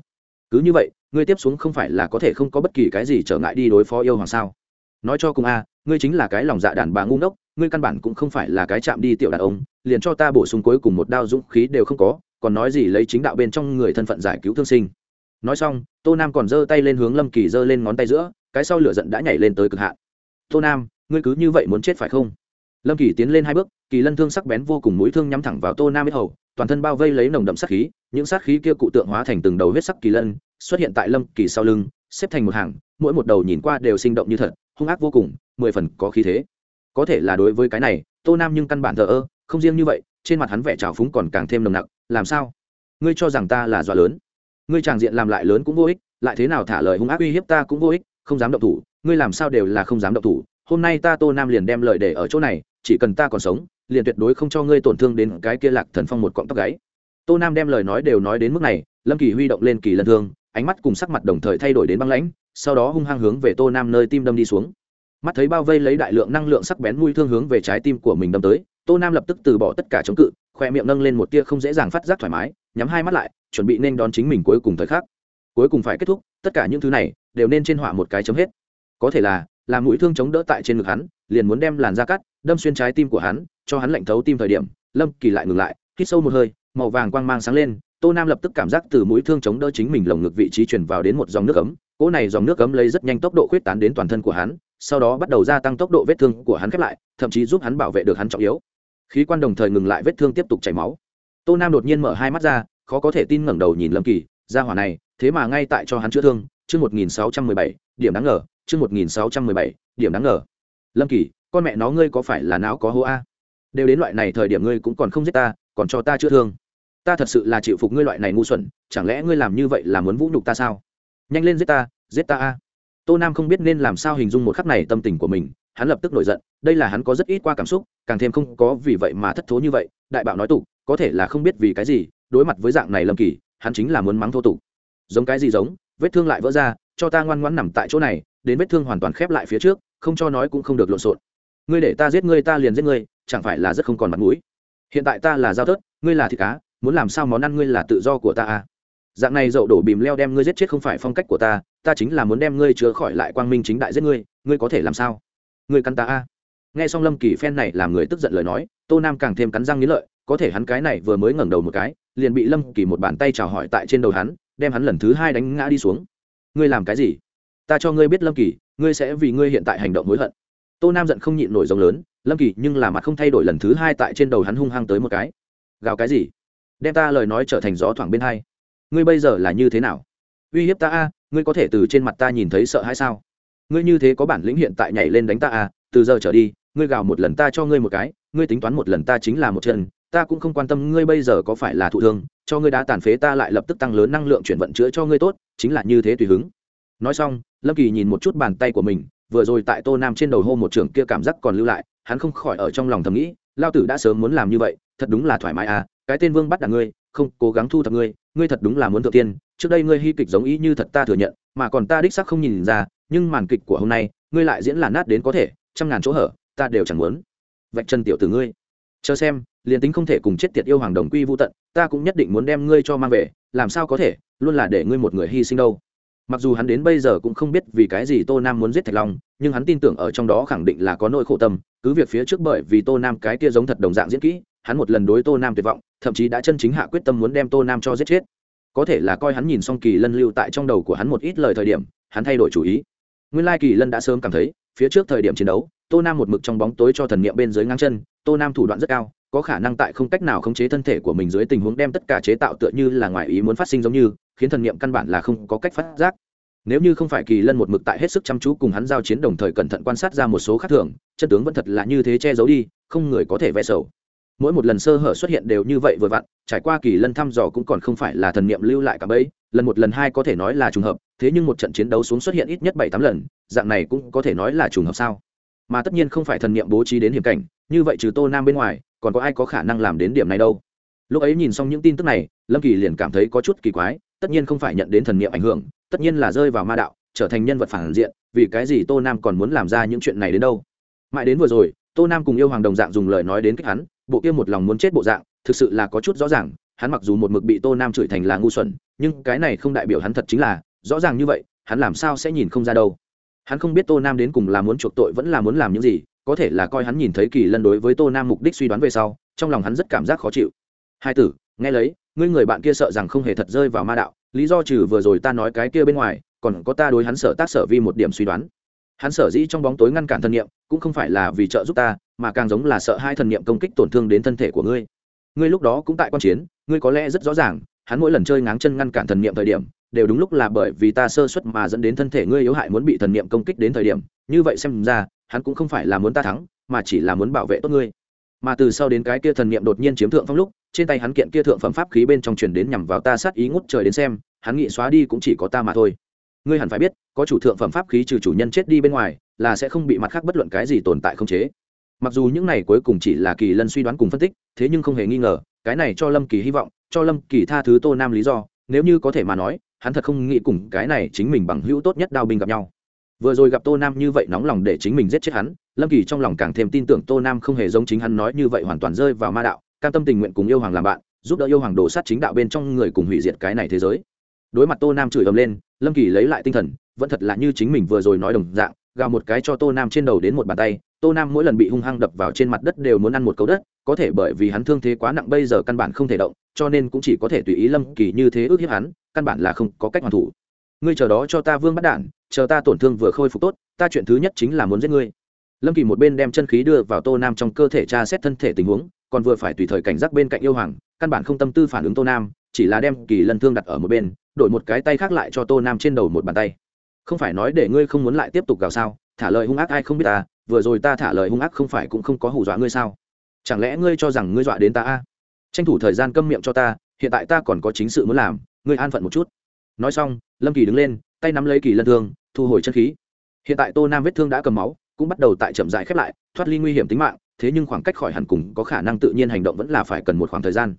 A: Cứ như vậy, ngươi tiếp xuống không phải là có thể không có bất kỳ cái gì trở ngại đi đối phó yêu hoàng sao? Nói cho cùng a, ngươi chính là cái lòng dạ đàn bà ngu ngốc, ngươi căn bản cũng không phải là cái chạm đi tiểu đàn ông, liền cho ta bổ sung cuối cùng một đao dũng khí đều không có, còn nói gì lấy chính đạo bên trong người thân phận giải cứu thương sinh. Nói xong, tô nam còn giơ tay lên hướng lâm kỳ giơ lên ngón tay giữa, cái sau lửa giận đã nhảy lên tới cực hạn. Tô nam ngươi cứ như vậy muốn chết phải không? Lâm kỳ tiến lên hai bước, kỳ lân thương sắc bén vô cùng mũi thương nhắm thẳng vào tô nam biết hầu, toàn thân bao vây lấy nồng đậm sát khí, những sát khí kia cụ tượng hóa thành từng đầu huyết sắc kỳ lân, xuất hiện tại lâm kỳ sau lưng, xếp thành một hàng, mỗi một đầu nhìn qua đều sinh động như thật, hung ác vô cùng, mười phần có khí thế. Có thể là đối với cái này, tô nam nhưng căn bản thờ ơ, không riêng như vậy, trên mặt hắn vẻ trào phúng còn càng thêm nồng nặc, làm sao? Ngươi cho rằng ta là dọa lớn? Ngươi tràng diện làm lại lớn cũng vô ích, lại thế nào thả lời hung ác uy hiếp ta cũng vô ích, không dám động thủ, ngươi làm sao đều là không dám động thủ hôm nay ta tô nam liền đem lời để ở chỗ này, chỉ cần ta còn sống, liền tuyệt đối không cho ngươi tổn thương đến cái kia lạc thần phong một cọng tóc gáy. Tô nam đem lời nói đều nói đến mức này, lâm kỳ huy động lên kỳ lân thương, ánh mắt cùng sắc mặt đồng thời thay đổi đến băng lãnh, sau đó hung hăng hướng về tô nam nơi tim đâm đi xuống. Mắt thấy bao vây lấy đại lượng năng lượng sắc bén mùi thương hướng về trái tim của mình đâm tới, tô nam lập tức từ bỏ tất cả chống cự, khoe miệng nâng lên một tia không dễ dàng phát giác thoải mái, nhắm hai mắt lại, chuẩn bị nên đón chính mình cuối cùng thời khắc. Cuối cùng phải kết thúc, tất cả những thứ này đều nên trên họa một cái chấm hết. Có thể là làm mũi thương chống đỡ tại trên ngực hắn, liền muốn đem làn da cắt, đâm xuyên trái tim của hắn, cho hắn lạnh thấu tim thời điểm, lâm kỳ lại ngừng lại, hít sâu một hơi, màu vàng quang mang sáng lên, tô nam lập tức cảm giác từ mũi thương chống đỡ chính mình lồng ngực vị trí chuyển vào đến một dòng nước ấm, cỗ này dòng nước ấm lấy rất nhanh tốc độ khuyết tán đến toàn thân của hắn, sau đó bắt đầu gia tăng tốc độ vết thương của hắn khép lại, thậm chí giúp hắn bảo vệ được hắn trọng yếu. Khí quan đồng thời ngừng lại, vết thương tiếp tục chảy máu. Tô nam đột nhiên mở hai mắt ra, khó có thể tin ngẩng đầu nhìn lâm kỳ ra hỏa này, thế mà ngay tại cho hắn chữa thương, chương một nghìn sáu trăm mười bảy, điểm đáng ngờ chương một nghìn sáu trăm mười bảy, điểm đáng ngờ. Lâm kỳ, con mẹ nó ngươi có phải là não có hô a? Đều đến loại này thời điểm ngươi cũng còn không giết ta, còn cho ta chữa thương. Ta thật sự là chịu phục ngươi loại này ngu xuẩn, chẳng lẽ ngươi làm như vậy là muốn vũ nhục ta sao? Nhanh lên giết ta giết ta a. Tô nam không biết nên làm sao hình dung một khắc này tâm tình của mình, hắn lập tức nổi giận, đây là hắn có rất ít qua cảm xúc, càng thêm không có vì vậy mà thất thố như vậy, đại bạo nói tục, có thể là không biết vì cái gì, đối mặt với dạng này lâm kỳ, hắn chính là muốn mắng thô tục. Giống cái gì giống, vết thương lại vỡ ra, cho ta ngoan ngoãn nằm tại chỗ này đến vết thương hoàn toàn khép lại phía trước, không cho nói cũng không được lộn xộn. Ngươi để ta giết ngươi, ta liền giết ngươi, chẳng phải là rất không còn mặt mũi. Hiện tại ta là dao tớt ngươi là thịt cá, muốn làm sao món ăn ngươi là tự do của ta à? Dạng này dậu đổ bìm leo đem ngươi giết chết không phải phong cách của ta ta chính là muốn đem ngươi chứa khỏi lại quang minh chính đại giết ngươi ngươi có thể làm sao? Ngươi cắn ta à? Nghe xong lâm kỳ phen này làm người tức giận lời nói, tô nam càng thêm cắn răng nghĩ lợi, có thể hắn cái này vừa mới ngẩng đầu một cái, liền bị lâm kỳ một bàn tay chào hỏi tại trên đầu hắn, đem hắn lần thứ hai đánh ngã đi xuống. Ngươi làm cái gì? Ta cho ngươi biết lâm kỳ, ngươi sẽ vì ngươi hiện tại hành động hối hận. Tô nam giận không nhịn nổi giống lớn, lâm kỳ nhưng là mặt không thay đổi lần thứ hai tại trên đầu hắn hung hăng tới một cái. Gào cái gì? Đem ta lời nói trở thành gió thoảng bên hai. Ngươi bây giờ là như thế nào? Uy hiếp ta a, ngươi có thể từ trên mặt ta nhìn thấy sợ hay sao? Ngươi như thế có bản lĩnh hiện tại nhảy lên đánh ta a, từ giờ trở đi, ngươi gào một lần ta cho ngươi một cái, ngươi tính toán một lần ta chính là một chân ta cũng không quan tâm ngươi bây giờ có phải là thụ thương, cho ngươi đã tàn phế ta lại lập tức tăng lớn năng lượng chuyển vận chữa cho ngươi tốt, chính là như thế tùy hứng nói xong, lâm kỳ nhìn một chút bàn tay của mình, vừa rồi tại tô nam trên đầu hô một trường kia cảm giác còn lưu lại, hắn không khỏi ở trong lòng thầm nghĩ, lao tử đã sớm muốn làm như vậy, thật đúng là thoải mái à cái tên vương bắt đ ngươi, không, cố gắng thu thập ngươi ngươi thật đúng là muốn thượng tiên, trước đây ngươi hy kịch giống ý như thật ta thừa nhận, mà còn ta đích sắc không nhìn ra, nhưng màn kịch của hôm nay, ngươi lại diễn là nát đến có thể, trăm ngàn chỗ hở, ta đều chẳng muốn. Vạch chân tiểu từ ngươi, chờ xem, liền tính không thể cùng chết tiệt yêu hoàng đồng quy vô tận, ta cũng nhất định muốn đem ngươi cho mang về, làm sao có thể, luôn là để ngươi một người hy sinh đâu mặc dù hắn đến bây giờ cũng không biết vì cái gì tô nam muốn giết thạch long, nhưng hắn tin tưởng ở trong đó khẳng định là có nỗi khổ tâm, cứ việc phía trước bởi vì tô nam cái kia giống thật đồng dạng diễn kỹ, hắn một lần đối tô nam tuyệt vọng, thậm chí đã chân chính hạ quyết tâm muốn đem tô nam cho giết chết. Có thể là coi hắn nhìn xong kỳ lân lưu tại trong đầu của hắn một ít lời thời điểm, hắn thay đổi chủ ý. Nguyên lai kỳ lân đã sớm cảm thấy, phía trước thời điểm chiến đấu, tô nam một mực trong bóng tối cho thần niệm bên dưới ngang chân, tô nam thủ đoạn rất cao có khả năng tại không cách nào khống chế thân thể của mình dưới tình huống đem tất cả chế tạo tựa như là ngoài ý muốn phát sinh giống như, khiến thần niệm căn bản là không có cách phát giác. Nếu như không phải kỳ lân một mực tại hết sức chăm chú cùng hắn giao chiến đồng thời cẩn thận quan sát ra một số khác thường, chân tướng vẫn thật là như thế che giấu đi, không người có thể vẽ sầu. Mỗi một lần sơ hở xuất hiện đều như vậy vừa vặn, trải qua kỳ lân thăm dò cũng còn không phải là thần niệm lưu lại cả bấy, lần một lần hai có thể nói là trùng hợp, thế nhưng một trận chiến đấu xuống xuất hiện ít nhất bảy tám lần, dạng này cũng có thể nói là trùng hợp sao? Mà tất nhiên không phải thần niệm bố trí đến hiểm cảnh, như vậy trừ tô nam bên ngoài còn có ai có khả năng làm đến điểm này đâu? Lúc ấy nhìn xong những tin tức này, lâm kỳ liền cảm thấy có chút kỳ quái, tất nhiên không phải nhận đến thần niệm ảnh hưởng, tất nhiên là rơi vào ma đạo, trở thành nhân vật phản diện, vì cái gì tô nam còn muốn làm ra những chuyện này đến đâu? Mãi đến vừa rồi, tô nam cùng yêu hoàng đồng dạng dùng lời nói đến kích hắn, bộ kia một lòng muốn chết bộ dạng, thực sự là có chút rõ ràng, hắn mặc dù một mực bị tô nam chửi thành là ngu xuẩn, nhưng cái này không đại biểu hắn thật chính là, rõ ràng như vậy, hắn làm sao sẽ nhìn không ra đâu? Hắn không biết tô nam đến cùng là muốn chuộc tội vẫn là muốn làm những gì có thể là coi hắn nhìn thấy kỳ lân đối với tô nam mục đích suy đoán về sau, trong lòng hắn rất cảm giác khó chịu. Hai tử, nghe lấy, ngươi người bạn kia sợ rằng không hề thật rơi vào ma đạo, lý do trừ vừa rồi ta nói cái kia bên ngoài, còn có ta đối hắn sợ tác sở vi một điểm suy đoán. Hắn sở dĩ trong bóng tối ngăn cản thân nhiệm cũng không phải là vì trợ giúp ta, mà càng giống là sợ hai thần nhiệm công kích tổn thương đến thân thể của ngươi. Ngươi lúc đó cũng tại quan chiến, ngươi có lẽ rất rõ ràng, hắn mỗi lần chơi ngáng chân ngăn cản thần niệm thời điểm, đều đúng lúc là bởi vì ta sơ suất mà dẫn đến thân thể ngươi yếu hại muốn bị thần niệm công kích đến thời điểm. Như vậy xem ra hắn cũng không phải là muốn ta thắng, mà chỉ là muốn bảo vệ tốt ngươi. Mà từ sau đến cái kia thần niệm đột nhiên chiếm thượng phong lúc, trên tay hắn kiện kia thượng phẩm pháp khí bên trong truyền đến nhằm vào ta sát ý ngút trời đến xem, hắn nghĩ xóa đi cũng chỉ có ta mà thôi. Ngươi hẳn phải biết, có chủ thượng phẩm pháp khí trừ chủ nhân chết đi bên ngoài, là sẽ không bị mặt khác bất luận cái gì tồn tại không chế. Mặc dù những này cuối cùng chỉ là kỳ lân suy đoán cùng phân tích, thế nhưng không hề nghi ngờ, cái này cho lâm kỳ hy vọng, cho lâm kỳ tha thứ tô nam lý do, nếu như có thể mà nói, hắn thật không nghĩ cùng cái này chính mình bằng hữu tốt nhất đao binh gặp nhau vừa rồi gặp tô nam như vậy nóng lòng để chính mình giết chết hắn, lâm kỳ trong lòng càng thêm tin tưởng tô nam không hề giống chính hắn nói như vậy hoàn toàn rơi vào ma đạo, cam tâm tình nguyện cùng yêu hoàng làm bạn, giúp đỡ yêu hoàng đồ sát chính đạo bên trong người cùng hủy diệt cái này thế giới. Đối mặt tô nam chửi ầm lên, lâm kỳ lấy lại tinh thần, vẫn thật là như chính mình vừa rồi nói đồng dạng, gào một cái cho tô nam trên đầu đến một bàn tay, tô nam mỗi lần bị hung hăng đập vào trên mặt đất đều muốn ăn một cấu đất, có thể bởi vì hắn thương thế quá nặng bây giờ căn bản không thể động, cho nên cũng chỉ có thể tùy ý lâm kỳ như thế ước hiếp hắn, căn bản là không có cách hoàn thủ. Ngươi chờ đó cho ta vương bắt đản chờ ta tổn thương vừa khôi phục tốt, ta chuyện thứ nhất chính là muốn giết ngươi. Lâm kỳ một bên đem chân khí đưa vào tô nam trong cơ thể tra xét thân thể tình huống, còn vừa phải tùy thời cảnh giác bên cạnh yêu hoàng, căn bản không tâm tư phản ứng tô nam, chỉ là đem kỳ lân thương đặt ở một bên, đổi một cái tay khác lại cho tô nam trên đầu một bàn tay. Không phải nói để ngươi không muốn lại tiếp tục gào sao, thả lời hung ác ai không biết ta, vừa rồi ta thả lời hung ác không phải cũng không có hù dọa ngươi sao? Chẳng lẽ ngươi cho rằng ngươi dọa đến ta a? Tranh thủ thời gian câm miệng cho ta, hiện tại ta còn có chính sự muốn làm, ngươi an phận một chút. Nói xong, lâm kỳ đứng lên tay nắm lấy kỳ lân thương, thu hồi chân khí. Hiện tại tô nam vết thương đã cầm máu, cũng bắt đầu tại chậm dại khép lại, thoát ly nguy hiểm tính mạng, thế nhưng khoảng cách khỏi hẳn cùng có khả năng tự nhiên hành động vẫn là phải cần một khoảng thời gian.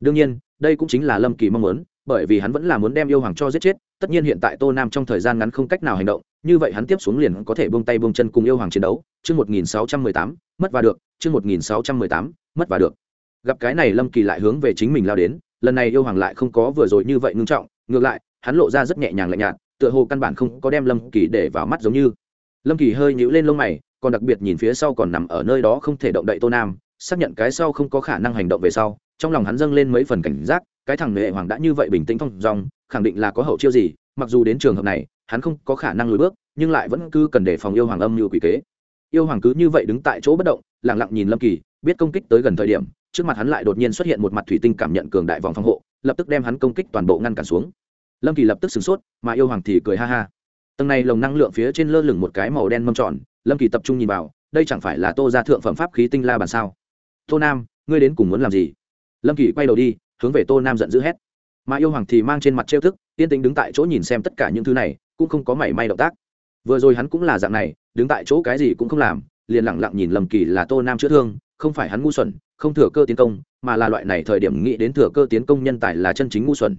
A: Đương nhiên, đây cũng chính là lâm kỳ mong muốn, bởi vì hắn vẫn là muốn đem yêu hoàng cho giết chết, tất nhiên hiện tại tô nam trong thời gian ngắn không cách nào hành động, như vậy hắn tiếp xuống liền có thể buông tay buông chân cùng yêu hoàng chiến đấu, chương một nghìn sáu trăm mười tám, mất và được, chương một nghìn sáu trăm mười tám, mất và được. Gặp cái này lâm kỳ lại hướng về chính mình lao đến, lần này yêu hoàng lại không có vừa rồi như vậy ngưng trọng, ngược lại, hắn lộ ra rất nhẹ nhàng lạnh nhạt tựa hồ căn bản không có đem lâm kỳ để vào mắt giống như. Lâm kỳ hơi nhũ lên lông mày, còn đặc biệt nhìn phía sau còn nằm ở nơi đó không thể động đậy tô nam, xác nhận cái sau không có khả năng hành động về sau, trong lòng hắn dâng lên mấy phần cảnh giác, cái thằng nghệ hoàng đã như vậy bình tĩnh thong dong, khẳng định là có hậu chiêu gì, mặc dù đến trường hợp này, hắn không có khả năng lùi bước, nhưng lại vẫn cứ cần đề phòng yêu hoàng âm như quỷ kế. Yêu hoàng cứ như vậy đứng tại chỗ bất động lẳng lặng nhìn lâm kỳ, biết công kích tới gần thời điểm, trước mặt hắn lại đột nhiên xuất hiện một mặt thủy tinh cảm nhận cường đại vòng phòng hộ, lập tức đem hắn công kích toàn bộ ngăn cản xuống lâm kỳ lập tức sửng sốt, mà yêu hoàng thì cười ha ha. Tầng này lồng năng lượng phía trên lơ lửng một cái màu đen mâm tròn, lâm kỳ tập trung nhìn vào, đây chẳng phải là tô ra thượng phẩm pháp khí tinh la bàn sao? Tô nam, ngươi đến cùng muốn làm gì? Lâm kỳ quay đầu đi, hướng về tô nam giận dữ hét. Mà yêu hoàng thì mang trên mặt trêu thức tiên tĩnh đứng tại chỗ nhìn xem tất cả những thứ này, cũng không có mảy may động tác. Vừa rồi hắn cũng là dạng này, đứng tại chỗ cái gì cũng không làm, liền lẳng lặng nhìn lầm kỳ là tô nam chữa thương, không phải hắn ngu xuẩn, không thừa cơ tiến công, mà là loại này thời điểm nghĩ đến thừa cơ tiến công nhân tài là chân chính ngu xuẩn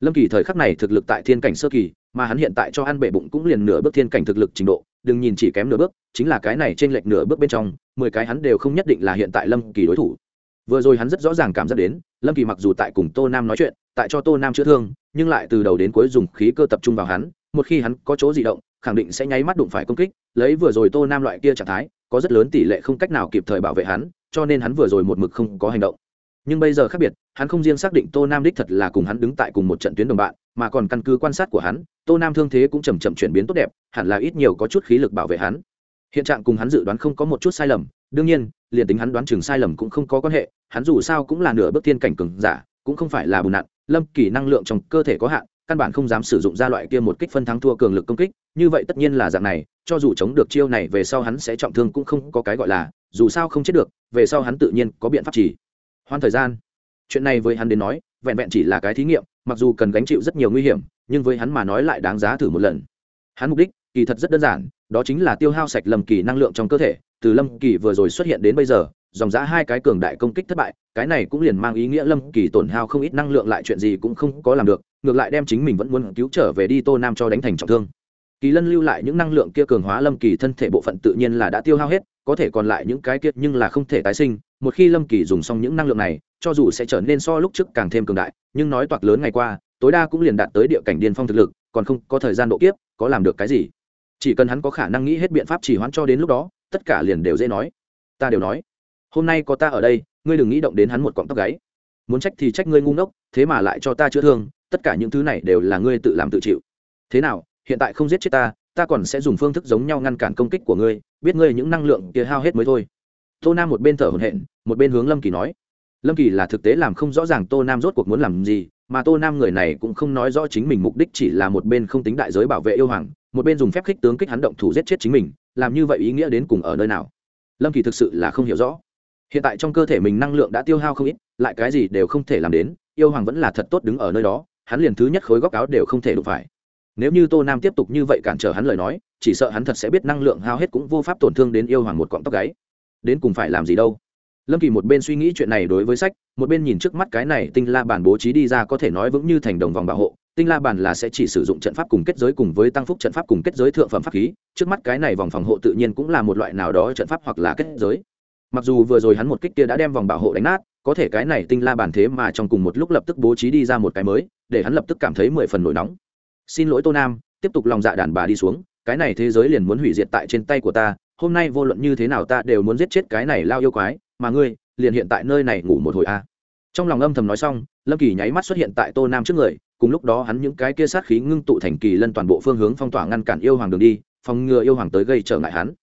A: lâm kỳ thời khắc này thực lực tại thiên cảnh sơ kỳ, mà hắn hiện tại cho ăn bể bụng cũng liền nửa bước thiên cảnh thực lực trình độ, đừng nhìn chỉ kém nửa bước, chính là cái này trên lệch nửa bước bên trong, mười cái hắn đều không nhất định là hiện tại lâm kỳ đối thủ. Vừa rồi hắn rất rõ ràng cảm giác đến, lâm kỳ mặc dù tại cùng tô nam nói chuyện, tại cho tô nam chữa thương, nhưng lại từ đầu đến cuối dùng khí cơ tập trung vào hắn, một khi hắn có chỗ di động, khẳng định sẽ nháy mắt đụng phải công kích, lấy vừa rồi tô nam loại kia trạng thái, có rất lớn tỷ lệ không cách nào kịp thời bảo vệ hắn, cho nên hắn vừa rồi một mực không có hành động nhưng bây giờ khác biệt, hắn không riêng xác định tô nam đích thật là cùng hắn đứng tại cùng một trận tuyến đồng bạn, mà còn căn cứ quan sát của hắn, tô nam thương thế cũng chầm chậm chuyển biến tốt đẹp, hẳn là ít nhiều có chút khí lực bảo vệ hắn. Hiện trạng cùng hắn dự đoán không có một chút sai lầm, đương nhiên, liền tính hắn đoán chừng sai lầm cũng không có quan hệ, hắn dù sao cũng là nửa bước thiên cảnh cường giả, cũng không phải là bùn nặn, lâm kỳ năng lượng trong cơ thể có hạn, căn bản không dám sử dụng ra loại kia một kích phân thắng thua cường lực công kích, như vậy tất nhiên là dạng này, cho dù chống được chiêu này về sau hắn sẽ trọng thương cũng không có cái gọi là, dù sao không chết được, về sau hắn tự nhiên có biện pháp chỉ hoan thời gian. Chuyện này với hắn đến nói, vẹn vẹn chỉ là cái thí nghiệm, mặc dù cần gánh chịu rất nhiều nguy hiểm, nhưng với hắn mà nói lại đáng giá thử một lần. Hắn mục đích, kỳ thật rất đơn giản, đó chính là tiêu hao sạch lâm kỳ năng lượng trong cơ thể, từ lâm kỳ vừa rồi xuất hiện đến bây giờ, dòng giã hai cái cường đại công kích thất bại, cái này cũng liền mang ý nghĩa lâm kỳ tổn hao không ít năng lượng lại chuyện gì cũng không có làm được, ngược lại đem chính mình vẫn muốn cứu trở về đi tô nam cho đánh thành trọng thương. Kỳ lân lưu lại những năng lượng kia cường hóa lâm kỳ thân thể bộ phận tự nhiên là đã tiêu hao hết có thể còn lại những cái kiệt nhưng là không thể tái sinh, một khi lâm kỳ dùng xong những năng lượng này, cho dù sẽ trở nên so lúc trước càng thêm cường đại, nhưng nói toạc lớn ngày qua, tối đa cũng liền đạt tới địa cảnh điên phong thực lực, còn không có thời gian độ kiếp, có làm được cái gì? Chỉ cần hắn có khả năng nghĩ hết biện pháp chỉ hoãn cho đến lúc đó, tất cả liền đều dễ nói. Ta đều nói, hôm nay có ta ở đây, ngươi đừng nghĩ động đến hắn một cọng tóc gáy. Muốn trách thì trách ngươi ngu ngốc, thế mà lại cho ta chữa thương, tất cả những thứ này đều là ngươi tự làm tự chịu. Thế nào, hiện tại không giết chết ta ta còn sẽ dùng phương thức giống nhau ngăn cản công kích của ngươi, biết ngươi những năng lượng kia hao hết mới thôi. Tô nam một bên thở hổn hển, một bên hướng lâm kỳ nói. Lâm kỳ là thực tế làm không rõ ràng tô nam rốt cuộc muốn làm gì, mà tô nam người này cũng không nói rõ chính mình mục đích chỉ là một bên không tính đại giới bảo vệ yêu hoàng, một bên dùng phép khích tướng kích hắn động thủ giết chết chính mình, làm như vậy ý nghĩa đến cùng ở nơi nào? Lâm kỳ thực sự là không hiểu rõ. Hiện tại trong cơ thể mình năng lượng đã tiêu hao không ít, lại cái gì đều không thể làm đến, yêu hoàng vẫn là thật tốt đứng ở nơi đó, hắn liền thứ nhất khối góc áo đều không thể đụng phải nếu như tô nam tiếp tục như vậy cản trở hắn lời nói, chỉ sợ hắn thật sẽ biết năng lượng hao hết cũng vô pháp tổn thương đến yêu hoàng một cọng tóc gáy. Đến cùng phải làm gì đâu? Lâm kỳ một bên suy nghĩ chuyện này đối với sách, một bên nhìn trước mắt cái này tinh la bản bố trí đi ra có thể nói vững như thành đồng vòng bảo hộ. Tinh la bản là sẽ chỉ sử dụng trận pháp cùng kết giới cùng với tăng phúc trận pháp cùng kết giới thượng phẩm pháp khí. Trước mắt cái này vòng phòng hộ tự nhiên cũng là một loại nào đó trận pháp hoặc là kết giới. Mặc dù vừa rồi hắn một kích kia đã đem vòng bảo hộ đánh nát, có thể cái này tinh la bản thế mà trong cùng một lúc lập tức bố trí đi ra một cái mới, để hắn lập tức cảm thấy mười phần nổi nóng xin lỗi tô nam, tiếp tục lòng dạ đàn bà đi xuống, cái này thế giới liền muốn hủy diệt tại trên tay của ta, hôm nay vô luận như thế nào ta đều muốn giết chết cái này lao yêu quái, mà ngươi, liền hiện tại nơi này ngủ một hồi a à. trong lòng âm thầm nói xong, lâm kỳ nháy mắt xuất hiện tại tô nam trước người, cùng lúc đó hắn những cái kia sát khí ngưng tụ thành kỳ lân toàn bộ phương hướng phong tỏa ngăn cản yêu hoàng đường đi, phòng ngừa yêu hoàng tới gây trở ngại hắn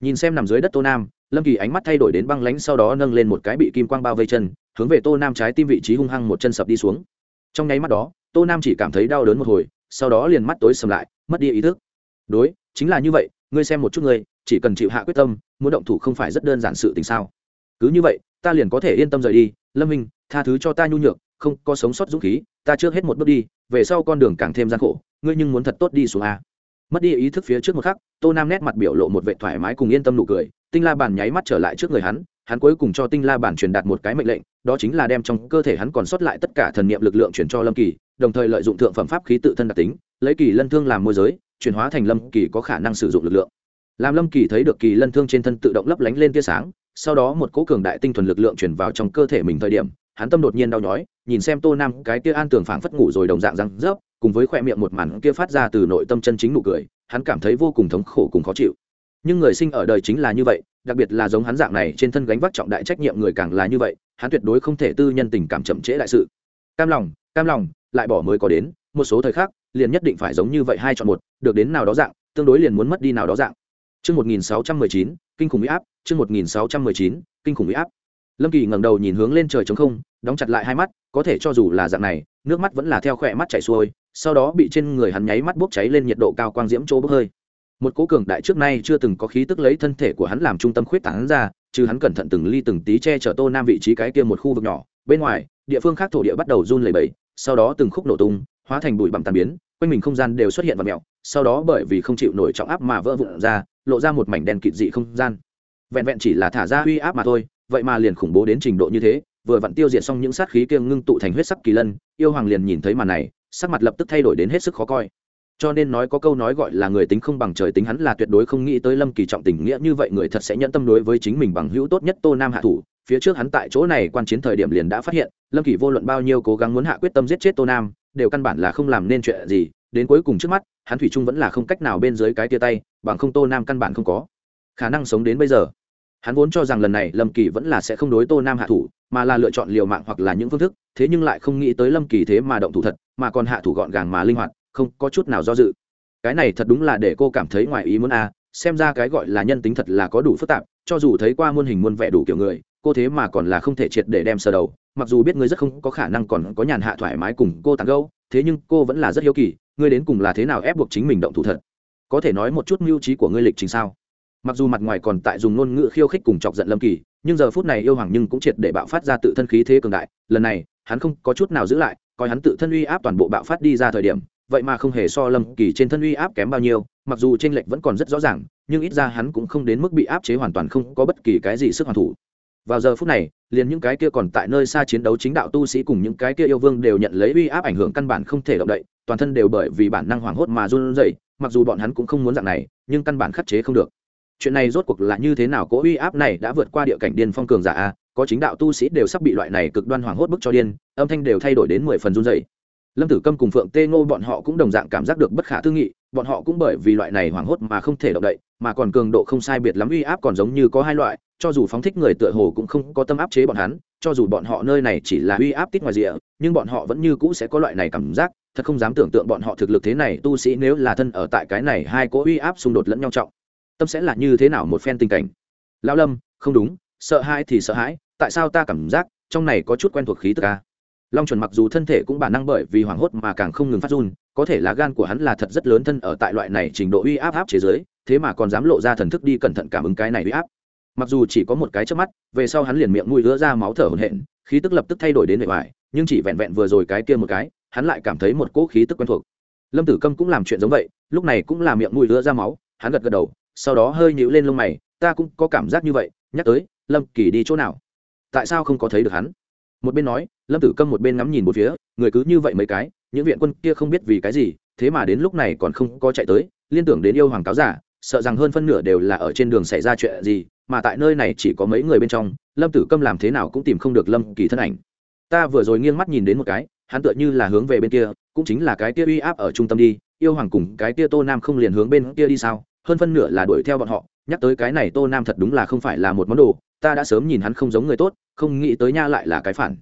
A: nhìn xem nằm dưới đất tô nam, lâm kỳ ánh mắt thay đổi đến băng lánh sau đó nâng lên một cái bị kim quang bao vây chân, hướng về tô nam trái tim vị trí hung hăng một chân sập đi xuống trong nháy mắt đó, tô nam chỉ cảm thấy đau đớn một hồi sau đó liền mắt tối sầm lại, mất đi ý thức. Đối, chính là như vậy, ngươi xem một chút ngươi, chỉ cần chịu hạ quyết tâm, muốn động thủ không phải rất đơn giản sự tình sao? Cứ như vậy, ta liền có thể yên tâm rời đi, lâm minh, tha thứ cho ta nhu nhược, không có sống sót dũng khí, ta trước hết một bước đi, về sau con đường càng thêm gian khổ, ngươi nhưng muốn thật tốt đi xuống a. Mất đi ý thức phía trước một khắc, tô nam nét mặt biểu lộ một vệ thoải mái cùng yên tâm nụ cười, tinh la bàn nháy mắt trở lại trước người hắn hắn cuối cùng cho tinh la bàn truyền đạt một cái mệnh lệnh, đó chính là đem trong cơ thể hắn còn sót lại tất cả thần niệm lực lượng chuyển cho lâm kỳ đồng thời lợi dụng thượng phẩm pháp khí tự thân đặc tính, lấy kỳ lân thương làm môi giới, chuyển hóa thành lâm kỳ có khả năng sử dụng lực lượng. Làm lâm kỳ thấy được kỳ lân thương trên thân tự động lấp lánh lên tia sáng, sau đó một cỗ cường đại tinh thuần lực lượng chuyển vào trong cơ thể mình thời điểm, hắn tâm đột nhiên đau nhói, nhìn xem tô nam cái kia an tường phảng phất ngủ rồi đồng dạng răng rớp, cùng với khoe miệng một màn kia phát ra từ nội tâm chân chính nụ cười, hắn cảm thấy vô cùng thống khổ cùng khó chịu. Nhưng người sinh ở đời chính là như vậy, đặc biệt là giống hắn dạng này trên thân gánh vác trọng đại trách nhiệm người càng là như vậy, hắn tuyệt đối không thể tư nhân tình cảm chậm trễ đại sự. Cam lòng cam lòng lại bỏ mới có đến một số thời khắc liền nhất định phải giống như vậy hai chọn một được đến nào đó dạng tương đối liền muốn mất đi nào đó dạng Chương 1619, kinh khủng uy áp, chương 1619, kinh khủng uy áp. Lâm Kỳ ngẩng đầu nhìn hướng lên trời trống không, đóng chặt lại hai mắt, có thể cho dù là dạng này, nước mắt vẫn là theo khỏe mắt chảy xuôi, sau đó bị trên người hắn nháy mắt bốc cháy lên nhiệt độ cao quang diễm chỗ bốc hơi. Một cố cường đại trước nay chưa từng có khí tức lấy thân thể của hắn làm trung tâm khuyết tán ra, trừ hắn cẩn thận từng ly từng tí che chở Tô Nam vị trí cái kia một khu vực nhỏ, bên ngoài, địa phương khác thổ địa bắt đầu run lẩy bẩy, sau đó từng khúc nổ tung, hóa thành bụi bặm tan biến, quanh mình không gian đều xuất hiện vật mèo, sau đó bởi vì không chịu nổi trọng áp mà vỡ vụn ra, lộ ra một mảnh đen kịt dị không gian. Vẹn vẹn chỉ là thả ra uy áp mà thôi vậy mà liền khủng bố đến trình độ như thế vừa vặn tiêu diệt xong những sát khí kiêng ngưng tụ thành huyết sắc kỳ lân yêu hoàng liền nhìn thấy màn này sắc mặt lập tức thay đổi đến hết sức khó coi cho nên nói có câu nói gọi là người tính không bằng trời tính, hắn là tuyệt đối không nghĩ tới lâm kỳ trọng tình nghĩa như vậy, người thật sẽ nhận tâm đối với chính mình bằng hữu tốt nhất tô nam hạ thủ. Phía trước hắn tại chỗ này quan chiến thời điểm liền đã phát hiện, lâm kỳ vô luận bao nhiêu cố gắng muốn hạ quyết tâm giết chết tô nam, đều căn bản là không làm nên chuyện gì. Đến cuối cùng trước mắt, hắn thủy trung vẫn là không cách nào bên dưới cái tia tay, bằng không tô nam căn bản không có khả năng sống đến bây giờ. Hắn vốn cho rằng lần này lâm kỳ vẫn là sẽ không đối tô nam hạ thủ, mà là lựa chọn liều mạng hoặc là những phương thức, thế nhưng lại không nghĩ tới lâm kỳ thế mà động thủ thật, mà còn hạ thủ gọn gàng mà linh hoạt không có chút nào do dự. Cái này thật đúng là để cô cảm thấy ngoài ý muốn a à, xem ra cái gọi là nhân tính thật là có đủ phức tạp cho dù thấy qua muôn hình muôn vẻ đủ kiểu người cô thế mà còn là không thể triệt để đem sờ đầu mặc dù biết ngươi rất không có khả năng còn có nhàn hạ thoải mái cùng cô tàn gâu thế nhưng cô vẫn là rất hiếu kỳ ngươi đến cùng là thế nào ép buộc chính mình động thủ thật? Có thể nói một chút mưu trí của ngươi lịch trình sao? Mặc dù mặt ngoài còn tại dùng ngôn ngữ khiêu khích cùng chọc giận lâm kỳ nhưng giờ phút này yêu hoàng nhưng cũng triệt để bạo phát ra tự thân khí thế cường đại lần này hắn không có chút nào giữ lại coi hắn tự thân uy áp toàn bộ bạo phát đi ra thời điểm vậy mà không hề so lâm kỳ trên thân uy áp kém bao nhiêu, mặc dù t r ê n lệch vẫn còn rất rõ ràng, nhưng ít ra hắn cũng không đến mức bị áp chế hoàn toàn không có bất kỳ cái gì sức hoàn thủ. Vào giờ phút này, liền những cái kia còn tại nơi xa chiến đấu chính đạo tu sĩ cùng những cái kia yêu vương đều nhận lấy uy áp ảnh hưởng căn bản không thể động đậy, toàn thân đều bởi vì bản năng hoảng hốt mà run rẩy, mặc dù bọn hắn cũng không muốn dạng này, nhưng căn bản khắc chế không được. Chuyện này rốt cuộc là như thế nào cỗ uy áp này đã vượt qua địa cảnh điên phong cường giả a, có chính đạo tu sĩ đều sắp bị loại này cực đoan hoảng hốt bức cho điên, âm thanh đều thay đổi đến mười phần run dày lâm tử câm cùng phượng tê ngô bọn họ cũng đồng dạng cảm giác được bất khả tư nghị, bọn họ cũng bởi vì loại này hoảng hốt mà không thể động đậy, mà còn cường độ không sai biệt lắm uy áp còn giống như có hai loại, cho dù phóng thích người tựa hồ cũng không có tâm áp chế bọn hắn, cho dù bọn họ nơi này chỉ là uy áp tít ngoài rìa, nhưng bọn họ vẫn như cũ sẽ có loại này cảm giác, thật không dám tưởng tượng bọn họ thực lực thế này, tu sĩ nếu là thân ở tại cái này hai cỗ uy áp xung đột lẫn nhau trọng, tâm sẽ là như thế nào một phen tình cảnh. Lão lâm, không đúng, sợ hãi thì sợ hãi, tại sao ta cảm giác trong này có chút quen thuộc khí tức ca long chuẩn mặc dù thân thể cũng bản năng bởi vì hoảng hốt mà càng không ngừng phát run, có thể là gan của hắn là thật rất lớn thân ở tại loại này trình độ uy áp áp chế giới thế mà còn dám lộ ra thần thức đi cẩn thận cảm ứng cái này uy áp. Mặc dù chỉ có một cái trước mắt, về sau hắn liền miệng mũi lứa ra máu thở hổn hển, khí tức lập tức thay đổi đến bề ngoài nhưng chỉ vẹn vẹn vừa rồi cái kia một cái, hắn lại cảm thấy một cỗ khí tức quen thuộc. Lâm tử câm cũng làm chuyện giống vậy, lúc này cũng là miệng mũi lứa ra máu, hắn gật gật đầu, sau đó hơi nhíu lên lông mày, ta cũng có cảm giác như vậy, nhắc tới, lâm kỳ đi chỗ nào? Tại sao không có thấy được hắn? Một bên nói, lâm tử câm một bên ngắm nhìn một phía, người cứ như vậy mấy cái, những viện quân kia không biết vì cái gì, thế mà đến lúc này còn không có chạy tới, liên tưởng đến yêu hoàng cáo giả, sợ rằng hơn phân nửa đều là ở trên đường xảy ra chuyện gì, mà tại nơi này chỉ có mấy người bên trong, lâm tử câm làm thế nào cũng tìm không được lâm kỳ thân ảnh. Ta vừa rồi nghiêng mắt nhìn đến một cái, hắn tựa như là hướng về bên kia, cũng chính là cái kia uy áp ở trung tâm đi, yêu hoàng cùng cái kia tô nam không liền hướng bên kia đi sao, hơn phân nửa là đuổi theo bọn họ, nhắc tới cái này tô nam thật đúng là không phải là một món đồ ta đã sớm nhìn hắn không giống người tốt, không nghĩ tới nha lại là cái phản.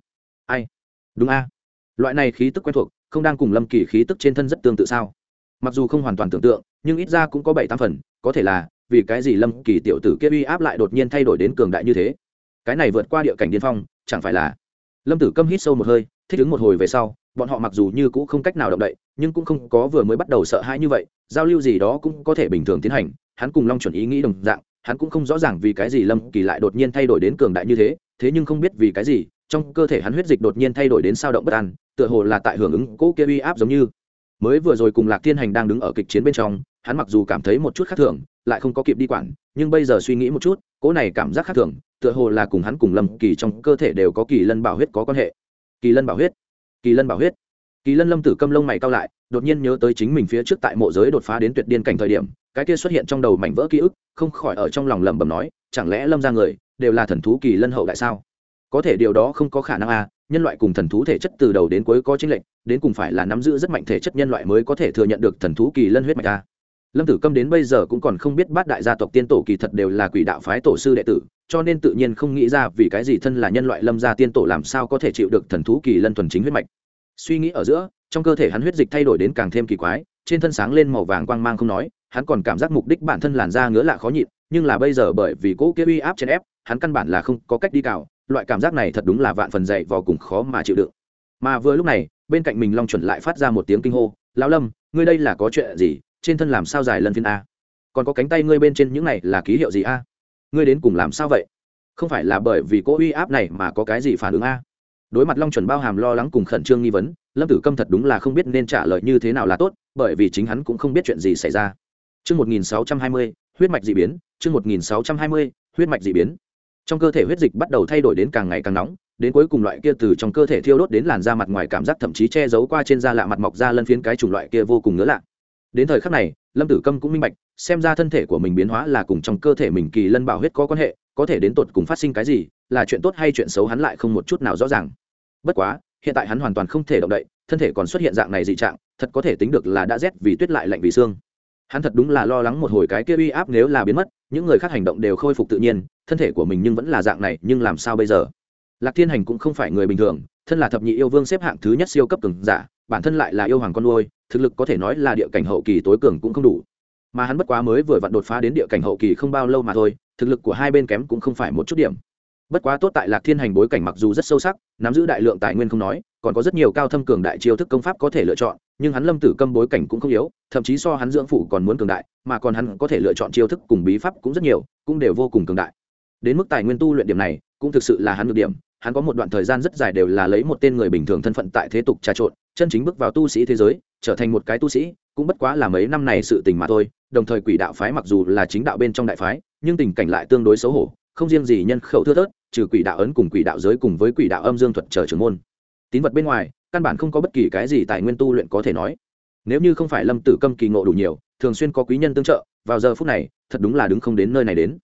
A: Ai? Đúng a. Loại này khí tức quen thuộc, không đang cùng lâm kỳ khí tức trên thân rất tương tự sao? Mặc dù không hoàn toàn tưởng tượng, nhưng ít ra cũng có bảy tam phần, có thể là, vì cái gì lâm kỳ tiểu tử kia uy áp lại đột nhiên thay đổi đến cường đại như thế? Cái này vượt qua địa cảnh điên phong, chẳng phải là? Lâm tử câm hít sâu một hơi, thích ứng một hồi về sau, bọn họ mặc dù như cũ không cách nào động đậy, nhưng cũng không có vừa mới bắt đầu sợ hãi như vậy, giao lưu gì đó cũng có thể bình thường tiến hành, hắn cùng long chuẩn ý nghĩ đồng dạng hắn cũng không rõ ràng vì cái gì lâm kỳ lại đột nhiên thay đổi đến cường đại như thế thế nhưng không biết vì cái gì, trong cơ thể hắn huyết dịch đột nhiên thay đổi đến sao động bất an, tựa hồ là tại hưởng ứng cỗ kia uy áp giống như. Mới vừa rồi cùng lạc thiên hành đang đứng ở kịch chiến bên trong, hắn mặc dù cảm thấy một chút khác thường, lại không có kịp đi quản, nhưng bây giờ suy nghĩ một chút, cỗ này cảm giác khác thường, tựa hồ là cùng hắn cùng lâm kỳ trong cơ thể đều có kỳ lân bảo huyết có quan hệ. Kỳ lân bảo huyết, kỳ lân bảo huyết kỳ lân lâm tử câm lông mày cao lại, đột nhiên nhớ tới chính mình phía trước tại mộ giới đột phá đến tuyệt điên cảnh thời điểm, cái kia xuất hiện trong đầu mảnh vỡ ký ức, không khỏi ở trong lòng lẩm bẩm nói, chẳng lẽ lâm ra người đều là thần thú kỳ lân hậu đại sao? Có thể điều đó không có khả năng à nhân loại cùng thần thú thể chất từ đầu đến cuối có chính lệnh đến cùng phải là nắm giữ rất mạnh thể chất nhân loại mới có thể thừa nhận được thần thú kỳ lân huyết mạch à? Lâm tử câm đến bây giờ cũng còn không biết bát đại gia tộc tiên tổ kỳ thật đều là quỷ đạo phái tổ sư đệ tử, cho nên tự nhiên không nghĩ ra vì cái gì thân là nhân loại lâm gia tiên tổ làm sao có thể chịu được thần thú kỳ lân thuần chính huyết mạch suy nghĩ ở giữa, trong cơ thể hắn huyết dịch thay đổi đến càng thêm kỳ quái, trên thân sáng lên màu vàng quang mang không nói, hắn còn cảm giác mục đích bản thân làn da ngứa lạ khó nhịn, nhưng là bây giờ bởi vì cỗ kia uy áp trên ép, hắn căn bản là không có cách đi cào, loại cảm giác này thật đúng là vạn phần dậy vào cùng khó mà chịu đựng. Mà vừa lúc này, bên cạnh mình long chuẩn lại phát ra một tiếng kinh hô, lão lâm, ngươi đây là có chuyện gì? Trên thân làm sao dài lần phiên a? Còn có cánh tay ngươi bên trên những này là ký hiệu gì a? Ngươi đến cùng làm sao vậy? Không phải là bởi vì cỗ uy áp này mà có cái gì phản ứng a? Đối mặt long chuẩn bao hàm lo lắng cùng khẩn trương nghi vấn lâm tử câm thật đúng là không biết nên trả lời như thế nào là tốt bởi vì chính hắn cũng không biết chuyện gì xảy ra Chương 1620, huyết mạch dị biến, chương 1620, huyết mạch dị biến. Trong cơ thể huyết dịch bắt đầu thay đổi đến càng ngày càng nóng, đến cuối cùng loại kia từ trong cơ thể thiêu đốt đến làn da mặt ngoài cảm giác thậm chí che giấu qua trên da lạ mặt mọc ra lân phiến cái chủng loại kia vô cùng ngứa lạ. Đến thời khắc này, Lâm Tử Câm cũng minh bạch, xem ra thân thể của mình biến hóa là cùng trong cơ thể mình kỳ lân bảo huyết có quan hệ, có thể đến tột cùng phát sinh cái gì, là chuyện tốt hay chuyện xấu hắn lại không một chút nào rõ ràng. Bất quá, hiện tại hắn hoàn toàn không thể động đậy, thân thể còn xuất hiện dạng này dị trạng, thật có thể tính được là đã rét vì tuyết lại lạnh vì xương. Hắn thật đúng là lo lắng một hồi cái kia uy áp nếu là biến mất những người khác hành động đều khôi phục tự nhiên thân thể của mình nhưng vẫn là dạng này nhưng làm sao bây giờ? Lạc thiên hành cũng không phải người bình thường thân là thập nhị yêu vương xếp hạng thứ nhất siêu cấp cường giả bản thân lại là yêu hoàng con nuôi thực lực có thể nói là địa cảnh hậu kỳ tối cường cũng không đủ. Mà hắn bất quá mới vừa vặn đột phá đến địa cảnh hậu kỳ không bao lâu mà thôi thực lực của hai bên kém cũng không phải một chút điểm bất quá tốt tại lạc thiên hành bối cảnh mặc dù rất sâu sắc, nắm giữ đại lượng tài nguyên không nói, còn có rất nhiều cao thâm cường đại chiêu thức công pháp có thể lựa chọn, nhưng hắn lâm tử câm bối cảnh cũng không yếu, thậm chí so hắn dưỡng phụ còn muốn cường đại, mà còn hắn có thể lựa chọn chiêu thức cùng bí pháp cũng rất nhiều, cũng đều vô cùng cường đại. Đến mức tài nguyên tu luyện điểm này, cũng thực sự là hắn được điểm, hắn có một đoạn thời gian rất dài đều là lấy một tên người bình thường thân phận tại thế tục trà trộn, chân chính bước vào tu sĩ thế giới, trở thành một cái tu sĩ, cũng bất quá là mấy năm này sự tình mà thôi, đồng thời quỷ đạo phái mặc dù là chính đạo bên trong đại phái, nhưng tình cảnh lại tương đối xấu hổ không riêng gì nhân khẩu thưa thớt, trừ quỷ đạo ấn cùng quỷ đạo giới cùng với quỷ đạo âm dương thuật trở trưởng môn. Tín vật bên ngoài, căn bản không có bất kỳ cái gì tài nguyên tu luyện có thể nói. Nếu như không phải lâm tử câm kỳ ngộ đủ nhiều, thường xuyên có quý nhân tương trợ, vào giờ phút này, thật đúng là đứng không đến nơi này đến.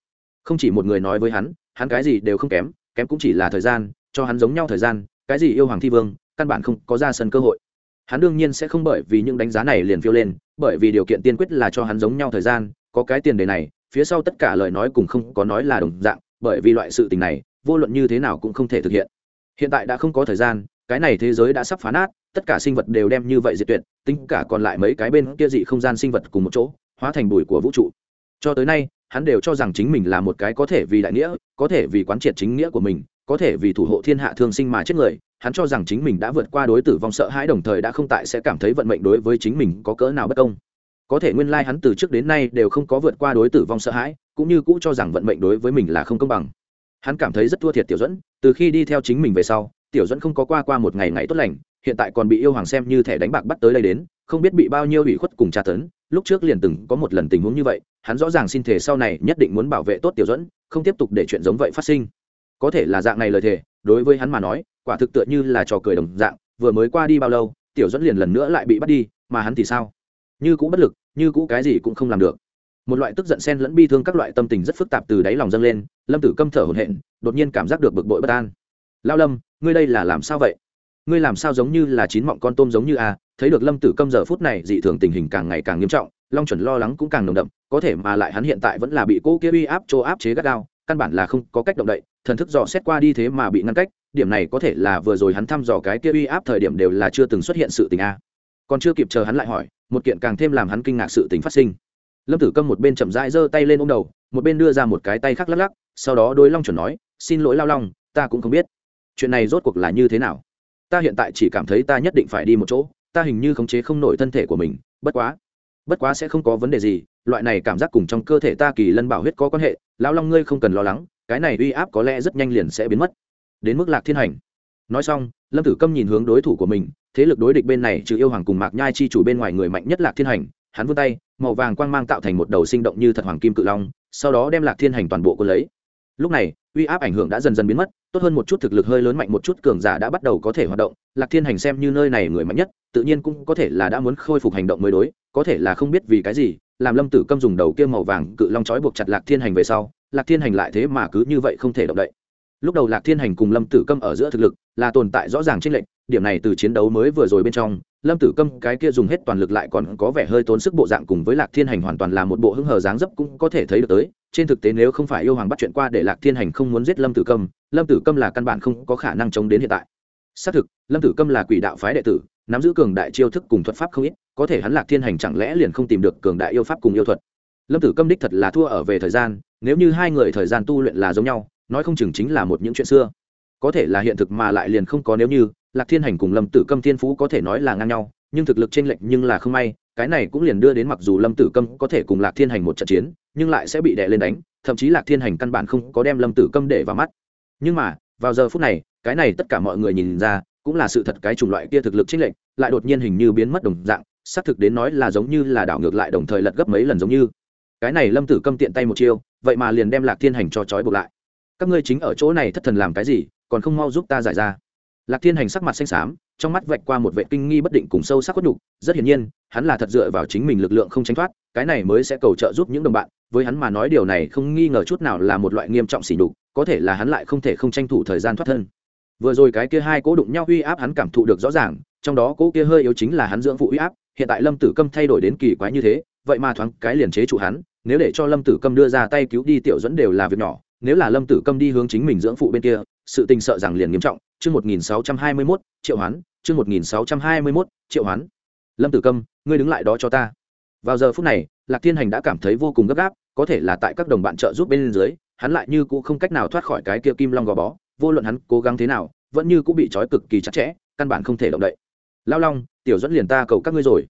A: Không chỉ một người nói với hắn hắn cái gì đều không kém kém cũng chỉ là thời gian, cho hắn giống nhau thời gian, cái gì yêu hoàng thi vương, căn bản không có ra sân cơ hội. Hắn đương nhiên sẽ không bởi vì những đánh giá này liền phiêu lên, bởi vì điều kiện tiên quyết là cho hắn giống nhau thời gian, có cái tiền đề này phía sau tất cả lời nói cùng không có nói là đồng dạng, bởi vì loại sự tình này, vô luận như thế nào cũng không thể thực hiện. Hiện tại đã không có thời gian, cái này thế giới đã sắp phá nát, tất cả sinh vật đều đem như vậy diệt tuyệt, tính cả còn lại mấy cái bên kia dị không gian sinh vật cùng một chỗ, hóa thành bụi của vũ trụ. Cho tới nay, hắn đều cho rằng chính mình là một cái có thể vì đại nghĩa, có thể vì quán triệt chính nghĩa của mình, có thể vì thủ hộ thiên hạ thương sinh mà chết người. Hắn cho rằng chính mình đã vượt qua đối tử vong sợ hãi đồng thời đã không tại sẽ cảm thấy vận mệnh đối với chính mình có cỡ nào bất công có thể nguyên lai hắn từ trước đến nay đều không có vượt qua đối tử vong sợ hãi, cũng như cũ cho rằng vận mệnh đối với mình là không công bằng. Hắn cảm thấy rất thua thiệt tiểu dẫn từ khi đi theo chính mình về sau, tiểu dẫn không có qua qua một ngày ngày tốt lành, hiện tại còn bị yêu hoàng xem như thẻ đánh bạc bắt tới đây đến, không biết bị bao nhiêu ủy khuất cùng tra tấn, lúc trước liền từng có một lần tình huống như vậy, hắn rõ ràng xin thể sau này nhất định muốn bảo vệ tốt tiểu dẫn không tiếp tục để chuyện giống vậy phát sinh. Có thể là dạng này lời thề, đối với hắn mà nói, quả thực tựa như là trò cười đồng dạng, vừa mới qua đi bao lâu, tiểu dẫn liền lần nữa lại bị bắt đi, mà hắn thì sao? Như cũng bất lực như cũ cái gì cũng không làm được. Một loại tức giận xen lẫn bi thương các loại tâm tình rất phức tạp từ đáy lòng dâng lên, lâm tử câm thở hổn hển, đột nhiên cảm giác được bực bội bất an. Lao lâm, ngươi đây là làm sao vậy? Ngươi làm sao giống như là chín mọng con tôm giống như a? Thấy được lâm tử câm giờ phút này, dị thường tình hình càng ngày càng nghiêm trọng, long chuẩn lo lắng cũng càng nồng đậm, có thể mà lại hắn hiện tại vẫn là bị cô kia uy áp, chỗ áp chế gắt gao, căn bản là không có cách động đậy, thần thức dò xét qua đi thế mà bị ngăn cách, điểm này có thể là vừa rồi hắn thăm dò cái kia uy áp thời điểm đều là chưa từng xuất hiện sự tình a còn chưa kịp chờ hắn lại hỏi, một kiện càng thêm làm hắn kinh ngạc sự tình phát sinh. Lâm tử câm một bên chậm rãi giơ tay lên ôm đầu, một bên đưa ra một cái tay khác lắc lắc, sau đó đôi long chuẩn nói, xin lỗi lao long, ta cũng không biết. Chuyện này rốt cuộc là như thế nào? Ta hiện tại chỉ cảm thấy ta nhất định phải đi một chỗ, ta hình như khống chế không nổi thân thể của mình, bất quá bất quá sẽ không có vấn đề gì, loại này cảm giác cùng trong cơ thể ta kỳ lân bảo huyết có quan hệ lão long ngươi không cần lo lắng, cái này uy áp có lẽ rất nhanh liền sẽ biến mất. Đến mức lạc thiên hành. Nói xong, lâm tử câm nhìn hướng đối thủ của mình thế lực đối địch bên này trừ yêu hoàng cùng mạc nhai chi chủ bên ngoài người mạnh nhất lạc thiên hành, hắn vươn tay, màu vàng quang mang tạo thành một đầu sinh động như thật hoàng kim cự long, sau đó đem lạc thiên hành toàn bộ quân lấy. Lúc này, uy áp ảnh hưởng đã dần dần biến mất, tốt hơn một chút thực lực hơi lớn mạnh một chút cường giả đã bắt đầu có thể hoạt động, lạc thiên hành xem như nơi này người mạnh nhất, tự nhiên cũng có thể là đã muốn khôi phục hành động mới đối, có thể là không biết vì cái gì, làm lâm tử câm dùng đầu kia màu vàng cự long trói buộc chặt lạc thiên hành về sau, lạc thiên hành lại thế mà cứ như vậy không thể động đậy lúc đầu lạc thiên hành cùng lâm tử câm ở giữa thực lực là tồn tại rõ ràng trên lệnh điểm này từ chiến đấu mới vừa rồi bên trong, lâm tử câm cái kia dùng hết toàn lực lại còn có vẻ hơi tốn sức bộ dạng cùng với lạc thiên hành hoàn toàn là một bộ hưng hờ dáng dấp cũng có thể thấy được tới. Trên thực tế nếu không phải yêu hoàng bắt chuyện qua để lạc thiên hành không muốn giết lâm tử câm, lâm tử câm là căn bản không có khả năng chống đến hiện tại. Xác thực, lâm tử câm là quỷ đạo phái đệ tử, nắm giữ cường đại chiêu thức cùng thuật pháp không ít, có thể hắn lạc thiên hành chẳng lẽ liền không tìm được cường đại yêu pháp cùng yêu thuật. Lâm tử câm đích thật là thua ở về thời gian, nếu như hai người thời gian tu luyện là giống nhau nói không chừng chính là một những chuyện xưa. Có thể là hiện thực mà lại liền không có nếu như, lạc thiên hành cùng lâm tử câm thiên phú có thể nói là ngang nhau, nhưng thực lực t r ê n lệch nhưng là không may, cái này cũng liền đưa đến mặc dù lâm tử câm có thể cùng lạc thiên hành một trận chiến, nhưng lại sẽ bị đè lên đánh, thậm chí lạc thiên hành căn bản không có đem lâm tử câm để vào mắt. Nhưng mà, vào giờ phút này, cái này tất cả mọi người nhìn ra, cũng là sự thật cái chủng loại kia thực lực t r ê n lệch, lại đột nhiên hình như biến mất đồng dạng, xác thực đến nói là giống như là đảo ngược lại đồng thời lật gấp mấy lần giống như. Cái này lâm tử câm tiện tay một chiêu, vậy mà liền đem lạc thiên hành cho trói buộc lại các ngươi chính ở chỗ này thất thần làm cái gì, còn không mau giúp ta giải ra. Lạc thiên hành sắc mặt xanh xám, trong mắt vạch qua một vệ kinh nghi bất định cùng sâu sắc khuất nhục, rất hiển nhiên, hắn là thật dựa vào chính mình lực lượng không tránh thoát, cái này mới sẽ cầu trợ giúp những đồng bạn, với hắn mà nói điều này không nghi ngờ chút nào là một loại nghiêm trọng xỉ đục có thể là hắn lại không thể không tranh thủ thời gian thoát thân. Vừa rồi cái kia hai cố đụng nhau uy áp hắn cảm thụ được rõ ràng, trong đó cố kia hơi yếu chính là hắn dưỡng phụ uy áp, hiện tại lâm tử câm thay đổi đến kỳ quái như thế, vậy mà thoáng cái liền chế trụ hắn, nếu để cho lâm tử câm đưa ra tay cứu đi tiểu dẫn đều là việc nhỏ nếu là lâm tử câm đi hướng chính mình dưỡng phụ bên kia, sự tình sợ rằng liền nghiêm trọng. Chương một nghìn sáu trăm hai mươi mốt, triệu hoán. Chương một nghìn sáu trăm hai mươi mốt, triệu hoán. Lâm tử câm, ngươi đứng lại đó cho ta. Vào giờ phút này, lạc thiên hành đã cảm thấy vô cùng gấp gáp, có thể là tại các đồng bạn trợ giúp bên dưới, hắn lại như cũ không cách nào thoát khỏi cái kia kim long gò bó, vô luận hắn cố gắng thế nào, vẫn như cũng bị trói cực kỳ chặt chẽ, căn bản không thể động đậy. Lao long, tiểu dẫn liền ta cầu các ngươi rồi.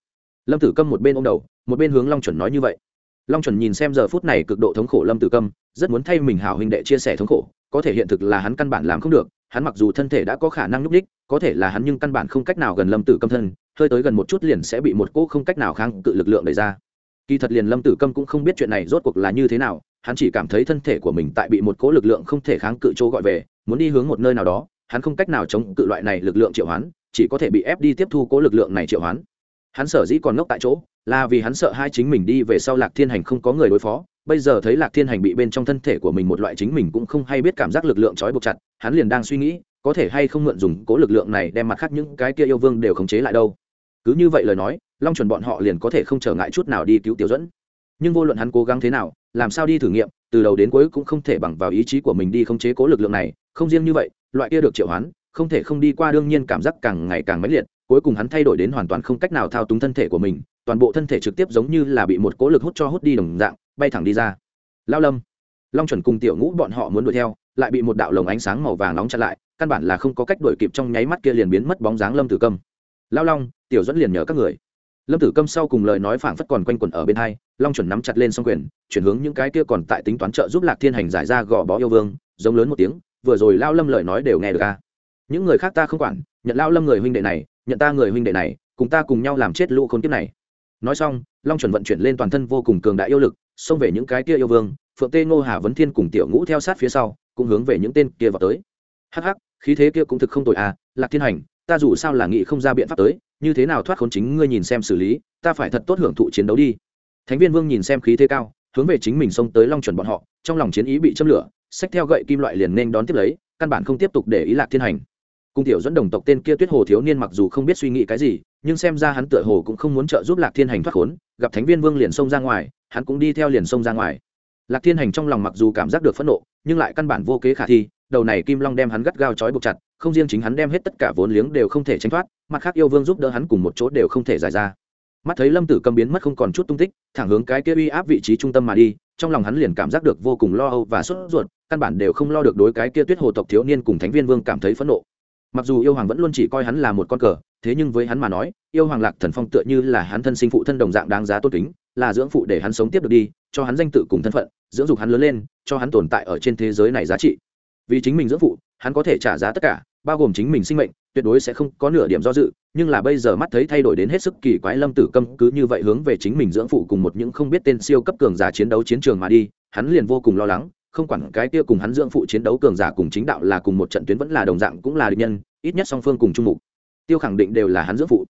A: Lâm tử câm một bên ô m đầu, một bên hướng long chuẩn nói như vậy. Long chuẩn nhìn xem giờ phút này cực độ thống khổ lâm tử câm rất muốn thay mình hảo huynh đệ chia sẻ thống khổ, có thể hiện thực là hắn căn bản làm không được, hắn mặc dù thân thể đã có khả năng nhúc đích có thể là hắn nhưng căn bản không cách nào gần lâm tử câm thân, hơi tới gần một chút liền sẽ bị một cỗ không cách nào kháng cự lực lượng đẩy ra. Kỳ thật liền lâm tử câm cũng không biết chuyện này rốt cuộc là như thế nào, hắn chỉ cảm thấy thân thể của mình tại bị một cỗ lực lượng không thể kháng cự chỗ gọi về, muốn đi hướng một nơi nào đó, hắn không cách nào chống cự loại này lực lượng triệu hoán, chỉ có thể bị ép đi tiếp thu cỗ lực lượng này triệu hoán hắn sở dĩ còn ngốc tại chỗ, là vì hắn sợ hai chính mình đi về sau lạc thiên hành không có người đối phó. Bây giờ thấy lạc thiên hành bị bên trong thân thể của mình một loại chính mình cũng không hay biết cảm giác lực lượng trói buộc chặt, hắn liền đang suy nghĩ, có thể hay không mượn dùng cố lực lượng này đem mặt khác những cái kia yêu vương đều khống chế lại đâu. Cứ như vậy lời nói, long chuẩn bọn họ liền có thể không trở ngại chút nào đi cứu tiểu dẫn nhưng vô luận hắn cố gắng thế nào, làm sao đi thử nghiệm, từ đầu đến cuối cũng không thể bằng vào ý chí của mình đi khống chế cố lực lượng này. Không riêng như vậy, loại kia được triệu hoán, không thể không đi qua đương nhiên cảm giác càng ngày càng mãnh liệt cuối cùng hắn thay đổi đến hoàn toàn không cách nào thao túng thân thể của mình, toàn bộ thân thể trực tiếp giống như là bị một cố lực hút cho hút đi đồng dạng, bay thẳng đi ra. Lao lâm, long chuẩn cùng tiểu ngũ bọn họ muốn đuổi theo, lại bị một đạo lồng ánh sáng màu vàng nóng chặn lại, căn bản là không có cách đuổi kịp trong nháy mắt kia liền biến mất bóng dáng lâm tử câm. Lao long, tiểu dẫn liền nhờ các người. Lâm tử câm sau cùng lời nói phảng phất còn quanh quẩn ở bên hai, long chuẩn nắm chặt lên s quyền, chuyển hướng những cái kia còn tại tính toán trợ giúp lạc thiên hành giải ra gò bó yêu vương, giống lớn một tiếng, vừa rồi lao lâm lời nói đều nghe được ca những người khác ta không quản, nhận lao lâm người huynh đệ này nhận ta người huynh đệ này, cùng ta cùng nhau làm chết lũ khốn kiếp này. Nói xong, long chuẩn vận chuyển lên toàn thân vô cùng cường đại yêu lực, xông về những cái kia yêu vương, phượng tê ngô hà vấn thiên cùng tiểu ngũ theo sát phía sau, cũng hướng về những tên kia vào tới. Hắc hắc, khí thế kia cũng thực không tội à lạc thiên hành, ta dù sao là nghị không ra biện pháp tới, như thế nào thoát khốn chính ngươi nhìn xem xử lý, ta phải thật tốt hưởng thụ chiến đấu đi. Thánh viên vương nhìn xem khí thế cao, hướng về chính mình xông tới long chuẩn bọn họ, trong lòng chiến ý bị châm lửa, xách theo gậy kim loại liền nên đón tiếp lấy, căn bản không tiếp tục để ý lạc thiên hành cung tiểu dẫn đồng tộc tên kia tuyết hồ thiếu niên mặc dù không biết suy nghĩ cái gì, nhưng xem ra hắn tựa hồ cũng không muốn trợ giúp lạc thiên hành thoát khốn, gặp thánh viên vương liền xông ra ngoài, hắn cũng đi theo liền xông ra ngoài. Lạc thiên hành trong lòng mặc dù cảm giác được phẫn nộ, nhưng lại căn bản vô kế khả thi, đầu này kim long đem hắn gắt gao trói buộc chặt, không riêng chính hắn đem hết tất cả vốn liếng đều không thể tránh thoát, mặt khác yêu vương giúp đỡ hắn cùng một chỗ đều không thể giải ra. Mắt thấy lâm tử cầm biến mất không còn chút tung tích, thẳng hướng cái kia uy áp vị trí trung tâm mà đi, trong lòng hắn liền cảm giác được vô cùng lo âu và sốt ruột, căn bản đều không lo được đối cái kia tuyết hồ tộc thiếu niên cùng thánh viên vương cảm thấy phẫn nộ mặc dù yêu hoàng vẫn luôn chỉ coi hắn là một con cờ, thế nhưng với hắn mà nói, yêu hoàng lạc thần phong tựa như là hắn thân sinh phụ thân đồng dạng đáng giá tốt kính, là dưỡng phụ để hắn sống tiếp được đi, cho hắn danh tự cùng thân phận, dưỡng dục hắn lớn lên, cho hắn tồn tại ở trên thế giới này giá trị. Vì chính mình dưỡng phụ, hắn có thể trả giá tất cả, bao gồm chính mình sinh mệnh, tuyệt đối sẽ không có nửa điểm do dự, nhưng là bây giờ mắt thấy thay đổi đến hết sức kỳ quái lâm tử câm cứ như vậy hướng về chính mình dưỡng phụ cùng một những không biết tên siêu cấp cường giả chiến đấu chiến trường mà đi, hắn liền vô cùng lo lắng không quản cái kia cùng hắn dưỡng phụ chiến đấu cường giả cùng chính đạo là cùng một trận tuyến vẫn là đồng dạng cũng là địch nhân, ít nhất song phương cùng chung mục. Tiêu khẳng định đều là hắn dưỡng phụ.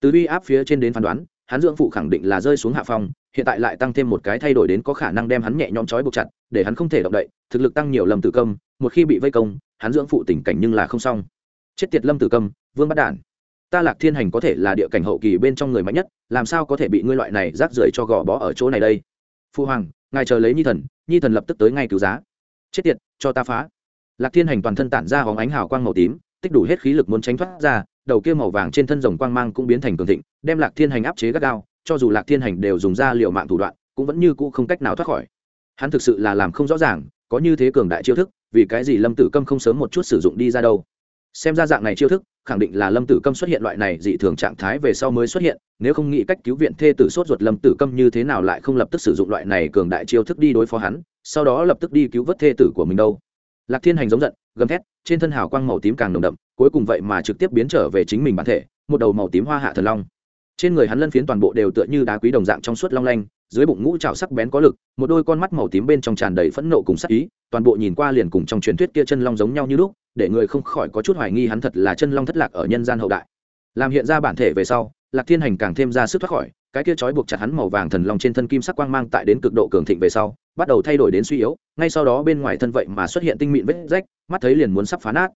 A: Từ uy áp phía trên đến phán đoán, hắn dưỡng phụ khẳng định là rơi xuống hạ phong, hiện tại lại tăng thêm một cái thay đổi đến có khả năng đem hắn nhẹ nhõm trói buộc chặt, để hắn không thể động đậy, thực lực tăng nhiều lầm tử công một khi bị vây công, hắn dưỡng phụ tình cảnh nhưng là không xong. Chết tiệt lâm tử công vương bắt đản. Ta lạc thiên hành có thể là địa cảnh hậu kỳ bên trong người mạnh nhất, làm sao có thể bị ngươi loại này rác rưởi cho gò bó ở chỗ này đây? Phu hoàng ngài chờ lấy nhi thần nhi thần lập tức tới ngay cứu giá. Chết tiệt, cho ta phá. Lạc thiên hành toàn thân tản ra hóng ánh hào quang màu tím, tích đủ hết khí lực muốn tránh thoát ra, đầu kia màu vàng trên thân rồng quang mang cũng biến thành cường thịnh, đem lạc thiên hành áp chế gắt gao, cho dù lạc thiên hành đều dùng ra liệu mạng thủ đoạn, cũng vẫn như cũ không cách nào thoát khỏi. Hắn thực sự là làm không rõ ràng, có như thế cường đại chiêu thức, vì cái gì lâm tử câm không sớm một chút sử dụng đi ra đâu? Xem ra dạng này chiêu thức, khẳng định là lâm tử câm xuất hiện loại này dị thường trạng thái về sau mới xuất hiện, nếu không nghĩ cách cứu viện thê tử sốt ruột lâm tử câm như thế nào lại không lập tức sử dụng loại này cường đại chiêu thức đi đối phó hắn, sau đó lập tức đi cứu vớt thê tử của mình đâu. Lạc thiên hành giống giận, gầm thét, trên thân hào quang màu tím càng nồng đậm, cuối cùng vậy mà trực tiếp biến trở về chính mình bản thể, một đầu màu tím hoa hạ thần long. Trên người hắn lân phiến toàn bộ đều tựa như đá quý đồng dạng trong suốt long lanh dưới bụng ngũ trào sắc bén có lực, một đôi con mắt màu tím bên trong tràn đầy phẫn nộ cùng sắc ý, toàn bộ nhìn qua liền cùng trong truyền thuyết kia chân long giống nhau như lúc, để người không khỏi có chút hoài nghi hắn thật là chân long thất lạc ở nhân gian hậu đại. Làm hiện ra bản thể về sau, lạc thiên hành càng thêm ra sức thoát khỏi, cái kia trói buộc chặt hắn màu vàng thần long trên thân kim sắc quang mang tại đến cực độ cường thịnh về sau, bắt đầu thay đổi đến suy yếu, ngay sau đó bên ngoài thân vậy mà xuất hiện tinh mịn vết rách, mắt thấy liền muốn sắp phá nát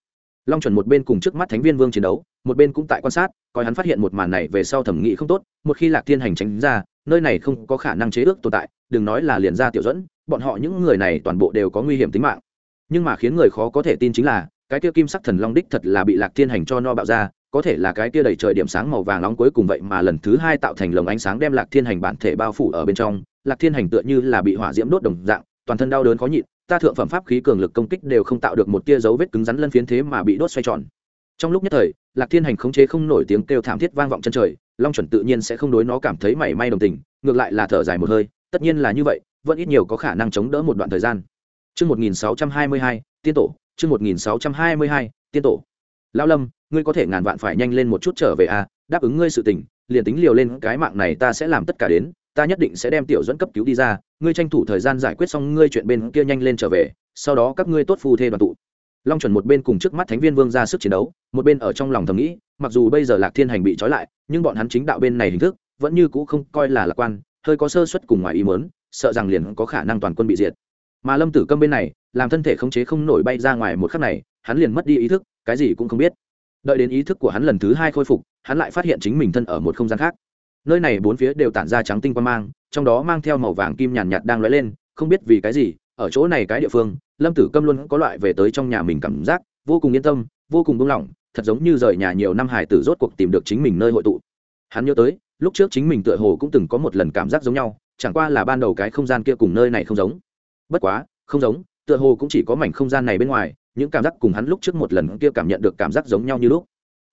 A: long chuẩn một bên cùng trước mắt thánh viên vương chiến đấu, một bên cũng tại quan sát, coi hắn phát hiện một màn này về sau thẩm nghị không tốt, một khi lạc thiên hành tránh ra, nơi này không có khả năng chế ước tồn tại, đừng nói là liền ra tiểu dẫn, bọn họ những người này toàn bộ đều có nguy hiểm tính mạng. Nhưng mà khiến người khó có thể tin chính là, cái kia kim sắc thần long đích thật là bị lạc thiên hành cho no bạo ra, có thể là cái kia đầy trời điểm sáng màu vàng nóng cuối cùng vậy mà lần thứ hai tạo thành lồng ánh sáng đem lạc thiên hành bản thể bao phủ ở bên trong, lạc thiên hành tựa như là bị hỏa diễm đốt đồng dạng, toàn thân đau đớn khó nhịn ta thượng phẩm pháp khí cường lực công kích đều không tạo được một tia dấu vết cứng rắn lân phiến thế mà bị đốt xoay tròn. Trong lúc nhất thời lạc thiên hành khống chế không nổi tiếng kêu thảm thiết vang vọng chân trời long chuẩn tự nhiên sẽ không đối nó cảm thấy mảy may đồng tình ngược lại là thở dài một hơi tất nhiên là như vậy vẫn ít nhiều có khả năng chống đỡ một đoạn thời gian. Trước 1622, tiên tổ, trước 1622, tiên tổ. Lão Lâm, ngươi có thể ngàn vạn phải nhanh lên một chút trở về a, à, đáp ứng ngươi sự tình, liền tính liều lên cái mạng này ta sẽ làm tất cả đến, ta nhất định sẽ đem tiểu dẫn cấp cứu đi ra, ngươi tranh thủ thời gian giải quyết xong ngươi chuyện bên kia nhanh lên trở về, sau đó các ngươi tốt phù thê đoàn tụ. Long chuẩn một bên cùng trước mắt Thánh Viên Vương ra sức chiến đấu, một bên ở trong lòng thầm nghĩ, mặc dù bây giờ Lạc Thiên Hành bị trói lại, nhưng bọn hắn chính đạo bên này hình thức vẫn như cũ không coi là lạc quan, hơi có sơ suất cùng ngoài ý muốn, sợ rằng liền có khả năng toàn quân bị diệt. Mà lâm tử câm bên này làm thân thể khống chế không nổi bay ra ngoài một khắc này hắn liền mất đi ý thức cái gì cũng không biết. Đợi đến ý thức của hắn lần thứ hai khôi phục hắn lại phát hiện chính mình thân ở một không gian khác nơi này bốn phía đều tản ra trắng tinh quang mang, trong đó mang theo màu vàng kim nhàn nhạt đang lóe lên, không biết vì cái gì, ở chỗ này cái địa phương, lâm tử câm luôn có loại về tới trong nhà mình cảm giác, vô cùng yên tâm, vô cùng buông lỏng, thật giống như rời nhà nhiều năm hải tử rốt cuộc tìm được chính mình nơi hội tụ. Hắn nhớ tới, lúc trước chính mình tựa hồ cũng từng có một lần cảm giác giống nhau, chẳng qua là ban đầu cái không gian kia cùng nơi này không giống. Bất quá, không giống, tựa hồ cũng chỉ có mảnh không gian này bên ngoài, những cảm giác cùng hắn lúc trước một lần kia cảm nhận được cảm giác giống nhau như lúc.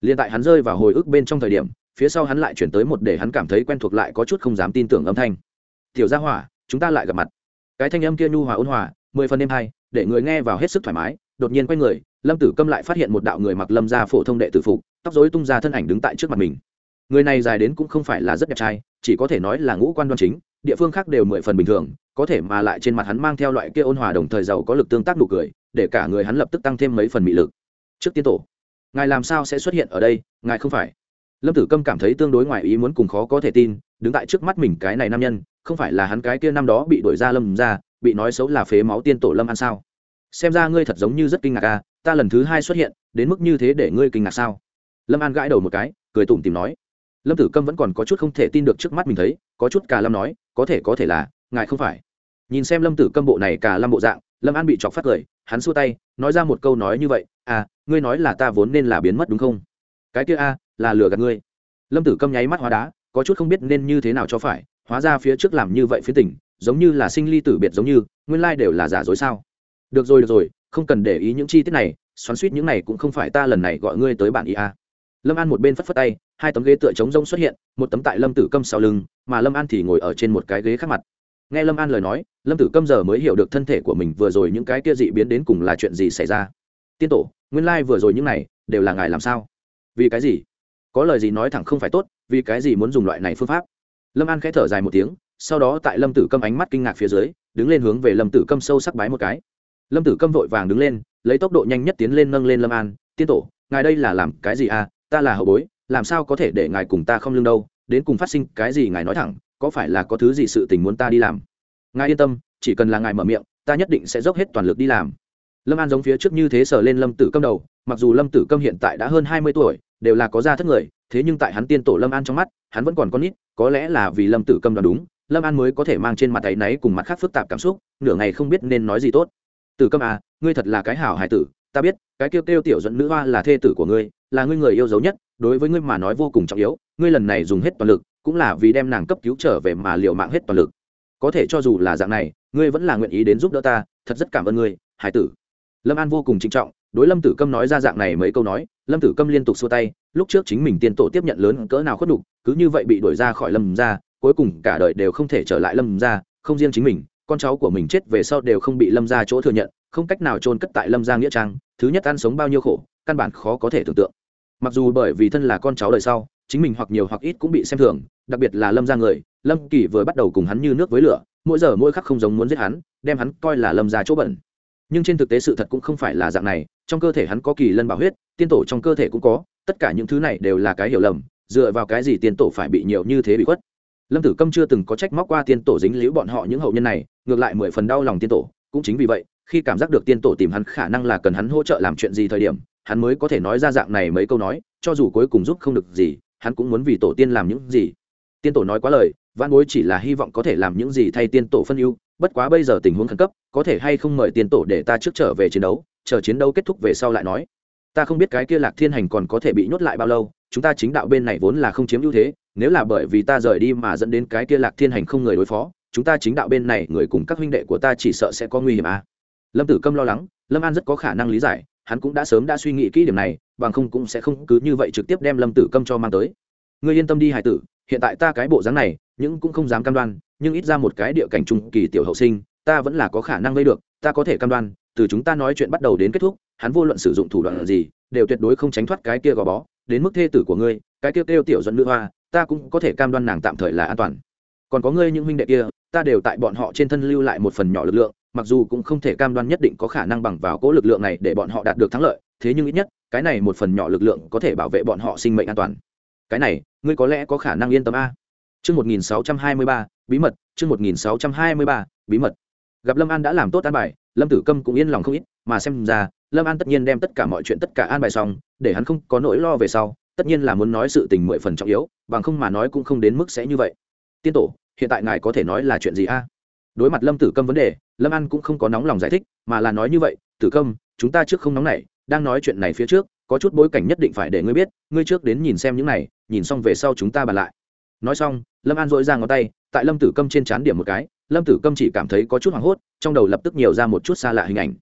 A: Liền tại hắn rơi vào hồi ức bên trong thời điểm phía sau hắn lại chuyển tới một để hắn cảm thấy quen thuộc lại có chút không dám tin tưởng âm thanh. Tiểu gia hỏa, chúng ta lại gặp mặt. Cái thanh âm kia nhu hòa ôn hòa, mười phần đêm hai để người nghe vào hết sức thoải mái, đột nhiên quay người, lâm tử câm lại phát hiện một đạo người mặc lâm gia phổ thông đệ tử phục, tóc dối tung ra thân ảnh đứng tại trước mặt mình. Người này dài đến cũng không phải là rất đẹp trai, chỉ có thể nói là ngũ quan đoan chính, địa phương khác đều mười phần bình thường, có thể mà lại trên mặt hắn mang theo loại kia ôn hòa đồng thời giàu có lực tương tác nụ cười, để cả người hắn lập tức tăng thêm mấy phần mị lực. Trước tiên tổ, ngài làm sao sẽ xuất hiện ở đây, ngài không phải? Lâm tử câm cảm thấy tương đối ngoài ý muốn cùng khó có thể tin, đứng tại trước mắt mình cái này nam nhân, không phải là hắn cái kia năm đó bị đổi ra lâm ra, bị nói xấu là phế máu tiên tổ lâm ăn sao? Xem ra ngươi thật giống như rất kinh ngạc à ta lần thứ hai xuất hiện, đến mức như thế để ngươi kinh ngạc sao? Lâm an gãi đầu một cái, cười tủm tìm nói. Lâm tử câm vẫn còn có chút không thể tin được trước mắt mình thấy, có chút cả lâm nói, có thể có thể là, ngài không phải. Nhìn xem lâm tử câm bộ này cả lâm bộ dạng, lâm an bị chọc phát cười, hắn xua tay, nói ra một câu nói như vậy à ngươi nói là ta vốn nên là biến mất đúng không? Cái kia a là lừa gạt ngươi. Lâm tử câm nháy mắt hóa đá, có chút không biết nên như thế nào cho phải, hóa ra phía trước làm như vậy phía tỉnh giống như là sinh ly tử biệt giống như, nguyên lai đều là giả dối sao? Được rồi được rồi, không cần để ý những chi tiết này, xoắn suýt những này cũng không phải ta lần này gọi ngươi tới bản ý a lâm an một bên phất phất tay, hai tấm ghế tựa trống rông xuất hiện, một tấm tại lâm tử câm sau lưng, mà lâm an thì ngồi ở trên một cái ghế khác mặt. Nghe lâm an lời nói, lâm tử câm giờ mới hiểu được thân thể của mình vừa rồi những cái kia dị biến đến cùng là chuyện gì xảy ra. Tiên tổ, nguyên lai、like、vừa rồi những này đều là ngài làm sao? Vì cái gì? Có lời gì nói thẳng không phải tốt, vì cái gì muốn dùng loại này phương pháp? Lâm an khẽ thở dài một tiếng, sau đó tại lâm tử câm ánh mắt kinh ngạc phía dưới, đứng lên hướng về lâm tử câm sâu sắc bái một cái. Lâm tử câm vội vàng đứng lên, lấy tốc độ nhanh nhất tiến lên nâng lên lâm an, tiên tổ, ngài đây là làm cái gì à? Ta là hậu bối, làm sao có thể để ngài cùng ta không lương đâu? Đến cùng phát sinh cái gì ngài nói thẳng, có phải là có thứ gì sự tình muốn ta đi làm? Ngài yên tâm, chỉ cần là ngài mở miệng, ta nhất định sẽ dốc hết toàn lực đi làm. Lâm an giống phía trước như thế sờ lên lâm tử câm đầu, mặc dù lâm tử câm hiện tại đã hơn hai mươi tuổi đều là có gia thất người, thế nhưng tại hắn tiên tổ lâm an trong mắt, hắn vẫn còn con nít, có lẽ là vì lâm tử Cầm đoán đúng, lâm an mới có thể mang trên mặt tay náy cùng mặt khác phức tạp cảm xúc, nửa ngày không biết nên nói gì tốt. Tử Cầm à ngươi thật là cái hảo hải tử, ta biết, cái kêu kêu tiểu dẫn nữ hoa là thê tử của ngươi, là ngươi người yêu dấu nhất, đối với ngươi mà nói vô cùng trọng yếu, ngươi lần này dùng hết toàn lực, cũng là vì đem nàng cấp cứu trở về mà liệu mạng hết toàn lực. Có thể cho dù là dạng này, ngươi vẫn là nguyện ý đến giúp đỡ ta, thật rất cảm ơn ngươi hải tử. Lâm an vô cùng trinh trọng, đối lâm tử câm nói ra dạng này mấy câu nói lâm tử câm liên tục xua tay, lúc trước chính mình tiên tổ tiếp nhận lớn cỡ nào khuất đục cứ như vậy bị đuổi ra khỏi lâm ra cuối cùng cả đời đều không thể trở lại lâm ra không riêng chính mình, con cháu của mình chết về sau đều không bị lâm ra chỗ thừa nhận, không cách nào trôn cất tại lâm gia nghĩa trang, thứ nhất ăn sống bao nhiêu khổ, căn bản khó có thể tưởng tượng. Mặc dù bởi vì thân là con cháu đời sau, chính mình hoặc nhiều hoặc ít cũng bị xem thường, đặc biệt là lâm ra người, lâm kỳ vừa bắt đầu cùng hắn như nước với lửa, mỗi giờ mỗi khắc không giống muốn giết hắn, đem hắn coi là lâm ra chỗ bẩn. Nhưng trên thực tế sự thật cũng không phải là dạng này trong cơ thể hắn có kỳ lân bảo huyết, tiên tổ trong cơ thể cũng có, tất cả những thứ này đều là cái hiểu lầm, dựa vào cái gì tiên tổ phải bị nhiều như thế bị khuất? Lâm tử câm chưa từng có trách móc qua tiên tổ dính líu bọn họ những hậu nhân này, ngược lại mười phần đau lòng tiên tổ, cũng chính vì vậy, khi cảm giác được tiên tổ tìm hắn khả năng là cần hắn hỗ trợ làm chuyện gì thời điểm, hắn mới có thể nói ra dạng này mấy câu nói, cho dù cuối cùng giúp không được gì, hắn cũng muốn vì tổ tiên làm những gì. Tiên tổ nói quá lời văn bối chỉ là hy vọng có thể làm những gì thay tiên tổ phân ưu, bất quá bây giờ tình huống khẩn cấp, có thể hay không mời tiên tổ để ta trước trở về chiến đấu? Chờ chiến đấu kết thúc về sau lại nói ta không biết cái kia lạc thiên hành còn có thể bị nhốt lại bao lâu, chúng ta chính đạo bên này vốn là không chiếm ưu thế, nếu là bởi vì ta rời đi mà dẫn đến cái kia lạc thiên hành không người đối phó, chúng ta chính đạo bên này người cùng các huynh đệ của ta chỉ sợ sẽ có nguy hiểm à. lâm tử câm lo lắng, lâm an rất có khả năng lý giải, hắn cũng đã sớm đã suy nghĩ kỹ điểm này, bằng không cũng sẽ không cứ như vậy trực tiếp đem lâm tử câm cho mang tới ngươi yên tâm đi hải tử, hiện tại ta cái bộ dáng này, nhưng cũng không dám cam đoan, nhưng ít ra một cái địa cảnh trung kỳ tiểu hậu sinh, ta vẫn là có khả năng gây được, ta có thể cam đoan từ chúng ta nói chuyện bắt đầu đến kết thúc hắn vô luận sử dụng thủ đoạn gì đều tuyệt đối không tránh thoát cái kia gò bó đến mức thê tử của ngươi cái kia kêu tiểu dẫn nữ hoa ta cũng có thể cam đoan nàng tạm thời là an toàn. Còn có ngươi những huynh đệ kia ta đều tại bọn họ trên thân lưu lại một phần nhỏ lực lượng mặc dù cũng không thể cam đoan nhất định có khả năng bằng vào cố lực lượng này để bọn họ đạt được thắng lợi thế nhưng ít nhất cái này một phần nhỏ lực lượng có thể bảo vệ bọn họ sinh mệnh an toàn. Cái này ngươi có lẽ có khả năng yên tâm a. Chương 1623, bí mật chương một nghìn sáu trăm hai mươi ba bí mật gặp lâm an đã làm tốt an bài lâm tử câm cũng yên lòng không ít mà xem ra lâm an tất nhiên đem tất cả mọi chuyện tất cả an bài xong để hắn không có nỗi lo về sau tất nhiên là muốn nói sự tình mười phần trọng yếu bằng không mà nói cũng không đến mức sẽ như vậy tiên tổ hiện tại ngài có thể nói là chuyện gì a đối mặt lâm tử câm vấn đề lâm an cũng không có nóng lòng giải thích mà là nói như vậy tử câm chúng ta trước không nóng này đang nói chuyện này phía trước có chút bối cảnh nhất định phải để ngươi biết ngươi trước đến nhìn xem những này nhìn xong về sau chúng ta bàn lại nói xong, lâm an dội ra ngón tay, tại lâm tử câm trên c h á n điểm một cái, lâm tử câm chỉ cảm thấy có chút hoảng hốt, trong đầu lập tức nhiều ra một chút xa lạ hình ảnh.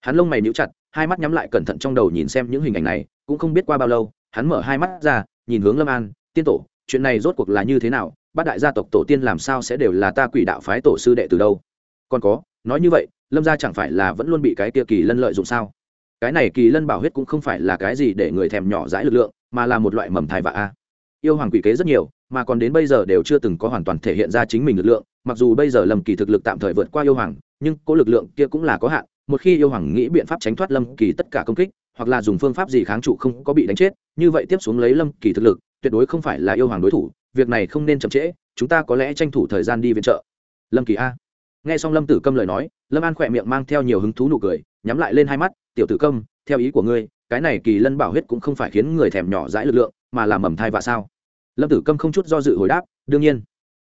A: Hắn lông mày níu chặt, hai mắt nhắm lại cẩn thận trong đầu nhìn xem những hình ảnh này, cũng không biết qua bao lâu, hắn mở hai mắt ra, nhìn hướng lâm an, tiên tổ, chuyện này rốt cuộc là như thế nào? Bát đại gia tộc tổ tiên làm sao sẽ đều là ta quỷ đạo phái tổ sư đệ từ đâu? Còn có, nói như vậy, lâm gia chẳng phải là vẫn luôn bị cái kia kỳ lân lợi dụng sao? Cái này kỳ lân bảo huyết cũng không phải là cái gì để người thèm nhỏ dãi lực lượng, mà là một loại mầm thai vạ a. Yêu hoàng quỷ kế rất nhiều mà còn đến bây giờ đều chưa từng có hoàn toàn thể hiện ra chính mình lực lượng, mặc dù bây giờ lâm kỳ thực lực tạm thời vượt qua yêu hoàng, nhưng cỗ lực lượng kia cũng là có hạn, một khi yêu hoàng nghĩ biện pháp tránh thoát lâm kỳ tất cả công kích, hoặc là dùng phương pháp gì kháng trụ không có bị đánh chết, như vậy tiếp xuống lấy lâm kỳ thực lực, tuyệt đối không phải là yêu hoàng đối thủ, việc này không nên chậm trễ, chúng ta có lẽ tranh thủ thời gian đi viện trợ. Lâm kỳ a. Nghe xong lâm tử câm lời nói, lâm an khỏe miệng mang theo nhiều hứng thú nụ cười, nhắm lại lên hai mắt, tiểu tử câm, theo ý của ngươi, cái này kỳ lân bảo huyết cũng không phải khiến người thèm nhỏ dãi lực lượng, mà là mầm thai và sao? Lâm tử câm không chút do dự hồi đáp, đương nhiên,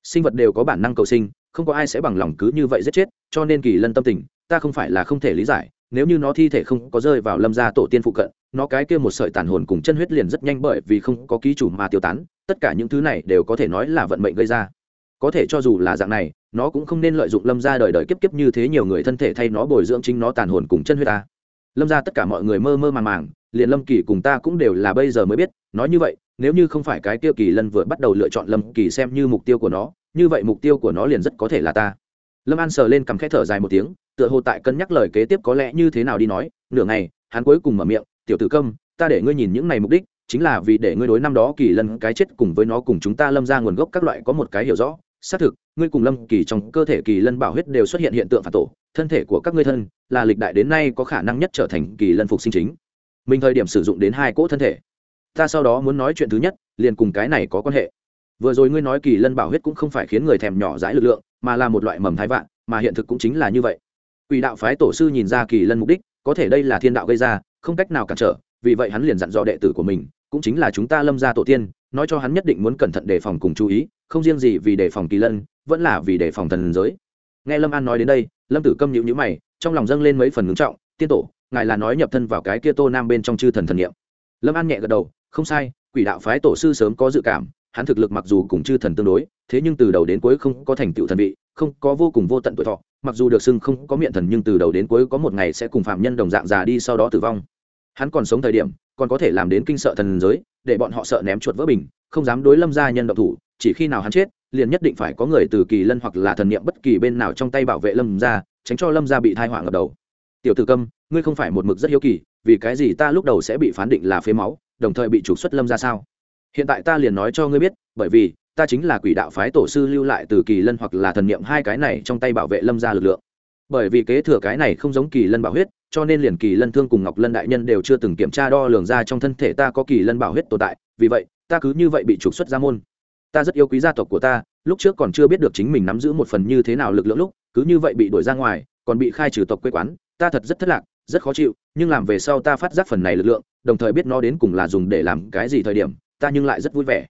A: sinh vật đều có bản năng cầu sinh, không có ai sẽ bằng lòng cứ như vậy giết chết, cho nên kỳ lân tâm tình, ta không phải là không thể lý giải, nếu như nó thi thể không có rơi vào lâm gia tổ tiên phụ cận, nó cái kia một sợi tàn hồn cùng chân huyết liền rất nhanh bởi vì không có ký chủ mà tiêu tán, tất cả những thứ này đều có thể nói là vận mệnh gây ra. Có thể cho dù là dạng này, nó cũng không nên lợi dụng lâm Gia đời đời kiếp kiếp như thế nhiều người thân thể thay nó bồi dưỡng chính nó tàn hồn cùng chân huyết ta. Lâm Gia tất cả mọi người mơ mơ màng màng, liền lâm kỳ cùng ta cũng đều là bây giờ mới biết, nói như vậy nếu như không phải cái tiêu kỳ lân vừa bắt đầu lựa chọn lâm kỳ xem như mục tiêu của nó, như vậy mục tiêu của nó liền rất có thể là ta. Lâm an sờ lên cằm khẽ thở dài một tiếng, tựa hồ tại cân nhắc lời kế tiếp có lẽ như thế nào đi nói, nửa ngày, hắn cuối cùng mở miệng, tiểu tử công ta để ngươi nhìn những này mục đích, chính là vì để ngươi đối năm đó kỳ lân cái chết cùng với nó cùng chúng ta lâm ra nguồn gốc các loại có một cái hiểu rõ. Xác thực, ngươi cùng lâm kỳ trong cơ thể kỳ lân bảo huyết đều xuất hiện hiện tượng phản tổ, thân thể của các ngươi thân là lịch đại đến nay có khả năng nhất trở thành kỳ lân phục sinh chính. Mình thời điểm sử dụng đến hai cỗ thân thể ta sau đó muốn nói chuyện thứ nhất, liền cùng cái này có quan hệ. Vừa rồi ngươi nói kỳ lân bảo huyết cũng không phải khiến người thèm nhỏ dãi lực lượng, mà là một loại mầm thái vạn, mà hiện thực cũng chính là như vậy. Quỷ đạo phái tổ sư nhìn ra kỳ lân mục đích, có thể đây là thiên đạo gây ra, không cách nào cản trở, vì vậy hắn liền dặn dò đệ tử của mình, cũng chính là chúng ta lâm gia tổ tiên, nói cho hắn nhất định muốn cẩn thận đề phòng cùng chú ý, không riêng gì vì đề phòng kỳ lân, vẫn là vì đề phòng thần giới. Nghe lâm an nói đến đây, lâm tử câm nhịu nhữ mày, trong lòng dâng lên mấy phần ngưng trọng, tiên tổ, ngài là nói nhập thân vào cái kia tô nam bên trong chư thần thần niệm. Lâm an nhẹ gật đầu không sai, quỷ đạo phái tổ sư sớm có dự cảm, hắn thực lực mặc dù cùng chư thần tương đối, thế nhưng từ đầu đến cuối không có thành tựu thần vị, không có vô cùng vô tận tuổi thọ, mặc dù được xưng không có miệng thần nhưng từ đầu đến cuối có một ngày sẽ cùng phạm nhân đồng dạng già đi sau đó tử vong. Hắn còn sống thời điểm, còn có thể làm đến kinh sợ thần giới, để bọn họ sợ ném chuột vỡ bình, không dám đối lâm gia nhân độc thủ, chỉ khi nào hắn chết, liền nhất định phải có người từ kỳ lân hoặc là thần niệm bất kỳ bên nào trong tay bảo vệ lâm gia, tránh cho lâm gia bị thai họa ngập đầu. Tiểu tử câm, ngươi không phải một mực rất hiếu kỳ, vì cái gì ta lúc đầu sẽ bị phán định là phế máu đồng thời bị trục xuất lâm ra sao? Hiện tại ta liền nói cho ngươi biết, bởi vì ta chính là quỷ đạo phái tổ sư lưu lại từ kỳ lân hoặc là thần niệm hai cái này trong tay bảo vệ lâm gia lực lượng. Bởi vì kế thừa cái này không giống kỳ lân bảo huyết, cho nên liền kỳ lân thương cùng ngọc lân đại nhân đều chưa từng kiểm tra đo lường ra trong thân thể ta có kỳ lân bảo huyết tồn tại, vì vậy, ta cứ như vậy bị trục xuất ra môn. Ta rất yêu quý gia tộc của ta, lúc trước còn chưa biết được chính mình nắm giữ một phần như thế nào lực lượng lúc, cứ như vậy bị đuổi ra ngoài, còn bị khai trừ tộc quê quán, ta thật rất thất lạc rất khó chịu, nhưng làm về sau ta phát giác phần này lực lượng, đồng thời biết nó đến cùng là dùng để làm cái gì thời điểm, ta nhưng lại rất vui vẻ.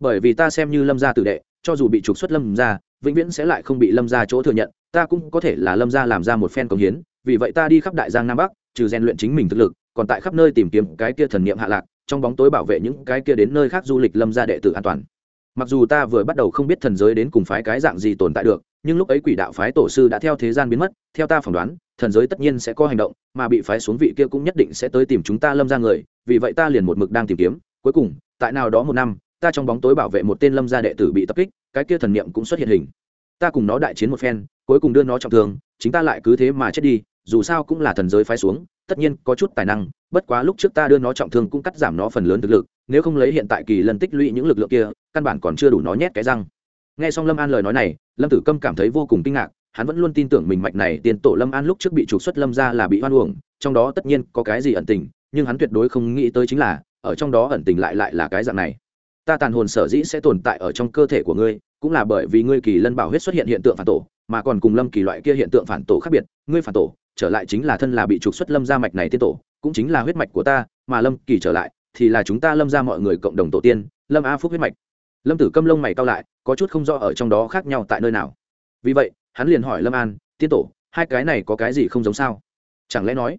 A: Bởi vì ta xem như lâm gia tử đệ, cho dù bị trục xuất lâm gia, vĩnh viễn sẽ lại không bị lâm gia chỗ thừa nhận, ta cũng có thể là lâm gia làm ra một phen công hiến, vì vậy ta đi khắp đại giang nam bắc, trừ rèn luyện chính mình thực lực, còn tại khắp nơi tìm kiếm cái kia thần niệm hạ lạc, trong bóng tối bảo vệ những cái kia đến nơi khác du lịch lâm gia đệ tử an toàn. Mặc dù ta vừa bắt đầu không biết thần giới đến cùng phái cái dạng gì tồn tại được, nhưng lúc ấy quỷ đạo phái tổ sư đã theo thế gian biến mất, theo ta phỏng đoán thần giới tất nhiên sẽ có hành động, mà bị phái xuống vị kia cũng nhất định sẽ tới tìm chúng ta lâm ra người, vì vậy ta liền một mực đang tìm kiếm. Cuối cùng, tại nào đó một năm, ta trong bóng tối bảo vệ một tên lâm gia đệ tử bị tập kích, cái kia thần niệm cũng xuất hiện hình. Ta cùng nó đại chiến một phen, cuối cùng đưa nó trọng thương, chính ta lại cứ thế mà chết đi, dù sao cũng là thần giới phái xuống, tất nhiên có chút tài năng, bất quá lúc trước ta đưa nó trọng thương cũng cắt giảm nó phần lớn thực lực, nếu không lấy hiện tại kỳ lần tích lũy những lực lượng kia, căn bản còn chưa đủ nó nhét cái răng. Nghe xong lâm an lời nói này, lâm tử câm cảm thấy vô cùng kinh ngạc hắn vẫn luôn tin tưởng mình mạch này tiền tổ lâm an lúc trước bị trục xuất lâm ra là bị hoan uổng, trong đó tất nhiên có cái gì ẩn tình, nhưng hắn tuyệt đối không nghĩ tới chính là, ở trong đó ẩn tình lại lại là cái dạng này. Ta tàn hồn sở dĩ sẽ tồn tại ở trong cơ thể của ngươi, cũng là bởi vì ngươi kỳ lân bảo huyết xuất hiện hiện tượng phản tổ, mà còn cùng lâm kỳ loại kia hiện tượng phản tổ khác biệt, ngươi phản tổ, trở lại chính là thân là bị trục xuất lâm gia mạch này tiên tổ, cũng chính là huyết mạch của ta, mà lâm kỳ trở lại, thì là chúng ta lâm ra mọi người cộng đồng tổ tiên, lâm a phúc huyết mạch. Lâm tử câm lông mày cao lại, có chút không rõ ở trong đó khác nhau tại nơi nào. Vì vậy hắn liền hỏi lâm an, tiên tổ, hai cái này có cái gì không giống sao? Chẳng lẽ nói